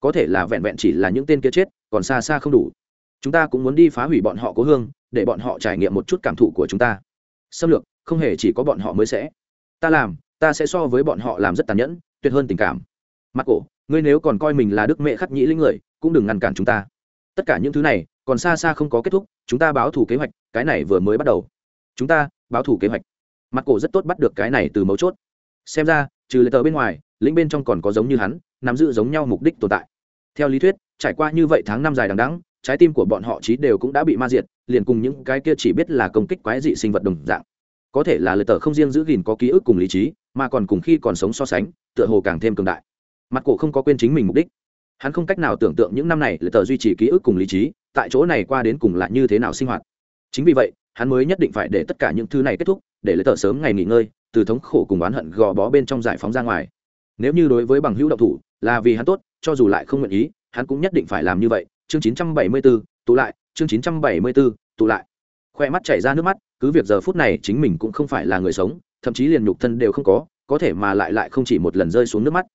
có thể là vẹn vẹn chỉ là những tên kia chết, còn xa xa không đủ. Chúng ta cũng muốn đi phá hủy bọn họ cố hương, để bọn họ trải nghiệm một chút cảm thụ của chúng ta. Xâm lược, không hề chỉ có bọn họ mới sẽ. Ta làm, ta sẽ so với bọn họ làm rất tàn nhẫn, tuyệt hơn tình cảm. Mặt cổ, ngươi nếu còn coi mình là đức mẹ khắc nhĩ linh người, cũng đừng ngăn cản chúng ta. Tất cả những thứ này, còn xa xa không có kết thúc, chúng ta báo thủ kế hoạch, cái này vừa mới bắt đầu. Chúng ta báo thủ kế hoạch. Mặt cổ rất tốt bắt được cái này từ mấu chốt. Xem ra, trừ lệ tờ bên ngoài lĩnh bên trong còn có giống như hắn, nắm giữ giống nhau mục đích tồn tại. Theo lý thuyết, trải qua như vậy tháng năm dài đằng đẵng, trái tim của bọn họ trí đều cũng đã bị ma diệt, liền cùng những cái kia chỉ biết là công kích quái dị sinh vật đồng dạng. Có thể là lời tờ không riêng giữ gìn có ký ức cùng lý trí, mà còn cùng khi còn sống so sánh, tựa hồ càng thêm cường đại. Mặt cổ không có quên chính mình mục đích. Hắn không cách nào tưởng tượng những năm này lời tờ duy trì ký ức cùng lý trí, tại chỗ này qua đến cùng là như thế nào sinh hoạt. Chính vì vậy, hắn mới nhất định phải để tất cả những thứ này kết thúc, để lời tờ sớm ngày nghỉ ngơi, từ thống khổ cùng oán hận gò bó bên trong giải phóng ra ngoài nếu như đối với bằng hữu đậu thủ là vì hắn tốt cho dù lại không nguyện ý hắn cũng nhất định phải làm như vậy. Chương 974, tụ lại. Chương 974, tụ lại. Khoe mắt chảy ra nước mắt cứ việc giờ phút này chính mình cũng không phải là người sống thậm chí liền nhục thân đều không có có thể mà lại lại không chỉ một lần rơi xuống nước mắt.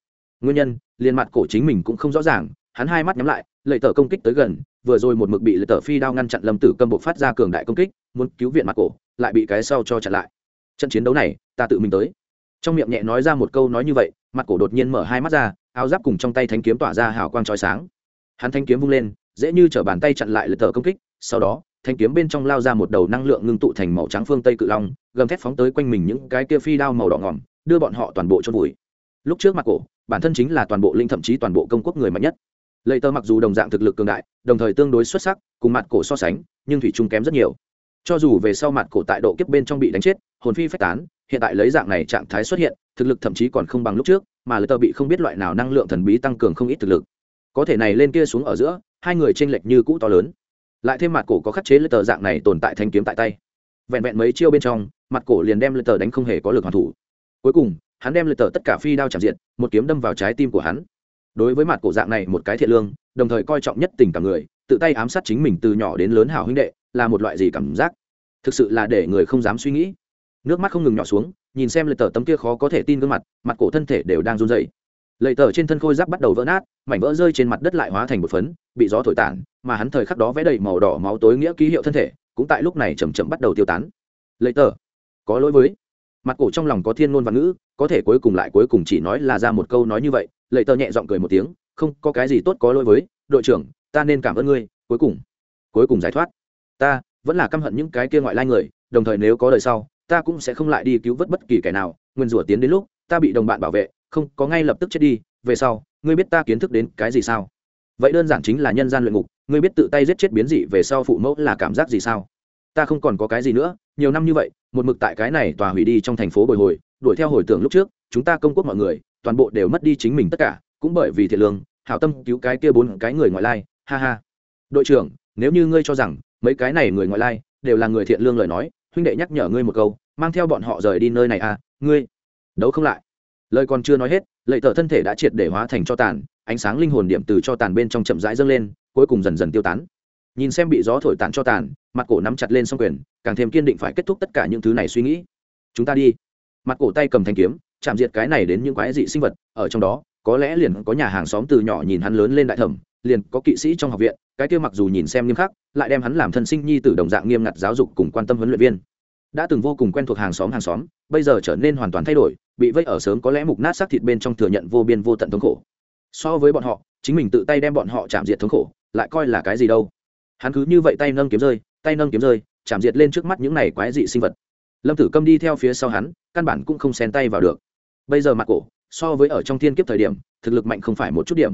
Nguyên nhân liền mặt cổ chính mình cũng không rõ ràng hắn hai mắt nhắm lại lệ tờ công kích tới gần vừa rồi một mực bị lệ tờ phi đao ngăn chặn lâm tử câm bộ phát ra cường đại công kích muốn cứu viện mặt cổ lại bị cái sau cho chặn lại. Trận chiến đấu này ta tự mình tới trong miệng nhẹ nói ra một câu nói như vậy, mặt cổ đột nhiên mở hai mắt ra, áo giáp cùng trong tay thanh kiếm tỏa ra hào quang trói sáng. Hắn thanh kiếm vung lên, dễ như chở bàn tay chặn lại lật tờ công kích, sau đó thanh kiếm bên trong lao ra một đầu năng lượng ngưng tụ thành màu trắng phương tây cự long, gầm thép phóng tới quanh mình những cái kia phi đao màu đỏ ngỏm, đưa bọn họ toàn bộ cho vùi. Lúc trước mặt cổ, bản thân chính là toàn bộ linh thậm chí toàn bộ công quốc người mạnh nhất. Lệ tờ mặc dù đồng dạng thực lực cường đại, đồng thời tương đối xuất sắc, cùng mặt cổ so sánh, nhưng thủy trung kém rất nhiều. Cho dù về sau mặt cổ tại độ kiếp bên trong bị đánh chết, hồn phi phách tán hiện tại lấy dạng này trạng thái xuất hiện, thực lực thậm chí còn không bằng lúc trước, mà lệ tờ bị không biết loại nào năng lượng thần bí tăng cường không ít thực lực. Có thể này lên kia xuống ở giữa, hai người tranh lệch như cũ to lớn. Lại thêm mặt cổ có khắc chế lệ tờ dạng này tồn tại thanh kiếm tại tay. Vẹn vẹn mấy chiêu bên trong, mặt cổ liền đem lệ tờ đánh không hề có lực hoàn thủ. Cuối cùng, hắn đem lệ tờ tất cả phi đao chạm diện, một kiếm đâm vào trái tim của hắn. Đối với mặt cổ dạng này một cái thiện lương, đồng thời coi trọng nhất tình cảm người, tự tay ám sát chính mình từ nhỏ đến lớn hảo huynh đệ, là một loại gì cảm giác? Thực sự là để người không dám suy nghĩ nước mắt không ngừng nhỏ xuống, nhìn xem lệ tờ tấm kia khó có thể tin gương mặt mặt cổ thân thể đều đang run dậy lệ tờ trên thân khôi giáp bắt đầu vỡ nát, mảnh vỡ rơi trên mặt đất lại hóa thành một phấn, bị gió thổi tản, mà hắn thời khắc đó vẽ đầy màu đỏ máu tối nghĩa ký hiệu thân thể, cũng tại lúc này chầm chậm bắt đầu tiêu tán. Lệ tờ có lỗi với. Mặt cổ trong lòng có thiên ngôn và ngữ, có thể cuối cùng lại cuối cùng chỉ nói là ra một câu nói như vậy, lệ tờ nhẹ giọng cười một tiếng, không, có cái gì tốt có lỗi với, đội trưởng, ta nên cảm ơn ngươi, cuối cùng cuối cùng giải thoát. Ta, vẫn là căm hận những cái kia ngoại lai người, đồng thời nếu có đời sau ta cũng sẽ không lại đi cứu vớt bất kỳ kẻ nào, nguyên rủa tiến đến lúc, ta bị đồng bạn bảo vệ, không, có ngay lập tức chết đi, về sau, ngươi biết ta kiến thức đến cái gì sao? Vậy đơn giản chính là nhân gian luyện ngục, ngươi biết tự tay giết chết biến dị về sau phụ mẫu là cảm giác gì sao? Ta không còn có cái gì nữa, nhiều năm như vậy, một mực tại cái này tòa hủy đi trong thành phố bồi hồi, đuổi theo hồi tưởng lúc trước, chúng ta công quốc mọi người, toàn bộ đều mất đi chính mình tất cả, cũng bởi vì thiệt lương, hảo tâm cứu cái kia bốn cái người ngoại lai, ha ha. Đội trưởng, nếu như ngươi cho rằng, mấy cái này người ngoại lai, đều là người thiện lương lời nói huynh đệ nhắc nhở ngươi một câu, mang theo bọn họ rời đi nơi này à ngươi. Đấu không lại. Lời còn chưa nói hết, lệ tờ thân thể đã triệt để hóa thành cho tàn, ánh sáng linh hồn điểm từ cho tàn bên trong chậm rãi dâng lên, cuối cùng dần dần tiêu tán. Nhìn xem bị gió thổi tàn cho tàn, mặt cổ nắm chặt lên s quyền, càng thêm kiên định phải kết thúc tất cả những thứ này suy nghĩ. Chúng ta đi. Mặt cổ tay cầm thanh kiếm, chạm diệt cái này đến những quái dị sinh vật, ở trong đó, có lẽ liền có nhà hàng xóm từ nhỏ nhìn hắn lớn lên đại thẩm liền có kỵ sĩ trong học viện, cái kia mặc dù nhìn xem nghiêm khắc, lại đem hắn làm thân sinh nhi từ đồng dạng nghiêm ngặt giáo dục cùng quan tâm huấn luyện viên. Đã từng vô cùng quen thuộc hàng xóm hàng xóm, bây giờ trở nên hoàn toàn thay đổi, bị vây ở sớm có lẽ mục nát xác thịt bên trong thừa nhận vô biên vô tận thống khổ. So với bọn họ, chính mình tự tay đem bọn họ chạm diệt thống khổ, lại coi là cái gì đâu. Hắn cứ như vậy tay nâng kiếm rơi, tay nâng kiếm rơi, chạm diệt lên trước mắt những này quái dị sinh vật. Lâm tử câm đi theo phía sau hắn, căn bản cũng không xen tay vào được. Bây giờ mặt cổ, so với ở trong thiên kiếp thời điểm, thực lực mạnh không phải một chút điểm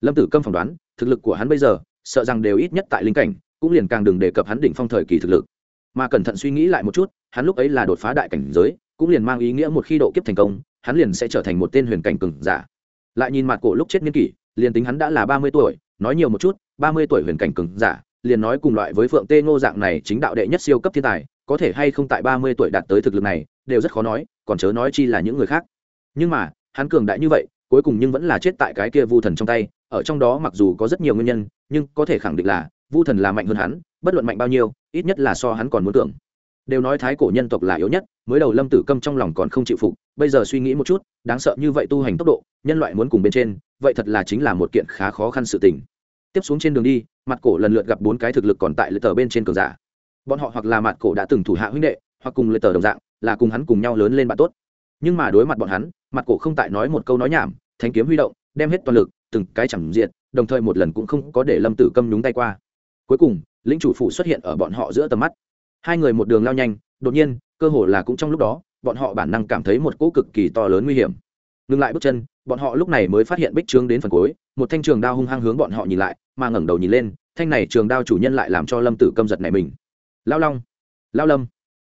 lâm tử câm phỏng đoán, thực lực của hắn bây giờ, sợ rằng đều ít nhất tại linh cảnh, cũng liền càng đừng đề cập hắn đỉnh phong thời kỳ thực lực. Mà cẩn thận suy nghĩ lại một chút, hắn lúc ấy là đột phá đại cảnh giới, cũng liền mang ý nghĩa một khi độ kiếp thành công, hắn liền sẽ trở thành một tên huyền cảnh cừng giả. Lại nhìn mặt cổ lúc chết niên kỷ, liền tính hắn đã là ba mươi tuổi, nói nhiều một chút, ba mươi tuổi huyền cảnh cừng giả, liền nói cùng loại với phượng tê ngô dạng này chính đạo đệ nhất siêu cấp thiên tài, có thể hay không tại ba mươi tuổi đạt tới thực lực này, đều rất khó nói, còn chớ nói chi là những người khác. Nhưng mà, hắn cường đại như vậy, cuối cùng nhưng vẫn là chết tại cái kia vu thần trong tay ở trong đó mặc dù có rất nhiều nguyên nhân, nhưng có thể khẳng định là, vu thần là mạnh hơn hắn, bất luận mạnh bao nhiêu, ít nhất là so hắn còn muốn tưởng đều nói thái cổ nhân tộc là yếu nhất, mới đầu lâm tử câm trong lòng còn không chịu phục, bây giờ suy nghĩ một chút, đáng sợ như vậy tu hành tốc độ, nhân loại muốn cùng bên trên, vậy thật là chính là một kiện khá khó khăn sự tình. Tiếp xuống trên đường đi, mặt cổ lần lượt gặp bốn cái thực lực còn tại lệ tờ bên trên cường giả. Bọn họ hoặc là mặt cổ đã từng thủ hạ huynh đệ, hoặc cùng lệ tờ đồng dạng, là cùng hắn cùng nhau lớn lên bạn tốt. Nhưng mà đối mặt bọn hắn, mặt cổ không tại nói một câu nói nhảm, thanh kiếm huy động, đem hết toàn lực từng cái chẳng diện, đồng thời một lần cũng không có để lâm tử câm nhúng tay qua. Cuối cùng, lĩnh chủ phụ xuất hiện ở bọn họ giữa tầm mắt. Hai người một đường lao nhanh, đột nhiên, cơ hồ là cũng trong lúc đó, bọn họ bản năng cảm thấy một cỗ cực kỳ to lớn nguy hiểm. Ngừng lại bước chân, bọn họ lúc này mới phát hiện bích trướng đến phần cuối, một thanh trường đao hung hăng hướng bọn họ nhìn lại, mà ngẩng đầu nhìn lên, thanh này trường đao chủ nhân lại làm cho lâm tử câm giật này mình. Lao long! Lao lâm!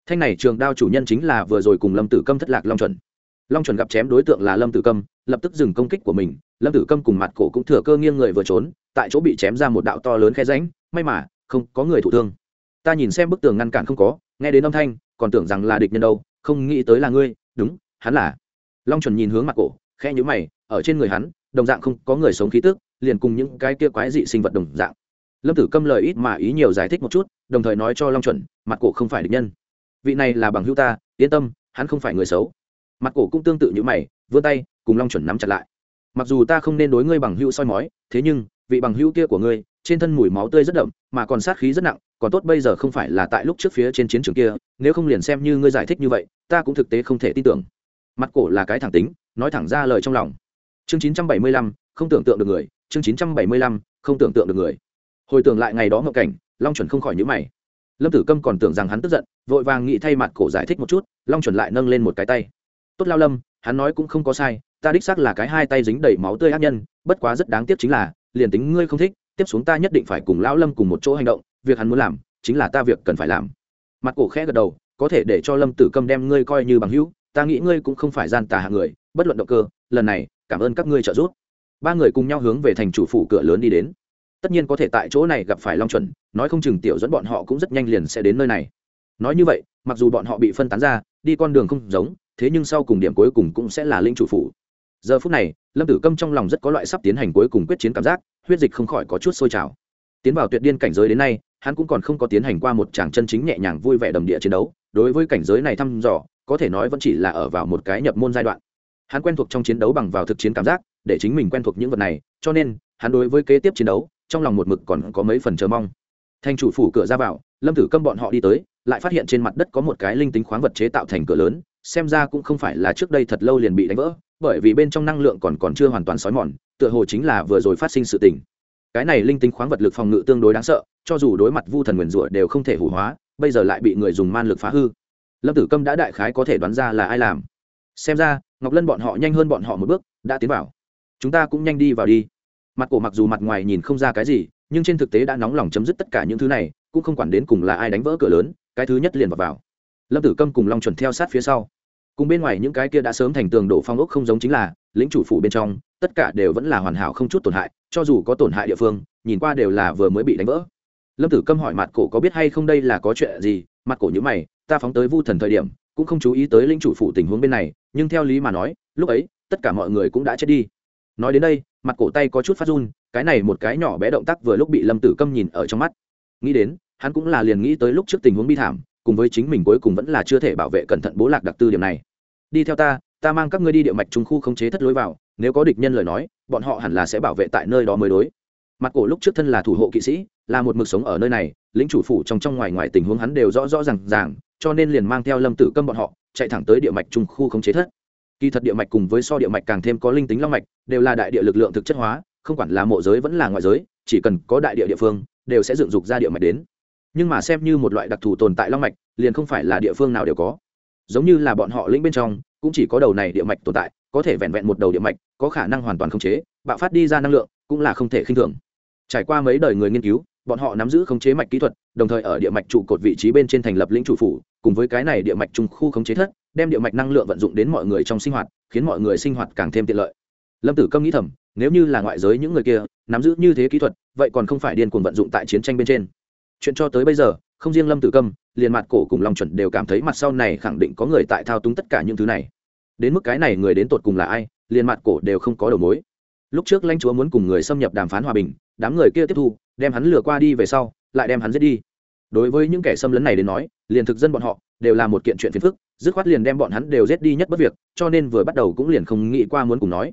Thanh này trường đao chủ nhân chính là vừa rồi cùng lâm tử câm thất lạc long chuẩn long chuẩn gặp chém đối tượng là lâm tử câm, lập tức dừng công kích của mình. Lâm tử câm cùng mặt cổ cũng thừa cơ nghiêng người vừa trốn, tại chỗ bị chém ra một đạo to lớn khe ránh may mà, không có người thụ thương. Ta nhìn xem bức tường ngăn cản không có, nghe đến âm thanh, còn tưởng rằng là địch nhân đâu, không nghĩ tới là ngươi. Đúng, hắn là. Long chuẩn nhìn hướng mặt cổ khe nhữ mày, ở trên người hắn, đồng dạng không có người sống khí tức, liền cùng những cái kia quái dị sinh vật đồng dạng. Lâm tử câm lời ít mà ý nhiều giải thích một chút, đồng thời nói cho long chuẩn, mặt cổ không phải địch nhân. Vị này là bằng hữu ta, yên tâm, hắn không phải người xấu mặt cổ cũng tương tự như mày, vươn tay, cùng long chuẩn nắm chặt lại. Mặc dù ta không nên đối ngươi bằng hữu soi mói, thế nhưng, vị bằng hữu kia của ngươi, trên thân mùi máu tươi rất đậm, mà còn sát khí rất nặng, còn tốt bây giờ không phải là tại lúc trước phía trên chiến trường kia, nếu không liền xem như ngươi giải thích như vậy, ta cũng thực tế không thể tin tưởng. Mặt cổ là cái thẳng tính, nói thẳng ra lời trong lòng. Chương chín trăm bảy mươi lăm, không tưởng tượng được người, chương chín trăm bảy mươi lăm, không tưởng tượng được người. Hồi tưởng lại ngày đó ngộ cảnh, long chuẩn không khỏi nhữ mày. Lâm tử câm còn tưởng rằng hắn tức giận, vội vàng nghĩ thay mặt cổ giải thích một chút, long chuẩn lại nâng lên một cái tay tốt lao lâm, hắn nói cũng không có sai, ta đích xác là cái hai tay dính đầy máu tươi ác nhân, bất quá rất đáng tiếc chính là, liền tính ngươi không thích, tiếp xuống ta nhất định phải cùng lão lâm cùng một chỗ hành động, việc hắn muốn làm, chính là ta việc cần phải làm. Mặt cổ khẽ gật đầu, có thể để cho lâm tử câm đem ngươi coi như bằng hữu, ta nghĩ ngươi cũng không phải gian tà hạng người, bất luận động cơ, lần này, cảm ơn các ngươi trợ giúp. Ba người cùng nhau hướng về thành chủ phủ cửa lớn đi đến. Tất nhiên có thể tại chỗ này gặp phải long chuẩn, nói không chừng tiểu dẫn bọn họ cũng rất nhanh liền sẽ đến nơi này. Nói như vậy, mặc dù bọn họ bị phân tán ra, đi con đường không giống thế nhưng sau cùng điểm cuối cùng cũng sẽ là linh chủ phủ. Giờ phút này, lâm tử câm trong lòng rất có loại sắp tiến hành cuối cùng quyết chiến cảm giác, huyết dịch không khỏi có chút sôi trào. Tiến vào tuyệt điên cảnh giới đến nay, hắn cũng còn không có tiến hành qua một tràng chân chính nhẹ nhàng vui vẻ đầm địa chiến đấu, đối với cảnh giới này thăm dò, có thể nói vẫn chỉ là ở vào một cái nhập môn giai đoạn. Hắn quen thuộc trong chiến đấu bằng vào thực chiến cảm giác, để chính mình quen thuộc những vật này, cho nên, hắn đối với kế tiếp chiến đấu, trong lòng một mực còn có mấy phần chờ mong. Thành chủ phủ cửa ra vào, lâm tử câm bọn họ đi tới, lại phát hiện trên mặt đất có một cái linh tính khoáng vật chế tạo thành cửa lớn xem ra cũng không phải là trước đây thật lâu liền bị đánh vỡ bởi vì bên trong năng lượng còn còn chưa hoàn toàn xói mòn tựa hồ chính là vừa rồi phát sinh sự tình. Cái này linh tính khoáng vật lực phòng ngự tương đối đáng sợ cho dù đối mặt vu thần nguyền rủa đều không thể hủ hóa bây giờ lại bị người dùng man lực phá hư. Lâm tử câm đã đại khái có thể đoán ra là ai làm. Xem ra ngọc lân bọn họ nhanh hơn bọn họ một bước đã tiến vào. Chúng ta cũng nhanh đi vào đi. Mặt cổ mặc dù mặt ngoài nhìn không ra cái gì nhưng trên thực tế đã nóng lòng chấm dứt tất cả những thứ này cũng không quản đến cùng là ai đánh vỡ cửa lớn cái thứ nhất liền vào, vào lâm tử câm cùng long chuẩn theo sát phía sau. Cùng bên ngoài những cái kia đã sớm thành tường đổ phong ốc không giống chính là, lĩnh chủ phủ bên trong, tất cả đều vẫn là hoàn hảo không chút tổn hại, cho dù có tổn hại địa phương, nhìn qua đều là vừa mới bị đánh vỡ. Lâm tử câm hỏi mặt cổ có biết hay không đây là có chuyện gì, mặt cổ nhữ mày, ta phóng tới vu thần thời điểm, cũng không chú ý tới lĩnh chủ phủ tình huống bên này, nhưng theo lý mà nói, lúc ấy, tất cả mọi người cũng đã chết đi. Nói đến đây, mặt cổ tay có chút phát run, cái này một cái nhỏ bé động tác vừa lúc bị lâm tử câm nhìn ở trong mắt. Nghĩ đến, hắn cũng là liền nghĩ tới lúc trước tình huống bi thảm cùng với chính mình cuối cùng vẫn là chưa thể bảo vệ cẩn thận bố lạc đặc tư điểm này. Đi theo ta ta mang các ngươi đi địa mạch trung khu khống chế thất lối vào, nếu có địch nhân lời nói, bọn họ hẳn là sẽ bảo vệ tại nơi đó mới đối. Mặt cổ lúc trước thân là thủ hộ kỵ sĩ, là một mực sống ở nơi này, lính chủ phủ trong trong ngoài ngoài tình huống hắn đều rõ rõ r à n g ràng, cho nên liền mang theo lâm tử câm bọn họ, chạy thẳng tới địa mạch trung khu khống chế thất. Kỳ thật địa mạch cùng với so địa mạch càng thêm có linh tính long mạch, đều là đại địa lực lượng thực chất hóa, không quản là mộ giới vẫn là ngoại giới, chỉ cần có đại địa địa phương, đều sẽ dựng dục ra địa mạch đến nhưng mà xem như một loại đặc thù tồn tại long mạch, liền không phải là địa phương nào đều có. Giống như là bọn họ lĩnh bên trong, cũng chỉ có đầu này địa mạch tồn tại, có thể vẹn vẹn một đầu địa mạch, có khả năng hoàn toàn khống chế, bạo phát đi ra năng lượng, cũng là không thể khinh thường. Trải qua mấy đời người nghiên cứu, bọn họ nắm giữ khống chế mạch kỹ thuật, đồng thời ở địa mạch trụ cột vị trí bên trên thành lập lĩnh chủ phủ, cùng với cái này địa mạch trung khu khống chế thất, đem địa mạch năng lượng vận dụng đến mọi người trong sinh hoạt, khiến mọi người sinh hoạt càng thêm tiện lợi. Lâm tử câm nghĩ thầm, nếu như là ngoại giới những người kia, nắm giữ như thế kỹ thuật, vậy còn không phải điên cuồng vận dụng tại chiến tranh bên trên chuyện cho tới bây giờ, không riêng lâm tử câm, liền mặt cổ cùng long chuẩn đều cảm thấy mặt sau này khẳng định có người tại thao túng tất cả những thứ này. Đến mức cái này người đến tột cùng là ai, liền mặt cổ đều không có đầu mối. Lúc trước lãnh chúa muốn cùng người xâm nhập đàm phán hòa bình, đám người kia tiếp thu, đem hắn lừa qua đi về sau, lại đem hắn giết đi. Đối với những kẻ xâm lấn này đến nói, liền thực dân bọn họ đều là một kiện chuyện phiền phức, dứt khoát liền đem bọn hắn đều giết đi nhất bất việc, cho nên vừa bắt đầu cũng liền không nghĩ qua muốn cùng nói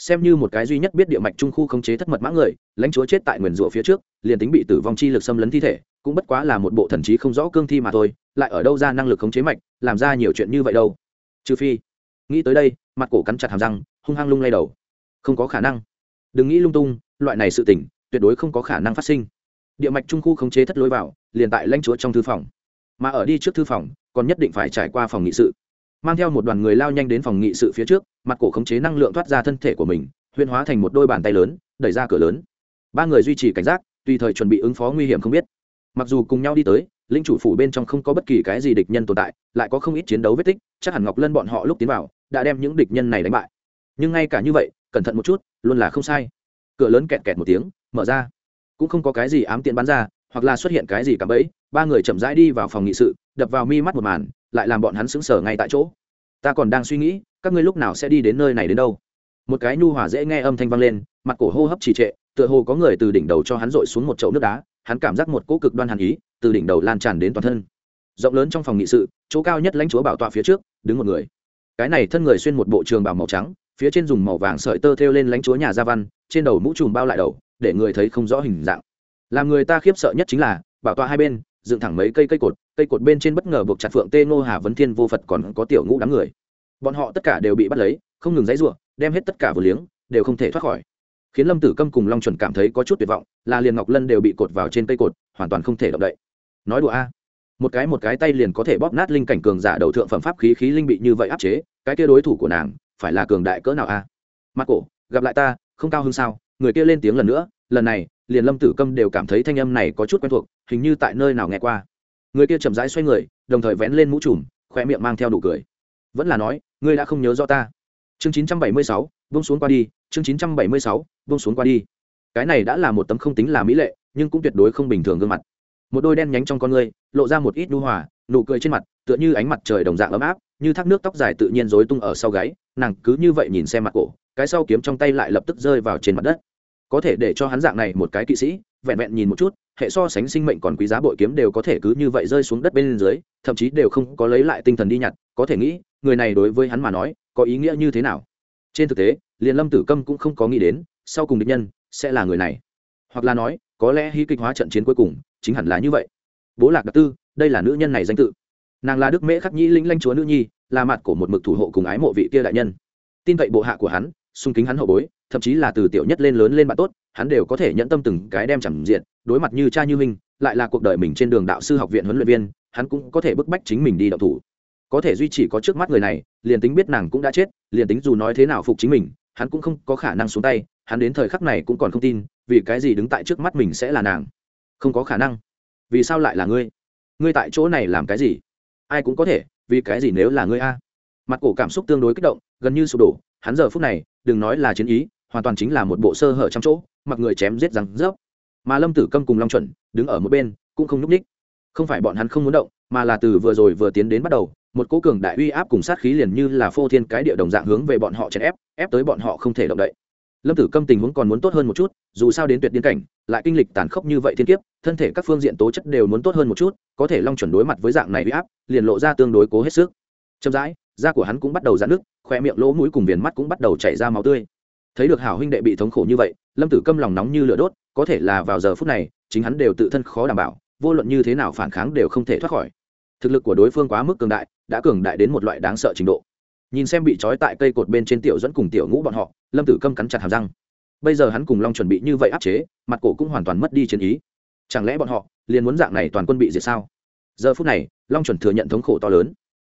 xem như một cái duy nhất biết địa mạch trung khu khống chế thất mật mã người, lãnh chúa chết tại nguyền rủa phía trước, liền tính bị tử vong chi lực xâm lấn thi thể, cũng bất quá là một bộ thần trí không rõ cương thi mà thôi, lại ở đâu ra năng lực khống chế mạch, làm ra nhiều chuyện như vậy đâu. Trừ phi, nghĩ tới đây, mặt cổ cắn chặt hàm răng, hung hăng lung lay đầu. Không có khả năng. Đừng nghĩ lung tung, loại này sự tỉnh tuyệt đối không có khả năng phát sinh. Địa mạch trung khu khống chế thất lối vào, liền tại lãnh chúa trong thư phòng. Mà ở đi trước thư phòng, còn nhất định phải trải qua phòng nghị sự mang theo một đoàn người lao nhanh đến phòng nghị sự phía trước, mặt cổ khống chế năng lượng thoát ra thân thể của mình huyên hóa thành một đôi bàn tay lớn, đẩy ra cửa lớn. Ba người duy trì cảnh giác, tùy thời chuẩn bị ứng phó nguy hiểm không biết. Mặc dù cùng nhau đi tới, linh chủ phủ bên trong không có bất kỳ cái gì địch nhân tồn tại, lại có không ít chiến đấu vết tích, chắc hẳn ngọc lân bọn họ lúc tiến vào, đã đem những địch nhân này đánh bại. Nhưng ngay cả như vậy, cẩn thận một chút, luôn là không sai. Cửa lớn kẹt kẹt một tiếng, mở ra. Cũng không có cái gì ám tiện bắn ra hoặc là xuất hiện cái gì cả bẫy, ba người chậm rãi đi vào phòng nghị sự, đập vào mi mắt một màn, lại làm bọn hắn sững sờ ngay tại chỗ. Ta còn đang suy nghĩ, các ngươi lúc nào sẽ đi đến nơi này đến đâu? Một cái nhu hòa dễ nghe âm thanh vang lên, mặt cổ hô hấp trì trệ, tựa hồ có người từ đỉnh đầu cho hắn dội xuống một chậu nước đá, hắn cảm giác một cỗ cực đoan hàn ý, từ đỉnh đầu lan tràn đến toàn thân. Rộng lớn trong phòng nghị sự, chỗ cao nhất lãnh chúa bảo tọa phía trước, đứng một người. Cái này thân người xuyên một bộ trường bảo màu trắng, phía trên dùng màu vàng sợi tơ thêu lên lãnh chúa nhà gia văn, trên đầu mũ trùm bao lại đầu, để người thấy không rõ hình dạng làm người ta khiếp sợ nhất chính là, bảo tọa hai bên, dựng thẳng mấy cây cây cột cây cột bên trên bất ngờ buộc chặt phượng tê ngô hà vấn thiên vô phật còn có tiểu ngũ đám người. Bọn họ tất cả đều bị bắt lấy, không ngừng dãy ruộng đem hết tất cả vừa liếng, đều không thể thoát khỏi. Khiến lâm tử câm cùng long chuẩn cảm thấy có chút tuyệt vọng, là liền ngọc lân đều bị cột vào trên cây cột, hoàn toàn không thể động đậy. Nói đùa a. Một cái một cái tay liền có thể bóp nát linh cảnh cường giả đầu thượng phẩm pháp khí khí linh bị như vậy áp chế, cái kia đối thủ của nàng, phải là cường đại cỡ nào a? Mặt cổ, gặp lại ta, không cao hơn sao, người kia lên tiếng lần nữa, lần này liền lâm tử câm đều cảm thấy thanh âm này có chút quen thuộc hình như tại nơi nào nghe qua. Người kia chậm rãi xoay người đồng thời vén lên mũ trùm khoe miệng mang theo nụ cười. Vẫn là nói ngươi đã không nhớ rõ ta. Chương 976, buông xuống qua đi chương 976, buông xuống qua đi. Cái này đã là một tấm không tính là mỹ lệ nhưng cũng tuyệt đối không bình thường gương mặt. Một đôi đen nhánh trong con ngươi lộ ra một ít đu hòa nụ cười trên mặt tựa như ánh mặt trời đồng dạng ấm áp như thác nước tóc dài tự nhiên rối tung ở sau gáy nàng cứ như vậy nhìn xem mặt cổ cái sau kiếm trong tay lại lập tức rơi vào trên mặt đất có thể để cho hắn dạng này một cái kỵ sĩ, vẹn vẹn nhìn một chút, hệ so sánh sinh mệnh còn quý giá bội kiếm đều có thể cứ như vậy rơi xuống đất bên dưới, thậm chí đều không có lấy lại tinh thần đi nhặt, có thể nghĩ, người này đối với hắn mà nói, có ý nghĩa như thế nào? Trên thực tế liền lâm tử câm cũng không có nghĩ đến, sau cùng địch nhân sẽ là người này. Hoặc là nói, có lẽ hy kịch hóa trận chiến cuối cùng chính hẳn là như vậy. Bố lạc đặc tư, đây là nữ nhân này danh tự. Nàng là đức mễ khắc nhĩ linh lanh chúa nữ nhi, là mặt của một mực thủ hộ cùng ái mộ vị kia đại nhân. Tin vậy bộ hạ của hắn xung kính hắn hậu bối, thậm chí là từ tiểu nhất lên lớn lên bạn tốt, hắn đều có thể nhẫn tâm từng cái đem chẳng diện, đối mặt như cha như minh lại là cuộc đời mình trên đường đạo sư học viện huấn luyện viên, hắn cũng có thể bức bách chính mình đi động thủ. Có thể duy trì có trước mắt người này, liền tính biết nàng cũng đã chết, liền tính dù nói thế nào phục chính mình, hắn cũng không có khả năng xuống tay, hắn đến thời khắc này cũng còn không tin, vì cái gì đứng tại trước mắt mình sẽ là nàng? Không có khả năng. Vì sao lại là ngươi? Ngươi tại chỗ này làm cái gì? Ai cũng có thể, vì cái gì nếu là ngươi a? Mặt cổ cảm xúc tương đối kích động, gần như sụp đổ, hắn giờ phút này đừng nói là chiến ý, hoàn toàn chính là một bộ sơ hở trong chỗ, mặc người chém giết răng rớp. Mà lâm tử câm cùng long chuẩn đứng ở một bên, cũng không nhúc ních. Không phải bọn hắn không muốn động, mà là từ vừa rồi vừa tiến đến bắt đầu, một cố cường đại uy áp cùng sát khí liền như là phô thiên cái địa đồng dạng hướng về bọn họ chèn ép ép tới bọn họ không thể động đậy. Lâm tử câm tình huống còn muốn tốt hơn một chút, dù sao đến tuyệt điên cảnh, lại kinh lịch tàn khốc như vậy thiên kiếp, thân thể các phương diện tố chất đều muốn tốt hơn một chút, có thể long chuẩn đối mặt với dạng này uy áp, liền lộ ra tương đối cố hết sức. Chậm rãi da của hắn cũng bắt đầu dạn nước khoe miệng lỗ mũi cùng viền mắt cũng bắt đầu chảy ra máu tươi. Thấy được hảo huynh đệ bị thống khổ như vậy, lâm tử câm lòng nóng như lửa đốt, có thể là vào giờ phút này, chính hắn đều tự thân khó đảm bảo, vô luận như thế nào phản kháng đều không thể thoát khỏi. Thực lực của đối phương quá mức cường đại, đã cường đại đến một loại đáng sợ trình độ. Nhìn xem bị trói tại cây cột bên trên tiểu dẫn cùng tiểu ngũ bọn họ, lâm tử câm cắn chặt hàm răng. Bây giờ hắn cùng long chuẩn bị như vậy áp chế, mặt cổ cũng hoàn toàn mất đi chiến ý. Chẳng lẽ bọn họ liền muốn dạng này toàn quân bị diệt sao? Giờ phút này, long chuẩn thừa nhận thống khổ to lớn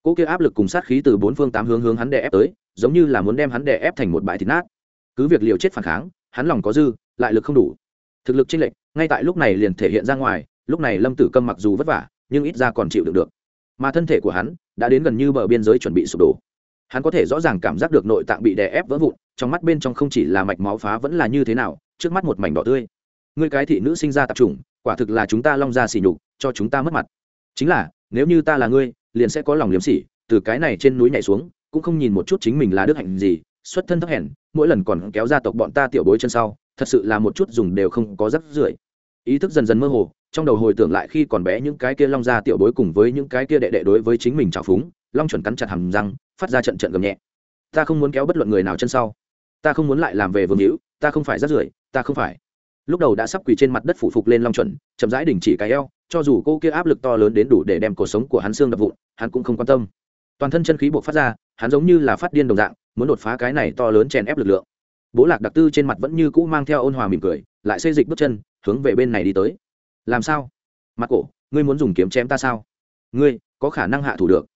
cỗ kia áp lực cùng sát khí từ bốn phương tám hướng hướng hắn đè ép tới, giống như là muốn đem hắn đè ép thành một bãi thịt nát. Cứ việc liều chết phản kháng, hắn lòng có dư, lại lực không đủ. Thực lực chênh lệch, ngay tại lúc này liền thể hiện ra ngoài, lúc này lâm tử câm mặc dù vất vả, nhưng ít ra còn chịu đựng được. Mà thân thể của hắn đã đến gần như bờ biên giới chuẩn bị sụp đổ. Hắn có thể rõ ràng cảm giác được nội tạng bị đè ép vỡ vụn, trong mắt bên trong không chỉ là mạch máu phá vẫn là như thế nào, trước mắt một mảnh đỏ tươi. Người cái thị nữ sinh ra tạp chủng, quả thực là chúng ta long ra xỉ nhục, cho chúng ta mất mặt. Chính là, nếu như ta là ngươi liền sẽ có lòng liếm sỉ, từ cái này trên núi nhảy xuống, cũng không nhìn một chút chính mình là đức hạnh gì, xuất thân thấp hèn, mỗi lần còn kéo ra tộc bọn ta tiểu bối chân sau, thật sự là một chút dùng đều không có rắc rưởi. Ý thức dần dần mơ hồ, trong đầu hồi tưởng lại khi còn bé những cái kia long ra tiểu bối cùng với những cái kia đệ đệ đối với chính mình trào phúng, long chuẩn cắn chặt hầm răng, phát ra trận trận gầm nhẹ. Ta không muốn kéo bất luận người nào chân sau. Ta không muốn lại làm về vương hữu, ta không phải rắc rưởi, ta không phải. Lúc đầu đã sắp quỳ trên mặt đất phủ phục lên long chuẩn, chậm rãi đình chỉ cái eo cho dù cô kia áp lực to lớn đến đủ để đem cuộc sống của hắn xương đập vụn, hắn cũng không quan tâm. Toàn thân chân khí buộc phát ra, hắn giống như là phát điên đồng dạng, muốn đột phá cái này to lớn chèn ép lực lượng. Bố lạc đặc tư trên mặt vẫn như cũ mang theo ôn hòa mỉm cười, lại xây dịch bước chân, hướng về bên này đi tới. Làm sao? Mặt cổ, ngươi muốn dùng kiếm chém ta sao? Ngươi, có khả năng hạ thủ được.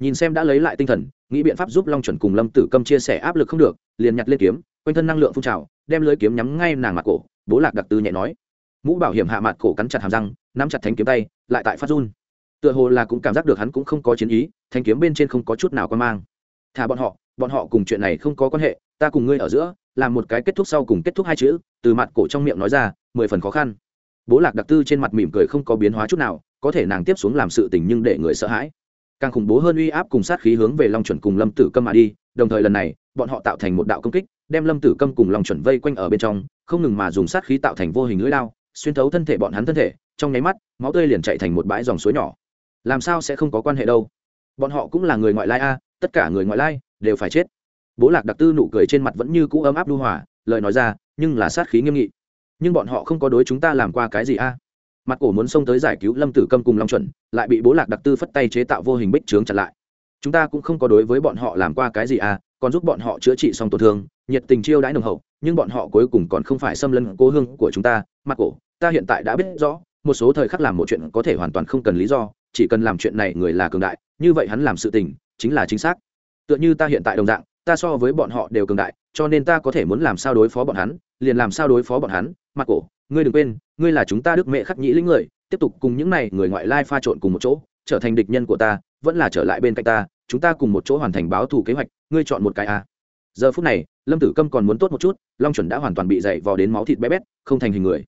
Nhìn xem đã lấy lại tinh thần, nghĩ biện pháp giúp long chuẩn cùng lâm tử câm chia sẻ áp lực không được, liền nhặt lên kiếm, quanh thân năng lượng phun trào, đem lưới kiếm nhắm ngay nàng mặt cổ. Bố lạc đặc tư nhẹ nói. Mũ bảo hiểm hạ mặt cổ cắn chặt hàm răng nắm chặt thanh kiếm tay, lại tại phát run. Tựa hồ là cũng cảm giác được hắn cũng không có chiến ý, thanh kiếm bên trên không có chút nào quan mang. Thả bọn họ bọn họ cùng chuyện này không có quan hệ, ta cùng ngươi ở giữa, làm một cái kết thúc sau cùng kết thúc hai chữ, từ mặt cổ trong miệng nói ra, mười phần khó khăn. Bố lạc đặc tư trên mặt mỉm cười không có biến hóa chút nào, có thể nàng tiếp xuống làm sự tình nhưng để người sợ hãi. Càng khủng bố hơn uy áp cùng sát khí hướng về long chuẩn cùng lâm tử câm mà đi, đồng thời lần này, bọn họ tạo thành một đạo công kích, đem lâm tử câm cùng long chuẩn vây quanh ở bên trong, không ngừng mà dùng sát khí tạo thành vô hình lưỡi lao xuyên thấu thân thể bọn hắn thân thể trong nháy mắt, máu tươi liền chạy thành một bãi dòng suối nhỏ. Làm sao sẽ không có quan hệ đâu? Bọn họ cũng là người ngoại lai a, tất cả người ngoại lai đều phải chết. Bố lạc đặc tư nụ cười trên mặt vẫn như cũ ấm áp lưu hòa, lời nói ra, nhưng là sát khí nghiêm nghị. Nhưng bọn họ không có đối chúng ta làm qua cái gì a? Mặt cổ muốn xông tới giải cứu lâm tử câm cùng long chuẩn, lại bị bố lạc đặc tư phất tay chế tạo vô hình bích trướng chặn lại. Chúng ta cũng không có đối với bọn họ làm qua cái gì a, còn giúp bọn họ chữa trị xong tổn thương, nhiệt tình chiêu đãi nồng hậu, nhưng bọn họ cuối cùng còn không phải xâm lấn cố hương của chúng ta. Mặt cổ, ta hiện tại đã biết rõ một số thời khắc làm một chuyện có thể hoàn toàn không cần lý do, chỉ cần làm chuyện này người là cường đại, như vậy hắn làm sự tình, chính là chính xác. Tựa như ta hiện tại đồng dạng, ta so với bọn họ đều cường đại, cho nên ta có thể muốn làm sao đối phó bọn hắn, liền làm sao đối phó bọn hắn. Mặt cổ, ngươi đừng quên, ngươi là chúng ta đức mẹ khắc nhĩ lĩnh người, tiếp tục cùng những này người ngoại lai pha trộn cùng một chỗ, trở thành địch nhân của ta, vẫn là trở lại bên cạnh ta, chúng ta cùng một chỗ hoàn thành báo thù kế hoạch, ngươi chọn một cái a. Giờ phút này, lâm tử câm còn muốn tốt một chút, long chuẩn đã hoàn toàn bị dày vò đến máu thịt bé bét, không thành hình người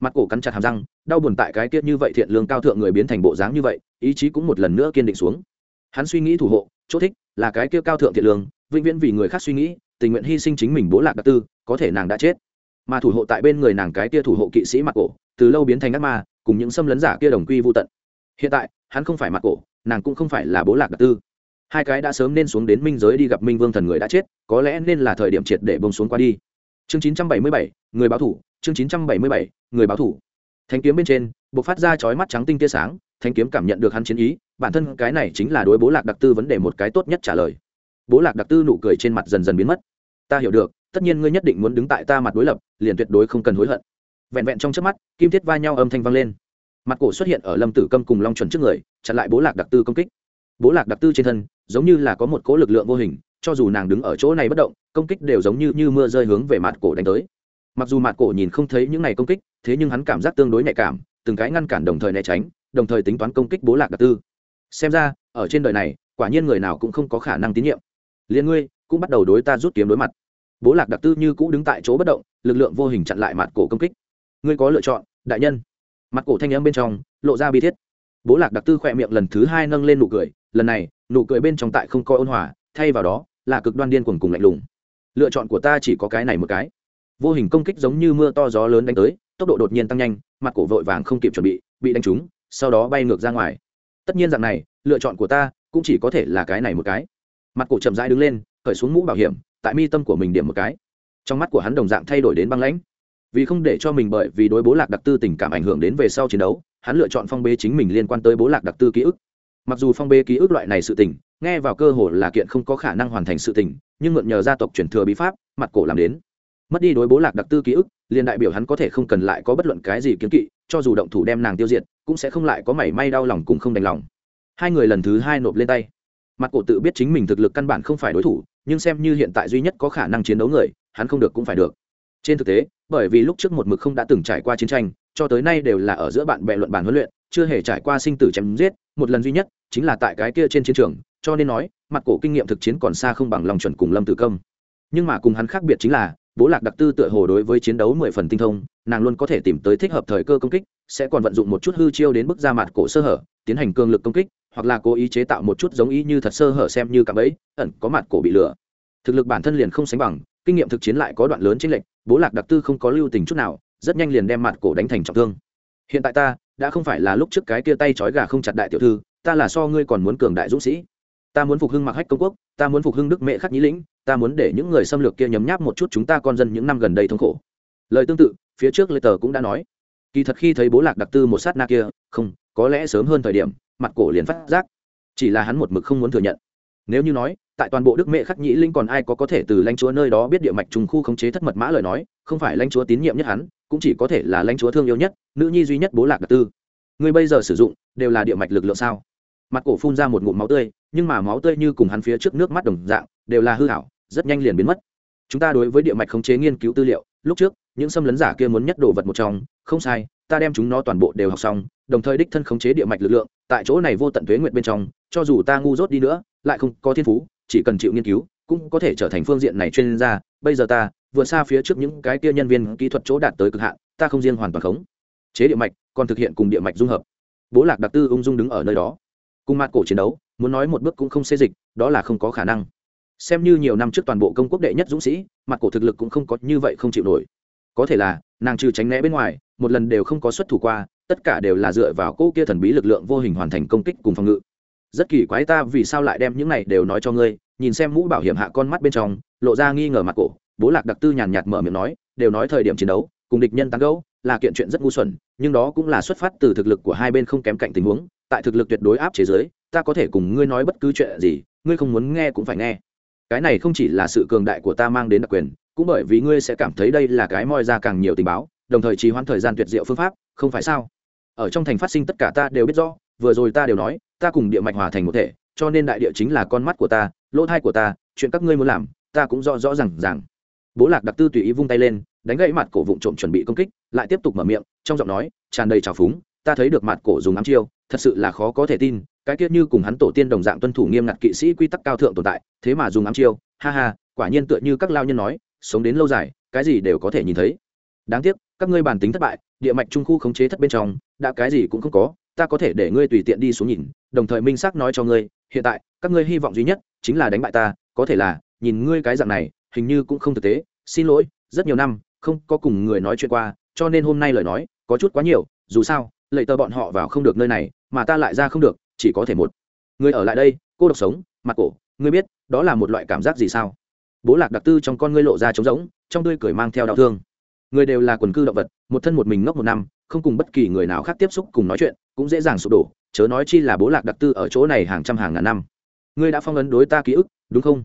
mặt cổ cắn chặt hàm răng, đau buồn tại cái tiết như vậy thiện lương cao thượng người biến thành bộ dáng như vậy, ý chí cũng một lần nữa kiên định xuống. Hắn suy nghĩ thủ hộ, chỗ thích là cái kia cao thượng thiện lương, vĩnh viễn vì người khác suy nghĩ, tình nguyện hy sinh chính mình bố lạc đặc tư, có thể nàng đã chết. Mà thủ hộ tại bên người nàng cái kia thủ hộ kỵ sĩ mặt cổ, từ lâu biến thành ác ma, cùng những xâm lấn giả kia đồng quy vô tận. Hiện tại, hắn không phải mặt cổ, nàng cũng không phải là bố lạc đặc tư. Hai cái đã sớm nên xuống đến minh giới đi gặp minh vương thần người đã chết, có lẽ nên là thời điểm triệt để bông xuống qua đi chương 977, người báo thủ. Chương 977, người báo thủ. Thanh kiếm bên trên b phát ra chói mắt trắng tinh tia sáng thanh kiếm cảm nhận được hắn chiến ý bản thân cái này chính là đối bố lạc đặc tư vấn đề một cái tốt nhất trả lời. Bố lạc đặc tư nụ cười trên mặt dần dần biến mất. Ta hiểu được tất nhiên ngươi nhất định muốn đứng tại ta mặt đối lập liền tuyệt đối không cần hối hận. Vẹn vẹn trong trước mắt kim thiết va nhau âm thanh vang lên. Mặt cổ xuất hiện ở lâm tử câm cùng long chuẩn trước người chặn lại bố lạc đặc tư công kích. Bố lạc đặc tư trên thân giống như là có một cỗ lực lượng vô hình cho dù nàng đứng ở chỗ này bất động công kích đều giống như, như mưa rơi hướng về mặt cổ đánh tới. Mặc dù mặt cổ nhìn không thấy những này công kích thế nhưng hắn cảm giác tương đối nhạy cảm từng cái ngăn cản đồng thời né tránh đồng thời tính toán công kích bố lạc đặc tư. Xem ra ở trên đời này quả nhiên người nào cũng không có khả năng tín nhiệm. Liền ngươi cũng bắt đầu đối ta rút kiếm đối mặt. Bố lạc đặc tư như cũ đứng tại chỗ bất động lực lượng vô hình chặn lại mặt cổ công kích. Ngươi có lựa chọn đại nhân. Mặt cổ thanh âm bên trong lộ ra bi thiết. Bố lạc đặc tư khỏe miệng lần thứ hai nâng lên nụ cười lần này nụ cười bên trong tại không coi ôn hòa thay vào đó là cực đoan điên cuồng cùng lạnh lùng lựa chọn của ta chỉ có cái này một cái. Vô hình công kích giống như mưa to gió lớn đánh tới, tốc độ đột nhiên tăng nhanh, mặt cổ vội vàng không kịp chuẩn bị bị đánh trúng, sau đó bay ngược ra ngoài. Tất nhiên dạng này, lựa chọn của ta cũng chỉ có thể là cái này một cái. Mặt cổ chậm rãi đứng lên khởi xuống mũ bảo hiểm, tại mi tâm của mình điểm một cái. Trong mắt của hắn đồng dạng thay đổi đến băng lãnh. Vì không để cho mình bởi vì đối bố lạc đặc tư tình cảm ảnh hưởng đến về sau chiến đấu, hắn lựa chọn phong bê chính mình liên quan tới bố lạc đặc tư ký ức. Mặc dù phong bê ký ức loại này sự tình nghe vào cơ hồ là kiện không có khả năng hoàn thành sự tình, nhưng mượn nhờ gia tộc truyền thừa bí pháp, mặt cổ làm đến. Mất đi đối bố lạc đặc tư ký ức, liền đại biểu hắn có thể không cần lại có bất luận cái gì kiến kỵ, cho dù động thủ đem nàng tiêu diệt, cũng sẽ không lại có mảy may đau lòng cùng không đành lòng. Hai người lần thứ hai nộp lên tay. Mặt cổ tự biết chính mình thực lực căn bản không phải đối thủ, nhưng xem như hiện tại duy nhất có khả năng chiến đấu người, hắn không được cũng phải được. Trên thực tế, bởi vì lúc trước một mực không đã từng trải qua chiến tranh, cho tới nay đều là ở giữa bạn bè luận bàn huấn luyện, chưa hề trải qua sinh tử chém giết, một lần duy nhất chính là tại cái kia trên chiến trường cho nên nói, mặt cổ kinh nghiệm thực chiến còn xa không bằng lòng chuẩn cùng lâm tử công. Nhưng mà cùng hắn khác biệt chính là, bố lạc đặc tư tựa hồ đối với chiến đấu mười phần tinh thông, nàng luôn có thể tìm tới thích hợp thời cơ công kích, sẽ còn vận dụng một chút hư chiêu đến bức ra mặt cổ sơ hở, tiến hành cường lực công kích, hoặc là cố ý chế tạo một chút giống ý như thật sơ hở xem như cạm ấy ẩn có mặt cổ bị lửa thực lực bản thân liền không sánh bằng, kinh nghiệm thực chiến lại có đoạn lớn chênh lệch, bố lạc đặc tư không có lưu tình chút nào, rất nhanh liền đem mặt cổ đánh thành trọng thương. Hiện tại ta, đã không phải là lúc trước cái kia tay trói gà không chặt đại tiểu thư, ta là so ngươi còn muốn cường đại dũng sĩ ta muốn phục hưng mặc hách công quốc, ta muốn phục hưng đức mẹ khắc nhĩ lĩnh, ta muốn để những người xâm lược kia nhấm nháp một chút chúng ta con dân những năm gần đây thống khổ. Lời tương tự, phía trước lê tờ cũng đã nói. Kỳ thật khi thấy bố lạc đặc tư một sát na kia, không, có lẽ sớm hơn thời điểm, mặt cổ liền phát giác. Chỉ là hắn một mực không muốn thừa nhận. Nếu như nói, tại toàn bộ đức mẹ khắc nhĩ linh còn ai có có thể từ lãnh chúa nơi đó biết địa mạch trùng khu khống chế thất mật mã lời nói, không phải lãnh chúa tín nhiệm nhất hắn, cũng chỉ có thể là lãnh chúa thương yêu nhất, nữ nhi duy nhất bố lạc đặc tư. Người bây giờ sử dụng, đều là địa mạch lực lượng sao? Mặt cổ phun ra một ngụm máu tươi, nhưng mà máu tươi như cùng hắn phía trước nước mắt đồng dạng, đều là hư hảo, rất nhanh liền biến mất. Chúng ta đối với địa mạch khống chế nghiên cứu tư liệu, lúc trước, những xâm lấn giả kia muốn nhất đồ vật một trong, không sai, ta đem chúng nó toàn bộ đều học xong, đồng thời đích thân khống chế địa mạch lực lượng, tại chỗ này vô tận tuế nguyện bên trong, cho dù ta ngu dốt đi nữa, lại không có thiên phú, chỉ cần chịu nghiên cứu, cũng có thể trở thành phương diện này chuyên gia. Bây giờ ta, vượt xa phía trước những cái kia nhân viên kỹ thuật chỗ đạt tới cực hạn, ta không riêng hoàn toàn khống chế địa mạch, còn thực hiện cùng địa mạch dung hợp. Bố lạc đặc tư ung dung đứng ở nơi đó cùng mặt cổ chiến đấu, muốn nói một bước cũng không xê dịch, đó là không có khả năng. Xem như nhiều năm trước toàn bộ công quốc đệ nhất dũng sĩ, mặt cổ thực lực cũng không có như vậy không chịu nổi. Có thể là, nàng trừ tránh né bên ngoài, một lần đều không có xuất thủ qua, tất cả đều là dựa vào cô kia thần bí lực lượng vô hình hoàn thành công kích cùng phòng ngự. Rất kỳ quái ta vì sao lại đem những này đều nói cho ngươi, nhìn xem mũ bảo hiểm hạ con mắt bên trong, lộ ra nghi ngờ mặt cổ, bố lạc đặc tư nhàn nhạt mở miệng nói, đều nói thời điểm chiến đấu, cùng địch nhân tán gẫu, là kiện chuyện rất ngu xuẩn, nhưng đó cũng là xuất phát từ thực lực của hai bên không kém cạnh tình huống tại thực lực tuyệt đối áp chế giới, ta có thể cùng ngươi nói bất cứ chuyện gì, ngươi không muốn nghe cũng phải nghe. Cái này không chỉ là sự cường đại của ta mang đến đặc quyền, cũng bởi vì ngươi sẽ cảm thấy đây là cái moi ra càng nhiều tình báo, đồng thời trì hoãn thời gian tuyệt diệu phương pháp, không phải sao? Ở trong thành phát sinh tất cả ta đều biết rõ, vừa rồi ta đều nói, ta cùng địa mạch hòa thành một thể, cho nên đại địa chính là con mắt của ta, lỗ thai của ta, chuyện các ngươi muốn làm, ta cũng rõ rõ r à n g rằng bố lạc đặc tư tùy ý vung tay lên, đánh gãy mặt cổ vụn trộm chuẩn bị công kích, lại tiếp tục mở miệng, trong giọng nói tràn đầy trào phúng ta thấy được mặt cổ dùng ám chiêu, thật sự là khó có thể tin, cái kia như cùng hắn tổ tiên đồng dạng tuân thủ nghiêm ngặt kỵ sĩ quy tắc cao thượng tồn tại, thế mà dùng ám chiêu, ha ha, quả nhiên tựa như các lao nhân nói, sống đến lâu dài, cái gì đều có thể nhìn thấy. Đáng tiếc, các ngươi bản tính thất bại, địa mạch trung khu khống chế thất bên trong, đã cái gì cũng không có, ta có thể để ngươi tùy tiện đi xuống nhìn, đồng thời minh xác nói cho ngươi, hiện tại, các ngươi hy vọng duy nhất chính là đánh bại ta, có thể là, nhìn ngươi cái dạng này, hình như cũng không thực tế, xin lỗi, rất nhiều năm, không có cùng người nói chuyện qua, cho nên hôm nay lời nói, có chút quá nhiều, dù sao lệ tờ bọn họ vào không được nơi này, mà ta lại ra không được, chỉ có thể một. Người ở lại đây, cô độc sống, mặt cổ ngươi biết, đó là một loại cảm giác gì sao? Bố lạc đặc tư trong con ngươi lộ ra trống rỗng, trong tươi cười mang theo đau thương. Người đều là quần cư động vật, một thân một mình ngốc một năm, không cùng bất kỳ người nào khác tiếp xúc cùng nói chuyện, cũng dễ dàng sụp đổ, chớ nói chi là bố lạc đặc tư ở chỗ này hàng trăm hàng ngàn năm. Ngươi đã phong ấn đối ta ký ức, đúng không?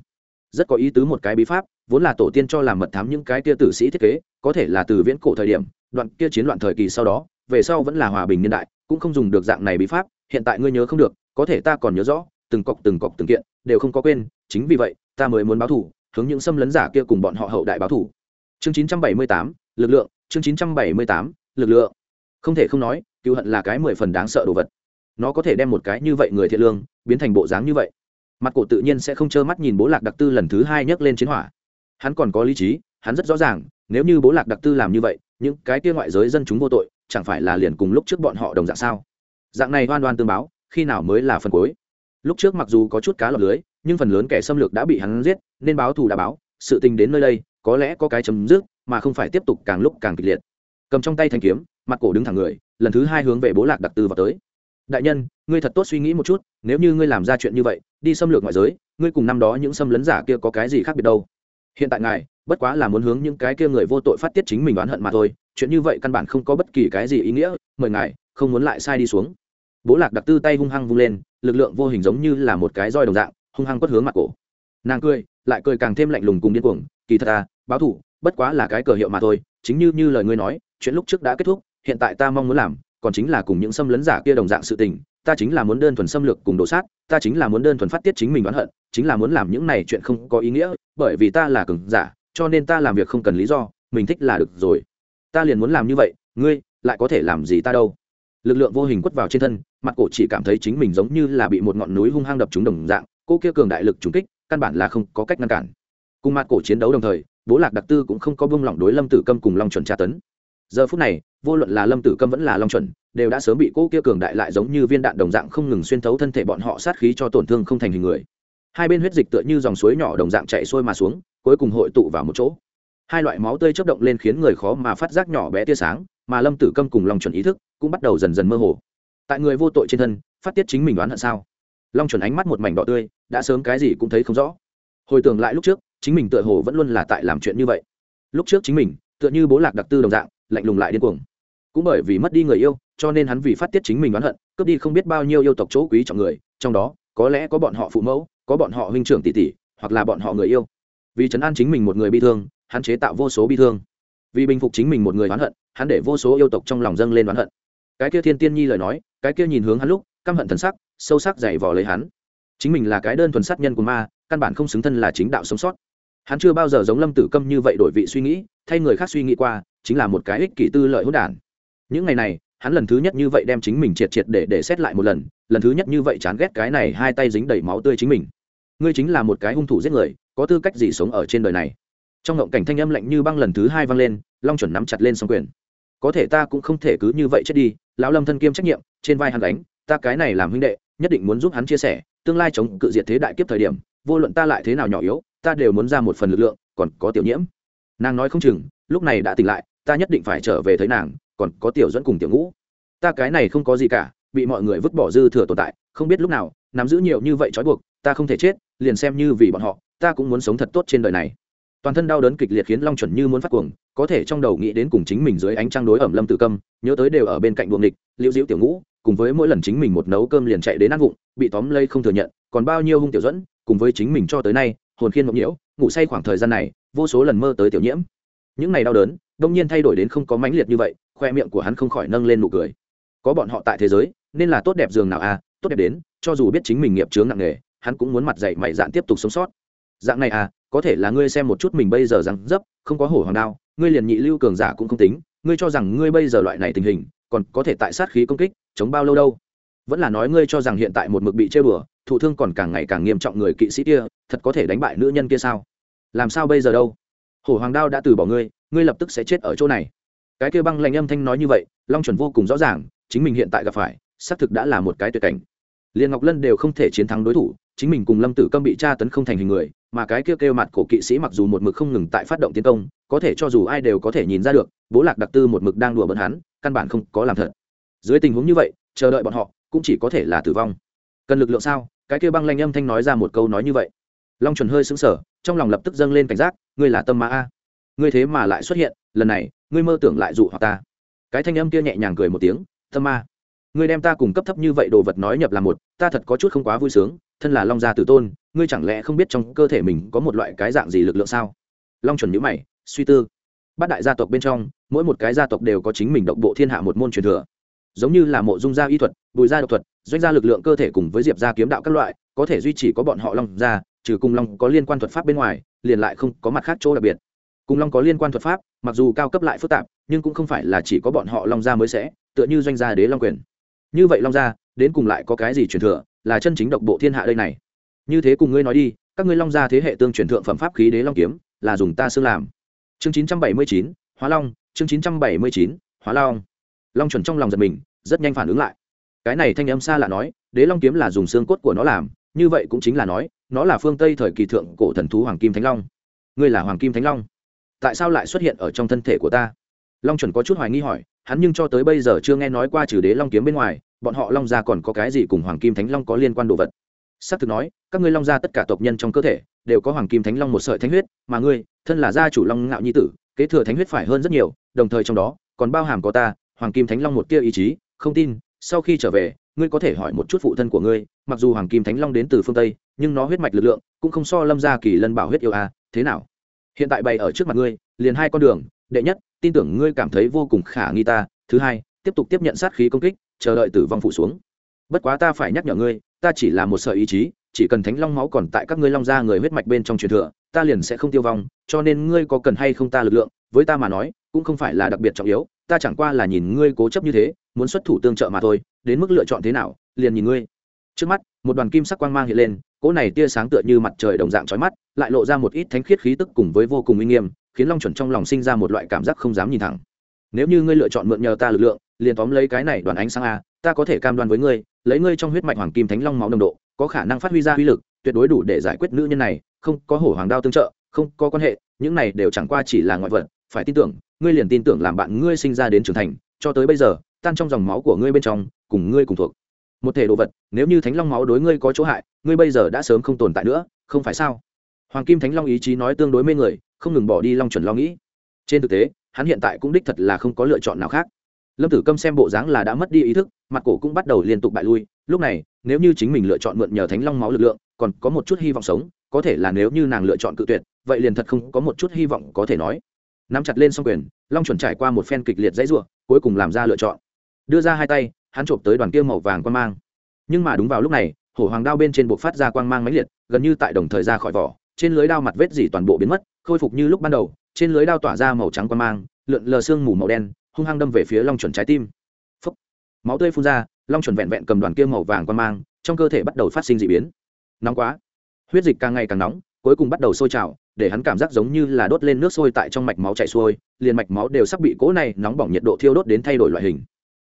Rất có ý tứ một cái bí pháp, vốn là tổ tiên cho làm mật thám những cái kia tử sĩ thiết kế, có thể là từ viễn cổ thời điểm, đoạn kia chiến loạn thời kỳ sau đó về sau vẫn là hòa bình niên đại cũng không dùng được dạng này bí pháp hiện tại ngươi nhớ không được có thể ta còn nhớ rõ từng cọc từng cọc từng kiện đều không có quên chính vì vậy ta mới muốn báo thủ hướng những xâm lấn giả kia cùng bọn họ hậu đại báo thủ. Chương 978, lực lượng chương 978, lực lượng. Không thể không nói cựu hận là cái mười phần đáng sợ đồ vật. Nó có thể đem một cái như vậy người thiện lương biến thành bộ dáng như vậy. Mặt cổ tự nhiên sẽ không trơ mắt nhìn bố lạc đặc tư lần thứ hai nhấc lên chiến hỏa. Hắn còn có lý trí hắn rất rõ ràng nếu như bố lạc đặc tư làm như vậy những cái kia ngoại giới dân chúng vô tội chẳng phải là liền cùng lúc trước bọn họ đồng dạng sao? Dạng này oan oan tương báo, khi nào mới là phần cuối? Lúc trước mặc dù có chút cá lọc lưới, nhưng phần lớn kẻ xâm lược đã bị hắn giết, nên báo thù đã báo, sự tình đến nơi đây, có lẽ có cái chấm dứt, mà không phải tiếp tục càng lúc càng kịch liệt. Cầm trong tay thanh kiếm, mặt cổ đứng thẳng người, lần thứ hai hướng về bố lạc đặc tư vào tới. Đại nhân, ngươi thật tốt suy nghĩ một chút, nếu như ngươi làm ra chuyện như vậy, đi xâm lược ngoại giới, ngươi cùng năm đó những xâm lấn giả kia có cái gì khác biệt đâu? Hiện tại ngài bất quá là muốn hướng những cái kia người vô tội phát tiết chính mình oán hận mà thôi, chuyện như vậy căn bản không có bất kỳ cái gì ý nghĩa, mời ngài, không muốn lại sai đi xuống. Bố lạc đặc tư tay hung hăng vung lên, lực lượng vô hình giống như là một cái roi đồng dạng, hung hăng quất hướng mặt cổ. Nàng cười, lại cười càng thêm lạnh lùng cùng điên cuồng, kỳ thật à báo thủ, bất quá là cái cờ hiệu mà thôi, chính như như lời ngươi nói, chuyện lúc trước đã kết thúc, hiện tại ta mong muốn làm, còn chính là cùng những xâm lấn giả kia đồng dạng sự tình, ta chính là muốn đơn thuần xâm lược cùng đổ sát, ta chính là muốn đơn thuần phát tiết chính mình oán hận, chính là muốn làm những này chuyện không có ý nghĩa, bởi vì ta là cường giả cho nên ta làm việc không cần lý do, mình thích là được rồi. Ta liền muốn làm như vậy, ngươi lại có thể làm gì ta đâu? Lực lượng vô hình quất vào trên thân, mặt cổ chỉ cảm thấy chính mình giống như là bị một ngọn núi hung hăng đập trúng đồng dạng, cô kia cường đại lực trúng kích, căn bản là không có cách ngăn cản. Cùng mặt cổ chiến đấu đồng thời, bố lạc đặc tư cũng không có bông lỏng đối lâm tử câm cùng long chuẩn tra tấn. Giờ phút này, vô luận là lâm tử câm vẫn là long chuẩn, đều đã sớm bị cô kia cường đại lại giống như viên đạn đồng dạng không ngừng xuyên thấu thân thể bọn họ sát khí cho tổn thương không thành hình người. Hai bên huyết dịch tựa như dòng suối nhỏ đồng dạng chạy xuôi mà xuống cuối cùng hội tụ vào một chỗ. Hai loại máu tươi chớp động lên khiến người khó mà phát giác nhỏ bé tia sáng, mà lâm tử câm cùng long chuẩn ý thức cũng bắt đầu dần dần mơ hồ. Tại người vô tội trên thân, phát tiết chính mình đoán hận sao? Long chuẩn ánh mắt một mảnh đỏ tươi, đã sớm cái gì cũng thấy không rõ. Hồi tưởng lại lúc trước, chính mình tựa hồ vẫn luôn là tại làm chuyện như vậy. Lúc trước chính mình, tựa như bố lạc đặc tư đồng dạng, lạnh lùng lại điên cuồng. Cũng bởi vì mất đi người yêu, cho nên hắn vì phát tiết chính mình oán hận, cướp đi không biết bao nhiêu yêu tộc chỗ quý trọng người, trong đó, có lẽ có bọn họ phụ mẫu, có bọn họ huynh trưởng tỷ tỷ, hoặc là bọn họ người yêu vì chấn an chính mình một người bi thương, hắn chế tạo vô số bi thương. Vì bình phục chính mình một người oán hận, hắn để vô số yêu tộc trong lòng dâng lên oán hận. Cái kia thiên tiên nhi lời nói, cái kia nhìn hướng hắn lúc, căm hận thần sắc, sâu sắc dày vò lấy hắn. Chính mình là cái đơn thuần sát nhân của ma, căn bản không xứng thân là chính đạo sống sót. Hắn chưa bao giờ giống lâm tử câm như vậy đổi vị suy nghĩ, thay người khác suy nghĩ qua, chính là một cái ích kỷ tư lợi hỗn đản. Những ngày này, hắn lần thứ nhất như vậy đem chính mình triệt triệt để để xét lại một lần lần thứ nhất như vậy chán ghét cái này hai tay dính đầy máu tươi chính mình. Ngươi chính là một cái hung thủ giết người có tư cách gì sống ở trên đời này? Trong ngộng cảnh thanh âm lạnh như băng lần thứ hai vang lên, long chuẩn nắm chặt lên xong quyền. Có thể ta cũng không thể cứ như vậy chết đi, lão lâm thân kiêm trách nhiệm, trên vai hắn đánh ta cái này làm huynh đệ, nhất định muốn giúp hắn chia sẻ, tương lai chống cự diệt thế đại kiếp thời điểm, vô luận ta lại thế nào nhỏ yếu, ta đều muốn ra một phần lực lượng, còn có tiểu nhiễm. Nàng nói không chừng, lúc này đã tỉnh lại, ta nhất định phải trở về thấy nàng, còn có tiểu dẫn cùng tiểu ngũ. Ta cái này không có gì cả, bị mọi người vứt bỏ dư thừa tồn tại, không biết lúc nào, nắm giữ nhiều như vậy trói buộc, ta không thể chết, liền xem như vì bọn họ ta cũng muốn sống thật tốt trên đời này. Toàn thân đau đớn kịch liệt khiến long chuẩn như muốn phát cuồng, có thể trong đầu nghĩ đến cùng chính mình dưới ánh trăng đối ẩm lâm tử câm, nhớ tới đều ở bên cạnh buồng địch liễu diễu tiểu ngũ, cùng với mỗi lần chính mình một nấu cơm liền chạy đến ăn vụng, bị tóm lây không thừa nhận, còn bao nhiêu hung tiểu dẫn cùng với chính mình cho tới nay, hồn khiên mộng nhiễu, ngủ say khoảng thời gian này, vô số lần mơ tới tiểu nhiễm. Những ngày đau đớn, đông nhiên thay đổi đến không có mãnh liệt như vậy, khoe miệng của hắn không khỏi nâng lên nụ cười. Có bọn họ tại thế giới, nên là tốt đẹp giường nào à tốt đẹp đến, cho dù biết chính mình nghiệp chướng nặng nề, hắn cũng muốn mặt dậy mày dạn tiếp tục sống sót dạng này à có thể là ngươi xem một chút mình bây giờ rằng dấp, không có hổ hoàng đao, ngươi liền nhị lưu cường giả cũng không tính, ngươi cho rằng ngươi bây giờ loại này tình hình, còn có thể tại sát khí công kích, chống bao lâu đâu? Vẫn là nói ngươi cho rằng hiện tại một mực bị chơi bừa, thụ thương còn càng ngày càng nghiêm trọng người kỵ sĩ kia, thật có thể đánh bại nữ nhân kia sao? Làm sao bây giờ đâu? Hổ hoàng đao đã từ bỏ ngươi ngươi lập tức sẽ chết ở chỗ này. Cái kia băng lạnh âm thanh nói như vậy, long chuẩn vô cùng rõ ràng, chính mình hiện tại gặp phải, xác thực đã là một cái tuyệt cảnh. Liền ngọc lân đều không thể chiến thắng đối thủ, chính mình cùng lâm tử câm bị tra tấn không thành hình người mà cái kia kêu, kêu mặt cổ kỵ sĩ mặc dù một mực không ngừng tại phát động tiến công có thể cho dù ai đều có thể nhìn ra được bố lạc đặc tư một mực đang đùa bận hắn căn bản không có làm thật. Dưới tình huống như vậy chờ đợi bọn họ cũng chỉ có thể là tử vong. Cần lực lượng sao? Cái kia băng lanh âm thanh nói ra một câu nói như vậy. Long chuẩn hơi sững sờ trong lòng lập tức dâng lên cảnh giác ngươi là tâm ma a. Ngươi thế mà lại xuất hiện lần này ngươi mơ tưởng lại dụ hoặc ta. Cái thanh âm kia nhẹ nhàng cười một tiếng tâm ma ngươi đem ta cùng cấp thấp như vậy đồ vật nói nhập là một, ta thật có chút không quá vui sướng, thân là long gia tử tôn, ngươi chẳng lẽ không biết trong cơ thể mình có một loại cái dạng gì lực lượng sao? Long chuẩn nhữ mày, suy tư. Bát đại gia tộc bên trong, mỗi một cái gia tộc đều có chính mình động bộ thiên hạ một môn truyền thừa. Giống như là mộ dung gia y thuật, bùi gia độc thuật, doanh gia lực lượng cơ thể cùng với diệp gia kiếm đạo các loại, có thể duy trì có bọn họ long gia, trừ cùng long có liên quan thuật pháp bên ngoài, liền lại không có mặt khác chỗ đặc biệt. Cùng long có liên quan thuật pháp, mặc dù cao cấp lại phức tạp, nhưng cũng không phải là chỉ có bọn họ long gia mới sẽ, tựa như doanh gia đế long quyền như vậy long gia, đến cùng lại có cái gì truyền thừa, là chân chính độc bộ thiên hạ đây này? Như thế cùng ngươi nói đi, các ngươi long gia thế hệ tương truyền thượng phẩm pháp khí đế long kiếm, là dùng ta xương làm. Chương chín trăm bảy mươi chín, hóa long, chương chín trăm bảy mươi chín, hóa long. Long chuẩn trong lòng giật mình, rất nhanh phản ứng lại. Cái này thanh âm xa lạ nói, đế long kiếm là dùng xương cốt của nó làm, như vậy cũng chính là nói, nó là phương tây thời kỳ thượng cổ thần thú hoàng kim thánh long. Ngươi là hoàng kim thánh long. Tại sao lại xuất hiện ở trong thân thể của ta? Long chuẩn có chút hoài nghi hỏi, hắn nhưng cho tới bây giờ chưa nghe nói qua trừ đế long kiếm bên ngoài, bọn họ long gia còn có cái gì cùng hoàng kim thánh long có liên quan đồ vật. S ắ c thực nói, các ngươi long gia tất cả tộc nhân trong cơ thể, đều có hoàng kim thánh long một sợi thánh huyết, mà ngươi, thân là gia chủ long ngạo nhi tử, kế thừa thánh huyết phải hơn rất nhiều, đồng thời trong đó, còn bao hàm có ta, hoàng kim thánh long một tia ý chí, không tin, sau khi trở về, ngươi có thể hỏi một chút phụ thân của ngươi, mặc dù hoàng kim thánh long đến từ phương tây, nhưng nó huyết mạch lực lượng cũng không so lâm gia kỳ lân bảo huyết yêu a thế nào? Hiện tại bày ở trước mặt ngươi, liền hai con đường, đệ nhất tin tưởng ngươi cảm thấy vô cùng khả nghi ta. Thứ hai, tiếp tục tiếp nhận sát khí công kích, chờ đợi tử vong phụ xuống. Bất quá ta phải nhắc nhở ngươi, ta chỉ là một sợi ý chí, chỉ cần thánh long máu còn tại các ngươi long gia người huyết mạch bên trong truyền thừa, ta liền sẽ không tiêu vong, cho nên ngươi có cần hay không ta lực lượng, với ta mà nói, cũng không phải là đặc biệt trọng yếu, ta chẳng qua là nhìn ngươi cố chấp như thế, muốn xuất thủ tương trợ mà thôi, đến mức lựa chọn thế nào, liền nhìn ngươi. Trước mắt, một đoàn kim sắc quang mang hiện lên, cỗ này tia sáng tựa như mặt trời đồng dạng chói mắt, lại lộ ra một ít thánh khiết khí tức cùng với vô cùng uy nghiêm khiến long chuẩn trong lòng sinh ra một loại cảm giác không dám nhìn thẳng. Nếu như ngươi lựa chọn mượn nhờ ta lực lượng, liền tóm lấy cái này đoàn ánh sáng a, ta có thể cam đoan với ngươi, lấy ngươi trong huyết mạch hoàng kim thánh long máu nồng độ, có khả năng phát huy ra uy lực, tuyệt đối đủ để giải quyết nữ nhân này, không có hổ hoàng đao tương trợ, không có quan hệ, những này đều chẳng qua chỉ là ngoại vật, phải tin tưởng, ngươi liền tin tưởng làm bạn ngươi sinh ra đến trưởng thành, cho tới bây giờ, tan trong dòng máu của ngươi bên trong, cùng ngươi cùng thuộc. Một thể đồ vật, nếu như thánh long máu đối ngươi có chỗ hại, ngươi bây giờ đã sớm không tồn tại nữa, không phải sao? Hoàng kim thánh long ý chí nói tương đối mê người không ngừng bỏ đi long chuẩn lo nghĩ. Trên thực tế, hắn hiện tại cũng đích thật là không có lựa chọn nào khác. Lâm tử câm xem bộ dáng là đã mất đi ý thức, mặt cổ cũng bắt đầu liên tục bại lui. Lúc này, nếu như chính mình lựa chọn mượn nhờ thánh long máu lực lượng, còn có một chút hy vọng sống, có thể là nếu như nàng lựa chọn cự tuyệt, vậy liền thật không có một chút hy vọng có thể nói. Nắm chặt lên xong quyền, long chuẩn trải qua một phen kịch liệt dãy r u ộ cuối cùng làm ra lựa chọn. Đưa ra hai tay, hắn chộp tới đoàn kia màu vàng quan mang. Nhưng mà đúng vào lúc này, hổ hoàng đao bên trên buộc phát ra quang mang máy liệt, gần như tại đồng thời ra khỏi vỏ trên lưới đao mặt vết dỉ toàn bộ biến mất, khôi phục như lúc ban đầu, trên lưới đao tỏa ra màu trắng quan mang, lượn lờ sương mù màu đen, hung hăng đâm về phía long chuẩn trái tim. Phúc. máu tươi phun ra, long chuẩn vẹn vẹn cầm đoàn kia màu vàng quan mang, trong cơ thể bắt đầu phát sinh d ị biến. Nóng quá. Huyết dịch càng ngày càng nóng, cuối cùng bắt đầu sôi trào, để hắn cảm giác giống như là đốt lên nước sôi tại trong mạch máu chảy xuôi, liền mạch máu đều sắp bị cỗ này nóng bỏng nhiệt độ thiêu đốt đến thay đổi loại hình.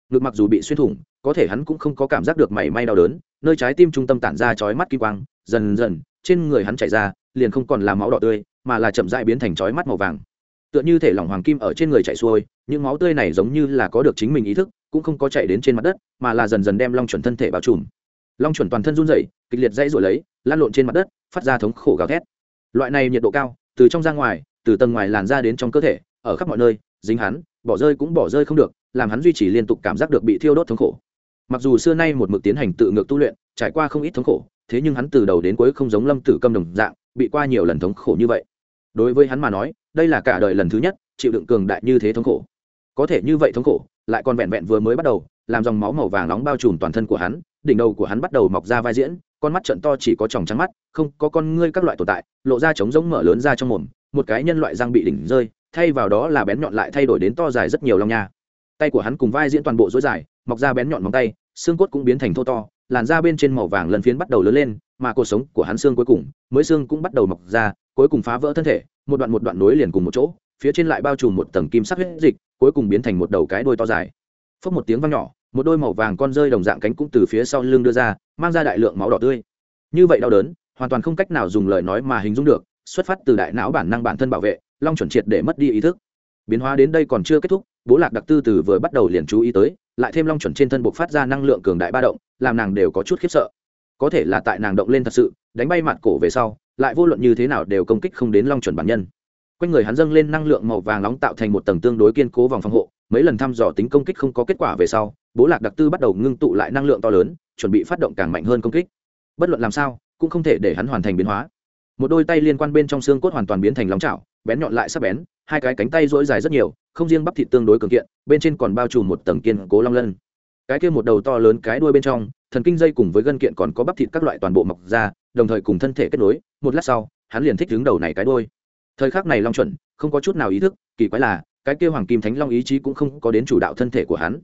Ngực mặc dù bị xuyên thủng, có thể hắn cũng không có cảm giác được mảy may đau đớn, nơi trái tim trung tâm tản ra chói mắt kim quang, dần dần trên người hắn chảy ra, liền không còn là máu đỏ tươi, mà là chậm dại biến thành chói mắt màu vàng. Tựa như thể lỏng hoàng kim ở trên người chảy xuôi, những máu tươi này giống như là có được chính mình ý thức, cũng không có chạy đến trên mặt đất, mà là dần dần đem long chuẩn thân thể bao trùm. Long chuẩn toàn thân run rẩy, kịch liệt dãy rồi lấy lan lộn trên mặt đất, phát ra thống khổ gào thét. Loại này nhiệt độ cao, từ trong ra ngoài, từ tầng ngoài làn ra đến trong cơ thể, ở khắp mọi nơi, dính hắn, bỏ rơi cũng bỏ rơi không được, làm hắn duy trì liên tục cảm giác được bị thiêu đốt thống khổ. Mặc dù xưa nay một mực tiến hành tự ngược tu luyện, trải qua không ít thống khổ thế nhưng hắn từ đầu đến cuối không giống lâm tử câm đồng dạng, bị qua nhiều lần thống khổ như vậy. Đối với hắn mà nói, đây là cả đời lần thứ nhất chịu đựng cường đại như thế thống khổ. Có thể như vậy thống khổ, lại còn vẹn vẹn vừa mới bắt đầu, làm dòng máu màu vàng nóng bao trùm toàn thân của hắn, đỉnh đầu của hắn bắt đầu mọc ra vai diễn, con mắt trận to chỉ có tròng trắng mắt, không có con ngươi các loại tồn tại, lộ ra trống rỗng mở lớn ra trong mồm, một cái nhân loại răng bị đỉnh rơi, thay vào đó là bén nhọn lại thay đổi đến to dài rất nhiều long nha. Tay của hắn cùng vai diễn toàn bộ dối dài, mọc ra bén nhọn móng tay, xương cốt cũng biến thành thô to làn da bên trên màu vàng lần phiến bắt đầu lớn lên, mà cuộc sống của hắn xương cuối cùng, mới xương cũng bắt đầu mọc ra, cuối cùng phá vỡ thân thể, một đoạn một đoạn nối liền cùng một chỗ, phía trên lại bao trùm một tầng kim sắc huyết dịch, cuối cùng biến thành một đầu cái đôi to dài. Phốc một tiếng vang nhỏ, một đôi màu vàng con rơi đồng dạng cánh cũng từ phía sau lưng đưa ra, mang ra đại lượng máu đỏ tươi. Như vậy đau đớn, hoàn toàn không cách nào dùng lời nói mà hình dung được, xuất phát từ đại não bản năng bản thân bảo vệ, long chuẩn triệt để mất đi ý thức. Biến hóa đến đây còn chưa kết thúc, bố lạc đặc tư từ vừa bắt đầu liền chú ý tới lại thêm long chuẩn trên thân buộc phát ra năng lượng cường đại ba động, làm nàng đều có chút khiếp sợ. Có thể là tại nàng động lên thật sự, đánh bay mặt cổ về sau, lại vô luận như thế nào đều công kích không đến long chuẩn bản nhân. Quanh người hắn dâng lên năng lượng màu vàng nóng tạo thành một tầng tương đối kiên cố vòng phòng hộ, mấy lần thăm dò tính công kích không có kết quả về sau, bố lạc đặc tư bắt đầu ngưng tụ lại năng lượng to lớn, chuẩn bị phát động càng mạnh hơn công kích. Bất luận làm sao, cũng không thể để hắn hoàn thành biến hóa. Một đôi tay liên quan bên trong xương cốt hoàn toàn biến thành lóng chảo bén nhọn lại sắc bén, hai cái cánh tay rỗi dài rất nhiều, không riêng bắp thịt tương đối cường kiện, bên trên còn bao trùm một tầng kiên cố long lân. Cái kia một đầu to lớn cái đuôi bên trong, thần kinh dây cùng với gân kiện còn có bắp thịt các loại toàn bộ mọc ra, đồng thời cùng thân thể kết nối, một lát sau, hắn liền thích đứng đầu này cái đuôi. Thời khắc này long chuẩn không có chút nào ý thức, kỳ quái là, cái kia hoàng kim thánh long ý chí cũng không có đến chủ đạo thân thể của hắn.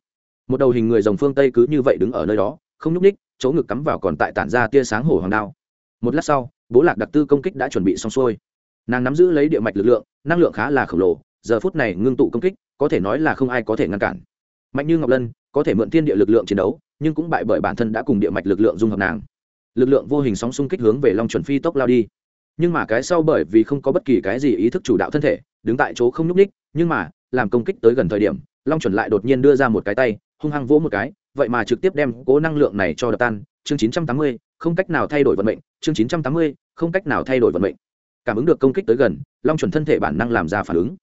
Một đầu hình người rồng phương tây cứ như vậy đứng ở nơi đó, không nhúc ních chỗ ngực cắm vào còn tại tản ra tia sáng hổ hoàng đao. Một lát sau, bố lạc đặc tư công kích đã chuẩn bị xong xuôi nàng nắm giữ lấy địa mạch lực lượng năng lượng khá là khổng lồ giờ phút này ngưng tụ công kích có thể nói là không ai có thể ngăn cản. Mạnh như ngọc lân có thể mượn thiên địa lực lượng chiến đấu nhưng cũng bại bởi bản thân đã cùng địa mạch lực lượng dung hợp nàng. Lực lượng vô hình sóng xung kích hướng về long chuẩn phi tốc lao đi. Nhưng mà cái sau bởi vì không có bất kỳ cái gì ý thức chủ đạo thân thể đứng tại chỗ không nhúc ních nhưng mà làm công kích tới gần thời điểm long chuẩn lại đột nhiên đưa ra một cái tay hung hăng vỗ một cái vậy mà trực tiếp đem cố năng lượng này cho đập tan. Chương 980, không cách nào thay đổi vận mệnh. Chương 980, không cách nào thay đổi vận mệnh cảm ứng được công kích tới gần, long chuẩn thân thể bản năng làm ra phản ứng.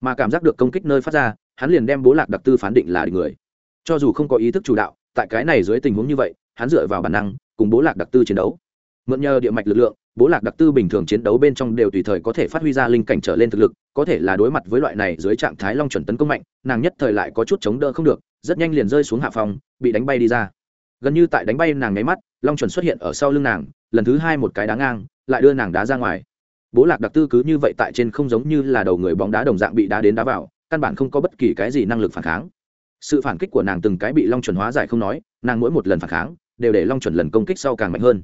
Mà cảm giác được công kích nơi phát ra, hắn liền đem bố lạc đặc tư phán định là người. Cho dù không có ý thức chủ đạo, tại cái này dưới tình huống như vậy, hắn dựa vào bản năng cùng bố lạc đặc tư chiến đấu. Mượn nhờ địa mạch lực lượng, bố lạc đặc tư bình thường chiến đấu bên trong đều tùy thời có thể phát huy ra linh cảnh trở lên thực lực, có thể là đối mặt với loại này dưới trạng thái long chuẩn tấn công mạnh, nàng nhất thời lại có chút chống đỡ không được, rất nhanh liền rơi xuống hạ phòng, bị đánh bay đi ra. Gần như tại đánh bay nàng nháy mắt, long chuẩn xuất hiện ở sau lưng nàng, lần thứ hai một cái đá ngang, lại đưa nàng đá ra ngoài bố lạc đặc tư cứ như vậy tại trên không giống như là đầu người bóng đá đồng dạng bị đá đến đá vào, căn bản không có bất kỳ cái gì năng lực phản kháng. Sự phản kích của nàng từng cái bị long chuẩn hóa giải không nói, nàng mỗi một lần phản kháng đều để long chuẩn lần công kích sau càng mạnh hơn.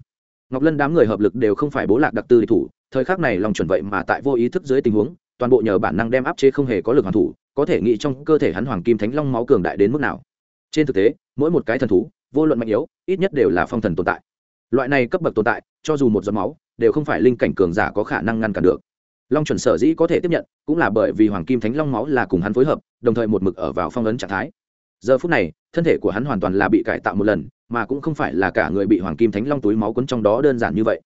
Ngọc lân đám người hợp lực đều không phải bố lạc đặc tư địch thủ, thời khắc này long chuẩn vậy mà tại vô ý thức dưới tình huống, toàn bộ nhờ bản năng đem áp chế không hề có lực hoàn thủ, có thể nghĩ trong cơ thể hắn hoàng kim thánh long máu cường đại đến mức nào. Trên thực tế, mỗi một cái thần thú, vô luận mạnh yếu, ít nhất đều là phong thần tồn tại. Loại này cấp bậc tồn tại, cho dù một giọt máu đều không phải linh cảnh cường giả có khả năng ngăn cản được. Long chuẩn sở dĩ có thể tiếp nhận, cũng là bởi vì hoàng kim thánh long máu là cùng hắn phối hợp, đồng thời một mực ở vào phong ấn trạng thái. Giờ phút này, thân thể của hắn hoàn toàn là bị cải tạo một lần, mà cũng không phải là cả người bị hoàng kim thánh long túi máu quấn trong đó đơn giản như vậy.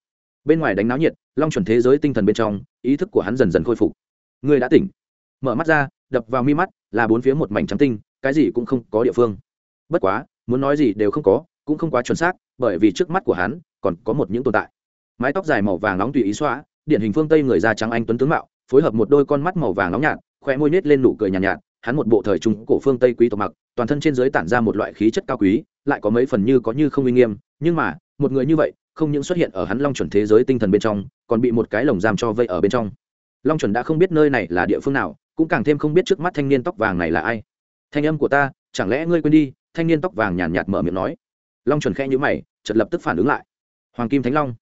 Bên ngoài đánh náo nhiệt, long chuẩn thế giới tinh thần bên trong, ý thức của hắn dần dần khôi phục. Người đã tỉnh. Mở mắt ra, đập vào mi mắt, là bốn phía một mảnh trắng tinh, cái gì cũng không có địa phương. Bất quá, muốn nói gì đều không có, cũng không quá chuẩn xác, bởi vì trước mắt của hắn, còn có một những tồn tại mái tóc dài màu vàng nóng tùy ý xóa điển hình phương tây người da trắng anh tuấn tướng mạo phối hợp một đôi con mắt màu vàng nóng nhạt khoe môi nết lên nụ cười nhàn nhạt, nhạt hắn một bộ thời trung cổ phương tây quý tộc mặc toàn thân trên dưới tản ra một loại khí chất cao quý lại có mấy phần như có như không uy nghiêm nhưng mà một người như vậy không những xuất hiện ở hắn long chuẩn thế giới tinh thần bên trong còn bị một cái lồng giam cho vây ở bên trong. Long chuẩn đã không biết nơi này là địa phương nào cũng càng thêm không biết trước mắt thanh niên tóc vàng này là ai. Thanh âm của ta chẳng lẽ ngươi quên đi? Thanh niên tóc vàng nhàn nhạt mở miệng nói. Long chuẩn khẽ nhữ mày chợt lập tức phản ứng lại. Hoàng kim thánh long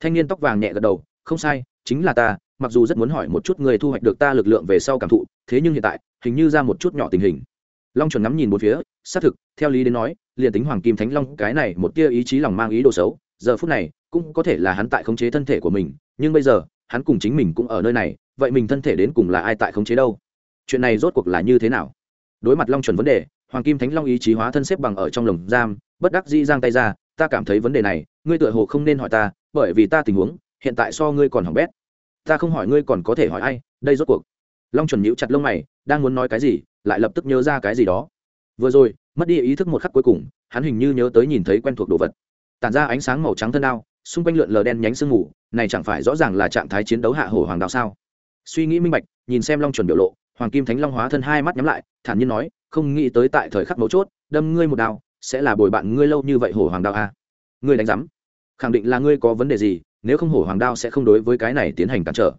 thanh niên tóc vàng nhẹ gật đầu, không sai, chính là ta, mặc dù rất muốn hỏi một chút người thu hoạch được ta lực lượng về sau cảm thụ, thế nhưng hiện tại, hình như ra một chút nhỏ tình hình. Long chuẩn ngắm nhìn một phía, xác thực, theo lý đến nói, liền tính hoàng kim thánh long cái này một tia ý chí lòng mang ý đồ xấu, giờ phút này, cũng có thể là hắn tại khống chế thân thể của mình, nhưng bây giờ, hắn cùng chính mình cũng ở nơi này, vậy mình thân thể đến cùng là ai tại khống chế đâu? Chuyện này rốt cuộc là như thế nào? Đối mặt long chuẩn vấn đề, hoàng kim thánh long ý chí hóa thân xếp bằng ở trong lồng giam, bất đắc dĩ giang tay ra, ta cảm thấy vấn đề này, ngươi tựa hồ không nên hỏi ta bởi vì ta tình huống, hiện tại so ngươi còn hỏng bét. Ta không hỏi ngươi còn có thể hỏi ai, đây rốt cuộc. Long chuẩn nhíu chặt lông mày, đang muốn nói cái gì, lại lập tức nhớ ra cái gì đó. Vừa rồi, mất đi ý thức một khắc cuối cùng, hắn hình như nhớ tới nhìn thấy quen thuộc đồ vật. Tản ra ánh sáng màu trắng thân đao, xung quanh lượn lờ đen nhánh sương mù, này chẳng phải rõ ràng là trạng thái chiến đấu hạ hổ hoàng đạo sao? Suy nghĩ minh bạch, nhìn xem long chuẩn biểu lộ, hoàng kim thánh long hóa thân hai mắt nhắm lại, thản nhiên nói, không nghĩ tới tại thời khắc mấu chốt, đâm ngươi một đao, sẽ là bồi bạn ngươi lâu như vậy hổ hoàng đạo a. Ngươi đánh giám khẳng định là ngươi có vấn đề gì, nếu không hổ hoàng đao sẽ không đối với cái này tiến hành cản trở.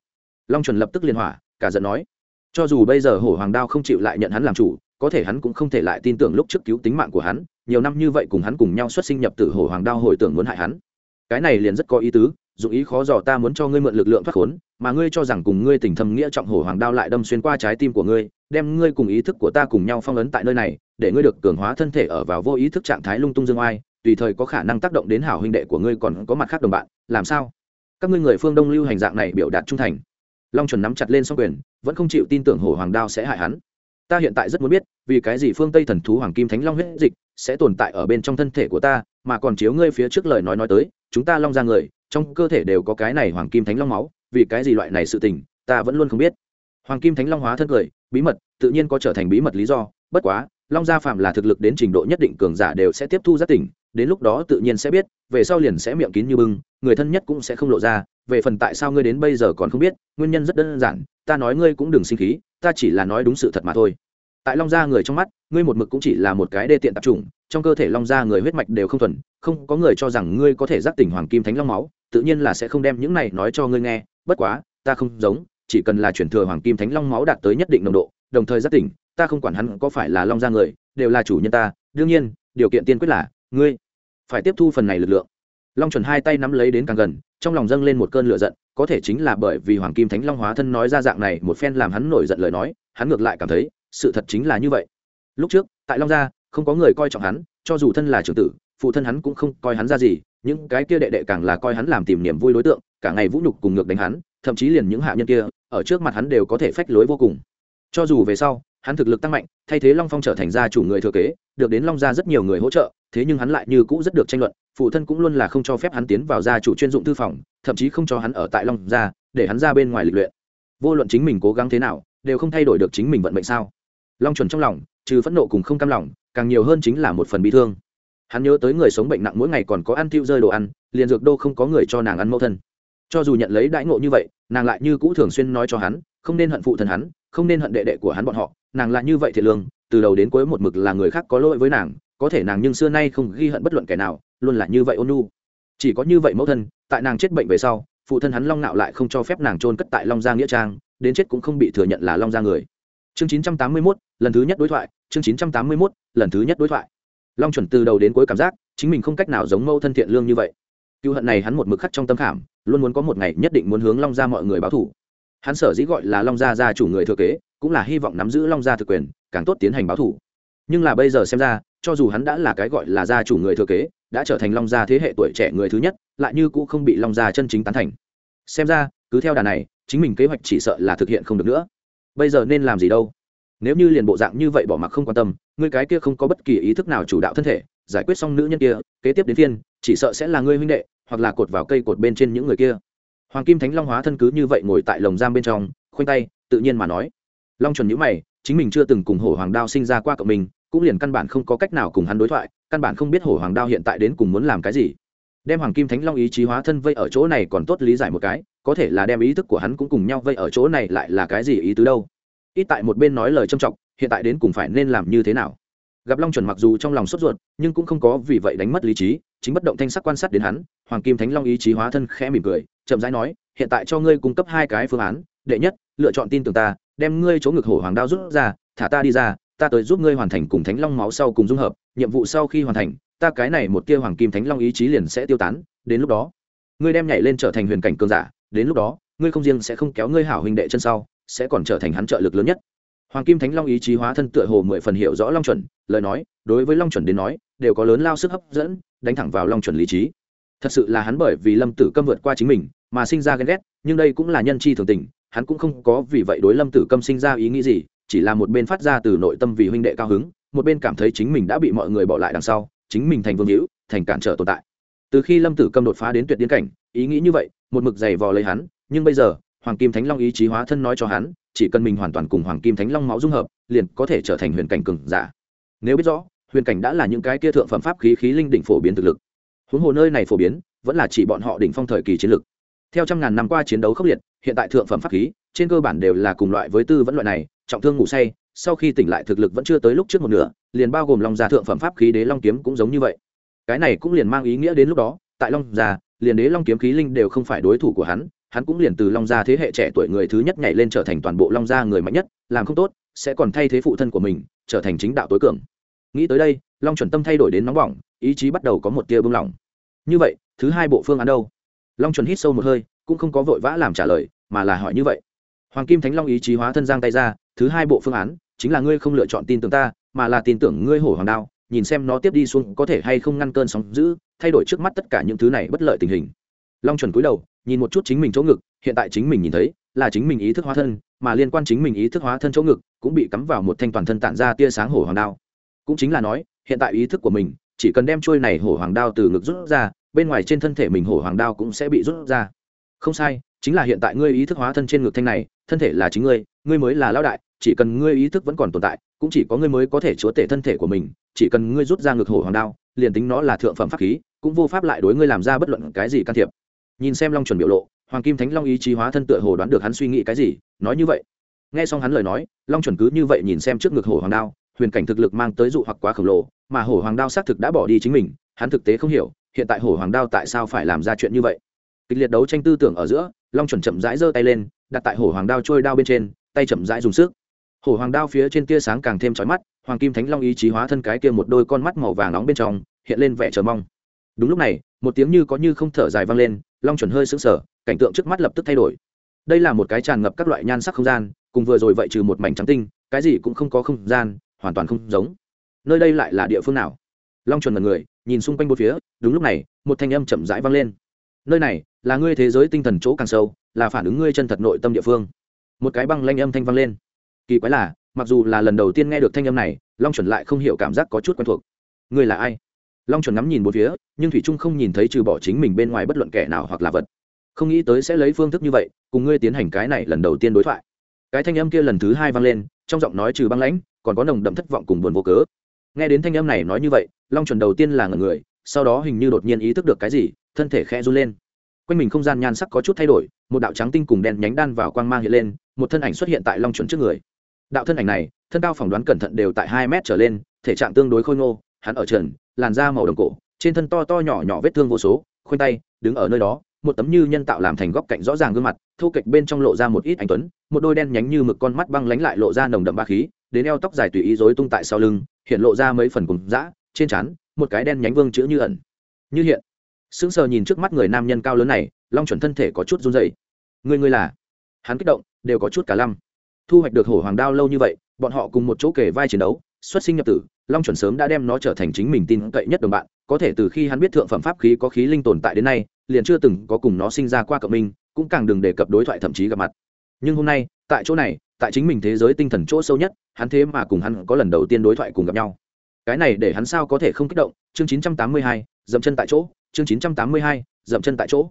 Long chuẩn lập tức liên hỏa, cả giận nói. Cho dù bây giờ hổ hoàng đao không chịu lại nhận hắn làm chủ, có thể hắn cũng không thể lại tin tưởng lúc trước cứu tính mạng của hắn, nhiều năm như vậy cùng hắn cùng nhau xuất sinh nhập tử hổ hoàng đao hồi tưởng muốn hại hắn. Cái này liền rất có ý tứ, dụng ý khó dò ta muốn cho ngươi mượn lực lượng thoát khốn, mà ngươi cho rằng cùng ngươi tình thâm nghĩa trọng hổ hoàng đao lại đâm xuyên qua trái tim của ngươi, đem ngươi cùng ý thức của ta cùng nhau phong ấn tại nơi này, để ngươi được cường hóa thân thể ở vào vô ý thức trạng thái lung tung dương oai tùy thời có khả năng tác động đến hảo huynh đệ của ngươi còn có mặt khác đồng bạn, làm sao? Các ngươi người phương đông lưu hành dạng này biểu đạt trung thành. Long chuẩn nắm chặt lên xong quyền, vẫn không chịu tin tưởng hổ hoàng đao sẽ hại hắn. Ta hiện tại rất muốn biết, vì cái gì phương tây thần thú hoàng kim thánh long huyết dịch sẽ tồn tại ở bên trong thân thể của ta, mà còn chiếu ngươi phía trước lời nói nói tới, chúng ta long ra người, trong cơ thể đều có cái này hoàng kim thánh long máu, vì cái gì loại này sự tình, ta vẫn luôn không biết. Hoàng kim thánh long hóa thân cười, bí mật, tự nhiên có trở thành bí mật lý do, bất quá, long gia phạm là thực lực đến trình độ nhất định cường giả đều sẽ tiếp thu giác tỉnh đến lúc đó tự nhiên sẽ biết, về sau liền sẽ miệng kín như bưng, người thân nhất cũng sẽ không lộ ra, về phần tại sao ngươi đến bây giờ còn không biết, nguyên nhân rất đơn giản, ta nói ngươi cũng đừng sinh khí, ta chỉ là nói đúng sự thật mà thôi. Tại long gia người trong mắt, ngươi một mực cũng chỉ là một cái đê tiện tạp chủng, trong cơ thể long gia người huyết mạch đều không thuần, không có người cho rằng ngươi có thể giác tỉnh hoàng kim thánh long máu, tự nhiên là sẽ không đem những này nói cho ngươi nghe, bất quá, ta không giống, chỉ cần là chuyển thừa hoàng kim thánh long máu đạt tới nhất định nồng độ, đồng thời giác tỉnh, ta không quản hắn có phải là long gia người, đều là chủ nhân ta, đương nhiên, điều kiện tiên quyết là, ngươi phải tiếp thu phần này lực lượng. Long chuẩn hai tay nắm lấy đến càng gần, trong lòng dâng lên một cơn lửa giận, có thể chính là bởi vì hoàng kim thánh long hóa thân nói ra dạng này một phen làm hắn nổi giận lời nói, hắn ngược lại cảm thấy, sự thật chính là như vậy. Lúc trước, tại long gia, không có người coi trọng hắn, cho dù thân là trưởng tử, phụ thân hắn cũng không coi hắn ra gì, những cái kia đệ đệ càng là coi hắn làm tìm niềm vui đối tượng, cả ngày vũ nhục cùng ngược đánh hắn, thậm chí liền những hạ nhân kia, ở trước mặt hắn đều có thể phách lối vô cùng. Cho dù về sau, hắn thực lực tăng mạnh, thay thế long phong trở thành gia chủ người thừa kế, được đến long gia rất nhiều người hỗ trợ thế nhưng hắn lại như cũ rất được tranh luận, phụ thân cũng luôn là không cho phép hắn tiến vào gia chủ chuyên dụng thư phòng, thậm chí không cho hắn ở tại long gia, để hắn ra bên ngoài lịch luyện. Vô luận chính mình cố gắng thế nào, đều không thay đổi được chính mình vận mệnh sao? Long chuẩn trong lòng, trừ phẫn nộ cùng không cam lòng, càng nhiều hơn chính là một phần bi thương. Hắn nhớ tới người sống bệnh nặng mỗi ngày còn có ăn tiêu rơi đồ ăn, liền dược đô không có người cho nàng ăn mẫu thân. Cho dù nhận lấy đãi ngộ như vậy, nàng lại như cũ thường xuyên nói cho hắn, không nên hận phụ thân hắn, không nên hận đệ đệ của hắn bọn họ, nàng lại như vậy thiệt lương, từ đầu đến cuối một mực là người khác có lỗi với nàng có thể nàng nhưng xưa nay không ghi hận bất luận kẻ nào luôn là như vậy ôn nu chỉ có như vậy mẫu thân tại nàng chết bệnh về sau phụ thân hắn long nạo lại không cho phép nàng trôn cất tại long gia nghĩa trang đến chết cũng không bị thừa nhận là long gia người. Chương 981, lần thứ nhất đối thoại chương 981, lần thứ nhất đối thoại. Long chuẩn từ đầu đến cuối cảm giác chính mình không cách nào giống mẫu thân thiện lương như vậy. Cựu hận này hắn một mực khắc trong tâm khảm luôn muốn có một ngày nhất định muốn hướng long gia mọi người báo thủ. Hắn sở dĩ gọi là long gia gia chủ người thừa kế cũng là hy vọng nắm giữ long gia thực quyền càng tốt tiến hành báo thủ nhưng là bây giờ xem ra, cho dù hắn đã là cái gọi là gia chủ người thừa kế, đã trở thành long gia thế hệ tuổi trẻ người thứ nhất, lại như cũng không bị long gia chân chính tán thành. Xem ra, cứ theo đà này, chính mình kế hoạch chỉ sợ là thực hiện không được nữa. Bây giờ nên làm gì đâu? Nếu như liền bộ dạng như vậy bỏ mặc không quan tâm người cái kia không có bất kỳ ý thức nào chủ đạo thân thể, giải quyết xong nữ nhân kia, kế tiếp đến phiên, chỉ sợ sẽ là ngươi huynh đệ, hoặc là cột vào cây cột bên trên những người kia. Hoàng kim thánh long hóa thân cứ như vậy ngồi tại lồng giam bên trong, khoanh tay, tự nhiên mà nói. Long chuẩn nhữ mày, chính mình chưa từng cùng hổ hoàng đao sinh ra qua cộng mình cũng liền căn bản không có cách nào cùng hắn đối thoại, căn bản không biết hổ hoàng đao hiện tại đến cùng muốn làm cái gì. Đem hoàng kim thánh long ý chí hóa thân vây ở chỗ này còn tốt lý giải một cái, có thể là đem ý thức của hắn cũng cùng nhau vây ở chỗ này lại là cái gì ý tứ đâu. Ít tại một bên nói lời trâm trọng, hiện tại đến cùng phải nên làm như thế nào? Gặp long chuẩn mặc dù trong lòng sốt ruột, nhưng cũng không có vì vậy đánh mất lý trí, chính bất động thanh sắc quan sát đến hắn, hoàng kim thánh long ý chí hóa thân khẽ mỉm cười, chậm rãi nói, hiện tại cho ngươi cung cấp hai cái phương án, đệ nhất, lựa chọn tin tưởng ta, đem ngươi chỗ ngực hổ hoàng đao rút ra, thả ta đi ra ta tới giúp ngươi hoàn thành cùng thánh long máu sau cùng dung hợp, nhiệm vụ sau khi hoàn thành, ta cái này một tia hoàng kim thánh long ý chí liền sẽ tiêu tán, đến lúc đó, ngươi đem nhảy lên trở thành huyền cảnh cường giả, đến lúc đó, ngươi không riêng sẽ không kéo ngươi hảo huynh đệ chân sau, sẽ còn trở thành hắn trợ lực lớn nhất. Hoàng kim thánh long ý chí hóa thân tựa hồ mười phần hiểu rõ long chuẩn, lời nói, đối với long chuẩn đến nói, đều có lớn lao sức hấp dẫn, đánh thẳng vào long chuẩn lý trí. Thật sự là hắn bởi vì lâm tử câm vượt qua chính mình, mà sinh ra ghen ghét, nhưng đây cũng là nhân chi thường tình, hắn cũng không có vì vậy đối lâm tử câm sinh ra ý nghĩ gì chỉ là một bên phát ra từ nội tâm vì huynh đệ cao hứng, một bên cảm thấy chính mình đã bị mọi người bỏ lại đằng sau, chính mình thành vương hữu, thành cản trở tồn tại. Từ khi lâm tử câm đột phá đến tuyệt điên cảnh, ý nghĩ như vậy, một mực giày vò lấy hắn, nhưng bây giờ, hoàng kim thánh long ý chí hóa thân nói cho hắn, chỉ cần mình hoàn toàn cùng hoàng kim thánh long máu dung hợp, liền có thể trở thành huyền cảnh cường giả. Nếu biết rõ, huyền cảnh đã là những cái kia thượng phẩm pháp khí khí linh đỉnh phổ biến thực lực. Huống hồ nơi này phổ biến, vẫn là chỉ bọn họ đỉnh phong thời kỳ chiến lực theo trăm ngàn năm qua chiến đấu khốc liệt, hiện tại thượng phẩm pháp khí, trên cơ bản đều là cùng loại với tư vẫn loại này trọng thương ngủ say, sau khi tỉnh lại thực lực vẫn chưa tới lúc trước một nửa, liền bao gồm long gia thượng phẩm pháp khí đế long kiếm cũng giống như vậy. Cái này cũng liền mang ý nghĩa đến lúc đó, tại long gia, liền đế long kiếm khí linh đều không phải đối thủ của hắn hắn cũng liền từ long gia thế hệ trẻ tuổi người thứ nhất nhảy lên trở thành toàn bộ long gia người mạnh nhất, làm không tốt, sẽ còn thay thế phụ thân của mình, trở thành chính đạo tối cường. Nghĩ tới đây, long chuẩn tâm thay đổi đến nóng bỏng, ý chí bắt đầu có một tia bưng lỏng. Như vậy, thứ hai bộ phương án đâu? Long chuẩn hít sâu một hơi, cũng không có vội vã làm trả lời, mà là hỏi như vậy. Hoàng kim thánh long ý chí hóa thân giang tay ra thứ hai bộ phương án, chính là ngươi không lựa chọn tin tưởng ta, mà là tin tưởng ngươi hổ hoàng đao, nhìn xem nó tiếp đi xuống có thể hay không ngăn cơn sóng giữ thay đổi trước mắt tất cả những thứ này bất lợi tình hình. Long chuẩn cúi đầu, nhìn một chút chính mình chỗ ngực, hiện tại chính mình nhìn thấy, là chính mình ý thức hóa thân, mà liên quan chính mình ý thức hóa thân chỗ ngực, cũng bị cắm vào một thanh toàn thân tản ra tia sáng hổ hoàng đao. Cũng chính là nói, hiện tại ý thức của mình, chỉ cần đem trôi này hổ hoàng đao từ ngực rút ra, bên ngoài trên thân thể mình hổ hoàng đao cũng sẽ bị rút ra. Không sai, chính là hiện tại ngươi ý thức hóa thân trên ngực thanh này, thân thể là chính ngươi ngươi mới là lão đại chỉ cần ngươi ý thức vẫn còn tồn tại, cũng chỉ có ngươi mới có thể chúa tể thân thể của mình, chỉ cần ngươi rút ra ngực hổ hoàng đao, liền tính nó là thượng phẩm pháp khí, cũng vô pháp lại đối ngươi làm ra bất luận cái gì can thiệp. Nhìn xem long chuẩn biểu lộ, hoàng kim thánh long ý chí hóa thân tựa hồ đoán được hắn suy nghĩ cái gì, nói như vậy. Nghe xong hắn lời nói, long chuẩn cứ như vậy nhìn xem trước ngực hổ hoàng đao, huyền cảnh thực lực mang tới dụ hoặc quá khổng lồ, mà hổ hoàng đao xác thực đã bỏ đi chính mình, hắn thực tế không hiểu, hiện tại hổ hoàng đao tại sao phải làm ra chuyện như vậy. Kịch liệt đấu tranh tư tưởng ở giữa, long chuẩn chậm rãi giơ tay lên, đặt tại hổ hoàng đao trôi đao bên trên, tay chậm rãi dùng sức hổ hoàng đao phía trên tia sáng càng thêm trói mắt, hoàng kim thánh long ý chí hóa thân cái kia một đôi con mắt màu vàng nóng bên trong, hiện lên vẻ chờ mong. Đúng lúc này, một tiếng như có như không thở dài vang lên, long chuẩn hơi sững sờ, cảnh tượng trước mắt lập tức thay đổi. Đây là một cái tràn ngập các loại nhan sắc không gian, cùng vừa rồi vậy trừ một mảnh trắng tinh, cái gì cũng không có không gian, hoàn toàn không giống. Nơi đây lại là địa phương nào? Long chuẩn là người, nhìn xung quanh bốn phía, đúng lúc này, một thanh âm chậm rãi vang lên. Nơi này, là ngươi thế giới tinh thần chỗ càng sâu, là phản ứng ngươi chân thật nội tâm địa phương. Một cái băng lanh âm thanh vang lên kỳ quái là, mặc dù là lần đầu tiên nghe được thanh âm này, long chuẩn lại không hiểu cảm giác có chút quen thuộc. Ngươi là ai? Long chuẩn ngắm nhìn bốn phía, nhưng thủy trung không nhìn thấy trừ bỏ chính mình bên ngoài bất luận kẻ nào hoặc là vật. Không nghĩ tới sẽ lấy phương thức như vậy, cùng ngươi tiến hành cái này lần đầu tiên đối thoại. Cái thanh âm kia lần thứ hai vang lên, trong giọng nói trừ băng lãnh, còn có nồng đậm thất vọng cùng buồn vô cớ. Nghe đến thanh âm này nói như vậy, long chuẩn đầu tiên là ngần người, sau đó hình như đột nhiên ý thức được cái gì, thân thể khẽ run lên. Quanh mình không gian nhan sắc có chút thay đổi, một đạo trắng tinh cùng đen nhánh đan vào quang mang hiện lên, một thân ảnh xuất hiện tại long chuẩn trước người đạo thân ảnh này, thân cao phỏng đoán cẩn thận đều tại hai mét trở lên, thể trạng tương đối khôi ngô, hắn ở trần, làn da màu đồng cổ, trên thân to to nhỏ nhỏ vết thương vô số, khoanh tay, đứng ở nơi đó, một tấm như nhân tạo làm thành góc cạnh rõ ràng gương mặt, thu kịch bên trong lộ ra một ít anh tuấn, một đôi đen nhánh như mực con mắt băng lánh lại lộ ra nồng đậm ba khí, đến eo tóc dài tùy ý rối tung tại sau lưng, hiện lộ ra mấy phần cùng dã, trên trán, một cái đen nhánh vương chữ như ẩn. Như hiện. Sững sờ nhìn trước mắt người nam nhân cao lớn này, long chuẩn thân thể có chút run dày người người là? Hắn kích động, đều có chút cả lăm thu hoạch được hổ hoàng đao lâu như vậy bọn họ cùng một chỗ kể vai chiến đấu xuất sinh nhập tử long chuẩn sớm đã đem nó trở thành chính mình tin cậy nhất đồng bạn có thể từ khi hắn biết thượng phẩm pháp khí có khí linh tồn tại đến nay liền chưa từng có cùng nó sinh ra qua cộng minh cũng càng đừng đề cập đối thoại thậm chí gặp mặt. Nhưng hôm nay tại chỗ này tại chính mình thế giới tinh thần chỗ sâu nhất hắn thế mà cùng hắn có lần đầu tiên đối thoại cùng gặp nhau. Cái này để hắn sao có thể không kích động? Chương 982, dậm chân tại chỗ. Chương 982, dậm chân tại chỗ.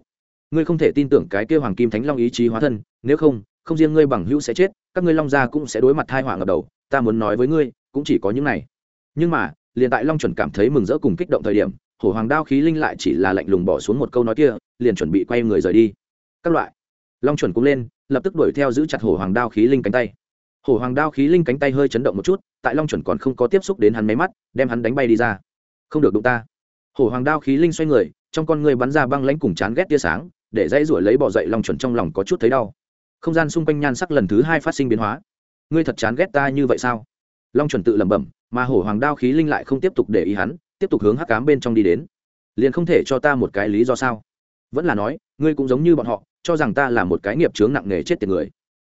Ngươi không thể tin tưởng cái kia hoàng kim thánh long ý chí hóa thân nếu không không riêng ngươi bằng hữu sẽ chết các ngươi long gia cũng sẽ đối mặt thai họa ngập đầu, ta muốn nói với ngươi, cũng chỉ có những này. Nhưng mà, liền tại long chuẩn cảm thấy mừng rỡ cùng kích động thời điểm, hổ hoàng đao khí linh lại chỉ là lạnh lùng bỏ xuống một câu nói kia, liền chuẩn bị quay người rời đi. Các loại. Long chuẩn cũng lên, lập tức đuổi theo giữ chặt hổ hoàng đao khí linh cánh tay. Hổ hoàng đao khí linh cánh tay hơi chấn động một chút, tại long chuẩn còn không có tiếp xúc đến hắn máy mắt, đem hắn đánh bay đi ra. Không được đụng ta. Hổ hoàng đao khí linh xoay người, trong con người bắn ra băng lãnh cùng chán ghét tia sáng, để dãy ruổi lấy bỏ dậy long chuẩn trong lòng có chút thấy đau không gian xung quanh nhan sắc lần thứ hai phát sinh biến hóa. Ngươi thật chán ghét ta như vậy sao? Long chuẩn tự lẩm bẩm, mà hổ hoàng đao khí linh lại không tiếp tục để ý hắn, tiếp tục hướng hắc cám bên trong đi đến. Liền không thể cho ta một cái lý do sao? Vẫn là nói, ngươi cũng giống như bọn họ, cho rằng ta là một cái nghiệp chướng nặng nề chết tiền người.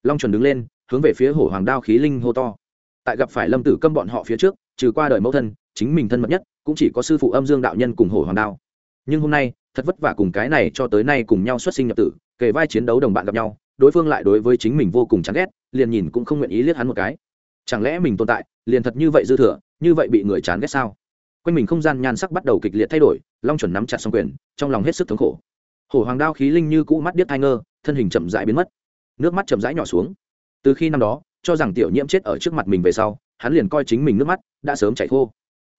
Long chuẩn đứng lên, hướng về phía hổ hoàng đao khí linh hô to. Tại gặp phải lâm tử câm bọn họ phía trước, trừ qua đời mẫu thân, chính mình thân mật nhất, cũng chỉ có sư phụ âm dương đạo nhân cùng hổ hoàng đao. Nhưng hôm nay, thật vất vả cùng cái này cho tới nay cùng nhau xuất sinh nhập tử, kề vai chiến đấu đồng bạn gặp nhau đối phương lại đối với chính mình vô cùng chán ghét, liền nhìn cũng không nguyện ý liếc hắn một cái. Chẳng lẽ mình tồn tại, liền thật như vậy dư thừa, như vậy bị người chán ghét sao? Quanh mình không gian nhan sắc bắt đầu kịch liệt thay đổi, long chuẩn nắm chặt xong quyền, trong lòng hết sức thống khổ. Hổ hoàng đao khí linh như cũ mắt điếc thai ngơ, thân hình chậm rãi biến mất. Nước mắt chậm rãi nhỏ xuống. Từ khi năm đó, cho rằng tiểu nhiễm chết ở trước mặt mình về sau, hắn liền coi chính mình nước mắt đã sớm chảy khô.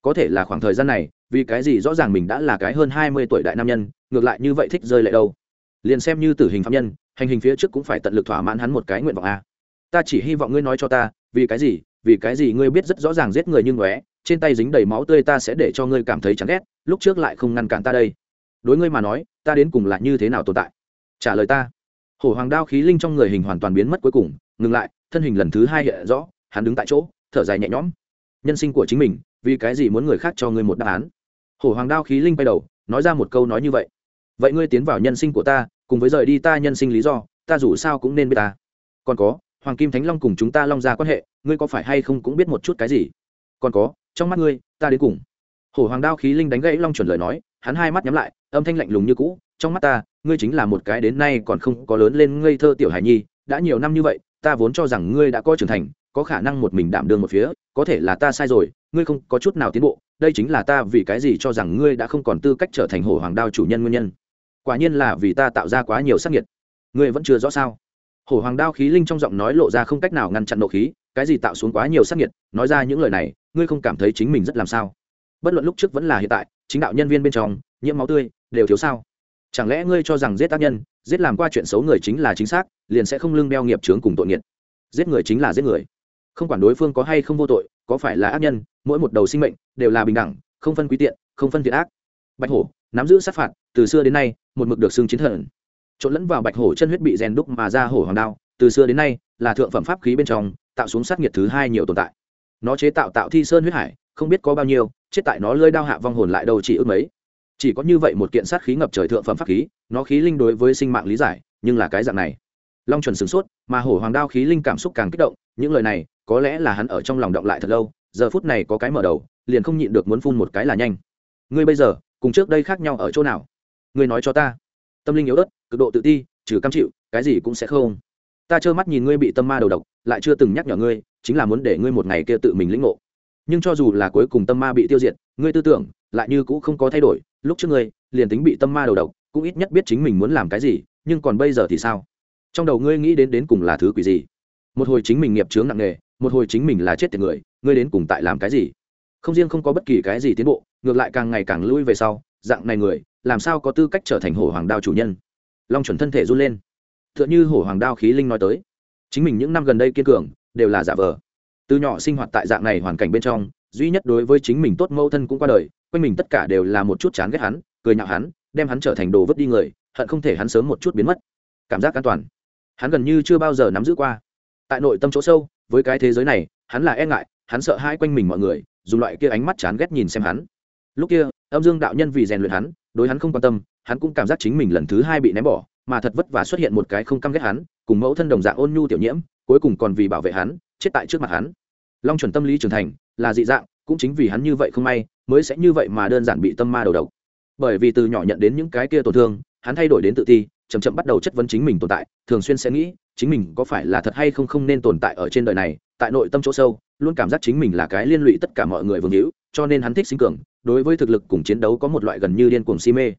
Có thể là khoảng thời gian này, vì cái gì rõ ràng mình đã là cái hơn hai mươi tuổi đại nam nhân, ngược lại như vậy thích rơi lệ đâu? Liền xem như tử hình phạm nhân hành hình phía trước cũng phải tận lực thỏa mãn hắn một cái nguyện vọng a. Ta chỉ hy vọng ngươi nói cho ta, vì cái gì, vì cái gì ngươi biết rất rõ ràng giết người nhưng ngóe, trên tay dính đầy máu tươi ta sẽ để cho ngươi cảm thấy chán ghét, lúc trước lại không ngăn cản ta đây. Đối ngươi mà nói, ta đến cùng là như thế nào tồn tại? Trả lời ta. Hổ hoàng đao khí linh trong người hình hoàn toàn biến mất cuối cùng, ngừng lại, thân hình lần thứ hai hiện rõ, hắn đứng tại chỗ, thở dài nhẹ nhõm. Nhân sinh của chính mình, vì cái gì muốn người khác cho ngươi một đáp án? Hổ hoàng đao khí linh bay đầu, nói ra một câu nói như vậy. Vậy ngươi tiến vào nhân sinh của ta cùng với rời đi ta nhân sinh lý do, ta dù sao cũng nên biết ta. Còn có, hoàng kim thánh long cùng chúng ta long ra quan hệ, ngươi có phải hay không cũng biết một chút cái gì? Còn có, trong mắt ngươi, ta đến cùng. Hổ hoàng đao khí linh đánh gãy long chuẩn lời nói, hắn hai mắt nhắm lại, âm thanh lạnh lùng như cũ, trong mắt ta, ngươi chính là một cái đến nay còn không có lớn lên ngây thơ tiểu hải nhi, đã nhiều năm như vậy, ta vốn cho rằng ngươi đã có trưởng thành, có khả năng một mình đảm đương một phía, có thể là ta sai rồi, ngươi không có chút nào tiến bộ, đây chính là ta vì cái gì cho rằng ngươi đã không còn tư cách trở thành hổ hoàng đao chủ nhân nguyên nhân quả nhiên là vì ta tạo ra quá nhiều sắc nhiệt. Ngươi vẫn chưa rõ sao? Hổ hoàng đao khí linh trong giọng nói lộ ra không cách nào ngăn chặn nộ khí, cái gì tạo xuống quá nhiều sắc nhiệt, nói ra những lời này, ngươi không cảm thấy chính mình rất làm sao? Bất luận lúc trước vẫn là hiện tại, chính đạo nhân viên bên trong, nhiễm máu tươi, đều thiếu sao? Chẳng lẽ ngươi cho rằng giết tác nhân, giết làm qua chuyện xấu người chính là chính xác, liền sẽ không lưng đeo nghiệp trướng cùng tội nghiệt? Giết người chính là giết người. Không quản đối phương có hay không vô tội, có phải là ác nhân, mỗi một đầu sinh mệnh đều là bình đẳng, không phân quý tiện, không phân thiện ác. Bạch hổ nắm giữ sát phạt, từ xưa đến nay, một mực được xưng chiến thần. Trộn lẫn vào bạch hổ chân huyết bị rèn đúc mà ra hổ hoàng đao, từ xưa đến nay, là thượng phẩm pháp khí bên trong, tạo xuống sát nhiệt thứ hai nhiều tồn tại. Nó chế tạo tạo thi sơn huyết hải, không biết có bao nhiêu, chết tại nó lơi đao hạ vong hồn lại đâu chỉ ước mấy. Chỉ có như vậy một kiện sát khí ngập trời thượng phẩm pháp khí, nó khí linh đối với sinh mạng lý giải, nhưng là cái dạng này. Long chuẩn sửng sốt, mà hổ hoàng đao khí linh cảm xúc càng kích động, những lời này, có lẽ là hắn ở trong lòng động lại thật lâu, giờ phút này có cái mở đầu, liền không nhịn được muốn phun một cái là nhanh. Ngươi bây giờ cùng trước đây khác nhau ở chỗ nào? Ngươi nói cho ta. Tâm linh yếu ớt, cực độ tự ti, trừ cam chịu, cái gì cũng sẽ không. Ta trơ mắt nhìn ngươi bị tâm ma đầu độc, lại chưa từng nhắc nhở ngươi, chính là muốn để ngươi một ngày kia tự mình lĩnh ngộ. Nhưng cho dù là cuối cùng tâm ma bị tiêu diệt, ngươi tư tưởng lại như cũ không có thay đổi. Lúc trước ngươi liền tính bị tâm ma đầu độc, cũng ít nhất biết chính mình muốn làm cái gì, nhưng còn bây giờ thì sao? Trong đầu ngươi nghĩ đến đến cùng là thứ quỷ gì? Một hồi chính mình nghiệp chướng nặng nề, một hồi chính mình là chết tiệt người, ngươi đến cùng tại làm cái gì? Không riêng không có bất kỳ cái gì tiến bộ, ngược lại càng ngày càng lui về sau, dạng này người, làm sao có tư cách trở thành hổ hoàng đao chủ nhân? Long chuẩn thân thể run lên. T h ư ợ n h ư hổ hoàng đao khí linh nói tới. Chính mình những năm gần đây kiên cường, đều là giả vờ. Từ nhỏ sinh hoạt tại dạng này hoàn cảnh bên trong, duy nhất đối với chính mình tốt mẫu thân cũng qua đời, quanh mình tất cả đều là một chút chán ghét hắn, cười nhạo hắn, đem hắn trở thành đồ vứt đi người, hận không thể hắn sớm một chút biến mất. Cảm giác an toàn. Hắn gần như chưa bao giờ nắm giữ qua. Tại nội tâm chỗ sâu, với cái thế giới này, hắn là e ngại, hắn sợ hai quanh mình mọi người dùng loại kia ánh mắt chán ghét nhìn xem hắn. Lúc kia, âm dương đạo nhân vì rèn luyện hắn, đối hắn không quan tâm, hắn cũng cảm giác chính mình lần thứ hai bị ném bỏ, mà thật vất vả xuất hiện một cái không căm ghét hắn, cùng mẫu thân đồng dạng ôn nhu tiểu nhiễm, cuối cùng còn vì bảo vệ hắn, chết tại trước mặt hắn. Long chuẩn tâm lý trưởng thành, là dị dạng, cũng chính vì hắn như vậy không may, mới sẽ như vậy mà đơn giản bị tâm ma đầu độc. Bởi vì từ nhỏ nhận đến những cái kia tổn thương, hắn thay đổi đến tự ti, chậm chậm bắt đầu chất vấn chính mình tồn tại, thường xuyên sẽ nghĩ, chính mình có phải là thật hay không không nên tồn tại ở trên đời này tại nội tâm chỗ sâu, luôn cảm giác chính mình là cái liên lụy tất cả mọi người vương hữu, cho nên hắn thích sinh cường, đối với thực lực cùng chiến đấu có một loại gần như điên cuồng si mê.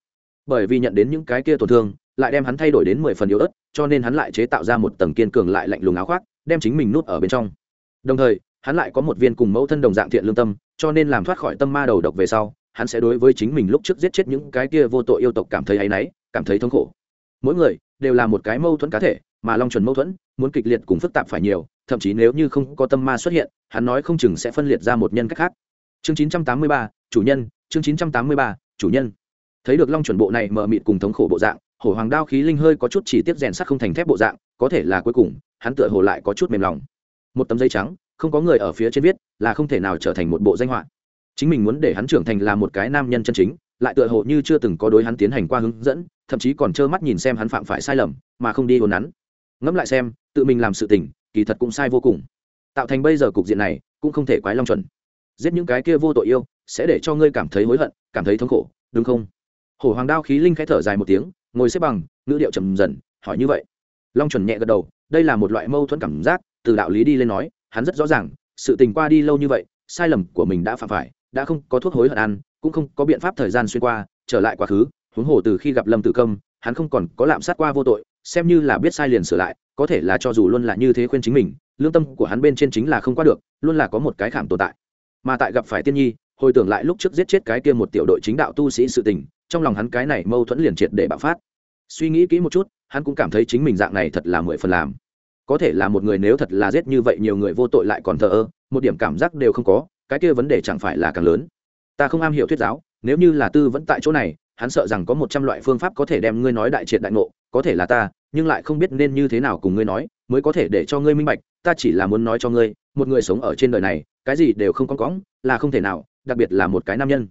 Bởi vì nhận đến những cái kia tổn thương, lại đem hắn thay đổi đến mười phần yếu ớt, cho nên hắn lại chế tạo ra một tầng kiên cường lại lạnh lùng áo khoác, đem chính mình nuốt ở bên trong. Đồng thời, hắn lại có một viên cùng mẫu thân đồng dạng thiện lương tâm, cho nên làm thoát khỏi tâm ma đầu độc về sau, hắn sẽ đối với chính mình lúc trước giết chết những cái kia vô tội yêu tộc cảm thấy áy náy, cảm thấy thống khổ. Mỗi người đều là một cái mâu thuẫn cá thể mà long chuẩn mâu thuẫn muốn kịch liệt cùng phức tạp phải nhiều thậm chí nếu như không có tâm ma xuất hiện hắn nói không chừng sẽ phân liệt ra một nhân cách khác. Chương 983, chủ nhân chương 983, chủ nhân. Thấy được long chuẩn bộ này mờ mịt cùng thống khổ bộ dạng hổ hoàng đao khí linh hơi có chút chỉ tiếp rèn sắt không thành thép bộ dạng có thể là cuối cùng hắn tựa hồ lại có chút mềm lòng. Một tấm giấy trắng không có người ở phía trên viết là không thể nào trở thành một bộ danh họa. Chính mình muốn để hắn trưởng thành là một cái nam nhân chân chính lại tựa hồ như chưa từng có đối hắn tiến hành qua hướng dẫn thậm chí còn trơ mắt nhìn xem hắn phạm phải sai lầm mà không đi hồn nắn ngẫm lại xem, tự mình làm sự tình, kỳ thật cũng sai vô cùng. Tạo thành bây giờ cục diện này, cũng không thể quái long chuẩn. Giết những cái kia vô tội yêu, sẽ để cho ngươi cảm thấy hối hận, cảm thấy thống khổ, đúng không? Hổ hoàng đao khí linh khẽ thở dài một tiếng, ngồi xếp bằng, ngữ điệu trầm dần, hỏi như vậy. Long chuẩn nhẹ gật đầu, đây là một loại mâu thuẫn cảm giác, từ đạo lý đi lên nói, hắn rất rõ ràng, sự tình qua đi lâu như vậy, sai lầm của mình đã phạm phải, đã không có thuốc hối hận ăn, cũng không có biện pháp thời gian xuyên qua, trở lại quá khứ, huống hồ từ khi gặp lâm tử công hắn không còn có lạm sát qua vô tội xem như là biết sai liền sửa lại, có thể là cho dù luôn là như thế khuyên chính mình, lương tâm của hắn bên trên chính là không qua được, luôn là có một cái khảm tồn tại. Mà tại gặp phải tiên nhi, hồi tưởng lại lúc trước giết chết cái kia một tiểu đội chính đạo tu sĩ sự tình, trong lòng hắn cái này mâu thuẫn liền triệt để bạo phát. Suy nghĩ kỹ một chút, hắn cũng cảm thấy chính mình dạng này thật là mười phần làm. Có thể là một người nếu thật là giết như vậy nhiều người vô tội lại còn thờ ơ, một điểm cảm giác đều không có, cái kia vấn đề chẳng phải là càng lớn. Ta không am hiểu thuyết giáo, nếu như là tư vẫn tại chỗ này hắn sợ rằng có một trăm loại phương pháp có thể đem ngươi nói đại triệt đại ngộ, có thể là ta, nhưng lại không biết nên như thế nào cùng ngươi nói, mới có thể để cho ngươi minh bạch, ta chỉ là muốn nói cho ngươi, một người sống ở trên đời này, cái gì đều không có cõng, là không thể nào, đặc biệt là một cái nam nhân.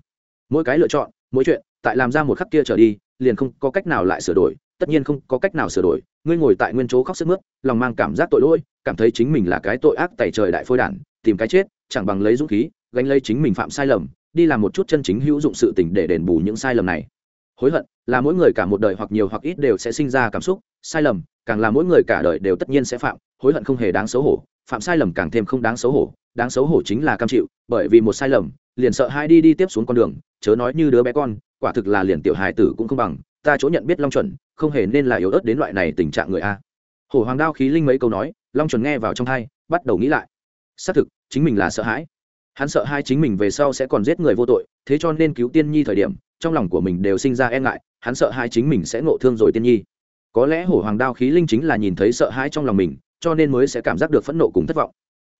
Mỗi cái lựa chọn, mỗi chuyện, tại làm ra một khắc kia trở đi, liền không có cách nào lại sửa đổi, tất nhiên không có cách nào sửa đổi, ngươi ngồi tại nguyên chỗ khóc sức mướt, lòng mang cảm giác tội lỗi, cảm thấy chính mình là cái tội ác tày trời đại phôi đản, tìm cái chết, chẳng bằng lấy dũng khí, gánh lấy chính mình phạm sai lầm đi làm một chút chân chính hữu dụng sự tình để đền bù những sai lầm này. Hối hận là mỗi người cả một đời hoặc nhiều hoặc ít đều sẽ sinh ra cảm xúc, sai lầm càng là mỗi người cả đời đều tất nhiên sẽ phạm, hối hận không hề đáng xấu hổ, phạm sai lầm càng thêm không đáng xấu hổ, đáng xấu hổ chính là cam chịu, bởi vì một sai lầm, liền sợ hai đi đi tiếp xuống con đường, chớ nói như đứa bé con, quả thực là liền tiểu hài tử cũng không bằng, ta chỗ nhận biết long chuẩn, không hề nên là yếu ớt đến loại này tình trạng người a. Hổ hoàng đao khí linh mấy câu nói, long chuẩn nghe vào trong thai bắt đầu nghĩ lại. Xác thực, chính mình là sợ hãi hắn sợ hai chính mình về sau sẽ còn giết người vô tội, thế cho nên cứu tiên nhi thời điểm, trong lòng của mình đều sinh ra e ngại, hắn sợ hai chính mình sẽ ngộ thương rồi tiên nhi. Có lẽ hổ hoàng đao khí linh chính là nhìn thấy sợ hãi trong lòng mình, cho nên mới sẽ cảm giác được phẫn nộ cùng thất vọng.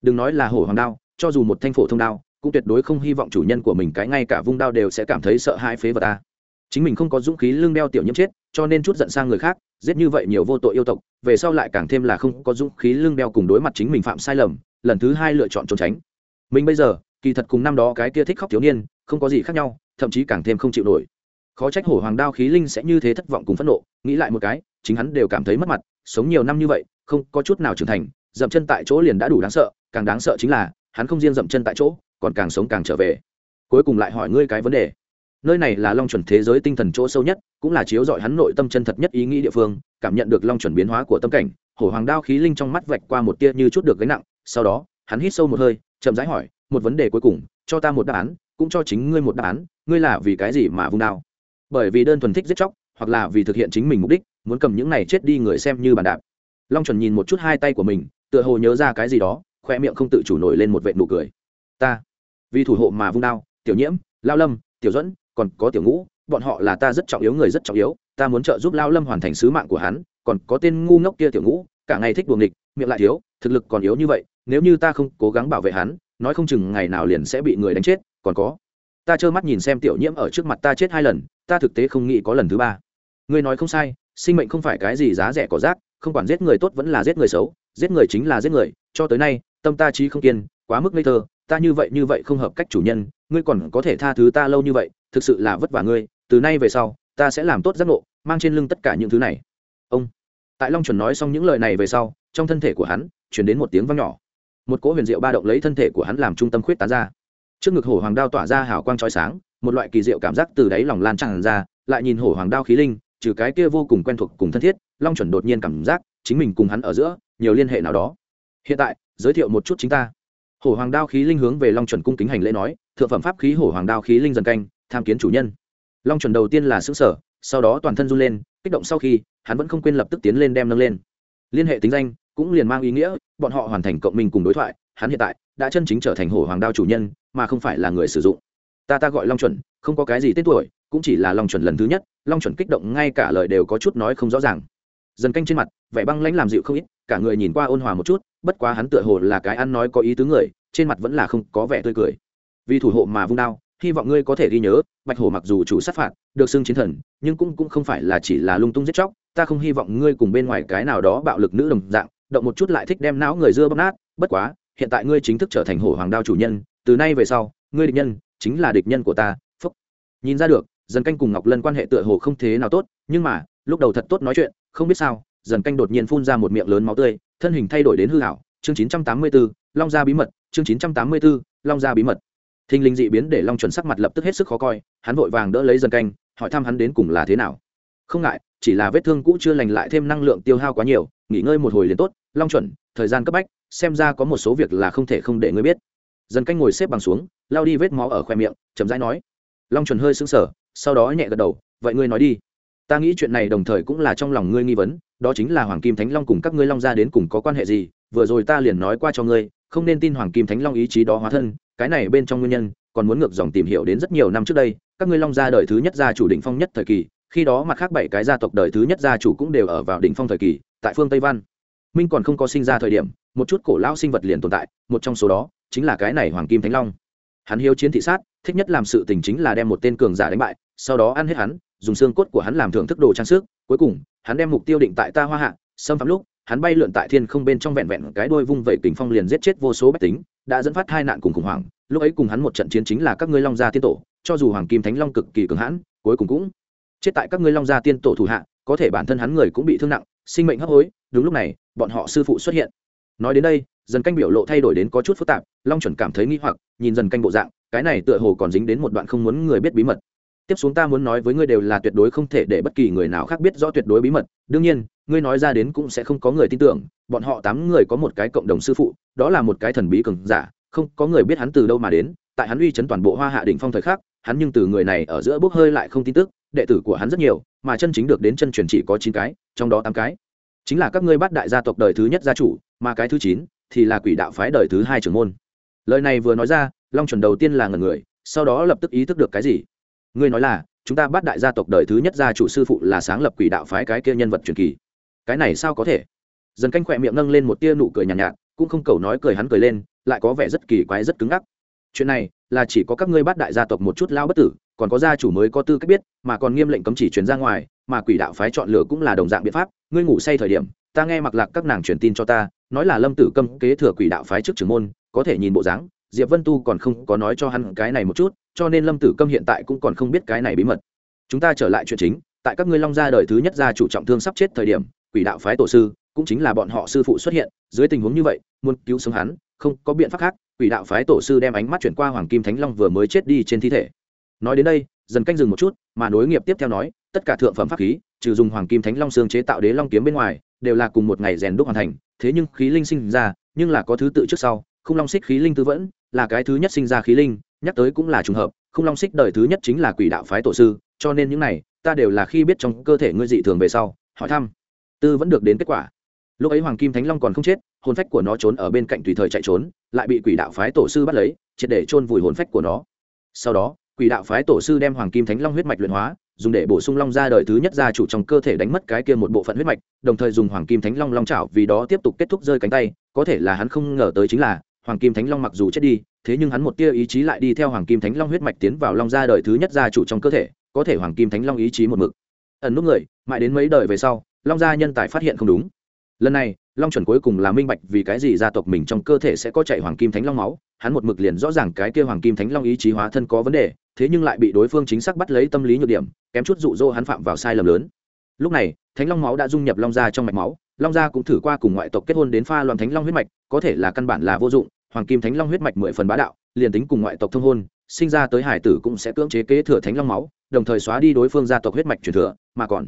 Đừng nói là hổ hoàng đao, cho dù một thanh phổ thông đao, cũng tuyệt đối không hy vọng chủ nhân của mình cái ngay cả vung đao đều sẽ cảm thấy sợ hãi phế vật ta. Chính mình không có dũng khí lưng đeo tiểu nhiễm chết, cho nên chút giận sang người khác, giết như vậy nhiều vô tội yêu tộc, về sau lại càng thêm là không có dũng khí lưng đeo cùng đối mặt chính mình phạm sai lầm, lần thứ hai lựa chọn trốn tránh mình bây giờ, kỳ thật cùng năm đó cái kia thích khóc thiếu niên, không có gì khác nhau, thậm chí càng thêm không chịu nổi. Khó trách hổ hoàng đao khí linh sẽ như thế thất vọng cùng phẫn nộ, nghĩ lại một cái, chính hắn đều cảm thấy mất mặt, sống nhiều năm như vậy, không có chút nào trưởng thành, dậm chân tại chỗ liền đã đủ đáng sợ, càng đáng sợ chính là, hắn không riêng dậm chân tại chỗ, còn càng sống càng trở về. Cuối cùng lại hỏi ngươi cái vấn đề. Nơi này là long chuẩn thế giới tinh thần chỗ sâu nhất, cũng là chiếu dọi hắn nội tâm chân thật nhất ý nghĩ địa phương, cảm nhận được long chuẩn biến hóa của tâm cảnh, hổ hoàng đao khí linh trong mắt vạch qua một tia như chút được gánh nặng, sau đó, hắn hít sâu một hơi chậm rãi hỏi, một vấn đề cuối cùng, cho ta một đáp án, cũng cho chính ngươi một đáp án, ngươi là vì cái gì mà vung đao? Bởi vì đơn thuần thích giết chóc, hoặc là vì thực hiện chính mình mục đích, muốn cầm những này chết đi người xem như bàn đạp. Long chuẩn nhìn một chút hai tay của mình, tựa hồ nhớ ra cái gì đó khoe miệng không tự chủ nổi lên một vệ nụ cười. Ta, vì thủ hộ mà vung đao, tiểu nhiễm, lao lâm, tiểu dẫn còn có tiểu ngũ, bọn họ là ta rất trọng yếu người rất trọng yếu, ta muốn trợ giúp lao lâm hoàn thành sứ mạng của hắn, còn có tên ngu ngốc kia tiểu ngũ, cả ngày thích buồng địch miệng lại thiếu, thực lực còn yếu như vậy nếu như ta không cố gắng bảo vệ hắn, nói không chừng ngày nào liền sẽ bị người đánh chết, còn có. Ta trơ mắt nhìn xem tiểu nhiễm ở trước mặt ta chết hai lần, ta thực tế không nghĩ có lần thứ ba. Ngươi nói không sai, sinh mệnh không phải cái gì giá rẻ có rác, không quản giết người tốt vẫn là giết người xấu, giết người chính là giết người, cho tới nay, tâm ta trí không kiên, quá mức ngây thơ, ta như vậy như vậy không hợp cách chủ nhân, ngươi còn có thể tha thứ ta lâu như vậy, thực sự là vất vả ngươi, từ nay về sau, ta sẽ làm tốt giác ngộ, mang trên lưng tất cả những thứ này. Ông. Tại long chuẩn nói xong những lời này về sau, trong thân thể của hắn, chuyển đến một tiếng vang nhỏ một cỗ huyền diệu ba động lấy thân thể của hắn làm trung tâm khuyết tán ra. Trước ngực hổ hoàng đao tỏa ra hào quang trói sáng, một loại kỳ diệu cảm giác từ đáy lòng lan tràn ra, lại nhìn hổ hoàng đao khí linh, trừ cái kia vô cùng quen thuộc cùng thân thiết, long chuẩn đột nhiên cảm giác chính mình cùng hắn ở giữa nhiều liên hệ nào đó. Hiện tại, giới thiệu một chút chính ta. Hổ hoàng đao khí linh hướng về long chuẩn cung kính hành lễ nói, thượng phẩm pháp khí hổ hoàng đao khí linh dần canh, tham kiến chủ nhân. Long chuẩn đầu tiên là xứ sở sau đó toàn thân run lên, kích động sau khi, hắn vẫn không quên lập tức tiến lên đem nâng lên. Liên hệ tính danh cũng liền mang ý nghĩa, bọn họ hoàn thành cộng minh cùng đối thoại, hắn hiện tại đã chân chính trở thành hổ hoàng đao chủ nhân, mà không phải là người sử dụng. Ta ta gọi long chuẩn, không có cái gì tên tuổi, cũng chỉ là long chuẩn lần thứ nhất, long chuẩn kích động ngay cả lời đều có chút nói không rõ ràng. Dần canh trên mặt, vẻ băng lãnh làm dịu không ít, cả người nhìn qua ôn hòa một chút, bất quá hắn tựa hồ là cái ăn nói có ý tứ người, trên mặt vẫn là không có vẻ tươi cười. Vì thủ hộ mà vung đao, hy vọng ngươi có thể ghi nhớ, bạch hổ mặc dù chủ sát phạt, được xưng chiến thần, nhưng cũng cũng không phải là chỉ là lung tung giết chóc, ta không hy vọng ngươi cùng bên ngoài cái nào đó bạo lực nữ đồng dạng động một chút lại thích đem não người dưa bóp nát bất quá hiện tại ngươi chính thức trở thành hổ hoàng đao chủ nhân từ nay về sau ngươi địch nhân chính là địch nhân của ta phúc. Nhìn ra được dần canh cùng ngọc lân quan hệ tựa hồ không thế nào tốt nhưng mà lúc đầu thật tốt nói chuyện không biết sao dần canh đột nhiên phun ra một miệng lớn máu tươi thân hình thay đổi đến hư hảo chương 984, long gia bí mật chương 984, long gia bí mật. Thinh linh dị biến để long chuẩn sắc mặt lập tức hết sức khó coi hắn vội vàng đỡ lấy dần canh hỏi thăm hắn đến cùng là thế nào. Không ngại chỉ là vết thương cũ chưa lành lại thêm năng lượng tiêu hao quá nhiều nghỉ ngơi một hồi liền tốt, long chuẩn, thời gian cấp bách, xem ra có một số việc là không thể không để ngươi biết. Dần canh ngồi xếp bằng xuống lao đi vết máu ở khoe miệng, chậm rãi nói. Long chuẩn hơi sững sờ, sau đó nhẹ gật đầu, vậy ngươi nói đi. Ta nghĩ chuyện này đồng thời cũng là trong lòng ngươi nghi vấn, đó chính là hoàng kim thánh long cùng các ngươi long gia đến cùng có quan hệ gì, vừa rồi ta liền nói qua cho ngươi, không nên tin hoàng kim thánh long ý chí đó hóa thân, cái này bên trong nguyên nhân, còn muốn ngược dòng tìm hiểu đến rất nhiều năm trước đây, các ngươi long gia đời thứ nhất gia chủ định phong nhất thời kỳ khi đó mặt khác bảy cái gia tộc đời thứ nhất gia chủ cũng đều ở vào đỉnh phong thời kỳ, tại phương tây văn. Minh còn không có sinh ra thời điểm, một chút cổ lao sinh vật liền tồn tại, một trong số đó chính là cái này hoàng kim thánh long. Hắn hiếu chiến thị sát, thích nhất làm sự tình chính là đem một tên cường giả đánh bại, sau đó ăn hết hắn, dùng xương cốt của hắn làm thưởng thức đồ trang sức, cuối cùng, hắn đem mục tiêu định tại ta hoa hạ, xâm phạm lúc, hắn bay lượn tại thiên không bên trong vẹn vẹn cái đôi vung vẩy kính phong liền giết chết vô số bách tính, đã dẫn phát hai nạn cùng khủng hoảng, lúc ấy cùng hắn một trận chiến chính là các ngươi long gia tiên tổ, cho dù hoàng kim thánh long cực kỳ cường hãn, cuối cùng cũng chết tại các ngươi long gia tiên tổ thủ hạ, có thể bản thân hắn người cũng bị thương nặng, sinh mệnh hấp hối, đúng lúc này, bọn họ sư phụ xuất hiện. Nói đến đây, dần canh biểu lộ thay đổi đến có chút phức tạp, long chuẩn cảm thấy nghi hoặc, nhìn dần canh bộ dạng, cái này tựa hồ còn dính đến một đoạn không muốn người biết bí mật. Tiếp xuống ta muốn nói với ngươi đều là tuyệt đối không thể để bất kỳ người nào khác biết rõ tuyệt đối bí mật, đương nhiên, ngươi nói ra đến cũng sẽ không có người tin tưởng, bọn họ tám người có một cái cộng đồng sư phụ, đó là một cái thần bí cường giả, không có người biết hắn từ đâu mà đến, tại hắn uy chấn toàn bộ hoa hạ đỉnh phong thời khắc, hắn nhưng từ người này ở giữa bốc hơi lại không tin tức đệ tử của hắn rất nhiều mà chân chính được đến chân truyền chỉ có chín cái trong đó tám cái. Chính là các ngươi bắt đại gia tộc đời thứ nhất gia chủ mà cái thứ chín thì là quỷ đạo phái đời thứ hai trưởng môn. Lời này vừa nói ra long chuẩn đầu tiên là ngần người sau đó lập tức ý thức được cái gì. Ngươi nói là chúng ta bắt đại gia tộc đời thứ nhất gia chủ sư phụ là sáng lập quỷ đạo phái cái kia nhân vật truyền kỳ. Cái này sao có thể? Dần canh khỏe miệng nâng lên một tia nụ cười nhàn nhạt, nhạt cũng không cầu nói cười hắn cười lên lại có vẻ rất kỳ quái rất cứng ngắc. Chuyện này là chỉ có các ngươi bắt đại gia tộc một chút lao bất tử còn có gia chủ mới có tư cách biết, mà còn nghiêm lệnh cấm chỉ truyền ra ngoài, mà quỷ đạo phái chọn lựa cũng là đồng dạng biện pháp. Ngươi ngủ say thời điểm, ta nghe mặc lạc các nàng truyền tin cho ta, nói là lâm tử câm kế thừa quỷ đạo phái trước trưởng môn, có thể nhìn bộ dáng, diệp vân tu còn không có nói cho hắn cái này một chút, cho nên lâm tử câm hiện tại cũng còn không biết cái này bí mật. Chúng ta trở lại chuyện chính, tại các ngươi long gia đời thứ nhất gia chủ trọng thương sắp chết thời điểm, quỷ đạo phái tổ sư, cũng chính là bọn họ sư phụ xuất hiện, dưới tình huống như vậy, muốn cứu sống hắn, không có biện pháp khác, quỷ đạo phái tổ sư đem ánh mắt chuyển qua hoàng kim thánh long vừa mới chết đi trên thi thể nói đến đây, dần canh dừng một chút, mà nối nghiệp tiếp theo nói, tất cả thượng phẩm pháp khí, trừ dùng hoàng kim thánh long xương chế tạo đế long kiếm bên ngoài, đều là cùng một ngày rèn đúc hoàn thành. Thế nhưng khí linh sinh ra, nhưng là có thứ tự trước sau không long xích khí linh tư vẫn, là cái thứ nhất sinh ra khí linh, nhắc tới cũng là trùng hợp không long xích đời thứ nhất chính là quỷ đạo phái tổ sư, cho nên những này, ta đều là khi biết trong cơ thể ngươi dị thường về sau, hỏi thăm. Tư vẫn được đến kết quả. Lúc ấy hoàng kim thánh long còn không chết, hồn phách của nó trốn ở bên cạnh tùy thời chạy trốn, lại bị quỷ đạo phái tổ sư bắt lấy, triệt để chôn vùi hồn phách của nó. Sau đó quỷ đạo phái tổ sư đem hoàng kim thánh long huyết mạch luyện hóa, dùng để bổ sung long ra đời thứ nhất gia chủ trong cơ thể đánh mất cái kia một bộ phận huyết mạch, đồng thời dùng hoàng kim thánh long long chảo vì đó tiếp tục kết thúc rơi cánh tay, có thể là hắn không ngờ tới chính là, hoàng kim thánh long mặc dù chết đi, thế nhưng hắn một tia ý chí lại đi theo hoàng kim thánh long huyết mạch tiến vào long ra đời thứ nhất gia chủ trong cơ thể, có thể hoàng kim thánh long ý chí một mực. Ẩn nút người, mãi đến mấy đời về sau, long gia nhân tài phát hiện không đúng. Lần này long chuẩn cuối cùng là minh bạch vì cái gì gia tộc mình trong cơ thể sẽ có chạy hoàng kim thánh long máu. Hắn một mực liền rõ ràng cái kia hoàng kim thánh long ý chí hóa thân có vấn đề, thế nhưng lại bị đối phương chính xác bắt lấy tâm lý nhược điểm, kém chút dụ dỗ hắn phạm vào sai lầm lớn. Lúc này, thánh long máu đã dung nhập long gia trong mạch máu. Long gia cũng thử qua cùng ngoại tộc kết hôn đến pha loạn thánh long huyết mạch, có thể là căn bản là vô dụng, hoàng kim thánh long huyết mạch mười phần bá đạo, liền tính cùng ngoại tộc thông hôn, sinh ra tới hải tử cũng sẽ cưỡng chế kế thừa thánh long máu, đồng thời xóa đi đối phương gia tộc huyết mạch truyền thừa, mà còn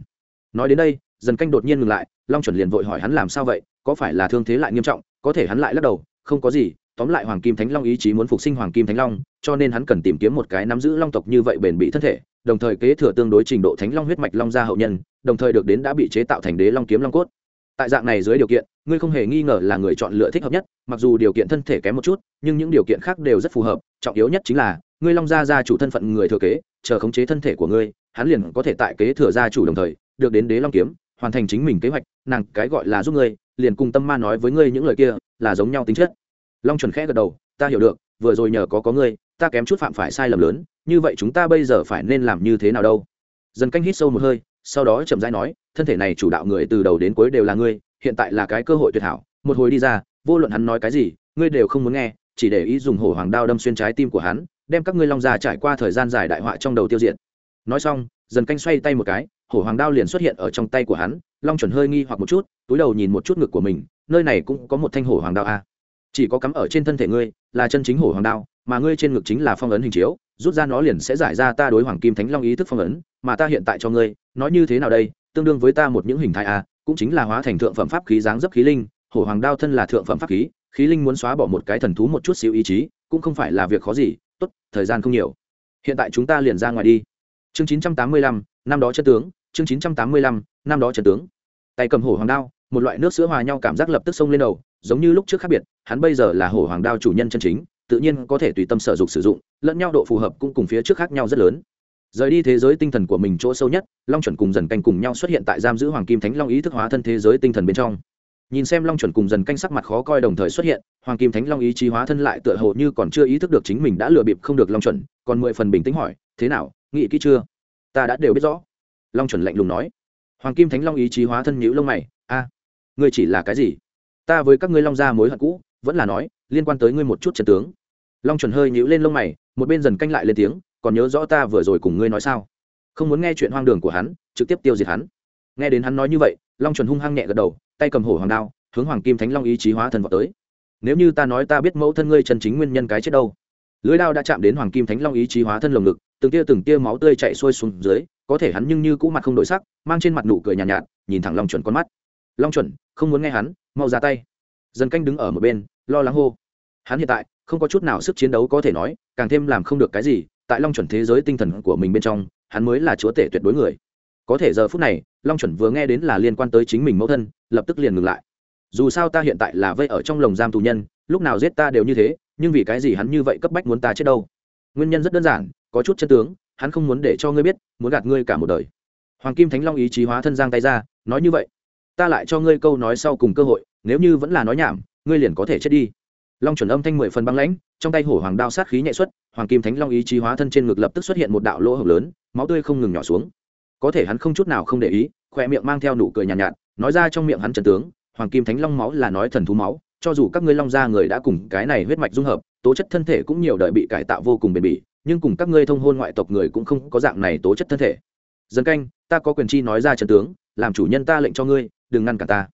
nói đến đây dần canh đột nhiên ngừng lại, long chuẩn liền vội hỏi hắn làm sao vậy, có phải là thương thế lại nghiêm trọng, có thể hắn lại lắc đầu, không có gì, tóm lại hoàng kim thánh long ý chí muốn phục sinh hoàng kim thánh long, cho nên hắn cần tìm kiếm một cái nắm giữ long tộc như vậy bền bị thân thể, đồng thời kế thừa tương đối trình độ thánh long huyết mạch long gia hậu nhân, đồng thời được đến đã bị chế tạo thành đế long kiếm long cốt. Tại dạng này dưới điều kiện, ngươi không hề nghi ngờ là người chọn lựa thích hợp nhất, mặc dù điều kiện thân thể kém một chút, nhưng những điều kiện khác đều rất phù hợp, trọng yếu nhất chính là, ngươi long gia gia chủ thân phận người thừa kế, chờ khống chế thân thể của ngươi, hắn liền có thể tại kế thừa gia chủ đồng thời, được đến đế long kiếm hoàn thành chính mình kế hoạch, nàng cái gọi là giúp ngươi, liền cùng tâm ma nói với ngươi những lời kia, là giống nhau tính chất. Long chuẩn khẽ gật đầu, ta hiểu được, vừa rồi nhờ có có ngươi, ta kém chút phạm phải sai lầm lớn, như vậy chúng ta bây giờ phải nên làm như thế nào đâu? Dần canh hít sâu một hơi, sau đó chậm rãi nói, thân thể này chủ đạo người từ đầu đến cuối đều là ngươi, hiện tại là cái cơ hội tuyệt hảo. Một hồi đi ra, vô luận hắn nói cái gì, ngươi đều không muốn nghe, chỉ để ý dùng hổ hoàng đao đâm xuyên trái tim của hắn, đem các ngươi long già trải qua thời gian dài đại họa trong đầu tiêu diệt. Nói xong, dần canh xoay tay một cái hổ hoàng đao liền xuất hiện ở trong tay của hắn, long chuẩn hơi nghi hoặc một chút, túi đầu nhìn một chút ngực của mình, nơi này cũng có một thanh hổ hoàng đao a à. chỉ có cắm ở trên thân thể ngươi, là chân chính hổ hoàng đao, mà ngươi trên ngực chính là phong ấn hình chiếu, rút ra nó liền sẽ giải ra ta đối hoàng kim thánh long ý thức phong ấn, mà ta hiện tại cho ngươi, nói như thế nào đây, tương đương với ta một những hình thái a, cũng chính là hóa thành thượng phẩm pháp khí dáng dấp khí linh, hổ hoàng đao thân là thượng phẩm pháp khí khí linh muốn xóa bỏ một cái thần thú một chút xíu ý chí, cũng không phải là việc khó gì, tốt, thời gian không nhiều hiện tại chúng ta liền ra ngoài đi chương chín trăm tám mươi lăm năm đó chân tướng, chương chín trăm tám mươi lăm, năm đó chân tướng. Tay cầm hổ hoàng đao, một loại nước sữa hòa nhau cảm giác lập tức xông lên đầu, giống như lúc trước khác biệt, hắn bây giờ là hổ hoàng đao chủ nhân chân chính, tự nhiên có thể tùy tâm sở dục sử dụng, lẫn nhau độ phù hợp cũng cùng phía trước khác nhau rất lớn. Rời đi thế giới tinh thần của mình chỗ sâu nhất, long chuẩn cùng dần canh cùng nhau xuất hiện tại giam giữ hoàng kim thánh long ý thức hóa thân thế giới tinh thần bên trong. Nhìn xem long chuẩn cùng dần canh sắc mặt khó coi đồng thời xuất hiện, hoàng kim thánh long ý chí hóa thân lại tựa hồ như còn chưa ý thức được chính mình đã lừa bịp không được long chuẩn, còn mười phần bình tĩnh hỏi, thế nào, nghĩ kỹ chưa? Ta đã đều biết rõ. Long chuẩn lạnh lùng nói. Hoàng kim thánh long ý chí hóa thân nhữ lông mày. A, ngươi chỉ là cái gì? Ta với các ngươi long gia mối hận cũ, vẫn là nói, liên quan tới ngươi một chút trần tướng. Long chuẩn hơi nhữ lên lông mày, một bên dần canh lại lên tiếng, còn nhớ rõ ta vừa rồi cùng ngươi nói sao? Không muốn nghe chuyện hoang đường của hắn, trực tiếp tiêu diệt hắn. Nghe đến hắn nói như vậy, long chuẩn hung hăng nhẹ gật đầu, tay cầm hổ hoàng đao, hướng hoàng kim thánh long ý chí hóa thân vào tới. Nếu như ta nói ta biết mẫu thân ngươi chân chính nguyên nhân cái chết đâu? Lưới đao đã chạm đến hoàng kim thánh long ý chí hóa thân lồng ngực từng tia từng tia máu tươi chạy xuôi xuống dưới có thể hắn nhưng như cũ mặt không đổi sắc mang trên mặt nụ cười nhàn nhạt, nhạt nhìn thẳng long chuẩn con mắt. Long chuẩn không muốn nghe hắn mau ra tay. Dần canh đứng ở một bên lo lắng hô. Hắn hiện tại không có chút nào sức chiến đấu có thể nói càng thêm làm không được cái gì tại long chuẩn thế giới tinh thần của mình bên trong hắn mới là chúa tể tuyệt đối người. Có thể giờ phút này long chuẩn vừa nghe đến là liên quan tới chính mình mẫu thân lập tức liền ngừng lại. Dù sao ta hiện tại là vây ở trong lồng giam tù nhân lúc nào giết ta đều như thế nhưng vì cái gì hắn như vậy cấp bách muốn ta chết đâu? Nguyên nhân rất đơn giản có chút chân tướng hắn không muốn để cho ngươi biết muốn gạt ngươi cả một đời. Hoàng kim thánh long ý chí hóa thân giang tay ra nói như vậy. Ta lại cho ngươi câu nói sau cùng cơ hội nếu như vẫn là nói nhảm ngươi liền có thể chết đi. Long chuẩn âm thanh mười phần băng lãnh trong tay hổ hoàng đao sát khí nhẹ xuất hoàng kim thánh long ý chí hóa thân trên ngực lập tức xuất hiện một đạo lỗ hổng lớn máu tươi không ngừng nhỏ xuống. Có thể hắn không chút nào không để ý khoe miệng mang theo nụ cười nhàn nhạt, nhạt nói ra trong miệng hắn trần tướng hoàng kim thánh long máu là nói thần thú máu cho dù các ngươi long gia người đã cùng cái này huyết mạch dung hợp tố chất thân thể cũng nhiều đời bị cải tạo vô cùng bền bỉ nhưng cùng các ngươi thông hôn ngoại tộc người cũng không có dạng này tố chất thân thể. Dân canh, ta có quyền chi nói ra trần tướng, làm chủ nhân ta lệnh cho ngươi, đừng ngăn cả ta.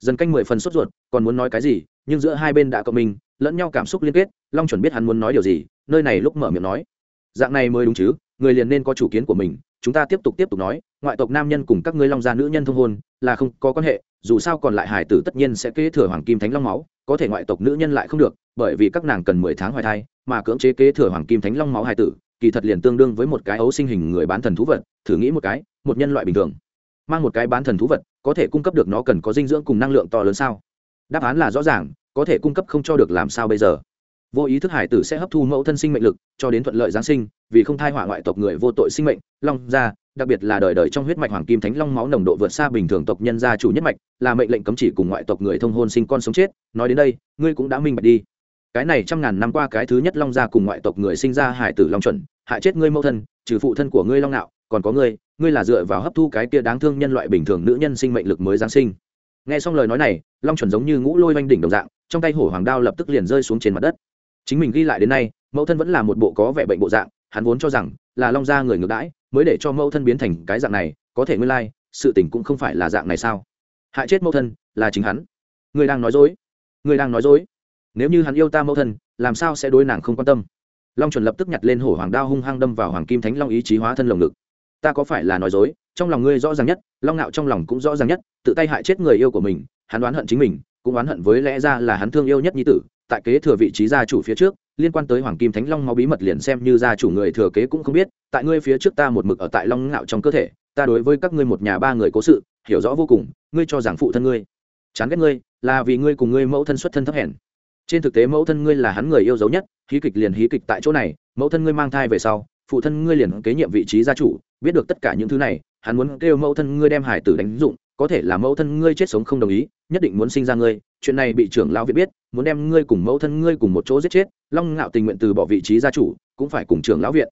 Dân canh mười phần sốt ruột, còn muốn nói cái gì, nhưng giữa hai bên đã cộng minh, lẫn nhau cảm xúc liên kết, long chuẩn biết hắn muốn nói điều gì, nơi này lúc mở miệng nói. Dạng này mới đúng chứ, người liền nên có chủ kiến của mình chúng ta tiếp tục tiếp tục nói, ngoại tộc nam nhân cùng các ngươi long gia nữ nhân thông hôn, là không có quan hệ, dù sao còn lại hải tử tất nhiên sẽ kế thừa hoàng kim thánh long máu, có thể ngoại tộc nữ nhân lại không được, bởi vì các nàng cần mười tháng hoài thai, mà cưỡng chế kế thừa hoàng kim thánh long máu hải tử, kỳ thật liền tương đương với một cái ấu sinh hình người bán thần thú vật, thử nghĩ một cái, một nhân loại bình thường. Mang một cái bán thần thú vật, có thể cung cấp được nó cần có dinh dưỡng cùng năng lượng to lớn sao? Đáp án là rõ ràng, có thể cung cấp không cho được làm sao bây giờ? Vô ý thức hải tử sẽ hấp thu mẫu thân sinh mệnh lực, cho đến thuận lợi giáng sinh, vì không thai hỏa ngoại tộc người vô tội sinh mệnh, long gia, đặc biệt là đời đời trong huyết mạch hoàng kim thánh long máu nồng độ vượt xa bình thường tộc nhân gia chủ nhất mạch, là mệnh lệnh cấm chỉ cùng ngoại tộc người thông hôn sinh con sống chết, nói đến đây, ngươi cũng đã minh bạch đi. Cái này trăm ngàn năm qua cái thứ nhất long gia cùng ngoại tộc người sinh ra hải tử long chuẩn, hại chết ngươi mẫu thân, trừ phụ thân của ngươi long nạo, còn có ngươi ngươi là dựa vào hấp thu cái kia đáng thương nhân loại bình thường nữ nhân sinh mệnh lực mới giáng sinh. Nghe xong lời nói này, long chuẩn giống như ngũ lôi oanh đỉnh đồng dạng, trong tay hổ hoàng đao lập tức liền rơi xuống trên mặt đất chính mình ghi lại đến nay, mẫu thân vẫn là một bộ có vẻ bệnh bộ dạng, hắn vốn cho rằng là long gia người ngược đãi, mới để cho mẫu thân biến thành cái dạng này, có thể nguyên lai, sự tình cũng không phải là dạng này sao? Hại chết mẫu thân là chính hắn. Người đang nói dối. Người đang nói dối. Nếu như hắn yêu ta mẫu thân, làm sao sẽ đối nàng không quan tâm? Long chuẩn lập tức nhặt lên hổ hoàng đao hung hăng đâm vào hoàng kim thánh long ý chí hóa thân lồng ngực. Ta có phải là nói dối? Trong lòng ngươi rõ ràng nhất, long ngạo trong lòng cũng rõ ràng nhất, tự tay hại chết người yêu của mình, hắn đoán hận chính mình cũng oán hận với lẽ ra là hắn thương yêu nhất nhi tử, tại kế thừa vị trí gia chủ phía trước, liên quan tới hoàng kim thánh long máu bí mật liền xem như gia chủ người thừa kế cũng không biết, tại ngươi phía trước ta một mực ở tại long ngạo trong cơ thể, ta đối với các ngươi một nhà ba người cố sự, hiểu rõ vô cùng, ngươi cho rằng phụ thân ngươi, chán ghét ngươi, là vì ngươi cùng ngươi mẫu thân xuất thân thấp hèn. Trên thực tế mẫu thân ngươi là hắn người yêu dấu nhất, hí kịch liền hí kịch tại chỗ này, mẫu thân ngươi mang thai về sau, phụ thân ngươi liền kế nhiệm vị trí gia chủ, biết được tất cả những thứ này, hắn muốn kêu mẫu thân ngươi đem hải tử đánh dụng, có thể là mẫu thân ngươi chết sống không đồng ý nhất định muốn sinh ra ngươi, chuyện này bị trưởng lão viện biết, muốn đem ngươi cùng mẫu thân ngươi cùng một chỗ giết chết, long ngạo tình nguyện từ bỏ vị trí gia chủ, cũng phải cùng trưởng lão viện.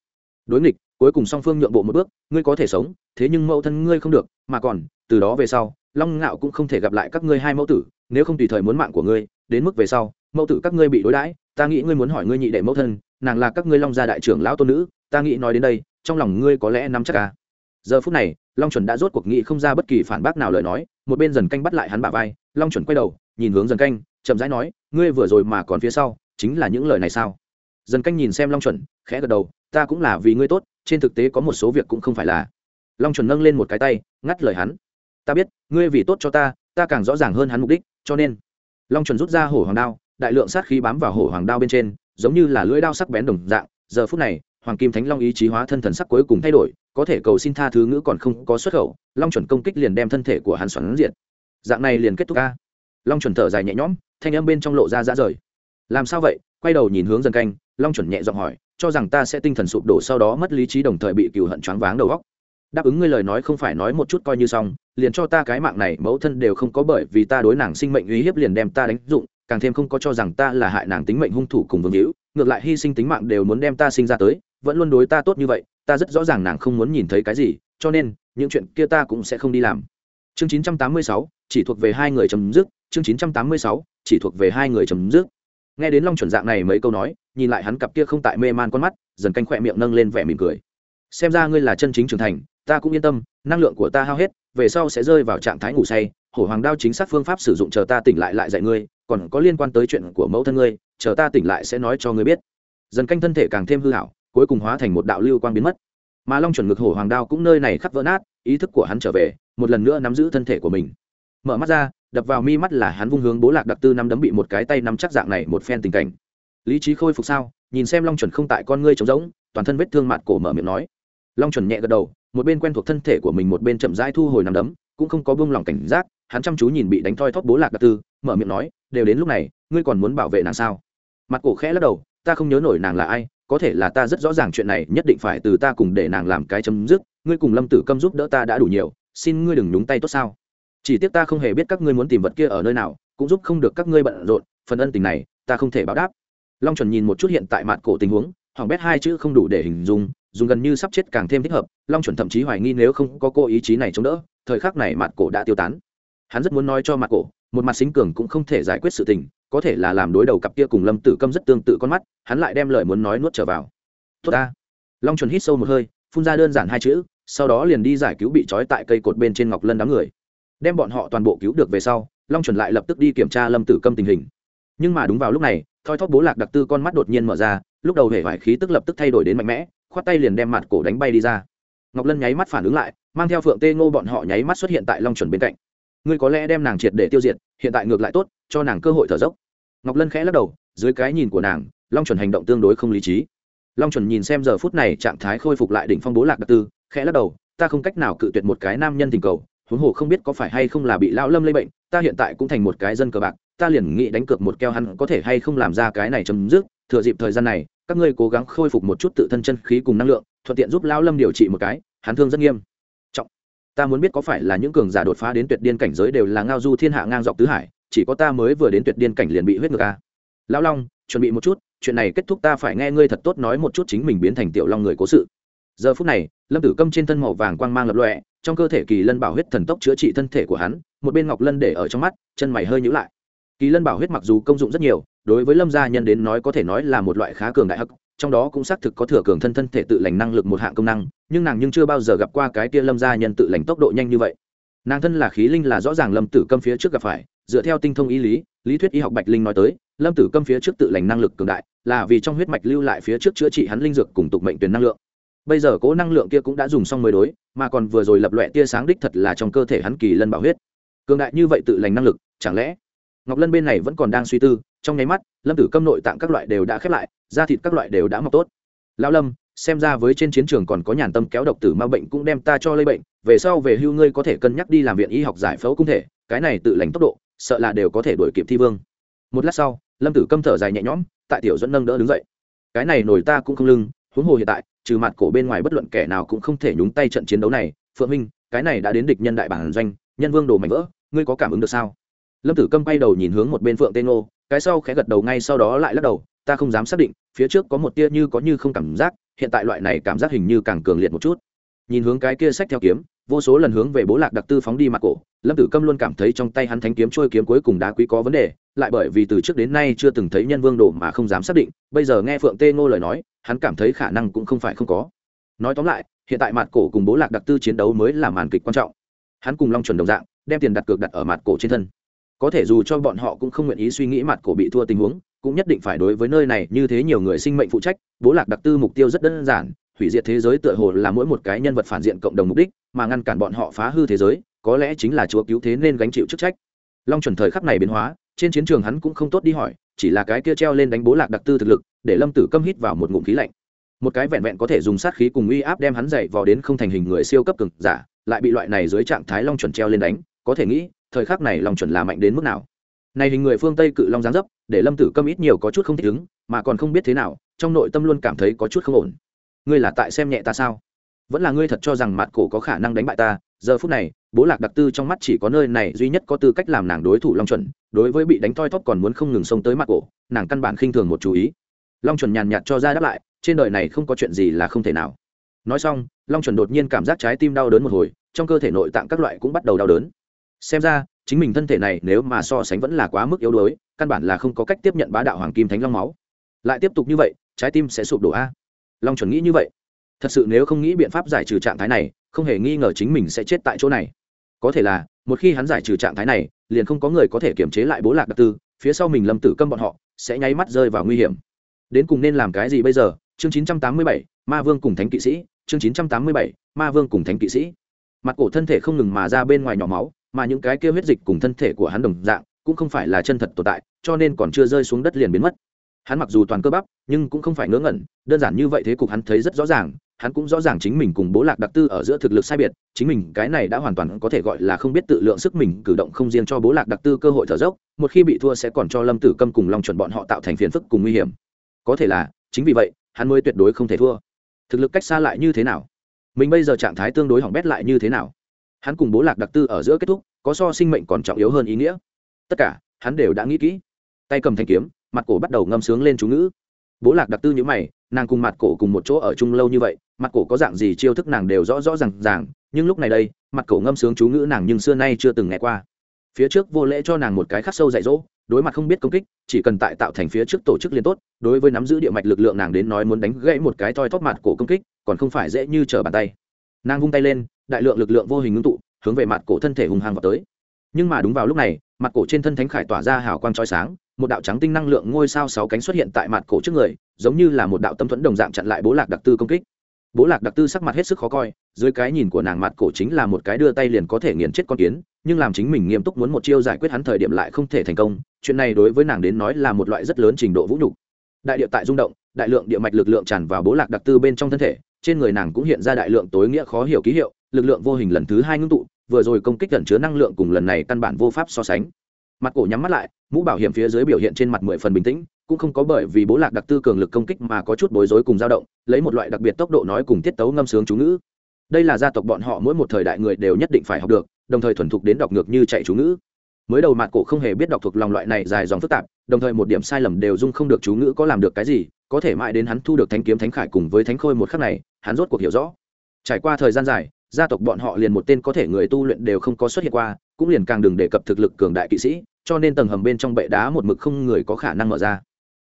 Đối nghịch, cuối cùng song phương nhượng bộ một bước, ngươi có thể sống, thế nhưng mẫu thân ngươi không được, mà còn, từ đó về sau, long ngạo cũng không thể gặp lại các ngươi hai mẫu tử, nếu không tùy thời muốn mạng của ngươi, đến mức về sau, mẫu tử các ngươi bị đối đãi, ta nghĩ ngươi muốn hỏi ngươi nhị đệ mẫu thân, nàng là các ngươi long gia đại trưởng lão tôn nữ, ta nghĩ nói đến đây, trong lòng ngươi có lẽ nắm chắc à? Giờ phút này long chuẩn đã rốt cuộc nghị không ra bất kỳ phản bác nào lời nói, một bên dần canh bắt lại hắn bả vai, long chuẩn quay đầu, nhìn hướng dần canh, chậm rãi nói, ngươi vừa rồi mà còn phía sau, chính là những lời này sao? Dần canh nhìn xem long chuẩn, khẽ gật đầu, ta cũng là vì ngươi tốt, trên thực tế có một số việc cũng không phải là. Long chuẩn nâng lên một cái tay, ngắt lời hắn, ta biết, ngươi vì tốt cho ta ta càng rõ ràng hơn hắn mục đích, cho nên. Long chuẩn rút ra hổ hoàng đao, đại lượng sát khí bám vào hổ hoàng đao bên trên, giống như là lưỡi đao sắc bén đồng dạng, giờ phút này hoàng kim thánh long ý chí hóa thân thần sắc cuối cùng thay đổi, có thể cầu xin tha thứ ngữ còn không có xuất khẩu, long chuẩn công kích liền đem thân thể của hắn xoắn diện dạng này liền kết thúc ca long chuẩn thở dài nhẹ nhõm, thanh âm bên trong lộ ra dã rời. Làm sao vậy? Quay đầu nhìn hướng dần canh, long chuẩn nhẹ giọng hỏi, cho rằng ta sẽ tinh thần sụp đổ sau đó mất lý trí đồng thời bị cừu hận choáng váng đầu góc đáp ứng ngươi lời nói không phải nói một chút coi như xong, liền cho ta cái mạng này, mẫu thân đều không có bởi vì ta đối nàng sinh mệnh uy hiếp liền đem ta đánh dụng, càng thêm không có cho rằng ta là hại nàng tính mệnh hung thủ cùng vương hữu, ngược lại hy sinh tính mạng đều muốn đem ta sinh ra tới vẫn luôn đối ta tốt như vậy ta rất rõ ràng nàng không muốn nhìn thấy cái gì cho nên những chuyện kia ta cũng sẽ không đi làm. Chương 986, chỉ thuộc về hai người chấm dứt. Chương 986, chỉ thuộc về hai người chấm dứt. Nghe đến long chuẩn dạng này mấy câu nói nhìn lại hắn cặp kia không tại mê man con mắt dần canh khỏe miệng nâng lên vẻ mỉm cười. Xem ra ngươi là chân chính trưởng thành ta cũng yên tâm năng lượng của ta hao hết về sau sẽ rơi vào trạng thái ngủ say hổ hoàng đao chính xác phương pháp sử dụng chờ ta tỉnh lại lại dạy ngươi còn có liên quan tới chuyện của mẫu thân ngươi chờ ta tỉnh lại sẽ nói cho ngươi biết. Dần canh thân thể càng thêm hư hảo cuối cùng hóa thành một đạo lưu quang biến mất. Mà long chuẩn ngực hổ hoàng đao cũng nơi này khắc vỡ nát, ý thức của hắn trở về, một lần nữa nắm giữ thân thể của mình. Mở mắt ra, đập vào mi mắt là hắn vung hướng bố lạc đặc tư năm đấm bị một cái tay nắm chắc dạng này một phen tình cảnh. Lý trí khôi phục sao? Nhìn xem long chuẩn không tại con ngươi trống rỗng, toàn thân vết thương mặt cổ mở miệng nói. Long chuẩn nhẹ gật đầu, một bên quen thuộc thân thể của mình một bên chậm rãi thu hồi nằm đấm, cũng không có buông lỏng cảnh giác, hắn chăm chú nhìn bị đánh thoi thóp bố lạc đặc tư, mở miệng nói, đều đến lúc này, ngươi còn muốn bảo vệ nàng sao? Mặt cổ khẽ lắc đầu, ta không nhớ nổi nàng là ai có thể là ta rất rõ ràng chuyện này, nhất định phải từ ta cùng để nàng làm cái chấm dứt. Ngươi cùng lâm tử câm giúp đỡ ta đã đủ nhiều, xin ngươi đừng nhúng tay tốt sao? Chỉ tiếc ta không hề biết các ngươi muốn tìm vật kia ở nơi nào, cũng giúp không được các ngươi bận rộn, phần ân tình này, ta không thể báo đáp. Long chuẩn nhìn một chút hiện tại mặt cổ tình huống hỏng bét hai chữ không đủ để hình dung, dùng gần như sắp chết càng thêm thích hợp. Long chuẩn thậm chí hoài nghi nếu không có cô ý chí này chống đỡ, thời khắc này mặt cổ đã tiêu tán. Hắn rất muốn nói cho mặt cổ, một mặt xính cường cũng không thể giải quyết sự tình có thể là làm đối đầu cặp kia cùng lâm tử câm rất tương tự con mắt, hắn lại đem lời muốn nói nuốt trở vào. Tốt ta. Long chuẩn hít sâu một hơi, phun ra đơn giản hai chữ, sau đó liền đi giải cứu bị trói tại cây cột bên trên ngọc lân đám người. Đem bọn họ toàn bộ cứu được về sau, long chuẩn lại lập tức đi kiểm tra lâm tử câm tình hình. Nhưng mà đúng vào lúc này, thoi thóp bố lạc đặc tư con mắt đột nhiên mở ra, lúc đầu hề vải khí tức lập tức thay đổi đến mạnh mẽ, khoát tay liền đem mặt cổ đánh bay đi ra. Ngọc lân nháy mắt phản ứng lại, mang theo phượng tê ngô bọn họ nháy mắt xuất hiện tại long chuẩn bên cạnh. Ngươi có lẽ đem nàng triệt để tiêu diệt, hiện tại ngược lại tốt, cho nàng cơ hội thở dốc ngọc lân khẽ lắc đầu, dưới cái nhìn của nàng, long chuẩn hành động tương đối không lý trí. Long chuẩn nhìn xem giờ phút này trạng thái khôi phục lại đỉnh phong bố lạc đặc tư, khẽ lắc đầu, ta không cách nào cự tuyệt một cái nam nhân tình cầu, huống hồ không biết có phải hay không là bị lão lâm lây bệnh, ta hiện tại cũng thành một cái dân cờ bạc, ta liền nghĩ đánh cược một keo hắn có thể hay không làm ra cái này chấm dứt, thừa dịp thời gian này, các ngươi cố gắng khôi phục một chút tự thân chân khí cùng năng lượng, thuận tiện giúp lão lâm điều trị một cái, hắn thương rất nghiêm. Trọng. Ta muốn biết có phải là những cường giả đột phá đến tuyệt điên cảnh giới đều là ngao du thiên hạ ngang dọc tứ hải chỉ có ta mới vừa đến tuyệt điên cảnh liền bị huyết ngược a lão long, chuẩn bị một chút, chuyện này kết thúc ta phải nghe ngươi thật tốt nói một chút chính mình biến thành tiểu long người cố sự. Giờ phút này, lâm tử câm trên thân màu vàng quang mang lập lọe trong cơ thể kỳ lân bảo huyết thần tốc chữa trị thân thể của hắn, một bên ngọc lân để ở trong mắt, chân mày hơi nhữ lại. Kỳ lân bảo huyết mặc dù công dụng rất nhiều, đối với lâm gia nhân đến nói có thể nói là một loại khá cường đại hắc, trong đó cũng xác thực có thừa cường thân thân thể tự lành năng lực một hạng công năng, nhưng nàng nhưng chưa bao giờ gặp qua cái tia lâm gia nhân tự lành tốc độ nhanh như vậy. Nàng thân là khí linh là rõ ràng lâm tử câm phía trước gặp phải dựa theo tinh thông ý lý lý thuyết y học bạch linh nói tới, lâm tử câm phía trước tự lành năng lực cường đại, là vì trong huyết mạch lưu lại phía trước chữa trị hắn linh dược cùng tục mệnh tuyển năng lượng. Bây giờ cố năng lượng kia cũng đã dùng xong mới đối, mà còn vừa rồi lập loẹ tia sáng đích thật là trong cơ thể hắn kỳ lân bảo huyết. Cường đại như vậy tự lành năng lực, chẳng lẽ ngọc lân bên này vẫn còn đang suy tư, trong nháy mắt, lâm tử câm nội tạng các loại đều đã khép lại, da thịt các loại đều đã mọc tốt. Lao lâm, xem ra với trên chiến trường còn có nhàn tâm kéo độc tử ma bệnh cũng đem ta cho lây bệnh, về sau về hưu ngươi có thể cân nhắc đi làm viện y học giải phẫu cung thể, cái này tự lành tốc độ sợ là đều có thể đuổi kịp thi vương. Một lát sau, lâm tử câm thở dài nhẹ nhõm, tại tiểu dẫn nâng đỡ đứng dậy. Cái này nổi ta cũng không lưng, huống hồ hiện tại, trừ mặt cổ bên ngoài bất luận kẻ nào cũng không thể nhúng tay trận chiến đấu này. Phượng minh cái này đã đến địch nhân đại bản doanh, nhân vương đồ mảnh vỡ, ngươi có cảm ứng được sao? Lâm tử câm quay đầu nhìn hướng một bên phượng tên ngô, cái sau khẽ gật đầu ngay sau đó lại lắc đầu, ta không dám xác định, phía trước có một tia như có như không cảm giác, hiện tại loại này cảm giác hình như càng cường liệt một chút. Nhìn hướng cái kia sách theo kiếm, vô số lần hướng về bố lạc đặc tư phóng đi mặt cổ lâm tử câm luôn cảm thấy trong tay hắn thánh kiếm trôi kiếm cuối cùng đá quý có vấn đề, lại bởi vì từ trước đến nay chưa từng thấy nhân vương đồ mà không dám xác định, bây giờ nghe phượng tê ngô lời nói, hắn cảm thấy khả năng cũng không phải không có. Nói tóm lại, hiện tại mặt cổ cùng bố lạc đặc tư chiến đấu mới là màn kịch quan trọng. Hắn cùng long chuẩn đồng dạng, đem tiền đặt cược đặt ở mặt cổ trên thân. Có thể dù cho bọn họ cũng không nguyện ý suy nghĩ mặt cổ bị thua tình huống, cũng nhất định phải đối với nơi này như thế nhiều người sinh mệnh phụ trách, bố lạc đặc tư mục tiêu rất đơn giản, hủy diệt thế giới tựa hồ là mỗi một cái nhân vật phản diện cộng đồng mục đích, mà ngăn cản bọn họ phá hư thế giới có lẽ chính là chúa cứu thế nên gánh chịu chức trách. Long chuẩn thời khắc này biến hóa, trên chiến trường hắn cũng không tốt đi hỏi, chỉ là cái kia treo lên đánh bố lạc đặc tư thực lực, để lâm tử câm hít vào một ngụm khí lạnh. Một cái vẹn vẹn có thể dùng sát khí cùng uy áp đem hắn dậy vào đến không thành hình người siêu cấp cực giả, lại bị loại này dưới trạng thái long chuẩn treo lên đánh, có thể nghĩ, thời khắc này long chuẩn là mạnh đến mức nào. Này hình người phương tây cự long giáng dấp, để lâm tử câm ít nhiều có chút không thích ứng, mà còn không biết thế nào, trong nội tâm luôn cảm thấy có chút không ổn. Ngươi là tại xem nhẹ ta sao? Vẫn là ngươi thật cho rằng mặt cổ có khả năng đánh bại ta giờ phút này, bố lạc đặc tư trong mắt chỉ có nơi này duy nhất có tư cách làm nàng đối thủ long chuẩn, đối với bị đánh toi thóp còn muốn không ngừng xông tới mặt cổ, nàng căn bản khinh thường một chú ý. Long chuẩn nhàn nhạt cho ra đáp lại, trên đời này không có chuyện gì là không thể nào. Nói xong, long chuẩn đột nhiên cảm giác trái tim đau đớn một hồi, trong cơ thể nội tạng các loại cũng bắt đầu đau đớn. Xem ra, chính mình thân thể này nếu mà so sánh vẫn là quá mức yếu đuối, căn bản là không có cách tiếp nhận bá đạo hoàng kim thánh long máu. Lại tiếp tục như vậy, trái tim sẽ sụp đổ a. Long chuẩn nghĩ như vậy thật sự nếu không nghĩ biện pháp giải trừ trạng thái này không hề nghi ngờ chính mình sẽ chết tại chỗ này. Có thể là một khi hắn giải trừ trạng thái này liền không có người có thể kiềm chế lại bố lạc đặc tư phía sau mình lâm tử câm bọn họ sẽ nháy mắt rơi vào nguy hiểm. Đến cùng nên làm cái gì bây giờ? Chương 987, ma vương cùng thánh kỵ sĩ. Chương 987, ma vương cùng thánh kỵ sĩ. Mặt cổ thân thể không ngừng mà ra bên ngoài nhỏ máu mà những cái kia huyết dịch cùng thân thể của hắn đồng dạng cũng không phải là chân thật tồn tại cho nên còn chưa rơi xuống đất liền biến mất. Hắn mặc dù toàn cơ bắp nhưng cũng không phải ngớ ngẩn đơn giản như vậy thế cục hắn thấy rất rõ ràng hắn cũng rõ ràng chính mình cùng bố lạc đặc tư ở giữa thực lực sai biệt, chính mình cái này đã hoàn toàn có thể gọi là không biết tự lượng sức mình, cử động không riêng cho bố lạc đặc tư cơ hội thở dốc, một khi bị thua sẽ còn cho lâm tử câm cùng long chuẩn bọn họ tạo thành phiền phức cùng nguy hiểm. Có thể là, chính vì vậy, hắn mới tuyệt đối không thể thua. Thực lực cách xa lại như thế nào? Mình bây giờ trạng thái tương đối hỏng bét lại như thế nào? Hắn cùng bố lạc đặc tư ở giữa kết thúc, có so sinh mệnh còn trọng yếu hơn ý nghĩa. Tất cả, hắn đều đã nghĩ kỹ. Tay cầm thanh kiếm, mặt cổ bắt đầu ngâm sướng lên chú ngữ bố lạc đặc tư như mày, nàng cùng mặt cổ cùng một chỗ ở chung lâu như vậy, mặt cổ có dạng gì chiêu thức nàng đều rõ rõ r à n g ràng, nhưng lúc này đây, mặt cổ ngâm sướng chú ngữ nàng nhưng xưa nay chưa từng nghe qua. Phía trước vô lễ cho nàng một cái khắc sâu dạy dỗ, đối mặt không biết công kích, chỉ cần tại tạo thành phía trước tổ chức liên tốt, đối với nắm giữ địa mạch lực lượng nàng đến nói muốn đánh gãy một cái thoi thóp mặt cổ công kích, còn không phải dễ như trở bàn tay. Nàng vung tay lên, đại lượng lực lượng vô hình ngưng tụ, hướng về mặt cổ thân thể hùng hàng vào tới. Nhưng mà đúng vào lúc này, mặt cổ trên thân thánh khải tỏa ra hào quang trói sáng một đạo trắng tinh năng lượng ngôi sao sáu cánh xuất hiện tại mặt cổ trước người, giống như là một đạo tâm thuẫn đồng dạng chặn lại bố lạc đặc tư công kích. Bố lạc đặc tư sắc mặt hết sức khó coi, dưới cái nhìn của nàng mặt cổ chính là một cái đưa tay liền có thể nghiền chết con kiến, nhưng làm chính mình nghiêm túc muốn một chiêu giải quyết hắn thời điểm lại không thể thành công, chuyện này đối với nàng đến nói là một loại rất lớn trình độ vũ nhục. Đại địa tại rung động, đại lượng địa mạch lực lượng tràn vào bố lạc đặc tư bên trong thân thể, trên người nàng cũng hiện ra đại lượng tối nghĩa khó hiểu ký hiệu, lực lượng vô hình lần thứ hai ngưng tụ, vừa rồi công kích gần chứa năng lượng cùng lần này căn bản vô pháp so sánh mặt cổ nhắm mắt lại, mũ bảo hiểm phía dưới biểu hiện trên mặt mười phần bình tĩnh, cũng không có bởi vì bố lạc đặc tư cường lực công kích mà có chút bối rối cùng dao động, lấy một loại đặc biệt tốc độ nói cùng tiết tấu ngâm sướng chú ngữ. Đây là gia tộc bọn họ mỗi một thời đại người đều nhất định phải học được, đồng thời thuần thục đến đọc ngược như chạy chú ngữ. Mới đầu mặt cổ không hề biết đọc thuộc lòng loại này dài dòng phức tạp, đồng thời một điểm sai lầm đều dung không được chú ngữ có làm được cái gì, có thể mãi đến hắn thu được thánh kiếm thánh khải cùng với thánh khôi một khắc này, hắn rốt cuộc hiểu rõ. Trải qua thời gian dài gia tộc bọn họ liền một tên có thể người tu luyện đều không có xuất hiện qua, cũng liền càng đừng đề cập thực lực cường đại kỵ sĩ, cho nên tầng hầm bên trong bệ đá một mực không người có khả năng mở ra.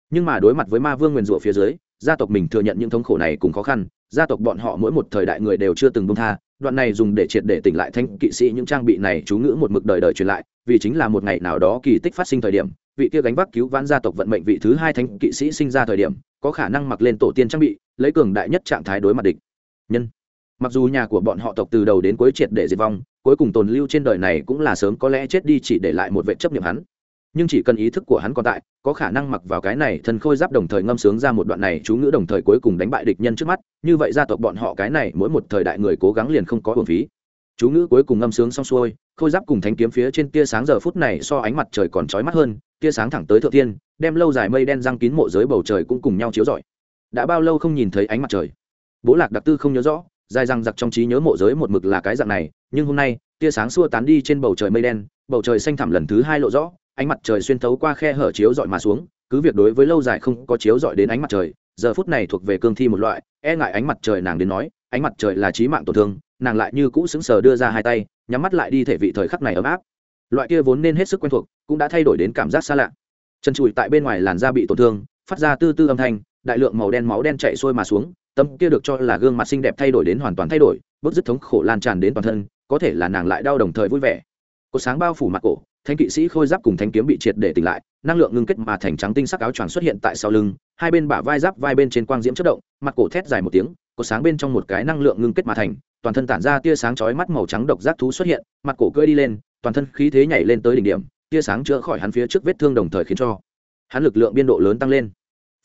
Nhưng mà đối mặt với ma vương nguyền rủa phía dưới, gia tộc mình thừa nhận những thống khổ này cùng khó khăn, gia tộc bọn họ mỗi một thời đại người đều chưa từng bông tha, đoạn này dùng để triệt để tỉnh lại thanh kỵ sĩ những trang bị này chú ngữ một mực đời đời truyền lại, vì chính là một ngày nào đó kỳ tích phát sinh thời điểm, vị kia gánh vác cứu vãn gia tộc vận mệnh vị thứ hai thanh kỵ sĩ sinh ra thời điểm, có khả năng mặc lên tổ tiên trang bị, lấy cường đại nhất trạng thái đối mặt địch. Nhân mặc dù nhà của bọn họ tộc từ đầu đến cuối triệt để diệt vong, cuối cùng tồn lưu trên đời này cũng là sớm có lẽ chết đi chỉ để lại một vệ chấp niệm hắn. Nhưng chỉ cần ý thức của hắn còn tại, có khả năng mặc vào cái này thân khôi giáp đồng thời ngâm sướng ra một đoạn này chú ngữ đồng thời cuối cùng đánh bại địch nhân trước mắt, như vậy gia tộc bọn họ cái này mỗi một thời đại người cố gắng liền không có hồn phí. Chú ngữ cuối cùng ngâm sướng xong xuôi, khôi giáp cùng thánh kiếm phía trên tia sáng giờ phút này so ánh mặt trời còn trói mắt hơn, tia sáng thẳng tới thượng tiên, đem lâu dài mây đen răng kín mộ giới bầu trời cũng cùng nhau chiếu rọi. Đã bao lâu không nhìn thấy ánh mặt trời? Bố lạc đặc tư không nhớ rõ dài răng giặc trong trí nhớ mộ giới một mực là cái dạng này, nhưng hôm nay, tia sáng xua tán đi trên bầu trời mây đen, bầu trời xanh thẳm lần thứ hai lộ rõ, ánh mặt trời xuyên thấu qua khe hở chiếu dọi mà xuống, cứ việc đối với lâu dài không có chiếu dọi đến ánh mặt trời, giờ phút này thuộc về cương thi một loại e ngại ánh mặt trời nàng đến nói, ánh mặt trời là trí mạng tổn thương, nàng lại như cũ xứng sờ đưa ra hai tay, nhắm mắt lại đi thể vị thời khắc này ấm áp. Loại kia vốn nên hết sức quen thuộc, cũng đã thay đổi đến cảm giác xa lạ. Chân trụi tại bên ngoài làn da bị tổn thương, phát ra tư tư âm thanh, đại lượng màu đen máu đen chạy xuôi mà xuống tâm kia được cho là gương mặt xinh đẹp thay đổi đến hoàn toàn thay đổi, bớt dứt thống khổ lan tràn đến toàn thân, có thể là nàng lại đau đồng thời vui vẻ. Cột sáng bao phủ mặt cổ, thanh kỵ sĩ khôi giáp cùng thanh kiếm bị triệt để tỉnh lại, năng lượng ngưng kết mà thành trắng tinh sắc áo choàng xuất hiện tại sau lưng, hai bên bả vai giáp vai bên trên quang diễm chất động, mặt cổ thét dài một tiếng cột sáng bên trong một cái năng lượng ngưng kết mà thành, toàn thân tản ra tia sáng chói mắt màu trắng độc giác thú xuất hiện, mặt cổ cưỡi đi lên, toàn thân khí thế nhảy lên tới đỉnh điểm, tia sáng chữa khỏi hắn phía trước vết thương đồng thời khiến cho hắn lực lượng biên độ lớn tăng lên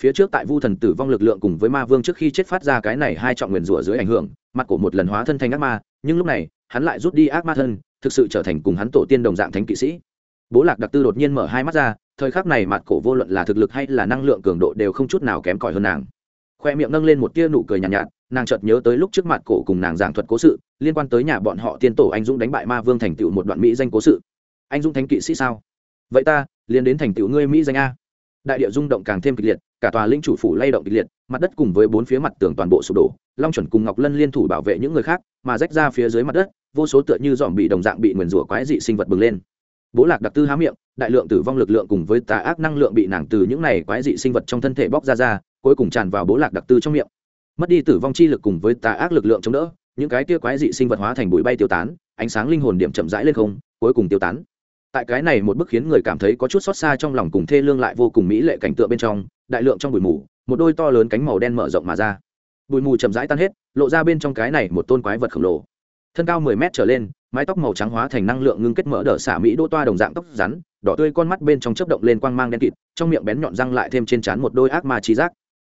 phía trước tại vu thần tử vong lực lượng cùng với ma vương trước khi chết phát ra cái này hai trọng nguyền rủa dưới ảnh hưởng mặt cổ một lần hóa thân thành ác ma nhưng lúc này hắn lại rút đi ác ma thân thực sự trở thành cùng hắn tổ tiên đồng dạng thánh kỵ sĩ. Bố lạc đặc tư đột nhiên mở hai mắt ra thời khắc này mặt cổ vô luận là thực lực hay là năng lượng cường độ đều không chút nào kém cỏi hơn nàng. Khoe miệng nâng lên một tia nụ cười nhàn nhạt, nhạt nàng chợt nhớ tới lúc trước mặt cổ cùng nàng giảng thuật cố sự liên quan tới nhà bọn họ tiên tổ anh dũng đánh bại ma vương thành tựu một đoạn mỹ danh cố sự. Anh dũng thánh kỵ sĩ sao? Vậy ta liền đến thành tựu ngươi mỹ danh a. Đại địa rung động càng thêm kịch liệt cả tòa linh chủ phủ lay động kịch liệt, mặt đất cùng với bốn phía mặt tường toàn bộ sụp đổ, long chuẩn cùng ngọc lân liên thủ bảo vệ những người khác, mà rách ra phía dưới mặt đất, vô số tựa như dòm bị đồng dạng bị nguyền rủa quái dị sinh vật bừng lên. Bố lạc đặc tư há miệng, đại lượng tử vong lực lượng cùng với tà ác năng lượng bị nàng từ những này quái dị sinh vật trong thân thể bóc ra ra, cuối cùng tràn vào bố lạc đặc tư trong miệng. Mất đi tử vong chi lực cùng với tà ác lực lượng chống đỡ, những cái kia quái dị sinh vật hóa thành bụi bay tiêu tán, ánh sáng linh hồn điểm chậm rãi lên không, cuối cùng tiêu tán tại cái này một bức khiến người cảm thấy có chút xót xa trong lòng cùng thê lương lại vô cùng mỹ lệ cảnh tượng bên trong, đại lượng trong bụi mù, một đôi to lớn cánh màu đen mở rộng mà ra. Bụi mù chậm rãi tan hết, lộ ra bên trong cái này một tôn quái vật khổng lồ. Thân cao mười mét trở lên, mái tóc màu trắng hóa thành năng lượng ngưng kết mỡ đỡ xả mỹ đô toa đồng dạng tóc rắn, đỏ tươi con mắt bên trong chớp động lên quang mang đen kịt, trong miệng bén nhọn răng lại thêm trên trán một đôi ác ma trí giác.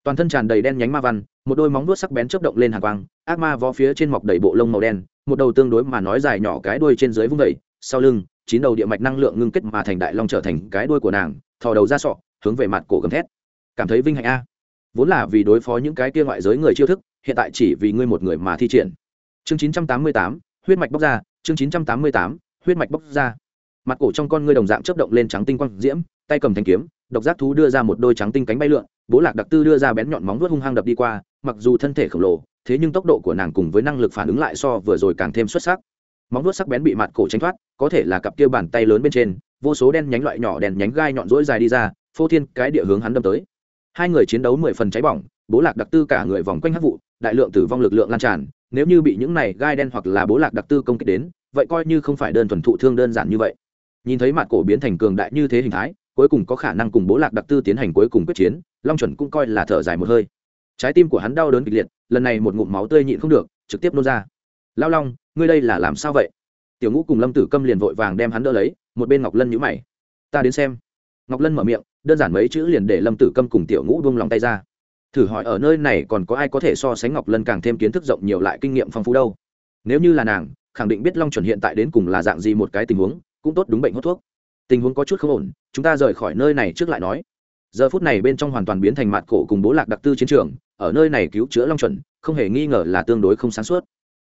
Toàn thân tràn đầy đen nhánh ma văn, một đôi móng vuốt sắc bén chớp động lên hàng quang, ác ma vó phía trên mọc đầy bộ lông màu đen, một đầu tương đối mà nói dài nhỏ cái đuôi trên dưới vung vẩy sau lưng chín đầu địa mạch năng lượng ngưng kết mà thành đại long trở thành cái đuôi của nàng thò đầu ra sọ hướng về mặt cổ gầm thét. Cảm thấy vinh hạnh a. Vốn là vì đối phó những cái kia ngoại giới người chiêu thức hiện tại chỉ vì ngươi một người mà thi triển. Chương 988, huyết mạch bóc ra chương 988, huyết mạch bóc ra. Mặt cổ trong con ngươi đồng dạng chớp động lên trắng tinh quang diễm tay cầm thanh kiếm độc giác thú đưa ra một đôi trắng tinh cánh bay lượn bố lạc đặc tư đưa ra bén nhọn móng vuốt hung hăng đập đi qua mặc dù thân thể khổng lồ thế nhưng tốc độ của nàng cùng với năng lực phản ứng lại so vừa rồi càng thêm xuất sắc móng vuốt sắc bén bị mặt cổ tránh thoát, có thể là cặp kia bàn tay lớn bên trên, vô số đen nhánh loại nhỏ đèn nhánh gai nhọn rỗi dài đi ra, phô thiên cái địa hướng hắn đâm tới. Hai người chiến đấu mười phần cháy bỏng, bố lạc đặc tư cả người vòng quanh hắc vụ, đại lượng tử vong lực lượng lan tràn, nếu như bị những này gai đen hoặc là bố lạc đặc tư công kích đến, vậy coi như không phải đơn thuần thụ thương đơn giản như vậy. Nhìn thấy mặt cổ biến thành cường đại như thế hình thái, cuối cùng có khả năng cùng bố lạc đặc tư tiến hành cuối cùng quyết chiến, long chuẩn cũng coi là thở dài một hơi. Trái tim của hắn đau đớn kịch liệt, lần này một ngụm máu tươi nhịn không được, trực tiếp nôn ra. Lao long ngươi đây là làm sao vậy? Tiểu ngũ cùng lâm tử câm liền vội vàng đem hắn đỡ lấy, một bên ngọc lân nhữ mày. Ta đến xem. Ngọc lân mở miệng, đơn giản mấy chữ liền để lâm tử câm cùng tiểu ngũ buông lòng tay ra. Thử hỏi ở nơi này còn có ai có thể so sánh ngọc lân càng thêm kiến thức rộng nhiều lại kinh nghiệm phong phú đâu? Nếu như là nàng, khẳng định biết long chuẩn hiện tại đến cùng là dạng gì một cái tình huống, cũng tốt đúng bệnh hút thuốc. Tình huống có chút không ổn, chúng ta rời khỏi nơi này trước lại nói. Giờ phút này bên trong hoàn toàn biến thành mặt cổ cùng bố lạc đặc tư chiến trường, ở nơi này cứu chữa long chuẩn, không hề nghi ngờ là tương đối không sáng suốt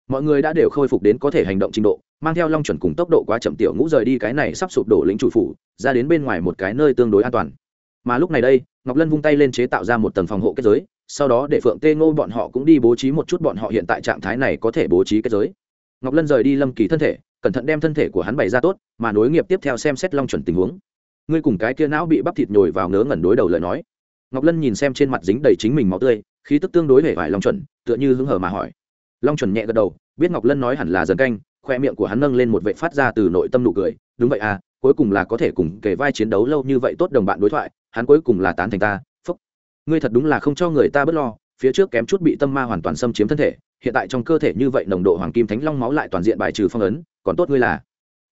mọi người đã đều khôi phục đến có thể hành động trình độ, mang theo long chuẩn cùng tốc độ quá chậm tiểu ngũ rời đi cái này sắp sụp đổ lĩnh chủ phủ, ra đến bên ngoài một cái nơi tương đối an toàn. Mà lúc này đây, ngọc lân vung tay lên chế tạo ra một tầng phòng hộ kết giới, sau đó để phượng tê ngô bọn họ cũng đi bố trí một chút bọn họ hiện tại trạng thái này có thể bố trí kết giới. Ngọc lân rời đi lâm kỳ thân thể, cẩn thận đem thân thể của hắn bày ra tốt, mà nối nghiệp tiếp theo xem xét long chuẩn tình huống. Ngươi cùng cái kia não bị bắp thịt nhồi vào ngớ ngẩn đối đầu lời nói. Ngọc lân nhìn xem trên mặt dính đầy chính mình máu tươi, khí tức tương đối hể vải long chuẩn, tựa như hứng hở mà hỏi long chuẩn nhẹ gật đầu, biết ngọc lân nói hẳn là dần canh, khoe miệng của hắn nâng lên một vệ phát ra từ nội tâm nụ cười, đúng vậy à cuối cùng là có thể cùng kề vai chiến đấu lâu như vậy tốt đồng bạn đối thoại, hắn cuối cùng là tán thành ta, phúc. Ngươi thật đúng là không cho người ta bớt lo, phía trước kém chút bị tâm ma hoàn toàn xâm chiếm thân thể, hiện tại trong cơ thể như vậy nồng độ hoàng kim thánh long máu lại toàn diện bài trừ phong ấn, còn tốt ngươi là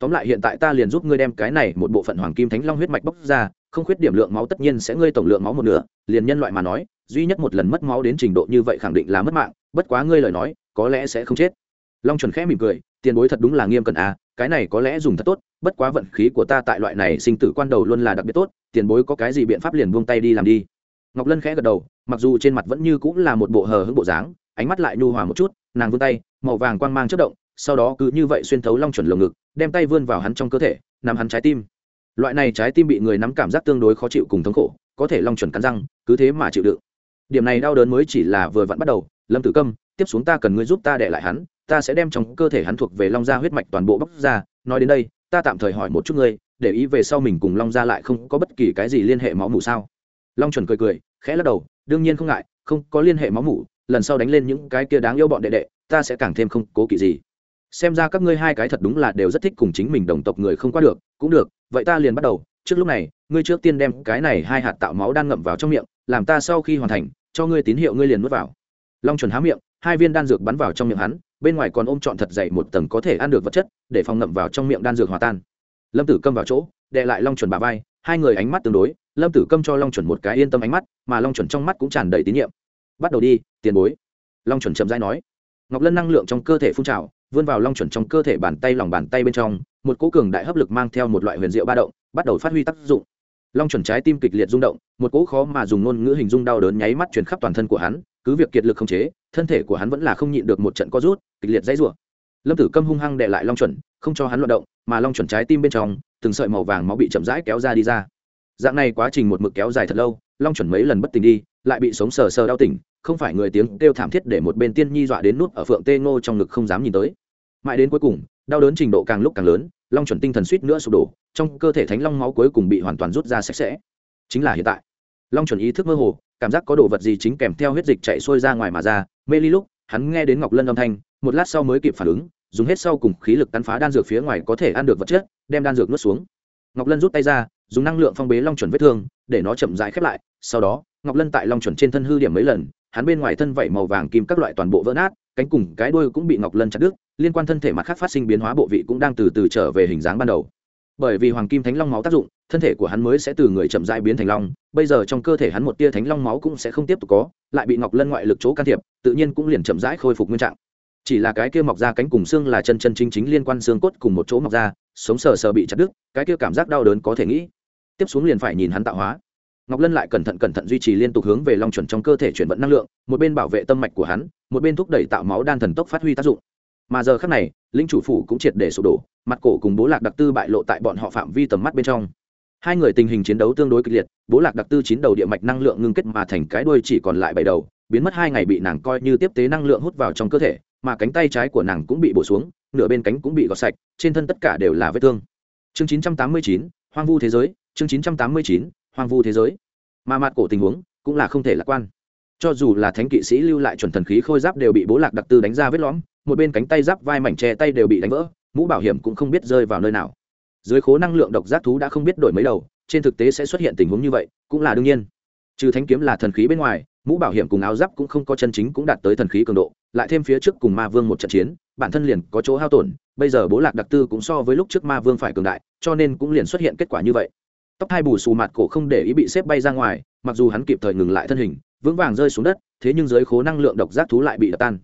tóm lại hiện tại ta liền giúp ngươi đem cái này một bộ phận hoàng kim thánh long huyết mạch bóc ra, không khuyết điểm lượng máu tất nhiên sẽ ngươi tổng lượng máu một nửa, liền nhân loại mà nói, duy nhất một lần mất máu đến trình độ như vậy khẳng định là mất mạng, bất quá ngươi lời nói, có lẽ sẽ không chết. Long chuẩn khẽ mỉm cười, tiền bối thật đúng là nghiêm cẩn à cái này có lẽ dùng thật tốt, bất quá vận khí của ta tại loại này sinh tử quan đầu luôn là đặc biệt tốt, tiền bối có cái gì biện pháp liền buông tay đi làm đi. Ngọc lân khẽ gật đầu, mặc dù trên mặt vẫn như cũng là một bộ hờ hững bộ dáng, ánh mắt lại nhu hòa một chút, nàng vươn tay, màu vàng quang mang chất động sau đó cứ như vậy xuyên thấu long chuẩn lồng ngực, đem tay vươn vào hắn trong cơ thể, nắm hắn trái tim. Loại này trái tim bị người nắm cảm giác tương đối khó chịu cùng thống khổ, có thể long chuẩn cắn răng, cứ thế mà chịu đựng. Điểm này đau đớn mới chỉ là vừa vặn bắt đầu, lâm tử câm, tiếp xuống ta cần ngươi giúp ta để lại hắn, ta sẽ đem trong cơ thể hắn thuộc về long gia huyết mạch toàn bộ bóc ra, nói đến đây, ta tạm thời hỏi một chút ngươi, để ý về sau mình cùng long gia lại không có bất kỳ cái gì liên hệ máu mủ sao? Long chuẩn cười cười, khẽ lắc đầu, đương nhiên không ngại, không có liên hệ máu mủ, lần sau đánh lên những cái kia đáng yêu bọn đệ đệ, ta sẽ càng thêm không cố kỵ gì xem ra các ngươi hai cái thật đúng là đều rất thích cùng chính mình đồng tộc người không qua được, cũng được, vậy ta liền bắt đầu. Trước lúc này, ngươi trước tiên đem cái này hai hạt tạo máu đan ngậm vào trong miệng, làm ta sau khi hoàn thành, cho ngươi tín hiệu ngươi liền nuốt vào. Long chuẩn há miệng, hai viên đan dược bắn vào trong miệng hắn, bên ngoài còn ôm trọn thật dày một tầng có thể ăn được vật chất, để phòng ngậm vào trong miệng đan dược hòa tan. Lâm tử câm vào chỗ, đệ lại long chuẩn bà vai, hai người ánh mắt tương đối, lâm tử câm cho long chuẩn một cái yên tâm ánh mắt, mà long chuẩn trong mắt cũng tràn đầy tín nhiệm. Bắt đầu đi, tiền bối. Long chuẩn chậm dai nói ngọc lân năng lượng trong cơ thể phun trào, vươn vào long chuẩn trong cơ thể bàn tay lòng bàn tay bên trong, một cỗ cường đại hấp lực mang theo một loại huyền diệu ba động, bắt đầu phát huy tác dụng. Long chuẩn trái tim kịch liệt rung động, một cỗ khó mà dùng ngôn ngữ hình dung đau đớn nháy mắt truyền khắp toàn thân của hắn, cứ việc kiệt lực không chế, thân thể của hắn vẫn là không nhịn được một trận co rút, kịch liệt dãy rủa. Lâm tử câm hung hăng đệ lại long chuẩn, không cho hắn loạt động, mà long chuẩn trái tim bên trong, từng sợi màu vàng máu bị chậm rãi kéo ra đi ra. Dạng này quá trình một mực kéo dài thật lâu, long chuẩn mấy lần bất tỉnh đi, lại bị sống sờ sờ đau tỉnh không phải người tiếng kêu thảm thiết để một bên tiên nhi dọa đến nút ở phượng tê ngô trong ngực không dám nhìn tới. Mãi đến cuối cùng, đau đớn trình độ càng lúc càng lớn, long chuẩn tinh thần suýt nữa sụp đổ, trong cơ thể thánh long máu cuối cùng bị hoàn toàn rút ra sạch sẽ. Chính là hiện tại, long chuẩn ý thức mơ hồ, cảm giác có đồ vật gì chính kèm theo huyết dịch chạy xuôi ra ngoài mà ra, mê ly lúc, hắn nghe đến ngọc lân âm thanh, một lát sau mới kịp phản ứng, dùng hết sau cùng khí lực cắn phá đan dược phía ngoài có thể ăn được vật chất, đem đan dược nuốt xuống. Ngọc lân rút tay ra, dùng năng lượng phong bế long chuẩn vết thương, để nó chậm rãi khép lại, sau đó, ngọc lân tại long chuẩn trên thân hư điểm mấy lần hắn bên ngoài thân vảy màu vàng kim các loại toàn bộ vỡ nát, cánh cùng cái đuôi cũng bị ngọc lân chặt đứt, liên quan thân thể mặt khác phát sinh biến hóa bộ vị cũng đang từ từ trở về hình dáng ban đầu. Bởi vì hoàng kim thánh long máu tác dụng, thân thể của hắn mới sẽ từ người chậm rãi biến thành long, bây giờ trong cơ thể hắn một tia thánh long máu cũng sẽ không tiếp tục có, lại bị ngọc lân ngoại lực chỗ can thiệp, tự nhiên cũng liền chậm rãi khôi phục nguyên trạng. Chỉ là cái kia mọc ra cánh cùng xương là chân chân chính chính liên quan xương cốt cùng một chỗ mọc ra, sống sờ sờ bị chặt đứt, cái kia cảm giác đau đớn có thể nghĩ. Tiếp xuống liền phải nhìn hắn tạo hóa ngọc lân lại cẩn thận cẩn thận duy trì liên tục hướng về long chuẩn trong cơ thể chuyển vận năng lượng một bên bảo vệ tâm mạch của hắn một bên thúc đẩy tạo máu đan thần tốc phát huy tác dụng. Mà giờ khác này linh chủ phủ cũng triệt để sụp đổ mặt cổ cùng bố lạc đặc tư bại lộ tại bọn họ phạm vi tầm mắt bên trong. Hai người tình hình chiến đấu tương đối kịch liệt bố lạc đặc tư chín đầu địa mạch năng lượng ngưng kết mà thành cái đuôi chỉ còn lại bảy đầu biến mất hai ngày bị nàng coi như tiếp tế năng lượng hút vào trong cơ thể mà cánh tay trái của nàng cũng bị bổ xuống nửa bên cánh cũng bị gọt sạch trên thân tất cả đều là vết thương. Chương 989, hoang vu thế giới chương 989, hoang vu thế giới mà mặt cổ tình huống cũng là không thể lạc quan. Cho dù là thánh kỵ sĩ lưu lại chuẩn thần khí khôi giáp đều bị bố lạc đặc tư đánh ra vết lõm, một bên cánh tay giáp vai mảnh tre tay đều bị đánh vỡ, mũ bảo hiểm cũng không biết rơi vào nơi nào. Dưới khố năng lượng độc giác thú đã không biết đổi mấy đầu, trên thực tế sẽ xuất hiện tình huống như vậy, cũng là đương nhiên. Trừ thánh kiếm là thần khí bên ngoài, mũ bảo hiểm cùng áo giáp cũng không có chân chính cũng đạt tới thần khí cường độ, lại thêm phía trước cùng ma vương một trận chiến, bản thân liền có chỗ hao tổn, bây giờ bố lạc đặc tư cũng so với lúc trước ma vương phải cường đại, cho nên cũng liền xuất hiện kết quả như vậy tóc hai bù xù mặt cổ không để ý bị xếp bay ra ngoài, mặc dù hắn kịp thời ngừng lại thân hình, vững vàng rơi xuống đất, thế nhưng dưới khố năng lượng độc giác thú lại bị đập tan.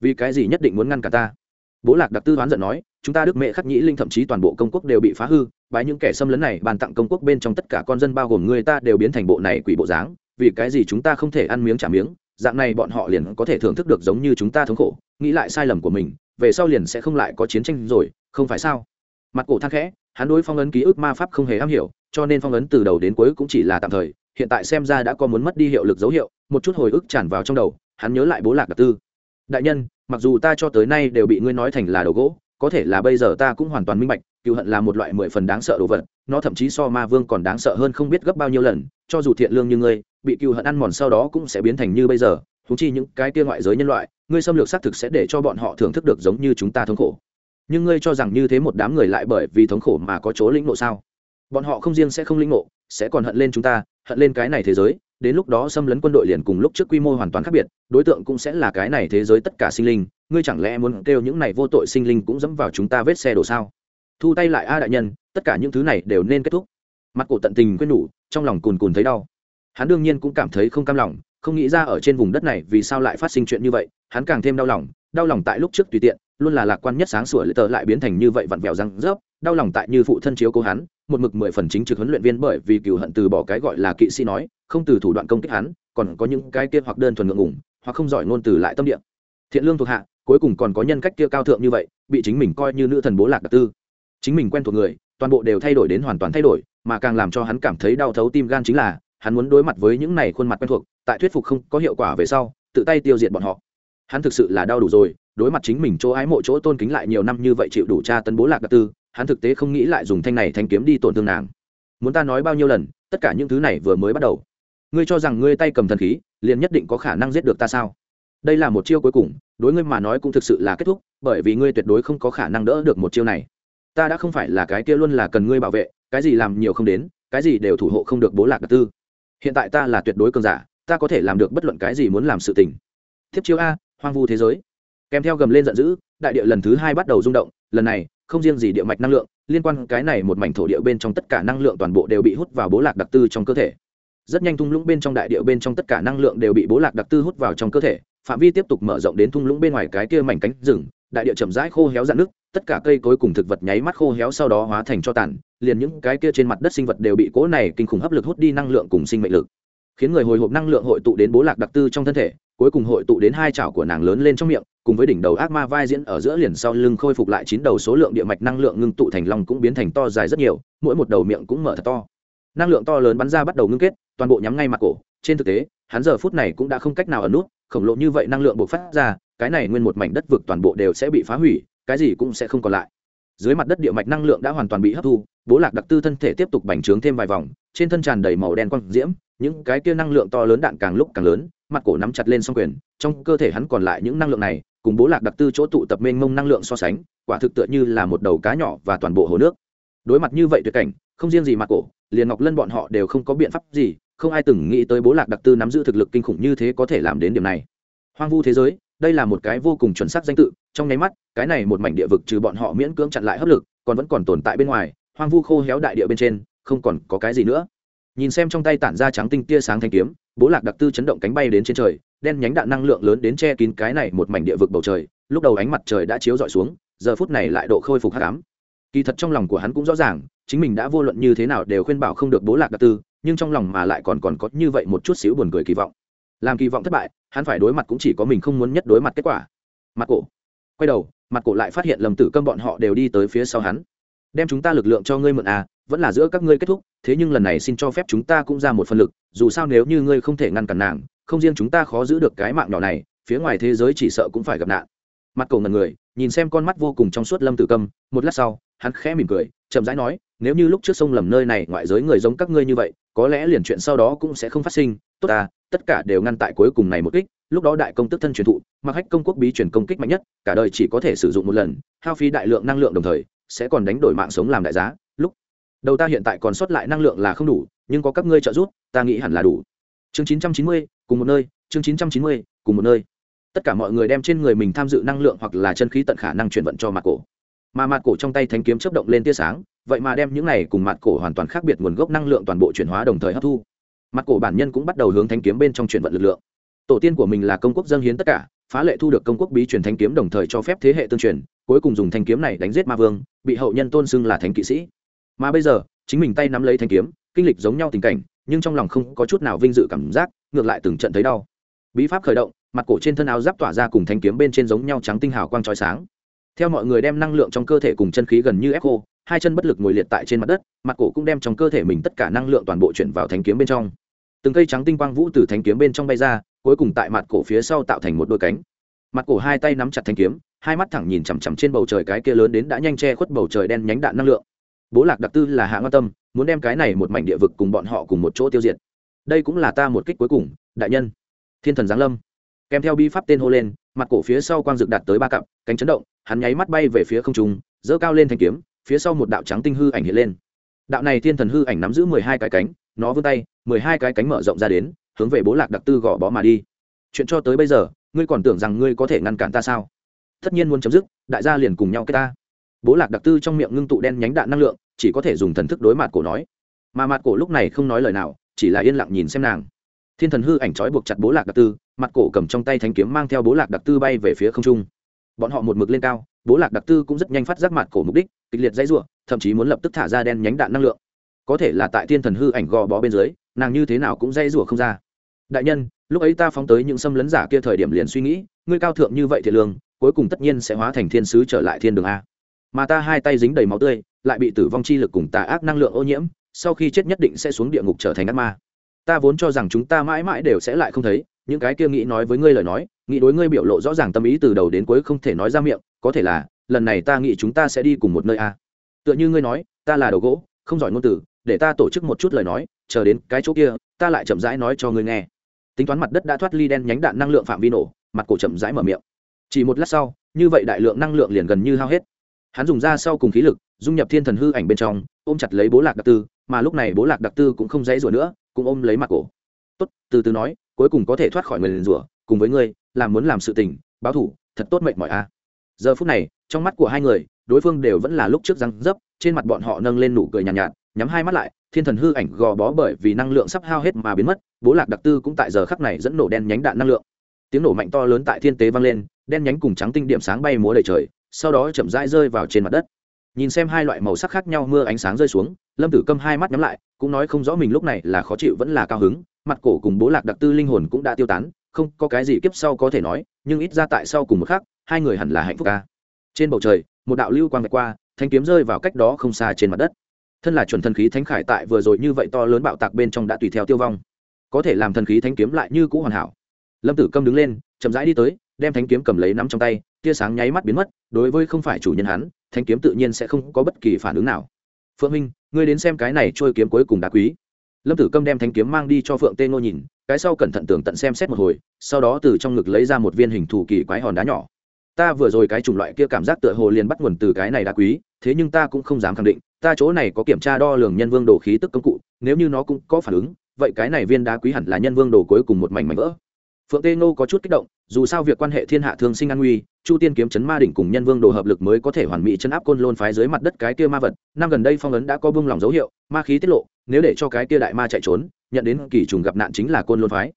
Vì cái gì nhất định muốn ngăn cả ta? Bố lạc đặc tư đoán giận nói, chúng ta đức mẹ khắc nhĩ linh thậm chí toàn bộ công quốc đều bị phá hư, bái những kẻ xâm lấn này, bàn tặng công quốc bên trong tất cả con dân bao gồm người ta đều biến thành bộ này quỷ bộ dáng, vì cái gì chúng ta không thể ăn miếng trả miếng, dạng này bọn họ liền có thể thưởng thức được giống như chúng ta thống khổ, nghĩ lại sai lầm của mình, về sau liền sẽ không lại có chiến tranh rồi, không phải sao? Mặt cổ thang khẽ, hắn đối phong ấn ký ức ma pháp không hề am hiểu cho nên phong ấn từ đầu đến cuối cũng chỉ là tạm thời, hiện tại xem ra đã có muốn mất đi hiệu lực dấu hiệu, một chút hồi ức tràn vào trong đầu, hắn nhớ lại bố lạc đặc tư. Đại nhân, mặc dù ta cho tới nay đều bị ngươi nói thành là đồ gỗ, có thể là bây giờ ta cũng hoàn toàn minh bạch, cựu hận là một loại mười phần đáng sợ đồ vật, nó thậm chí so ma vương còn đáng sợ hơn không biết gấp bao nhiêu lần, cho dù thiện lương như ngươi, bị cựu hận ăn mòn sau đó cũng sẽ biến thành như bây giờ thú chi những cái kia ngoại giới nhân loại, ngươi xâm lược xác thực sẽ để cho bọn họ thưởng thức được giống như chúng ta thống khổ. Nhưng ngươi cho rằng như thế một đám người lại bởi vì thống khổ mà có chỗ lĩnh ngộ sao? Bọn họ không riêng sẽ không lĩnh ngộ, sẽ còn hận lên chúng ta, hận lên cái này thế giới, đến lúc đó xâm lấn quân đội liền cùng lúc trước quy mô hoàn toàn khác biệt, đối tượng cũng sẽ là cái này thế giới tất cả sinh linh, ngươi chẳng lẽ muốn kêu những này vô tội sinh linh cũng dẫm vào chúng ta vết xe đổ sao? Thu tay lại a đại nhân, tất cả những thứ này đều nên kết thúc. Mặt cổ tận tình quên nhủ, trong lòng cùn cùn thấy đau. Hắn đương nhiên cũng cảm thấy không cam lòng, không nghĩ ra ở trên vùng đất này vì sao lại phát sinh chuyện như vậy, hắn càng thêm đau lòng đau lòng tại lúc trước tùy tiện, luôn là lạc quan nhất sáng sủa lễ tờ lại biến thành như vậy vặn vẹo răng rớp, đau lòng tại như phụ thân chiếu cố hắn một mực mười phần chính trực huấn luyện viên bởi vì cựu hận từ bỏ cái gọi là kỵ sĩ nói, không từ thủ đoạn công kích hắn, còn có những cái kia hoặc đơn thuần ngượng ngủng hoặc không giỏi ngôn từ lại tâm địa. Thiện lương thuộc hạ, cuối cùng còn có nhân cách kia cao thượng như vậy, bị chính mình coi như nữ thần bố lạc đặc tư. Chính mình quen thuộc người, toàn bộ đều thay đổi đến hoàn toàn thay đổi, mà càng làm cho hắn cảm thấy đau thấu tim gan chính là, hắn muốn đối mặt với những này khuôn mặt quen thuộc, tại thuyết phục không có hiệu quả về sau, tự tay tiêu diệt bọn họ. Hắn thực sự là đau đủ rồi, đối mặt chính mình chỗ ái mộ chỗ tôn kính lại nhiều năm như vậy chịu đủ tra tấn bố lạc đặc tư hắn thực tế không nghĩ lại dùng thanh này thanh kiếm đi tổn thương nàng. Muốn ta nói bao nhiêu lần, tất cả những thứ này vừa mới bắt đầu. Ngươi cho rằng ngươi tay cầm thần khí, liền nhất định có khả năng giết được ta sao? Đây là một chiêu cuối cùng, đối ngươi mà nói cũng thực sự là kết thúc, bởi vì ngươi tuyệt đối không có khả năng đỡ được một chiêu này. Ta đã không phải là cái kia luôn là cần ngươi bảo vệ, cái gì làm nhiều không đến, cái gì đều thủ hộ không được bố lạc đặc tư. Hiện tại ta là tuyệt đối cường giả, ta có thể làm được bất luận cái gì muốn làm sự tình. Thiếp chiêu a, hoang vu thế giới. Kèm theo gầm lên giận dữ, đại địa lần thứ hai bắt đầu rung động, lần này không riêng gì địa mạch năng lượng, liên quan cái này một mảnh thổ địa bên trong tất cả năng lượng toàn bộ đều bị hút vào bố lạc đặc tư trong cơ thể. Rất nhanh thung lũng bên trong đại địa bên trong tất cả năng lượng đều bị bố lạc đặc tư hút vào trong cơ thể, phạm vi tiếp tục mở rộng đến thung lũng bên ngoài cái kia mảnh cánh rừng, đại địa chậm rãi khô héo dạn nước tất cả cây cối cùng thực vật nháy mắt khô héo sau đó hóa thành cho tàn, liền những cái kia trên mặt đất sinh vật đều bị cố này kinh khủng hấp lực hút đi năng lượng cùng sinh mệnh lực khiến người hồi hộp năng lượng hội tụ đến bố lạc đặc tư trong thân thể, cuối cùng hội tụ đến hai chảo của nàng lớn lên trong miệng, cùng với đỉnh đầu ác ma vai diễn ở giữa liền sau lưng khôi phục lại chín đầu số lượng địa mạch năng lượng ngưng tụ thành lòng cũng biến thành to dài rất nhiều, mỗi một đầu miệng cũng mở thật to. Năng lượng to lớn bắn ra bắt đầu ngưng kết, toàn bộ nhắm ngay mặt cổ. Trên thực tế, hắn giờ phút này cũng đã không cách nào ở nút, khổng lồ như vậy năng lượng bộc phát ra, cái này nguyên một mảnh đất vực toàn bộ đều sẽ bị phá hủy, cái gì cũng sẽ không còn lại dưới mặt đất địa mạch năng lượng đã hoàn toàn bị hấp thu, bố lạc đặc tư thân thể tiếp tục bành trướng thêm vài vòng, trên thân tràn đầy màu đen quang diễm, những cái kia năng lượng to lớn đạn càng lúc càng lớn, mặt cổ nắm chặt lên song quyền, trong cơ thể hắn còn lại những năng lượng này, cùng bố lạc đặc tư chỗ tụ tập mênh mông năng lượng so sánh, quả thực tựa như là một đầu cá nhỏ và toàn bộ hồ nước. Đối mặt như vậy tuyệt cảnh, không riêng gì mặt cổ, liền ngọc lân bọn họ đều không có biện pháp gì, không ai từng nghĩ tới bố lạc đặc tư nắm giữ thực lực kinh khủng như thế có thể làm đến điểm này. Hoang vu thế giới đây là một cái vô cùng chuẩn xác danh tự, trong nháy mắt, cái này một mảnh địa vực trừ bọn họ miễn cưỡng chặn lại hấp lực, còn vẫn còn tồn tại bên ngoài, hoang vu khô héo đại địa bên trên, không còn có cái gì nữa. Nhìn xem trong tay tản ra trắng tinh tia sáng thanh kiếm, bố lạc đặc tư chấn động cánh bay đến trên trời, đen nhánh đạn năng lượng lớn đến che kín cái này một mảnh địa vực bầu trời, lúc đầu ánh mặt trời đã chiếu rọi xuống, giờ phút này lại độ khôi phục hắc ám. Kỳ thật trong lòng của hắn cũng rõ ràng, chính mình đã vô luận như thế nào đều khuyên bảo không được bố lạc đặc tư, nhưng trong lòng mà lại còn còn có như vậy một chút xíu buồn cười kỳ vọng làm kỳ vọng thất bại, hắn phải đối mặt cũng chỉ có mình không muốn nhất đối mặt kết quả. Mặt cổ. Quay đầu, mặt cổ lại phát hiện lầm tử câm bọn họ đều đi tới phía sau hắn. Đem chúng ta lực lượng cho ngươi mượn à vẫn là giữa các ngươi kết thúc, thế nhưng lần này xin cho phép chúng ta cũng ra một phần lực, dù sao nếu như ngươi không thể ngăn cản nàng, không riêng chúng ta khó giữ được cái mạng nhỏ này, phía ngoài thế giới chỉ sợ cũng phải gặp nạn. Mặt cổ ngần người, nhìn xem con mắt vô cùng trong suốt lâm tử câm, một lát sau, hắn khẽ mỉm cười, chậm rãi nói, nếu như lúc trước sông lầm nơi này ngoại giới người giống các ngươi như vậy, có lẽ liền chuyện sau đó cũng sẽ không phát sinh, tốt à tất cả đều ngăn tại cuối cùng này một kích lúc đó đại công tức thân truyền thụ mặc hách công quốc bí truyền công kích mạnh nhất cả đời chỉ có thể sử dụng một lần hao phí đại lượng năng lượng đồng thời sẽ còn đánh đổi mạng sống làm đại giá lúc đầu ta hiện tại còn sót lại năng lượng là không đủ nhưng có các ngươi trợ giúp ta nghĩ hẳn là đủ. Chương 990, cùng một nơi chương 990, cùng một nơi. Tất cả mọi người đem trên người mình tham dự năng lượng hoặc là chân khí tận khả năng chuyển vận cho mặt cổ. Mà mặt cổ trong tay thanh kiếm chấp động lên tia sáng vậy mà đem những này cùng mặt cổ hoàn toàn khác biệt nguồn gốc năng lượng toàn bộ chuyển hóa đồng thời hấp thu mặt cổ bản nhân cũng bắt đầu hướng thanh kiếm bên trong chuyển vận lực lượng. Tổ tiên của mình là công quốc dân hiến tất cả, phá lệ thu được công quốc bí truyền thanh kiếm đồng thời cho phép thế hệ tương truyền, cuối cùng dùng thanh kiếm này đánh giết ma vương, bị hậu nhân tôn xưng là thánh kỵ sĩ. Mà bây giờ, chính mình tay nắm lấy thanh kiếm, kinh lịch giống nhau tình cảnh, nhưng trong lòng không có chút nào vinh dự cảm giác, ngược lại từng trận thấy đau. Bí pháp khởi động, mặt cổ trên thân áo giáp tỏa ra cùng thanh kiếm bên trên giống nhau trắng tinh hào quang trói sáng. Theo mọi người đem năng lượng trong cơ thể cùng chân khí gần như ép khô hai chân bất lực ngồi liệt tại trên mặt đất, mặt cổ cũng đem trong cơ thể mình tất cả năng lượng toàn bộ chuyển vào thanh kiếm bên trong. Từng cây trắng tinh quang vũ từ thanh kiếm bên trong bay ra, cuối cùng tại mặt cổ phía sau tạo thành một đôi cánh. Mặt cổ hai tay nắm chặt thanh kiếm, hai mắt thẳng nhìn chằm chằm trên bầu trời cái kia lớn đến đã nhanh che khuất bầu trời đen nhánh đạn năng lượng. Bố lạc đặc tư là hạ quan tâm, muốn đem cái này một mảnh địa vực cùng bọn họ cùng một chỗ tiêu diệt. Đây cũng là ta một kích cuối cùng, đại nhân. Thiên thần giáng lâm. Kèm theo bi pháp tên hô lên, mặt cổ phía sau quang dực đạt tới ba cặp, cánh chấn động, hắn nháy mắt bay về phía không trung dỡ cao lên thanh kiếm phía sau một đạo trắng tinh hư ảnh hiện lên. Đạo này thiên thần hư ảnh nắm giữ mười hai cái cánh, nó vươn tay, mười hai cái cánh mở rộng ra đến, hướng về bố lạc đặc tư gõ bó mà đi. Chuyện cho tới bây giờ, ngươi còn tưởng rằng ngươi có thể ngăn cản ta sao? Tất nhiên muốn chấm dứt, đại gia liền cùng nhau kết ta. Bố lạc đặc tư trong miệng ngưng tụ đen nhánh đạn năng lượng, chỉ có thể dùng thần thức đối mặt cổ nói. Mà mặt cổ lúc này không nói lời nào, chỉ là yên lặng nhìn xem nàng. Thiên thần hư ảnh trói buộc chặt bố lạc đặc tư, mặt cổ cầm trong tay thanh kiếm mang theo bố lạc đặc tư bay về phía không trung. Bọn họ một mực lên cao bố lạc đặc tư cũng rất nhanh phát giác mặt cổ mục đích, kịch liệt dãy ruộng thậm chí muốn lập tức thả ra đen nhánh đạn năng lượng. Có thể là tại thiên thần hư ảnh gò bó bên dưới, nàng như thế nào cũng dãy rủa không ra. Đại nhân, lúc ấy ta phóng tới những xâm lấn giả kia thời điểm liền suy nghĩ, ngươi cao thượng như vậy thiệt lương, cuối cùng tất nhiên sẽ hóa thành thiên sứ trở lại thiên đường a. Mà ta hai tay dính đầy máu tươi, lại bị tử vong chi lực cùng tà ác năng lượng ô nhiễm, sau khi chết nhất định sẽ xuống địa ngục trở thành ác ma. Ta vốn cho rằng chúng ta mãi mãi đều sẽ lại không thấy, những cái kia nghĩ nói với ngươi lời nói, nghĩ đối ngươi biểu lộ rõ ràng tâm ý từ đầu đến cuối không thể nói ra miệng có thể là, lần này ta nghĩ chúng ta sẽ đi cùng một nơi a. Tựa như ngươi nói, ta là đầu gỗ, không giỏi ngôn từ, để ta tổ chức một chút lời nói, chờ đến cái chỗ kia, ta lại chậm rãi nói cho ngươi nghe. Tính toán mặt đất đã thoát ly đen nhánh đạn năng lượng phạm vi nổ, mặt cổ chậm rãi mở miệng. Chỉ một lát sau, như vậy đại lượng năng lượng liền gần như hao hết. Hắn dùng ra sau cùng khí lực, dung nhập thiên thần hư ảnh bên trong, ôm chặt lấy bố lạc đặc tư, mà lúc này bố lạc đặc tư cũng không dãy rủa nữa, cũng ôm lấy mặt cổ. Tốt, từ từ nói, cuối cùng có thể thoát khỏi người liền rủa, cùng với ngươi, làm muốn làm sự tình, báo thủ, thật tốt mệnh mọi a giờ phút này trong mắt của hai người đối phương đều vẫn là lúc trước răng dấp trên mặt bọn họ nâng lên nụ cười nhàn nhạt, nhạt nhắm hai mắt lại thiên thần hư ảnh gò bó bởi vì năng lượng sắp hao hết mà biến mất bố lạc đặc tư cũng tại giờ khắc này dẫn nổ đen nhánh đạn năng lượng. Tiếng nổ mạnh to lớn tại thiên tế vang lên đen nhánh cùng trắng tinh điểm sáng bay múa đầy trời sau đó chậm rãi rơi vào trên mặt đất. Nhìn xem hai loại màu sắc khác nhau mưa ánh sáng rơi xuống lâm tử câm hai mắt nhắm lại cũng nói không rõ mình lúc này là khó chịu vẫn là cao hứng mặt cổ cùng bố lạc đặc tư linh hồn cũng đã tiêu tán không có cái gì kiếp sau có thể nói nhưng ít ra tại sau cùng một khắc hai người hẳn là hạnh phúc ca. Trên bầu trời, một đạo lưu quang vạch qua, thanh kiếm rơi vào cách đó không xa trên mặt đất. Thân là chuẩn thần khí thánh khải tại vừa rồi như vậy to lớn bạo tạc bên trong đã tùy theo tiêu vong. Có thể làm thần khí thanh kiếm lại như cũ hoàn hảo. Lâm tử câm đứng lên, chậm rãi đi tới, đem thanh kiếm cầm lấy nắm trong tay, tia sáng nháy mắt biến mất, đối với không phải chủ nhân hắn thanh kiếm tự nhiên sẽ không có bất kỳ phản ứng nào. Phượng minh, ngươi đến xem cái này trôi kiếm cuối cùng đá quý. Lâm tử câm đem thanh kiếm mang đi cho phượng tê ngô nhìn, cái sau cẩn thận tường tận xem xét một hồi, sau đó từ trong ngực lấy ra một viên hình thù kỳ quái hòn đá nhỏ ta vừa rồi cái chủng loại kia cảm giác tựa hồ liền bắt nguồn từ cái này đá quý, thế nhưng ta cũng không dám khẳng định, ta chỗ này có kiểm tra đo lường nhân vương đồ khí tức công cụ, nếu như nó cũng có phản ứng, vậy cái này viên đá quý hẳn là nhân vương đồ cuối cùng một mảnh mảnh vỡ. Phượng tê ngô có chút kích động, dù sao việc quan hệ thiên hạ thương sinh an nguy, chu tiên kiếm chấn ma đỉnh cùng nhân vương đồ hợp lực mới có thể hoàn mỹ chấn áp côn lôn phái dưới mặt đất cái kia ma vật, năm gần đây phong ấn đã có bưng lòng dấu hiệu, ma khí tiết lộ, nếu để cho cái kia đại ma chạy trốn, nhận đến kỳ trùng gặp nạn chính là côn lôn phái.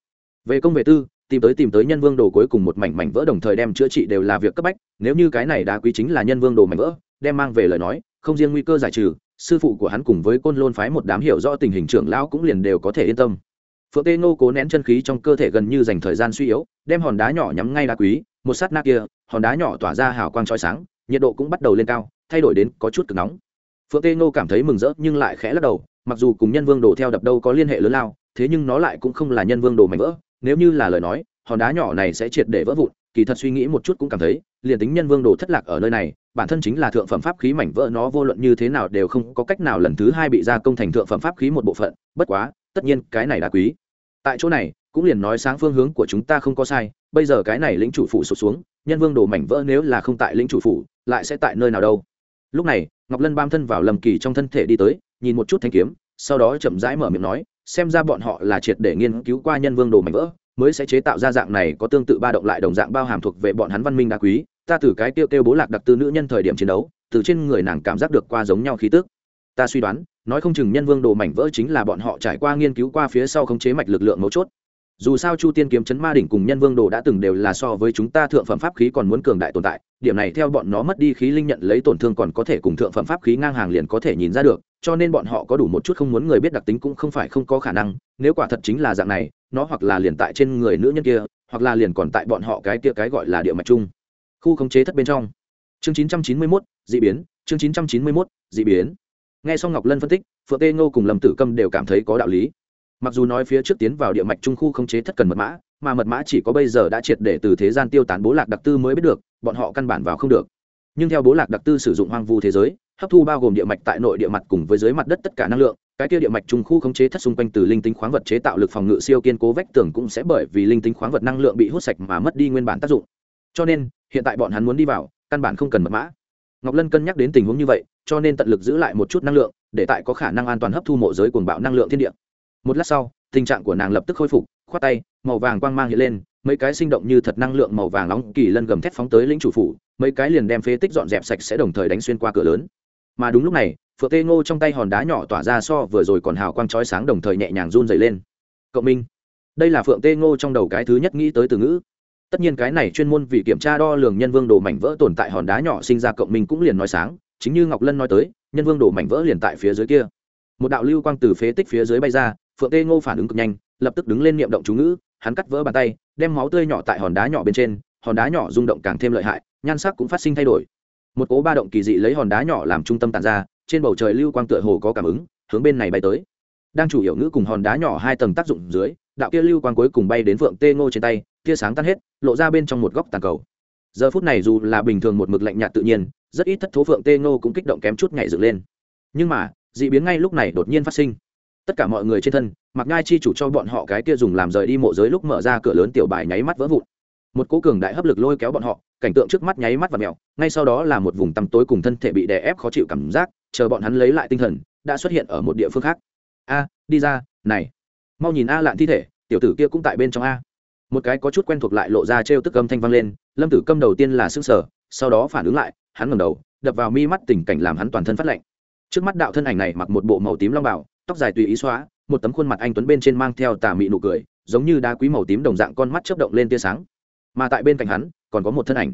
Về công về tư tìm tới tìm tới nhân vương đồ cuối cùng một mảnh mảnh vỡ đồng thời đem chữa trị đều là việc cấp bách, nếu như cái này đá quý chính là nhân vương đồ mảnh vỡ, đem mang về lời nói, không riêng nguy cơ giải trừ, sư phụ của hắn cùng với côn lôn phái một đám hiểu rõ tình hình trưởng lão cũng liền đều có thể yên tâm. Phượng tê ngô cố nén chân khí trong cơ thể gần như dành thời gian suy yếu, đem hòn đá nhỏ nhắm ngay đá quý, một sát na kia, hòn đá nhỏ tỏa ra hào quang trói sáng, nhiệt độ cũng bắt đầu lên cao, thay đổi đến có chút cực nóng. Phượng tê ngô cảm thấy mừng rỡ nhưng lại khẽ lắc đầu, mặc dù cùng nhân vương đồ theo đập đâu có liên hệ lớn lao, thế nhưng nó lại cũng không là nhân vương đồ mảnh vỡ nếu như là lời nói, hòn đá nhỏ này sẽ triệt để vỡ vụn, kỳ thật suy nghĩ một chút cũng cảm thấy, liền tính nhân vương đồ thất lạc ở nơi này, bản thân chính là thượng phẩm pháp khí mảnh vỡ nó vô luận như thế nào đều không có cách nào lần thứ hai bị gia công thành thượng phẩm pháp khí một bộ phận, bất quá, tất nhiên cái này đã quý. Tại chỗ này, cũng liền nói sáng phương hướng của chúng ta không có sai, bây giờ cái này lĩnh chủ phủ sụt xuống, nhân vương đồ mảnh vỡ nếu là không tại lĩnh chủ phủ, lại sẽ tại nơi nào đâu? Lúc này, ngọc lân bam thân vào lầm kỳ trong thân thể đi tới, nhìn một chút thanh kiếm, sau đó chậm rãi mở miệng nói xem ra bọn họ là triệt để nghiên cứu qua nhân vương đồ mảnh vỡ, mới sẽ chế tạo ra dạng này có tương tự ba động lại đồng dạng bao hàm thuộc về bọn hắn văn minh đa quý. Ta từ cái kêu kêu bố lạc đặc tư nữ nhân thời điểm chiến đấu, từ trên người nàng cảm giác được qua giống nhau khí tức. Ta suy đoán, nói không chừng nhân vương đồ mảnh vỡ chính là bọn họ trải qua nghiên cứu qua phía sau khống chế mạch lực lượng mấu chốt. Dù sao chu tiên kiếm chấn ma đỉnh cùng nhân vương đồ đã từng đều là so với chúng ta thượng phẩm pháp khí còn muốn cường đại tồn tại, điểm này theo bọn nó mất đi khí linh nhận lấy tổn thương còn có thể cùng thượng phẩm pháp khí ngang hàng liền có thể nhìn ra được cho nên bọn họ có đủ một chút không muốn người biết đặc tính cũng không phải không có khả năng nếu quả thật chính là dạng này nó hoặc là liền tại trên người nữ nhân kia hoặc là liền còn tại bọn họ cái kia cái gọi là địa mạch chung. Khu khống chế thất bên trong. Chương 991, d ị biến. Chương 991, d ị biến. Nghe xong ngọc lân phân tích phượng tê ngô cùng lâm tử câm đều cảm thấy có đạo lý. Mặc dù nói phía trước tiến vào địa mạch trung khu khống chế thất cần mật mã mà mật mã chỉ có bây giờ đã triệt để từ thế gian tiêu tán bố lạc đặc tư mới biết được bọn họ căn bản vào không được. Nhưng theo bố lạc đặc tư sử dụng hoang vu thế giới hấp thu bao gồm địa mạch tại nội địa mặt cùng với dưới mặt đất tất cả năng lượng. Cái kia địa mạch trùng khu khống chế thất xung quanh từ linh tính khoáng vật chế tạo lực phòng ngự siêu kiên cố vách tường cũng sẽ bởi vì linh tính khoáng vật năng lượng bị hút sạch mà mất đi nguyên bản tác dụng. Cho nên, hiện tại bọn hắn muốn đi vào, căn bản không cần mật mã. Ngọc lân cân nhắc đến tình huống như vậy, cho nên tận lực giữ lại một chút năng lượng, để tại có khả năng an toàn hấp thu mộ giới cuồng bạo năng lượng thiên địa. Một lát sau, tình trạng của nàng lập tức khôi phục, khoát tay, màu vàng quang mang hiện lên, mấy cái sinh động như thật năng lượng màu vàng nóng kỳ lân gầm thép phóng tới lĩnh chủ phủ, mấy cái liền đem phế tích dọn dẹp sạch sẽ đồng thời đánh xuyên qua cửa lớn mà đúng lúc này, phượng tê ngô trong tay hòn đá nhỏ tỏa ra so vừa rồi còn hào quang chói sáng đồng thời nhẹ nhàng run dày lên. Cộng minh. Đây là phượng tê ngô trong đầu cái thứ nhất nghĩ tới từ ngữ. Tất nhiên cái này chuyên môn vì kiểm tra đo lường nhân vương đồ mảnh vỡ tồn tại hòn đá nhỏ sinh ra cộng minh cũng liền nói sáng, chính như ngọc lân nói tới, nhân vương đồ mảnh vỡ liền tại phía dưới kia. Một đạo lưu quang từ phế tích phía dưới bay ra, phượng tê ngô phản ứng cực nhanh, lập tức đứng lên niệm động chú ngữ, hắn cắt vỡ bàn tay, đem máu tươi nhỏ tại hòn đá nhỏ bên trên, hòn đá nhỏ rung động càng thêm lợi hại, nhan sắc cũng phát sinh thay đổi một cố ba động kỳ dị lấy hòn đá nhỏ làm trung tâm tàn ra, trên bầu trời lưu quang tựa hồ có cảm ứng, hướng bên này bay tới. Đang chủ yếu ngữ cùng hòn đá nhỏ hai tầng tác dụng dưới, đạo kia lưu quang cuối cùng bay đến phượng tê ngô trên tay, tia sáng tan hết, lộ ra bên trong một góc tàn cầu. Giờ phút này dù là bình thường một mực lạnh nhạt tự nhiên, rất ít thất thố phượng tê ngô cũng kích động kém chút nhảy dựng lên. Nhưng mà d ị biến ngay lúc này đột nhiên phát sinh. Tất cả mọi người trên thân, mặc ngai chi chủ cho bọn họ cái kia dùng làm rời đi mộ giới lúc mở ra cửa lớn tiểu bài nháy mắt vỡ vụn một cố cường đại hấp lực lôi kéo bọn họ, cảnh tượng trước mắt nháy mắt và mèo ngay sau đó là một vùng tăm tối cùng thân thể bị đè ép khó chịu cảm giác, chờ bọn hắn lấy lại tinh thần, đã xuất hiện ở một địa phương khác. A, đi ra, này. Mau nhìn a lạn thi thể, tiểu tử kia cũng tại bên trong a. Một cái có chút quen thuộc lại lộ ra trêu tức âm thanh vang lên, lâm tử câm đầu tiên là xương sở sau đó phản ứng lại, hắn ngầm đầu, đập vào mi mắt tình cảnh làm hắn toàn thân phát lạnh. Trước mắt đạo thân ảnh này mặc một bộ màu tím long bảo tóc dài tùy ý xóa, một tấm khuôn mặt anh tuấn bên trên mang theo tà mị nụ cười, giống như đá quý màu tím đồng dạng con mắt chớp động lên tia sáng mà tại bên cạnh hắn còn có một thân ảnh.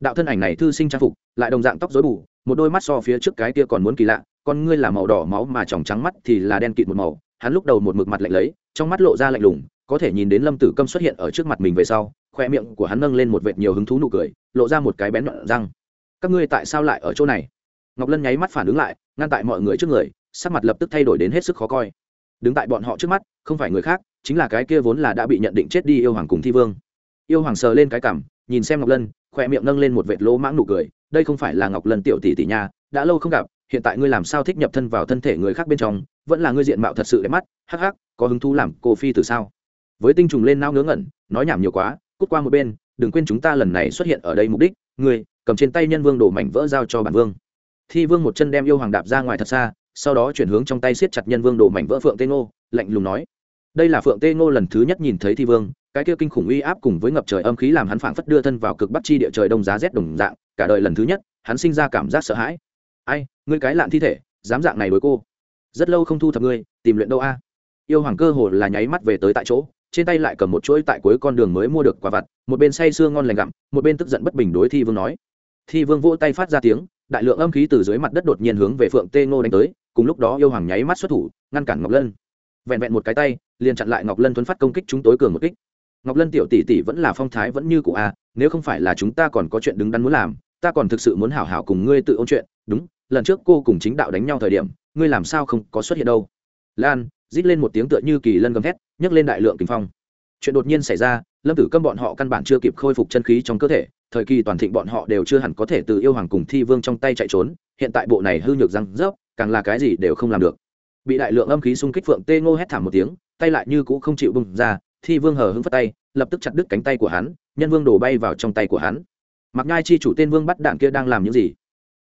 Đạo thân ảnh này thư sinh trang phục, lại đồng dạng tóc rối bù, một đôi mắt so phía trước cái kia còn muốn kỳ lạ, con ngươi là màu đỏ máu mà tròng trắng mắt thì là đen kịt một màu, hắn lúc đầu một mực mặt lạnh lấy, trong mắt lộ ra lạnh lùng, có thể nhìn đến lâm tử câm xuất hiện ở trước mặt mình về sau, khoe miệng của hắn nâng lên một vệt nhiều hứng thú nụ cười, lộ ra một cái bén nhọn răng. Các ngươi tại sao lại ở chỗ này? Ngọc lân nháy mắt phản ứng lại, ngăn tại mọi người trước người, sắc mặt lập tức thay đổi đến hết sức khó coi. Đứng tại bọn họ trước mắt, không phải người khác, chính là cái kia vốn là đã bị nhận định chết đi yêu hoàng cùng thi vương yêu hoàng sờ lên cái cảm nhìn xem ngọc lân khoe miệng nâng lên một vệt lỗ mãng nụ cười. Đây không phải là ngọc lân tiểu tỷ tỷ nha, đã lâu không gặp, hiện tại ngươi làm sao thích nhập thân vào thân thể người khác bên trong, vẫn là ngươi diện mạo thật sự đẹp mắt, hắc hắc, có hứng thú làm cô phi từ sao? Với tinh trùng lên nao ngớ ngẩn, nói nhảm nhiều quá, cút qua một bên, đừng quên chúng ta lần này xuất hiện ở đây mục đích, ngươi, cầm trên tay nhân vương đổ mảnh vỡ giao cho bản vương. Thi vương một chân đem yêu hoàng đạp ra ngoài thật xa, sau đó chuyển hướng trong tay siết chặt nhân vương đổ mảnh vỡ phượng tên ngô, lạnh lùng nói đây là phượng tê ngô lần thứ nhất nhìn thấy thi vương, cái kia kinh khủng uy áp cùng với ngập trời âm khí làm hắn phảng phất đưa thân vào cực bắc chi địa trời đông giá rét đồng dạng, cả đời lần thứ nhất, hắn sinh ra cảm giác sợ hãi. Ai, ngươi cái lạn thi thể, dám dạng này đối cô. Rất lâu không thu thập ngươi, tìm luyện đâu a? Yêu hoàng cơ hồ là nháy mắt về tới tại chỗ, trên tay lại cầm một chuỗi tại cuối con đường mới mua được quả vặt, một bên say sưa ngon lành gặm, một bên tức giận bất bình đối thi vương nói. Thi vương vỗ tay phát ra tiếng, đại lượng âm khí từ dưới mặt đất đột nhiên hướng về phượng tê ngô đánh tới, cùng lúc đó yêu hoàng nháy mắt xuất thủ, ngăn cản ngọc lân. Vẹn vẹn một cái tay liền chặn lại ngọc lân thuấn phát công kích chúng tối cường một kích. Ngọc lân tiểu tỷ tỷ vẫn là phong thái vẫn như cụ a, nếu không phải là chúng ta còn có chuyện đứng đắn muốn làm, ta còn thực sự muốn hảo hảo cùng ngươi tự ôn chuyện. Đúng, lần trước cô cùng chính đạo đánh nhau thời điểm, ngươi làm sao không có xuất hiện đâu? Lan, rít lên một tiếng tựa như kỳ lân gầm thét, nhấc lên đại lượng kinh phong. Chuyện đột nhiên xảy ra, lâm tử câm bọn họ căn bản chưa kịp khôi phục chân khí trong cơ thể, thời kỳ toàn thịnh bọn họ đều chưa hẳn có thể từ yêu hoàng cùng thi vương trong tay chạy trốn, hiện tại bộ này hư nhược răng rớp, càng là cái gì đều không làm được. Bị đại lượng âm khí xung kích phượng tê ngô hét thảm một tiếng tay lại như cũ không chịu bung ra, thi vương hờ hững phất tay, lập tức chặt đứt cánh tay của hắn, nhân vương đổ bay vào trong tay của hắn. Mặc nhai chi chủ tên vương bắt đạn kia đang làm những gì?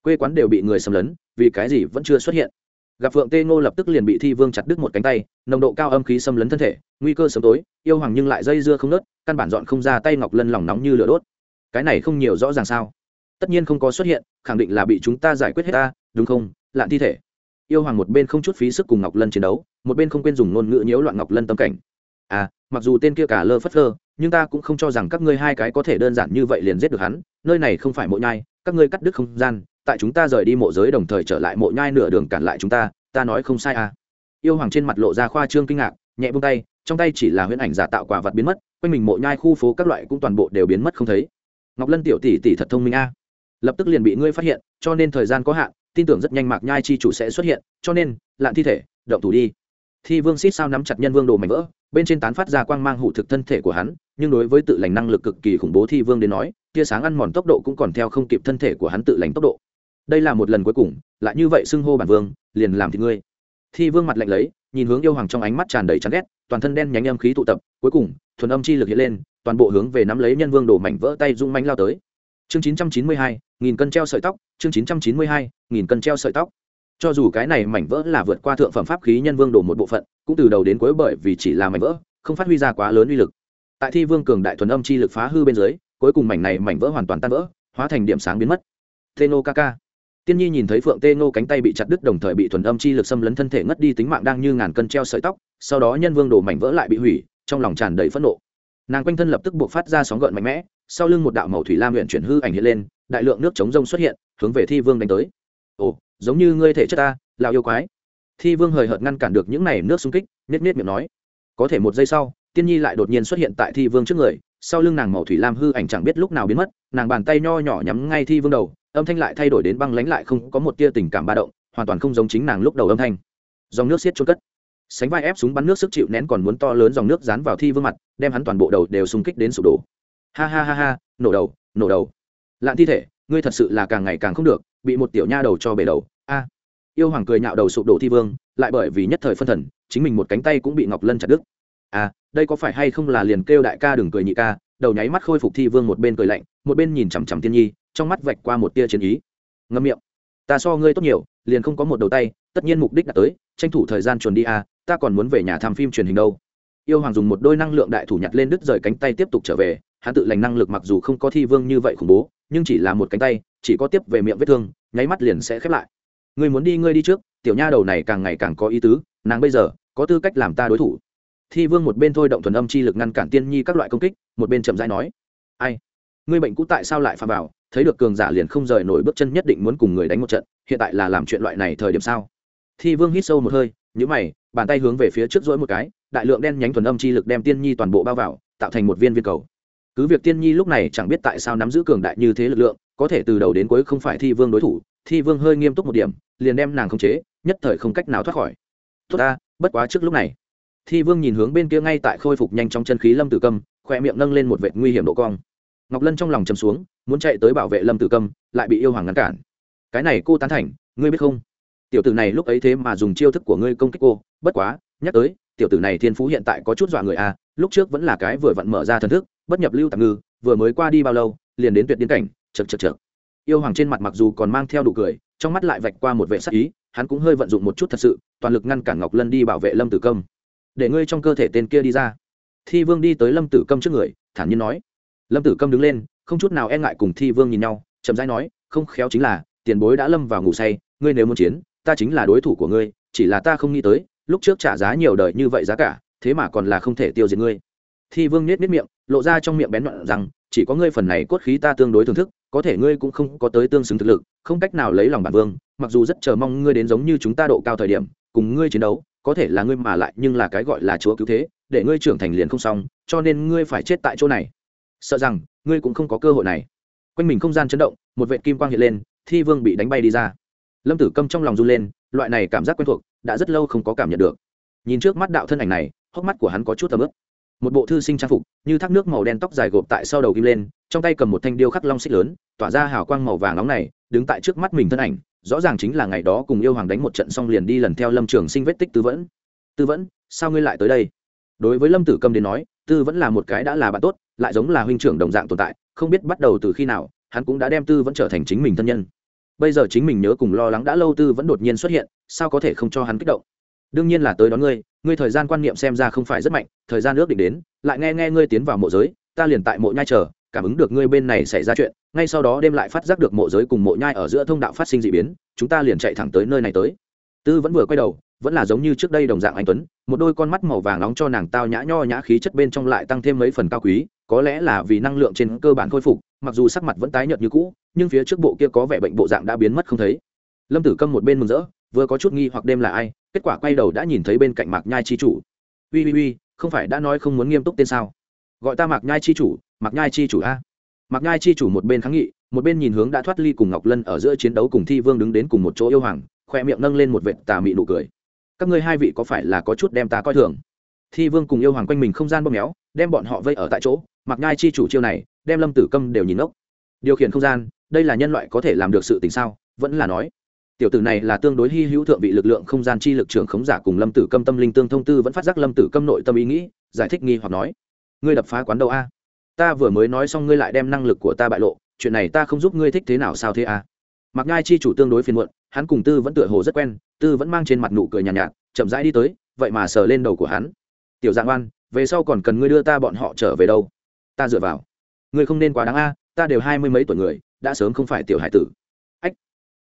Quê quán đều bị người xâm lấn, vì cái gì vẫn chưa xuất hiện? Gặp phượng tê ngô lập tức liền bị thi vương chặt đứt một cánh tay, nồng độ cao âm khí xâm lấn thân thể, nguy cơ sớm tối, yêu hoàng nhưng lại dây dưa không nớt, căn bản dọn không ra tay ngọc lân lòng nóng như lửa đốt. Cái này không nhiều rõ ràng sao? Tất nhiên không có xuất hiện, khẳng định là bị chúng ta giải quyết hết ta, đúng không? Lạn thi thể yêu hoàng một bên không chút phí sức cùng ngọc lân chiến đấu, một bên không quên dùng ngôn ngữ nhiễu loạn ngọc lân tâm cảnh. À mặc dù tên kia cả lơ phất lơ, nhưng ta cũng không cho rằng các ngươi hai cái có thể đơn giản như vậy liền giết được hắn, nơi này không phải mộ nhai, các ngươi cắt đứt không gian, tại chúng ta rời đi mộ giới đồng thời trở lại mộ nhai nửa đường cản lại chúng ta ta nói không sai à. Yêu hoàng trên mặt lộ ra khoa trương kinh ngạc, nhẹ buông tay, trong tay chỉ là huyễn ảnh giả tạo quả vật biến mất, quanh mình mộ nhai khu phố các loại cũng toàn bộ đều biến mất không thấy. Ngọc lân tiểu tỷ tỷ thật thông minh a. Lập tức liền bị ngươi phát hiện, cho nên thời gian có hạn tin tưởng rất nhanh mạc nhai chi chủ sẽ xuất hiện, cho nên, lạn thi thể, động thủ đi. Thi vương xít sao nắm chặt nhân vương đồ mảnh vỡ, bên trên tán phát ra quang mang hủ thực thân thể của hắn, nhưng đối với tự lành năng lực cực kỳ khủng bố thi vương đến nói, tia sáng ăn mòn tốc độ cũng còn theo không kịp thân thể của hắn tự lành tốc độ. Đây là một lần cuối cùng, lại như vậy xưng hô bản vương, liền làm thì ngươi. Thi vương mặt lạnh lấy, nhìn hướng yêu hoàng trong ánh mắt tràn đầy chán ghét, toàn thân đen nhánh âm khí tụ tập, cuối cùng, thuần âm chi lực hiện lên, toàn bộ hướng về nắm lấy nhân vương đổ mảnh vỡ tay rung manh lao tới chương 992, nghìn cân treo sợi tóc chương 992, nghìn cân treo sợi tóc cho dù cái này mảnh vỡ là vượt qua thượng phẩm pháp khí nhân vương đổ một bộ phận cũng từ đầu đến cuối bởi vì chỉ là mảnh vỡ không phát huy ra quá lớn uy lực tại thi vương cường đại thuần âm chi lực phá hư bên dưới cuối cùng mảnh này mảnh vỡ hoàn toàn tan vỡ hóa thành điểm sáng biến mất Teno Kaka. Tiên Nhi nhìn thấy Phượng Tê Ngô cánh tay bị chặt đứt đồng thời bị thuần âm chi lực xâm lấn thân thể ngất đi tính mạng đang như ngàn cân treo sợi tóc, sau đó nhân vương đổ mảnh vỡ lại bị hủy, trong lòng tràn đầy phẫn nộ. Nàng quanh thân lập tức buộc phát ra sóng gợn mạnh mẽ, sau lưng một đạo màu thủy lam luyện chuyển hư ảnh hiện lên, đại lượng nước chống rông xuất hiện, hướng về Thi Vương đánh tới. "Ồ, giống như ngươi thể chất ta, lão yêu quái." Thi Vương hời hợt ngăn cản được những này nước xung kích, nhếch nhếch miệng nói. Có thể một giây sau, Tiên Nhi lại đột nhiên xuất hiện tại Thi Vương trước người, sau lưng nàng màu thủy lam hư ảnh chẳng biết lúc nào biến mất, nàng bàn tay nho nhỏ nhắm ngay Thi Vương đầu, âm thanh lại thay đổi đến băng lánh lại không có một tia tình cảm ba động hoàn toàn không giống chính nàng lúc đầu âm thanh dòng nước xiết trôn cất sánh vai ép súng bắn nước sức chịu nén còn muốn to lớn dòng nước dán vào thi vương mặt đem hắn toàn bộ đầu đều xung kích đến sụp đổ ha ha ha ha, nổ đầu nổ đầu. Lạn thi thể, ngươi thật sự là càng ngày càng không được, bị một tiểu nha đầu cho bể đầu. A. Yêu hoàng cười nhạo đầu sụp đổ thi vương, lại bởi vì nhất thời phân thần, chính mình một cánh tay cũng bị ngọc lân chặt đứt. À đây có phải hay không là liền kêu đại ca đừng cười nhị ca, đầu nháy mắt khôi phục thi vương một bên cười lạnh, một bên nhìn chằm chằm tiên nhi, trong mắt vạch qua một tia chiến ý. Ngâm miệng. Ta so ngươi tốt nhiều, liền không có một đầu tay, tất nhiên mục đích đã tới, tranh thủ thời gian chuẩn đi à ta còn muốn về nhà tham phim truyền hình đâu. Yêu hoàng dùng một đôi năng lượng đại thủ nhặt lên đứt rời cánh tay tiếp tục trở về hắn tự lành năng lực mặc dù không có thi vương như vậy khủng bố, nhưng chỉ là một cánh tay, chỉ có tiếp về miệng vết thương, nháy mắt liền sẽ khép lại. Người muốn đi, ngươi đi trước, tiểu nha đầu này càng ngày càng có ý tứ, nàng bây giờ có tư cách làm ta đối thủ. Thi vương một bên thôi động thuần âm chi lực ngăn cản tiên nhi các loại công kích, một bên chậm rãi nói, ai? Ngươi bệnh cũ tại sao lại phạm vào? Thấy được cường giả liền không rời nổi bước chân nhất định muốn cùng người đánh một trận, hiện tại là làm chuyện loại này thời điểm sao? Thi vương hít sâu một hơi nhữ mày, bàn tay hướng về phía trước rỗi một cái, đại lượng đen nhánh thuần âm chi lực đem tiên nhi toàn bộ bao vào, tạo thành một viên viên cầu cứ việc tiên nhi lúc này chẳng biết tại sao nắm giữ cường đại như thế lực lượng có thể từ đầu đến cuối không phải thi vương đối thủ thi vương hơi nghiêm túc một điểm liền đem nàng khống chế nhất thời không cách nào thoát khỏi. Tốt ta bất quá trước lúc này. Thi vương nhìn hướng bên kia ngay tại khôi phục nhanh trong chân khí lâm tử câm khoe miệng nâng lên một vệt nguy hiểm độ cong. Ngọc lân trong lòng chầm xuống muốn chạy tới bảo vệ lâm tử câm lại bị yêu hoàng ngăn cản. Cái này cô tán thành ngươi biết không? Tiểu tử này lúc ấy thế mà dùng chiêu thức của ngươi công kích cô bất quá nhắc tới tiểu tử này thiên phú hiện tại có chút dọa người a à, lúc trước vẫn là cái vừa vặn mở ra thần thức bất nhập lưu tạm ngư, vừa mới qua đi bao lâu, liền đến tuyệt điên cảnh chật chật chật yêu hoàng trên mặt mặc dù còn mang theo đủ cười, trong mắt lại vạch qua một vệ sắc ý, hắn cũng hơi vận dụng một chút thật sự, toàn lực ngăn cản ngọc lân đi bảo vệ lâm tử công để ngươi trong cơ thể tên kia đi ra. Thi vương đi tới lâm tử công trước người, thản nhiên nói. Lâm tử công đứng lên, không chút nào e ngại cùng thi vương nhìn nhau, chậm rãi nói, không khéo chính là, tiền bối đã lâm vào ngủ say, ngươi nếu muốn chiến, ta chính là đối thủ của ngươi, chỉ là ta không nghĩ tới, lúc trước trả giá nhiều đời như vậy giá cả, thế mà còn là không thể tiêu diệt ngươi thi vương nết nết miệng, lộ ra trong miệng bén đoạn rằng, chỉ có ngươi phần này cốt khí ta tương đối thưởng thức, có thể ngươi cũng không có tới tương xứng thực lực, không cách nào lấy lòng bản vương, mặc dù rất chờ mong ngươi đến giống như chúng ta độ cao thời điểm, cùng ngươi chiến đấu, có thể là ngươi mà lại, nhưng là cái gọi là chúa cứu thế, để ngươi trưởng thành liền không xong, cho nên ngươi phải chết tại chỗ này. Sợ rằng, ngươi cũng không có cơ hội này. Quanh mình không gian chấn động, một vệ kim quang hiện lên, thi vương bị đánh bay đi ra. Lâm tử câm trong lòng run lên, loại này cảm giác quen thuộc, đã rất lâu không có cảm nhận được. Nhìn trước mắt đạo thân ảnh này, hốc mắt của hắn có chút tầm ướp một bộ thư sinh trang phục, như thác nước màu đen tóc dài gộp tại sau đầu kim lên, trong tay cầm một thanh điêu khắc long xích lớn, tỏa ra hào quang màu vàng nóng này, đứng tại trước mắt mình thân ảnh, rõ ràng chính là ngày đó cùng yêu hoàng đánh một trận xong liền đi lần theo lâm trường sinh vết tích tư vẫn. Tư vẫn, sao ngươi lại tới đây? Đối với lâm tử cầm đến nói, tư vẫn là một cái đã là bạn tốt, lại giống là huynh trưởng đồng dạng tồn tại, không biết bắt đầu từ khi nào, hắn cũng đã đem tư vẫn trở thành chính mình thân nhân. Bây giờ chính mình nhớ cùng lo lắng đã lâu tư vẫn đột nhiên xuất hiện, sao có thể không cho hắn kích động? Đương nhiên là tới đón ngươi ngươi thời gian quan niệm xem ra không phải rất mạnh, thời gian ước định đến, lại nghe nghe ngươi tiến vào mộ giới, ta liền tại mộ nhai chờ, cảm ứng được ngươi bên này xảy ra chuyện, ngay sau đó đêm lại phát giác được mộ giới cùng mộ nhai ở giữa thông đạo phát sinh d ị biến, chúng ta liền chạy thẳng tới nơi này tới. Tư vẫn vừa quay đầu, vẫn là giống như trước đây đồng dạng anh tuấn, một đôi con mắt màu vàng nóng cho nàng tao nhã nho nhã khí chất bên trong lại tăng thêm mấy phần cao quý, có lẽ là vì năng lượng trên cơ bản khôi phục, mặc dù sắc mặt vẫn tái nhợt như cũ, nhưng phía trước bộ kia có vẻ bệnh bộ dạng đã biến mất không thấy. Lâm tử câm một bên mừng rỡ, vừa có chút nghi hoặc đêm là ai kết quả quay đầu đã nhìn thấy bên cạnh mạc nhai chi chủ. Ui ui ui không phải đã nói không muốn nghiêm túc tên sao? Gọi ta mạc nhai chi chủ, mạc nhai chi chủ a. Mạc nhai chi chủ một bên kháng nghị, một bên nhìn hướng đã thoát ly cùng ngọc lân ở giữa chiến đấu cùng thi vương đứng đến cùng một chỗ yêu hoàng khoe miệng nâng lên một vệt tà mị nụ cười. Các ngươi hai vị có phải là có chút đem ta coi thường? Thi vương cùng yêu hoàng quanh mình không gian bóp méo, đem bọn họ vây ở tại chỗ mặc nhai chi chủ chiêu này, đem lâm tử câm đều nhìn ngốc. Điều khiển không gian, đây là nhân loại có thể làm được sự tình sao? vẫn là nói tiểu tử này là tương đối hy hữu thượng vị lực lượng không gian chi lực trưởng khống giả cùng lâm tử câm tâm linh tương thông tư vẫn phát giác lâm tử câm nội tâm ý nghĩ giải thích nghi hoặc nói ngươi đập phá quán đâu a? Ta vừa mới nói xong ngươi lại đem năng lực của ta bại lộ chuyện này ta không giúp ngươi thích thế nào sao thế a? Mặc ngai chi chủ tương đối phiền muộn hắn cùng tư vẫn tựa hồ rất quen tư vẫn mang trên mặt nụ cười nhàn nhạt, nhạt chậm rãi đi tới vậy mà sờ lên đầu của hắn. Tiểu dạng oan về sau còn cần ngươi đưa ta bọn họ trở về đâu? Ta dựa vào. Ngươi không nên quá đáng a ta đều hai mươi mấy tuổi người đã sớm không phải tiểu hải tử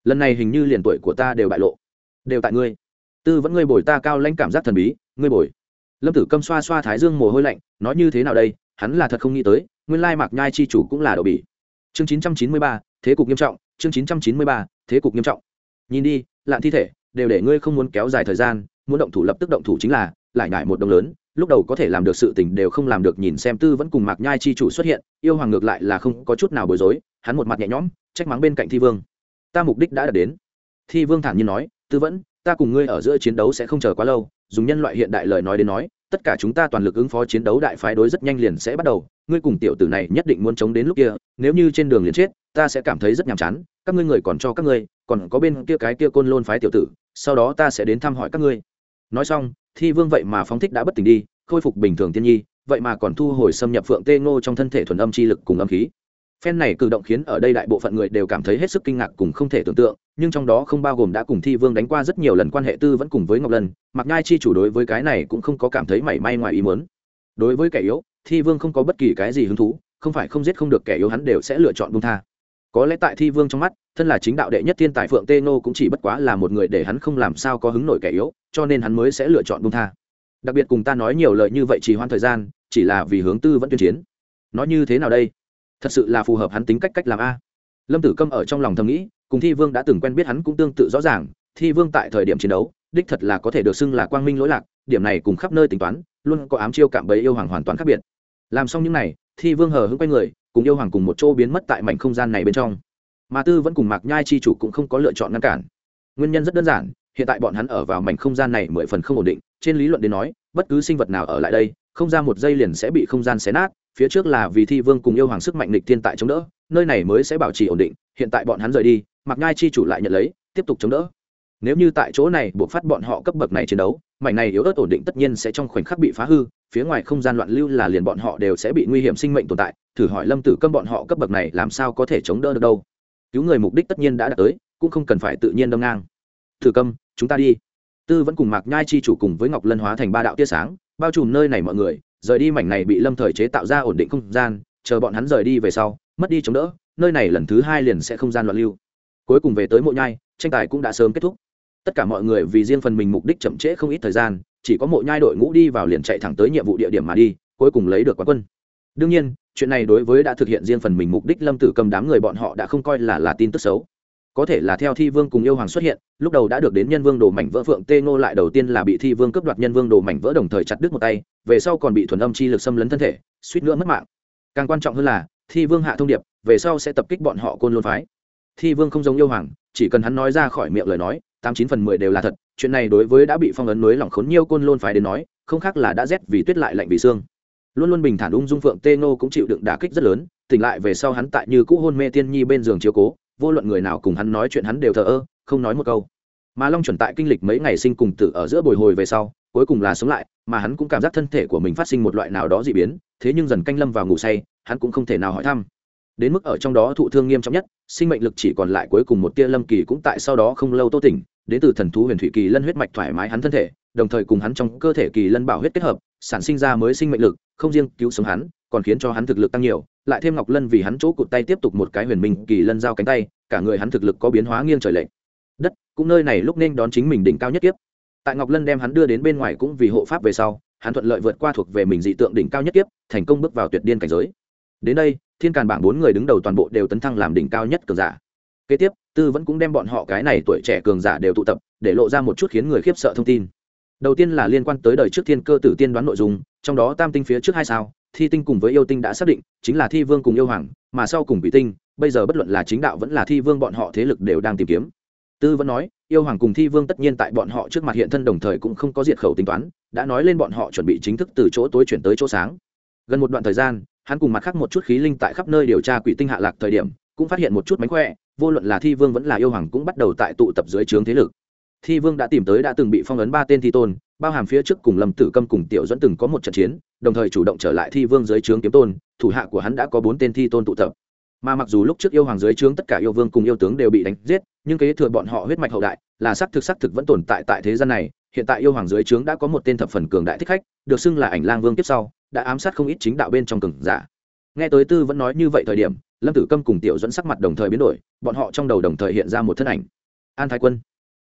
lần này hình như liền tuổi của ta đều bại lộ. Đều tại ngươi. Tư vẫn ngươi bồi ta cao lãnh cảm giác thần bí, ngươi bồi. Lâm tử câm xoa xoa thái dương mồ hôi lạnh, nói như thế nào đây, hắn là thật không nghĩ tới, nguyên lai mạc nhai chi chủ cũng là đậu bỉ. Chương chín trăm chín mươi ba, thế cục nghiêm trọng, chương chín trăm chín mươi ba, thế cục nghiêm trọng. Nhìn đi lạn thi thể, đều để ngươi không muốn kéo dài thời gian, muốn động thủ lập tức động thủ chính là, lại ngại một đồng lớn, lúc đầu có thể làm được sự tình đều không làm được nhìn xem tư vẫn cùng mạc nhai chi chủ xuất hiện, yêu hoàng ngược lại là không có chút nào bối rối, hắn một mặt nhẹ nhõm, trách mắng bên cạnh thi vương ta mục đích đã đạt đến. Thi vương thản nhiên nói, tư vẫn, ta cùng ngươi ở giữa chiến đấu sẽ không chờ quá lâu, dùng nhân loại hiện đại lời nói đến nói, tất cả chúng ta toàn lực ứng phó chiến đấu đại phái đối rất nhanh liền sẽ bắt đầu. Ngươi cùng tiểu tử này nhất định muốn chống đến lúc kia, nếu như trên đường liền chết, ta sẽ cảm thấy rất nhàm chán. Các ngươi người còn cho các ngươi, còn có bên kia cái kia côn lôn phái tiểu tử, sau đó ta sẽ đến thăm hỏi các ngươi. Nói xong, thi vương vậy mà phóng thích đã bất tỉnh đi, khôi phục bình thường tiên nhi, vậy mà còn thu hồi xâm nhập phượng tê ngô trong thân thể thuần âm chi lực cùng âm khí phen này cử động khiến ở đây đại bộ phận người đều cảm thấy hết sức kinh ngạc cùng không thể tưởng tượng, nhưng trong đó không bao gồm đã cùng thi vương đánh qua rất nhiều lần quan hệ tư vẫn cùng với ngọc lân mặc nhai chi chủ đối với cái này cũng không có cảm thấy mảy may ngoài ý muốn. Đối với kẻ yếu, thi vương không có bất kỳ cái gì hứng thú, không phải không giết không được kẻ yếu hắn đều sẽ lựa chọn bung tha. Có lẽ tại thi vương trong mắt, thân là chính đạo đệ nhất thiên tài phượng tê nô cũng chỉ bất quá là một người để hắn không làm sao có hứng nổi kẻ yếu, cho nên hắn mới sẽ lựa chọn bung tha. Đặc biệt cùng ta nói nhiều lời như vậy chỉ hoãn thời gian, chỉ là vì hướng tư vẫn tuyên chiến. Nói như thế nào đây? Thật sự là phù hợp hắn tính cách cách làm a. Lâm tử câm ở trong lòng thầm nghĩ, cùng thi vương đã từng quen biết hắn cũng tương tự rõ ràng, thi vương tại thời điểm chiến đấu, đích thật là có thể được xưng là quang minh lỗi lạc, điểm này cùng khắp nơi tính toán, luôn có ám chiêu cảm bấy yêu hoàng hoàn toàn khác biệt. Làm xong những này, thi vương hờ hững quay người, cùng yêu hoàng cùng một chỗ biến mất tại mảnh không gian này bên trong. Mà tư vẫn cùng mạc nhai chi chủ cũng không có lựa chọn ngăn cản. Nguyên nhân rất đơn giản, hiện tại bọn hắn ở vào mảnh không gian này mười phần không ổn định, trên lý luận đến nói, bất cứ sinh vật nào ở lại đây, không ra một giây liền sẽ bị không gian xé nát phía trước là vì thi vương cùng yêu hoàng sức mạnh lịch thiên tại chống đỡ, nơi này mới sẽ bảo trì ổn định, hiện tại bọn hắn rời đi mặc ngai chi chủ lại nhận lấy, tiếp tục chống đỡ. Nếu như tại chỗ này buộc phát bọn họ cấp bậc này chiến đấu, mảnh này yếu ớt ổn định tất nhiên sẽ trong khoảnh khắc bị phá hư, phía ngoài không gian loạn lưu là liền bọn họ đều sẽ bị nguy hiểm sinh mệnh tồn tại, thử hỏi lâm tử câm bọn họ cấp bậc này làm sao có thể chống đỡ được đâu. Cứu người mục đích tất nhiên đã đạt tới, cũng không cần phải tự nhiên đâm ngang. Thử câm, chúng ta đi. Tư vẫn cùng mạc nhai chi chủ cùng với ngọc lân hóa thành ba đạo tia sáng, bao trùm nơi này mọi người rời đi mảnh này bị lâm thời chế tạo ra ổn định không gian, chờ bọn hắn rời đi về sau, mất đi chống đỡ, nơi này lần thứ hai liền sẽ không gian loạn lưu. Cuối cùng về tới mộ nhai, tranh tài cũng đã sớm kết thúc. Tất cả mọi người vì riêng phần mình mục đích chậm trễ không ít thời gian, chỉ có mộ nhai đội ngũ đi vào liền chạy thẳng tới nhiệm vụ địa điểm mà đi, cuối cùng lấy được quán quân. Đương nhiên, chuyện này đối với đã thực hiện riêng phần mình mục đích lâm tử cầm đám người bọn họ đã không coi là là tin tức xấu có thể là theo thi vương cùng yêu hoàng xuất hiện, lúc đầu đã được đến nhân vương đồ mảnh vỡ phượng tê ngô lại đầu tiên là bị thi vương cướp đoạt nhân vương đồ mảnh vỡ đồng thời chặt đứt một tay, về sau còn bị thuần âm chi lực xâm lấn thân thể, suýt nữa mất mạng. Càng quan trọng hơn là, thi vương hạ thông điệp, về sau sẽ tập kích bọn họ côn lôn phái. Thi vương không giống yêu hoàng, chỉ cần hắn nói ra khỏi miệng lời nói, tám chín phần mười đều là thật, chuyện này đối với đã bị phong ấn núi lỏng khốn nhiều côn lôn phái đến nói, không khác là đã rét vì tuyết lại lạnh vì xương. Luôn luôn bình thản ung dung phượng tê ngô cũng chịu đựng đả kích rất lớn, tỉnh lại về sau hắn tại như cũ hôn mê tiên nhi bên giường chiếu cố vô luận người nào cùng hắn nói chuyện hắn đều thờ ơ, không nói một câu. Mà long chuẩn tại kinh lịch mấy ngày sinh cùng tử ở giữa bồi hồi về sau, cuối cùng là sống lại, mà hắn cũng cảm giác thân thể của mình phát sinh một loại nào đó dị biến, thế nhưng dần canh lâm vào ngủ say, hắn cũng không thể nào hỏi thăm đến mức ở trong đó thụ thương nghiêm trọng nhất, sinh mệnh lực chỉ còn lại cuối cùng một tia lâm kỳ cũng tại sau đó không lâu tô tỉnh, đến từ thần thú huyền thủy kỳ lân huyết mạch thoải mái hắn thân thể, đồng thời cùng hắn trong cơ thể kỳ lân bảo huyết kết hợp, sản sinh ra mới sinh mệnh lực, không riêng cứu sống hắn, còn khiến cho hắn thực lực tăng nhiều, lại thêm ngọc lân vì hắn chỗ cụt tay tiếp tục một cái huyền minh kỳ lân giao cánh tay, cả người hắn thực lực có biến hóa nghiêng trời lệch. Đất, cũng nơi này lúc nên đón chính mình đỉnh cao nhất tiếp tại ngọc lân đem hắn đưa đến bên ngoài cũng vì hộ pháp về sau, hắn thuận lợi vượt qua thuộc về mình dị tượng đỉnh cao nhất tiếp thành công bước vào tuyệt điên cảnh giới đến đây, thiên càn bảng bốn người đứng đầu toàn bộ đều tấn thăng làm đỉnh cao nhất cường giả. Kế tiếp, tư vẫn cũng đem bọn họ cái này tuổi trẻ cường giả đều tụ tập, để lộ ra một chút khiến người khiếp sợ thông tin. Đầu tiên là liên quan tới đời trước thiên cơ tử tiên đoán nội dung, trong đó tam tinh phía trước hai sao, thi tinh cùng với yêu tinh đã xác định, chính là thi vương cùng yêu hoàng, mà sau cùng bị tinh, bây giờ bất luận là chính đạo vẫn là thi vương bọn họ thế lực đều đang tìm kiếm. Tư vẫn nói, yêu hoàng cùng thi vương tất nhiên tại bọn họ trước mặt hiện thân đồng thời cũng không có diệt khẩu tính toán, đã nói lên bọn họ chuẩn bị chính thức từ chỗ tối chuyển tới chỗ sáng. Gần một đoạn thời gian hắn cùng mặt khác một chút khí linh tại khắp nơi điều tra quỷ tinh hạ lạc thời điểm, cũng phát hiện một chút mánh khỏe, vô luận là thi vương vẫn là yêu hoàng cũng bắt đầu tại tụ tập dưới trướng thế lực. Thi vương đã tìm tới đã từng bị phong ấn ba tên thi tôn, bao hàm phía trước cùng lâm tử câm cùng tiểu dẫn từng có một trận chiến, đồng thời chủ động trở lại thi vương dưới trướng kiếm tôn, thủ hạ của hắn đã có bốn tên thi tôn tụ tập. Mà mặc dù lúc trước yêu hoàng dưới trướng tất cả yêu vương cùng yêu tướng đều bị đánh giết, nhưng kế thừa bọn họ huyết mạch hậu đại, là sắc thực sắc thực vẫn tồn tại tại thế gian này, hiện tại yêu hoàng dưới trướng đã có một tên thập phần cường đại thích khách, được xưng là ảnh lang vương tiếp sau đã ám sát không ít chính đạo bên trong cường giả. Nghe tới tư vẫn nói như vậy thời điểm, lâm tử câm cùng tiểu dẫn sắc mặt đồng thời biến đổi, bọn họ trong đầu đồng thời hiện ra một thân ảnh. An thái quân.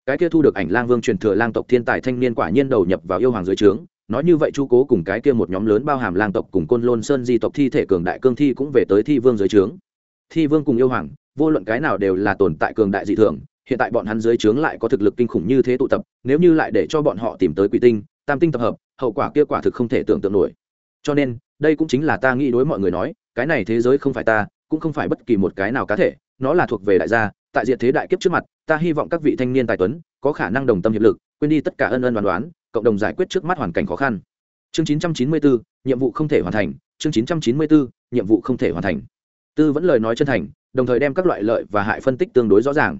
Cái kia thu được ảnh lang vương truyền thừa lang tộc thiên tài thanh niên quả nhiên đầu nhập vào yêu hoàng dưới trướng, nói như vậy chu cố cùng cái kia một nhóm lớn bao hàm lang tộc cùng côn lôn sơn di tộc thi thể cường đại cương thi cũng về tới thi vương dưới trướng. Thi vương cùng yêu hoàng, vô luận cái nào đều là tồn tại cường đại dị thường, hiện tại bọn hắn dưới trướng lại có thực lực kinh khủng như thế tụ tập, nếu như lại để cho bọn họ tìm tới quỷ tinh, tam tinh tập hợp, hậu quả kia quả thực không thể tưởng tượng nổi cho nên đây cũng chính là ta nghĩ đối mọi người nói cái này thế giới không phải ta cũng không phải bất kỳ một cái nào cá thể nó là thuộc về đại gia tại diện thế đại kiếp trước mặt ta hy vọng các vị thanh niên tài tuấn có khả năng đồng tâm hiệp lực quên đi tất cả ân ân đoán đoán cộng đồng giải quyết trước mắt hoàn cảnh khó khăn. Chương 994, nhiệm vụ không thể hoàn thành chương 994, nhiệm vụ không thể hoàn thành. Tư vẫn lời nói chân thành đồng thời đem các loại lợi và hại phân tích tương đối rõ ràng.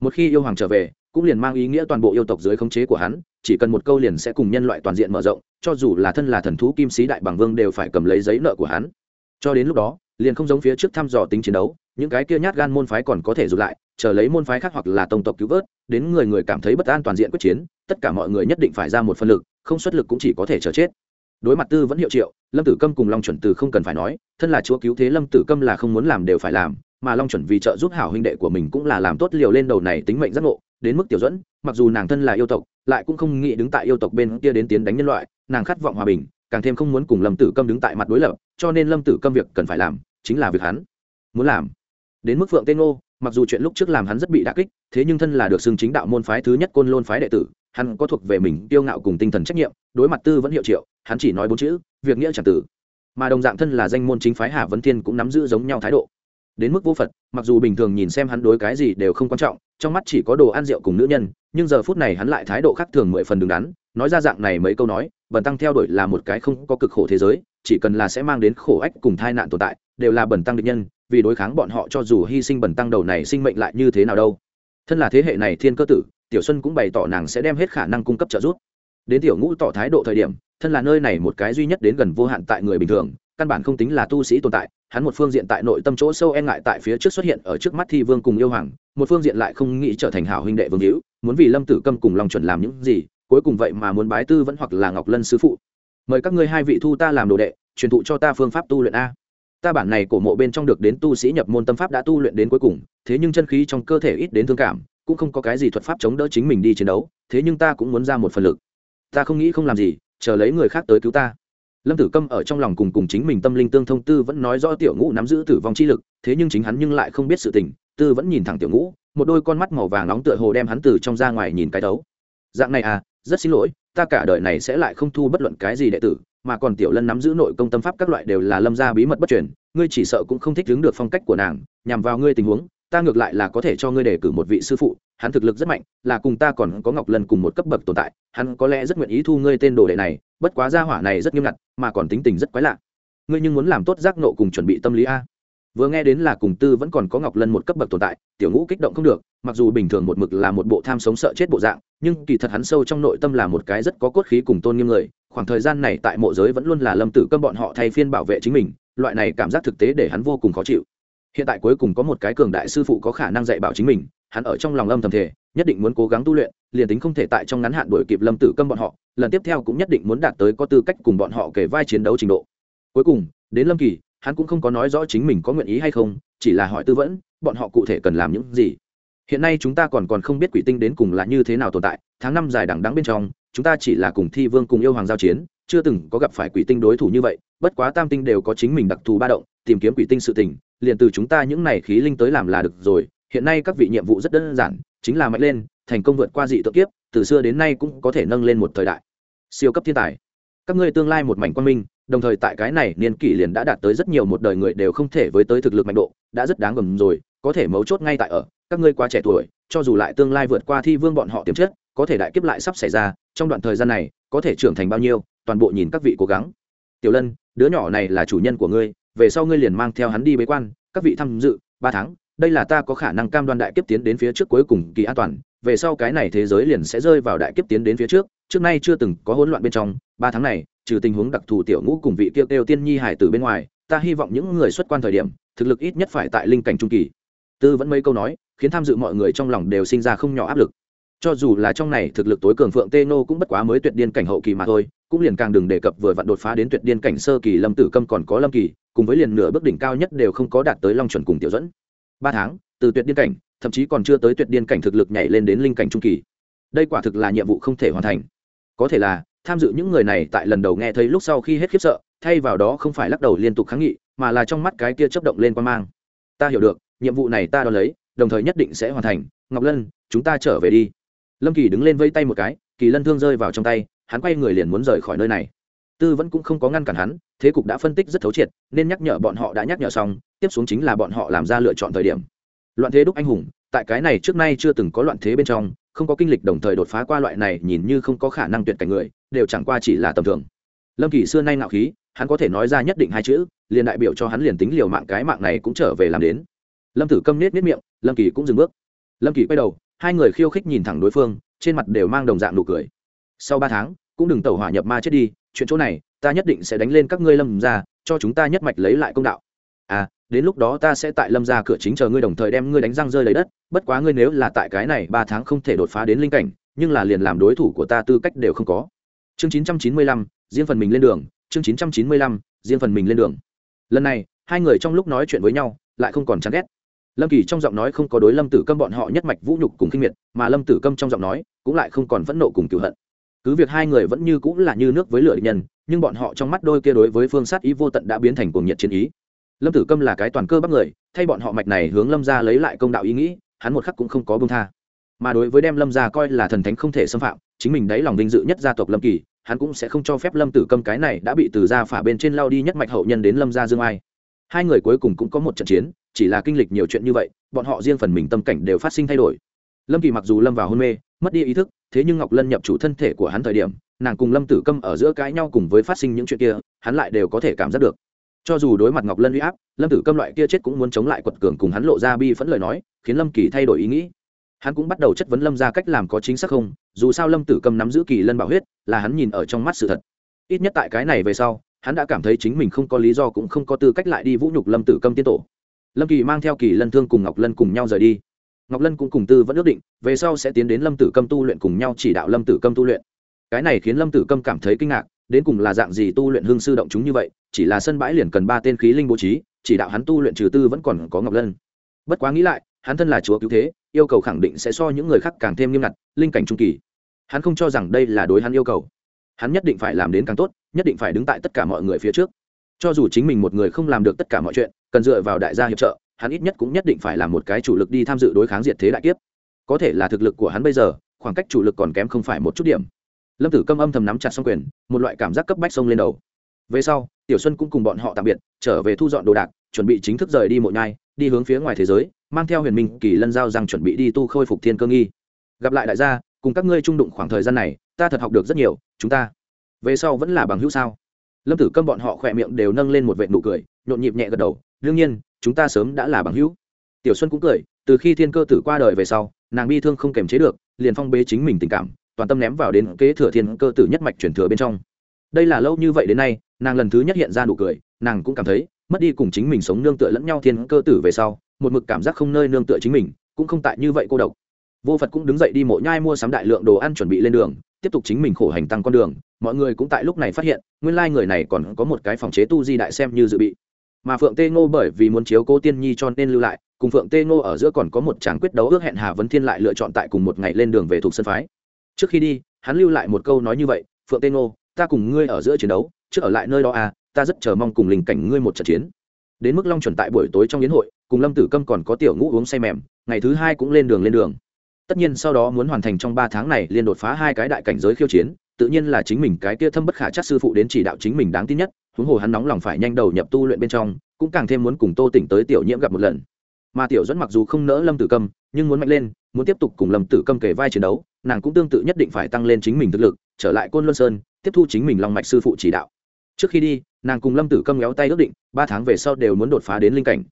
Một khi yêu hoàng trở về cũng liền mang ý nghĩa toàn bộ yêu tộc dưới khống chế của hắn chỉ cần một câu liền sẽ cùng nhân loại toàn diện mở rộng cho dù là thân là thần thú kim sĩ đại bằng vương đều phải cầm lấy giấy nợ của hắn. Cho đến lúc đó, liền không giống phía trước thăm dò tính chiến đấu, những cái kia nhát gan môn phái còn có thể rụt lại, chờ lấy môn phái khác hoặc là tổng tộc cứu vớt, đến người người cảm thấy bất an toàn diện quyết chiến, tất cả mọi người nhất định phải ra một phân lực, không xuất lực cũng chỉ có thể chờ chết. Đối mặt tư vẫn hiệu triệu, lâm tử câm cùng long chuẩn từ không cần phải nói, thân là chúa cứu thế lâm tử câm là không muốn làm đều phải làm, mà long chuẩn vì trợ giúp hảo huynh đệ của mình cũng là làm tốt liều lên đầu này tính mệnh giác ngộ, đến mức tiểu dẫn mặc dù nàng thân là yêu tộc, lại cũng không nghĩ đứng tại yêu tộc bên kia đến tiến đánh nhân loại nàng khát vọng hòa bình, càng thêm không muốn cùng lâm tử câm đứng tại mặt đối lập, cho nên lâm tử câm việc cần phải làm chính là việc hắn muốn làm. Đến mức phượng tên ngô, mặc dù chuyện lúc trước làm hắn rất bị đả kích, thế nhưng thân là được xưng chính đạo môn phái thứ nhất côn lôn phái đệ tử, hắn có thuộc về mình tiêu ngạo cùng tinh thần trách nhiệm, đối mặt tư vẫn hiệu triệu, hắn chỉ nói bốn chữ, việc nghĩa c tử. Mà đồng dạng thân là danh môn chính phái hà vấn thiên cũng nắm giữ giống nhau thái độ. Đến mức vô phật, mặc dù bình thường nhìn xem hắn đối cái gì đều không quan trọng, trong mắt chỉ có đồ ăn rượu cùng nữ nhân, nhưng giờ phút này hắn lại thái độ khác thường mười phần đứng đắn nói ra dạng này mấy câu nói, bần tăng theo đuổi là một cái không có cực khổ thế giới, chỉ cần là sẽ mang đến khổ ách cùng tai nạn tồn tại, đều là bần tăng địch nhân, vì đối kháng bọn họ cho dù hy sinh bần tăng đầu này sinh mệnh lại như thế nào đâu. Thân là thế hệ này thiên cơ tử, tiểu xuân cũng bày tỏ nàng sẽ đem hết khả năng cung cấp trợ giúp. Đến tiểu ngũ tỏ thái độ thời điểm, thân là nơi này một cái duy nhất đến gần vô hạn tại người bình thường, căn bản không tính là tu sĩ tồn tại, hắn một phương diện tại nội tâm chỗ sâu e ngại tại phía trước xuất hiện ở trước mắt thi vương cùng yêu hoàng, một phương diện lại không nghĩ trở thành hảo huynh đệ vương hữu, muốn vì lâm tử câm cùng lòng chuẩn làm những gì cuối cùng vậy mà muốn bái tư vẫn hoặc là ngọc lân sứ phụ. Mời các ngươi hai vị thu ta làm đồ đệ, truyền thụ cho ta phương pháp tu luyện a. Ta bản này cổ mộ bên trong được đến tu sĩ nhập môn tâm pháp đã tu luyện đến cuối cùng, thế nhưng chân khí trong cơ thể ít đến thương cảm, cũng không có cái gì thuật pháp chống đỡ chính mình đi chiến đấu, thế nhưng ta cũng muốn ra một phần lực. Ta không nghĩ không làm gì, chờ lấy người khác tới cứu ta. Lâm tử câm ở trong lòng cùng cùng chính mình tâm linh tương thông tư vẫn nói rõ tiểu ngũ nắm giữ tử vong chi lực, thế nhưng chính hắn nhưng lại không biết sự tình, tư vẫn nhìn thẳng tiểu ngũ, một đôi con mắt màu vàng nóng tựa hồ đem hắn từ trong ra ngoài nhìn cái đấu. Dạng này à rất xin lỗi, ta cả đời này sẽ lại không thu bất luận cái gì đệ tử, mà còn tiểu lân nắm giữ nội công tâm pháp các loại đều là lâm gia bí mật bất truyền, ngươi chỉ sợ cũng không thích đứng được phong cách của nàng, nhằm vào ngươi tình huống, ta ngược lại là có thể cho ngươi đề cử một vị sư phụ, hắn thực lực rất mạnh, là cùng ta còn có ngọc lân cùng một cấp bậc tồn tại, hắn có lẽ rất nguyện ý thu ngươi tên đồ đệ này, bất quá gia hỏa này rất nghiêm ngặt, mà còn tính tình rất quái lạ. Ngươi nhưng muốn làm tốt giác nộ cùng chuẩn bị tâm lý a? Vừa nghe đến là cùng tư vẫn còn có ngọc lân một cấp bậc tồn tại, tiểu ngũ kích động không được, mặc dù bình thường một mực là một bộ tham sống sợ chết bộ dạng, nhưng kỳ thật hắn sâu trong nội tâm là một cái rất có cốt khí cùng tôn nghiêm người, khoảng thời gian này tại mộ giới vẫn luôn là lâm tử câm bọn họ thay phiên bảo vệ chính mình, loại này cảm giác thực tế để hắn vô cùng khó chịu. Hiện tại cuối cùng có một cái cường đại sư phụ có khả năng dạy bảo chính mình, hắn ở trong lòng âm thầm thể nhất định muốn cố gắng tu luyện, liền tính không thể tại trong ngắn hạn đuổi kịp lâm tử câm bọn họ, lần tiếp theo cũng nhất định muốn đạt tới có tư cách cùng bọn họ kể vai chiến đấu trình độ. Cuối cùng, đến lâm kỳ hắn cũng không có nói rõ chính mình có nguyện ý hay không, chỉ là hỏi tư vấn, bọn họ cụ thể cần làm những gì. Hiện nay chúng ta còn còn không biết quỷ tinh đến cùng là như thế nào tồn tại, tháng năm dài đằng đắng bên trong, chúng ta chỉ là cùng thi vương cùng yêu hoàng giao chiến, chưa từng có gặp phải quỷ tinh đối thủ như vậy, bất quá tam tinh đều có chính mình đặc thù ba động, tìm kiếm quỷ tinh sự tình, liền từ chúng ta những này khí linh tới làm là được rồi, hiện nay các vị nhiệm vụ rất đơn giản, chính là mạnh lên, thành công vượt qua dị tự kiếp, từ xưa đến nay cũng có thể nâng lên một thời đại. Siêu cấp thiên tài các ngươi tương lai một mảnh quan minh, đồng thời tại cái này niên kỷ liền đã đạt tới rất nhiều một đời người đều không thể với tới thực lực mạnh độ, đã rất đáng gầm rồi, có thể mấu chốt ngay tại ở, các ngươi quá trẻ tuổi, cho dù lại tương lai vượt qua thi vương bọn họ tiềm chất, có thể đại kiếp lại sắp xảy ra, trong đoạn thời gian này, có thể trưởng thành bao nhiêu, toàn bộ nhìn các vị cố gắng. Tiểu lân, đứa nhỏ này là chủ nhân của ngươi, về sau ngươi liền mang theo hắn đi bế quan, các vị tham dự, ba tháng, đây là ta có khả năng cam đoan đại kiếp tiến đến phía trước cuối cùng kỳ an toàn, về sau cái này thế giới liền sẽ rơi vào đại kiếp tiến đến phía trước trước nay chưa từng có hỗn loạn bên trong ba tháng này, trừ tình huống đặc thù tiểu ngũ cùng vị kêu kêu tiên nhi hải từ bên ngoài, ta hy vọng những người xuất quan thời điểm, thực lực ít nhất phải tại linh cảnh trung kỳ. Tư vẫn mấy câu nói, khiến tham dự mọi người trong lòng đều sinh ra không nhỏ áp lực. Cho dù là trong này thực lực tối cường phượng tê nô cũng bất quá mới tuyệt điên cảnh hậu kỳ mà thôi, cũng liền càng đừng đề cập vừa vặn đột phá đến tuyệt điên cảnh sơ kỳ lâm tử câm còn có lâm kỳ, cùng với liền nửa bước đỉnh cao nhất đều không có đạt tới long chuẩn cùng tiểu dẫn ba tháng, từ tuyệt điên cảnh, thậm chí còn chưa tới tuyệt điên cảnh thực lực nhảy lên đến linh cảnh trung kỳ. Đây quả thực là nhiệm vụ không thể hoàn thành. Có thể là tham dự những người này tại lần đầu nghe thấy lúc sau khi hết khiếp sợ, thay vào đó không phải lắc đầu liên tục kháng nghị, mà là trong mắt cái kia chấp động lên quan mang. Ta hiểu được, nhiệm vụ này ta đo lấy, đồng thời nhất định sẽ hoàn thành. Ngọc lân, chúng ta trở về đi. Lâm kỳ đứng lên vây tay một cái, kỳ lân thương rơi vào trong tay, hắn quay người liền muốn rời khỏi nơi này. Tư vẫn cũng không có ngăn cản hắn, thế cục đã phân tích rất thấu triệt, nên nhắc nhở bọn họ đã nhắc nhở xong, tiếp xuống chính là bọn họ làm ra lựa chọn thời điểm. Loạn thế đúc anh hùng tại cái này trước nay chưa từng có loạn thế bên trong, không có kinh lịch đồng thời đột phá qua loại này nhìn như không có khả năng tuyệt cảnh người, đều chẳng qua chỉ là tầm thường. Lâm kỳ xưa nay ngạo khí, hắn có thể nói ra nhất định hai chữ, liền đại biểu cho hắn liền tính liều mạng cái mạng này cũng trở về làm đến. Lâm tử câm nết nết miệng, lâm kỳ cũng dừng bước. Lâm kỳ quay đầu, hai người khiêu khích nhìn thẳng đối phương, trên mặt đều mang đồng dạng nụ cười. Sau ba tháng, cũng đừng tẩu hỏa nhập ma chết đi, chuyện chỗ này, ta nhất định sẽ đánh lên các ngươi lâm ra, cho chúng ta nhất mạch lấy lại công đạo. À đến lúc đó ta sẽ tại lâm ra cửa chính chờ ngươi đồng thời đem ngươi đánh răng rơi lấy đất, bất quá ngươi nếu là tại cái này ba tháng không thể đột phá đến linh cảnh, nhưng là liền làm đối thủ của ta tư cách đều không có. Chương chín trăm chín mươi lăm, riêng phần mình lên đường, chương chín trăm chín mươi lăm, riêng phần mình lên đường. Lần này, hai người trong lúc nói chuyện với nhau, lại không còn chán ghét. Lâm kỳ trong giọng nói không có đối lâm tử câm bọn họ nhất mạch vũ nhục cùng kinh miệt, mà lâm tử câm trong giọng nói cũng lại không còn phẫn nộ cùng cựu hận. Cứ việc hai người vẫn như cũng là như nước với lửa địch nhân, nhưng bọn họ trong mắt đôi kia đối với phương sát ý vô tận đã biến thành cuồng nhiệt chiến ý lâm tử câm là cái toàn cơ bắp người, thay bọn họ mạch này hướng lâm ra lấy lại công đạo ý nghĩ, hắn một khắc cũng không có bông tha. Mà đối với đem lâm ra coi là thần thánh không thể xâm phạm, chính mình đáy lòng vinh dự nhất gia tộc lâm kỳ, hắn cũng sẽ không cho phép lâm tử câm cái này đã bị từ gia phả bên trên lao đi nhất mạch hậu nhân đến lâm gia dương ai. Hai người cuối cùng cũng có một trận chiến, chỉ là kinh lịch nhiều chuyện như vậy, bọn họ riêng phần mình tâm cảnh đều phát sinh thay đổi. Lâm kỳ mặc dù lâm vào hôn mê, mất đi ý thức, thế nhưng ngọc lân nhập chủ thân thể của hắn thời điểm, nàng cùng lâm tử câm ở giữa cãi nhau cùng với phát sinh những chuyện kia, hắn lại đều có thể cảm giác được cho dù đối mặt ngọc lân huy áp, lâm tử câm loại kia chết cũng muốn chống lại quật cường cùng hắn lộ ra bi phẫn lời nói, khiến lâm kỳ thay đổi ý nghĩ. Hắn cũng bắt đầu chất vấn lâm ra cách làm có chính xác không, dù sao lâm tử câm nắm giữ kỳ lân bảo huyết, là hắn nhìn ở trong mắt sự thật. Ít nhất tại cái này về sau, hắn đã cảm thấy chính mình không có lý do cũng không có tư cách lại đi vũ nhục lâm tử câm tiên tổ. Lâm kỳ mang theo kỳ lân thương cùng ngọc lân cùng nhau rời đi. Ngọc lân cũng cùng tư vẫn ước định, về sau sẽ tiến đến lâm tử câm tu luyện cùng nhau chỉ đạo lâm tử câm tu luyện. Cái này khiến lâm tử câm cảm thấy kinh ngạc đến cùng là dạng gì tu luyện hương sư động chúng như vậy, chỉ là sân bãi liền cần ba tên khí linh bố trí, chỉ đạo hắn tu luyện trừ tư vẫn còn có ngọc lân. Bất quá nghĩ lại, hắn thân là chúa cứu thế, yêu cầu khẳng định sẽ so những người khác càng thêm nghiêm ngặt, linh cảnh trung kỳ. Hắn không cho rằng đây là đối hắn yêu cầu. Hắn nhất định phải làm đến càng tốt, nhất định phải đứng tại tất cả mọi người phía trước. Cho dù chính mình một người không làm được tất cả mọi chuyện, cần dựa vào đại gia hiệp trợ, hắn ít nhất cũng nhất định phải là một cái chủ lực đi tham dự đối kháng diệt thế đại kiếp. Có thể là thực lực của hắn bây giờ, khoảng cách chủ lực còn kém không phải một chút điểm lâm tử câm âm thầm nắm chặt xong quyền, một loại cảm giác cấp bách sông lên đầu. Về sau, tiểu xuân cũng cùng bọn họ tạm biệt, trở về thu dọn đồ đạc, chuẩn bị chính thức rời đi mộ nhai, đi hướng phía ngoài thế giới, mang theo huyền minh, kỳ lân giao rằng chuẩn bị đi tu khôi phục thiên cơ nghi. Gặp lại đại gia, cùng các ngươi trung đụng khoảng thời gian này, ta thật học được rất nhiều, chúng ta về sau vẫn là bằng hữu sao? Lâm tử câm bọn họ khỏe miệng đều nâng lên một vệ nụ cười, nhộn nhịp nhẹ gật đầu, đương nhiên, chúng ta sớm đã là bằng hữu. Tiểu xuân cũng cười, từ khi thiên cơ tử qua đời về sau, nàng bi thương không kềm chế được, liền phong bế chính mình tình cảm toàn tâm ném vào đến kế thừa thiên cơ tử nhất mạch truyền thừa bên trong. Đây là lâu như vậy đến nay, nàng lần thứ nhất hiện ra nụ cười, nàng cũng cảm thấy, mất đi cùng chính mình sống nương tựa lẫn nhau thiên cơ tử về sau, một mực cảm giác không nơi nương tựa chính mình, cũng không tại như vậy cô độc. Vô phật cũng đứng dậy đi mộ nhai mua sắm đại lượng đồ ăn chuẩn bị lên đường, tiếp tục chính mình khổ hành tăng con đường, mọi người cũng tại lúc này phát hiện, nguyên lai người này còn có một cái phòng chế tu di đại xem như dự bị. Mà phượng tê ngô bởi vì muốn chiếu cố tiên nhi cho nên lưu lại, cùng phượng tê ngô ở giữa còn có một tràng quyết đấu ước hẹn hà vấn thiên lại lựa chọn tại cùng một ngày lên đường về thuộc sân phái trước khi đi, hắn lưu lại một câu nói như vậy, phượng tê ngô, ta cùng ngươi ở giữa chiến đấu, trước ở lại nơi đó à ta rất chờ mong cùng linh cảnh ngươi một trận chiến. Đến mức long chuẩn tại buổi tối trong yến hội, cùng lâm tử câm còn có tiểu ngũ uống say mềm, ngày thứ hai cũng lên đường lên đường. Tất nhiên sau đó muốn hoàn thành trong ba tháng này liên đột phá hai cái đại cảnh giới khiêu chiến, tự nhiên là chính mình cái kia thâm bất khả chắc sư phụ đến chỉ đạo chính mình đáng tin nhất, huống hồ hắn nóng lòng phải nhanh đầu nhập tu luyện bên trong, cũng càng thêm muốn cùng tô tỉnh tới tiểu nhiễm gặp một lần. Mà tiểu dẫn mặc dù không nỡ lâm tử câm nhưng muốn mạnh lên, muốn tiếp tục cùng lâm tử câm kể vai chiến đấu, nàng cũng tương tự nhất định phải tăng lên chính mình thực lực, trở lại côn luân sơn, tiếp thu chính mình lòng mạch sư phụ chỉ đạo. Trước khi đi, nàng cùng lâm tử câm ngéo tay ước định, ba tháng về sau đều muốn đột phá đến linh cảnh.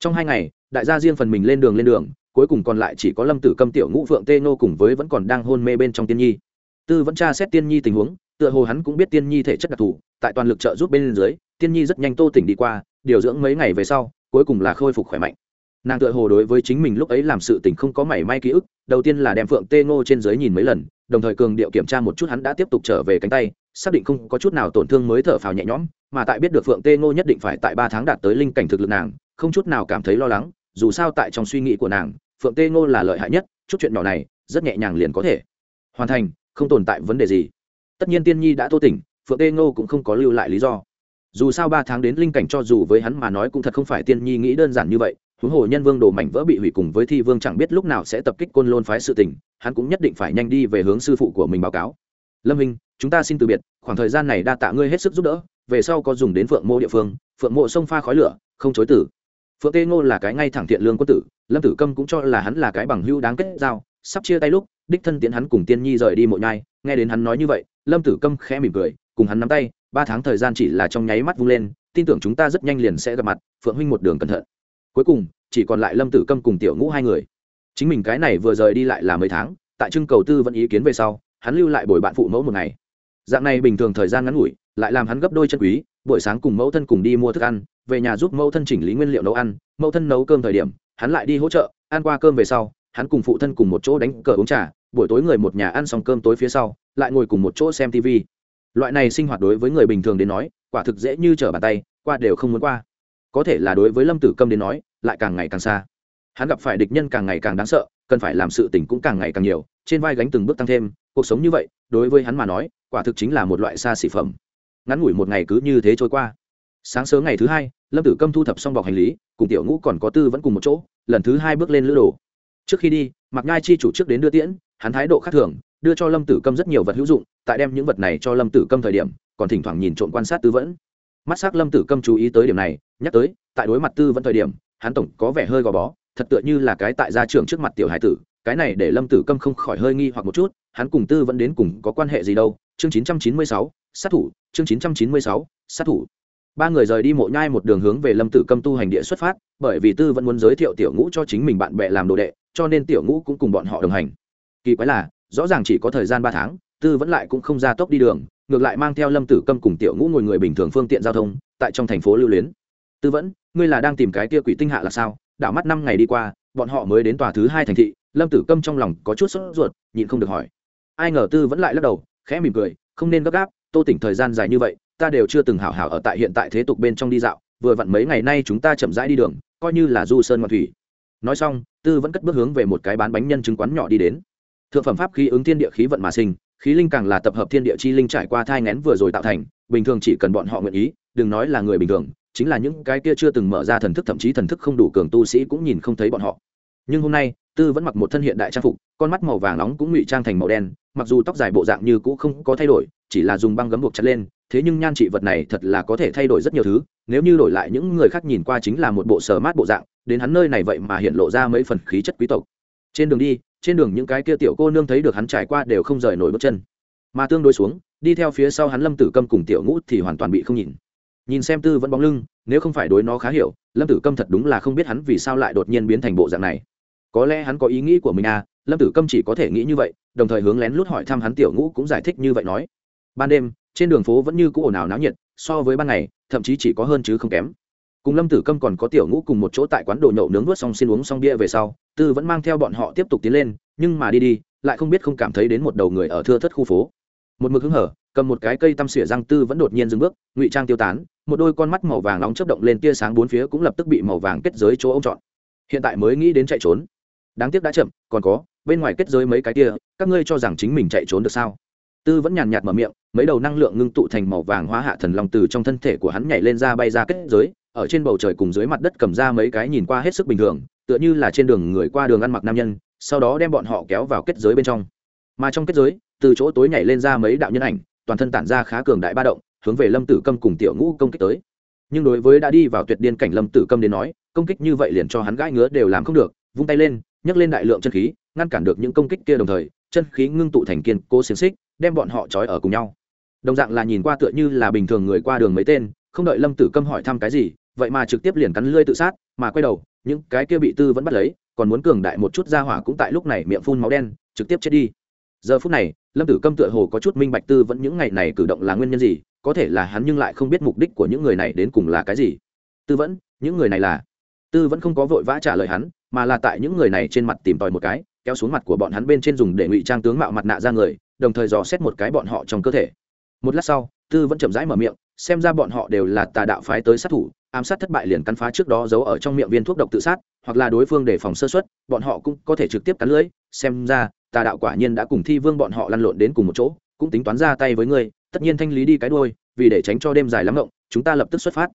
Trong hai ngày, đại gia riêng phần mình lên đường lên đường, cuối cùng còn lại chỉ có lâm tử câm tiểu ngũ phượng tê nô cùng với vẫn còn đang hôn mê bên trong tiên nhi. Tư vẫn tra xét tiên nhi tình huống, tựa hồ hắn cũng biết tiên nhi thể chất đặc thù, tại toàn lực trợ giúp bên dưới, tiên nhi rất nhanh tô tỉnh đi qua, điều dưỡng mấy ngày về sau, cuối cùng là khôi phục khỏe mạnh nàng tựa hồ đối với chính mình lúc ấy làm sự tình không có mảy may ký ức, đầu tiên là đem phượng tê ngô trên dưới nhìn mấy lần, đồng thời cường điệu kiểm tra một chút hắn đã tiếp tục trở về cánh tay, xác định không có chút nào tổn thương mới thở phào nhẹ nhõm, mà tại biết được phượng tê ngô nhất định phải tại ba tháng đạt tới linh cảnh thực lực nàng, không chút nào cảm thấy lo lắng, dù sao tại trong suy nghĩ của nàng, phượng tê ngô là lợi hại nhất, chút chuyện nhỏ này, rất nhẹ nhàng liền có thể. Hoàn thành, không tồn tại vấn đề gì. Tất nhiên tiên nhi đã tô tỉnh, phượng tê ngô cũng không có lưu lại lý do. Dù sao ba tháng đến linh cảnh cho dù với hắn mà nói cũng thật không phải tiên nhi nghĩ đơn giản như vậy huống hồ nhân vương đồ mảnh vỡ bị hủy cùng với thi vương chẳng biết lúc nào sẽ tập kích côn lôn phái sự tình, hắn cũng nhất định phải nhanh đi về hướng sư phụ của mình báo cáo. Lâm minh chúng ta xin từ biệt, khoảng thời gian này đa tạ ngươi hết sức giúp đỡ, về sau có dùng đến phượng mô địa phương, phượng mộ sông pha khói lửa, không chối tử. Phượng tê ngô là cái ngay thẳng thiện lương quân tử, lâm tử câm cũng cho là hắn là cái bằng hữu đáng kết giao, sắp chia tay lúc, đích thân tiến hắn cùng tiên nhi rời đi mộ nhai, nghe đến hắn nói như vậy, lâm tử câm khẽ mỉm cười, cùng hắn nắm tay, ba tháng thời gian chỉ là trong nháy mắt vung lên, tin tưởng chúng ta rất nhanh liền sẽ gặp mặt, phượng huynh một đường cẩn thận cuối cùng, chỉ còn lại lâm tử câm cùng tiểu ngũ hai người. Chính mình cái này vừa rời đi lại là mấy tháng, tại trưng cầu tư vẫn ý kiến về sau, hắn lưu lại bồi bạn phụ mẫu một ngày. Dạng này bình thường thời gian ngắn ngủi, lại làm hắn gấp đôi chân quý, buổi sáng cùng mẫu thân cùng đi mua thức ăn, về nhà giúp mẫu thân chỉnh lý nguyên liệu nấu ăn, mẫu thân nấu cơm thời điểm, hắn lại đi hỗ trợ, ăn qua cơm về sau, hắn cùng phụ thân cùng một chỗ đánh cờ uống trà, buổi tối người một nhà ăn xong cơm tối phía sau, lại ngồi cùng một chỗ xem tv loại này sinh hoạt đối với người bình thường đến nói, quả thực dễ như trở bàn tay, qua đều không muốn qua có thể là đối với lâm tử câm đến nói, lại càng ngày càng xa. Hắn gặp phải địch nhân càng ngày càng đáng sợ, cần phải làm sự tình cũng càng ngày càng nhiều, trên vai gánh từng bước tăng thêm, cuộc sống như vậy, đối với hắn mà nói, quả thực chính là một loại xa xỉ phẩm. Ngắn ngủi một ngày cứ như thế trôi qua. Sáng sớm ngày thứ hai, lâm tử câm thu thập xong bọc hành lý, cùng tiểu ngũ còn có tư vẫn cùng một chỗ, lần thứ hai bước lên lữ đồ. Trước khi đi mặc ngai chi chủ trước đến đưa tiễn, hắn thái độ khác thường, đưa cho lâm tử câm rất nhiều vật hữu dụng, tại đem những vật này cho lâm tử câm thời điểm, còn thỉnh thoảng nhìn trộm quan sát tư vẫn mắt s ắ c lâm tử câm chú ý tới điểm này nhắc tới tại đối mặt tư vẫn thời điểm hắn tổng có vẻ hơi gò bó thật tựa như là cái tại gia trưởng trước mặt tiểu hải tử cái này để lâm tử câm không khỏi hơi nghi hoặc một chút hắn cùng tư vẫn đến cùng có quan hệ gì đâu chương 996, sát thủ chương 996, sát thủ. Ba người rời đi mộ nhai một đường hướng về lâm tử câm tu hành địa xuất phát bởi vì tư vẫn muốn giới thiệu tiểu ngũ cho chính mình bạn bè làm đồ đệ cho nên tiểu ngũ cũng cùng bọn họ đồng hành. Kỳ quái là rõ ràng chỉ có thời gian ba tháng tư vẫn lại cũng không ra tốc đi đường ngược lại mang theo lâm tử câm cùng tiểu ngũ ngồi người bình thường phương tiện giao thông, tại trong thành phố lưu luyến. Tư vẫn, ngươi là đang tìm cái kia quỷ tinh hạ là sao? Đảo mắt năm ngày đi qua, bọn họ mới đến tòa thứ hai thành thị. Lâm tử câm trong lòng có chút sốt ruột, nhịn không được hỏi. Ai ngờ tư vẫn lại lắc đầu, khẽ mỉm cười, không nên gấp gáp, tô tỉnh thời gian dài như vậy, ta đều chưa từng hảo hảo ở tại hiện tại thế tục bên trong đi dạo, vừa vặn mấy ngày nay chúng ta chậm rãi đi đường, coi như là du sơn ngoạn thủy. Nói xong, tư vẫn cất bước hướng về một cái bán bánh nhân chứng quán nhỏ đi đến. Thượng phẩm pháp khí ứng thiên địa khí vận mà sinh khí linh càng là tập hợp thiên địa chi linh trải qua thai ngén vừa rồi tạo thành, bình thường chỉ cần bọn họ nguyện ý, đừng nói là người bình thường, chính là những cái kia chưa từng mở ra thần thức thậm chí thần thức không đủ cường tu sĩ cũng nhìn không thấy bọn họ. Nhưng hôm nay, tư vẫn mặc một thân hiện đại trang phục, con mắt màu vàng nóng cũng ngụy trang thành màu đen, mặc dù tóc dài bộ dạng như cũ không có thay đổi, chỉ là dùng băng gấm buộc chặt lên, thế nhưng nhan trị vật này thật là có thể thay đổi rất nhiều thứ, nếu như đổi lại những người khác nhìn qua chính là một bộ sờ mát bộ dạng, đến hắn nơi này vậy mà hiện lộ ra mấy phần khí chất quý tộc. Trên đường đi trên đường những cái kia tiểu cô nương thấy được hắn trải qua đều không rời nổi bước chân. Mà tương đối xuống, đi theo phía sau hắn lâm tử câm cùng tiểu ngũ thì hoàn toàn bị không nhìn. Nhìn xem tư vẫn bóng lưng, nếu không phải đối nó khá hiểu, lâm tử câm thật đúng là không biết hắn vì sao lại đột nhiên biến thành bộ dạng này. Có lẽ hắn có ý nghĩ của mình à lâm tử câm chỉ có thể nghĩ như vậy, đồng thời hướng lén lút hỏi thăm hắn tiểu ngũ cũng giải thích như vậy nói. Ban đêm, trên đường phố vẫn như cũ ồn ào náo nhiệt, so với ban ngày, thậm chí chỉ có hơn chứ không kém cùng lâm tử câm còn có tiểu ngũ cùng một chỗ tại quán đồ nhậu nướng nuốt xong xin uống xong bia về sau, tư vẫn mang theo bọn họ tiếp tục tiến lên, nhưng mà đi đi, lại không biết không cảm thấy đến một đầu người ở thưa thất khu phố. Một mực hứng hở, cầm một cái cây tăm xỉa răng tư vẫn đột nhiên dừng bước, ngụy trang tiêu tán, một đôi con mắt màu vàng nóng chớp động lên tia sáng bốn phía cũng lập tức bị màu vàng kết giới chỗ ông chọn hiện tại mới nghĩ đến chạy trốn. Đáng tiếc đã chậm, còn có, bên ngoài kết giới mấy cái kia, các ngươi cho rằng chính mình chạy trốn được sao? Tư vẫn nhàn nhạt mở miệng, mấy đầu năng lượng ngưng tụ thành màu vàng hóa hạ thần long từ trong thân thể của hắn nhảy lên ra bay ra kết giới ở trên bầu trời cùng dưới mặt đất cầm ra mấy cái nhìn qua hết sức bình thường, tựa như là trên đường người qua đường ăn mặc nam nhân, sau đó đem bọn họ kéo vào kết giới bên trong. Mà trong kết giới, từ chỗ tối nhảy lên ra mấy đạo nhân ảnh, toàn thân tản ra khá cường đại ba động, hướng về lâm tử câm cùng tiểu ngũ công kích tới. Nhưng đối với đã đi vào tuyệt điên cảnh lâm tử câm đến nói, công kích như vậy liền cho hắn gãi ngứa đều làm không được, vung tay lên, nhấc lên đại lượng chân khí, ngăn cản được những công kích kia đồng thời, chân khí ngưng tụ thành kiên cố xiềng xích, đem bọn họ trói ở cùng nhau. Đồng dạng là nhìn qua tựa như là bình thường người qua đường mấy tên không đợi lâm tử câm hỏi thăm cái gì, vậy mà trực tiếp liền cắn lươi tự sát, mà quay đầu, những cái kia bị tư vẫn bắt lấy, còn muốn cường đại một chút ra hỏa cũng tại lúc này miệng phun máu đen, trực tiếp chết đi. Giờ phút này, lâm tử câm tựa hồ có chút minh bạch tư vẫn những ngày này cử động là nguyên nhân gì, có thể là hắn nhưng lại không biết mục đích của những người này đến cùng là cái gì. Tư vẫn, những người này là? Tư vẫn không có vội vã trả lời hắn, mà là tại những người này trên mặt tìm tòi một cái, kéo xuống mặt của bọn hắn bên trên dùng để ngụy trang tướng mạo mặt nạ ra người, đồng thời dò xét một cái bọn họ trong cơ thể. Một lát sau, tư vẫn chậm rãi mở miệng xem ra bọn họ đều là tà đạo phái tới sát thủ, ám sát thất bại liền cắn phá trước đó giấu ở trong miệng viên thuốc độc tự sát, hoặc là đối phương để phòng sơ xuất bọn họ cũng có thể trực tiếp cắn lưỡi. Xem ra, tà đạo quả nhiên đã cùng thi vương bọn họ lăn lộn đến cùng một chỗ, cũng tính toán ra tay với ngươi, tất nhiên thanh lý đi cái đôi vì để tránh cho đêm dài lắm rộng chúng ta lập tức xuất phát.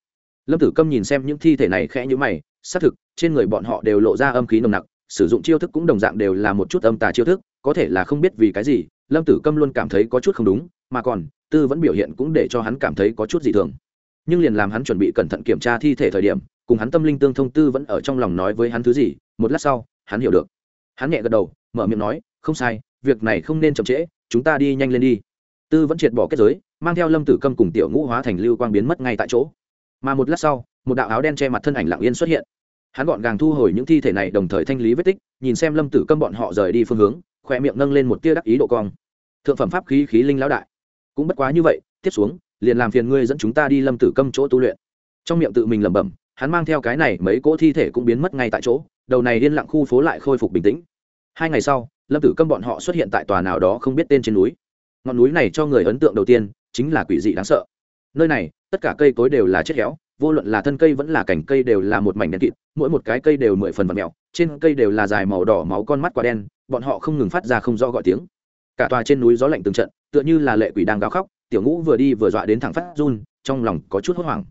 Lâm tử câm nhìn xem những thi thể này khẽ như mày, xác thực, trên người bọn họ đều lộ ra âm khí nồng nặc, sử dụng chiêu thức cũng đồng dạng đều là một chút âm tà chiêu thức, có thể là không biết vì cái gì, lâm tử câm luôn cảm thấy có chút không đúng, mà còn tư vẫn biểu hiện cũng để cho hắn cảm thấy có chút gì thường. Nhưng liền làm hắn chuẩn bị cẩn thận kiểm tra thi thể thời điểm, cùng hắn tâm linh tương thông tư vẫn ở trong lòng nói với hắn thứ gì, một lát sau, hắn hiểu được. Hắn nhẹ gật đầu, mở miệng nói, không sai, việc này không nên chậm trễ, chúng ta đi nhanh lên đi. Tư vẫn triệt bỏ kết giới, mang theo lâm tử câm cùng tiểu ngũ hóa thành lưu quang biến mất ngay tại chỗ. Mà một lát sau, một đạo áo đen che mặt thân ảnh lặng yên xuất hiện. Hắn gọn gàng thu hồi những thi thể này đồng thời thanh lý vết tích, nhìn xem lâm tử câm bọn họ rời đi phương hướng, khoe miệng nâng lên một tia đắc ý độ cong. Thượng phẩm pháp khí khí linh lão đại cũng bất quá như vậy, tiếp xuống, liền làm phiền ngươi dẫn chúng ta đi lâm tử câm chỗ tu luyện. Trong miệng tự mình lẩm bẩm, hắn mang theo cái này mấy cỗ thi thể cũng biến mất ngay tại chỗ, đầu này liên lặng khu phố lại khôi phục bình tĩnh. Hai ngày sau, lâm tử câm bọn họ xuất hiện tại tòa nào đó không biết tên trên núi. Ngọn núi này cho người ấn tượng đầu tiên chính là quỷ dị đáng sợ. Nơi này, tất cả cây cối đều là chết héo, vô luận là thân cây vẫn là cành cây đều là một mảnh đen kịt, mỗi một cái cây đều mười phần vật mèo, trên cây đều là dài màu đỏ máu con mắt quả đen, bọn họ không ngừng phát ra không do gọi tiếng. Cả tòa trên núi gió lạnh từng trận tựa như là lệ quỷ đang gào khóc, tiểu ngũ vừa đi vừa dọa đến thẳng phát run, trong lòng có chút hốt hoảng.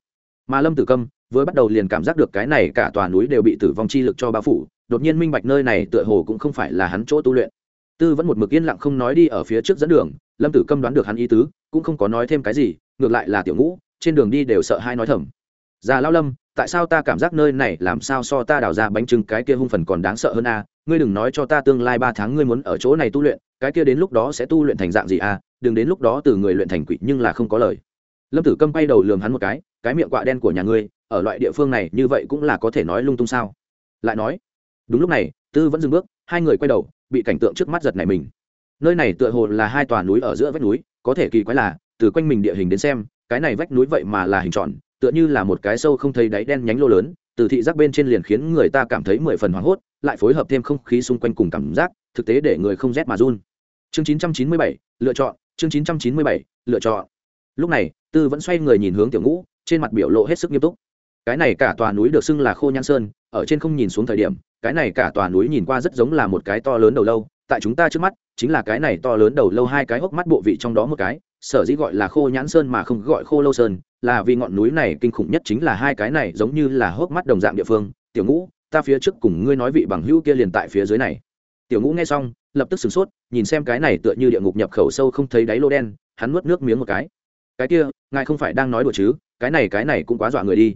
Mà lâm tử câm vừa bắt đầu liền cảm giác được cái này cả tòa núi đều bị tử vong chi lực cho bao phủ, đột nhiên minh bạch nơi này tựa hồ cũng không phải là hắn chỗ tu luyện. Tư vẫn một mực yên lặng không nói đi ở phía trước dẫn đường, lâm tử câm đoán được hắn ý tứ, cũng không có nói thêm cái gì, ngược lại là tiểu ngũ, trên đường đi đều sợ hai nói thầm. Già lao lâm, tại sao ta cảm giác nơi này làm sao so ta đào ra bánh trưng cái kia hung phần còn đáng sợ hơn a? Ngươi đừng nói cho ta tương lai ba tháng ngươi muốn ở chỗ này tu luyện, cái kia đến lúc đó sẽ tu luyện thành dạng gì a? Đừng đến lúc đó từ người luyện thành quỷ nhưng là không có lời. Lâm tử câm bay đầu lường hắn một cái cái miệng quạ đen của nhà ngươi ở loại địa phương này như vậy cũng là có thể nói lung tung sao? Lại nói đúng lúc này tư vẫn dừng bước hai người quay đầu bị cảnh tượng trước mắt giật này mình. Nơi này tựa hồ là hai tòa núi ở giữa vách núi có thể kỳ quái là từ quanh mình địa hình đến xem cái này vách núi vậy mà là hình tròn tựa như là một cái sâu không thấy đáy đen nhánh lô lớn từ thị giác bên trên liền khiến người ta cảm thấy mười phần hoảng hốt lại phối hợp thêm không khí xung quanh cùng cảm giác thực tế để người không rét mà run. Chương 997, lựa chọn chương 997, lựa chọn. Lúc này tư vẫn xoay người nhìn hướng tiểu ngũ trên mặt biểu lộ hết sức nghiêm túc. Cái này cả tòa núi được xưng là khô nhan sơn ở trên không nhìn xuống thời điểm cái này cả tòa núi nhìn qua rất giống là một cái to lớn đầu lâu tại chúng ta trước mắt chính là cái này to lớn đầu lâu hai cái hốc mắt bộ vị trong đó một cái sở dĩ gọi là khô nhãn sơn mà không gọi khô lâu sơn là vì ngọn núi này kinh khủng nhất chính là hai cái này giống như là hốc mắt đồng dạng địa phương. Tiểu ngũ ta phía trước cùng ngươi nói vị bằng hữu kia liền tại phía dưới này. Tiểu ngũ nghe xong lập tức sửng sốt, nhìn xem cái này tựa như địa ngục nhập khẩu sâu không thấy đáy lô đen, hắn nuốt nước miếng một cái. Cái kia, ngài không phải đang nói đùa chứ, cái này cái này cũng quá dọa người đi.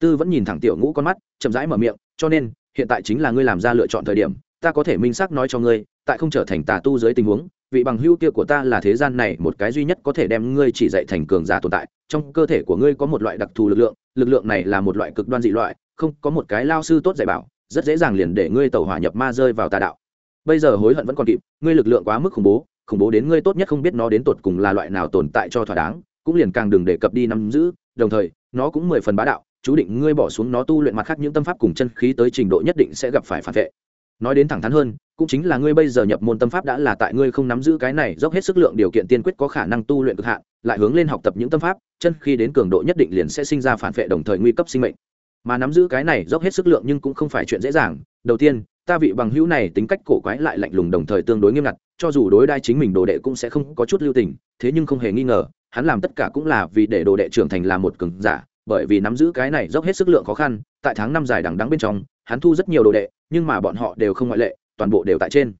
Tư vẫn nhìn thẳng tiểu ngũ con mắt, chậm rãi mở miệng, cho nên, hiện tại chính là ngươi làm ra lựa chọn thời điểm, ta có thể minh xác nói cho ngươi, tại không trở thành tà tu dưới tình huống, vị bằng hữu kia của ta là thế gian này một cái duy nhất có thể đem ngươi chỉ dạy thành cường giả tồn tại, trong cơ thể của ngươi có một loại đặc thù lực lượng lực lượng này là một loại cực đoan dị loại, không có một cái lao sư tốt dạy bảo, rất dễ dàng liền để ngươi tẩu hỏa nhập ma rơi vào tà đạo bây giờ hối hận vẫn còn kịp, ngươi lực lượng quá mức khủng bố khủng bố đến ngươi tốt nhất không biết nó đến tột cùng là loại nào tồn tại cho thỏa đáng, cũng liền càng đừng đề cập đi nắm giữ, đồng thời, nó cũng mười phần bá đạo, chú định ngươi bỏ xuống nó tu luyện mặt khác những tâm pháp cùng chân khí tới trình độ nhất định sẽ gặp phải phản vệ. Nói đến thẳng thắn hơn, cũng chính là ngươi bây giờ nhập môn tâm pháp đã là tại ngươi không nắm giữ cái này dốc hết sức lượng điều kiện tiên quyết có khả năng tu luyện cực hạn, lại hướng lên học tập những tâm pháp, chân khi đến cường độ nhất định liền sẽ sinh ra phản vệ đồng thời nguy cấp sinh mệnh. Mà nắm giữ cái này dốc hết sức lượng nhưng cũng không phải chuyện dễ dàng, đầu tiên ta vị bằng hữu này tính cách cổ quái lại lạnh lùng đồng thời tương đối nghiêm ngặt, cho dù đối đai chính mình đồ đệ cũng sẽ không có chút lưu tình, thế nhưng không hề nghi ngờ, hắn làm tất cả cũng là vì để đồ đệ trưởng thành là một cường giả, bởi vì nắm giữ cái này dốc hết sức lượng khó khăn, tại tháng năm dài đằng đắng bên trong, hắn thu rất nhiều đồ đệ, nhưng mà bọn họ đều không ngoại lệ, toàn bộ đều tại trên.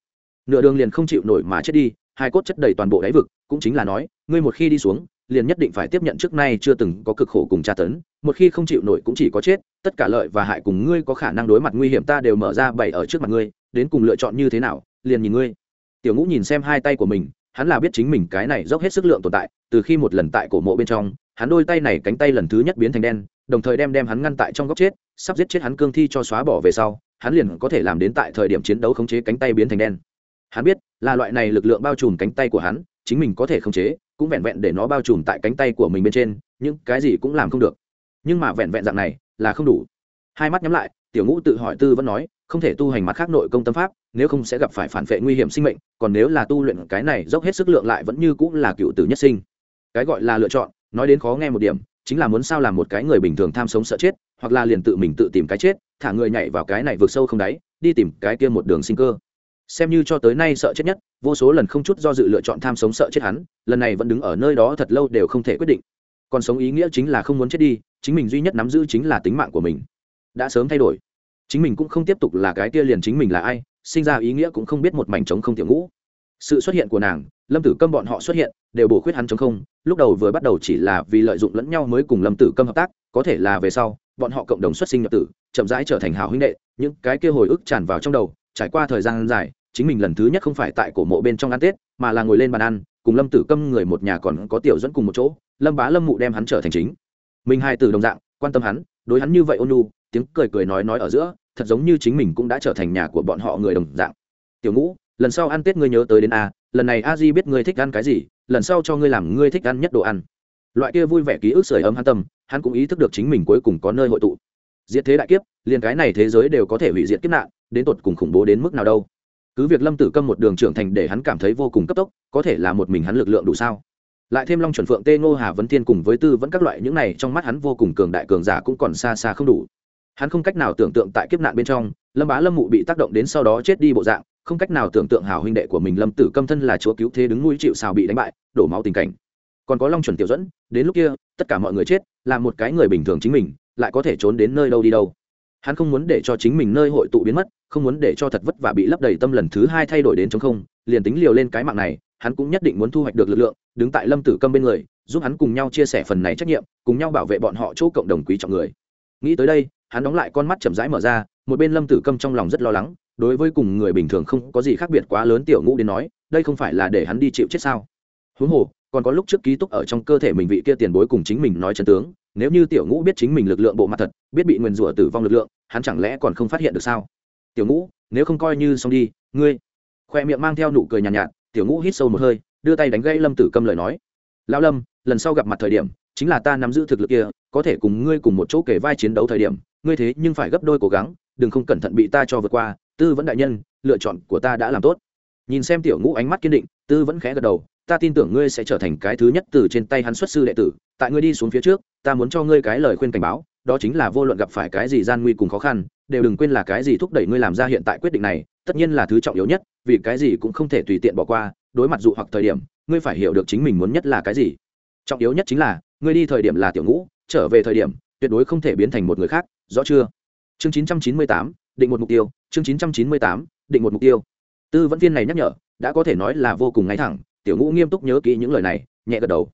Nửa đường liền không chịu nổi mà chết đi, hai cốt chất đầy toàn bộ đáy vực, cũng chính là nói, ngươi một khi đi xuống liền nhất định phải tiếp nhận trước nay chưa từng có cực khổ cùng tra tấn, một khi không chịu nổi cũng chỉ có chết, tất cả lợi và hại cùng ngươi có khả năng đối mặt nguy hiểm ta đều mở ra bày ở trước mặt ngươi, đến cùng lựa chọn như thế nào, liền nhìn ngươi. Tiểu ngũ nhìn xem hai tay của mình, hắn là biết chính mình cái này dốc hết sức lượng tồn tại, từ khi một lần tại cổ mộ bên trong, hắn đôi tay này cánh tay lần thứ nhất biến thành đen, đồng thời đem đem hắn ngăn tại trong góc chết, sắp giết chết hắn cương thi cho xóa bỏ về sau, hắn liền có thể làm đến tại thời điểm chiến đấu khống chế cánh tay biến thành đen. Hắn biết, là loại này lực lượng bao trùm cánh tay của hắn, chính mình có thể khống chế cũng vẹn vẹn để nó bao trùm tại cánh tay của mình bên trên, những cái gì cũng làm không được. Nhưng mà vẹn vẹn dạng này là không đủ. Hai mắt nhắm lại, tiểu ngũ tự hỏi tư vẫn nói, không thể tu hành mặt khác nội công tâm pháp, nếu không sẽ gặp phải phản vệ nguy hiểm sinh mệnh, còn nếu là tu luyện cái này dốc hết sức lượng lại vẫn như cũng là cựu tử nhất sinh. Cái gọi là lựa chọn, nói đến khó nghe một điểm, chính là muốn sao làm một cái người bình thường tham sống sợ chết, hoặc là liền tự mình tự tìm cái chết, thả người nhảy vào cái này vượt sâu không đáy, đi tìm cái kia một đường sinh cơ xem như cho tới nay sợ chết nhất, vô số lần không chút do dự lựa chọn tham sống sợ chết hắn, lần này vẫn đứng ở nơi đó thật lâu đều không thể quyết định. Còn sống ý nghĩa chính là không muốn chết đi, chính mình duy nhất nắm giữ chính là tính mạng của mình. Đã sớm thay đổi. Chính mình cũng không tiếp tục là cái kia liền chính mình là ai, sinh ra ý nghĩa cũng không biết một mảnh trống không tiểu ngũ. Sự xuất hiện của nàng, lâm tử câm bọn họ xuất hiện, đều bổ khuyết hắn chống không, lúc đầu vừa bắt đầu chỉ là vì lợi dụng lẫn nhau mới cùng lâm tử câm hợp tác, có thể là về sau, bọn họ cộng đồng xuất sinh nhập tử, chậm rãi trở thành hào huynh đệ, những cái kia hồi ức tràn vào trong đầu, trải qua thời gian dài chính mình lần thứ nhất không phải tại cổ mộ bên trong ăn tết, mà là ngồi lên bàn ăn, cùng lâm tử câm người một nhà còn có tiểu dẫn cùng một chỗ, lâm bá lâm mụ đem hắn trở thành chính. Mình hai từ đồng dạng, quan tâm hắn, đối hắn như vậy ôn nhu, tiếng cười cười nói nói ở giữa, thật giống như chính mình cũng đã trở thành nhà của bọn họ người đồng dạng. Tiểu ngũ, lần sau ăn tết ngươi nhớ tới đến a, lần này a di biết ngươi thích ăn cái gì, lần sau cho ngươi làm ngươi thích ăn nhất đồ ăn. Loại kia vui vẻ ký ức sưởi ấm hắn tâm, hắn cũng ý thức được chính mình cuối cùng có nơi hội tụ. Diệt thế đại kiếp, liền cái này thế giới đều có thể hủy diệt kiếp nạn, đến tột cùng khủng bố đến mức nào đâu cứ việc lâm tử câm một đường trưởng thành để hắn cảm thấy vô cùng cấp tốc, có thể là một mình hắn lực lượng đủ sao? Lại thêm long chuẩn phượng tê ngô hà vấn thiên cùng với tư vẫn các loại những này, trong mắt hắn vô cùng cường đại cường giả cũng còn xa xa không đủ. Hắn không cách nào tưởng tượng tại kiếp nạn bên trong, lâm bá lâm mụ bị tác động đến sau đó chết đi bộ dạng, không cách nào tưởng tượng hào huynh đệ của mình lâm tử câm thân là chúa cứu thế đứng nuôi chịu xào bị đánh bại, đổ máu tình cảnh. Còn có long chuẩn tiểu dẫn, đến lúc kia, tất cả mọi người chết, là một cái người bình thường chính mình, lại có thể trốn đến nơi đâu đi đâu hắn không muốn để cho chính mình nơi hội tụ biến mất, không muốn để cho thật vất vả bị lấp đầy tâm lần thứ hai thay đổi đến chống không, liền tính liều lên cái mạng này, hắn cũng nhất định muốn thu hoạch được lực lượng, đứng tại lâm tử câm bên người, giúp hắn cùng nhau chia sẻ phần này trách nhiệm, cùng nhau bảo vệ bọn họ chỗ cộng đồng quý trọng người. Nghĩ tới đây, hắn đóng lại con mắt chậm rãi mở ra, một bên lâm tử câm trong lòng rất lo lắng, đối với cùng người bình thường không có gì khác biệt quá lớn tiểu ngũ đến nói, đây không phải là để hắn đi chịu chết sao? Huống hồ, còn có lúc trước ký túc ở trong cơ thể mình vị kia tiền bối cùng chính mình nói chân tướng nếu như tiểu ngũ biết chính mình lực lượng bộ mặt thật biết bị nguyền rủa tử vong lực lượng hắn chẳng lẽ còn không phát hiện được sao? Tiểu ngũ nếu không coi như xong đi ngươi. Khoe miệng mang theo nụ cười nhàn nhạt, nhạt tiểu ngũ hít sâu một hơi đưa tay đánh gây lâm tử câm lời nói. Lão lâm lần sau gặp mặt thời điểm chính là ta nắm giữ thực lực kia có thể cùng ngươi cùng một chỗ kể vai chiến đấu thời điểm ngươi thế nhưng phải gấp đôi cố gắng đừng không cẩn thận bị ta cho vượt qua tư vẫn đại nhân lựa chọn của ta đã làm tốt. Nhìn xem tiểu ngũ ánh mắt kiên định tư vẫn khẽ gật đầu ta tin tưởng ngươi sẽ trở thành cái thứ nhất từ trên tay hắn xuất sư đệ tử tại ngươi đi xuống phía trước ta muốn cho ngươi cái lời khuyên cảnh báo đó chính là vô luận gặp phải cái gì gian nguy cùng khó khăn đều đừng quên là cái gì thúc đẩy ngươi làm ra hiện tại quyết định này tất nhiên là thứ trọng yếu nhất vì cái gì cũng không thể tùy tiện bỏ qua đối mặt dụ hoặc thời điểm ngươi phải hiểu được chính mình muốn nhất là cái gì. Trọng yếu nhất chính là ngươi đi thời điểm là tiểu ngũ trở về thời điểm tuyệt đối không thể biến thành một người khác rõ chưa? Chương 998, định một mục tiêu chương 998, định một mục tiêu. Tư vấn viên này nhắc nhở đã có thể nói là vô cùng ngay thẳng tiểu ngũ nghiêm túc nhớ kỹ những lời này nhẹ gật đầu.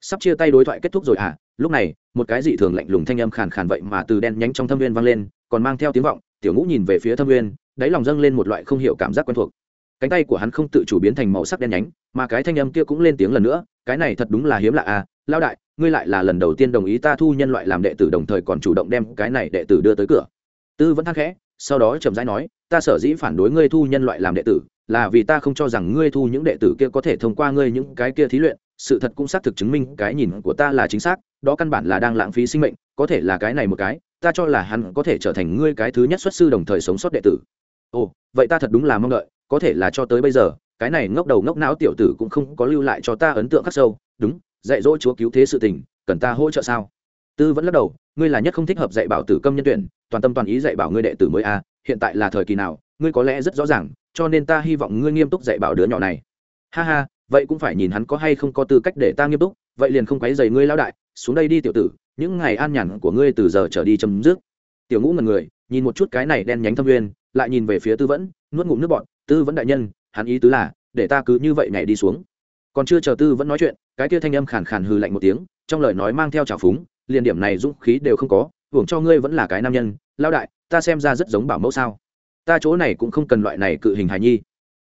Sắp chia tay đối thoại kết thúc rồi à? Lúc này, một cái dị thường lạnh lùng thanh âm khàn khàn vậy mà từ đen nhánh trong thâm viên vang lên, còn mang theo tiếng vọng, tiểu ngũ nhìn về phía thâm viên, đáy lòng dâng lên một loại không hiểu cảm giác quen thuộc. Cánh tay của hắn không tự chủ biến thành màu sắc đen nhánh, mà cái thanh âm kia cũng lên tiếng lần nữa, cái này thật đúng là hiếm lạ à lao đại, ngươi lại là lần đầu tiên đồng ý ta thu nhân loại làm đệ tử đồng thời còn chủ động đem cái này đệ tử đưa tới cửa. Tư vẫn thắc khẽ, sau đó chậm rãi nói, ta sở dĩ phản đối ngươi thu nhân loại làm đệ tử, là vì ta không cho rằng ngươi thu những đệ tử kia có thể thông qua ngươi những cái kia thí luyện sự thật cũng xác thực chứng minh cái nhìn của ta là chính xác, đó căn bản là đang lãng phí sinh mệnh, có thể là cái này một cái, ta cho là hắn có thể trở thành ngươi cái thứ nhất xuất sư đồng thời sống sót đệ tử. Ồ, vậy ta thật đúng là mong đợi, có thể là cho tới bây giờ, cái này ngốc đầu ngốc não tiểu tử cũng không có lưu lại cho ta ấn tượng khắc sâu. Đúng, dạy dỗ chúa cứu thế sự tình, cần ta hỗ trợ sao? Tư vẫn lắc đầu, ngươi là nhất không thích hợp dạy bảo tử công nhân tuyển, toàn tâm toàn ý dạy bảo ngươi đệ tử mới a, hiện tại là thời kỳ nào, ngươi có lẽ rất rõ ràng, cho nên ta hy vọng ngươi nghiêm túc dạy bảo đứa nhỏ này. Ha ha vậy cũng phải nhìn hắn có hay không có tư cách để ta nghiêm túc, vậy liền không quấy dày ngươi lao đại, xuống đây đi tiểu tử, những ngày an nhàn của ngươi từ giờ trở đi chấm dứt. Tiểu ngũ ngần người, nhìn một chút cái này đen nhánh thâm uyên lại nhìn về phía tư vẫn, nuốt ngụm nước bọn tư vẫn đại nhân, hắn ý tứ là, để ta cứ như vậy nhảy đi xuống. Còn chưa chờ tư vẫn nói chuyện, cái kia thanh âm khàn khàn hừ lạnh một tiếng, trong lời nói mang theo trào phúng, liền điểm này dũng khí đều không có, hưởng cho ngươi vẫn là cái nam nhân lao đại, ta xem ra rất giống bảo mẫu sao? Ta chỗ này cũng không cần loại này cự hình hài nhi.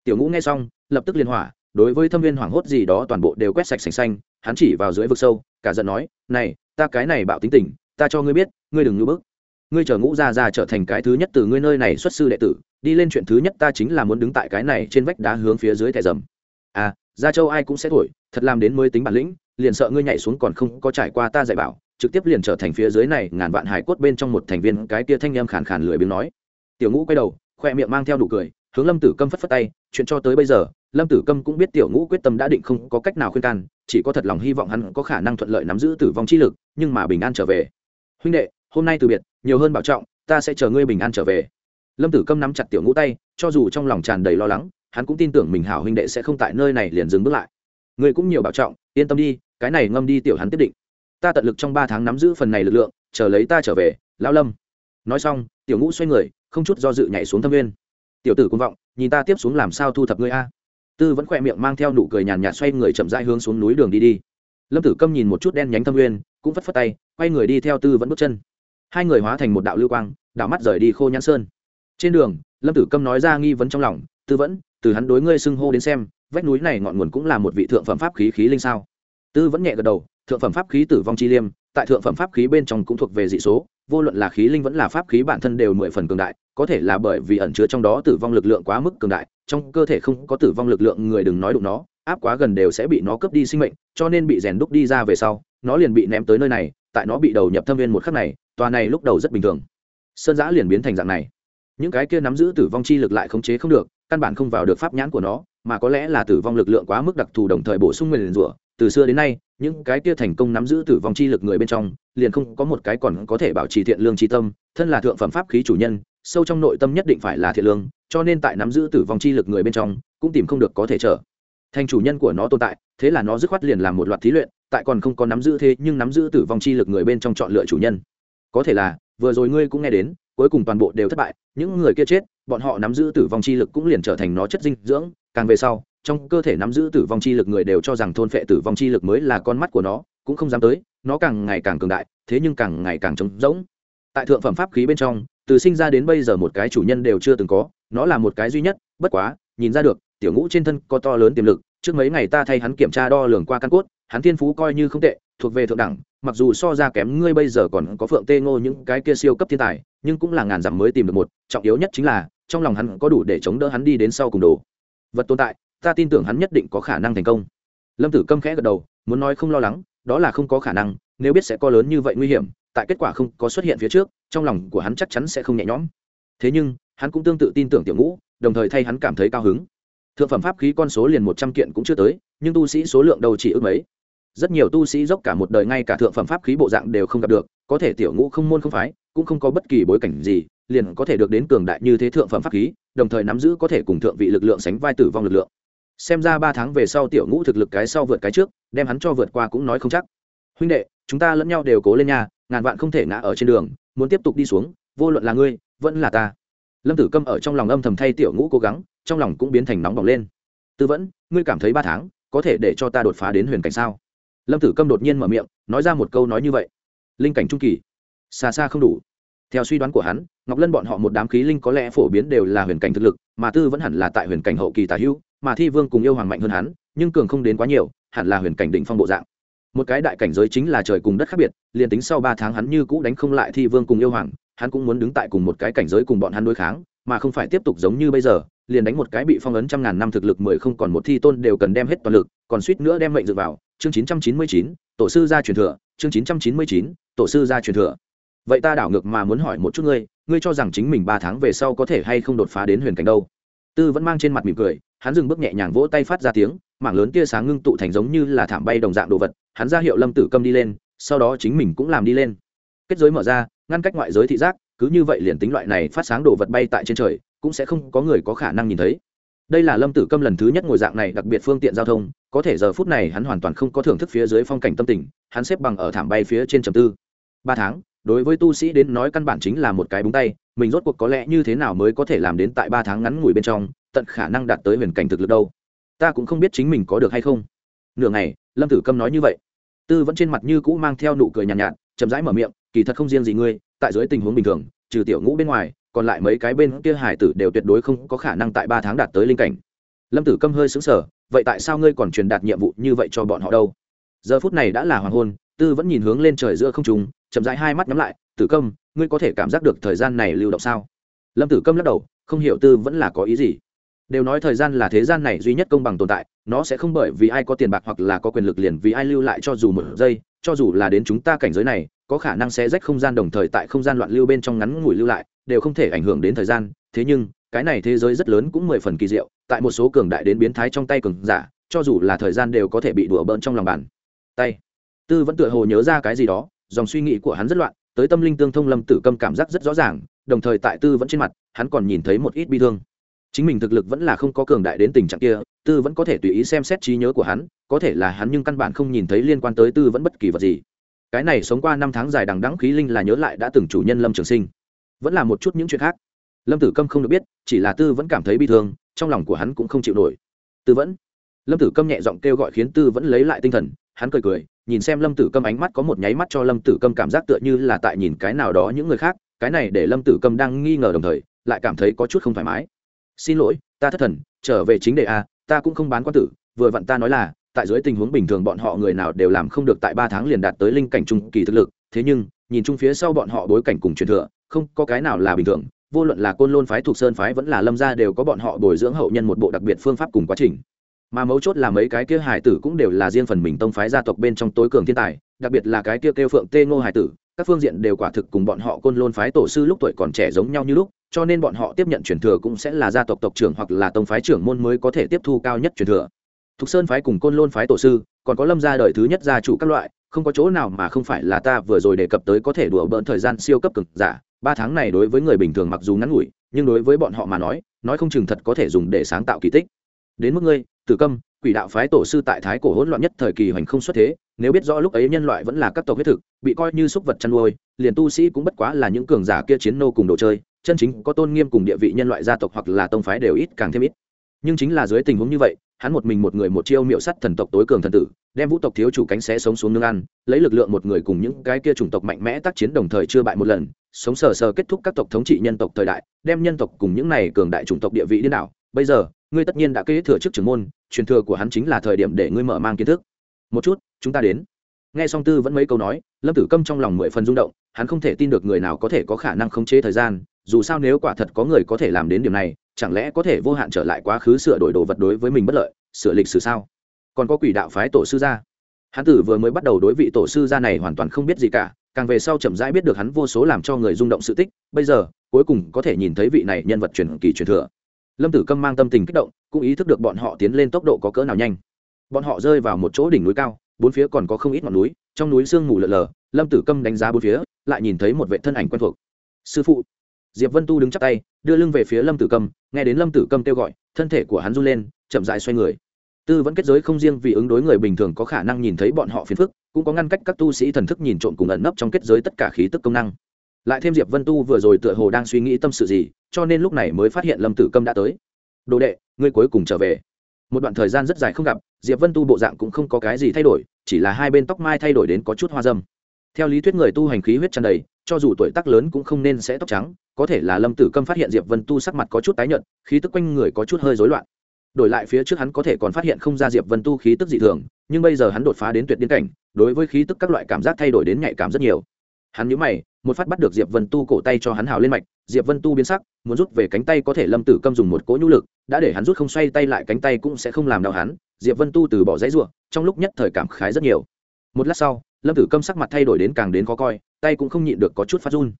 Tiểu ngũ nghe xong, lập tức liên hỏa đối với thâm viên hoảng hốt gì đó toàn bộ đều quét sạch sành xanh, hắn chỉ vào dưới vực sâu, cả giận nói, này, ta cái này bạo tính tình, ta cho ngươi biết, ngươi đừng ngưỡng bức. Ngươi chờ ngũ ra ra trở thành cái thứ nhất từ ngươi nơi này xuất sư đệ tử, đi lên chuyện thứ nhất ta chính là muốn đứng tại cái này trên vách đá hướng phía dưới thẻ dầm. À ra châu ai cũng sẽ thổi, thật làm đến mới tính bản lĩnh, liền sợ ngươi nhảy xuống còn không có trải qua ta dạy bảo. Trực tiếp liền trở thành phía dưới này, ngàn vạn hải cốt bên trong một thành viên, cái tia thanh em khàn khàn lười biếng nói. Tiểu ngũ quay đầu, khoe miệng mang theo đủ cười, hướng lâm tử câm phất phất tay, chuyện cho tới bây giờ lâm tử câm cũng biết tiểu ngũ quyết tâm đã định không có cách nào khuyên can, chỉ có thật lòng hy vọng hắn có khả năng thuận lợi nắm giữ tử vong chi lực, nhưng mà bình an trở về. Huynh đệ, hôm nay từ biệt, nhiều hơn bảo trọng, ta sẽ chờ ngươi bình an trở về. Lâm tử câm nắm chặt tiểu ngũ tay, cho dù trong lòng tràn đầy lo lắng, hắn cũng tin tưởng mình hảo huynh đệ sẽ không tại nơi này liền dừng bước lại. Ngươi cũng nhiều bảo trọng, yên tâm đi, cái này ngâm đi tiểu hắn tiếp định. Ta tận lực trong ba tháng nắm giữ phần này lực lượng, chờ lấy ta trở về, lão lâm. Nói xong, tiểu ngũ xoay người, không chút do dự nhảy xuống thâm viên tiểu tử cũng vọng, nhìn ta tiếp xuống làm sao thu thập ngươi a? Tư vẫn khỏe miệng mang theo nụ cười nhàn nhạt xoay người chậm rãi hướng xuống núi đường đi đi. Lâm tử câm nhìn một chút đen nhánh thâm nguyên, cũng phất phất tay, quay người đi theo tư vẫn bước chân. Hai người hóa thành một đạo lưu quang đạo mắt rời đi khô nhãn sơn. Trên đường, lâm tử câm nói ra nghi vấn trong lòng, tư vẫn, từ hắn đối ngươi xưng hô đến xem, vách núi này ngọn nguồn cũng là một vị thượng phẩm pháp khí khí linh sao? Tư vẫn nhẹ gật đầu, thượng phẩm pháp khí tử vong chi liêm, tại thượng phẩm pháp khí bên trong cũng thuộc về dị số, vô luận là khí linh vẫn là pháp khí bản thân đều mười phần cường đại, có thể là bởi vì ẩn chứa trong đó tử vong lực lượng quá mức cường đại trong cơ thể không có tử vong lực lượng người đừng nói đụng nó, áp quá gần đều sẽ bị nó cướp đi sinh mệnh, cho nên bị rèn đúc đi ra về sau, nó liền bị ném tới nơi này, tại nó bị đầu nhập thâm viên một khắc này, tòa này lúc đầu rất bình thường. Sơn giã liền biến thành dạng này. Những cái kia nắm giữ tử vong chi lực lại khống chế không được, căn bản không vào được pháp nhãn của nó, mà có lẽ là tử vong lực lượng quá mức đặc thù đồng thời bổ sung nguyền rủa. Từ xưa đến nay, những cái kia thành công nắm giữ tử vong chi lực người bên trong, liền không có một cái còn có thể bảo trì thiện lương tri tâm, thân là thượng phẩm pháp khí chủ nhân sâu trong nội tâm nhất định phải là thiện lương, cho nên tại nắm giữ tử vong chi lực người bên trong, cũng tìm không được có thể trở. Thành chủ nhân của nó tồn tại, thế là nó dứt khoát liền làm một loạt thí luyện, tại còn không có nắm giữ thế nhưng nắm giữ tử vong chi lực người bên trong chọn lựa chủ nhân. Có thể là, vừa rồi ngươi cũng nghe đến, cuối cùng toàn bộ đều thất bại, những người kia chết, bọn họ nắm giữ tử vong chi lực cũng liền trở thành nó chất dinh dưỡng, càng về sau, trong cơ thể nắm giữ tử vong chi lực người đều cho rằng thôn phệ tử vong chi lực mới là con mắt của nó, cũng không dám tới, nó càng ngày càng cường đại, thế nhưng càng ngày càng trống rỗng. Tại thượng phẩm pháp khí bên trong từ sinh ra đến bây giờ một cái chủ nhân đều chưa từng có, nó là một cái duy nhất, bất quá, nhìn ra được, tiểu ngũ trên thân có to lớn tiềm lực, trước mấy ngày ta thay hắn kiểm tra đo lường qua căn cốt, hắn thiên phú coi như không tệ, thuộc về thượng đẳng, mặc dù so ra kém ngươi bây giờ còn có phượng tê ngô những cái kia siêu cấp thiên tài, nhưng cũng là ngàn dặm mới tìm được một, trọng yếu nhất chính là, trong lòng hắn có đủ để chống đỡ hắn đi đến sau cùng đồ. Vật tồn tại, ta tin tưởng hắn nhất định có khả năng thành công. Lâm tử câm khẽ gật đầu, muốn nói không lo lắng, đó là không có khả năng, nếu biết sẽ có lớn như vậy nguy hiểm, tại kết quả không có xuất hiện phía trước trong lòng của hắn chắc chắn sẽ không nhẹ nhõm. Thế nhưng, hắn cũng tương tự tin tưởng tiểu ngũ, đồng thời thay hắn cảm thấy cao hứng. Thượng phẩm pháp khí con số liền một trăm kiện cũng chưa tới, nhưng tu sĩ số lượng đâu chỉ ước mấy. Rất nhiều tu sĩ dốc cả một đời ngay cả thượng phẩm pháp khí bộ dạng đều không gặp được, có thể tiểu ngũ không môn không phái, cũng không có bất kỳ bối cảnh gì, liền có thể được đến cường đại như thế thượng phẩm pháp khí, đồng thời nắm giữ có thể cùng thượng vị lực lượng sánh vai tử vong lực lượng. Xem ra ba tháng về sau tiểu ngũ thực lực cái sau vượt cái trước, đem hắn cho vượt qua cũng nói không chắc huynh đệ, chúng ta lẫn nhau đều cố lên nha, ngàn vạn không thể ngã ở trên đường, muốn tiếp tục đi xuống, vô luận là ngươi, vẫn là ta. Lâm tử câm ở trong lòng âm thầm thay tiểu ngũ cố gắng, trong lòng cũng biến thành nóng bỏng lên. Tư vẫn, ngươi cảm thấy ba tháng có thể để cho ta đột phá đến huyền cảnh sao? Lâm tử câm đột nhiên mở miệng, nói ra một câu nói như vậy. Linh cảnh trung kỳ. Xa xa không đủ. Theo suy đoán của hắn, ngọc lân bọn họ một đám khí linh có lẽ phổ biến đều là huyền cảnh thực lực, mà tư vẫn hẳn là tại huyền cảnh hậu kỳ tả hữu, mà thi vương cùng yêu hoàng mạnh hơn hắn, nhưng cường không đến quá nhiều, hẳn là huyền cảnh định phong bộ dạng một cái đại cảnh giới chính là trời cùng đất khác biệt, liền tính sau ba tháng hắn như cũ đánh không lại thi vương cùng yêu hoàng, hắn cũng muốn đứng tại cùng một cái cảnh giới cùng bọn hắn đối kháng, mà không phải tiếp tục giống như bây giờ, liền đánh một cái bị phong ấn trăm ngàn năm thực lực mười không còn một thi tôn đều cần đem hết toàn lực, còn suýt nữa đem mệnh dựa vào. Chương chín trăm chín mươi chín, tổ sư gia truyền thừa. Chương chín trăm chín mươi chín, tổ sư gia truyền thừa. Vậy ta đảo ngược mà muốn hỏi một chút ngươi ngươi cho rằng chính mình ba tháng về sau có thể hay không đột phá đến huyền cảnh đâu? Tư vẫn mang trên mặt mỉm cười, hắn dừng bước nhẹ nhàng vỗ tay phát ra tiếng, mảng lớn tia sáng ngưng tụ thành giống như là thảm bay đồng dạng đồ vật hắn ra hiệu lâm tử câm đi lên, sau đó chính mình cũng làm đi lên. Kết giới mở ra, ngăn cách ngoại giới thị giác, cứ như vậy liền tính loại này phát sáng đồ vật bay tại trên trời, cũng sẽ không có người có khả năng nhìn thấy. Đây là lâm tử câm lần thứ nhất ngồi dạng này đặc biệt phương tiện giao thông, có thể giờ phút này hắn hoàn toàn không có thưởng thức phía dưới phong cảnh tâm tình, hắn xếp bằng ở thảm bay phía trên trầm tư. Ba tháng, đối với tu sĩ đến nói căn bản chính là một cái búng tay, mình rốt cuộc có lẽ như thế nào mới có thể làm đến tại ba tháng ngắn ngủi bên trong, tận khả năng đạt tới huyền cảnh thực lực đâu. Ta cũng không biết chính mình có được hay không. Nửa ngày lâm tử câm nói như vậy. Tư vẫn trên mặt như cũ mang theo nụ cười nhàn nhạt, nhạt chậm rãi mở miệng kỳ thật không riêng gì ngươi tại dưới tình huống bình thường trừ tiểu ngũ bên ngoài còn lại mấy cái bên kia hải tử đều tuyệt đối không có khả năng tại ba tháng đạt tới linh cảnh. Lâm tử câm hơi xứng sở vậy tại sao ngươi còn truyền đạt nhiệm vụ như vậy cho bọn họ đâu? Giờ phút này đã là hoàng hôn tư vẫn nhìn hướng lên trời giữa không trùng chậm rãi hai mắt nhắm lại tử câm ngươi có thể cảm giác được thời gian này lưu động sao? Lâm tử câm lắc đầu không hiểu tư vẫn là có ý gì. Đều nói thời gian là thế gian này duy nhất công bằng tồn tại nó sẽ không bởi vì ai có tiền bạc hoặc là có quyền lực liền vì ai lưu lại cho dù một giây, cho dù là đến chúng ta cảnh giới này, có khả năng sẽ rách không gian đồng thời tại không gian loạn lưu bên trong ngắn ngủi lưu lại, đều không thể ảnh hưởng đến thời gian. Thế nhưng, cái này thế giới rất lớn cũng mười phần kỳ diệu, tại một số cường đại đến biến thái trong tay cường giả, cho dù là thời gian đều có thể bị đùa bỡn trong lòng bàn. Tay. Tư vẫn tựa hồ nhớ ra cái gì đó, dòng suy nghĩ của hắn rất loạn, tới tâm linh tương thông lâm tử câm cảm giác rất rõ ràng, đồng thời tại tư vẫn trên mặt, hắn còn nhìn thấy một ít bi thương chính mình thực lực vẫn là không có cường đại đến tình trạng kia, tư vẫn có thể tùy ý xem xét trí nhớ của hắn, có thể là hắn nhưng căn bản không nhìn thấy liên quan tới tư vẫn bất kỳ vật gì. Cái này sống qua năm tháng dài đằng đẵng khí linh là nhớ lại đã từng chủ nhân lâm trường sinh. Vẫn là một chút những chuyện khác. Lâm tử câm không được biết, chỉ là tư vẫn cảm thấy bi thương, trong lòng của hắn cũng không chịu nổi. Tư vẫn. Lâm tử câm nhẹ giọng kêu gọi khiến tư vẫn lấy lại tinh thần, hắn cười cười, nhìn xem lâm tử câm ánh mắt có một nháy mắt cho lâm tử câm cảm giác tựa như là tại nhìn cái nào đó những người khác, cái này để lâm tử câm đang nghi ngờ đồng thời, lại cảm thấy có chút không thoải mái xin lỗi, ta thất thần, trở về chính đề a, ta cũng không bán quan tử, vừa vặn ta nói là, tại dưới tình huống bình thường bọn họ người nào đều làm không được tại ba tháng liền đạt tới linh cảnh trung kỳ thực lực, thế nhưng, nhìn chung phía sau bọn họ bối cảnh cùng truyền thừa, không có cái nào là bình thường, vô luận là côn lôn phái, thuộc sơn phái vẫn là lâm gia đều có bọn họ bồi dưỡng hậu nhân một bộ đặc biệt phương pháp cùng quá trình. Mà mấu chốt là mấy cái kia hải tử cũng đều là riêng phần mình tông phái gia tộc bên trong tối cường thiên tài, đặc biệt là cái kia kêu phượng tê ngô hải tử các phương diện đều quả thực cùng bọn họ côn lôn phái tổ sư lúc tuổi còn trẻ giống nhau như lúc, cho nên bọn họ tiếp nhận truyền thừa cũng sẽ là gia tộc tộc trưởng hoặc là tông phái trưởng môn mới có thể tiếp thu cao nhất truyền thừa. Thục sơn phái cùng côn lôn phái tổ sư, còn có lâm gia đời thứ nhất gia chủ các loại, không có chỗ nào mà không phải là ta vừa rồi đề cập tới có thể đùa bỡn thời gian siêu cấp cực giả, ba tháng này đối với người bình thường mặc dù ngắn ngủi, nhưng đối với bọn họ mà nói nói không chừng thật có thể dùng để sáng tạo kỳ tích. Đến mức ngươi, tử câm quỷ đạo phái tổ sư tại thái cổ hỗn loạn nhất thời kỳ hoành không xuất thế, nếu biết rõ lúc ấy nhân loại vẫn là các tộc huyết thực, bị coi như súc vật chăn nuôi, liền tu sĩ cũng bất quá là những cường giả kia chiến nô cùng đồ chơi, chân chính có tôn nghiêm cùng địa vị nhân loại gia tộc hoặc là tông phái đều ít càng thêm ít. Nhưng chính là dưới tình huống như vậy, hắn một mình một người một chiêu miệu sắt thần tộc tối cường thần tử, đem vũ tộc thiếu chủ cánh xé sống xuống nương ăn, lấy lực lượng một người cùng những cái kia chủng tộc mạnh mẽ tác chiến đồng thời chưa bại một lần, sống sờ sờ kết thúc các tộc thống trị nhân tộc thời đại, đem nhân tộc cùng những này cường đại chủng tộc địa vị điên đảo. Bây giờ ngươi tất nhiên đã kế thừa chức trưởng môn, truyền thừa của hắn chính là thời điểm để ngươi mở mang kiến thức. Một chút, chúng ta đến. Nghe song tư vẫn mấy câu nói, lâm tử câm trong lòng mười phần rung động, hắn không thể tin được người nào có thể có khả năng khống chế thời gian, dù sao nếu quả thật có người có thể làm đến điểm này, chẳng lẽ có thể vô hạn trở lại quá khứ sửa đổi đồ vật đối với mình bất lợi, sửa lịch sử sao? Còn có quỷ đạo phái tổ sư gia. Hắn tử vừa mới bắt đầu đối vị tổ sư gia này hoàn toàn không biết gì cả, càng về sau chậm rãi biết được hắn vô số làm cho người rung động sự tích, bây giờ, cuối cùng có thể nhìn thấy vị này nhân vật truyền kỳ truyền thừa lâm tử câm mang tâm tình kích động, cũng ý thức được bọn họ tiến lên tốc độ có cỡ nào nhanh. Bọn họ rơi vào một chỗ đỉnh núi cao, bốn phía còn có không ít ngọn núi, trong núi sương mù lợn lờ lâm tử câm đánh giá bốn phía, lại nhìn thấy một vệ thân ảnh quen thuộc. Sư phụ. Diệp vân tu đứng chắc tay, đưa lưng về phía lâm tử câm, nghe đến lâm tử câm kêu gọi, thân thể của hắn run lên, chậm dại xoay người. Tư vẫn kết giới không riêng vì ứng đối người bình thường có khả năng nhìn thấy bọn họ phiền phức, cũng có ngăn cách các tu sĩ thần thức nhìn trộm cùng ẩn nấp trong kết giới tất cả khí tức công năng lại thêm diệp vân tu vừa rồi tựa hồ đang suy nghĩ tâm sự gì, cho nên lúc này mới phát hiện lâm tử câm đã tới. Đồ đệ, ngươi cuối cùng trở về. Một đoạn thời gian rất dài không gặp, diệp vân tu bộ dạng cũng không có cái gì thay đổi, chỉ là hai bên tóc mai thay đổi đến có chút hoa dâm. Theo lý thuyết người tu hành khí huyết tràn đầy, cho dù tuổi tác lớn cũng không nên sẽ tóc trắng, có thể là lâm tử câm phát hiện diệp vân tu sắc mặt có chút tái nhợt, khí tức quanh người có chút hơi rối loạn. Đổi lại phía trước hắn có thể còn phát hiện không ra diệp vân tu khí tức dị thường, nhưng bây giờ hắn đột phá đến tuyệt điên cảnh, đối với khí tức các loại cảm giác thay đổi đến nhạy cảm rất nhiều. Hắn nhíu mày một phát bắt được diệp vân tu cổ tay cho hắn hào lên mạch, diệp vân tu biến sắc, muốn rút về cánh tay có thể lâm tử câm dùng một cỗ nhũ lực, đã để hắn rút không xoay tay lại cánh tay cũng sẽ không làm đau hắn, diệp vân tu từ bỏ dãy ruộng trong lúc nhất thời cảm khái rất nhiều. Một lát sau, lâm tử câm sắc mặt thay đổi đến càng đến khó coi, tay cũng không nhịn được có chút phát run.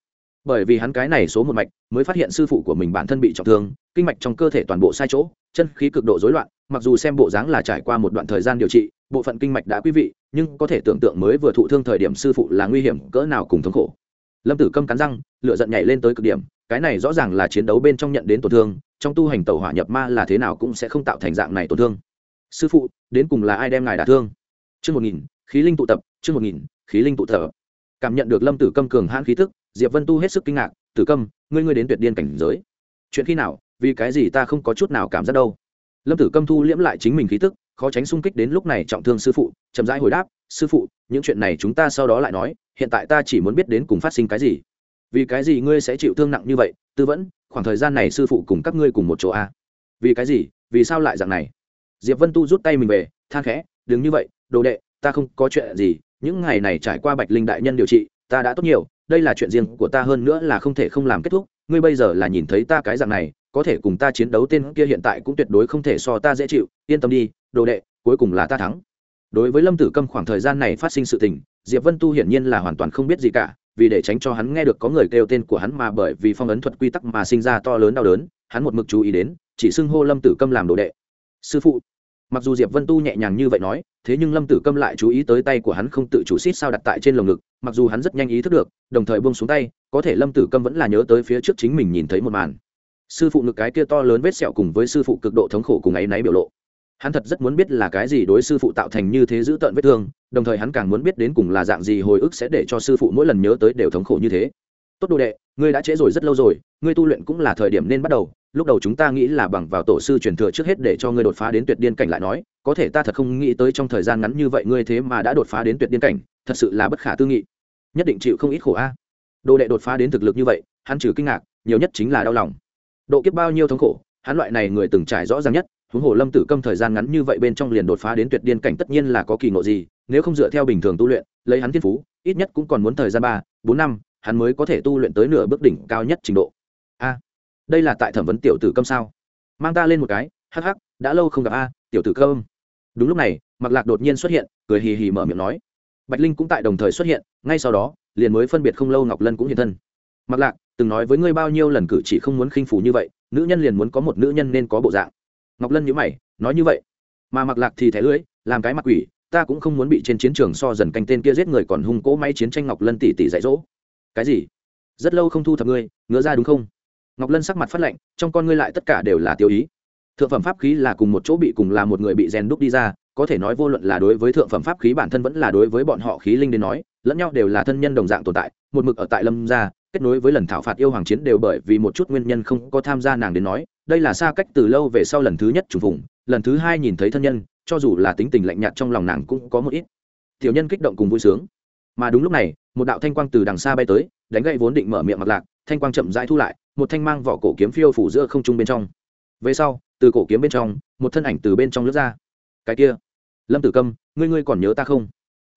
Bởi vì hắn cái này số một mạch, mới phát hiện sư phụ của mình bản thân bị trọng thương, kinh mạch trong cơ thể toàn bộ sai chỗ, chân khí cực độ rối loạn, mặc dù xem bộ dáng là trải qua một đoạn thời gian điều trị, bộ phận kinh mạch đã quý vị, nhưng có thể tưởng tượng mới vừa thụ thương thời điểm sư phụ là nguy hiểm cỡ nào cùng thống khổ lâm tử câm cắn răng lựa giận nhảy lên tới cực điểm, cái này rõ ràng là chiến đấu bên trong nhận đến tổn thương, trong tu hành tẩu hỏa nhập ma là thế nào cũng sẽ không tạo thành dạng này tổn thương. Sư phụ, đến cùng là ai đem ngài đả thương? Chương một nghìn, khí linh tụ tập, chương một nghìn, khí linh tụ thở. cảm nhận được lâm tử câm cường hãn khí thức diệp vân tu hết sức kinh ngạc, tử câm, ngươi ngươi đến tuyệt điên cảnh giới. Chuyện khi nào, vì cái gì ta không có chút nào cảm giác đâu? Lâm tử câm thu liễm lại chính mình khí tức, khó tránh sung kích đến lúc này trọng thương sư phụ, chậm rãi hồi đáp, sư phụ, những chuyện này chúng ta sau đó lại nói hiện tại ta chỉ muốn biết đến cùng phát sinh cái gì. Vì cái gì ngươi sẽ chịu thương nặng như vậy, tư vẫn, khoảng thời gian này sư phụ cùng các ngươi cùng một chỗ a à? vì cái gì? Vì sao lại dạng này? Diệp vân tu rút tay mình về, than khẽ, đừng như vậy, đồ đệ, ta không có chuyện gì. Những ngày này trải qua bạch linh đại nhân điều trị, ta đã tốt nhiều. Đây là chuyện riêng của ta, hơn nữa là không thể không làm kết thúc. Ngươi bây giờ là nhìn thấy ta cái dạng này, có thể cùng ta chiến đấu tên kia hiện tại cũng tuyệt đối không thể so ta dễ chịu. Yên tâm đi, đồ đệ, cuối cùng là ta thắng đối với lâm tử câm khoảng thời gian này phát sinh sự tình, diệp vân tu hiển nhiên là hoàn toàn không biết gì cả, vì để tránh cho hắn nghe được có người kêu tên của hắn mà bởi vì phong ấn thuật quy tắc mà sinh ra to lớn đau đớn, hắn một mực chú ý đến, chỉ xưng hô lâm tử câm làm đồ đệ. Sư phụ. Mặc dù diệp vân tu nhẹ nhàng như vậy nói, thế nhưng lâm tử câm lại chú ý tới tay của hắn không tự chủ xít sao đặt tại trên lồng ngực, mặc dù hắn rất nhanh ý thức được, đồng thời buông xuống tay, có thể lâm tử câm vẫn là nhớ tới phía trước chính mình nhìn thấy một màn. Sư phụ ngực cái kia to lớn vết sẹo cùng với sư phụ cực độ thống khổ cùng áy náy biểu lộ hắn thật rất muốn biết là cái gì đối sư phụ tạo thành như thế giữ tợn vết thương, đồng thời hắn càng muốn biết đến cùng là dạng gì hồi ức sẽ để cho sư phụ mỗi lần nhớ tới đều thống khổ như thế. Tốt đồ đệ, ngươi đã trễ rồi rất lâu rồi, ngươi tu luyện cũng là thời điểm nên bắt đầu, lúc đầu chúng ta nghĩ là bằng vào tổ sư truyền thừa trước hết để cho ngươi đột phá đến tuyệt điên cảnh lại nói, có thể ta thật không nghĩ tới trong thời gian ngắn như vậy ngươi thế mà đã đột phá đến tuyệt điên cảnh, thật sự là bất khả tư nghị. Nhất định chịu không ít khổ a. Đồ đệ đột phá đến thực lực như vậy, hắn trừ kinh ngạc, nhiều nhất chính là đau lòng. Độ kiếp bao nhiêu thống khổ, hắn loại này người từng trải rõ ràng nhất huống hồ lâm tử câm thời gian ngắn như vậy bên trong liền đột phá đến tuyệt điên cảnh tất nhiên là có kỳ ngộ gì, nếu không dựa theo bình thường tu luyện, lấy hắn thiên phú, ít nhất cũng còn muốn thời gian ba, bốn năm, hắn mới có thể tu luyện tới nửa bước đỉnh cao nhất trình độ. A, đây là tại thẩm vấn tiểu tử câm sao? Mang ta lên một cái, hắc hắc, đã lâu không gặp a, tiểu tử câm. Đúng lúc này mặc lạc đột nhiên xuất hiện, cười hì hì mở miệng nói. Bạch linh cũng tại đồng thời xuất hiện, ngay sau đó, liền mới phân biệt không lâu ngọc lân cũng hiện thân. Mặc lạc, từng nói với ngươi bao nhiêu lần cử chỉ không muốn khinh phủ như vậy, nữ nhân liền muốn có một nữ nhân nên có bộ dạng ngọc lân nhữ mày, nói như vậy, mà mặc lạc thì thẻ lưỡi làm cái mặt quỷ, ta cũng không muốn bị trên chiến trường so dần canh tên kia giết người còn hung cỗ máy chiến tranh ngọc lân tỷ tỷ dạy dỗ. Cái gì? Rất lâu không thu thập ngươi, ngứa ra đúng không? Ngọc lân sắc mặt phát lạnh, trong con ngươi lại tất cả đều là tiêu ý. Thượng phẩm pháp khí là cùng một chỗ bị cùng là một người bị rèn đúc đi ra, có thể nói vô luận là đối với thượng phẩm pháp khí bản thân vẫn là đối với bọn họ khí linh đến nói, lẫn nhau đều là thân nhân đồng dạng tồn tại, một mực ở tại lâm gia, kết nối với lần thảo phạt yêu hoàng chiến đều bởi vì một chút nguyên nhân không có tham gia nàng đến nói đây là xa cách từ lâu về sau lần thứ nhất trùng vùng lần thứ hai nhìn thấy thân nhân, cho dù là tính tình lạnh nhạt trong lòng nàng cũng có một ít. Tiểu nhân kích động cùng vui sướng. Mà đúng lúc này, một đạo thanh quang từ đằng xa bay tới, đánh gậy vốn định mở miệng mặt lạc, thanh quang chậm rãi thu lại, một thanh mang vỏ cổ kiếm phiêu phủ giữa không trung bên trong. Về sau, từ cổ kiếm bên trong, một thân ảnh từ bên trong lướt ra. Cái kia, lâm tử câm, ngươi ngươi còn nhớ ta không?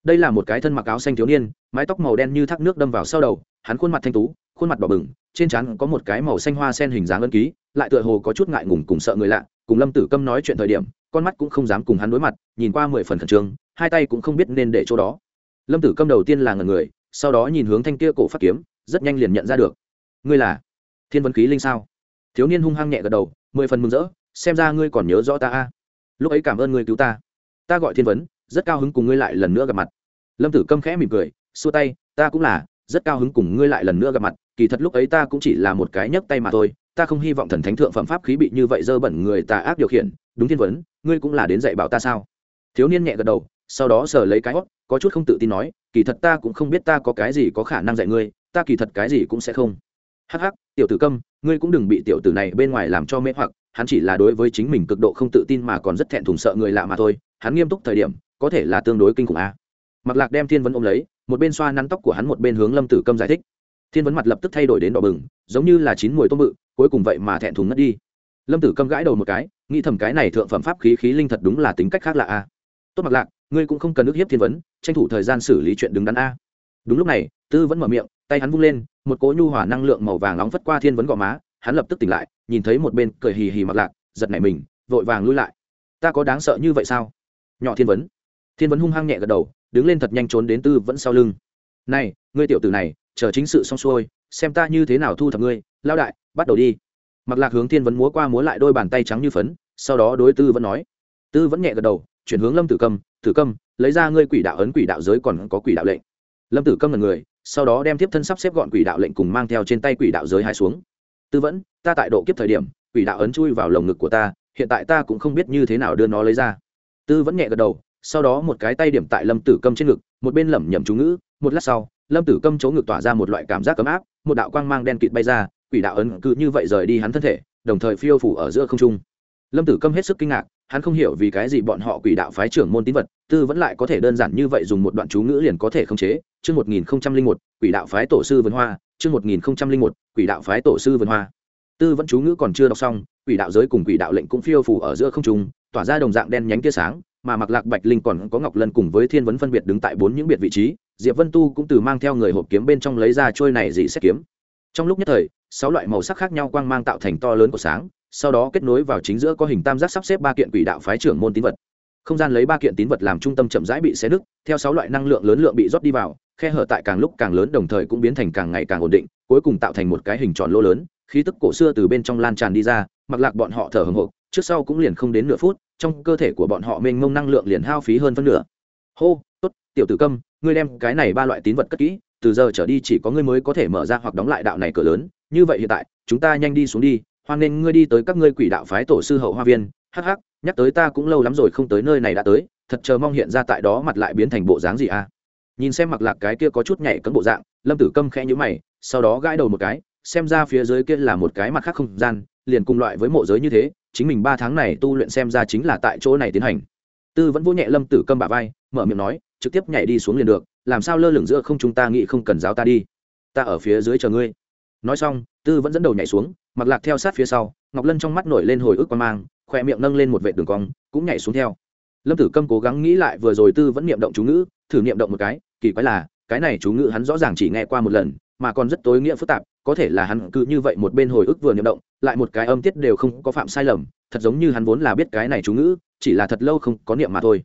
Đây là một cái thân mặc áo xanh thiếu niên, mái tóc màu đen như thác nước đâm vào sau đầu, hắn khuôn mặt thanh tú khuôn mặt đỏ bừng, trên trán có một cái màu xanh hoa sen hình dáng ân ký, lại tựa hồ có chút ngại ngùng cùng sợ người lạ, cùng lâm tử câm nói chuyện thời điểm, con mắt cũng không dám cùng hắn đối mặt, nhìn qua mười phần khẩn trương, hai tay cũng không biết nên để chỗ đó. Lâm tử câm đầu tiên là ngần người, sau đó nhìn hướng thanh kia cổ phát kiếm, rất nhanh liền nhận ra được. Ngươi là thiên vấn khí linh sao? Thiếu niên hung hăng nhẹ gật đầu, mười phần mừng rỡ, xem ra ngươi còn nhớ rõ ta a. Lúc ấy cảm ơn ngươi cứu ta. Ta gọi thiên vấn rất cao hứng cùng ngươi lại lần nữa gặp mặt. Lâm tử câm khẽ mỉm cười, xua tay, ta cũng là rất cao hứng cùng ngươi lại lần nữa gặp mặt, kỳ thật lúc ấy ta cũng chỉ là một cái nhấc tay mà thôi, ta không hy vọng thần thánh thượng phẩm pháp khí bị như vậy dơ bẩn người tà ác điều khiển, đúng thiên vấn, ngươi cũng là đến dạy bảo ta sao? Thiếu niên nhẹ gật đầu, sau đó sờ lấy cái hót có chút không tự tin nói, kỳ thật ta cũng không biết ta có cái gì có khả năng dạy ngươi, ta kỳ thật cái gì cũng sẽ không. Hắc hắc, tiểu tử câm, ngươi cũng đừng bị tiểu tử này bên ngoài làm cho mê hoặc, hắn chỉ là đối với chính mình cực độ không tự tin mà còn rất thẹn thùng sợ người lạ mà thôi, hắn nghiêm túc thời điểm, có thể là tương đối kinh khủng a. Mặc lạc đem thiên vấn ôm lấy một bên xoa nắn tóc của hắn một bên hướng lâm tử câm giải thích thiên vấn mặt lập tức thay đổi đến đỏ bừng giống như là chín mùi tôm bự cuối cùng vậy mà thẹn thùng ngất đi lâm tử câm gãi đầu một cái nghĩ thầm cái này thượng phẩm pháp khí khí linh thật đúng là tính cách khác lạ a tốt mặc lạc ngươi cũng không cần ức hiếp thiên vấn tranh thủ thời gian xử lý chuyện đứng đắn a đúng lúc này tư vẫn mở miệng tay hắn vung lên một cỗ nhu hỏa năng lượng màu vàng nóng phất qua thiên vấn gò má hắn lập tức tỉnh lại nhìn thấy một bên cười hì hì mặc lạc giật nảy mình vội vàng lui lại ta có đáng sợ như vậy sao nhỏ thiên vấn thiên vấn hung hăng nhẹ gật đầu đứng lên thật nhanh trốn đến tư vẫn sau lưng. Này, ngươi tiểu tử này, chờ chính sự xong xuôi, xem ta như thế nào thu thập ngươi lao đại, bắt đầu đi. Mặc lạc hướng thiên vấn múa qua múa lại đôi bàn tay trắng như phấn, sau đó đối tư vẫn nói. Tư vẫn nhẹ gật đầu, chuyển hướng lâm tử câm tử câm, lấy ra ngươi quỷ đạo ấn quỷ đạo giới còn có quỷ đạo lệnh. Lâm tử câm là người, sau đó đem tiếp thân sắp xếp gọn quỷ đạo lệnh cùng mang theo trên tay quỷ đạo giới hai xuống. Tư vẫn, ta tại độ kiếp thời điểm, quỷ đạo ấn chui vào lồng ngực của ta, hiện tại ta cũng không biết như thế nào đưa nó lấy ra. Tư vẫn nhẹ gật đầu sau đó một cái tay điểm tại lâm tử câm trên ngực, một bên lẩm nhẩm chú ngữ, một lát sau, lâm tử câm chỗ ngực tỏa ra một loại cảm giác ấm áp, một đạo quang mang đen kịt bay ra, quỷ đạo ấn cứ như vậy rời đi hắn thân thể, đồng thời phiêu phủ ở giữa không trung. Lâm tử câm hết sức kinh ngạc, hắn không hiểu vì cái gì bọn họ quỷ đạo phái trưởng môn tín vật, tư vẫn lại có thể đơn giản như vậy dùng một đoạn chú ngữ liền có thể khống chế. Chương một nghìn một, quỷ đạo phái tổ sư vân hoa. Chương một nghìn một, quỷ đạo phái tổ sư vân hoa. Tư vẫn chú ngữ còn chưa đọc xong, quỷ đạo giới cùng quỷ đạo lệnh cũng phiêu phủ ở giữa không trung, tỏa ra đồng dạng đen nhánh tia sáng mà mặc lạc bạch linh còn có ngọc lân cùng với thiên vấn phân biệt đứng tại bốn những biệt vị trí, diệp vân tu cũng từ mang theo người hộp kiếm bên trong lấy ra trôi này dị xét kiếm. Trong lúc nhất thời, sáu loại màu sắc khác nhau quang mang tạo thành to lớn của sáng, sau đó kết nối vào chính giữa có hình tam giác sắp xếp ba kiện quỷ đạo phái trưởng môn tín vật. Không gian lấy ba kiện tín vật làm trung tâm chậm rãi bị xé nứt, theo sáu loại năng lượng lớn lượng bị rót đi vào, khe hở tại càng lúc càng lớn đồng thời cũng biến thành càng ngày càng ổn định, cuối cùng tạo thành một cái hình tròn lỗ lớn, khí tức cổ xưa từ bên trong lan tràn đi ra, mặc lạc bọn họ thở hồng hộc, trước sau cũng liền không đến nửa phút trong cơ thể của bọn họ mênh mông năng lượng liền hao phí hơn phân nửa. Hô, tốt, tiểu tử câm, ngươi đem cái này ba loại tín vật cất kỹ, từ giờ trở đi chỉ có ngươi mới có thể mở ra hoặc đóng lại đạo này cửa lớn. Như vậy hiện tại, chúng ta nhanh đi xuống đi, hoan nên ngươi đi tới các ngươi quỷ đạo phái tổ sư hậu hoa viên. Hắc hắc, nhắc tới ta cũng lâu lắm rồi không tới nơi này đã tới, thật chờ mong hiện ra tại đó mặt lại biến thành bộ dáng gì à? Nhìn xem mặc lạc cái kia có chút nhảy cấm bộ dạng, lâm tử câm khẽ nhữ mày, sau đó gãi đầu một cái, xem ra phía dưới kia là một cái mặt khác không gian, liền cùng loại với mộ giới như thế chính mình ba tháng này tu luyện xem ra chính là tại chỗ này tiến hành. Tư vẫn vỗ nhẹ lâm tử câm bà vai, mở miệng nói, trực tiếp nhảy đi xuống liền được, làm sao lơ lửng giữa không chúng ta nghĩ không cần giáo ta đi. Ta ở phía dưới chờ ngươi. Nói xong, tư vẫn dẫn đầu nhảy xuống, mặc lạc theo sát phía sau, ngọc lân trong mắt nổi lên hồi ức quan mang khỏe miệng nâng lên một vệ đường cong, cũng nhảy xuống theo. Lâm tử câm cố gắng nghĩ lại vừa rồi tư vẫn niệm động chú ngữ, thử niệm động một cái, kỳ quái là, cái này chú ngữ hắn rõ ràng chỉ nghe qua một lần, mà còn rất tối nghĩa phức tạp có thể là hắn cứ như vậy một bên hồi ức vừa niệm động, lại một cái âm tiết đều không có phạm sai lầm, thật giống như hắn vốn là biết cái này chú ngữ, chỉ là thật lâu không có niệm mà thôi.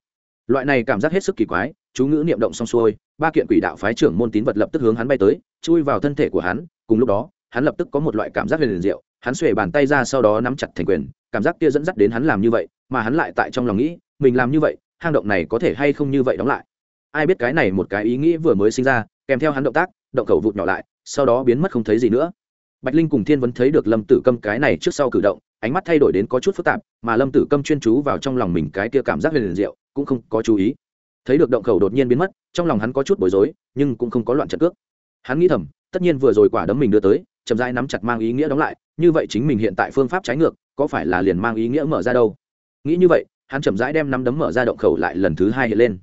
Loại này cảm giác hết sức kỳ quái, chú ngữ niệm động xong xuôi, ba kiện quỷ đạo phái trưởng môn tín vật lập tức hướng hắn bay tới, chui vào thân thể của hắn, cùng lúc đó, hắn lập tức có một loại cảm giác huyền diệu, hắn xuề bàn tay ra sau đó nắm chặt thành quyền, cảm giác kia dẫn dắt đến hắn làm như vậy, mà hắn lại tại trong lòng nghĩ, mình làm như vậy, hang động này có thể hay không như vậy đóng lại. Ai biết cái này một cái ý nghĩ vừa mới sinh ra kèm theo hắn động tác, động cầu vụt nhỏ lại, sau đó biến mất không thấy gì nữa. Bạch linh cùng thiên vấn thấy được lâm tử câm cái này trước sau cử động, ánh mắt thay đổi đến có chút phức tạp, mà lâm tử câm chuyên chú vào trong lòng mình cái kia cảm giác huyền diệu, cũng không có chú ý. Thấy được động khẩu đột nhiên biến mất, trong lòng hắn có chút bối rối, nhưng cũng không có loạn trận cước. Hắn nghĩ thầm, tất nhiên vừa rồi quả đấm mình đưa tới, chậm rãi nắm chặt mang ý nghĩa đóng lại, như vậy chính mình hiện tại phương pháp trái ngược, có phải là liền mang ý nghĩa mở ra đâu? Nghĩ như vậy, hắn chậm rãi đem nắm đấm mở ra động khẩu lại lần thứ hai hiện lên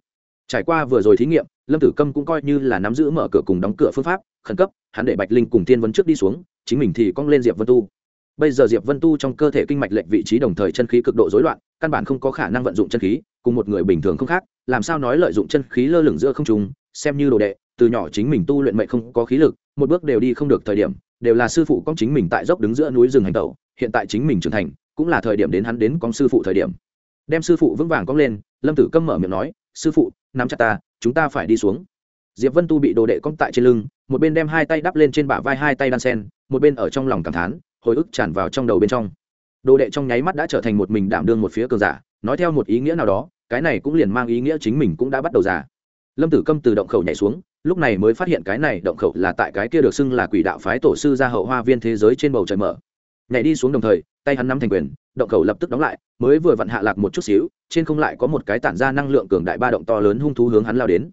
trải qua vừa rồi thí nghiệm, lâm tử câm cũng coi như là nắm giữ mở cửa cùng đóng cửa phương pháp, khẩn cấp, hắn để bạch linh cùng tiên vấn trước đi xuống, chính mình thì cong lên diệp vân tu. Bây giờ diệp vân tu trong cơ thể kinh mạch lệch vị trí đồng thời chân khí cực độ rối loạn, căn bản không có khả năng vận dụng chân khí, cùng một người bình thường không khác, làm sao nói lợi dụng chân khí lơ lửng giữa không trung, xem như đồ đệ, từ nhỏ chính mình tu luyện mệnh không có khí lực, một bước đều đi không được thời điểm, đều là sư phụ con chính mình tại dốc đứng giữa núi rừng hành tẩu, hiện tại chính mình trưởng thành, cũng là thời điểm đến hắn đến con sư phụ thời điểm. Đem sư phụ vững vàng cong lên, lâm tử câm mở miệng nói, sư phụ nắm chặt ta, chúng ta phải đi xuống. Diệp vân tu bị đồ đệ cong tại trên lưng, một bên đem hai tay đắp lên trên bả vai, hai tay đan sen, một bên ở trong lòng cảm thán, hồi ức tràn vào trong đầu bên trong. Đồ đệ trong nháy mắt đã trở thành một mình đảm đương một phía cường giả, nói theo một ý nghĩa nào đó, cái này cũng liền mang ý nghĩa chính mình cũng đã bắt đầu giả lâm tử câm từ động khẩu nhảy xuống, lúc này mới phát hiện cái này động khẩu là tại cái kia được xưng là quỷ đạo phái tổ sư gia hậu hoa viên thế giới trên bầu trời mở nhảy đi xuống đồng thời, tay hắn nắm thành quyền, động khẩu lập tức đóng lại, mới vừa vặn hạ lạc một chút xíu, trên không lại có một cái tản ra năng lượng cường đại ba động to lớn hung thú hướng hắn lao đến.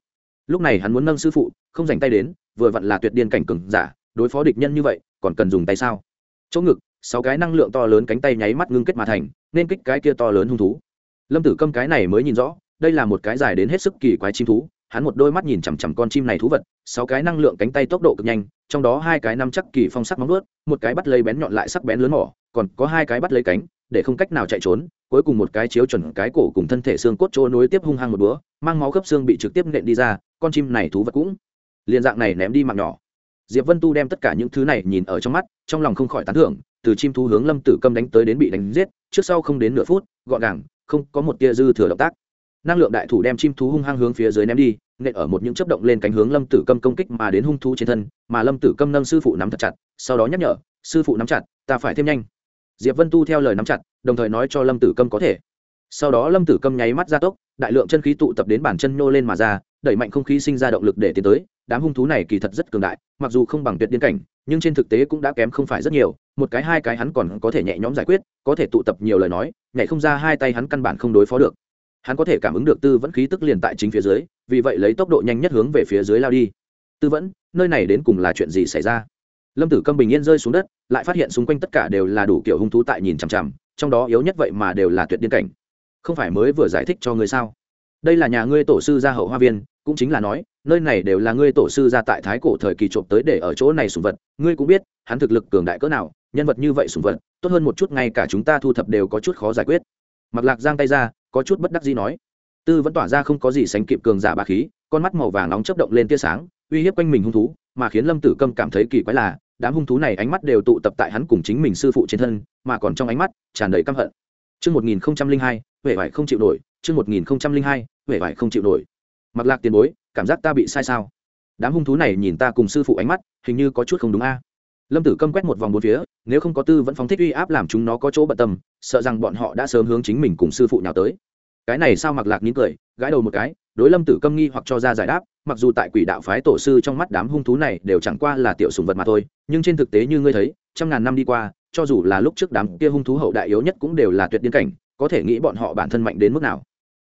Lúc này hắn muốn nâng sư phụ, không dành tay đến, vừa vặn là tuyệt điên cảnh cường giả, đối phó địch nhân như vậy, còn cần dùng tay sao? Chỗ ngực, sáu cái năng lượng to lớn cánh tay nháy mắt ngưng kết mà thành, nên kích cái kia to lớn hung thú. Lâm tử câm cái này mới nhìn rõ, đây là một cái dài đến hết sức kỳ quái chim thú hắn một đôi mắt nhìn chằm chằm con chim này thú vật, sáu cái năng lượng cánh tay tốc độ cực nhanh, trong đó hai cái nắm chắc kỳ phong sắc móng ướt một cái bắt lấy bén nhọn lại sắc bén lớn mỏ, còn có hai cái bắt lấy cánh, để không cách nào chạy trốn, cuối cùng một cái chiếu chuẩn cái cổ cùng thân thể xương cốt trôi nối tiếp hung hăng một búa mang máu khớp xương bị trực tiếp nện đi ra, con chim này thú vật cũng liền dạng này ném đi mạng nhỏ. Diệp vân tu đem tất cả những thứ này nhìn ở trong mắt, trong lòng không khỏi tán thưởng, từ chim thú hướng lâm tử câm đánh tới đến bị đánh giết, trước sau không đến nửa phút, gọn gàng, không có một tia dư thừa động tác năng lượng đại thủ đem chim thú hung hăng hướng phía dưới ném đi, nện ở một những chấp động lên cánh hướng lâm tử câm công kích mà đến hung thú trên thân, mà lâm tử câm nâng sư phụ nắm thật chặt, sau đó nhắc nhở, sư phụ nắm chặt, ta phải thêm nhanh. Diệp vân tu theo lời nắm chặt, đồng thời nói cho lâm tử câm có thể. Sau đó lâm tử câm nháy mắt ra tốc, đại lượng chân khí tụ tập đến bản chân nhô lên mà ra, đẩy mạnh không khí sinh ra động lực để tiến tới. Đám hung thú này kỳ thật rất cường đại, mặc dù không bằng tuyệt điên cảnh, nhưng trên thực tế cũng đã kém không phải rất nhiều. Một cái, hai cái hắn còn có thể nhẹ nhõm giải quyết, có thể tụ tập nhiều lời nói, nhảy không ra hai tay hắn căn bản không đối phó được hắn có thể cảm ứng được tư vẫn khí tức liền tại chính phía dưới, vì vậy lấy tốc độ nhanh nhất hướng về phía dưới lao đi. Tư vẫn, nơi này đến cùng là chuyện gì xảy ra? Lâm tử câm bình yên rơi xuống đất, lại phát hiện xung quanh tất cả đều là đủ kiểu hung thú tại nhìn chằm chằm, trong đó yếu nhất vậy mà đều là tuyệt điên cảnh. Không phải mới vừa giải thích cho ngươi sao? Đây là nhà ngươi tổ sư gia hậu hoa viên, cũng chính là nói, nơi này đều là ngươi tổ sư gia tại thái cổ thời kỳ trộm tới để ở chỗ này sùng vật, ngươi cũng biết, hắn thực lực cường đại cỡ nào, nhân vật như vậy sùng vật, tốt hơn một chút ngay cả chúng ta thu thập đều có chút khó giải quyết. Mặc lạc giang tay ra có chút bất đắc gì nói tư vẫn tỏa ra không có gì sánh kịp cường giả bà khí con mắt màu vàng nóng chấp động lên tia sáng uy hiếp quanh mình hung thú mà khiến lâm tử câm cảm thấy kỳ quái là đám hung thú này ánh mắt đều tụ tập tại hắn cùng chính mình sư phụ trên thân mà còn trong ánh mắt tràn đầy căm hận Trước 1002, huệ vải không chịu nổi, trước 1002, huệ vải không chịu nổi. Mặc lạc tiền bối, cảm giác ta bị sai sao? Đám hung thú này nhìn ta cùng sư phụ ánh mắt, hình như có chút không đúng a. Lâm Tử Câm quét một vòng bốn phía, nếu không có tư vẫn phóng thích uy áp làm chúng nó có chỗ bận tâm, sợ rằng bọn họ đã sớm hướng chính mình cùng sư phụ nhào tới. Cái này sao Mặc Lạc nín cười, gãi đầu một cái, đối Lâm Tử Câm nghi hoặc cho ra giải đáp, mặc dù tại quỷ đạo phái tổ sư trong mắt đám hung thú này đều chẳng qua là tiểu sùng vật mà thôi nhưng trên thực tế như ngươi thấy trăm ngàn năm đi qua cho dù là lúc trước đám kia hung thú hậu đại yếu nhất cũng đều là tuyệt điên cảnh có thể nghĩ bọn họ bản thân mạnh đến mức nào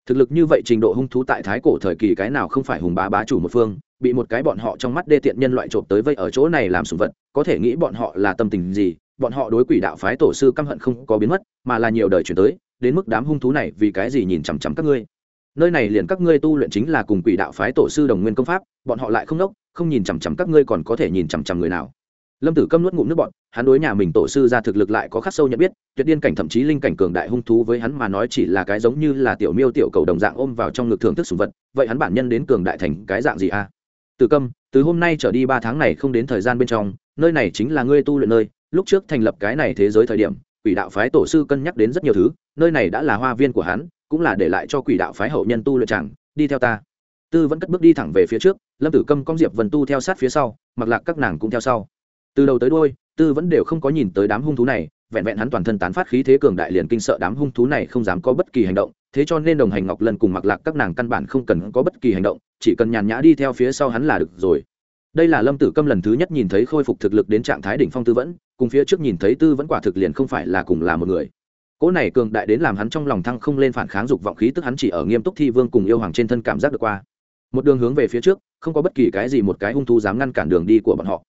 thực lực như vậy trình độ hung thú tại thái cổ thời kỳ cái nào không phải hùng bá bá chủ một phương bị một cái bọn họ trong mắt đê tiện nhân loại trộm tới vây ở chỗ này làm sùng vật, có thể nghĩ bọn họ là tâm tình gì, bọn họ đối quỷ đạo phái tổ sư căm hận không có biến mất, mà là nhiều đời chuyển tới, đến mức đám hung thú này vì cái gì nhìn chằm chằm các ngươi nơi này liền các ngươi tu luyện chính là cùng quỷ đạo phái tổ sư đồng nguyên công pháp, bọn họ lại không đốc không nhìn chằm chằm các ngươi còn có thể nhìn chằm chằm người nào lâm tử câm nuốt ngụm nước bọn hắn đối nhà mình tổ sư ra thực lực lại có khắc sâu nhận biết, tuyệt điên cảnh thậm chí linh cảnh cường đại hung thú với hắn mà nói chỉ là cái giống như là tiểu miêu tiểu cầu đồng dạng ôm vào trong ngực thưởng thức sùng vật, vậy hắn bản nhân đến cường đại thành cái dạng gì a à? Tử câm, từ hôm nay trở đi ba tháng này không đến thời gian bên trong, nơi này chính là ngươi tu luyện nơi, lúc trước thành lập cái này thế giới thời điểm, quỷ đạo phái tổ sư cân nhắc đến rất nhiều thứ, nơi này đã là hoa viên của hắn, cũng là để lại cho quỷ đạo phái hậu nhân tu luyện chẳng, đi theo ta. Tư vẫn cất bước đi thẳng về phía trước, lâm tử câm công diệp vần tu theo sát phía sau, mặc lạc các nàng cũng theo sau. Từ đầu tới đôi tư vẫn đều không có nhìn tới đám hung thú này, vẹn vẹn hắn toàn thân tán phát khí thế cường đại liền kinh sợ đám hung thú này không dám có bất kỳ hành động thế cho nên đồng hành ngọc lần cùng mặc lạc các nàng căn bản không cần có bất kỳ hành động, chỉ cần nhàn nhã đi theo phía sau hắn là được rồi. Đây là lâm tử câm lần thứ nhất nhìn thấy khôi phục thực lực đến trạng thái đỉnh phong tư vẫn, cùng phía trước nhìn thấy tư vẫn quả thực liền không phải là cùng là một người. Cỗ này cường đại đến làm hắn trong lòng thăng không lên phản kháng dục vọng khí tức hắn chỉ ở nghiêm túc thi vương cùng yêu hoàng trên thân cảm giác được qua. Một đường hướng về phía trước, không có bất kỳ cái gì một cái hung thú dám ngăn cản đường đi của bọn họ.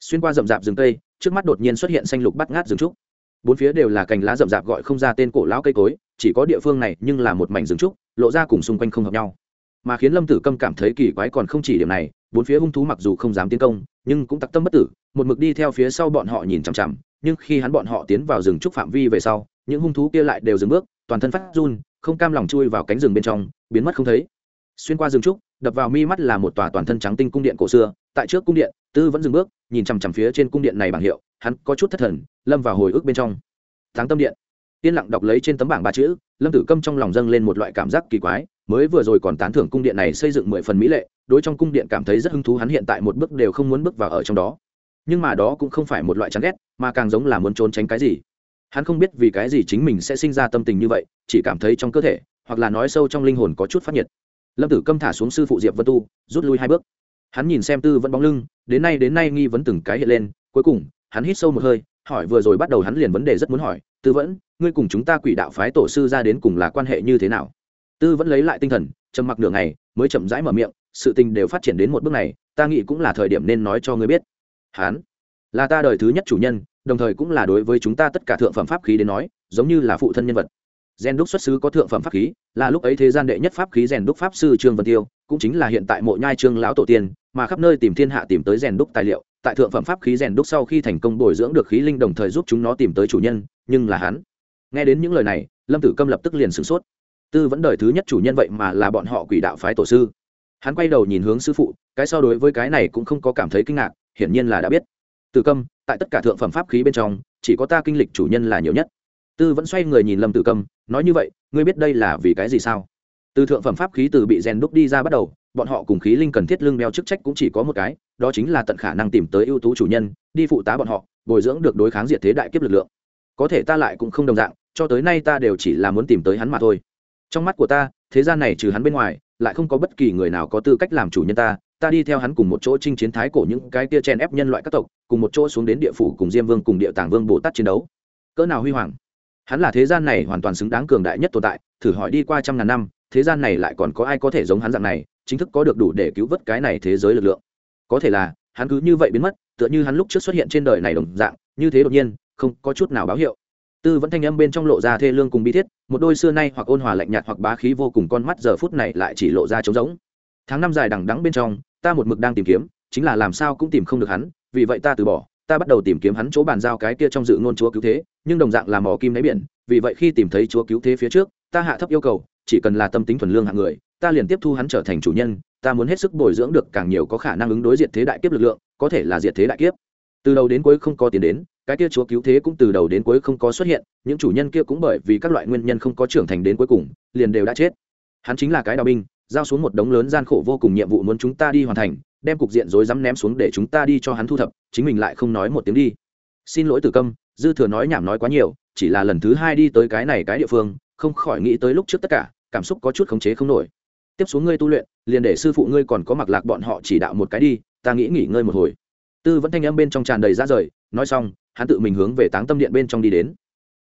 Xuyên qua rậm rạp rừng cây, trước mắt đột nhiên xuất hiện xanh lục bắt ngát rừng trúc bốn phía đều là cành lá rậm rạp gọi không ra tên cổ lão cây cối, chỉ có địa phương này nhưng là một mảnh rừng trúc, lộ ra cùng xung quanh không hợp nhau. Mà khiến lâm tử câm cảm thấy kỳ quái còn không chỉ điểm này, bốn phía hung thú mặc dù không dám tiến công, nhưng cũng tặc tâm bất tử, một mực đi theo phía sau bọn họ nhìn chằm chằm, nhưng khi hắn bọn họ tiến vào rừng trúc phạm vi về sau, những hung thú kia lại đều dừng bước, toàn thân phát run, không cam lòng chui vào cánh rừng bên trong, biến mất không thấy. Xuyên qua rừng trúc đập vào mi mắt là một tòa toàn thân trắng tinh cung điện cổ xưa, tại trước cung điện, tư vẫn dừng bước, nhìn chằm chằm phía trên cung điện này bảng hiệu, hắn có chút thất thần, lâm vào hồi ức bên trong. Tháng tâm điện. Yên lặng đọc lấy trên tấm bảng ba chữ, lâm tử câm trong lòng dâng lên một loại cảm giác kỳ quái, mới vừa rồi còn tán thưởng cung điện này xây dựng mười phần mỹ lệ, đối trong cung điện cảm thấy rất hứng thú hắn hiện tại một bước đều không muốn bước vào ở trong đó. Nhưng mà đó cũng không phải một loại chán ghét, mà càng giống là muốn trốn tránh cái gì. Hắn không biết vì cái gì chính mình sẽ sinh ra tâm tình như vậy, chỉ cảm thấy trong cơ thể, hoặc là nói sâu trong linh hồn có chút phát nhiệt lâm tử câm thả xuống sư phụ diệp vân tu, rút lui hai bước. Hắn nhìn xem tư vẫn bóng lưng, đến nay đến nay nghi vấn từng cái hiện lên. Cuối cùng, hắn hít sâu một hơi, hỏi vừa rồi bắt đầu hắn liền vấn đề rất muốn hỏi, tư vẫn ngươi cùng chúng ta quỷ đạo phái tổ sư ra đến cùng là quan hệ như thế nào? Tư vẫn lấy lại tinh thần, trầm mặc nửa ngày, mới chậm rãi mở miệng, sự tình đều phát triển đến một bước này, ta nghĩ cũng là thời điểm nên nói cho ngươi biết. Hắn, là ta đời thứ nhất chủ nhân, đồng thời cũng là đối với chúng ta tất cả thượng phẩm pháp khí đến nói, giống như là phụ thân nhân vật rèn đúc xuất xứ có thượng phẩm pháp khí, là lúc ấy thế gian đệ nhất pháp khí rèn đúc pháp sư trương vân tiêu, cũng chính là hiện tại mộ nhai trương lão tổ tiên, mà khắp nơi tìm thiên hạ tìm tới rèn đúc tài liệu, tại thượng phẩm pháp khí rèn đúc sau khi thành công bồi dưỡng được khí linh đồng thời giúp chúng nó tìm tới chủ nhân, nhưng là hắn. Nghe đến những lời này, lâm tử câm lập tức liền sửng sốt. Tư vẫn đời thứ nhất chủ nhân vậy mà là bọn họ quỷ đạo phái tổ sư. Hắn quay đầu nhìn hướng sư phụ, cái so đối với cái này cũng không có cảm thấy kinh ngạc, hiển nhiên là đã biết. Tử câm, tại tất cả thượng phẩm pháp khí bên trong, chỉ có ta kinh lịch chủ nhân là nhiều nhất. Tư vẫn xoay người nhìn lâm tử câm nói như vậy, ngươi biết đây là vì cái gì sao? Từ thượng phẩm pháp khí từ bị rèn đúc đi ra bắt đầu, bọn họ cùng khí linh cần thiết lương đeo chức trách cũng chỉ có một cái, đó chính là tận khả năng tìm tới ưu tú chủ nhân, đi phụ tá bọn họ, bồi dưỡng được đối kháng diệt thế đại kiếp lực lượng. Có thể ta lại cũng không đồng dạng, cho tới nay ta đều chỉ là muốn tìm tới hắn mà thôi. Trong mắt của ta, thế gian này trừ hắn bên ngoài, lại không có bất kỳ người nào có tư cách làm chủ nhân ta ta đi theo hắn cùng một chỗ chinh chiến thái cổ những cái tia chen ép nhân loại các tộc, cùng một chỗ xuống đến địa phủ cùng diêm vương cùng địa tàng vương bồ tát chiến đấu. Cỡ nào huy hoàng hắn là thế gian này hoàn toàn xứng đáng cường đại nhất tồn tại, thử hỏi đi qua trăm ngàn năm, thế gian này lại còn có ai có thể giống hắn dạng này, chính thức có được đủ để cứu vớt cái này thế giới lực lượng. Có thể là, hắn cứ như vậy biến mất, tựa như hắn lúc trước xuất hiện trên đời này đồng dạng, như thế đột nhiên, không có chút nào báo hiệu. Tư vẫn thanh âm bên trong lộ ra thê lương cùng bi thiết, một đôi xưa nay hoặc ôn hòa lạnh nhạt hoặc bá khí vô cùng con mắt giờ phút này lại chỉ lộ ra trống rỗng. Tháng năm dài đằng đắng bên trong, ta một mực đang tìm kiếm, chính là làm sao cũng tìm không được hắn, vì vậy ta từ bỏ ta bắt đầu tìm kiếm hắn chỗ bàn giao cái kia trong dự ngôn chúa cứu thế, nhưng đồng dạng là mỏ kim đáy biển, vì vậy khi tìm thấy chúa cứu thế phía trước, ta hạ thấp yêu cầu, chỉ cần là tâm tính thuần lương hạng người, ta liền tiếp thu hắn trở thành chủ nhân, ta muốn hết sức bồi dưỡng được càng nhiều có khả năng ứng đối diệt thế đại kiếp lực lượng, có thể là diệt thế đại kiếp. Từ đầu đến cuối không có tiền đến, cái kia chúa cứu thế cũng từ đầu đến cuối không có xuất hiện, những chủ nhân kia cũng bởi vì các loại nguyên nhân không có trưởng thành đến cuối cùng, liền đều đã chết. Hắn chính là cái đào binh, giao xuống một đống lớn gian khổ vô cùng nhiệm vụ muốn chúng ta đi hoàn thành đem cục diện rối rắm ném xuống để chúng ta đi cho hắn thu thập, chính mình lại không nói một tiếng đi. Xin lỗi tử câm dư thừa nói nhảm nói quá nhiều, chỉ là lần thứ hai đi tới cái này cái địa phương, không khỏi nghĩ tới lúc trước tất cả, cảm xúc có chút khống chế không nổi. Tiếp xuống ngươi tu luyện, liền để sư phụ ngươi còn có mặc lạc bọn họ chỉ đạo một cái đi, ta nghĩ nghỉ ngơi một hồi. Tư vẫn thanh âm bên trong tràn đầy ra rời, nói xong, hắn tự mình hướng về táng tâm điện bên trong đi đến.